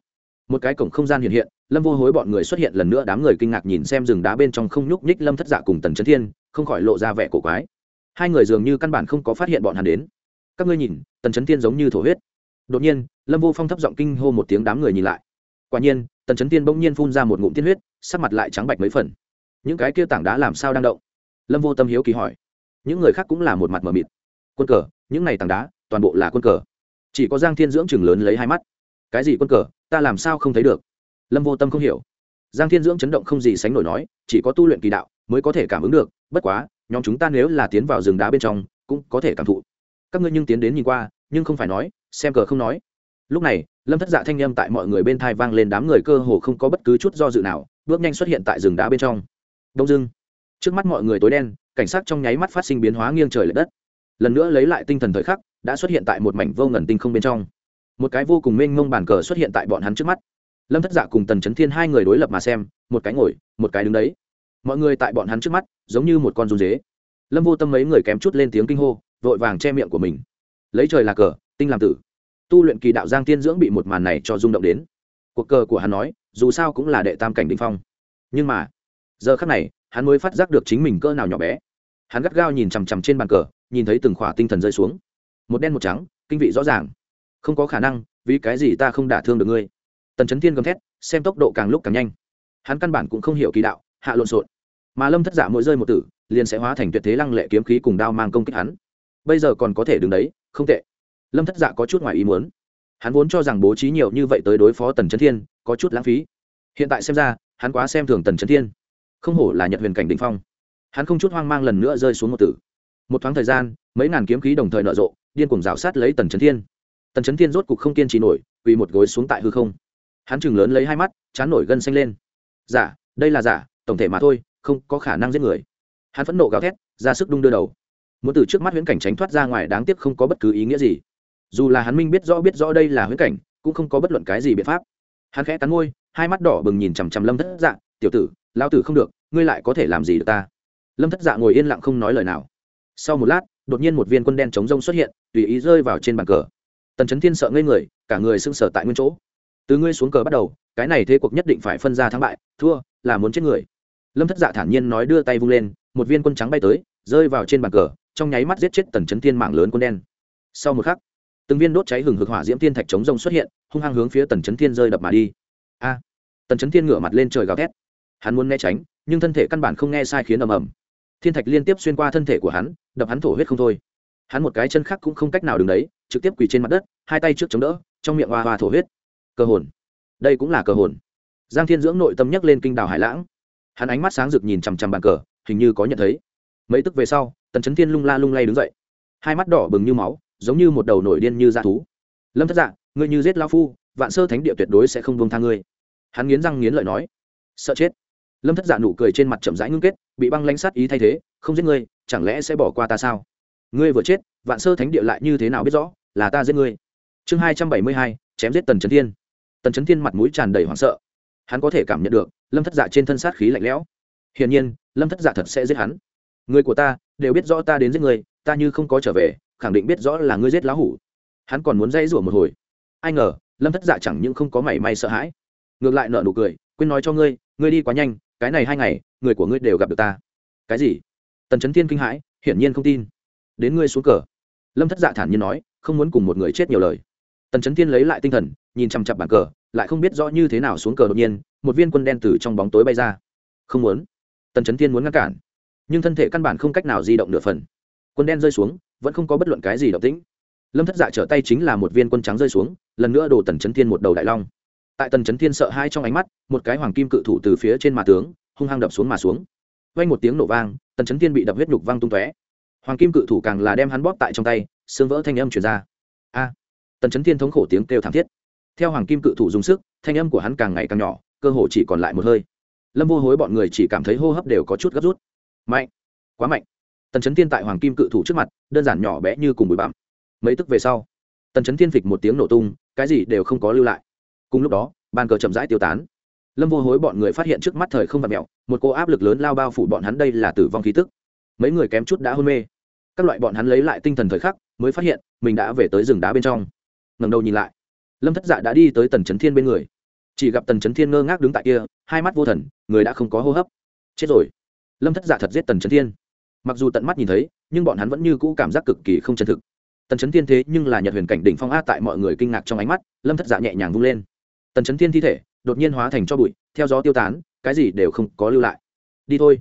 một cái cổng không gian hiện hiện, lâm vô hối bọn người xuất hiện lần nữa, đám người kinh ngạc nhìn xem rừng đá bên trong không nhúc nhích lâm thất dạ cùng tần trấn thiên, không khỏi lộ ra vẻ cổ quái. Hai người dường như căn bản không có phát hiện bọn hắn đến. Các ngươi nhìn, tần trấn thiên giống như thổ huyết. Đột nhiên, lâm vô phong thấp giọng kinh hô một tiếng, đám người nhìn lại. Quả nhiên, tần trấn thiên bỗng nhiên phun ra một ngụm tiên huyết, sắc mặt lại trắng bạch mấy phần những cái kia tảng đá làm sao đang động? Lâm vô tâm hiếu kỳ hỏi. Những người khác cũng là một mặt mờ mịt. Quân cờ, những này tảng đá, toàn bộ là quân cờ. Chỉ có giang thiên dưỡng chừng lớn lấy hai mắt. Cái gì quân cờ, ta làm sao không thấy được? Lâm vô tâm không hiểu. Giang thiên dưỡng chấn động không gì sánh nổi nói, chỉ có tu luyện kỳ đạo mới có thể cảm ứng được, bất quá, nhóm chúng ta nếu là tiến vào rừng đá bên trong, cũng có thể cảm thụ. Các ngươi nhưng tiến đến nhìn qua, nhưng không phải nói, xem cờ không nói. Lúc này, lâm thất dạ thanh â m tại mọi người bên thai vang lên đám người cơ hồ không có bất cứ chút do dự nào, bước nhanh xuất hiện tại rừng đá bên trong đông dưng. Trước mắt mọi người tối đen, cảnh sát trong nháy mắt phát sinh biến hóa nghiêng trời l ệ đất. Lần nữa lấy lại tinh thần thời khắc, đã xuất hiện tại một mảnh vô ngần tinh không bên trong. Một cái vô cùng mênh mông bàn cờ xuất hiện tại bọn hắn trước mắt. Lâm thất dạ cùng tần trấn thiên hai người đối lập mà xem, một cái ngồi, một cái đứng đấy. Mọi người tại bọn hắn trước mắt, giống như một con run dế. Lâm vô tâm mấy người kém chút lên tiếng kinh hô, vội vàng che miệng của mình. Lấy trời là cờ, tinh làm tử. Tu luyện kỳ đạo giang tiên dưỡng bị một màn này cho rung động đến. Cuộc cờ của hắn nói, dù sao cũng là đệ tam cảnh đ ỉ n h phong. Nhưng mà giờ khắc này, hắn mới phát giác được chính mình cỡ nào nhỏ bé. Hắn gắt gao nhìn chằm chằm trên bàn cờ, nhìn thấy từng khỏa tinh thần rơi xuống. Một đen một trắng, kinh vị rõ ràng. Không có khả năng, vì cái gì ta không đả thương được ngươi? Tần trấn thiên gầm thét, xem tốc độ càng lúc càng nhanh. Hắn căn bản cũng không hiểu kỳ đạo, hạ lộn xộn. Mà lâm thất giả mỗi rơi một tử, liền sẽ hóa thành tuyệt thế lăng lệ kiếm khí cùng đao mang công kích hắn. Bây giờ còn có thể đứng đấy, không tệ. Lâm thất dạ có chút ngoài ý muốn. Hắn vốn cho rằng bố trí nhiều như vậy tới đối phó tần trấn thiên, có chút lãng phí. Hiện tại xem ra, hắn quá xem thường tần trấn thiên không hổ là nhật huyền cảnh định phong. Hắn không chút hoang mang lần nữa rơi xuống một tử. Một thoáng thời gian, mấy ngàn kiếm khí đồng thời nở rộ, điên cùng rào sát lấy tần trấn thiên. Tần trấn thiên rốt cục không kiên trì nổi, quỳ một gối xuống tại hư không. Hắn chừng lớn lấy hai mắt, chán nổi gân xanh lên. Giả, đây là giả, tổng thể mà thôi, không có khả năng giết người. Hắn phẫn nộ gào thét, ra sức đung đưa đầu. Muốn từ trước mắt huyễn cảnh tránh thoát ra ngoài đáng tiếc không có bất cứ ý nghĩa gì. Dù là hắn minh biết rõ biết rõ đây là huyễn cảnh, cũng không có bất luận cái gì biện pháp. Hắn khẽ cắn môi, hai mắt đỏ bừng nhìn chằm chằm lâm thất dạ tiểu tử lao tử không được, ngươi lại có thể làm gì được ta? Lâm thất dạ ngồi yên lặng không nói lời nào. Sau một lát, đột nhiên một viên quân đen chống rông xuất hiện, tùy ý rơi vào trên bàn cờ. Tần trấn thiên sợ ngây người, cả người sưng sở tại nguyên chỗ. Từ ngươi xuống cờ bắt đầu, cái này thế cuộc nhất định phải phân ra thắng bại, thua là muốn chết người. Lâm thất dạ thản nhiên nói đưa tay vung lên, một viên quân trắng bay tới, rơi vào trên bàn cờ, trong nháy mắt giết chết tần chấn thiên mạng lớn quân đen. Sau một khắc, từng viên đốt cháy hừng hực hỏa diễm thiên thạch chống rông xuất hiện, hung hăng hướng phía tần chấn thiên rơi đập mà đi. A! Tần chấn thiên ngửa mặt lên trời gào thét hắn muốn né tránh, nhưng thân thể căn bản không nghe sai khiến ầm ầm. Thiên thạch liên tiếp xuyên qua thân thể của hắn, đập hắn thổ huyết không thôi. Hắn một cái chân khác cũng không cách nào đứng đấy, trực tiếp quỳ trên mặt đất, hai tay trước chống đỡ, trong miệng hoa hoa thổ huyết. Cơ hồn. Đây cũng là cơ hồn. Giang thiên dưỡng nội tâm nhắc lên kinh đảo hải lãng. Hắn ánh mắt sáng rực nhìn chằm chằm bàn cờ, hình như có nhận thấy. Mấy tức về sau, tần chấn thiên lung la lung lay đứng dậy. Hai mắt đỏ bừng như máu, giống như một đầu nổi điên như dã thú. Lâm thất dạ ngươi như giết lao phu, vạn sơ thánh địa tuyệt đối sẽ không buông tha ngươi. Hắn nghiến răng nghiến lợi nói. Sợ chết lâm thất dạ nụ cười trên mặt chậm rãi ngưng kết, bị băng lãnh sát ý thay thế, không giết ngươi, chẳng lẽ sẽ bỏ qua ta sao? Ngươi vừa chết, vạn sơ thánh địa lại như thế nào biết rõ, là ta giết ngươi? Chương hai trăm bảy mươi hai, chém giết tần trấn thiên. Tần trấn thiên mặt mũi tràn đầy hoảng sợ. Hắn có thể cảm nhận được, lâm thất dạ trên thân sát khí lạnh lẽo. Hiển nhiên, lâm thất dạ thật sẽ giết hắn. Người của ta, đều biết rõ ta đến giết người ta như không có trở về, khẳng định biết rõ là ngươi giết lá hủ. Hắn còn muốn dây rủa một hồi. Ai ngờ, lâm thất dạ chẳng những không có mảy may sợ hãi, ngược lại nợ nụ cười, quên nói cho ngươi ngươi đi quá nhanh cái này hai ngày, người của ngươi đều gặp được ta. Cái gì? Tần trấn thiên kinh hãi, hiển nhiên không tin. Đến ngươi xuống cờ. Lâm thất dạ thản nhiên nói, không muốn cùng một người chết nhiều lời. Tần trấn thiên lấy lại tinh thần, nhìn chằm chặp bàn cờ, lại không biết rõ như thế nào xuống cờ đột nhiên, một viên quân đen từ trong bóng tối bay ra. Không muốn. Tần trấn thiên muốn ngăn cản. Nhưng thân thể căn bản không cách nào di động nửa phần. Quân đen rơi xuống, vẫn không có bất luận cái gì động tĩnh. Lâm thất dạ trở tay chính là một viên quân trắng rơi xuống, lần nữa đổ tần trấn thiên một đầu đại long tại tần trấn thiên sợ hai trong ánh mắt, một cái hoàng kim cự thủ từ phía trên mà tướng, hung hăng đập xuống mà xuống. Vang một tiếng nổ vang, tần trấn thiên bị đập huyết nhục văng tung tóe. Hoàng kim cự thủ càng là đem hắn bóp tại trong tay, xương vỡ thanh âm truyền ra. A! Tần trấn thiên thống khổ tiếng kêu thảm thiết. Theo hoàng kim cự thủ dùng sức, thanh âm của hắn càng ngày càng nhỏ, cơ hồ chỉ còn lại một hơi. Lâm vô hối bọn người chỉ cảm thấy hô hấp đều có chút gấp rút. Mạnh! Quá mạnh! Tần chấn thiên tại hoàng kim cự thủ trước mặt, đơn giản nhỏ bé như cùng bụi bặm. Mấy tức về sau, tần chấn thiên phịch một tiếng nổ tung, cái gì đều không có lưu lại cùng lúc đó, bàn cờ chậm rãi tiêu tán. Lâm vô hối bọn người phát hiện trước mắt thời không vật mẹo, một cô áp lực lớn lao bao phủ bọn hắn đây là tử vong khí tức. Mấy người kém chút đã hôn mê. Các loại bọn hắn lấy lại tinh thần thời khắc, mới phát hiện, mình đã về tới rừng đá bên trong. Ngầm đầu nhìn lại, lâm thất dạ đã đi tới tần trấn thiên bên người. Chỉ gặp tần trấn thiên ngơ ngác đứng tại kia, hai mắt vô thần, người đã không có hô hấp. Chết rồi. Lâm thất dạ thật giết tần trấn thiên. Mặc dù tận mắt nhìn thấy, nhưng bọn hắn vẫn như cũ cảm giác cực kỳ không chân thực. Tần trấn thiên thế nhưng là nhật huyền cảnh đỉnh phong a tại mọi người kinh ngạc trong ánh mắt, lâm thất dạ nhẹ nhàng vung lên tần Chấn thiên thi thể đột nhiên hóa thành cho bụi, theo gió tiêu tán, cái gì đều không có lưu lại. Đi thôi.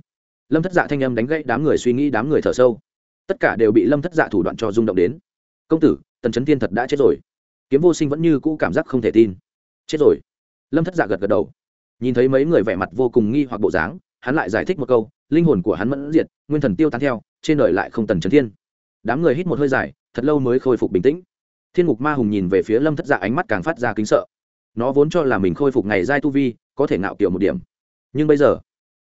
Lâm thất dạ thanh âm đánh gãy đám người suy nghĩ, đám người thở sâu. Tất cả đều bị lâm thất dạ thủ đoạn cho rung động đến. Công tử, tần Chấn thiên thật đã chết rồi. Kiếm vô sinh vẫn như cũ cảm giác không thể tin. Chết rồi. Lâm thất dạ gật gật đầu. Nhìn thấy mấy người vẻ mặt vô cùng nghi hoặc bộ dáng, hắn lại giải thích một câu, linh hồn của hắn mẫn diệt, nguyên thần tiêu tán theo, trên đời lại không tần trấn thiên. Đám người hít một hơi dài, thật lâu mới khôi phục bình tĩnh. Thiên ngục ma hùng nhìn về phía lâm thất dạ ánh mắt càng phát ra kính sợ nó vốn cho là mình khôi phục ngày giai tu vi, có thể ngạo kiểu một điểm. Nhưng bây giờ,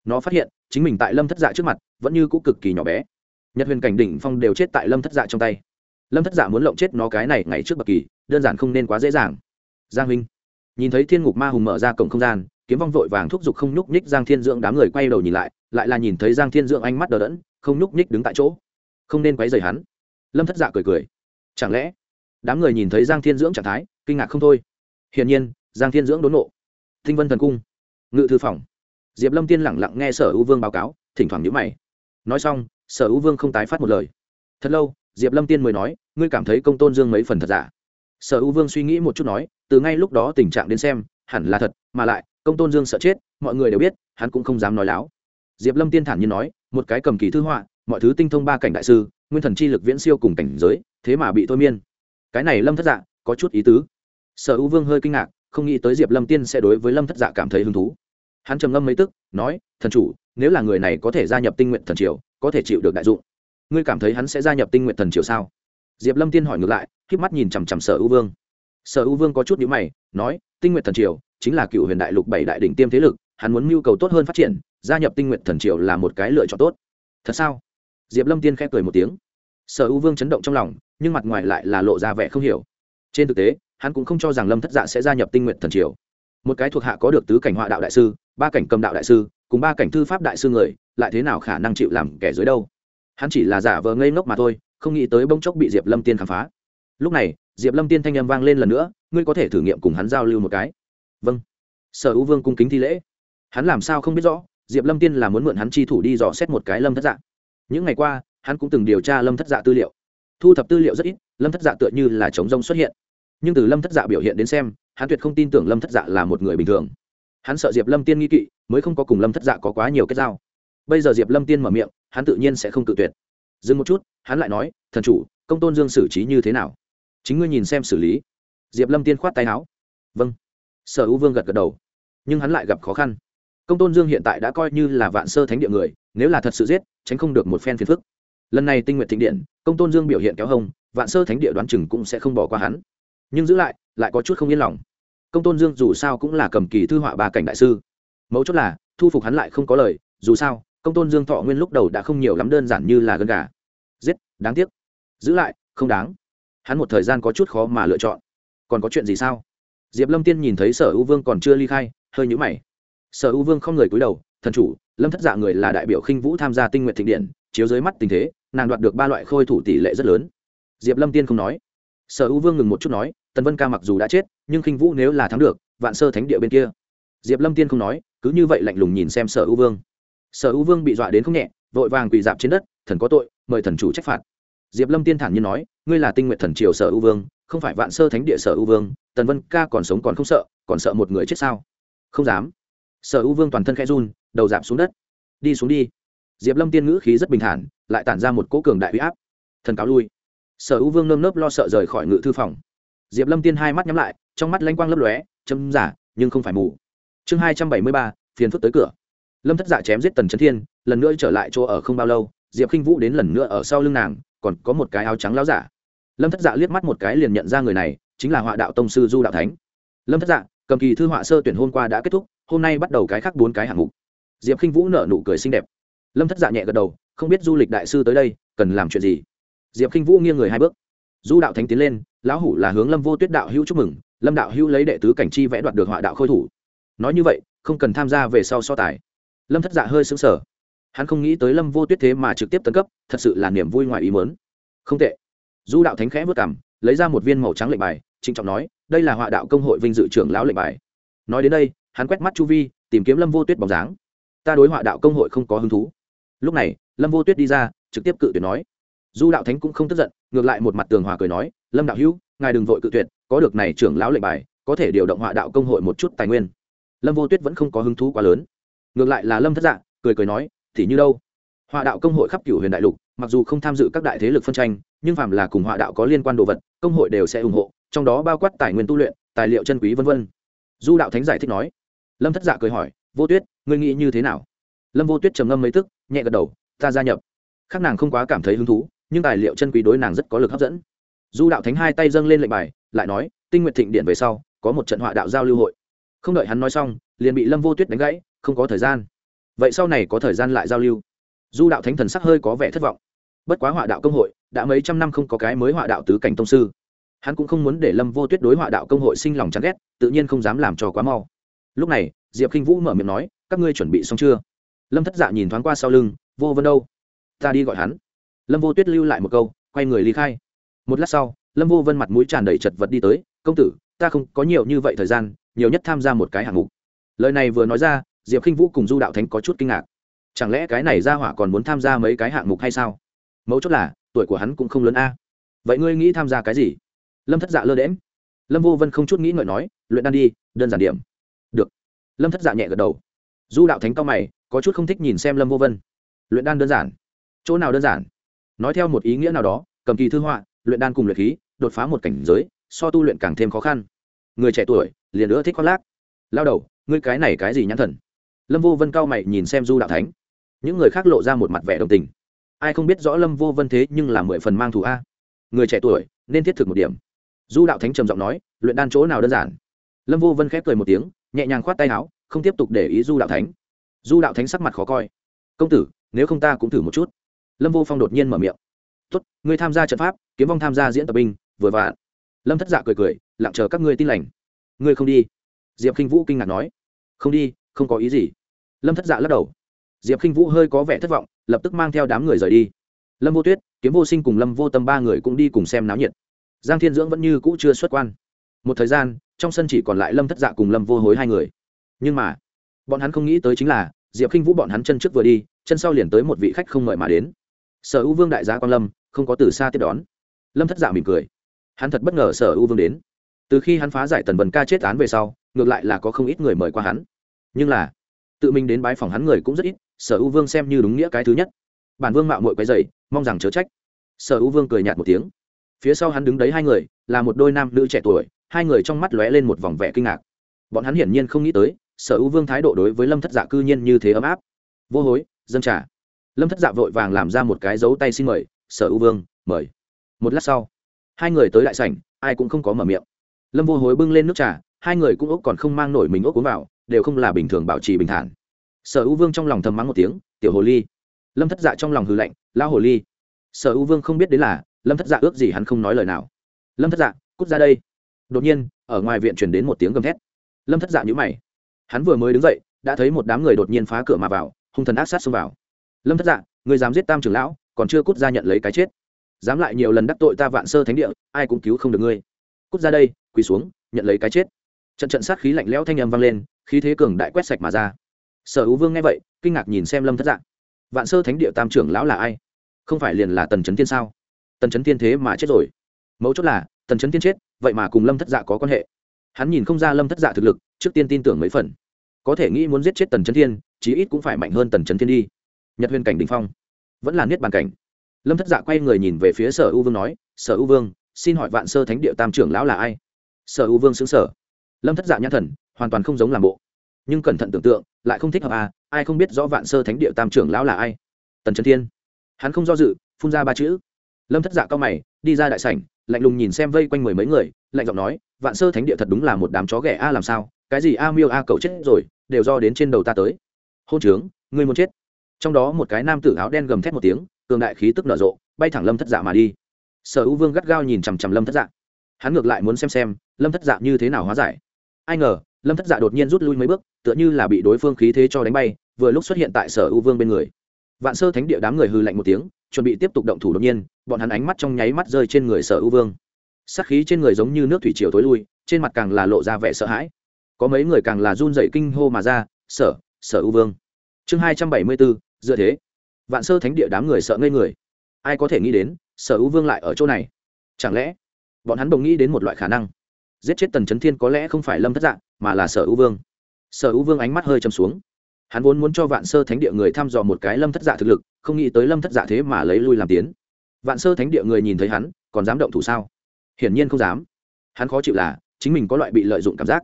nó phát hiện, chính mình tại lâm thất dạ trước mặt, vẫn như cũ cực kỳ nhỏ bé. Nhật huyền cảnh đỉnh phong đều chết tại lâm thất dạ trong tay. Lâm thất dạ muốn lộng chết nó cái này ngày trước bậc kỳ, đơn giản không nên quá dễ dàng. Giang huynh nhìn thấy thiên ngục ma hùng mở ra cổng không gian, kiếm vong vội vàng thúc giục không nhúc nhích giang thiên dưỡng đám người quay đầu nhìn lại lại là nhìn thấy giang thiên dưỡng ánh mắt đờ đẫn, không nhúc nhích đứng tại chỗ. Không nên quấy rầy hắn. Lâm thất dạ cười cười. Chẳng lẽ, đám người nhìn thấy giang thiên dưỡng trạng thái, kinh ngạc không thôi? Hiển nhiên, giang thiên dưỡng đốn nộ. Tinh vân thần cung. Ngự thư phòng. Diệp lâm tiên lẳng lặng nghe sở ưu vương báo cáo, thỉnh thoảng nhữ mày. Nói xong, sở ưu vương không tái phát một lời. Thật lâu, diệp lâm tiên mới nói, ngươi cảm thấy công tôn dương mấy phần thật giả? Sở ưu vương suy nghĩ một chút nói, từ ngay lúc đó tình trạng đến xem, hẳn là thật, mà lại, công tôn dương sợ chết, mọi người đều biết, hắn cũng không dám nói láo. Diệp lâm tiên thản nhiên nói, một cái cầm kỳ thư họa, mọi thứ tinh thông ba cảnh đại sư, nguyên thần chi lực viễn siêu cùng cảnh giới, thế mà bị thôi miên. Cái này lâm thất dạ có chút ý tứ sở U vương hơi kinh ngạc, không nghĩ tới diệp lâm tiên sẽ đối với lâm thất dạ cảm thấy hứng thú. Hắn trầm ngâm mấy tức, nói, thần chủ, nếu là người này có thể gia nhập tinh nguyện thần triều, có thể chịu được đại dụng. Ngươi cảm thấy hắn sẽ gia nhập tinh nguyện thần triều sao? Diệp lâm tiên hỏi ngược lại k mắt nhìn chằm chằm sở U vương. Sở U vương có chút nhữ mày, nói, tinh nguyện thần triều chính là cựu huyền đại lục bảy đại đ ỉ n h tiêm thế lực, hắn muốn mưu cầu tốt hơn phát triển, gia nhập tinh nguyện thần triều là một cái lựa chọn tốt. Thật sao? Diệp lâm tiên khẽ cười một tiếng. Sở U vương chấn động trong lòng, nhưng mặt ngoài lại là lộ ra vẻ không hiểu. Trên thực tế hắn cũng không cho rằng lâm thất dạ sẽ gia nhập tinh nguyện thần triều. Một cái thuộc hạ có được tứ cảnh họa đạo đại sư, ba cảnh cầm đạo đại sư, cùng ba cảnh thư pháp đại sư người, lại thế nào khả năng chịu làm kẻ dưới đâu? Hắn chỉ là giả vờ ngây ngốc mà thôi, không nghĩ tới bông chốc bị diệp lâm tiên khám phá. Lúc này, diệp lâm tiên thanh â m vang lên lần nữa, ngươi có thể thử nghiệm cùng hắn giao lưu một cái. Vâng. Sở hữu vương cung kính thi lễ. Hắn làm sao không biết rõ, diệp lâm tiên là muốn mượn hắn chi thủ đi dò xét một cái lâm thất dạ. Những ngày qua, hắn cũng từng điều tra lâm thất dạ tư liệu. Thu thập tư liệu rất ít, lâm thất dạ tựa như là chống rông xuất hiện nhưng từ lâm thất dạ biểu hiện đến xem, hắn tuyệt không tin tưởng lâm thất dạ là một người bình thường. Hắn sợ diệp lâm tiên nghi kỵ, mới không có cùng lâm thất dạ có quá nhiều kết giao. Bây giờ diệp lâm tiên mở miệng, hắn tự nhiên sẽ không tự tuyệt. Dừng một chút, hắn lại nói, thần chủ, công tôn dương xử trí như thế nào? Chính ngươi nhìn xem xử lý. Diệp lâm tiên khoát tay áo. Vâng. Sở U vương gật gật đầu. Nhưng hắn lại gặp khó khăn. Công tôn dương hiện tại đã coi như là vạn sơ thánh địa người, nếu là thật sự giết, tránh không được một phen phiền phức. Lần này tinh nguyện thịnh điện, công tôn dương biểu hiện kéo hông vạn sơ thánh địa đoán chừng cũng sẽ không bỏ qua hắn nhưng giữ lại lại có chút không yên lòng. Công tôn dương dù sao cũng là cầm kỳ thư họa ba cảnh đại sư. Mấu chốt là, thu phục hắn lại không có lời, dù sao, công tôn dương thọ nguyên lúc đầu đã không nhiều lắm đơn giản như là gân gà. Giết, đáng tiếc. Giữ lại, không đáng. Hắn một thời gian có chút khó mà lựa chọn. Còn có chuyện gì sao? Diệp lâm tiên nhìn thấy sở u vương còn chưa ly khai, hơi nhũ mày. Sở u vương không người cúi đầu, thần chủ, lâm thất dạ người là đại biểu khinh vũ tham gia tinh nguyện thịnh điện, chiếu dưới mắt tình thế, nàng đoạt được ba loại khôi thủ tỷ lệ rất lớn. Diệp lâm tiên không nói sở U vương ngừng một chút nói, tần vân ca mặc dù đã chết, nhưng khinh vũ nếu là thắng được, vạn sơ thánh địa bên kia. Diệp lâm tiên không nói, cứ như vậy lạnh lùng nhìn xem sở U vương. Sở U vương bị dọa đến không nhẹ, vội vàng quỳ dạp trên đất, thần có tội, mời thần chủ trách phạt. Diệp lâm tiên thản nhiên nói, ngươi là tinh nguyện thần triều sở U vương, không phải vạn sơ thánh địa sở U vương, tần vân ca còn sống còn không sợ, còn sợ một người chết sao? Không dám. Sở U vương toàn thân khẽ run, đầu giảm xuống đất. Đi xuống đi. Diệp lâm tiên ngữ khí rất bình thản, lại tản ra một cỗ cường đại huy áp. Thần cáo lui sở hữu vương nơm nớp lo sợ rời khỏi ngự thư phòng. Diệp lâm tiên hai mắt nhắm lại, trong mắt lanh quang lấp lóe châm giả, nhưng không phải mù. Chương hai trăm bảy mươi ba, phiền phức tới cửa. Lâm thất dạ chém giết tần trấn thiên, lần nữa trở lại chỗ ở không bao lâu, diệp k i n h vũ đến lần nữa ở sau lưng nàng, còn có một cái áo trắng láo giả. Lâm thất dạ liếc mắt một cái liền nhận ra người này, chính là họa đạo tông sư du đạo thánh. Lâm thất dạ cầm kỳ thư họa sơ tuyển hôm qua đã kết thúc, hôm nay bắt đầu cái khác bốn cái hạng mục. Diệp k i n h vũ nở nụ cười xinh đẹp. Lâm thất dạ nhẹ gật đầu, không biết du lịch đại sư tới đây, cần làm chuyện gì? Diệp k i n h vũ nghiêng người hai bước. Du đạo thánh tiến lên, lão hủ là hướng lâm vô tuyết đạo hữu chúc mừng, lâm đạo hữu lấy đệ tứ cảnh chi vẽ đoạt được họa đạo khôi thủ. Nói như vậy, không cần tham gia về sau so tài. Lâm thất dạ hơi xứng sở hắn không nghĩ tới lâm vô tuyết thế mà trực tiếp tấn cấp, thật sự là niềm vui ngoài ý mớn không tệ. Du đạo thánh khẽ vất cảm lấy ra một viên màu trắng lệnh bài, trịnh trọng nói, đây là họa đạo công hội vinh dự trưởng lão lệnh bài. Nói đến đây, hắn quét mắt chu vi, tìm kiếm lâm vô tuyết bóng dáng. Ta đối họa đạo công hội không có hứng thú. Lúc này, lâm vô tuyết đi ra, trực tiếp cự tuyệt nói du đạo thánh cũng không tức giận, ngược lại một mặt tường hòa cười nói, lâm đạo hữu, ngài đừng vội cự tuyệt, có được này trưởng lão lệnh bài, có thể điều động họa đạo công hội một chút tài nguyên. Lâm vô tuyết vẫn không có hứng thú quá lớn. Ngược lại là lâm thất dạng cười cười nói, thì như đâu? Họa đạo công hội khắp cửu huyền đại lục, mặc dù không tham dự các đại thế lực phân tranh, nhưng phàm là cùng họa đạo có liên quan đồ vật, công hội đều sẽ ủng hộ, trong đó bao quát tài nguyên tu luyện, tài liệu chân quý v v du đạo thánh giải thích nói. Lâm thất dạ cười hỏi, vô tuyết, ngươi nghĩ như thế nào? Lâm vô tuyết trầm ngâm mấy tức, nhẹ gật đầu, ta gia nhập. Khác nàng không quá cảm thấy hứng thú nhưng tài liệu chân quý đối nàng rất có lực hấp dẫn. Du đạo thánh hai tay dâng lên lệnh bài, lại nói, tinh nguyện thịnh điện về sau, có một trận họa đạo giao lưu hội. Không đợi hắn nói xong, liền bị lâm vô tuyết đánh gãy, không có thời gian. Vậy sau này có thời gian lại giao lưu. Du đạo thánh thần sắc hơi có vẻ thất vọng. Bất quá họa đạo công hội, đã mấy trăm năm không có cái mới họa đạo tứ cảnh tông sư. Hắn cũng không muốn để lâm vô tuyết đối họa đạo công hội sinh lòng chán ghét, tự nhiên không dám làm trò quá mau. Lúc này, diệp k i n h vũ mở miệng nói, các ngươi chuẩn bị xong chưa? Lâm thất dạ nhìn thoáng qua sau lưng, vô vân đâu? Ta đi gọi hắn lâm vô tuyết lưu lại một câu, quay người ly khai. Một lát sau, lâm vô vân mặt mũi tràn đầy chật vật đi tới, công tử, ta không có nhiều như vậy thời gian, nhiều nhất tham gia một cái hạng mục. Lời này vừa nói ra, diệp k i n h vũ cùng du đạo thánh có chút kinh ngạc. Chẳng lẽ cái này ra hỏa còn muốn tham gia mấy cái hạng mục hay sao? Mấu chốt là, tuổi của hắn cũng không lớn a. Vậy ngươi nghĩ tham gia cái gì? Lâm thất dạ lơ đễm lâm vô vân không chút nghĩ ngợi nói, luyện đan đi, đơn giản điểm. Được. Lâm thất dạ nhẹ gật đầu. Du đạo thánh cao mày, có chút không thích nhìn xem lâm vô vân. Luyện đan đơn giản. Chỗ nào đơn giản? Nói theo một ý nghĩa nào đó, cầm kỳ thư họa, luyện đan cùng luyện khí, đột phá một cảnh giới, so tu luyện càng thêm khó khăn. Người trẻ tuổi, liền nữa thích khoác lác. Lao đầu, ngươi cái này cái gì nhãn thần? Lâm vô vân cao mày nhìn xem du đạo thánh. Những người khác lộ ra một mặt vẻ đồng tình. Ai không biết rõ lâm vô vân thế nhưng là mười phần mang thù a. Người trẻ tuổi, nên thiết thực một điểm. Du đạo thánh trầm giọng nói, luyện đan chỗ nào đơn giản? Lâm vô vân khép cười một tiếng, nhẹ nhàng khoát tay áo, không tiếp tục để ý du đạo thánh. Du đạo thánh sắc mặt khó coi. Công tử, nếu không ta cũng thử một chút lâm vô phong đột nhiên mở miệng. Tốt, ngươi tham gia trận pháp, kiếm vong tham gia diễn tập binh, vừa vặn. Lâm thất dạ cười cười, lặng chờ các ngươi tin lành. Ngươi không đi? Diệp k i n h vũ kinh ngạc nói. Không đi, không có ý gì. Lâm thất dạ lắc đầu. Diệp k i n h vũ hơi có vẻ thất vọng, lập tức mang theo đám người rời đi. Lâm vô tuyết, kiếm vô sinh cùng lâm vô tâm ba người cũng đi cùng xem náo nhiệt. Giang thiên dưỡng vẫn như cũ chưa xuất quan. Một thời gian, trong sân chỉ còn lại lâm thất dạ cùng lâm vô hối hai người. Nhưng mà, bọn hắn không nghĩ tới chính là, diệp k i n h vũ bọn hắn chân trước vừa đi, chân sau liền tới một vị khách không mời mà đến sở u vương đại gia quan lâm, không có từ xa tiếp đón. Lâm thất dạ mỉm cười. Hắn thật bất ngờ sở u vương đến. Từ khi hắn phá giải tần vần ca chết án về sau, ngược lại là có không ít người mời qua hắn. Nhưng là, tự mình đến bái phòng hắn người cũng rất ít, sở u vương xem như đúng nghĩa cái thứ nhất. Bản vương mạo mội quấy dày mong rằng chớ trách. Sở u vương cười nhạt một tiếng. Phía sau hắn đứng đấy hai người, là một đôi nam nữ trẻ tuổi, hai người trong mắt lóe lên một vòng vẻ kinh ngạc. Bọn hắn hiển nhiên không nghĩ tới, sở u vương thái độ đối với lâm thất dạ cư nhiên như thế ấm áp. Vô hối dân trả lâm thất dạ vội vàng làm ra một cái dấu tay xin mời sở u vương mời một lát sau hai người tới đại sảnh ai cũng không có mở miệng lâm vô hối bưng lên nước trà hai người cũng ốc còn không mang nổi mình ốc uống vào đều không là bình thường bảo trì bình thản sở u vương trong lòng thầm mắng một tiếng tiểu hồ ly lâm thất dạ trong lòng hư lạnh lao hồ ly sở u vương không biết đến là lâm thất dạ ước gì hắn không nói lời nào lâm thất dạ cút ra đây đột nhiên ở ngoài viện chuyển đến một tiếng gầm thét lâm thất dạ nhữ mày hắn vừa mới đứng dậy đã thấy một đám người đột nhiên phá cửa mà vào hung thần ác sát xông vào lâm thất dạ người dám giết tam trưởng lão còn chưa cút ra nhận lấy cái chết dám lại nhiều lần đắc tội ta vạn sơ thánh địa ai cũng cứu không được ngươi cút ra đây quỳ xuống nhận lấy cái chết trận trận sát khí lạnh lẽo thanh âm vang lên khí thế cường đại quét sạch mà ra sở hữu vương nghe vậy kinh ngạc nhìn xem lâm thất dạng. vạn sơ thánh địa tam trưởng lão là ai không phải liền là tần trấn thiên sao tần trấn thiên thế mà chết rồi mấu chốt là tần trấn thiên chết vậy mà cùng lâm thất dạ có quan hệ hắn nhìn không ra lâm thất dạ thực lực trước tiên tin tưởng mấy phần có thể nghĩ muốn giết chết tần trấn thiên chí ít cũng phải mạnh hơn tần trấn thiên đi nhật huyền cảnh đình phong. Vẫn là niết bàn cảnh. Lâm thất dạ quay người nhìn về phía sở u vương nói, sở u vương, xin hỏi vạn sơ thánh địa tam trưởng lão là ai? Sở u vương xứng sở lâm thất dạ nhãn thần, hoàn toàn không giống làm bộ. Nhưng cẩn thận tưởng tượng, lại không thích hợp à ai không biết rõ vạn sơ thánh địa tam trưởng lão là ai? Tần trấn thiên. Hắn không do dự, phun ra ba chữ. Lâm thất dạ cao mày, đi ra đại sảnh, lạnh lùng nhìn xem vây quanh mười mấy người, lạnh giọng nói, vạn sơ thánh địa thật đúng là một đám chó ghẻ a, làm sao? Cái gì a miêu a cậu chết rồi, đều do đến trên đầu ta tới. Hôn trướng, ngươi muốn chết? Trong đó một cái nam tử áo đen gầm thét một tiếng, cường đại khí tức nở rộ, bay thẳng lâm thất dạ mà đi. Sở u vương gắt gao nhìn chằm chằm lâm thất dạ. Hắn ngược lại muốn xem xem, lâm thất dạ như thế nào hóa giải. Ai ngờ, lâm thất dạ đột nhiên rút lui mấy bước, tựa như là bị đối phương khí thế cho đánh bay, vừa lúc xuất hiện tại sở u vương bên người. Vạn sơ thánh địa đám người hư lạnh một tiếng, chuẩn bị tiếp tục động thủ đột nhiên, bọn hắn ánh mắt trong nháy mắt rơi trên người sở u vương. Sắc khí trên người giống như nước thủy triều tối lui, trên mặt càng là lộ ra vẻ sợ hãi. Có mấy người càng là run dậy kinh hô mà ra, sở sở u vương. Chương hai trăm bảy mươi bốn dựa thế. Vạn sơ thánh địa đám người sợ ngây người. Ai có thể nghĩ đến, sở u vương lại ở chỗ này? Chẳng lẽ, bọn hắn đồng nghĩ đến một loại khả năng? Giết chết tần trấn thiên có lẽ không phải lâm thất dạng mà là sở u vương. Sở u vương ánh mắt hơi chầm xuống. Hắn vốn muốn cho vạn sơ thánh địa người thăm dò một cái lâm thất dạ thực lực, không nghĩ tới lâm thất dạ thế mà lấy lui làm tiến. Vạn sơ thánh địa người nhìn thấy hắn, còn dám động thủ sao? Hiển nhiên không dám. Hắn khó chịu là, chính mình có loại bị lợi dụng cảm giác.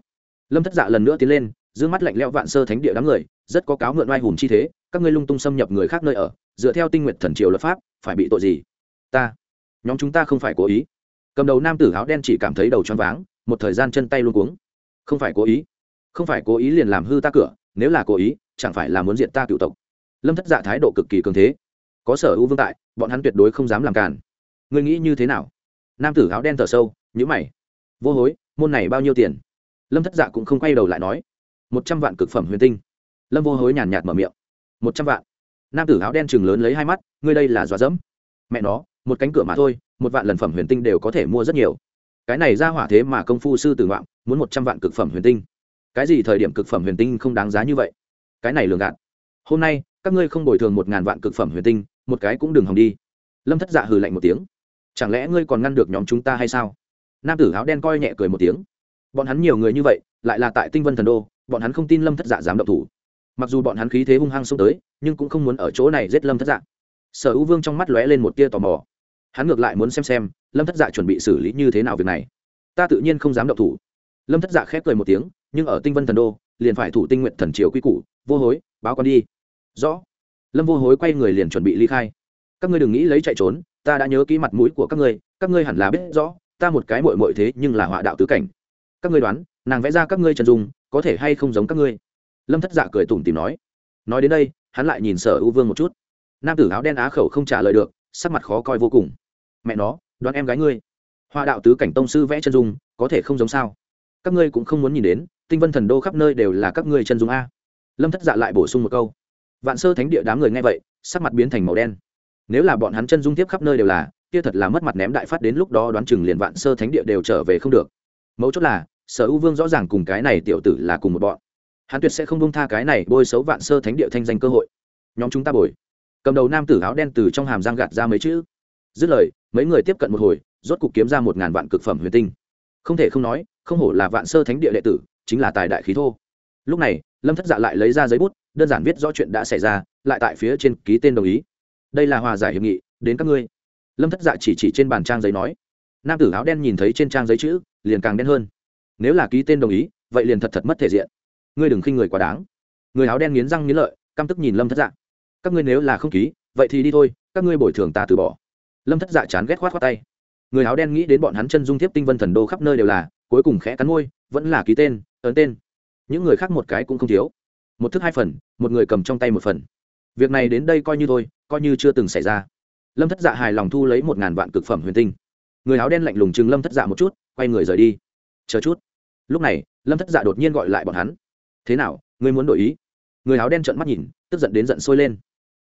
Lâm thất dạ lần nữa tiến lên dương mắt lạnh lẽo vạn sơ thánh địa đám người, rất có cáo mượn oai hùng chi thế, các ngươi lung tung xâm nhập người khác nơi ở, dựa theo tinh nguyện thần triều luật pháp, phải bị tội gì? Ta, nhóm chúng ta không phải cố ý. Cầm đầu nam tử áo đen chỉ cảm thấy đầu choáng váng, một thời gian chân tay luôn cuống. Không phải cố ý. Không phải cố ý liền làm hư ta cửa, nếu là cố ý, chẳng phải là muốn diện ta cựu tộc. Lâm thất dạ thái độ cực kỳ cường thế. Có sở ưu vương tại, bọn hắn tuyệt đối không dám làm cản ngươi nghĩ như thế nào? Nam tử áo đen thở sâu nhữ mày. Vô hối, môn này bao nhiêu tiền? Lâm thất dạ cũng không quay đầu lại nói một trăm vạn cực phẩm huyền tinh. Lâm vô hối nhàn nhạt mở miệng. Một trăm vạn. Nam tử áo đen chừng lớn lấy hai mắt, ngươi đây là dọa dẫm. Mẹ nó, một cánh cửa mà thôi, một vạn lần phẩm huyền tinh đều có thể mua rất nhiều. Cái này ra hỏa thế mà công phu sư tử ngoạm muốn một trăm vạn cực phẩm huyền tinh. Cái gì thời điểm cực phẩm huyền tinh không đáng giá như vậy? Cái này lường gạt. Hôm nay, các ngươi không bồi thường một ngàn vạn cực phẩm huyền tinh, một cái cũng đừng hòng đi. Lâm thất dạ hừ lạnh một tiếng. Chẳng lẽ ngươi còn ngăn được nhóm chúng ta hay sao? Nam tử áo đen coi nhẹ cười một tiếng. Bọn hắn nhiều người như vậy, lại là tại tinh vân thần đô bọn hắn không tin lâm thất dạ dám động thủ. Mặc dù bọn hắn khí thế hung hăng xông tới, nhưng cũng không muốn ở chỗ này giết lâm thất dạ. Sở hữu vương trong mắt lóe lên một tia tò mò. Hắn ngược lại muốn xem xem, lâm thất dạ chuẩn bị xử lý như thế nào việc này. Ta tự nhiên không dám động thủ. Lâm thất dạ khép cười một tiếng, nhưng ở tinh vân thần đô, liền phải thủ tinh nguyện thần triều quy củ. Vô hối, báo con đi. Rõ. Lâm vô hối quay người liền chuẩn bị ly khai. Các ngươi đừng nghĩ lấy chạy trốn, ta đã nhớ kỹ mặt mũi của các ngươi các ngươi hẳn là biết rõ, ta một cái mội mội thế nhưng là họa đạo tứ cảnh. Các ngươi đoán, nàng vẽ ra các ngươi trần dung có thể hay không giống các ngươi? Lâm thất dạ cười tủm tìm nói. Nói đến đây, hắn lại nhìn sở u vương một chút. Nam tử áo đen á khẩu không trả lời được, sắc mặt khó coi vô cùng. Mẹ nó, đoán em gái ngươi. Hoa đạo tứ cảnh tông sư vẽ chân dung, có thể không giống sao? Các ngươi cũng không muốn nhìn đến, tinh vân thần đô khắp nơi đều là các ngươi chân dung a. Lâm thất dạ lại bổ sung một câu. Vạn sơ thánh địa đám người nghe vậy, sắc mặt biến thành màu đen. Nếu là bọn hắn chân dung tiếp khắp nơi đều là, kia thật là mất mặt ném đại phát đến lúc đó đoán chừng liền vạn sơ thánh địa đều trở về không được. Mấu chốt là sở u vương rõ ràng cùng cái này tiểu tử là cùng một bọn. Hắn tuyệt sẽ không bông tha cái này bôi xấu vạn sơ thánh địa thanh danh cơ hội. Nhóm chúng ta bồi. Cầm đầu nam tử áo đen từ trong hàm giang gạt ra mấy chữ. Dứt lời, mấy người tiếp cận một hồi, rốt cục kiếm ra một ngàn vạn cực phẩm huyền tinh. Không thể không nói, không hổ là vạn sơ thánh địa đệ tử, chính là tài đại khí thô. Lúc này, lâm thất dạ lại lấy ra giấy bút, đơn giản viết rõ chuyện đã xảy ra, lại tại phía trên ký tên đồng ý. Đây là hòa giải hiệp nghị, đến các ngươi. Lâm thất dạ chỉ chỉ trên bàn trang giấy nói. Nam tử áo đen nhìn thấy trên trang giấy chữ, liền càng đen hơn nếu là ký tên đồng ý, vậy liền thật thật mất thể diện. Ngươi đừng khinh người quá đáng. Người áo đen nghiến răng nghiến lợi, căm tức nhìn lâm thất dạ. Các ngươi nếu là không ký, vậy thì đi thôi, các ngươi bồi thường ta từ bỏ. Lâm thất dạ chán ghét khoát khoát tay. Người áo đen nghĩ đến bọn hắn chân dung thiếp tinh vân thần đô khắp nơi đều là, cuối cùng khẽ cắn môi, vẫn là ký tên, ấn tên. Những người khác một cái cũng không thiếu. Một thức hai phần, một người cầm trong tay một phần. Việc này đến đây coi như thôi, coi như chưa từng xảy ra. Lâm thất dạ hài lòng thu lấy một ngàn vạn cực phẩm huyền tinh. Người áo đen lạnh lùng chừng lâm thất dạ một chút, quay người rời đi chờ chút. Lúc này, lâm thất dạ đột nhiên gọi lại bọn hắn. Thế nào, ngươi muốn đổi ý? Người áo đen trợn mắt nhìn, tức giận đến giận sôi lên.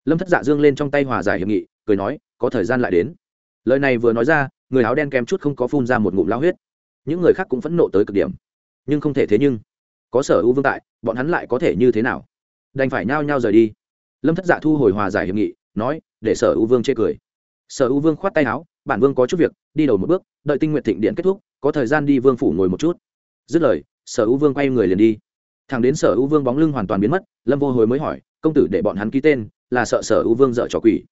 Lâm thất dạ dương lên trong tay hòa giải hiệp nghị, cười nói, có thời gian lại đến. Lời này vừa nói ra, người áo đen kém chút không có phun ra một ngụm lao huyết. Những người khác cũng phẫn nộ tới cực điểm. Nhưng không thể thế nhưng, có sở ưu vương tại, bọn hắn lại có thể như thế nào? Đành phải nhao nhao rời đi. Lâm thất dạ thu hồi hòa giải hiệp nghị, nói, để sở ưu vương chê cười. Sở ưu vương khoát tay áo, bản vương có chút việc, đi đầu một bước, đợi tinh nguyện thịnh điện kết thúc có thời gian đi vương phủ ngồi một chút. Dứt lời, sở hữu vương quay người liền đi. Thằng đến sở hữu vương bóng lưng hoàn toàn biến mất, lâm vô hồi mới hỏi, công tử để bọn hắn ký tên, là sợ sở hữu vương dợ trò quỷ?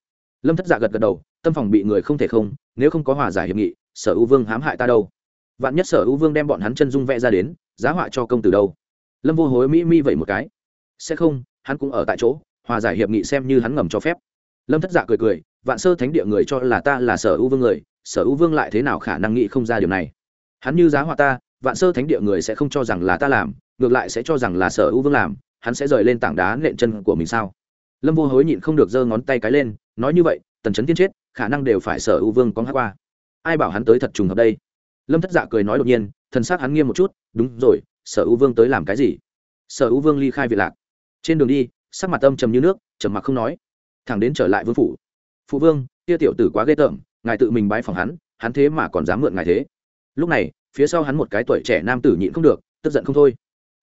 Lâm thất dạ gật gật đầu, tâm phòng bị người không thể không, nếu không có hòa giải hiệp nghị, sở hữu vương hãm hại ta đâu? Vạn nhất sở hữu vương đem bọn hắn chân dung vẽ ra đến, giá họa cho công tử đâu? Lâm vô hối mỹ mi vậy một cái. Sẽ không, hắn cũng ở tại chỗ, hòa giải hiệp nghị xem như hắn ngầm cho phép. Lâm thất dạ cười cười, vạn sơ thánh địa người cho là ta là sở hữu vương người, sở hữu vương lại thế nào khả năng nghĩ không ra điều này? Hắn như giá họa ta, vạn sơ thánh địa người sẽ không cho rằng là ta làm, ngược lại sẽ cho rằng là sở u vương làm, hắn sẽ rời lên tảng đá nện chân của mình sao? Lâm vô hối nhịn không được giơ ngón tay cái lên, nói như vậy, tần trấn tiên chết, khả năng đều phải sở u vương có hát qua. Ai bảo hắn tới thật trùng hợp đây? Lâm thất dạ cười nói đột nhiên, thần s á c hắn nghiêm một chút, đúng rồi, sở u vương tới làm cái gì? Sở u vương ly khai việt lạc. Trên đường đi, sắc mặt âm trầm như nước, trầm mặc không nói. Thẳng đến trở lại vương phủ. Phụ vương, kia tiểu tử quá ghê tởm, ngài tự mình bái phòng hắn hắn thế mà còn dám mượn ngài thế? Lúc này, phía sau hắn một cái tuổi trẻ nam tử nhịn không được, tức giận không thôi.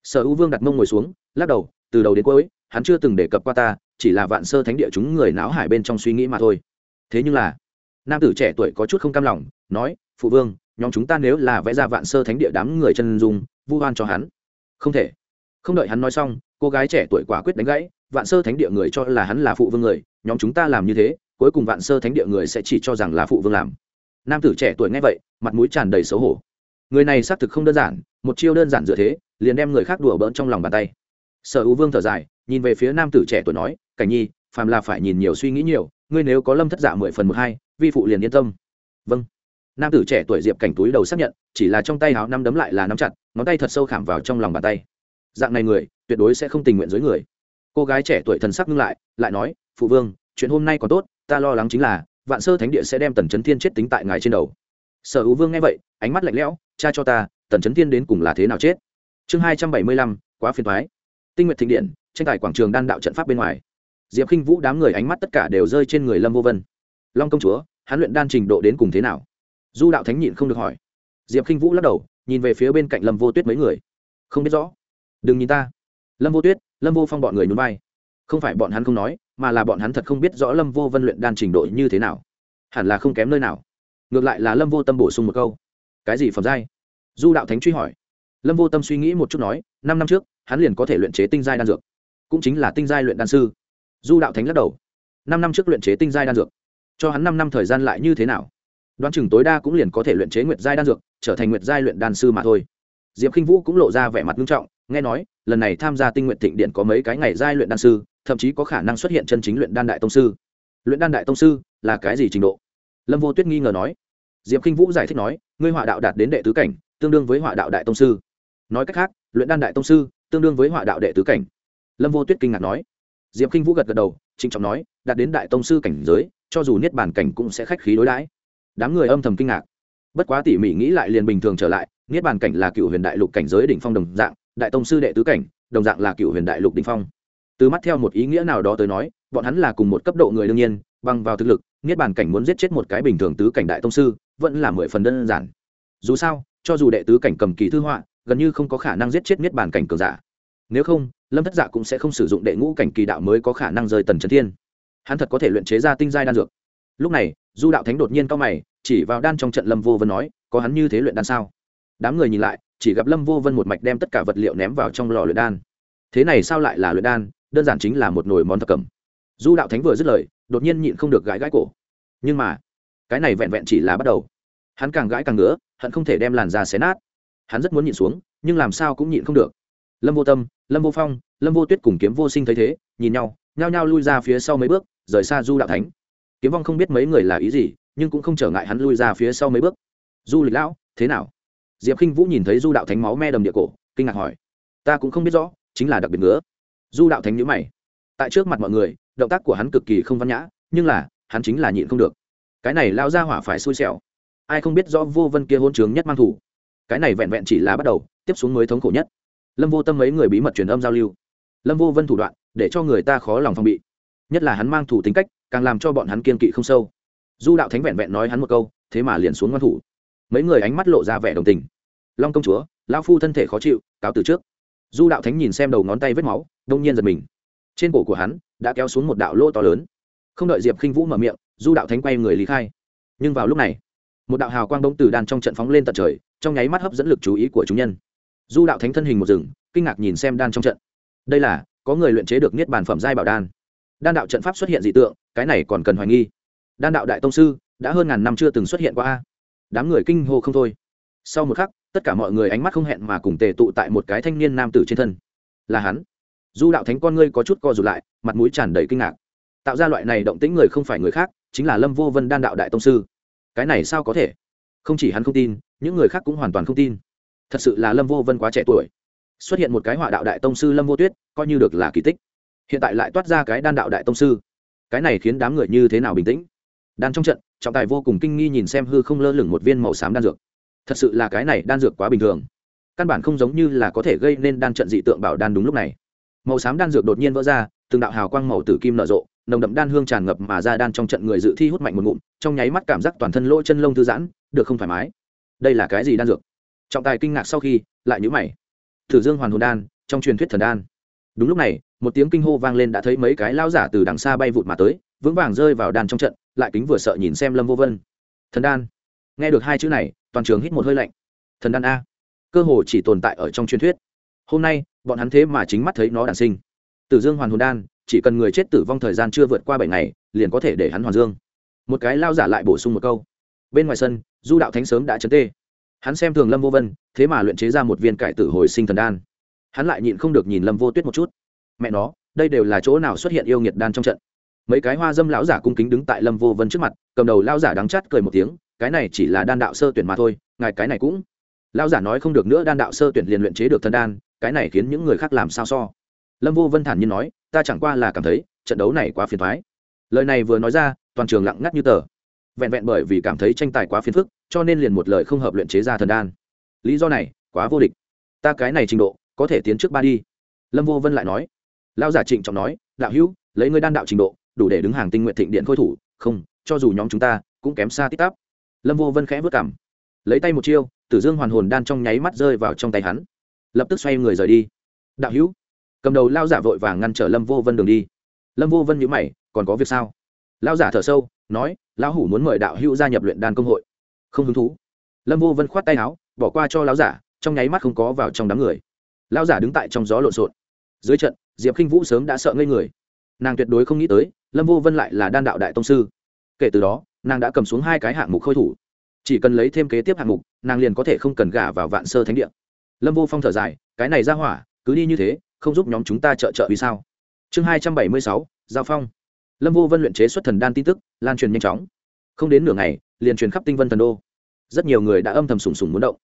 Sở u vương đặt mông ngồi xuống, lắc đầu, từ đầu đến cuối, hắn chưa từng đề cập qua ta, chỉ là vạn sơ thánh địa chúng người náo hải bên trong suy nghĩ mà thôi. Thế nhưng là, nam tử trẻ tuổi có chút không cam lòng, nói, phụ vương, nhóm chúng ta nếu là vẽ ra vạn sơ thánh địa đám người chân dung, vu oan cho hắn. Không thể. Không đợi hắn nói xong, cô gái trẻ tuổi quả quyết đánh gãy, vạn sơ thánh địa người cho là hắn là phụ vương người, nhóm chúng ta làm như thế, cuối cùng vạn sơ thánh địa người sẽ chỉ cho rằng là phụ vương làm nam tử trẻ tuổi nghe vậy, mặt mũi tràn đầy xấu hổ. Người này xác thực không đơn giản, một chiêu đơn giản dựa thế, liền đem người khác đùa bỡn trong lòng bàn tay. Sở U vương thở dài, nhìn về phía nam tử trẻ tuổi nói, cảnh nhi, phàm là phải nhìn nhiều suy nghĩ nhiều, ngươi nếu có lâm thất giả mười phần một hai, vi phụ liền yên tâm. Vâng. Nam tử trẻ tuổi diệp cảnh túi đầu xác nhận, chỉ là trong tay háo năm đấm lại là nắm chặt, ngón tay thật sâu khảm vào trong lòng bàn tay. Dạng này người, tuyệt đối sẽ không tình nguyện dưới người. Cô gái trẻ tuổi thần sắc ngưng lại lại nói, phụ vương, chuyện hôm nay còn tốt, ta lo lắng chính là vạn sơ thánh địa sẽ đem tần trấn thiên chết tính tại ngài trên đầu. Sở hữu vương nghe vậy, ánh mắt lạnh lẽo, cha cho ta, tần trấn thiên đến cùng là thế nào chết? Chương hai trăm bảy mươi lăm, quá phiền thoái tinh nguyện thịnh điện, tranh tài quảng trường đan đạo trận pháp bên ngoài. Diệp k i n h vũ đám người ánh mắt tất cả đều rơi trên người lâm vô vân. Long công chúa, hắn luyện đan trình độ đến cùng thế nào? Du đạo thánh nhịn không được hỏi. Diệp k i n h vũ lắc đầu, nhìn về phía bên cạnh lâm vô tuyết mấy người. Không biết rõ. Đừng nhìn ta. Lâm vô tuyết, lâm vô phong bọn người nhún vai. Không phải bọn hắn không nói mà là bọn hắn thật không biết rõ lâm vô vân luyện đan trình độ như thế nào. Hẳn là không kém nơi nào. Ngược lại là lâm vô tâm bổ sung một câu. Cái gì phẩm giai? Du đạo thánh truy hỏi. Lâm vô tâm suy nghĩ một chút nói, năm năm trước, hắn liền có thể luyện chế tinh giai đan dược. Cũng chính là tinh giai luyện đan sư. Du đạo thánh lắc đầu. Năm năm trước luyện chế tinh giai đan dược. Cho hắn năm năm thời gian lại như thế nào? Đoán chừng tối đa cũng liền có thể luyện chế nguyệt giai đan dược, trở thành nguyệt giai luyện đan sư mà thôi. Diệp k i n h vũ cũng lộ ra vẻ mặt nghiêm trọng, nghe nói, lần này tham gia tinh nguyện thịnh điện có mấy cái ngày giai luyện đan sư thậm chí có khả năng xuất hiện chân chính luyện đan đại tông sư. Luyện đan đại tông sư là cái gì trình độ? Lâm vô tuyết nghi ngờ nói. Diệp k i n h vũ giải thích nói, ngươi họa đạo đạt đến đệ tứ cảnh, tương đương với họa đạo đại tông sư. Nói cách khác, luyện đan đại tông sư tương đương với họa đạo đệ tứ cảnh. Lâm vô tuyết kinh ngạc nói. Diệp k i n h vũ gật gật đầu, trịnh trọng nói, đạt đến đại tông sư cảnh giới, cho dù niết bàn cảnh cũng sẽ khách khí đối đãi. Đám người âm thầm kinh ngạc. Bất quá tỉ mỉ nghĩ lại liền bình thường trở lại, niết bàn cảnh là cựu huyền đại lục cảnh giới đỉnh phong đồng dạng, đại tông sư đệ tứ cảnh, đồng dạng là cựu huyền đại lục đỉnh phong từ mắt theo một ý nghĩa nào đó tới nói, bọn hắn là cùng một cấp độ người đương nhiên băng vào thực lực, niết bàn cảnh muốn giết chết một cái bình thường tứ cảnh đại tông sư, vẫn là mười phần đơn giản. Dù sao, cho dù đệ tứ cảnh cầm kỳ thư họa, gần như không có khả năng giết chết niết bàn cảnh cường giả. Nếu không, lâm thất dạ cũng sẽ không sử dụng đệ ngũ cảnh kỳ đạo mới có khả năng rời tần trấn thiên. Hắn thật có thể luyện chế ra tinh giai đan dược. Lúc này, du đạo thánh đột nhiên cao mày, chỉ vào đan trong trận lâm vô vân nói, có hắn như thế luyện đan sao? Đám người nhìn lại, chỉ gặp lâm vô vân một mạch đem tất cả vật liệu ném vào trong lò luyện đan. Thế này sao lại là luyện đan? Đơn giản chính là một nồi món thập cẩm. Du đạo thánh vừa dứt lời, đột nhiên nhịn không được gãi gãi cổ. Nhưng mà, cái này vẹn vẹn chỉ là bắt đầu. Hắn càng gãi càng ngứa, hận không thể đem làn da xé nát. Hắn rất muốn nhịn xuống, nhưng làm sao cũng nhịn không được. Lâm vô tâm, lâm vô phong, lâm vô tuyết cùng kiếm vô sinh thấy thế, nhìn nhau, nhao nhao lui ra phía sau mấy bước, rời xa du đạo thánh. Kiếm vong không biết mấy người là ý gì, nhưng cũng không trở ngại hắn lui ra phía sau mấy bước. Du lịch lão, thế nào? Diệp k i n h vũ nhìn thấy du đạo thánh máu me đầm địa cổ, kinh ngạc hỏi. Ta cũng không biết rõ, chính là đặc biệt nữa du đạo thánh nhữ mày. Tại trước mặt mọi người, động tác của hắn cực kỳ không văn nhã, nhưng là, hắn chính là nhịn không được. Cái này lao ra hỏa phải xui xẻo. Ai không biết rõ vô vân kia hôn trướng nhất mang thủ. Cái này vẹn vẹn chỉ là bắt đầu, tiếp xuống mới thống khổ nhất. Lâm vô tâm mấy người bí mật truyền âm giao lưu. Lâm vô vân thủ đoạn, để cho người ta khó lòng phòng bị. Nhất là hắn mang thủ tính cách, càng làm cho bọn hắn kiên kỵ không sâu. Du đạo thánh vẹn vẹn nói hắn một câu, thế mà liền xuống ngoan thủ. Mấy người ánh mắt lộ ra vẻ đồng tình. Long công chúa lao phu thân thể khó chịu, cáo từ trước. Du đạo thánh nhìn xem đầu ngón tay vết máu đông nhiên giật mình. Trên cổ của hắn đã kéo xuống một đạo lỗ to lớn. Không đợi diệp khinh vũ mở miệng, du đạo thánh quay người lý khai. Nhưng vào lúc này, một đạo hào quang đông từ đàn trong trận phóng lên tận trời, trong nháy mắt hấp dẫn lực chú ý của chúng nhân. Du đạo thánh thân hình một rừng kinh ngạc nhìn xem đan trong trận. Đây là, có người luyện chế được niết bàn phẩm giai bảo đan. Đan đạo trận pháp xuất hiện dị tượng, cái này còn cần hoài nghi. Đan đạo đại tông sư, đã hơn ngàn năm chưa từng xuất hiện qua a. Đám người kinh hô không thôi. Sau một khắc, tất cả mọi người ánh mắt không hẹn mà cùng tề tụ tại một cái thanh niên nam tử trên thân. Là hắn du đạo thánh con ngươi có chút co rụt lại, mặt mũi tràn đầy kinh ngạc. Tạo ra loại này động tĩnh người không phải người khác, chính là lâm vô vân đan đạo đại tông sư. Cái này sao có thể? Không chỉ hắn không tin, những người khác cũng hoàn toàn không tin. Thật sự là lâm vô vân quá trẻ tuổi. Xuất hiện một cái họa đạo đại tông sư lâm vô tuyết, coi như được là kỳ tích. Hiện tại lại toát ra cái đan đạo đại tông sư. Cái này khiến đám người như thế nào bình tĩnh? Đan trong trận, trọng tài vô cùng kinh nghi nhìn xem hư không lơ lửng một viên màu xám đan dược. Thật sự là cái này đan dược quá bình thường. Căn bản không giống như là có thể gây nên đan trận dị tượng bảo đan đúng lúc này màu xám đan dược đột nhiên vỡ ra, từng đạo hào quang màu tử kim nở rộ, nồng đậm đan hương tràn ngập mà ra đan trong trận người dự thi hút mạnh một ngụm, trong nháy mắt cảm giác toàn thân lỗ chân lông thư giãn, được không thoải mái. Đây là cái gì đan dược? Trọng tài kinh ngạc sau khi, lại nhữ mày. Thử dương hoàn hồn đan, trong truyền thuyết thần đan. Đúng lúc này, một tiếng kinh hô vang lên đã thấy mấy cái lao giả từ đằng xa bay vụt mà tới, vững vàng rơi vào đan trong trận, lại kính vừa sợ nhìn xem lâm vô vân. Thần đan. Nghe được hai chữ này, toàn trường hít một hơi lạnh. Thần đan a. Cơ hồ chỉ tồn tại ở trong truyền thuyết. Hôm nay bọn hắn thế mà chính mắt thấy nó đản sinh. Tử dương hoàn hồn đan, chỉ cần người chết tử vong thời gian chưa vượt qua bảy ngày, liền có thể để hắn hoàn dương. Một cái lao giả lại bổ sung một câu. Bên ngoài sân, du đạo thánh sớm đã chấn tê. Hắn xem thường lâm vô vân, thế mà luyện chế ra một viên cải tử hồi sinh thần đan. Hắn lại nhịn không được nhìn lâm vô tuyết một chút. Mẹ nó, đây đều là chỗ nào xuất hiện yêu nghiệt đan trong trận? Mấy cái hoa dâm lão giả cung kính đứng tại lâm vô vân trước mặt, cầm đầu lao giả đắng chát cười một tiếng, cái này chỉ là đan đạo sơ tuyển mà thôi, ngài cái này cũng. Lao giả nói không được nữa, đan đạo sơ tuyển liền luyện chế được thần đan cái này khiến những người khác làm sao so. Lâm vô vân thản nhiên nói, ta chẳng qua là cảm thấy, trận đấu này quá phiền thoái lời này vừa nói ra, toàn trường lặng ngắt như tờ. Vẹn vẹn bởi vì cảm thấy tranh tài quá phiền phức, cho nên liền một lời không hợp luyện chế ra thần đan. Lý do này, quá vô địch. Ta cái này trình độ, có thể tiến trước ba đi. Lâm vô vân lại nói lao giả trịnh trọng nói, đạo hữu, lấy ngươi đan đạo trình độ, đủ để đứng hàng tinh nguyện thịnh điện khôi thủ, không, cho dù nhóm chúng ta, cũng kém xa tít tắp. Lâm vô vân khẽ vất cảm, lấy tay một chiêu, tử dương hoàn hồn đan trong nháy mắt rơi vào trong tay hắn lập tức xoay người rời đi. Đạo hữu, cầm đầu lao giả vội vàng ngăn trở lâm vô vân đường đi. Lâm vô vân nhữ mày, còn có việc sao? Lao giả thở sâu, nói, lão hủ muốn mời đạo hữu gia nhập luyện đan công hội. Không hứng thú. Lâm vô vân khoát tay áo, bỏ qua cho lão giả, trong nháy mắt không có vào trong đám người. Lão giả đứng tại trong gió lộn xộn. Dưới trận, diệp k i n h vũ sớm đã sợ ngây người. Nàng tuyệt đối không nghĩ tới, lâm vô vân lại là đan đạo đại tông sư. Kể từ đó, nàng đã cầm xuống hai cái hạng mục khôi thủ. Chỉ cần lấy thêm kế tiếp hạng mục, nàng liền có thể không cần gả vào vạn sơ thánh địa lâm vô phong thở dài, cái này ra hỏa, cứ đi như thế, không giúp nhóm chúng ta trợ trợ vì sao? Chương hai trăm bảy mươi sáu, giao phong. Lâm vô vân luyện chế xuất thần đan tin tức, lan truyền nhanh chóng. Không đến nửa ngày, liền truyền khắp tinh vân thần đô. Rất nhiều người đã âm thầm sùng sùng muốn động.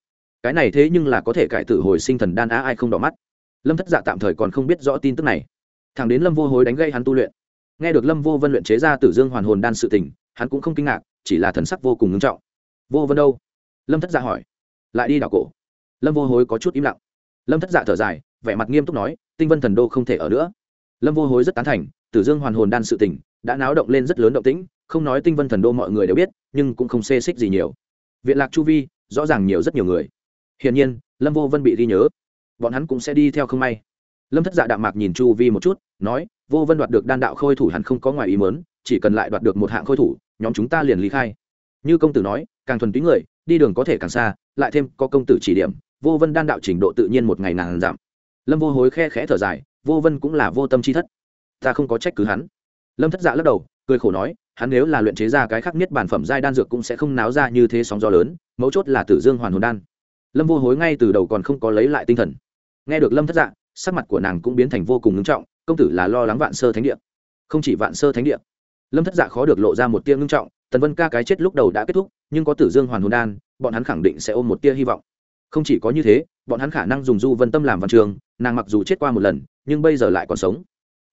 Cái này thế nhưng là có thể cải tử hồi sinh thần đan á ai không đỏ mắt. Lâm thất dạ tạm thời còn không biết rõ tin tức này. Thằng đến lâm vô hối đánh gây hắn tu luyện. Nghe được lâm vô vân luyện chế ra tử dương hoàn hồn đan sự tình, hắn cũng không kinh ngạc, chỉ là thần sắc vô cùng ngưng trọng. Vô vân đâu? Lâm thất dạ hỏi. Lại đi đảo cổ lâm vô hối có chút im lặng. Lâm thất dạ thở dài, vẻ mặt nghiêm túc nói, tinh vân thần đô không thể ở nữa. Lâm vô hối rất tán thành, tử dương hoàn hồn đan sự tình đã náo động lên rất lớn động tĩnh, không nói tinh vân thần đô mọi người đều biết, nhưng cũng không xê xích gì nhiều. Viện lạc chu vi, rõ ràng nhiều rất nhiều người. Hiển nhiên, lâm vô vân bị ghi nhớ. Bọn hắn cũng sẽ đi theo không may. Lâm thất dạ đạm mạc nhìn chu vi một chút, nói, vô vân đoạt được đan đạo khôi thủ hẳn không có ngoài ý mớn chỉ cần lại đoạt được một hạng khôi thủ, nhóm chúng ta liền lý khai. Như công tử nói, càng thuần túy người, đi đường có thể càng xa, lại thêm có công tử chỉ điểm vô vân đan đạo trình độ tự nhiên một ngày nàng giảm. Lâm vô hối khe khẽ thở dài, vô vân cũng là vô tâm chi thất. Ta không có trách cứ hắn. Lâm thất dạ lắc đầu, cười khổ nói, hắn nếu là luyện chế ra cái khác nhất bản phẩm giai đan dược cũng sẽ không náo ra như thế sóng gió lớn, mấu chốt là tử dương hoàn hồn đan. Lâm vô hối ngay từ đầu còn không có lấy lại tinh thần. Nghe được lâm thất dạ sắc mặt của nàng cũng biến thành vô cùng ngưng trọng, công tử là lo lắng vạn sơ thánh địa. Không chỉ vạn sơ thánh địa. Lâm thất dạ khó được lộ ra một tia ngưng trọng, tần vân ca cái chết lúc đầu đã kết thúc, nhưng có tử dương hoàn hồn đan, bọn hắn khẳng định sẽ ôm một tia hy vọng không chỉ có như thế, bọn hắn khả năng dùng du vân tâm làm văn trường, nàng mặc dù chết qua một lần, nhưng bây giờ lại còn sống.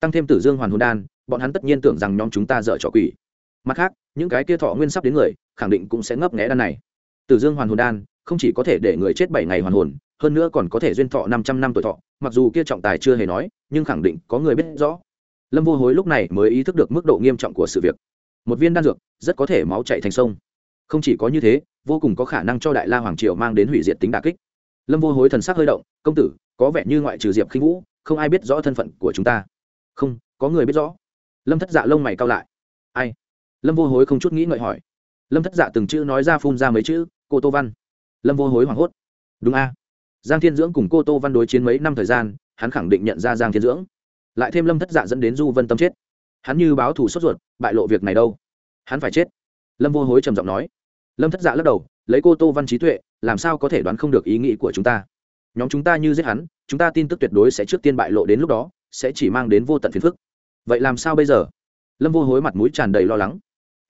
Tăng thêm tử dương hoàn hồn đan, bọn hắn tất nhiên tưởng rằng nhóm chúng ta dở trò quỷ. Mặt khác, những cái kia thọ nguyên sắp đến người, khẳng định cũng sẽ ngấp nghẽ đan này. Tử dương hoàn hồn đan, không chỉ có thể để người chết bảy ngày hoàn hồn, hơn nữa còn có thể duyên thọ năm trăm năm tuổi thọ, mặc dù kia trọng tài chưa hề nói, nhưng khẳng định có người biết rõ. Lâm vô hối lúc này mới ý thức được mức độ nghiêm trọng của sự việc. Một viên đan dược rất có thể máu chạy thành sông. Không chỉ có như thế vô cùng có khả năng cho đại la hoàng triều mang đến hủy diệt tính đà kích. Lâm vô hối thần sắc hơi động, công tử, có vẻ như ngoại trừ diệp khinh vũ, không ai biết rõ thân phận của chúng ta. Không, có người biết rõ. Lâm thất dạ lông mày cao lại. Ai? Lâm vô hối không chút nghĩ ngợi hỏi. Lâm thất dạ từng chữ nói ra phun ra mấy chữ, cô tô văn. Lâm vô hối hoảng hốt. Đúng a. Giang thiên dưỡng cùng cô tô văn đối chiến mấy năm thời gian, hắn khẳng định nhận ra giang thiên dưỡng. Lại thêm lâm thất dạ dẫn đến du vân tâm chết. Hắn như báo thù sốt ruột, bại lộ việc này đâu? Hắn phải chết. Lâm vô hối trầm giọng nói lâm thất dạ lắc đầu, lấy cô tô văn trí tuệ, làm sao có thể đoán không được ý nghĩ của chúng ta? Nhóm chúng ta như giết hắn, chúng ta tin tức tuyệt đối sẽ trước tiên bại lộ đến lúc đó, sẽ chỉ mang đến vô tận phiền phức. Vậy làm sao bây giờ? Lâm vô hối mặt mũi tràn đầy lo lắng.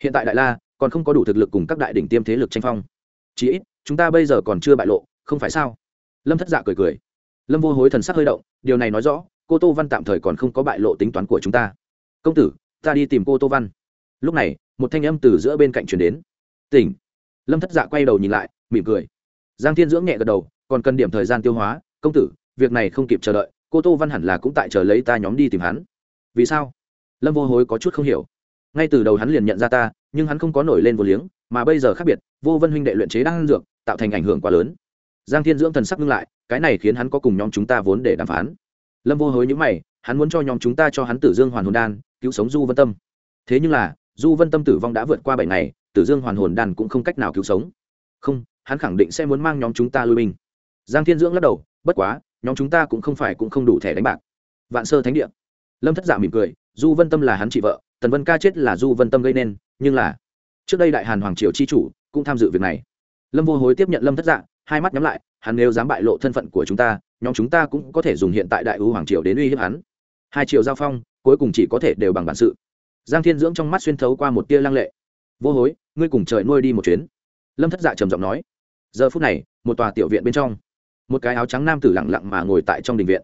Hiện tại đại la còn không có đủ thực lực cùng các đại đỉnh tiêm thế lực tranh phong. Chí ít, chúng ta bây giờ còn chưa bại lộ, không phải sao? Lâm thất dạ cười cười. Lâm vô hối thần sắc hơi động, điều này nói rõ, cô tô văn tạm thời còn không có bại lộ tính toán của chúng ta. Công tử, ta đi tìm cô tô văn. Lúc này, một thanh âm từ giữa bên cạnh chuyển đến. Tỉnh lâm thất dạ quay đầu nhìn lại, mỉm cười. Giang thiên dưỡng nhẹ gật đầu, còn cần điểm thời gian tiêu hóa, công tử, việc này không kịp chờ đợi, cô tô văn hẳn là cũng tại chờ lấy ta nhóm đi tìm hắn. Vì sao? Lâm vô hối có chút không hiểu. Ngay từ đầu hắn liền nhận ra ta, nhưng hắn không có nổi lên vô liếng, mà bây giờ khác biệt, vô vân huynh đệ luyện chế đang dược, tạo thành ảnh hưởng quá lớn. Giang thiên dưỡng thần sắc ngưng lại, cái này khiến hắn có cùng nhóm chúng ta vốn để đàm phán. Lâm vô hối nhữ mày, hắn muốn cho nhóm chúng ta cho hắn tử dương hoàn hồn đan, cứu sống du vân tâm. Thế nhưng là, du vân tâm tử vong đã vượt qua bảy ngày tử dương hoàn hồn đan cũng không cách nào cứu sống. Không, hắn khẳng định sẽ muốn mang nhóm chúng ta lui binh. Giang thiên dưỡng lắc đầu, bất quá, nhóm chúng ta cũng không phải cũng không đủ thẻ đánh bạc. Vạn sơ thánh địa. Lâm thất giả mỉm cười, du vân tâm là hắn chị vợ, tần vân ca chết là du vân tâm gây nên, nhưng là, trước đây đại hàn hoàng triều chi chủ cũng tham dự việc này. Lâm vô hối tiếp nhận lâm thất dạ hai mắt nhắm lại, hắn nếu dám bại lộ thân phận của chúng ta, nhóm chúng ta cũng có thể dùng hiện tại đại ưu hoàng triều đến uy hiếp hắn. Hai triệu giao phong, cuối cùng chỉ có thể đều bằng bản sự. Giang thiên dưỡng trong mắt xuyên thấu qua một tia lăng lệ. Vô hối ngươi cùng trời nuôi đi một chuyến. Lâm thất dạ trầm giọng nói. Giờ phút này, một tòa tiểu viện bên trong, một cái áo trắng nam tử lặng lặng mà ngồi tại trong đình viện.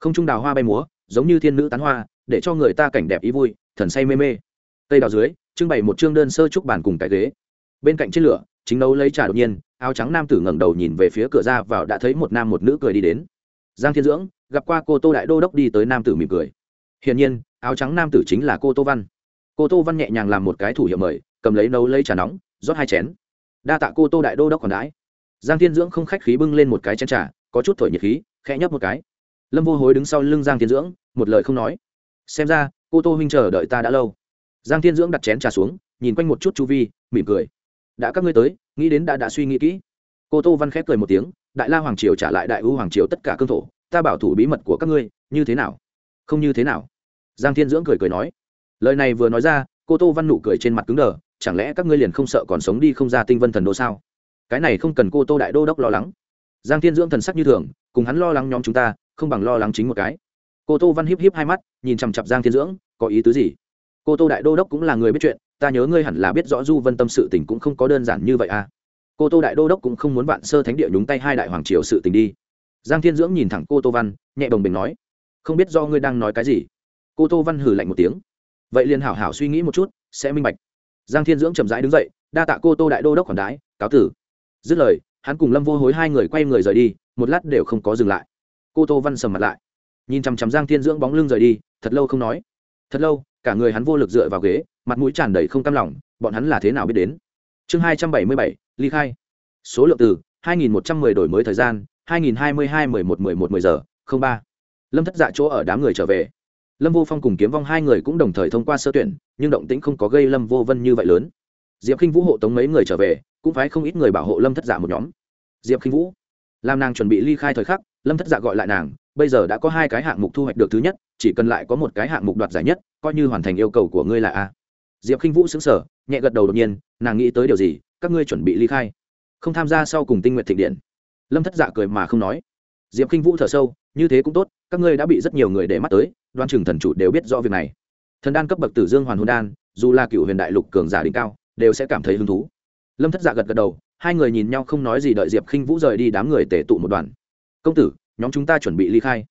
Không trung đào hoa bay múa, giống như thiên nữ tán hoa, để cho người ta cảnh đẹp ý vui, thần say mê mê. Tây đào dưới, trưng bày một chương đơn sơ trúc bàn cùng cái ghế. Bên cạnh trên lửa, chính nấu lấy trà đột nhiên, áo trắng nam tử ngẩng đầu nhìn về phía cửa ra vào đã thấy một nam một nữ cười đi đến. Giang thiên dưỡng, gặp qua cô tô đại đô đốc đi tới nam tử mỉm cười. Hiển nhiên, áo trắng nam tử chính là cô tô văn. Cô tô văn nhẹ nhàng làm một cái thủ hiệu mời cầm lấy nấu lấy trà nóng, rót hai chén. Đa tạ cô tô đại đô đốc còn đãi. Giang thiên dưỡng không khách khí bưng lên một cái chén trà, có chút thổi nhiệt khí, khẽ nhấp một cái. Lâm vô hối đứng sau lưng giang thiên dưỡng, một lời không nói. Xem ra, cô tô huynh chờ đợi ta đã lâu. Giang thiên dưỡng đặt chén trà xuống, nhìn quanh một chút chu vi, mỉm cười. Đã các ngươi tới, nghĩ đến đã đã suy nghĩ kỹ. Cô tô văn khép cười một tiếng, đại la hoàng triều trả lại đại ưu hoàng triều tất cả cương thổ, ta bảo thủ bí mật của các ngươi, như thế nào? Không như thế nào. Giang thiên dưỡng cười cười nói. Lời này vừa nói ra, cô tô văn nụ cười trên mặt cứng đờ chẳng lẽ các ngươi liền không sợ còn sống đi không ra tinh vân thần đô sao? Cái này không cần cô tô đại đô đốc lo lắng. Giang thiên dưỡng thần sắc như thường, cùng hắn lo lắng nhóm chúng ta, không bằng lo lắng chính một cái. Cô tô văn híp híp hai mắt, nhìn chằm chặp giang thiên dưỡng, có ý tứ gì? Cô tô đại đô đốc cũng là người biết chuyện, ta nhớ ngươi hẳn là biết rõ du vân tâm sự tình cũng không có đơn giản như vậy à. Cô tô đại đô đốc cũng không muốn bạn sơ thánh địa nhúng tay hai đại hoàng triều sự tình đi. Giang thiên dưỡng nhìn thẳng cô tô văn, nhẹ đồng bình nói, không biết do ngươi đang nói cái gì. Cô tô văn hử lạnh một tiếng. Vậy liền hảo hảo suy nghĩ một chút, sẽ minh bạch giang thiên dưỡng chậm rãi đứng dậy, đa tạ cô tô đại đô đốc khoản đái cáo tử. Dứt lời, hắn cùng lâm vô hối hai người quay người rời đi, một lát đều không có dừng lại. Cô tô văn sầm mặt lại. Nhìn chằm chằm giang thiên dưỡng bóng lưng rời đi, thật lâu không nói. Thật lâu, cả người hắn vô lực dựa vào ghế, mặt mũi tràn đầy không cam lòng, bọn hắn là thế nào biết đến? Chương hai trăm bảy mươi bảy, ly khai. Số lượng từ hai nghìn một trăm mười đổi mới thời gian, hai nghìn hai mươi hai mười một mười một mười giờ, không ba. Lâm thất dạ chỗ ở đám người trở về lâm vô phong cùng kiếm vong hai người cũng đồng thời thông qua sơ tuyển, nhưng động tĩnh không có gây lâm vô vân như vậy lớn. Diệp k i n h vũ hộ tống mấy người trở về, cũng phải không ít người bảo hộ lâm thất dạ một nhóm. Diệp k i n h vũ, làm nàng chuẩn bị ly khai thời khắc, lâm thất dạ gọi lại nàng, bây giờ đã có hai cái hạng mục thu hoạch được thứ nhất, chỉ cần lại có một cái hạng mục đoạt giải nhất, coi như hoàn thành yêu cầu của ngươi là a. Diệp k i n h vũ xứng sở nhẹ gật đầu đột nhiên, nàng nghĩ tới điều gì, các ngươi chuẩn bị ly khai. Không tham gia sau cùng tinh nguyện thịnh điện. Lâm thất dạ cười mà không nói diệp Kinh vũ thở sâu, như thế cũng tốt, các ngươi đã bị rất nhiều người để mắt tới, đoan chừng thần chủ đều biết rõ việc này. Thần đan cấp bậc tử dương hoàn hồn đan, dù là cựu huyền đại lục cường giả đỉnh cao, đều sẽ cảm thấy hứng thú. Lâm thất dạ gật gật đầu, hai người nhìn nhau không nói gì đợi diệp khinh vũ rời đi đám người tể tụ một đoàn. Công tử, nhóm chúng ta chuẩn bị ly khai.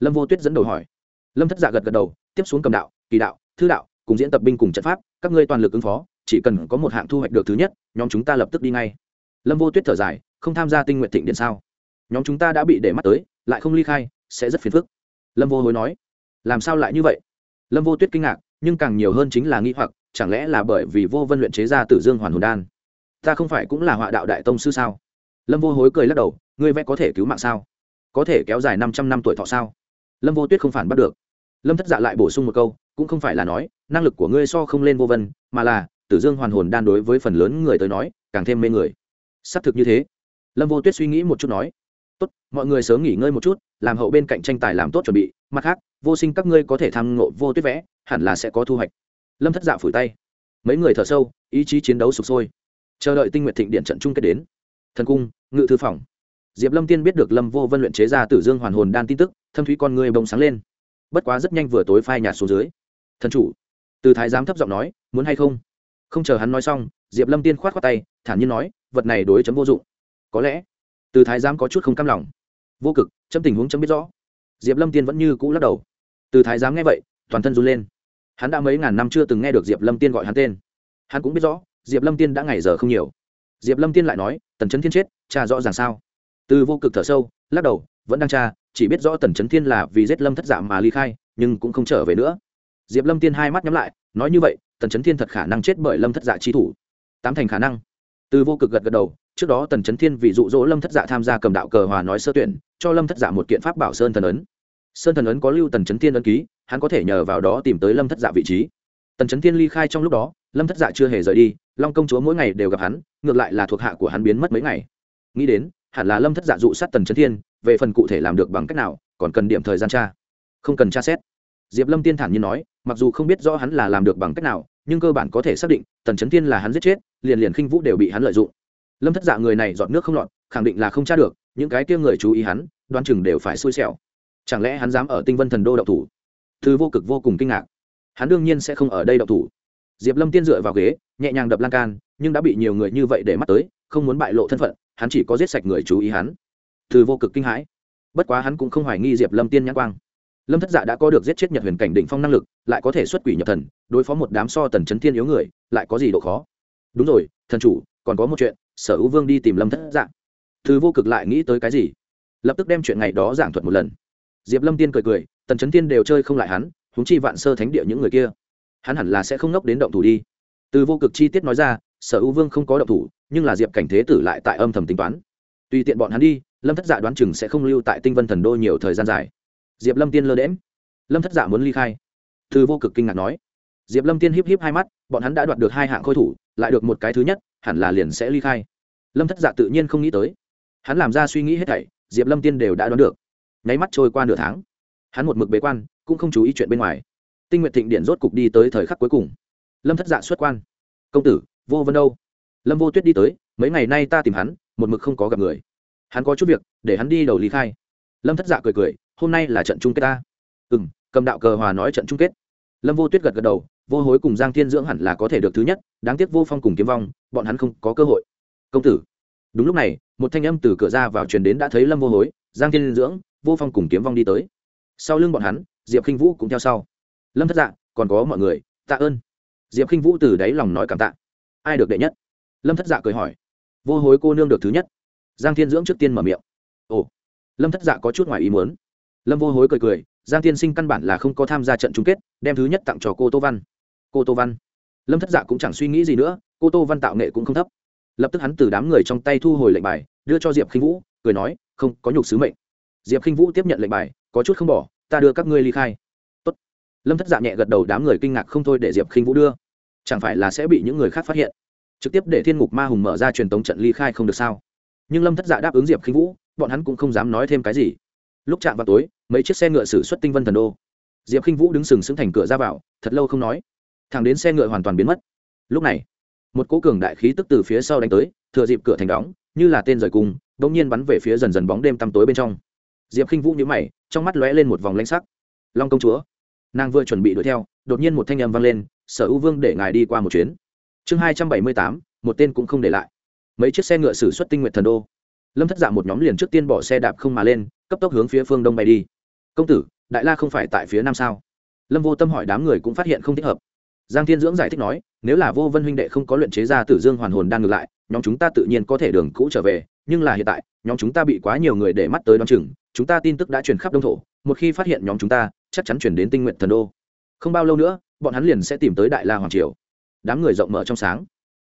Lâm vô tuyết dẫn đầu hỏi. Lâm thất dạ gật gật đầu, tiếp xuống cầm đạo, kỳ đạo, thư đạo, cùng diễn tập binh cùng trận pháp, các ngươi toàn lực ứng phó, chỉ cần có một hạng thu hoạch được thứ nhất, nhóm chúng ta lập tức đi ngay. Lâm vô tuyết thở dài, không tham gia tinh nguyện thịnh điện sao? Nhóm chúng ta đã bị để mắt tới, lại không ly khai, sẽ rất phiền phức. Lâm vô hối nói. Làm sao lại như vậy? Lâm vô tuyết kinh ngạc, nhưng càng nhiều hơn chính là nghi hoặc, chẳng lẽ là bởi vì vô vân luyện chế ra tử dương hoàn hồn đan? Ta không phải cũng là họa đạo đại tông sư sao? Lâm vô hối cười lắc đầu. Ngươi vẽ có thể cứu mạng sao? Có thể kéo dài năm trăm năm tuổi thọ sao? Lâm vô tuyết không phản bắt được. Lâm thất dạ lại bổ sung một câu, cũng không phải là nói, năng lực của ngươi so không lên vô vân, mà là tử dương hoàn hồn đan đối với phần lớn người tới nói, càng thêm mê người. Xác thực như thế. Lâm vô tuyết suy nghĩ một chút nói tốt, mọi người sớm nghỉ ngơi một chút, làm hậu bên cạnh tranh tài làm tốt chuẩn bị. Mặt khác, vô sinh các ngươi có thể tham ngộ vô tuyết vẽ, hẳn là sẽ có thu hoạch. Lâm thất dạ phủi tay. Mấy người thở sâu, ý chí chiến đấu sụp sôi. Chờ đợi tinh nguyện thịnh điện trận chung kết đến. Thần cung, ngự thư phòng. Diệp lâm tiên biết được lâm vô vân luyện chế ra tử dương hoàn hồn đan tin tức, thâm thúy con người bông sáng lên. Bất quá rất nhanh vừa tối phai nhạt xuống dưới. Thần chủ. Từ thái giám thấp giọng nói, muốn hay không? Không chờ hắn nói xong, diệp lâm tiên khoát khoát tay, thản nhiên nói, vật này đối chấm vô dụng. Có lẽ từ thái giám có chút không cam lòng. Vô cực, chấm tình huống chấm biết rõ. Diệp lâm tiên vẫn như cũ lắc đầu. Từ thái giám nghe vậy, toàn thân run lên. Hắn đã mấy ngàn năm chưa từng nghe được diệp lâm tiên gọi hắn tên. Hắn cũng biết rõ, diệp lâm tiên đã ngày giờ không nhiều. Diệp lâm tiên lại nói, tần trấn thiên chết, cha rõ ràng sao? Từ vô cực thở sâu, lắc đầu, vẫn đang tra chỉ biết rõ tần trấn thiên là vì giết lâm thất giả mà ly khai, nhưng cũng không trở về nữa. Diệp lâm tiên hai mắt nhắm lại, nói như vậy, tần trấn thiên thật khả năng chết bởi lâm thất giả chi thủ. Tám thành khả năng. Từ vô cực gật gật đầu trước đó tần trấn thiên vì dụ dỗ lâm thất dạ tham gia cầm đạo cờ hòa nói sơ tuyển, cho lâm thất dạ một kiện pháp bảo sơn thần ấn. Sơn thần ấn có lưu tần trấn thiên ấn ký, hắn có thể nhờ vào đó tìm tới lâm thất dạ vị trí. Tần trấn thiên ly khai trong lúc đó, lâm thất dạ chưa hề rời đi, long công chúa mỗi ngày đều gặp hắn, ngược lại là thuộc hạ của hắn biến mất mấy ngày. Nghĩ đến, hẳn là lâm thất dạ dụ sát tần trấn thiên, về phần cụ thể làm được bằng cách nào, còn cần điểm thời gian tra. Không cần tra xét. Diệp lâm tiên thản nhiên nói, mặc dù không biết rõ hắn là làm được bằng cách nào, nhưng cơ bản có thể xác định, tần trấn thiên là hắn giết chết, liền liền khinh vũ đều bị hắn lợi dụng lâm thất dạ người này dọn nước không lọt, khẳng định là không tra được, những cái kia người chú ý hắn đoan chừng đều phải xui xẻo. Chẳng lẽ hắn dám ở tinh vân thần đô đậu thủ? Thư vô cực vô cùng kinh ngạc. Hắn đương nhiên sẽ không ở đây đậu thủ. Diệp lâm tiên dựa vào ghế, nhẹ nhàng đập lan can, nhưng đã bị nhiều người như vậy để mắt tới, không muốn bại lộ thân phận, hắn chỉ có giết sạch người chú ý hắn. Thư vô cực kinh hãi. Bất quá hắn cũng không hoài nghi diệp lâm tiên nhãn quang. Lâm thất dạ đã có được giết chết nhật huyền cảnh định phong năng lực, lại có thể xuất quỷ nhập thần, đối phó một đám so tần chấn thiên yếu người, lại có gì độ khó? Đúng rồi, thần chủ còn có một chuyện sở hữu vương đi tìm lâm thất dạng, thư vô cực lại nghĩ tới cái gì? Lập tức đem chuyện ngày đó giảng thuật một lần. Diệp lâm tiên cười cười tần chấn tiên đều chơi không lại hắn húng chi vạn sơ thánh địa những người kia. Hắn hẳn là sẽ không ngốc đến động thủ đi. Từ vô cực chi tiết nói ra sở hữu vương không có động thủ nhưng là diệp cảnh thế tử lại tại âm thầm tính toán. Tùy tiện bọn hắn đi lâm thất dạ đoán chừng sẽ không lưu tại tinh vân thần đô nhiều thời gian dài. Diệp lâm tiên lơ đễm lâm thất dạ muốn ly khai. Từ vô cực kinh ngạc nói. Diệp lâm tiên híp híp hai mắt bọn hắn đã đoạt được hai hạng khôi thủ lại được một cái thứ nhất hẳn là liền sẽ ly khai. Lâm thất dạ tự nhiên không nghĩ tới. Hắn làm ra suy nghĩ hết thảy, diệp lâm tiên đều đã đoán được. Nháy mắt trôi qua nửa tháng, hắn một mực bế quan, cũng không chú ý chuyện bên ngoài. Tinh nguyện thịnh điện rốt cục đi tới thời khắc cuối cùng. Lâm thất dạ xuất quan. Công tử, vô vân đâu? Lâm vô tuyết đi tới, mấy ngày nay ta tìm hắn, một mực không có gặp người. Hắn có chút việc, để hắn đi đầu lý khai. Lâm thất dạ cười cười, hôm nay là trận chung kết ta. Ừ m cầm đạo cờ hòa nói trận chung kết. Lâm vô tuyết gật gật đầu vô hối cùng giang thiên dưỡng hẳn là có thể được thứ nhất, đáng tiếc vô phong cùng kiếm vong, bọn hắn không có cơ hội. Công tử. Đúng lúc này, một thanh âm từ cửa ra vào truyền đến đã thấy lâm vô hối, giang thiên dưỡng, vô phong cùng kiếm vong đi tới. Sau lưng bọn hắn, diệp khinh vũ cũng theo sau. Lâm thất dạ còn có mọi người, tạ ơn. Diệp khinh vũ từ đáy lòng nói cảm tạ. Ai được đệ nhất? Lâm thất dạ cười hỏi. Vô hối cô nương được thứ nhất. Giang thiên dưỡng trước tiên mở miệng. Ồ. Lâm thất dạ có chút ngoài ý muốn. Lâm vô hối cười cười. Giang tiên sinh căn bản là không có tham gia trận chung kết, đem thứ nhất tặng cho cô tô văn cô tô văn. Lâm thất dạ cũng chẳng suy nghĩ gì nữa, cô tô văn tạo nghệ cũng không thấp. Lập tức hắn từ đám người trong tay thu hồi lệnh bài, đưa cho diệp khinh vũ, cười nói, không, có nhục sứ mệnh. Diệp khinh vũ tiếp nhận lệnh bài, có chút không bỏ, ta đưa các ngươi ly khai. Tốt. lâm thất dạ nhẹ gật đầu, đám người kinh ngạc không thôi để diệp khinh vũ đưa. Chẳng phải là sẽ bị những người khác phát hiện? Trực tiếp để thiên ngục ma hùng mở ra truyền tống trận ly khai không được sao? Nhưng lâm thất dạ đáp ứng diệp khinh vũ, bọn hắn cũng không dám nói thêm cái gì. Lúc chạm vào tối, mấy chiếc xe ngựa xử xuất tinh vân thần đô. Diệp khinh vũ đứng sừng sững thành cửa ra vào, thật lâu không nói thẳng đến xe ngựa hoàn toàn biến mất. Lúc này, một cố cường đại khí tức từ phía sau đánh tới, thừa dịp cửa thành đóng, như là tên rời cung đ ỗ n g nhiên bắn về phía dần dần bóng đêm tăm tối bên trong. Diệp k i n h vũ nhữ mày, trong mắt lóe lên một vòng lanh sắc. Long công chúa. Nàng vừa chuẩn bị đuổi theo, đột nhiên một thanh âm vang lên, sở u vương để ngài đi qua một chuyến. Chương hai trăm bảy mươi tám, một tên cũng không để lại. Mấy chiếc xe ngựa xử xuất tinh nguyện thần đô. Lâm thất dạ một nhóm liền trước tiên bỏ xe đạp không mà lên, cấp tốc hướng phía phương đông bay đi. Công tử, đại la không phải tại phía nam sao? Lâm vô tâm hỏi đám người cũng phát hiện không thích hợp giang thiên dưỡng giải thích nói, nếu là vô vân huynh đệ không có luyện chế ra tử dương hoàn hồn đang ngược lại, nhóm chúng ta tự nhiên có thể đường cũ trở về, nhưng là hiện tại, nhóm chúng ta bị quá nhiều người để mắt tới đ o á n chừng, chúng ta tin tức đã truyền khắp đông thổ, một khi phát hiện nhóm chúng ta, chắc chắn chuyển đến tinh nguyện thần đô. Không bao lâu nữa, bọn hắn liền sẽ tìm tới đại la hoàng triều. Đám người rộng mở trong sáng.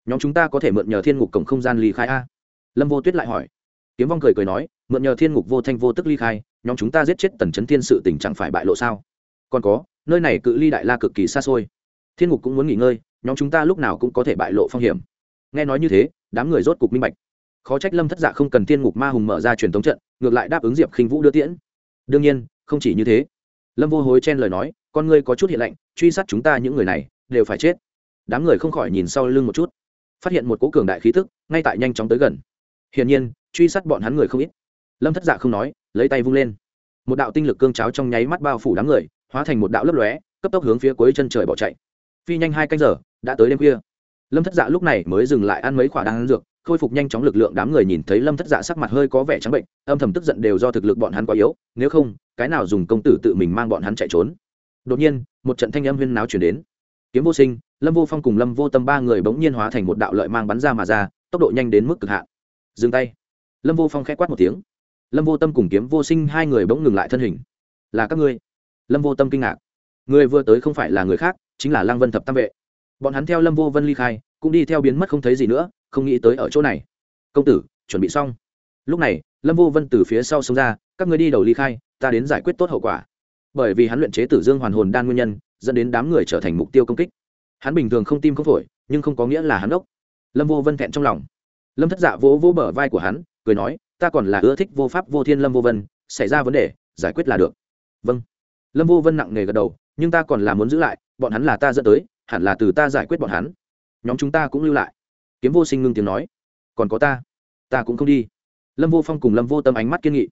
Nhóm chúng ta có thể mượn nhờ thiên ngục cổng không gian ly khai a. Lâm vô tuyết lại hỏi. Kiếm vong cười cười nói, mượn nhờ thiên ngục vô thanh vô tức ly khai, nhóm chúng ta giết chết tần chấn thiên sự tình chẳng phải bại lộ sao? Còn có, nơi này cự ly đại la cực kỳ xa xôi thiên ngục cũng muốn nghỉ ngơi, nhóm chúng ta lúc nào cũng có thể bại lộ phong hiểm. Nghe nói như thế, đám người rốt cục minh bạch. Khó trách lâm thất dạ không cần thiên ngục ma hùng mở ra truyền thống trận, ngược lại đáp ứng diệp khinh vũ đưa tiễn. Đương nhiên, không chỉ như thế. Lâm vô hối chen lời nói, con ngươi có chút hiện lạnh, truy sát chúng ta những người này, đều phải chết. Đám người không khỏi nhìn sau lưng một chút. Phát hiện một cố cường đại khí thức ngay tại nhanh chóng tới gần. Hiển nhiên, truy sát bọn hắn người không ít. Lâm thất dạ không nói, lấy tay vung lên. Một đạo tinh lực cương cháo trong nháy mắt bao phủ đám người, hóa thành một đạo lấp lóe, cấp tốc hướng phía cuối chân trời bỏ chạy phi nhanh hai canh giờ, đã tới đêm khuya. Lâm thất dạ lúc này mới dừng lại ăn mấy khoả đan dược, khôi phục nhanh chóng lực lượng đám người nhìn thấy lâm thất dạ sắc mặt hơi có vẻ trắng bệnh, âm thầm tức giận đều do thực lực bọn hắn quá yếu, nếu không, cái nào dùng công tử tự mình mang bọn hắn chạy trốn. Đột nhiên, một trận thanh âm huyên náo chuyển đến. Kiếm vô sinh, lâm vô phong cùng lâm vô tâm ba người bỗng nhiên hóa thành một đạo lợi mang bắn ra mà ra, tốc độ nhanh đến mức cực hạn. Dừng tay. Lâm vô phong k h ẽ quát một tiếng. Lâm vô tâm cùng kiếm vô sinh hai người bỗng ngừng lại thân hình. Là các ngươi? Lâm vô tâm kinh ngạc. Người vừa tới không phải là người khác chính là lăng vân thập tam vệ. Bọn hắn theo lâm vô vân ly khai, cũng đi theo biến mất không thấy gì nữa, không nghĩ tới ở chỗ này. Công tử, chuẩn bị xong. Lúc này, lâm vô vân từ phía sau xông ra, các người đi đầu ly khai, ta đến giải quyết tốt hậu quả. Bởi vì hắn luyện chế tử dương hoàn hồn đan nguyên nhân, dẫn đến đám người trở thành mục tiêu công kích. Hắn bình thường không tim không phổi, nhưng không có nghĩa là hắn ốc. Lâm vô vân thẹn trong lòng. Lâm thất dạ vỗ vỗ bờ vai của hắn, cười nói, ta còn là ưa thích vô pháp vô thiên lâm vô vân, xảy ra vấn đề, giải quyết là được. Vâng. Lâm vô vân nặng nề gật đầu nhưng ta còn là muốn giữ lại, bọn hắn là ta dẫn tới, hẳn là từ ta giải quyết bọn hắn. Nhóm chúng ta cũng lưu lại. Kiếm vô sinh ngưng tiếng nói. Còn có ta ta cũng không đi. Lâm vô phong cùng lâm vô tâm ánh mắt kiên nghị.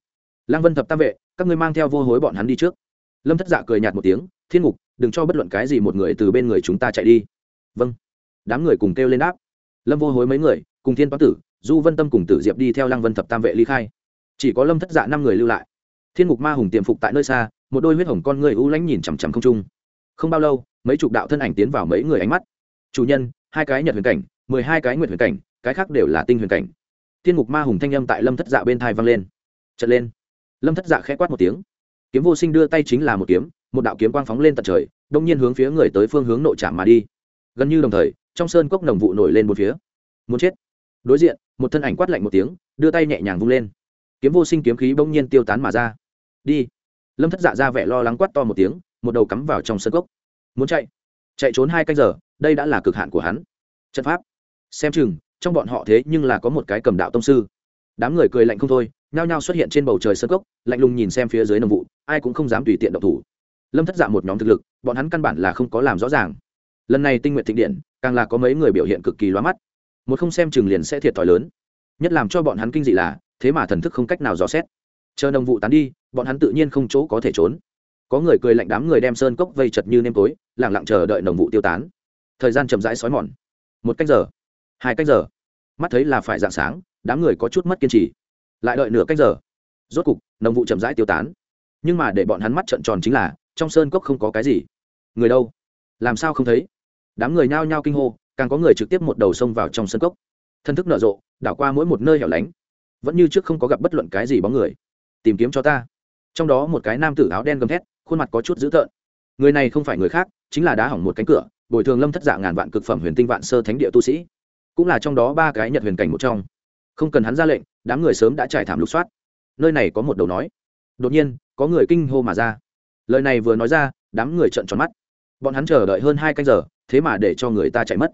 Lăng vân thập tam vệ, các ngươi mang theo vô hối bọn hắn đi trước. Lâm thất dạ cười nhạt một tiếng, thiên ngục, đừng cho bất luận cái gì một người từ bên người chúng ta chạy đi. Vâng. Đám người cùng kêu lên đáp. Lâm vô hối mấy người, cùng thiên toán tử, du vân tâm cùng tử diệp đi theo lăng vân thập tam vệ ly khai. Chỉ có lâm thất dạ năm người lưu lại thiên ngục ma hùng tiềm phục tại nơi xa, một đôi huyết hồng con người u lánh nhìn chằm chằm không trung. Không bao lâu, mấy chục đạo thân ảnh tiến vào mấy người ánh mắt. Chủ nhân, hai cái nhật huyền cảnh, mười hai cái nguyệt huyền cảnh, cái khác đều là tinh huyền cảnh. Thiên ngục ma hùng thanh âm tại lâm thất dạ bên thai vang lên. Trận lên, lâm thất dạ khẽ quát một tiếng. Kiếm vô sinh đưa tay chính là một kiếm, một đạo kiếm quang phóng lên tận trời, đông nhiên hướng phía người tới phương hướng nội trạm mà đi. Gần như đồng thời, trong sơn cốc nồng vụ nổi lên một phía. Muốn chết. Đối diện, một thân ảnh quát lạnh một tiếng, đưa tay nhẹ nhàng vung lên. Kiếm vô sinh kiếm khí bỗng nhiên tiêu tán mà ra đi. Lâm thất dạ ra vẻ lo lắng quát to một tiếng, một đầu cắm vào trong sân cốc. Muốn chạy? Chạy trốn hai canh giờ, đây đã là cực hạn của hắn. Trận pháp. Xem chừng, trong bọn họ thế nhưng là có một cái cầm đạo tông sư. Đám người cười lạnh không thôi, nhao nhao xuất hiện trên bầu trời sân cốc, lạnh lùng nhìn xem phía dưới nồng vụ, ai cũng không dám tùy tiện động thủ. Lâm thất dạ một nhóm thực lực, bọn hắn căn bản là không có làm rõ ràng. Lần này tinh nguyện thịnh điện, càng là có mấy người biểu hiện cực kỳ loa mắt. Một không xem chừng liền sẽ thiệt thòi lớn. Nhất làm cho bọn hắn kinh dị là, thế mà thần thức không cách nào dò xét chờ nồng vụ tán đi, bọn hắn tự nhiên không chỗ có thể trốn. Có người cười lạnh đám người đem sơn cốc vây chật như nêm tối lẳng lặng chờ đợi nồng vụ tiêu tán. Thời gian chậm rãi xói mòn. Một cách giờ, hai cách giờ. Mắt thấy là phải dạng sáng, đám người có chút mất kiên trì. Lại đợi nửa cách giờ. Rốt cục nồng vụ chậm rãi tiêu tán. Nhưng mà để bọn hắn mắt trợn tròn chính là, trong sơn cốc không có cái gì. Người đâu? Làm sao không thấy? Đám người nhao nhao kinh hô, càng có người trực tiếp một đầu xông vào trong sân cốc. Thân thức nở rộ, đảo qua mỗi một nơi hẻo lánh. Vẫn như trước không có gặp bất luận cái gì bóng người tìm kiếm cho ta. Trong đó một cái nam tử áo đen gầm thét, khuôn mặt có chút dữ tợn. Người này không phải người khác, chính là đá hỏng một cánh cửa, bồi thường lâm thất dạ ngàn vạn cực phẩm huyền tinh vạn sơ thánh địa tu sĩ. Cũng là trong đó ba cái nhật huyền cảnh một trong. Không cần hắn ra lệnh, đám người sớm đã trải thảm lục soát. Nơi này có một đầu nói. Đột nhiên, có người kinh hô mà ra. Lời này vừa nói ra, đám người trợn tròn mắt. Bọn hắn chờ đợi hơn hai canh giờ, thế mà để cho người ta chạy mất.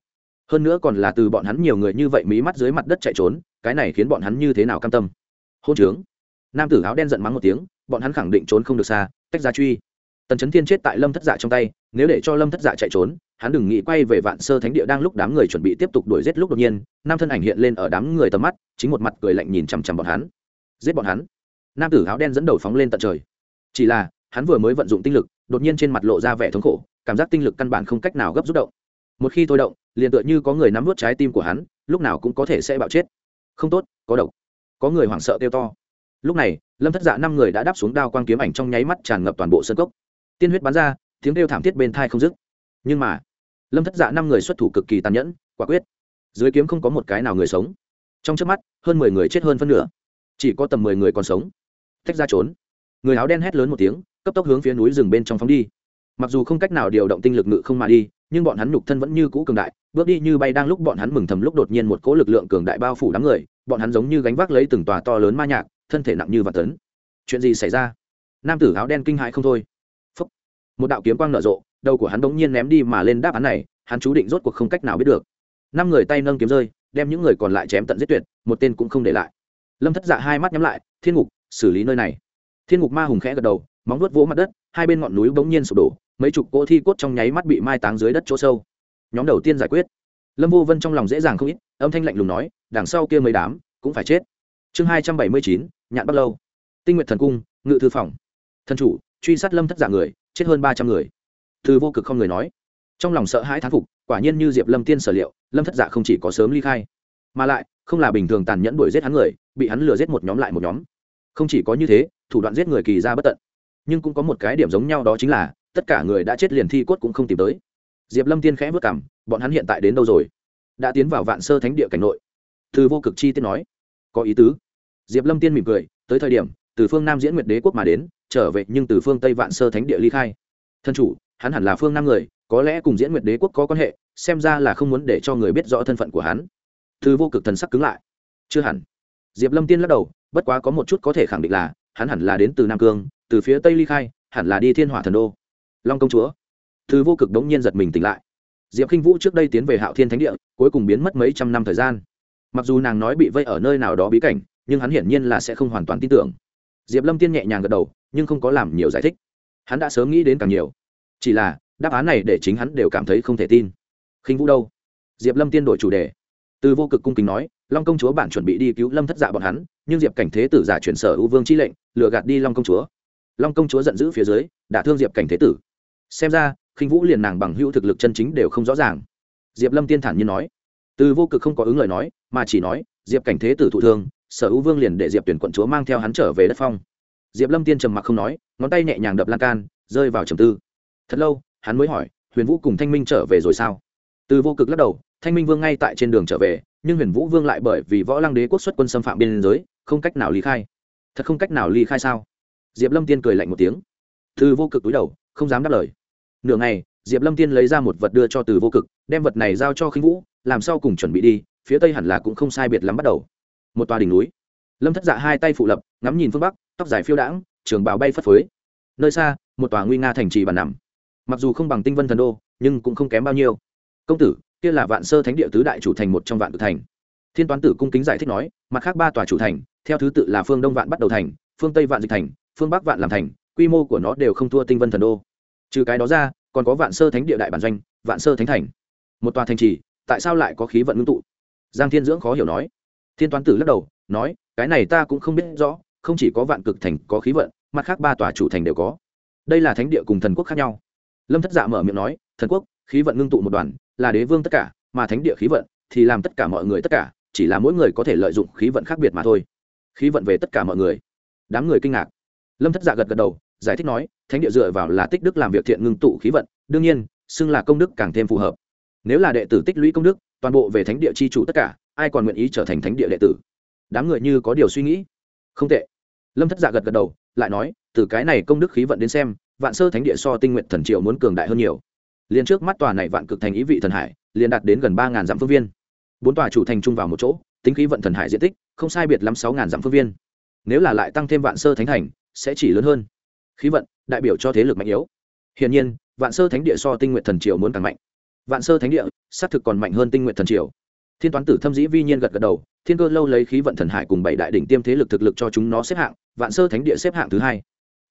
Hơn nữa còn là từ bọn hắn nhiều người như vậy mí mắt dưới mặt đất chạy trốn, cái này khiến bọn hắn như thế nào cam tâm? Hôn trướng nam tử áo đen giận mắng một tiếng, bọn hắn khẳng định trốn không được xa, tách ra truy. Tần chấn thiên chết tại lâm thất dạ trong tay, nếu để cho lâm thất dạ chạy trốn, hắn đừng nghĩ quay về vạn sơ thánh địa đang lúc đám người chuẩn bị tiếp tục đuổi giết lúc đột nhiên, nam thân ảnh hiện lên ở đám người tầm mắt, chính một mặt cười lạnh nhìn chằm chằm bọn hắn. Giết bọn hắn. Nam tử áo đen dẫn đầu phóng lên tận trời. Chỉ là, hắn vừa mới vận dụng tinh lực, đột nhiên trên mặt lộ ra vẻ thống khổ, cảm giác tinh lực căn bản không cách nào gấp rút động. Một khi thôi động, liền tựa như có người nắm vút trái tim của hắn, lúc nào cũng có thể sẽ bạo chết. Không tốt, có độc. Có người hoảng sợ kêu to lúc này, lâm thất dạ năm người đã đáp xuống đao quang kiếm ảnh trong nháy mắt tràn ngập toàn bộ sân cốc. Tiên huyết bắn ra, tiếng kêu thảm thiết bên thai không dứt. Nhưng mà, lâm thất dạ năm người xuất thủ cực kỳ tàn nhẫn, quả quyết. Dưới kiếm không có một cái nào người sống. Trong trước mắt, hơn mười người chết hơn phân nửa. Chỉ có tầm mười người còn sống. Thách ra trốn. Người áo đen hét lớn một tiếng, cấp tốc hướng phía núi rừng bên trong phóng đi. Mặc dù không cách nào điều động tinh lực ngự không mà đi, nhưng bọn hắn nhục thân vẫn như cũ cường đại, bước đi như bay đang lúc bọn hắn mừng thầm lúc đột nhiên một cỗ lực lượng cường đại bao phủ đám người, bọn hắn giống như gánh vác lấy từng tòa to lớn ma nhạc thân thể nặng như vạn tấn. Chuyện gì xảy ra? Nam tử áo đen kinh hãi không thôi. Phúc. một đạo kiếm quang nở rộ, đầu của hắn bỗng nhiên ném đi mà lên đáp án này, hắn chú định rốt cuộc không cách nào biết được. Năm người tay nâng kiếm rơi, đem những người còn lại chém tận giết tuyệt, một tên cũng không để lại. Lâm thất dạ hai mắt nhắm lại, thiên ngục, xử lý nơi này. Thiên ngục ma hùng khẽ gật đầu, móng vuốt vỗ mặt đất, hai bên ngọn núi bỗng nhiên sụp đổ, mấy chục cỗ thi cốt trong nháy mắt bị mai táng dưới đất chỗ sâu. Nhóm đầu tiên giải quyết. Lâm vô vân trong lòng dễ dàng không ít, âm thanh lạnh lùng nói, đằng sau kia mấy đám cũng phải chết chương hai trăm bảy mươi chín, nhạn bắt lâu. Tinh nguyện thần cung, ngự thư phòng. Thần chủ, truy sát lâm thất giả người, chết hơn ba trăm người. Từ vô cực không người nói. Trong lòng sợ hãi thán phục, quả nhiên như diệp lâm tiên sở liệu, lâm thất giả không chỉ có sớm ly khai, mà lại không là bình thường tàn nhẫn đuổi giết hắn người, bị hắn lừa giết một nhóm lại một nhóm. Không chỉ có như thế, thủ đoạn giết người kỳ ra bất tận. Nhưng cũng có một cái điểm giống nhau đó chính là, tất cả người đã chết liền thi cốt cũng không tìm tới. Diệp lâm tiên khẽ vất cảm bọn hắn hiện tại đến đâu rồi? Đã tiến vào vạn sơ thánh địa cảnh nội. Từ vô cực chi tiết nói. Có ý tứ diệp lâm tiên mỉm cười, tới thời điểm, từ phương nam diễn nguyệt đế quốc mà đến, trở về nhưng từ phương tây vạn sơ thánh địa ly khai. Thân chủ, hắn hẳn là phương nam người, có lẽ cùng diễn nguyệt đế quốc có quan hệ, xem ra là không muốn để cho người biết rõ thân phận của hắn. Từ vô cực thần sắc cứng lại. Chưa hẳn. Diệp lâm tiên lắc đầu, bất quá có một chút có thể khẳng định là, hắn hẳn là đến từ nam cương, từ phía tây ly khai, hẳn là đi thiên hỏa thần đô. Long công chúa. Từ vô cực đống nhiên giật mình tỉnh lại. Diệp khinh vũ trước đây tiến về hạo thiên thánh địa, cuối cùng biến mất mấy trăm năm thời gian. Mặc dù nàng nói bị vây ở nơi nào đó bí cảnh nhưng hắn hiển nhiên là sẽ không hoàn toàn tin tưởng. Diệp lâm tiên nhẹ nhàng gật đầu, nhưng không có làm nhiều giải thích. Hắn đã sớm nghĩ đến càng nhiều. Chỉ là, đáp án này để chính hắn đều cảm thấy không thể tin. Khinh vũ đâu? Diệp lâm tiên đổi chủ đề. Từ vô cực cung kính nói, long công chúa bản chuẩn bị đi cứu lâm thất dạ bọn hắn, nhưng diệp cảnh thế tử giả chuyển sở ưu vương chi lệnh, lừa gạt đi long công chúa. Long công chúa giận dữ phía dưới, đã thương diệp cảnh thế tử. Xem ra, khinh vũ liền nàng bằng hữu thực lực chân chính đều không rõ ràng. Diệp lâm tiên thản nhiên nói. Từ vô cực không có ứng lời nói, mà chỉ nói, diệp cảnh thế tử thụ thương sở hữu vương liền để diệp tuyển quận chúa mang theo hắn trở về đất phong. Diệp lâm tiên trầm mặc không nói, ngón tay nhẹ nhàng đập lan can, rơi vào trầm tư. Thật lâu, hắn mới hỏi, huyền vũ cùng thanh minh trở về rồi sao? Từ vô cực lắc đầu, thanh minh vương ngay tại trên đường trở về, nhưng huyền vũ vương lại bởi vì võ lăng đế quốc xuất quân xâm phạm biên giới, không cách nào ly khai. Thật không cách nào ly khai sao? Diệp lâm tiên cười lạnh một tiếng. Từ vô cực túi đầu, không dám đáp lời. Nửa ngày, diệp lâm tiên lấy ra một vật đưa cho từ vô cực, đem vật này giao cho khinh vũ, làm sao cùng chuẩn bị đi, phía tây hẳn là cũng không sai biệt lắm bắt đầu một tòa đỉnh núi. Lâm thất dạ hai tay phụ lập, ngắm nhìn phương bắc, tóc dài phiêu đãng, trường bào bay phất phới. Nơi xa, một tòa nguy nga thành trì bàn nằm. Mặc dù không bằng tinh vân thần đô, nhưng cũng không kém bao nhiêu. Công tử, kia là vạn sơ thánh địa tứ đại chủ thành một trong vạn tự thành. Thiên toán tử cung kính giải thích nói, mặt khác ba tòa chủ thành, theo thứ tự là phương đông vạn bắt đầu thành, phương tây vạn dịch thành, phương bắc vạn làm thành, quy mô của nó đều không thua tinh vân thần đô. Trừ cái đó ra, còn có vạn sơ thánh địa đại bản doanh, vạn sơ thánh thành. Một tòa thành trì, tại sao lại có khí vận ngưng tụ? Giang thiên dưỡng khó hiểu nói thiên toán tử lắc đầu, nói, cái này ta cũng không biết rõ, không chỉ có vạn cực thành có khí vận, mặt khác ba tòa chủ thành đều có. Đây là thánh địa cùng thần quốc khác nhau. Lâm thất dạ mở miệng nói, thần quốc, khí vận ngưng tụ một đoàn, là đế vương tất cả, mà thánh địa khí vận thì làm tất cả mọi người tất cả, chỉ là mỗi người có thể lợi dụng khí vận khác biệt mà thôi. Khí vận về tất cả mọi người. Đám người kinh ngạc. Lâm thất dạ gật gật đầu, giải thích nói, thánh địa dựa vào là tích đức làm việc thiện ngưng tụ khí vận, đương nhiên, xưng là công đức càng thêm phù hợp. Nếu là đệ tử tích lũy công đức toàn bộ về thánh địa chi chủ tất cả, ai còn nguyện ý trở thành thánh địa đệ tử? Đám người như có điều suy nghĩ. Không tệ. Lâm thất dạ gật gật đầu, lại nói, từ cái này công đức khí vận đến xem, vạn sơ thánh địa so tinh nguyện thần triệu muốn cường đại hơn nhiều. Liền trước mắt tòa này vạn cực thành ý vị thần hải, liền đạt đến gần ba ngàn dặm phương viên. Bốn tòa chủ thành chung vào một chỗ, tính khí vận thần hải diện tích không sai biệt lắm sáu ngàn dặm phương viên. Nếu là lại tăng thêm vạn sơ thánh thành, sẽ chỉ lớn hơn. Khí vận, đại biểu cho thế lực mạnh yếu. Hiển nhiên, vạn sơ thánh địa so tinh nguyện thần triều muốn càng mạnh vạn sơ thánh địa, xác thực còn mạnh hơn tinh nguyện thần triều. Thiên toán tử thâm dĩ vi nhiên gật gật đầu, thiên cơ lâu lấy khí vận thần hải cùng bảy đại đỉnh tiêm thế lực thực lực cho chúng nó xếp hạng, vạn sơ thánh địa xếp hạng thứ hai.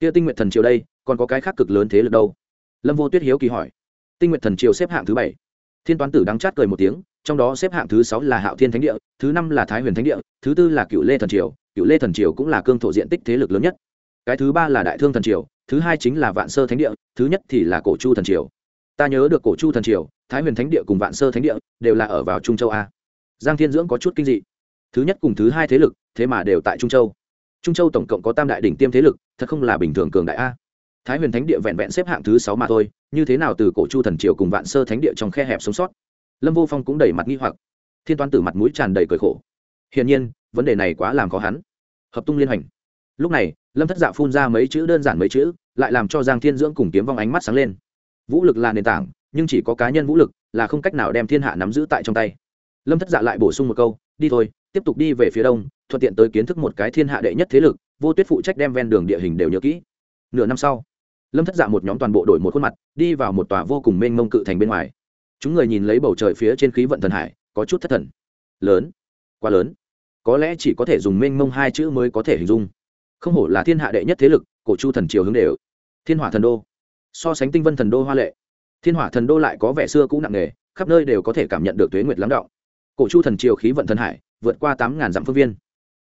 Kia tinh nguyện thần triều đây, còn có cái khác cực lớn thế lực đâu? Lâm vô tuyết hiếu kỳ hỏi. Tinh nguyện thần triều xếp hạng thứ bảy. Thiên toán tử đắng chát cười một tiếng, trong đó xếp hạng thứ sáu là hạo thiên thánh địa, thứ năm là thái huyền thánh địa, thứ tư là cựu lê thần triều cựu lê thần triều cũng là cương thổ diện tích thế lực lớn nhất. Cái thứ ba là đại thương thần triều, thứ hai chính là vạn sơ thánh địa, thứ nhất thì là cổ chu thần triều ta nhớ được cổ chu thần triều, thái huyền thánh địa cùng vạn sơ thánh địa đều là ở vào trung châu a. Giang thiên dưỡng có chút kinh dị. Thứ nhất cùng thứ hai thế lực, thế mà đều tại trung châu. Trung châu tổng cộng có tam đại đỉnh tiêm thế lực, thật không là bình thường cường đại a. Thái huyền thánh địa vẹn vẹn xếp hạng thứ sáu mà thôi, như thế nào từ cổ chu thần triều cùng vạn sơ thánh địa trong khe hẹp sống sót? Lâm vô phong cũng đầy mặt nghi hoặc. Thiên toán tử mặt mũi tràn đầy cười khổ. Hiển nhiên, vấn đề này quá làm khó hắn. Hợp tung liên hành lúc này, lâm thất dạ phun ra mấy chữ đơn giản mấy chữ, lại làm cho giang thiên dưỡng cùng kiếm vong ánh mắt sáng lên vũ lực là nền tảng, nhưng chỉ có cá nhân vũ lực, là không cách nào đem thiên hạ nắm giữ tại trong tay. Lâm thất dạ lại bổ sung một câu, đi thôi, tiếp tục đi về phía đông, thuận tiện tới kiến thức một cái thiên hạ đệ nhất thế lực, vô tuyết phụ trách đem ven đường địa hình đều nhớ kỹ. Nửa năm sau, lâm thất dạ một nhóm toàn bộ đổi một khuôn mặt, đi vào một tòa vô cùng mênh mông cự thành bên ngoài. Chúng người nhìn lấy bầu trời phía trên khí vận thần hải, có chút thất thần. Lớn, quá lớn. Có lẽ chỉ có thể dùng mênh mông hai chữ mới có thể hình dung. Không hổ là thiên hạ đệ nhất thế lực, cổ chu thần triều hướng đều. Thiên hỏa thần đô so sánh tinh vân thần đô hoa lệ. Thiên hỏa thần đô lại có vẻ xưa cũ nặng nề, khắp nơi đều có thể cảm nhận được tuế nguyệt lắng động. Cổ chu thần triều khí vận thần hải, vượt qua tám ngàn dặm phương viên.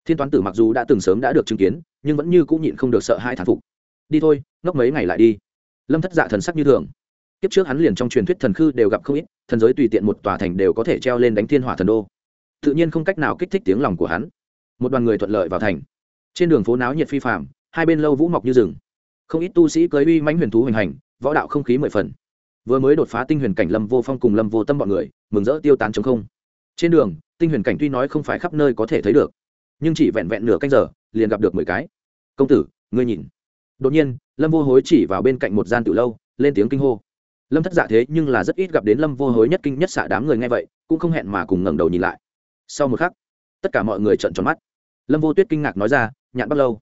Thiên toán tử mặc dù đã từng sớm đã được chứng kiến, nhưng vẫn như cũng nhịn không được sợ hai thản phục. Đi thôi, ngốc mấy ngày lại đi. Lâm thất dạ thần sắc như thường. Kiếp trước hắn liền trong truyền thuyết thần khư đều gặp không ít, thần giới tùy tiện một tòa thành đều có thể treo lên đánh thiên hỏa thần đô. Tự nhiên không cách nào kích thích tiếng lòng của hắn. Một đoàn người thuận lợi vào thành. Trên đường phố náo nhiệt phi phạm hai bên lâu vũ mọc như rừng. Không ít tu sĩ cưới uy mãnh huyền thú hoành hành võ đạo không khí mười phần. Vừa mới đột phá tinh huyền cảnh lâm vô phong cùng lâm vô tâm bọn người, mừng rỡ tiêu tán chống không. Trên đường, tinh huyền cảnh tuy nói không phải khắp nơi có thể thấy được, nhưng chỉ vẹn vẹn nửa canh giờ, liền gặp được mười cái. Công tử, ngươi nhìn. Đột nhiên, lâm vô hối chỉ vào bên cạnh một gian tự lâu, lên tiếng kinh hô. Lâm thất dạ thế nhưng là rất ít gặp đến lâm vô hối nhất kinh nhất xạ đám người nghe vậy, cũng không hẹn mà cùng ngẩng đầu nhìn lại. Sau một khắc, tất cả mọi người trợn tròn mắt. Lâm vô tuyết kinh ngạc nói ra, nhạn bắt lâu